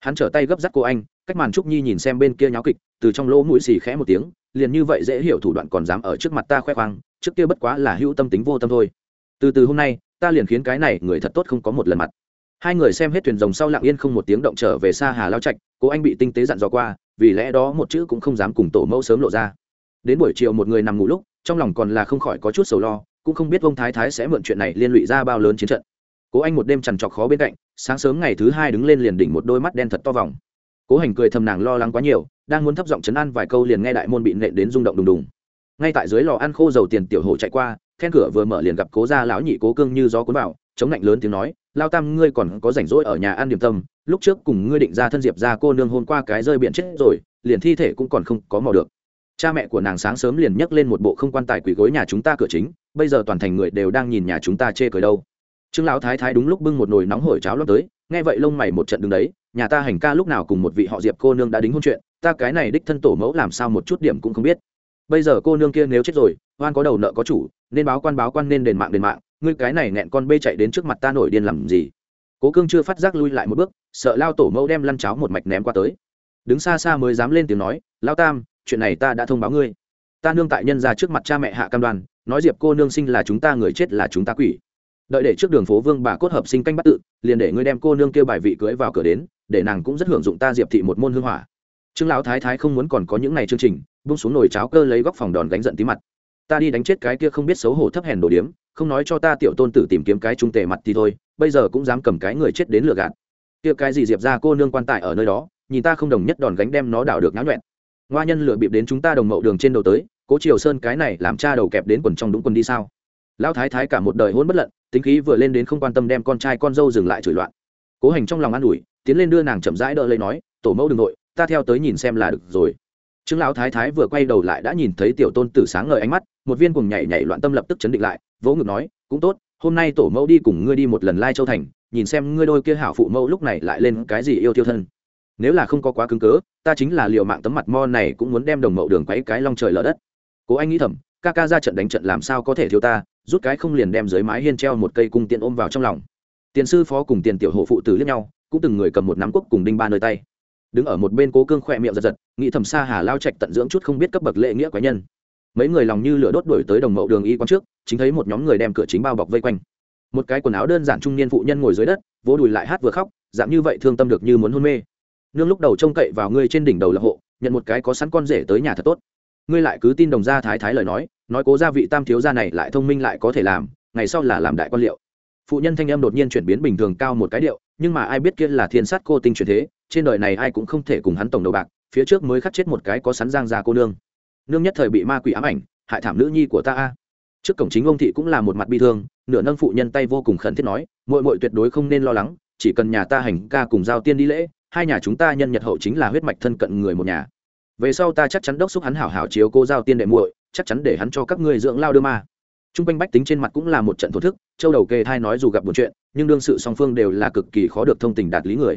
Hắn trở tay gấp rắt cô anh, cách màn trúc nhi nhìn xem bên kia nháo kịch, từ trong lỗ mũi xì khẽ một tiếng, liền như vậy dễ hiểu thủ đoạn còn dám ở trước mặt ta khoe khoang, trước kia bất quá là hữu tâm tính vô tâm thôi. Từ từ hôm nay, ta liền khiến cái này người thật tốt không có một lần mặt. Hai người xem hết thuyền rồng sau lặng yên không một tiếng động trở về xa hà lao trạch, cô anh bị tinh tế dặn dò qua, vì lẽ đó một chữ cũng không dám cùng tổ mẫu sớm lộ ra. Đến buổi chiều một người nằm ngủ lúc, trong lòng còn là không khỏi có chút sầu lo, cũng không biết ông thái thái sẽ mượn chuyện này liên lụy ra bao lớn chiến trận cố anh một đêm trằn trọc khó bên cạnh, sáng sớm ngày thứ hai đứng lên liền đỉnh một đôi mắt đen thật to vòng. Cố hành cười thầm nàng lo lắng quá nhiều, đang muốn thấp giọng chấn an vài câu liền nghe đại môn bị nện đến rung động đùng đùng. Ngay tại dưới lò ăn khô dầu tiền tiểu hổ chạy qua, then cửa vừa mở liền gặp cố gia lão nhị cố cương như gió cuốn vào, chống lạnh lớn tiếng nói, lao tam, ngươi còn có rảnh rỗi ở nhà ăn điểm tâm, lúc trước cùng ngươi định ra thân diệp ra cô nương hôm qua cái rơi biển chết rồi, liền thi thể cũng còn không có mò được. Cha mẹ của nàng sáng sớm liền nhấc lên một bộ không quan tài quỷ gối nhà chúng ta cửa chính, bây giờ toàn thành người đều đang nhìn nhà chúng ta chê cười đâu trương lão thái thái đúng lúc bưng một nồi nóng hổi cháo lót tới, nghe vậy lông mày một trận đứng đấy, nhà ta hành ca lúc nào cùng một vị họ diệp cô nương đã đính hôn chuyện, ta cái này đích thân tổ mẫu làm sao một chút điểm cũng không biết. Bây giờ cô nương kia nếu chết rồi, oan có đầu nợ có chủ, nên báo quan báo quan nên đền mạng đền mạng, ngươi cái này nghẹn con bê chạy đến trước mặt ta nổi điên làm gì? Cố cương chưa phát giác lui lại một bước, sợ lao tổ mẫu đem lăn cháo một mạch ném qua tới. Đứng xa xa mới dám lên tiếng nói lao tam, chuyện này ta đã thông báo ngươi. Ta nương tại nhân ra trước mặt cha mẹ hạ cam đoan, nói diệp cô nương sinh là chúng ta người chết là chúng ta quỷ đợi để trước đường phố vương bà cốt hợp sinh canh bắt tự, liền để ngươi đem cô nương kêu bài vị cưới vào cửa đến, để nàng cũng rất hưởng dụng ta diệp thị một môn hương hỏa. Trương lão thái thái không muốn còn có những ngày chương trình bung xuống nồi cháo cơ lấy góc phòng đòn gánh giận tí mặt. Ta đi đánh chết cái kia không biết xấu hổ thấp hèn đồ điếm, không nói cho ta tiểu tôn tử tìm kiếm cái trung tề mặt thì thôi, bây giờ cũng dám cầm cái người chết đến lừa gạt. Kia cái gì diệp ra cô nương quan tài ở nơi đó, nhìn ta không đồng nhất đòn gánh đem nó đảo được náo nhuẹn ngoa nhân lựa bịp đến chúng ta đồng mậu đường trên đầu tới, cố triều sơn cái này làm cha đầu kẹp đến quần trong đúng quần đi sao? Lão thái thái cả một đời hôn bất lận, tính khí vừa lên đến không quan tâm đem con trai con dâu dừng lại chửi loạn. Cố hành trong lòng an ủi, tiến lên đưa nàng chậm rãi đỡ lấy nói, tổ mẫu đ ừ n g nội, ta theo tới nhìn xem là được rồi. Trương lão thái thái vừa quay đầu lại đã nhìn thấy tiểu tôn tử sáng ngời ánh mắt, một viên cùng nhảy nhảy loạn tâm lập tức chấn định lại, vỗ ngực nói, cũng tốt, hôm nay tổ mẫu đi cùng ngươi đi một lần lai châu thành, nhìn xem ngươi đôi kia hảo phụ mẫu lúc này lại lên cái gì yêu thiêu thân. Nếu là không có quá cứng cớ, ta chính là liệu mạng tấm mặt mo này cũng muốn đem đồng mậu đường quấy cái long trời lở đất. Cố anh nghĩ thầm, ca ca ra trận đánh trận làm sao có thể thiếu ta rút cái không liền đem dưới mái hiên treo một cây cung tiện ôm vào trong lòng. Tiền sư phó cùng tiền tiểu hộ phụ tử liếc nhau, cũng từng người cầm một nắm quốc cùng đinh ba nơi tay. Đứng ở một bên cố cương khỏe miệng giật giật, nghĩ thầm xa hà lao trạch tận dưỡng chút không biết cấp bậc lệ nghĩa quái nhân. Mấy người lòng như lửa đốt đuổi tới đồng mậu đường y quán trước, chính thấy một nhóm người đem cửa chính bao bọc vây quanh. Một cái quần áo đơn giản trung niên phụ nhân ngồi dưới đất, vỗ đùi lại hát vừa khóc, dạng như vậy thương tâm được như muốn hôn mê. Nương lúc đầu trông cậy vào ngươi trên đỉnh đầu là hộ, nhận một cái có sẵn con rể tới nhà thật tốt. Ngươi lại cứ tin đồng gia thái thái lời nói nói cố gia vị tam thiếu gia này lại thông minh lại có thể làm, ngày sau là làm đại quan liệu. Phụ nhân thanh âm đột nhiên chuyển biến bình thường cao một cái điệu, nhưng mà ai biết kia là thiên sát cô tinh chuyển thế, trên đời này ai cũng không thể cùng hắn tổng đầu bạc, phía trước mới khắc chết một cái có sắn giang ra cô nương. Nương nhất thời bị ma quỷ ám ảnh, hại thảm nữ nhi của ta a. Trước cổng chính ông thị cũng là một mặt bi thương, nửa nâng phụ nhân tay vô cùng khẩn thiết nói, muội muội tuyệt đối không nên lo lắng, chỉ cần nhà ta hành ca cùng giao tiên đi lễ, hai nhà chúng ta nhân nhật hậu chính là huyết mạch thân cận người một nhà. Về sau ta chắc chắn đốc xúc hắn hảo hảo chiếu cô giao tiên đệ muội chắc chắn để hắn cho các ngươi dưỡng lao đưa ma. T r u n g quanh bách tính trên mặt cũng là một trận thổ thức, châu đầu kê thai nói dù gặp một chuyện, nhưng đương sự song phương đều là cực kỳ khó được thông tình đạt lý người.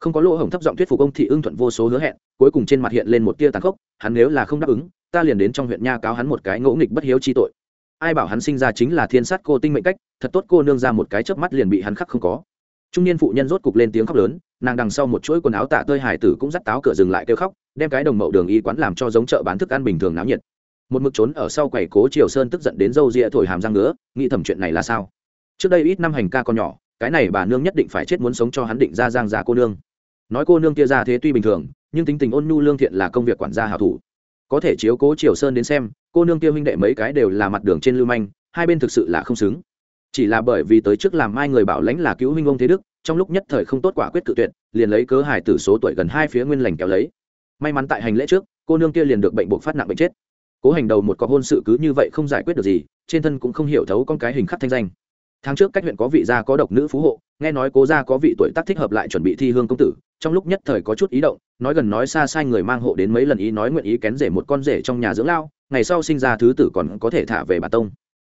Không có lỗ hổng thấp giọng thuyết phục ông thị ưng thuận vô số hứa hẹn, cuối cùng trên mặt hiện lên một tia tàn khốc, hắn nếu là không đáp ứng, ta liền đến trong huyện nha cáo hắn một cái ngỗ nghịch bất hiếu chi tội. Ai bảo hắn sinh ra chính là thiên sát cô tinh mệnh cách, thật tốt cô nương ra một cái chớp mắt liền bị hắn khắc không có. Trung niên phụ nhân rốt cục lên tiếng khóc lớn, nàng đằng sau một chuỗi quần áo tạ tơi hải tử cũng dắt táo cửa dừng lại kêu khóc, đem cái đồng mậu đường y quán làm cho giống chợ bán thức ăn bình thường náo nhiệt một mực trốn ở sau quầy cố triều sơn tức giận đến râu ria thổi hàm răng ngứa, nghĩ thầm chuyện này là sao? Trước đây ít năm hành ca con nhỏ, cái này bà nương nhất định phải chết muốn sống cho hắn định ra giang già cô nương. Nói cô nương kia ra thế tuy bình thường, nhưng tính tình ôn nhu lương thiện là công việc quản gia hảo thủ. Có thể chiếu cố triều sơn đến xem, cô nương kia huynh đệ mấy cái đều là mặt đường trên lưu manh, hai bên thực sự là không xứng. Chỉ là bởi vì tới trước làm mai người bảo lãnh là cứu huynh ông thế đức, trong lúc nhất thời không tốt quả quyết cự tuyệt, liền lấy cớ hài tử số tuổi gần hai phía nguyên lành kéo lấy. May mắn tại hành lễ trước, cô nương kia liền được bệnh buộc phát nặng bệnh chết cố hành đầu một có hôn sự cứ như vậy không giải quyết được gì, trên thân cũng không hiểu thấu con cái hình khắc thanh danh. Tháng trước cách huyện có vị gia có độc nữ phú hộ, nghe nói cố gia có vị tuổi tác thích hợp lại chuẩn bị thi hương công tử, trong lúc nhất thời có chút ý động, nói gần nói xa sai người mang hộ đến mấy lần ý nói nguyện ý kén rể một con rể trong nhà dưỡng lao, ngày sau sinh ra thứ tử còn có thể thả về bà tông.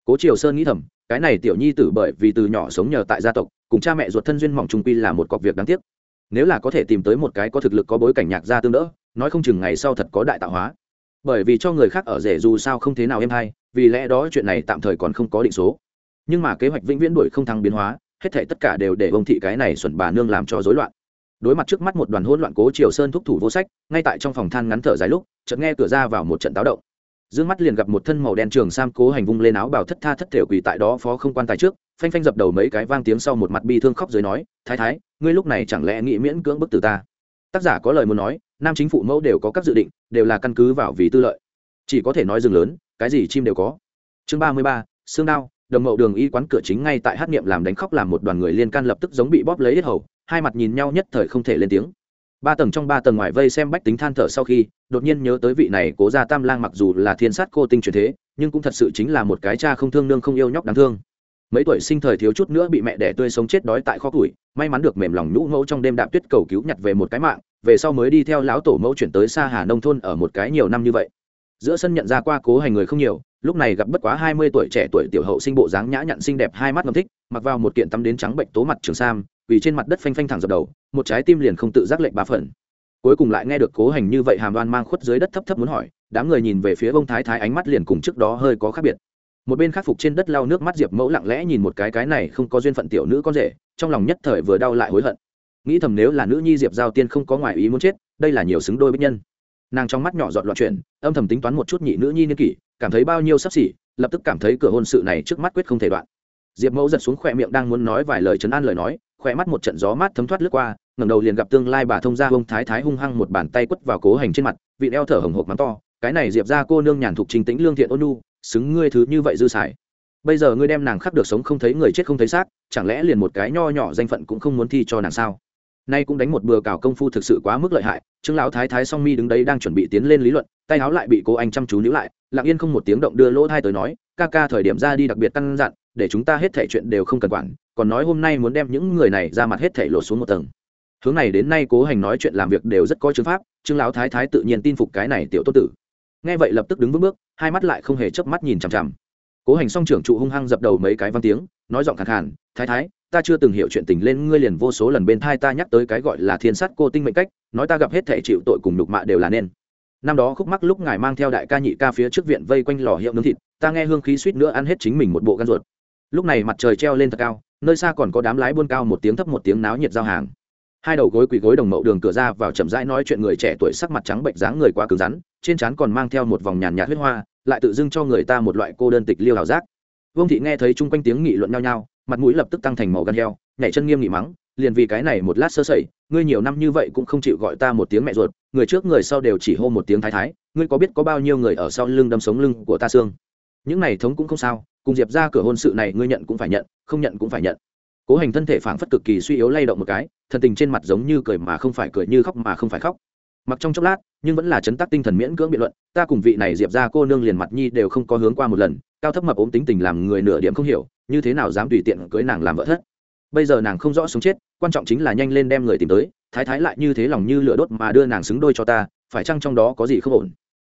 Cố triều sơn nghĩ thầm, cái này tiểu nhi tử bởi vì từ nhỏ sống nhờ tại gia tộc, cùng cha mẹ ruột thân duyên mỏng trung quy là một cọc việc đáng tiếc. Nếu là có thể tìm tới một cái có thực lực có bối cảnh nhạc gia tương đỡ, nói không chừng ngày sau thật có đại tạo hóa bởi vì cho người khác ở rể dù sao không thế nào em hay, vì lẽ đó chuyện này tạm thời còn không có định số. Nhưng mà kế hoạch vĩnh viễn đuổi không thăng biến hóa, hết thể tất cả đều để ông thị cái này xuẩn bà nương làm cho rối loạn. Đối mặt trước mắt một đoàn hỗn loạn cố triều sơn thúc thủ vô sách, ngay tại trong phòng than ngắn thở dài lúc, chợt nghe cửa ra vào một trận táo động. Dương mắt liền gặp một thân màu đen trường sam cố hành vung lên áo bào thất tha thất thể quỳ tại đó phó không quan tài trước, phanh phanh dập đầu mấy cái vang tiếng sau một mặt bi thương khóc dưới nói, thái thái, ngươi lúc này chẳng lẽ nghĩ miễn cưỡng bức từ ta? Tác giả có lời muốn nói nam chính phụ mẫu đều có các dự định, đều là căn cứ vào vì tư lợi. Chỉ có thể nói rừng lớn, cái gì chim đều có. Chương ba mươi ba xương đao, đồng mậu đường y quán cửa chính ngay tại hát niệm làm đánh khóc làm một đoàn người liên can lập tức giống bị bóp lấy hết hầu, hai mặt nhìn nhau nhất thời không thể lên tiếng. Ba tầng trong ba tầng ngoài vây xem bách tính than thở sau khi, đột nhiên nhớ tới vị này cố gia tam lang mặc dù là thiên sát cô tinh truyền thế, nhưng cũng thật sự chính là một cái cha không thương nương không yêu nhóc đáng thương mấy tuổi sinh thời thiếu chút nữa bị mẹ đẻ tươi sống chết đói tại kho củi, may mắn được mềm lòng nhũ mẫu trong đêm đạp tuyết cầu cứu nhặt về một cái mạng, về sau mới đi theo lão tổ mẫu chuyển tới xa hà nông thôn ở một cái nhiều năm như vậy. Giữa sân nhận ra qua cố hành người không nhiều, lúc này gặp bất quá hai mươi tuổi trẻ tuổi tiểu hậu sinh bộ dáng nhã nhặn xinh đẹp, hai mắt ngầm thích, mặc vào một kiện tắm đến trắng bệnh tố mặt trường sam, vì trên mặt đất phanh phanh thẳng dập đầu, một trái tim liền không tự giác lệnh ba phần. Cuối cùng lại nghe được cố hành như vậy hàm đoan mang khuất dưới đất thấp thấp muốn hỏi, đám người nhìn về phía bông thái thái ánh mắt liền cùng trước đó hơi có khác biệt một bên khắc phục trên đất lau nước mắt diệp mẫu lặng lẽ nhìn một cái cái này không có duyên phận tiểu nữ con rể, trong lòng nhất thời vừa đau lại hối hận. Nghĩ thầm nếu là nữ nhi diệp giao tiên không có ngoại ý muốn chết, đây là nhiều xứng đôi bích nhân. Nàng trong mắt nhỏ dọn loạn chuyện âm thầm tính toán một chút nhị nữ nhi niên kỷ, cảm thấy bao nhiêu sắp xỉ, lập tức cảm thấy cửa hôn sự này trước mắt quyết không thể đoạn. Diệp mẫu giật xuống khỏe miệng đang muốn nói vài lời chấn an lời nói, khỏe mắt một trận gió mát thấm thoát lướt qua, ngẩng đầu liền gặp tương lai bà thông gia ông thái thái hung hăng một bàn tay quất vào cố hành trên mặt, vị eo thở hồng hộc mắng to cái này diệp ra cô nương nhàn thục trình tĩnh lương thiện ôn nu xứng ngươi thứ như vậy dư xài. Bây giờ ngươi đem nàng khắc được sống không thấy người chết không thấy xác, chẳng lẽ liền một cái nho nhỏ danh phận cũng không muốn thi cho nàng sao? Nay cũng đánh một bừa cào công phu thực sự quá mức lợi hại, trương lão thái thái song mi đứng đấy đang chuẩn bị tiến lên lý luận, tay áo lại bị cô anh chăm chú níu lại, lặng yên không một tiếng động đưa lỗ thai tới nói, ca ca thời điểm ra đi đặc biệt căn dặn, để chúng ta hết thể chuyện đều không cần quản, còn nói hôm nay muốn đem những người này ra mặt hết thể lột xuống một tầng. Hướng này đến nay cố hành nói chuyện làm việc đều rất có chứng pháp, trương lão thái thái tự nhiên tin phục cái này tiểu tốt tử nghe vậy lập tức đứng vững bước, hai mắt lại không hề chớp mắt nhìn chằm chằm. Cố hành song trưởng trụ hung hăng dập đầu mấy cái văn tiếng, nói giọng khẳng khàn, thái thái, ta chưa từng hiểu chuyện tình lên ngươi liền vô số lần bên thai ta nhắc tới cái gọi là thiên sát cô tinh mệnh cách, nói ta gặp hết thể chịu tội cùng nhục mạ đều là nên. Năm đó khúc mắc lúc ngài mang theo đại ca nhị ca phía trước viện vây quanh lò hiệu nướng thịt, ta nghe hương khí suýt nữa ăn hết chính mình một bộ gan ruột. Lúc này mặt trời treo lên thật cao, nơi xa còn có đám lái buôn cao một tiếng thấp một tiếng náo nhiệt giao hàng hai đầu gối quỳ gối đồng mậu đường cửa ra vào chậm rãi nói chuyện người trẻ tuổi sắc mặt trắng bệnh dáng người quá cứng rắn, trên trán còn mang theo một vòng nhàn nhạt huyết hoa, lại tự dưng cho người ta một loại cô đơn tịch liêu hào giác. Vương thị nghe thấy chung quanh tiếng nghị luận nhau nhau, mặt mũi lập tức tăng thành màu gan heo, nhảy chân nghiêm nghị mắng, liền vì cái này một lát sơ sẩy, ngươi nhiều năm như vậy cũng không chịu gọi ta một tiếng mẹ ruột, người trước người sau đều chỉ hô một tiếng thái thái, ngươi có biết có bao nhiêu người ở sau lưng đâm sống lưng của ta xương? Những này thống cũng không sao, cùng diệp ra cửa hôn sự này ngươi nhận cũng phải nhận, không nhận cũng phải nhận cố hành thân thể phảng phất cực kỳ suy yếu lay động một cái, thần tình trên mặt giống như cười mà không phải cười như khóc mà không phải khóc. Mặc trong chốc lát, nhưng vẫn là chấn tác tinh thần miễn cưỡng biện luận, ta cùng vị này diệp ra cô nương liền mặt nhi đều không có hướng qua một lần, cao thấp mập ốm tính tình làm người nửa điểm không hiểu, như thế nào dám tùy tiện cưới nàng làm vợ thất. Bây giờ nàng không rõ sống chết, quan trọng chính là nhanh lên đem người tìm tới, thái thái lại như thế lòng như lửa đốt mà đưa nàng xứng đôi cho ta, phải chăng trong đó có gì không ổn?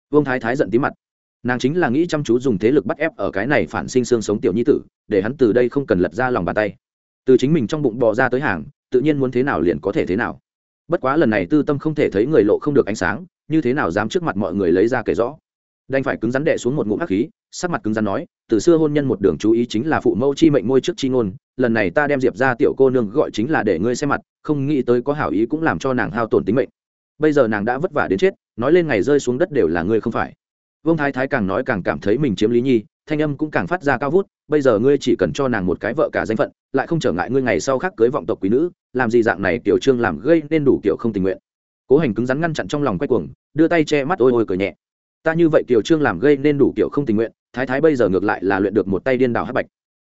Vương thái thái giận tí mặt. Nàng chính là nghĩ chăm chú dùng thế lực bắt ép ở cái này phản sinh xương sống tiểu nhi tử, để hắn từ đây không cần lật ra lòng bàn tay từ chính mình trong bụng bò ra tới hàng, tự nhiên muốn thế nào liền có thể thế nào. Bất quá lần này tư tâm không thể thấy người lộ không được ánh sáng, như thế nào dám trước mặt mọi người lấy ra kể rõ. Đành phải cứng rắn đệ xuống một ngụm hắc khí, sắc mặt cứng rắn nói, từ xưa hôn nhân một đường chú ý chính là phụ mẫu chi mệnh môi trước chi ngôn, lần này ta đem diệp ra tiểu cô nương gọi chính là để ngươi xem mặt, không nghĩ tới có hảo ý cũng làm cho nàng hao tổn tính mệnh. Bây giờ nàng đã vất vả đến chết, nói lên ngày rơi xuống đất đều là ngươi không phải. Vương thái thái càng nói càng cảm thấy mình chiếm lý nhi thanh âm cũng càng phát ra cao vút, bây giờ ngươi chỉ cần cho nàng một cái vợ cả danh phận, lại không trở ngại ngươi ngày sau khác cưới vọng tộc quý nữ, làm gì dạng này tiểu trương làm gây nên đủ kiểu không tình nguyện. Cố hành cứng rắn ngăn chặn trong lòng quay cuồng, đưa tay che mắt ôi ôi cười nhẹ. Ta như vậy tiểu trương làm gây nên đủ kiểu không tình nguyện, thái thái bây giờ ngược lại là luyện được một tay điên đảo hắc bạch.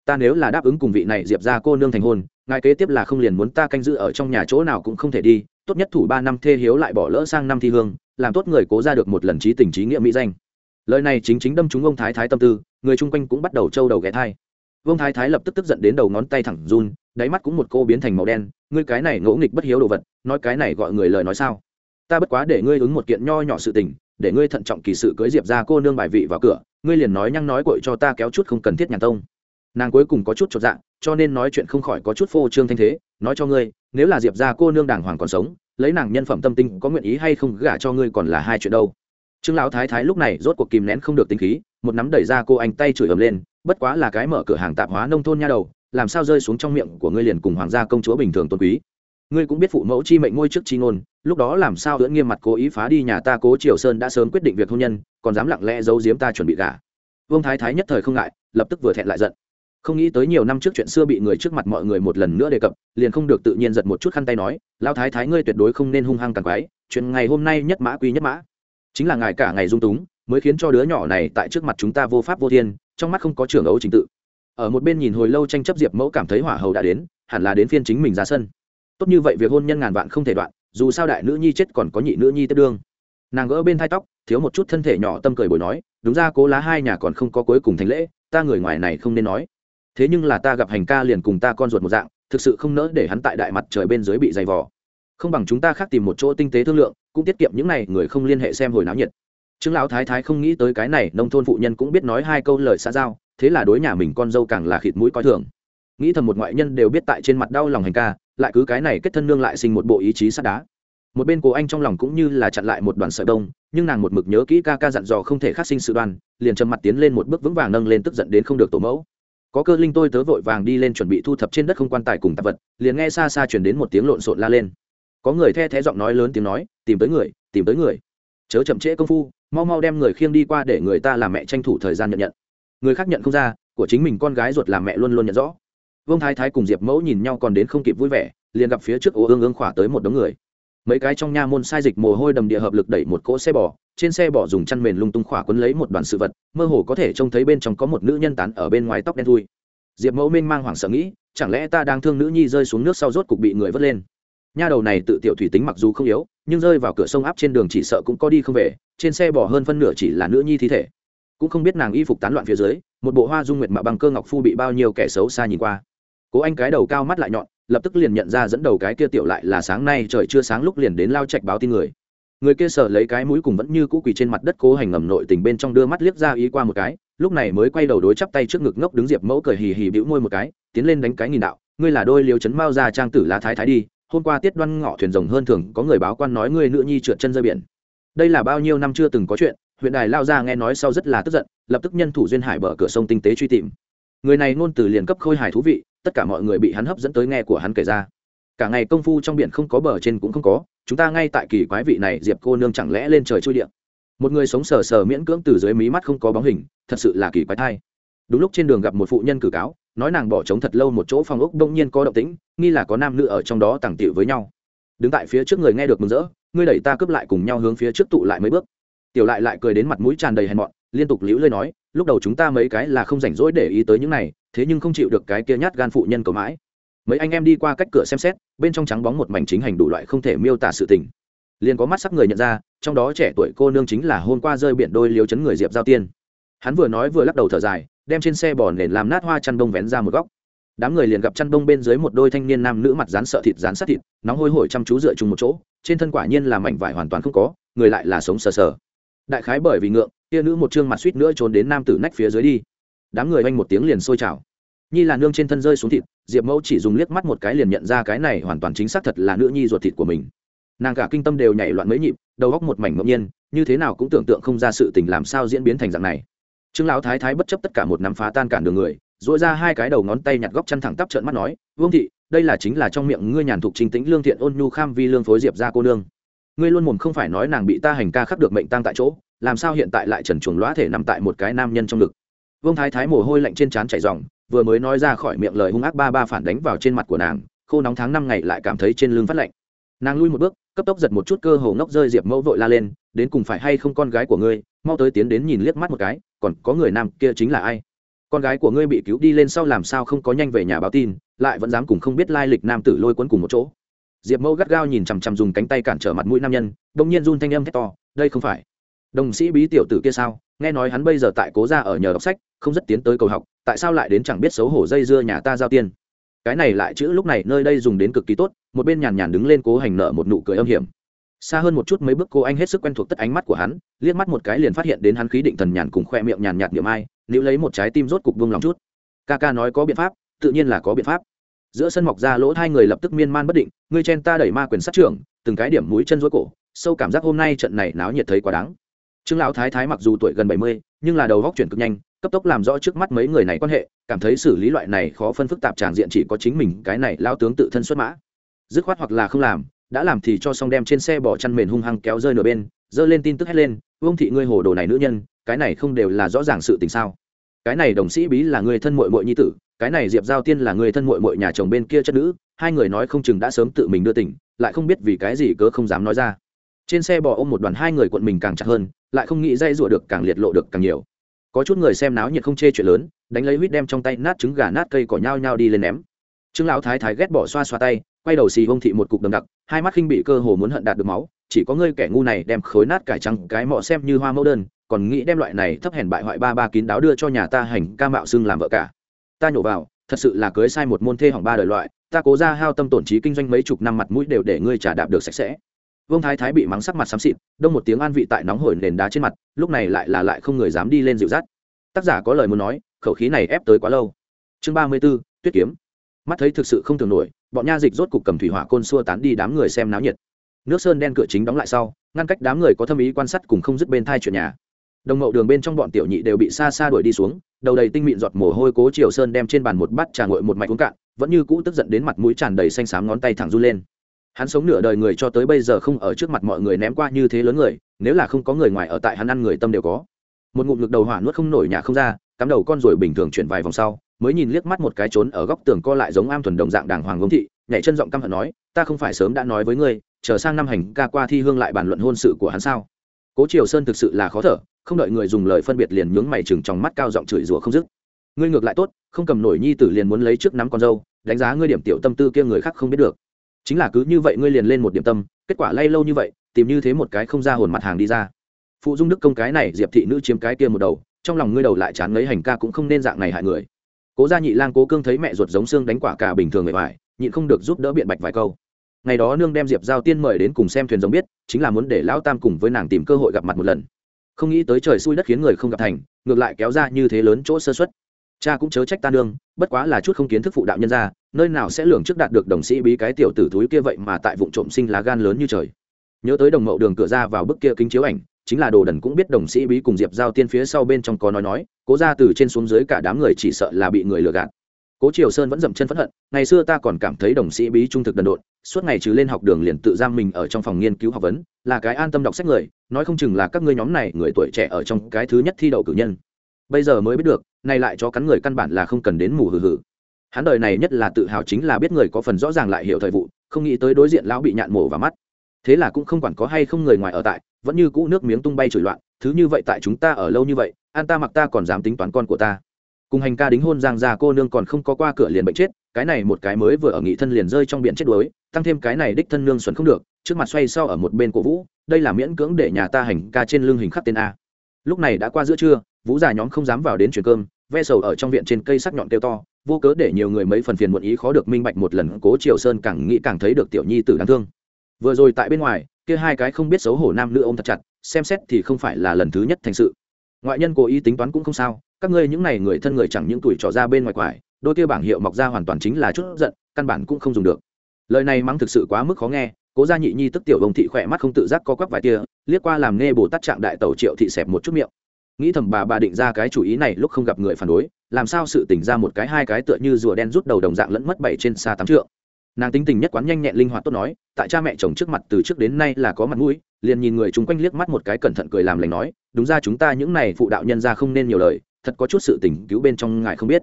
Ta nếu là đáp ứng cùng vị này diệp ra cô nương thành hôn, ngài kế tiếp là không liền muốn ta canh giữ ở trong nhà chỗ nào cũng không thể đi, tốt nhất thủ ba năm thê hiếu lại bỏ lỡ sang năm thi hương, làm tốt người cố ra được một lần trí tình trí nghĩa mỹ danh lời này chính chính đâm trúng ông thái thái tâm tư, người chung quanh cũng bắt đầu trâu đầu ghé thai. Vương thái thái lập tức tức giận đến đầu ngón tay thẳng run, đáy mắt cũng một cô biến thành màu đen, ngươi cái này ngỗ nghịch bất hiếu đồ vật, nói cái này gọi người lời nói sao? Ta bất quá để ngươi ứng một kiện nho nhỏ sự tình, để ngươi thận trọng kỳ sự cưới diệp ra cô nương bài vị vào cửa, ngươi liền nói nhăng nói cội cho ta kéo chút không cần thiết nhàn tông. Nàng cuối cùng có chút chột dạ cho nên nói chuyện không khỏi có chút phô trương thanh thế, nói cho ngươi, nếu là diệp ra cô nương đàng hoàng còn sống, lấy nàng nhân phẩm tâm tinh có nguyện ý hay không gả cho ngươi còn là hai chuyện đâu trương lão thái thái lúc này rốt cuộc kìm nén không được tính khí, một nắm đẩy ra cô anh tay chửi ầm lên, bất quá là cái mở cửa hàng tạp hóa nông thôn nha đầu, làm sao rơi xuống trong miệng của ngươi liền cùng hoàng gia công chúa bình thường tôn quý. Ngươi cũng biết phụ mẫu chi mệnh ngôi trước chi ngôn, lúc đó làm sao ưỡn nghiêm mặt cố ý phá đi nhà ta cố triều sơn đã sớm quyết định việc hôn nhân, còn dám lặng lẽ giấu giếm ta chuẩn bị gả. Vương thái thái nhất thời không ngại, lập tức vừa thẹn lại giận. Không nghĩ tới nhiều năm trước chuyện xưa bị người trước mặt mọi người một lần nữa đề cập, liền không được tự nhiên giật một chút khăn tay nói lao thái thái ngươi tuyệt đối không nên hung hăng càng quái, chuyện ngày hôm nay nhất mã quy nhất mã chính là ngài cả ngày dung túng, mới khiến cho đứa nhỏ này tại trước mặt chúng ta vô pháp vô thiên, trong mắt không có trưởng ấu trình tự. Ở một bên nhìn hồi lâu tranh chấp diệp mẫu cảm thấy hỏa hầu đã đến, hẳn là đến phiên chính mình ra sân. Tốt như vậy việc hôn nhân ngàn vạn không thể đoạn, dù sao đại nữ nhi chết còn có nhị nữ nhi tất đương. Nàng gỡ bên thai tóc, thiếu một chút thân thể nhỏ tâm cười bồi nói, đúng ra cố lá hai nhà còn không có cuối cùng thành lễ, ta người ngoài này không nên nói. Thế nhưng là ta gặp hành ca liền cùng ta con ruột một dạng, thực sự không nỡ để hắn tại đại mặt trời bên dưới bị dày vò không bằng chúng ta khác tìm một chỗ tinh tế thương lượng, cũng tiết kiệm những n à y người không liên hệ xem hồi náo nhiệt. Trương lão thái thái không nghĩ tới cái này, nông thôn phụ nhân cũng biết nói hai câu lời xã giao, thế là đối nhà mình con dâu càng là khịt mũi coi thường. Nghĩ thầm một ngoại nhân đều biết tại trên mặt đau lòng hành ca, lại cứ cái này kết thân nương lại sinh một bộ ý chí sắt đá. Một bên cô anh trong lòng cũng như là chặn lại một đoàn sợi đông, nhưng nàng một mực nhớ kỹ ca ca dặn dò không thể khắc sinh sự đoan liền trầm mặt tiến lên một bước vững vàng nâng lên tức giận đến không được tổ mẫu. Có cơ linh tôi tớ vội vàng đi lên chuẩn bị thu thập trên đất không quan tài cùng tạp vật, liền nghe xa xa chuyển đến một tiếng lộn xộn la lên có người the thé giọng nói lớn tiếng nói, tìm tới người, tìm tới người. Chớ chậm trễ công phu, mau mau đem người khiêng đi qua để người ta làm mẹ tranh thủ thời gian nhận nhận. Người khác nhận không ra, của chính mình con gái ruột làm mẹ luôn luôn nhận rõ. Vương thái thái cùng diệp mẫu nhìn nhau còn đến không kịp vui vẻ, liền gặp phía trước ô ương ương khỏa tới một đống người. Mấy cái trong nha môn sai dịch mồ hôi đầm địa hợp lực đẩy một cỗ xe bò, trên xe bò dùng chăn mền lung tung khỏa quấn lấy một đoàn sự vật, mơ hồ có thể trông thấy bên trong có một nữ nhân tán ở bên ngoài tóc đen thui. Diệp mẫu minh mang hoảng sợ nghĩ, chẳng lẽ ta đang thương nữ nhi rơi xuống nước sau rốt cục bị người vớt lên? Nha đầu này tự tiểu thủy tính mặc dù không yếu, nhưng rơi vào cửa sông áp trên đường chỉ sợ cũng có đi không về, trên xe bỏ hơn phân nửa chỉ là nữ nhi thi thể. Cũng không biết nàng y phục tán loạn phía dưới, một bộ hoa dung nguyệt mạ bằng cơ ngọc phu bị bao nhiêu kẻ xấu xa nhìn qua. Cố anh cái đầu cao mắt lại nhọn, lập tức liền nhận ra dẫn đầu cái kia tiểu lại là sáng nay trời chưa sáng lúc liền đến lao trạch báo tin người. Người kia sợ lấy cái mũi cùng vẫn như cũ quỳ trên mặt đất cố hành ngầm nội tình bên trong đưa mắt liếc ra ý qua một cái, lúc này mới quay đầu đối chắp tay trước ngực ngốc đứng diệp mẫu cười hì hì bĩu môi một cái, tiến lên đánh cái nghìn đạo, ngươi là đôi liều chấn mao ra trang tử lá thái thái đi hôm qua tiết đoan ngọ thuyền rồng hơn thường, có người báo quan nói ngươi nữ nhi trượt chân rơi biển. Đây là bao nhiêu năm chưa từng có chuyện, huyện đài lao ra nghe nói sau rất là tức giận, lập tức nhân thủ duyên hải bờ cửa sông tinh tế truy tìm. Người này ngôn từ liền cấp khôi hài thú vị, tất cả mọi người bị hắn hấp dẫn tới nghe của hắn kể ra. Cả ngày công phu trong biển không có bờ trên cũng không có, chúng ta ngay tại kỳ quái vị này, diệp cô nương chẳng lẽ lên trời chui điện một người sống sờ sờ miễn cưỡng từ dưới mí mắt không có bóng hình, thật sự là kỳ quái thai đúng lúc trên đường gặp một phụ nhân cử cáo, nói nàng bỏ trống thật lâu một chỗ phòng ốc đông nhiên có động tĩnh, nghi là có nam nữ ở trong đó tàng tiệu với nhau. Đứng tại phía trước người nghe được mừng rỡ, ngươi đẩy ta cướp lại cùng nhau hướng phía trước tụ lại mấy bước. Tiểu lại lại cười đến mặt mũi tràn đầy hèn mọn, liên tục liễu lơi nói, lúc đầu chúng ta mấy cái là không rảnh rỗi để ý tới những này, thế nhưng không chịu được cái kia nhát gan phụ nhân cầu mãi. Mấy anh em đi qua cách cửa xem xét, bên trong trắng bóng một mảnh chính hành đủ loại không thể miêu tả sự tình. Liền có mắt sắc người nhận ra, trong đó trẻ tuổi cô nương chính là hôm qua rơi biển đôi liếu chấn người diệp giao tiên. Hắn vừa nói vừa lắc đầu thở dài đem trên xe bò nền làm nát hoa chăn đông vén ra một góc. Đám người liền gặp chăn đông bên dưới một đôi thanh niên nam nữ mặt rán sợ thịt rán sát thịt, nóng hôi hổi chăm chú dựa chung một chỗ, trên thân quả nhiên là mảnh vải hoàn toàn không có, người lại là sống sờ sờ. Đại khái bởi vì ngượng, kia nữ một chương mặt suýt nữa trốn đến nam tử nách phía dưới đi. Đám người oanh một tiếng liền sôi trào. Nhi là nương trên thân rơi xuống thịt, diệp mẫu chỉ dùng liếc mắt một cái liền nhận ra cái này hoàn toàn chính xác thật là nữ nhi ruột thịt của mình. Nàng cả kinh tâm đều nhảy loạn mấy nhịp, đầu góc một mảnh ngẫu nhiên, như thế nào cũng tưởng tượng không ra sự tình làm sao diễn biến thành dạng này trương lão thái thái bất chấp tất cả một nắm phá tan cản đường người dội ra hai cái đầu ngón tay nhặt góc chăn thẳng tắp trợn mắt nói, vương thị, đây là chính là trong miệng ngươi nhàn thục chính tĩnh lương thiện ôn nhu kham vi lương phối diệp ra cô nương. Ngươi luôn mồm không phải nói nàng bị ta hành ca khắc được mệnh tăng tại chỗ, làm sao hiện tại lại trần chuồng lõa thể nằm tại một cái nam nhân trong ngực? Vương thái thái mồ hôi lạnh trên trán chảy ròng, vừa mới nói ra khỏi miệng lời hung ác ba ba phản đánh vào trên mặt của nàng, khô nóng tháng năm ngày lại cảm thấy trên lưng phát lạnh. Nàng lui một bước, cấp tốc giật một chút cơ hồ ngốc rơi diệp mẫu vội la lên, đến cùng phải hay không con gái của ngươi mau tới tiến đến nhìn liếc mắt một cái, còn có người nam kia chính là ai? Con gái của ngươi bị cứu đi lên sau làm sao không có nhanh về nhà báo tin, lại vẫn dám cùng không biết lai lịch nam tử lôi quấn cùng một chỗ. Diệp mẫu gắt gao nhìn chằm chằm dùng cánh tay cản trở mặt mũi nam nhân đông nhiên run thanh âm thét to, đây không phải đồng sĩ bí tiểu tử kia sao? Nghe nói hắn bây giờ tại cố gia ở nhờ đọc sách, không rất tiến tới cầu học, tại sao lại đến chẳng biết xấu hổ dây dưa nhà ta giao tiên cái này lại chữ lúc này nơi đây dùng đến cực kỳ tốt, một bên nhàn nhàn đứng lên cố hành nợ một nụ cười âm hiểm xa hơn một chút mấy bước, cô anh hết sức quen thuộc tất ánh mắt của hắn, liếc mắt một cái liền phát hiện đến hắn khí định thần nhàn cùng khoe miệng nhàn nhạt niệm ai nếu lấy một trái tim rốt cục buông lòng chút. Ca ca nói có biện pháp, tự nhiên là có biện pháp. Giữa sân mọc ra lỗ hai người lập tức miên man bất định, người chen ta đẩy ma quyền sát trưởng, từng cái điểm mũi chân rối cổ, sâu cảm giác hôm nay trận này náo nhiệt thấy quá đáng. Trương lão thái thái mặc dù tuổi gần bảy mươi, nhưng là đầu góc chuyển cực nhanh, cấp tốc làm rõ trước mắt mấy người này quan hệ, cảm thấy xử lý loại này khó phân phức tạp tràn diện chỉ có chính mình, cái này lao tướng tự thân xuất mã. Dứt khoát hoặc là không làm đã làm thì cho xong đem trên xe bỏ chăn mền hung hăng kéo rơi nửa bên, giơ lên tin tức hét lên, vương thị ngươi hồ đồ này nữ nhân, cái này không đều là rõ ràng sự tình sao? Cái này đồng sĩ bí là người thân mội mội nhi tử, cái này diệp giao tiên là người thân mội mội nhà chồng bên kia chất nữ, hai người nói không chừng đã sớm tự mình đưa tỉnh, lại không biết vì cái gì cớ không dám nói ra. Trên xe bò ôm một đoàn hai người quận mình càng chặt hơn, lại không nghĩ dây rủa được càng liệt lộ được càng nhiều. Có chút người xem náo nhiệt không chê chuyện lớn, đánh lấy huýt đem trong tay nát trứng gà nát cây cỏ nhau nhau đi lên ném. Trương lão thái thái ghét bỏ xoa xoa tay quay đầu xì hông thị một cục đầm đặc, hai mắt khinh bị cơ hồ muốn hận đạt được máu, chỉ có ngươi kẻ ngu này đem khối nát cải trắng cái mọ xem như hoa mẫu đơn, còn nghĩ đem loại này thấp hèn bại hoại ba ba kín đáo đưa cho nhà ta hành ca mạo xưng làm vợ cả. Ta nhổ vào, thật sự là cưới sai một môn thê hỏng ba đời loại, ta cố ra hao tâm tổn trí kinh doanh mấy chục năm mặt mũi đều để ngươi trả đạp được sạch sẽ. Vương thái thái bị mắng sắc mặt xám xịt, đông một tiếng an vị tại nóng hổi nền đá trên mặt, lúc này lại là lại không người dám đi lên dịu dắt. Tác giả có lời muốn nói, khẩu khí này ép tới quá lâu. Chương ba mươi b ố tuyết kiếm mắt thấy thực sự không thường nổi, bọn nha dịch rốt cục cầm thủy hỏa côn xua tán đi đám người xem náo nhiệt. Nước sơn đen cửa chính đóng lại sau, ngăn cách đám người có thâm ý quan sát cùng không dứt bên thai chuyện nhà. Đồng mậu đường bên trong bọn tiểu nhị đều bị xa xa đuổi đi xuống, đầu đầy tinh mịn giọt mồ hôi cố triều sơn đem trên bàn một bát trà nguội một mạch uống cạn, vẫn như cũ tức giận đến mặt mũi tràn đầy xanh xám ngón tay thẳng run lên. Hắn sống nửa đời người cho tới bây giờ không ở trước mặt mọi người ném qua như thế lớn người, nếu là không có người ngoài ở tại hắn ăn người tâm đều có. Một ngụm ngực đầu hỏa nuốt không nổi nhà không ra, cắm đầu con rồi bình thường chuyển vài vòng sau mới nhìn liếc mắt một cái trốn ở góc tường co lại giống am thuần đồng dạng đàng hoàng gống thị, nhảy chân giọng căm hận nói, ta không phải sớm đã nói với ngươi, chờ sang năm hành ca qua thi hương lại bàn luận hôn sự của hắn sao? Cố triều sơn thực sự là khó thở, không đợi người dùng lời phân biệt liền nhướng mày chừng trong mắt cao giọng chửi rủa không dứt. Ngươi ngược lại tốt, không cầm nổi nhi tử liền muốn lấy trước nắm con dâu, đánh giá ngươi điểm tiểu tâm tư kia người khác không biết được. Chính là cứ như vậy ngươi liền lên một điểm tâm, kết quả lay lâu như vậy, tìm như thế một cái không ra hồn mặt hàng đi ra. Phụ dung đức công cái này, diệp thị nữ chiếm cái kia một đầu, trong lòng ngươi đầu lại chán lấy hành ca cũng không nên dạng này hại người cố gia nhị lang cố cương thấy mẹ ruột giống xương đánh quả cả bình thường người vải nhịn không được giúp đỡ biện bạch vài câu. Ngày đó nương đem diệp giao tiên mời đến cùng xem thuyền giống biết, chính là muốn để lão tam cùng với nàng tìm cơ hội gặp mặt một lần. Không nghĩ tới trời xui đất khiến người không gặp thành, ngược lại kéo ra như thế lớn chỗ sơ xuất cha cũng chớ trách ta nương, bất quá là chút không kiến thức phụ đạo nhân ra nơi nào sẽ lường trước đạt được đồng sĩ bí cái tiểu tử túi kia vậy mà tại vụ trộm sinh lá gan lớn như trời. Nhớ tới đồng mậu đường cửa ra vào bức kia kính chiếu ảnh chính là đồ đần cũng biết đồng sĩ bí cùng diệp giao tiên phía sau bên trong có nói nói, cố ra từ trên xuống dưới cả đám người chỉ sợ là bị người lừa gạt. Cố triều sơn vẫn dậm chân phẫn hận, ngày xưa ta còn cảm thấy đồng sĩ bí trung thực đần độn, suốt ngày trừ lên học đường liền tự giam mình ở trong phòng nghiên cứu học vấn, là cái an tâm đọc sách người, nói không chừng là các ngươi nhóm này người tuổi trẻ ở trong cái thứ nhất thi đậu cử nhân. Bây giờ mới biết được nay lại cho cắn người căn bản là không cần đến mù hừ hừ. Hắn đời này nhất là tự hào chính là biết người có phần rõ ràng lại hiểu thời vụ, không nghĩ tới đối diện lão bị nhạn mổ vào mắt thế là cũng không quản có hay không người ngoài ở tại, vẫn như cũ nước miếng tung bay chửi loạn, thứ như vậy tại chúng ta ở lâu như vậy, an ta mặc ta còn dám tính toán con của ta. Cùng hành ca đính hôn giang gia cô nương còn không có qua cửa liền bệnh chết, cái này một cái mới vừa ở nghị thân liền rơi trong biển chết đuối, tăng thêm cái này đích thân nương xuẩn không được, trước mặt xoay sau ở một bên cổ vũ, đây là miễn cưỡng để nhà ta hành ca trên lưng hình khắc tên a. Lúc này đã qua giữa trưa, vũ già nhóm không dám vào đến chuyển cơm, ve sầu ở trong viện trên cây sắc nhọn kêu to, vô cớ để nhiều người mấy phần phiền muộn ý khó được minh bạch một lần cố triều sơn càng nghĩ càng thấy được tiểu nhi tử đáng thương vừa rồi tại bên ngoài, kia hai cái không biết xấu hổ nam nữ ôm thật chặt, xem xét thì không phải là lần thứ nhất thành sự. Ngoại nhân cố ý tính toán cũng không sao, các ngươi những này người thân người chẳng những tuổi trò ra bên ngoài quải, đôi kia bảng hiệu mọc ra hoàn toàn chính là chút giận, căn bản cũng không dùng được. Lời này mắng thực sự quá mức khó nghe, cố gia nhị nhi tức tiểu bồng thị khỏe mắt không tự giác co quắp vài tia, liếc qua làm nghe bồ tát trạng đại tẩu triệu thị xẹp một chút miệng. Nghĩ thầm bà bà định ra cái chủ ý này lúc không gặp người phản đối, làm sao sự tỉnh ra một cái hai cái tựa như rùa đen rút đầu đồng dạng lẫn mất bảy trên xa tám trượng nàng tính tình nhất quán nhanh nhẹn linh hoạt tốt nói, tại cha mẹ chồng trước mặt từ trước đến nay là có mặt mũi, liền nhìn người chung quanh liếc mắt một cái cẩn thận cười làm lành nói, đúng ra chúng ta những này phụ đạo nhân ra không nên nhiều lời, thật có chút sự tình cứu bên trong ngài không biết.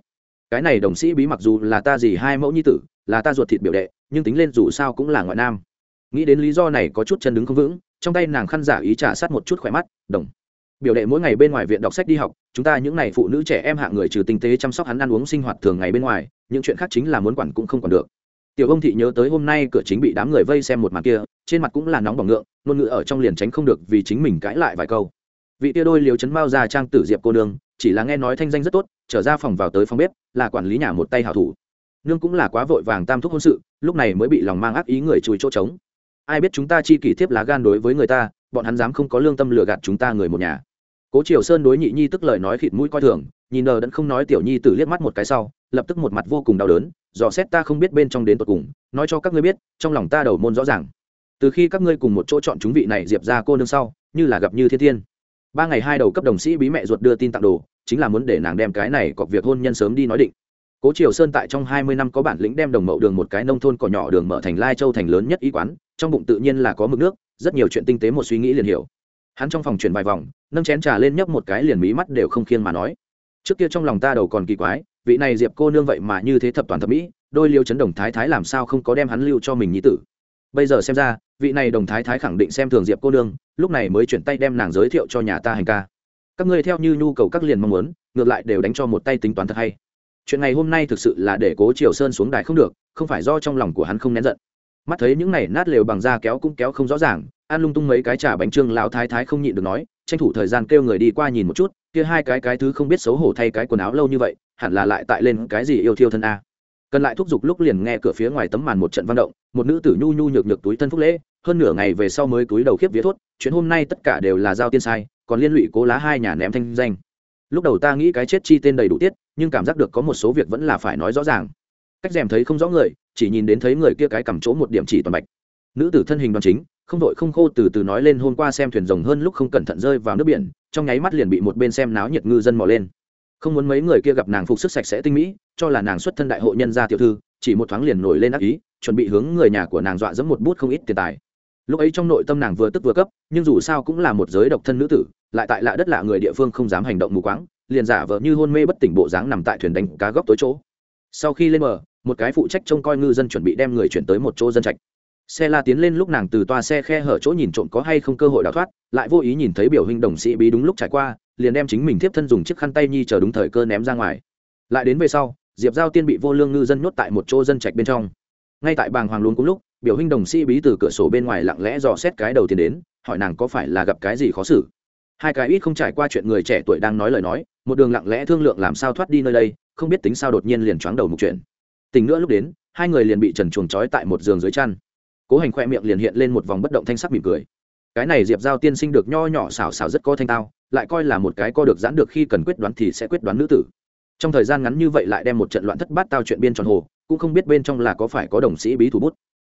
Cái này đồng sĩ bí mặc dù là ta gì hai mẫu nhi tử, là ta ruột thịt biểu đệ, nhưng tính lên dù sao cũng là ngoại nam. Nghĩ đến lý do này có chút chân đứng không vững, trong tay nàng khăn giả ý trả sát một chút khỏe mắt, đồng, biểu đệ mỗi ngày bên ngoài viện đọc sách đi học, chúng ta những n à y phụ nữ trẻ em hạng người trừ tinh tế chăm sóc hắn ăn uống sinh hoạt thường ngày bên ngoài, những chuyện khác chính là muốn quản cũng không còn được tiểu ông thị nhớ tới hôm nay cửa chính bị đám người vây xem một mặt kia, trên mặt cũng là nóng bỏng ngượng, ngôn ngữ ở trong liền tránh không được vì chính mình cãi lại vài câu. Vị tia đôi liều chấn bao ra trang tử diệp cô nương, chỉ là nghe nói thanh danh rất tốt, trở ra phòng vào tới phòng bếp, là quản lý nhà một tay hảo thủ. Nương cũng là quá vội vàng tam thúc hôn sự, lúc này mới bị lòng mang ác ý người chùi chỗ trống. Ai biết chúng ta chi kỷ thiếp lá gan đối với người ta, bọn hắn dám không có lương tâm lừa gạt chúng ta người một nhà. Cố triều sơn đối nhị nhi tức lời nói khịt mũi coi thường, nhìn nờ đẫn không nói tiểu nhi tử liếc mắt một cái sau, lập tức một mặt vô cùng đau đớn dò xét ta không biết bên trong đến tột cùng, nói cho các ngươi biết, trong lòng ta đầu môn rõ ràng. Từ khi các ngươi cùng một chỗ chọn chúng vị này diệp ra cô nương sau, như là gặp như thiên thiên. Ba ngày hai đầu cấp đồng sĩ bí mẹ ruột đưa tin tặng đồ, chính là muốn để nàng đem cái này cọc việc hôn nhân sớm đi nói định. Cố triều sơn tại trong hai mươi năm có bản lĩnh đem đồng mậu đường một cái nông thôn cỏ nhỏ đường mở thành lai châu thành lớn nhất y quán, trong bụng tự nhiên là có mực nước, rất nhiều chuyện tinh tế một suy nghĩ liền hiểu. Hắn trong phòng chuyển vài vòng, nâng chén trà lên nhấp một cái liền mí mắt đều không khiên mà nói. Trước kia trong lòng ta đầu còn kỳ quái vị này diệp cô nương vậy mà như thế thập toàn thập mỹ, đôi liêu chấn đồng thái thái làm sao không có đem hắn lưu cho mình nhi tử? Bây giờ xem ra, vị này đồng thái thái khẳng định xem thường diệp cô nương, lúc này mới chuyển tay đem nàng giới thiệu cho nhà ta hành ca. Các ngươi theo như nhu cầu các liền mong muốn, ngược lại đều đánh cho một tay tính toán thật hay. Chuyện này hôm nay thực sự là để cố triều sơn xuống đài không được, không phải do trong lòng của hắn không nén giận. Mắt thấy những này nát lều bằng da kéo cũng kéo không rõ ràng ăn lung tung mấy cái trà bánh trưng lão thái thái không nhịn được nói tranh thủ thời gian kêu người đi qua nhìn một chút, kia hai cái cái thứ không biết xấu hổ thay cái quần áo lâu như vậy, hẳn là lại tại lên cái gì yêu thiêu thân a. Cần lại thúc giục lúc liền nghe cửa phía ngoài tấm màn một trận văn động, một nữ tử nhu nhu nhược nhược túi thân phúc lễ, hơn nửa ngày về sau mới túi đầu khiếp vía thốt, chuyện hôm nay tất cả đều là giao tiên sai, còn liên lụy cố lá hai nhà ném thanh danh. Lúc đầu ta nghĩ cái chết chi tên đầy đủ tiết, nhưng cảm giác được có một số việc vẫn là phải nói rõ ràng. Cách rèm thấy không rõ người, chỉ nhìn đến thấy người kia cái cầm chỗ một điểm chỉ toàn bạch. Nữ tử thân hình đoàn chính không vội không khô từ từ nói lên hôm qua xem thuyền rồng hơn lúc không cẩn thận rơi vào nước biển, trong nháy mắt liền bị một bên xem náo nhiệt ngư dân mò lên. Không muốn mấy người kia gặp nàng phục sức sạch sẽ tinh mỹ, cho là nàng xuất thân đại hộ nhân gia tiểu thư, chỉ một thoáng liền nổi lên ác ý, chuẩn bị hướng người nhà của nàng dọa dẫm một bút không ít tiền tài. Lúc ấy trong nội tâm nàng vừa tức vừa cấp, nhưng dù sao cũng là một giới độc thân nữ tử, lại tại lạ đất lạ người địa phương không dám hành động mù quáng, liền giả vờ như hôn mê bất tỉnh bộ dáng nằm tại thuyền đánh cá góc tối chỗ. Sau khi lên bờ, một cái phụ trách trông coi ngư dân chuẩn bị đem người chuyển tới một chỗ dân trạch xe la tiến lên lúc nàng từ toa xe khe hở chỗ nhìn trộm có hay không cơ hội đào thoát, lại vô ý nhìn thấy biểu hình đồng sĩ bí đúng lúc trải qua, liền đem chính mình tiếp thân dùng chiếc khăn tay nhi chờ đúng thời cơ ném ra ngoài. Lại đến về sau, diệp giao tiên bị vô lương ngư dân nhốt tại một chỗ dân trạch bên trong. Ngay tại bàng hoàng luôn cũng lúc, biểu hình đồng sĩ bí từ cửa sổ bên ngoài lặng lẽ dò xét cái đầu tiên đến, hỏi nàng có phải là gặp cái gì khó xử. Hai cái ít không trải qua chuyện người trẻ tuổi đang nói lời nói, một đường lặng lẽ thương lượng làm sao thoát đi nơi đây, không biết tính sao đột nhiên liền choáng đầu một chuyện. Tình nữa lúc đến, hai người liền bị trần chuồng trói tại một giường dưới chăn cố hành khoe miệng liền hiện lên một vòng bất động thanh sắc mỉm cười. Cái này diệp giao tiên sinh được nho nhỏ xảo xảo rất có thanh tao, lại coi là một cái co được giãn được khi cần quyết đoán thì sẽ quyết đoán nữ tử. Trong thời gian ngắn như vậy lại đem một trận loạn thất bát tao chuyện biên tròn hồ, cũng không biết bên trong là có phải có đồng sĩ bí thủ bút.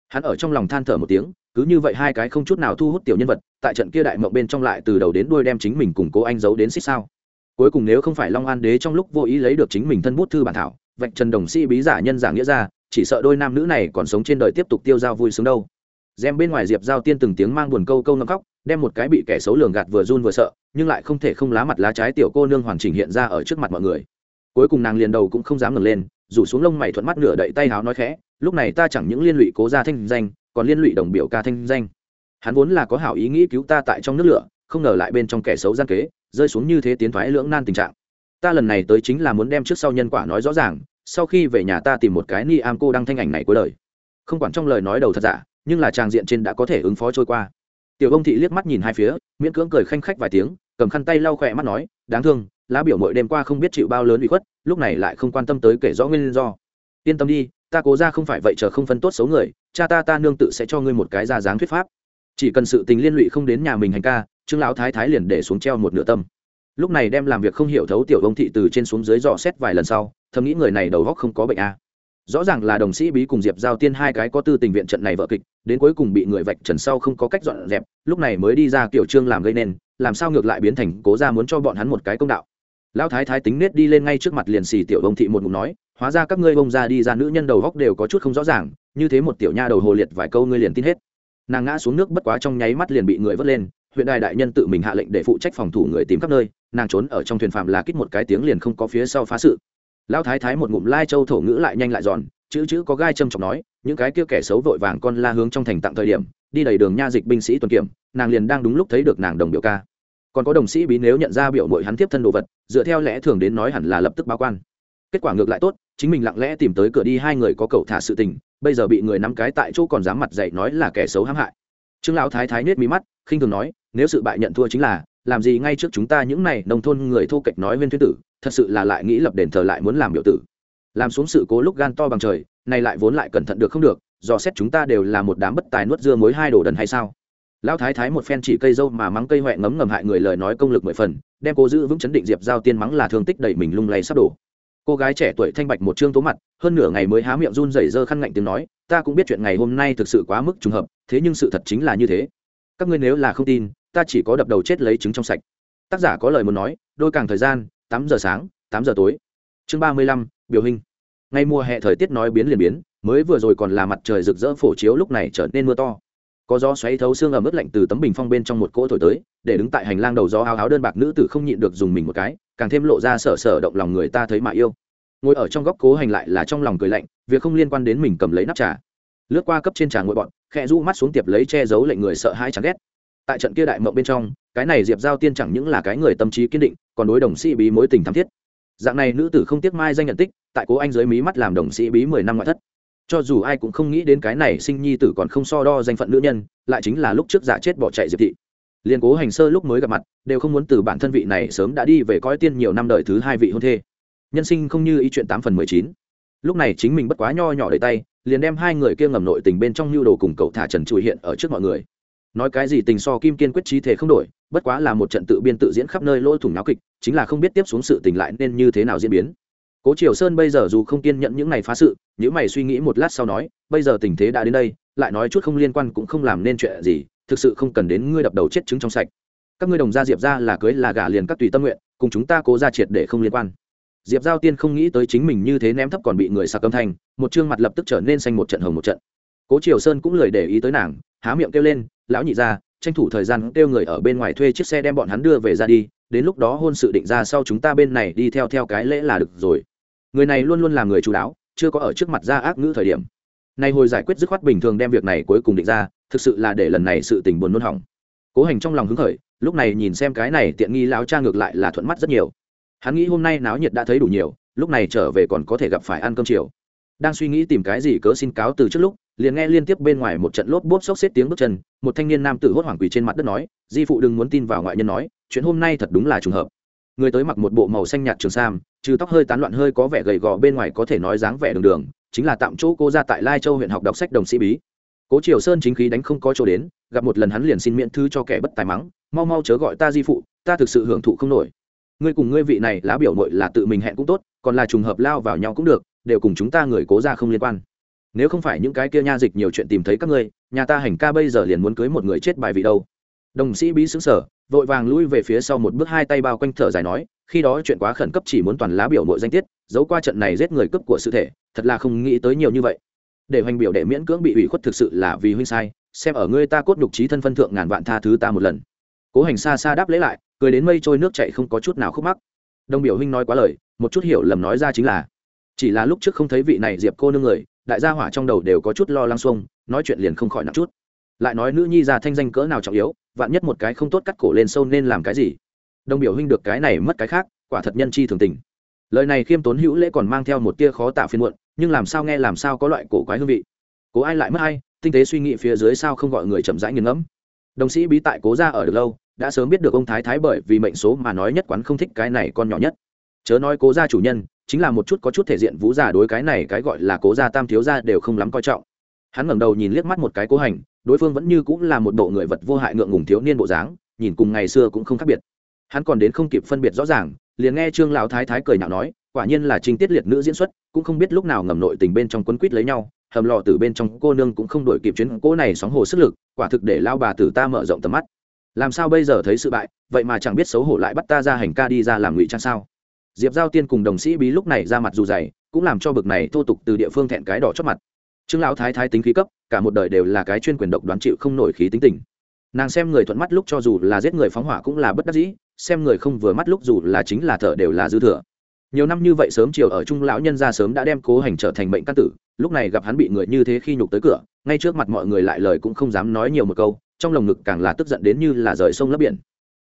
Hắn ở trong lòng than thở một tiếng, cứ như vậy hai cái không chút nào thu hút tiểu nhân vật, tại trận kia đại mộng bên trong lại từ đầu đến đuôi đem chính mình cùng cố anh giấu đến xích sao. Cuối cùng nếu không phải long an đế trong lúc vô ý lấy được chính mình thân bút thư bản thảo, vạch trần đồng sĩ bí giả nhân giả nghĩa ra chỉ sợ đôi nam nữ này còn sống trên đời tiếp tục tiêu dao vui sướng đâu Gem bên ngoài Diệp Giao Tiên từng tiếng mang buồn câu câu nâng khóc, đem một cái bị kẻ xấu lường gạt vừa run vừa sợ, nhưng lại không thể không lá mặt lá trái tiểu cô nương hoàn chỉnh hiện ra ở trước mặt mọi người. Cuối cùng nàng liền đầu cũng không dám ngẩng lên, rủ xuống lông mày thuận mắt nửa đậy tay háo nói khẽ, lúc này ta chẳng những liên lụy cố gia thanh danh, còn liên lụy đồng biểu ca thanh danh. Hắn vốn là có hảo ý nghĩ cứu ta tại trong nước lửa, không ngờ lại bên trong kẻ xấu gian kế, rơi xuống như thế tiến thoái lưỡng nan tình trạng. Ta lần này tới chính là muốn đem trước sau nhân quả nói rõ ràng, sau khi về nhà ta tìm một cái ni am cô đăng thanh ảnh này cuối đời. Không quản trong lời nói đầu thật giả, nhưng là tràng diện trên đã có thể ứng phó trôi qua. Tiểu ông thị liếc mắt nhìn hai phía miễn cưỡng cười khanh khách vài tiếng cầm khăn tay lau khỏe mắt nói đáng thương lá biểu mội đêm qua không biết chịu bao lớn bị khuất lúc này lại không quan tâm tới kể rõ nguyên do. Yên tâm đi ta cố ra không phải vậy chờ không phân tốt xấu người cha ta ta nương tự sẽ cho ngươi một cái ra dáng thuyết pháp. Chỉ cần sự tình liên lụy không đến nhà mình hành ca trương lão thái thái liền để xuống treo một nửa tâm. Lúc này đem làm việc không hiểu thấu tiểu ông thị từ trên xuống dưới dò xét vài lần sau thầm nghĩ người này đầu góc không có bệnh a. À rõ ràng là đồng sĩ bí cùng diệp giao tiên hai cái có tư tình viện trận này vợ kịch, đến cuối cùng bị người vạch trần sau không có cách dọn dẹp, lúc này mới đi ra kiểu trương làm gây nên, làm sao ngược lại biến thành cố ra muốn cho bọn hắn một cái công đạo. Lão thái thái tính nết đi lên ngay trước mặt liền xì tiểu bông thị một ngụm nói, hóa ra các ngươi bông ra đi ra nữ nhân đầu góc đều có chút không rõ ràng, như thế một tiểu nha đầu hồ liệt vài câu ngươi liền tin hết. Nàng ngã xuống nước bất quá trong nháy mắt liền bị người vớt lên, huyện đài đại nhân tự mình hạ lệnh để phụ trách phòng thủ người tìm khắp nơi, nàng trốn ở trong thuyền phạm là kích một cái tiếng liền không có phía sau phá sự lão thái thái một ngụm lai châu thổ ngữ lại nhanh lại giòn, chữ chữ có gai châm chọc nói, những cái kia kẻ xấu vội vàng con la hướng trong thành tặng thời điểm, đi đầy đường nha dịch binh sĩ tuần kiểm, nàng liền đang đúng lúc thấy được nàng đồng biểu ca. Còn có đồng sĩ bí nếu nhận ra biểu mội hắn tiếp thân đồ vật, dựa theo lẽ thường đến nói hẳn là lập tức báo quan. Kết quả ngược lại tốt, chính mình lặng lẽ tìm tới cửa đi hai người có cầu thả sự tình, bây giờ bị người nắm cái tại chỗ còn dám mặt dậy nói là kẻ xấu hãm hại. Trương lão thái thái nết mí mắt, khinh thường nói, nếu sự bại nhận thua chính là làm gì ngay trước chúng ta những này nông thôn người thô kệch nói viên thuyết tử, thật sự là lại nghĩ lập đền thờ lại muốn làm biểu tử. Làm xuống sự cố lúc gan to bằng trời, này lại vốn lại cẩn thận được không được, do xét chúng ta đều là một đám bất tài nuốt dưa mối hai đồ đần hay sao? Lão thái thái một phen chỉ cây dâu mà mắng cây huệ ngấm ngầm hại người lời nói công lực mười phần, đem cô giữ vững chấn định diệp giao tiên mắng là thương tích đẩy mình lung lay sắp đổ. Cô gái trẻ tuổi thanh bạch một chương tố mặt, hơn nửa ngày mới há miệng run rẩy dơ khăn ngạnh tiếng nói, ta cũng biết chuyện ngày hôm nay thực sự quá mức trùng hợp, thế nhưng sự thật chính là như thế. Các ngươi nếu là không tin ta chỉ có đập đầu chết lấy trứng trong sạch. Tác giả có lời muốn nói, đôi càng thời gian, tám giờ sáng, tám giờ tối. Chương ba mươi lăm, biểu hình. Ngay mùa hè thời tiết nói biến liền biến, mới vừa rồi còn là mặt trời rực rỡ phổ chiếu lúc này trở nên mưa to. Có gió xoáy thấu xương ẩm ướt lạnh từ tấm bình phong bên trong một cỗ thổi tới, để đứng tại hành lang đầu gió áo áo đơn bạc nữ tử không nhịn được dùng mình một cái, càng thêm lộ ra sở sở động lòng người ta thấy mà yêu. Ngồi ở trong góc cố hành lại là trong lòng cười lạnh, việc không liên quan đến mình cầm lấy nắp trà. Lướt qua cấp trên trà ngồi bọn, khẽ rũ mắt xuống tiệp lấy che giấu lệnh người sợ hãi chán ghét tại trận kia đại mộng bên trong, cái này diệp giao tiên chẳng những là cái người tâm trí kiên định, còn đối đồng sĩ bí mối tình thắm thiết. Dạng này nữ tử không tiếc mai danh nhận tích, tại cố anh dưới mí mắt làm đồng sĩ bí mười năm ngoại thất. Cho dù ai cũng không nghĩ đến cái này sinh nhi tử còn không so đo danh phận nữ nhân, lại chính là lúc trước giả chết bỏ chạy diệp thị. Liền cố hành sơ lúc mới gặp mặt, đều không muốn từ bản thân vị này sớm đã đi về coi tiên nhiều năm đời thứ hai vị hôn thê. Nhân sinh không như ý chuyện tám phần mười chín. Lúc này chính mình bất quá nho nhỏ đầy tay, liền đem hai người kia ngầm nội tình bên trong nhu đồ cùng cậu thả trần trụi hiện ở trước mọi người nói cái gì tình so kim kiên quyết trí thể không đổi, bất quá là một trận tự biên tự diễn khắp nơi lỗ thủng náo kịch, chính là không biết tiếp xuống sự tình lại nên như thế nào diễn biến. Cố triều sơn bây giờ dù không kiên nhận những này phá sự nếu mày suy nghĩ một lát sau nói, bây giờ tình thế đã đến đây, lại nói chút không liên quan cũng không làm nên chuyện gì, thực sự không cần đến ngươi đập đầu chết trứng trong sạch. Các ngươi đồng gia diệp ra là cưới là gả liền các tùy tâm nguyện, cùng chúng ta cố ra triệt để không liên quan. Diệp giao tiên không nghĩ tới chính mình như thế ném thấp còn bị người sạc âm thanh, một chương mặt lập tức trở nên xanh một trận hồng một trận. Cố triều sơn cũng lười để ý tới nàng há miệng kêu lên, lão nhị ra tranh thủ thời gian kêu người ở bên ngoài thuê chiếc xe đem bọn hắn đưa về ra đi, đến lúc đó hôn sự định ra sau chúng ta bên này đi theo theo cái lễ là được rồi. Người này luôn luôn là người chú đáo, chưa có ở trước mặt ra ác ngữ thời điểm. Nay hồi giải quyết dứt khoát bình thường đem việc này cuối cùng định ra, thực sự là để lần này sự tình buồn nôn hỏng. Cố hành trong lòng hứng khởi, lúc này nhìn xem cái này tiện nghi láo cha ngược lại là thuận mắt rất nhiều. Hắn nghĩ hôm nay náo nhiệt đã thấy đủ nhiều, lúc này trở về còn có thể gặp phải ăn cơm chiều. Đang suy nghĩ tìm cái gì cớ xin cáo từ trước lúc liền nghe liên tiếp bên ngoài một trận lốp bốp xốc xếp tiếng bước chân, một thanh niên nam tử hốt hoảng quỳ trên mặt đất nói, di phụ đừng muốn tin vào ngoại nhân nói, chuyện hôm nay thật đúng là trùng hợp. Người tới mặc một bộ màu xanh nhạt trường sam, trừ tóc hơi tán loạn hơi có vẻ gầy gò bên ngoài có thể nói dáng vẻ đường đường, chính là tạm chỗ cô ra tại lai châu huyện học đọc sách đồng sĩ bí. Cố triều sơn chính khí đánh không có chỗ đến, gặp một lần hắn liền xin miễn thư cho kẻ bất tài mắng, mau mau chớ gọi ta di phụ, ta thực sự hưởng thụ không nổi. Ngươi cùng ngươi vị này lá biểu mội là tự mình hẹn cũng tốt, còn là trùng hợp lao vào nhau cũng được, đều cùng chúng ta người cố ra không liên quan nếu không phải những cái kia nha dịch nhiều chuyện tìm thấy các ngươi, nhà ta hành ca bây giờ liền muốn cưới một người chết bài vị đâu. Đồng sĩ bí xứng sở vội vàng lui về phía sau một bước hai tay bao quanh thở dài nói, khi đó chuyện quá khẩn cấp chỉ muốn toàn lá biểu mộ danh tiết, giấu qua trận này giết người cướp của sự thể, thật là không nghĩ tới nhiều như vậy. Để hoành biểu đệ miễn cưỡng bị ủy khuất thực sự là vì huynh sai, xem ở ngươi ta cốt nhục trí thân phân thượng ngàn vạn tha thứ ta một lần. Cố hành xa xa đáp lấy lại, cười đến mây trôi nước chạy không có chút nào khúc mắc. Đồng biểu huynh nói quá lời, một chút hiểu lầm nói ra chính là, chỉ là lúc trước không thấy vị này diệp cô nương người đại gia hỏa trong đầu đều có chút lo lăng xuông, nói chuyện liền không khỏi nặng chút. Lại nói nữ nhi ra thanh danh cỡ nào trọng yếu, vạn nhất một cái không tốt cắt cổ lên sâu nên làm cái gì? Đồng biểu huynh được cái này mất cái khác, quả thật nhân chi thường tình. Lời này khiêm tốn hữu lễ còn mang theo một tia khó tạo phiên muộn, nhưng làm sao nghe làm sao có loại cổ quái hương vị. Cố ai lại mất ai, tinh tế suy nghĩ phía dưới sao không gọi người chậm rãi nghiền ngẫm. Đồng sĩ bí tại cố ra ở được lâu, đã sớm biết được ông thái thái bởi vì mệnh số mà nói nhất quán không thích cái này con nhỏ nhất. Chớ nói cố gia chủ nhân chính là một chút có chút thể diện vũ giả đối cái này cái gọi là cố gia tam thiếu gia đều không lắm coi trọng. Hắn ngẩng đầu nhìn liếc mắt một cái cố hành, đối phương vẫn như cũng là một bộ người vật vô hại ngượng ngùng thiếu niên bộ dáng, nhìn cùng ngày xưa cũng không khác biệt. Hắn còn đến không kịp phân biệt rõ ràng, liền nghe trương lão thái thái cười nhạo nói, quả nhiên là trinh tiết liệt nữ diễn xuất, cũng không biết lúc nào ngầm nội tình bên trong quấn quýt lấy nhau, hầm lò từ bên trong cô nương cũng không đổi kịp chuyến cô này sóng hồ sức lực, quả thực để lao bà tử ta mở rộng tầm mắt. Làm sao bây giờ thấy sự bại, vậy mà chẳng biết xấu hổ lại bắt ta ra hành ca đi ra làm ngụy trang sao? Diệp giao tiên cùng đồng sĩ bí lúc này ra mặt dù dày, cũng làm cho bực này thô tục từ địa phương thẹn cái đỏ chót mặt. Trương lão thái thái tính khí cấp, cả một đời đều là cái chuyên quyền độc đoán chịu không nổi khí tính tình. Nàng xem người thuận mắt lúc cho dù là giết người phóng hỏa cũng là bất đắc dĩ, xem người không vừa mắt lúc dù là chính là thợ đều là dư thừa. Nhiều năm như vậy sớm chiều ở trung lão nhân ra sớm đã đem cố hành trở thành bệnh căn tử, lúc này gặp hắn bị người như thế khi nhục tới cửa, ngay trước mặt mọi người lại lời cũng không dám nói nhiều một câu, trong lồng ngực càng là tức giận đến như là rời sông lấp biển.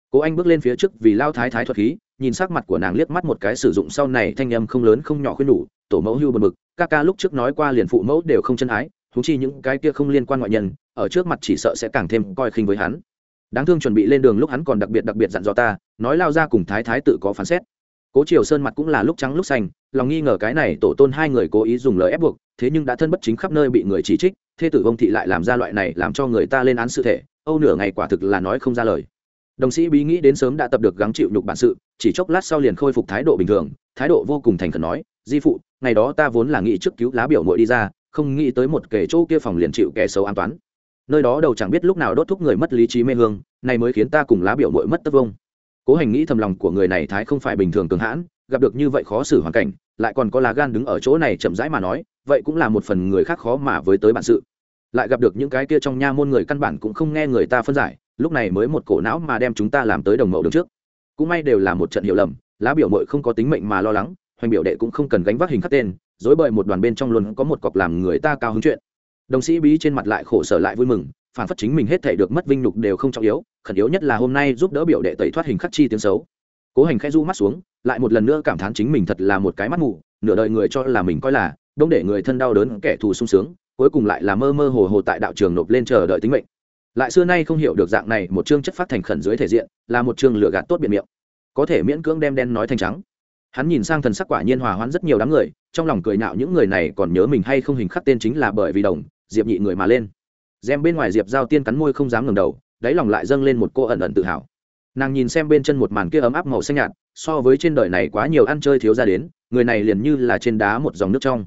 Cố anh bước lên phía trước vì lao thái thái thuật khí nhìn sắc mặt của nàng liếc mắt một cái sử dụng sau này thanh âm không lớn không nhỏ khuyên nhủ tổ mẫu hưu bật mực ca ca lúc trước nói qua liền phụ mẫu đều không chân ái thú chi những cái kia không liên quan ngoại nhân, ở trước mặt chỉ sợ sẽ càng thêm coi khinh với hắn. Đáng thương chuẩn bị lên đường lúc hắn còn đặc biệt đặc biệt dặn dò ta, nói lao ra cùng thái thái tự có phán xét. Cố triều sơn mặt cũng là lúc trắng lúc xanh, lòng nghi ngờ cái này tổ tôn hai người cố ý dùng lời ép buộc, thế nhưng đã thân bất chính khắp nơi bị người chỉ trích thê tử vông thị lại làm ra loại này làm cho người ta lên án sự thể, âu nửa ngày quả thực là nói không ra lời đồng sĩ bí nghĩ đến sớm đã tập được gắng chịu nhục bản sự, chỉ chốc lát sau liền khôi phục thái độ bình thường, thái độ vô cùng thành khẩn nói, di phụ, ngày đó ta vốn là nghĩ trước cứu lá biểu mội đi ra, không nghĩ tới một kẻ chỗ kia phòng liền chịu kẻ xấu an toán. Nơi đó đầu chẳng biết lúc nào đốt thúc người mất lý trí mê hương, này mới khiến ta cùng lá biểu mội mất tất vông cố hành nghĩ thầm lòng của người này thái không phải bình thường cường hãn, gặp được như vậy khó xử hoàn cảnh, lại còn có lá gan đứng ở chỗ này chậm rãi mà nói, vậy cũng là một phần người khác khó mà với tới bản sự. Lại gặp được những cái kia trong nha môn người căn bản cũng không nghe người ta phân giải lúc này mới một cổ não mà đem chúng ta làm tới đồng mẫu đứng trước. Cũng may đều là một trận hiểu lầm, lá biểu mội không có tính mệnh mà lo lắng, hoành biểu đệ cũng không cần gánh vác hình khắc tên, dối bời một đoàn bên trong luôn có một cọc làm người ta cao hứng chuyện. Đồng sĩ bí trên mặt lại khổ sở lại vui mừng, phản phất chính mình hết thể được mất vinh nhục đều không trọng yếu, khẩn yếu nhất là hôm nay giúp đỡ biểu đệ tẩy thoát hình khắc chi tiếng xấu. Cố hành khẽ du mắt xuống, lại một lần nữa cảm thán chính mình thật là một cái mắt mù, nửa đời người cho là mình coi là đông để người thân đau đớn kẻ thù sung sướng, cuối cùng lại là mơ mơ hồ hồ tại đạo trường nộp lên chờ đợi tính mệnh lại xưa nay không hiểu được dạng này một chương chất phát thành khẩn dưới thể diện, là một chương lựa gạt tốt biện miệng. Có thể miễn cưỡng đem đen nói thành trắng. Hắn nhìn sang thần sắc quả nhiên hòa hoãn rất nhiều đám người, trong lòng cười nạo những người này còn nhớ mình hay không hình khắc tên chính là bởi vì đồng, diệp nhị người mà lên. Gem bên ngoài diệp giao tiên cắn môi không dám ngẩng đầu, đáy lòng lại dâng lên một cô ẩn ẩn tự hào. Nàng nhìn xem bên chân một màn kia ấm áp màu xanh nhạt, so với trên đời này quá nhiều ăn chơi thiếu ra đến, người này liền như là trên đá một dòng nước trong.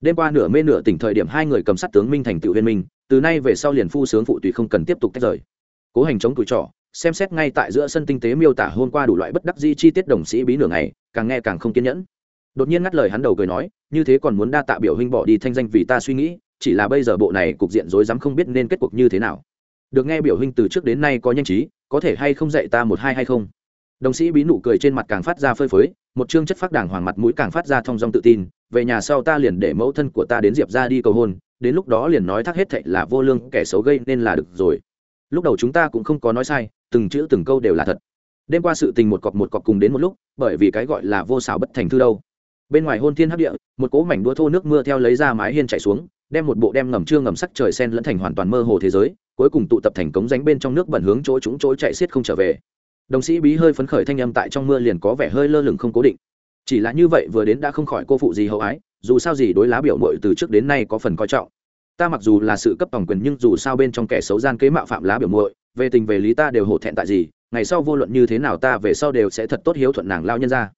Đêm qua nửa mê nửa tỉnh thời điểm hai người cầm sát tướng minh thành tựu viên minh từ nay về sau liền phu sướng phụ tùy không cần tiếp tục tách rời. Cố hành chống tuổi trỏ xem xét ngay tại giữa sân tinh tế miêu tả hôm qua đủ loại bất đắc di chi tiết đồng sĩ bí nửa ngày, càng nghe càng không kiên nhẫn. Đột nhiên ngắt lời hắn đầu cười nói, như thế còn muốn đa tạ biểu huynh bỏ đi thanh danh vì ta suy nghĩ, chỉ là bây giờ bộ này cục diện rối rắm không biết nên kết cuộc như thế nào. Được nghe biểu huynh từ trước đến nay có nhanh trí, có thể hay không dạy ta một hai hay không? Đồng sĩ bí nụ cười trên mặt càng phát ra phơi phới, một chương chất phát đàng hoàng mặt mũi càng phát ra thong dong tự tin, về nhà sau ta liền để mẫu thân của ta đến diệp ra đi cầu hôn đến lúc đó liền nói thác hết thệ là vô lương kẻ xấu gây nên là được rồi. Lúc đầu chúng ta cũng không có nói sai, từng chữ từng câu đều là thật. Đêm qua sự tình một cọc một cọc cùng đến một lúc, bởi vì cái gọi là vô xảo bất thành thư đâu. Bên ngoài hôn thiên hấp địa, một cỗ mảnh đua thô nước mưa theo lấy ra mái hiên chạy xuống, đem một bộ đem ngầm trưa ngầm sắc trời sen lẫn thành hoàn toàn mơ hồ thế giới, cuối cùng tụ tập thành cống ránh bên trong nước bẩn hướng chỗ chúng chỗ chạy xiết không trở về. Đồng sĩ bí hơi phấn khởi thanh âm tại trong mưa liền có vẻ hơi lơ lửng không cố định. Chỉ là như vậy vừa đến đã không khỏi cô phụ gì hậu ái dù sao gì đối lá biểu mội từ trước đến nay có phần coi trọng. Ta mặc dù là sự cấp tổng quyền nhưng dù sao bên trong kẻ xấu gian kế mạo phạm lá biểu muội về tình về lý ta đều hổ thẹn tại gì, ngày sau vô luận như thế nào ta về sau đều sẽ thật tốt hiếu thuận nàng lao nhân ra.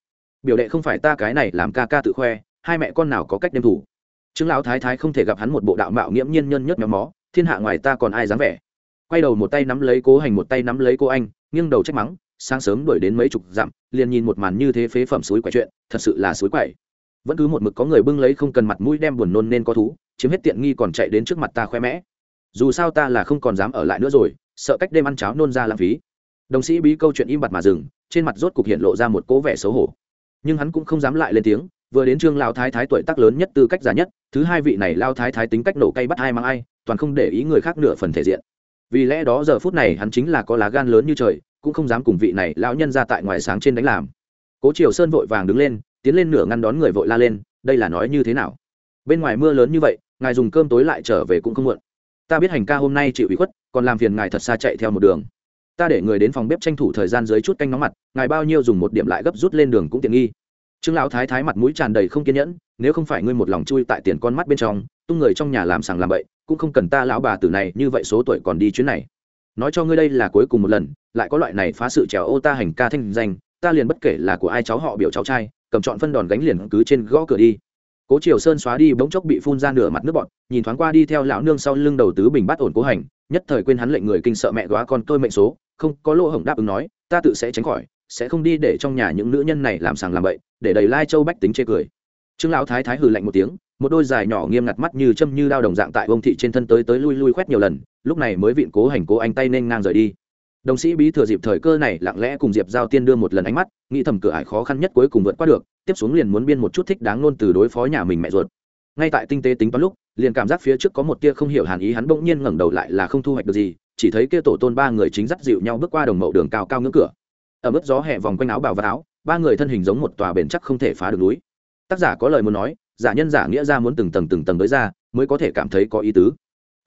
Biểu đệ không phải ta cái này làm ca ca tự khoe, hai mẹ con nào có cách đem thủ. Chứng lão thái thái không thể gặp hắn một bộ đạo mạo nghiễm nhiên nhân nhất méo mó, thiên hạ ngoài ta còn ai dám vẻ. Quay đầu một tay nắm lấy cố hành một tay nắm lấy cô anh, nghiêng đầu trách mắng, sáng sớm đuổi đến mấy chục dặm, liền nhìn một màn như thế phế phẩm suối quậy chuyện, thật sự là suối quậy vẫn cứ một mực có người bưng lấy không cần mặt mũi đem buồn nôn nên có thú, chiếm hết tiện nghi còn chạy đến trước mặt ta khoe mẽ. Dù sao ta là không còn dám ở lại nữa rồi, sợ cách đêm ăn cháo nôn ra lãng phí. Đồng sĩ bí câu chuyện im bặt mà dừng, trên mặt rốt cục hiện lộ ra một cố vẻ xấu hổ. Nhưng hắn cũng không dám lại lên tiếng, vừa đến trương lao thái thái tuổi tác lớn nhất tư cách già nhất, thứ hai vị này lao thái thái tính cách nổ cay bắt ai mang ai, toàn không để ý người khác nửa phần thể diện. Vì lẽ đó giờ phút này hắn chính là có lá gan lớn như trời, cũng không dám cùng vị này lão nhân ra tại ngoài sáng trên đánh làm. Cố triều sơn vội vàng đứng lên tiến lên nửa ngăn đón người vội la lên, đây là nói như thế nào? Bên ngoài mưa lớn như vậy, ngài dùng cơm tối lại trở về cũng không muộn. Ta biết hành ca hôm nay chịu ủy khuất, còn làm phiền ngài thật xa chạy theo một đường. Ta để người đến phòng bếp tranh thủ thời gian dưới chút canh nóng mặt, ngài bao nhiêu dùng một điểm lại gấp rút lên đường cũng tiện nghi. Trương lão thái thái mặt mũi tràn đầy không kiên nhẫn, nếu không phải ngươi một lòng chui tại tiền con mắt bên trong, tung người trong nhà làm sàng làm bậy, cũng không cần ta lão bà tử này như vậy số tuổi còn đi chuyến này. Nói cho ngươi đây là cuối cùng một lần, lại có loại này phá sự trèo ô ta hành ca thanh danh, ta liền bất kể là của ai cháu họ biểu cháu trai cầm chọn phân đòn gánh liền cứ trên gõ cửa đi. Cố triều sơn xóa đi, bỗng chốc bị phun ra nửa mặt nước bọt, nhìn thoáng qua đi theo lão nương sau lưng đầu tứ bình bát ổn cố hành, nhất thời quên hắn lệnh người kinh sợ mẹ góa con tôi mệnh số, không có lỗ hổng đáp ứng nói, ta tự sẽ tránh khỏi, sẽ không đi để trong nhà những nữ nhân này làm sàng làm bậy, để đầy lai châu bách tính chê cười. Trương lão thái thái hừ lạnh một tiếng, một đôi dài nhỏ nghiêm ngặt mắt như châm như đao đồng dạng tại ông thị trên thân tới tới lui lui khoét nhiều lần, lúc này mới vịn cố hành cố anh tay nên ngang rời đi đồng sĩ bí thừa dịp thời cơ này lặng lẽ cùng diệp giao tiên đưa một lần ánh mắt, nghĩ thầm cửa ải khó khăn nhất cuối cùng vượt qua được, tiếp xuống liền muốn biên một chút thích đáng nôn từ đối phó nhà mình mẹ ruột. Ngay tại tinh tế tính toán lúc, liền cảm giác phía trước có một tia không hiểu hàn ý, hắn bỗng nhiên ngẩng đầu lại là không thu hoạch được gì, chỉ thấy kia tổ tôn ba người chính dắt dịu nhau bước qua đồng mậu đường cao cao ngưỡng cửa. Ở mức gió hẹ vòng quanh áo bào và áo, ba người thân hình giống một tòa bền chắc không thể phá được núi. Tác giả có lời muốn nói, giả nhân giả nghĩa ra muốn từng tầng từng tầng tới ra, mới có thể cảm thấy có ý tứ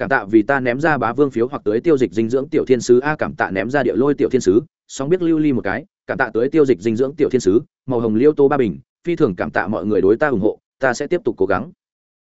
cảm tạ vì ta ném ra bá vương phiếu hoặc tới tiêu dịch dinh dưỡng tiểu thiên sứ. A, cảm tạ ném ra địa lôi tiểu thiên sứ. Song biết lưu ly một cái, cảm tạ tới tiêu dịch dinh dưỡng tiểu thiên sứ. Màu hồng liêu tô ba bình, phi thường cảm tạ mọi người đối ta ủng hộ, ta sẽ tiếp tục cố gắng.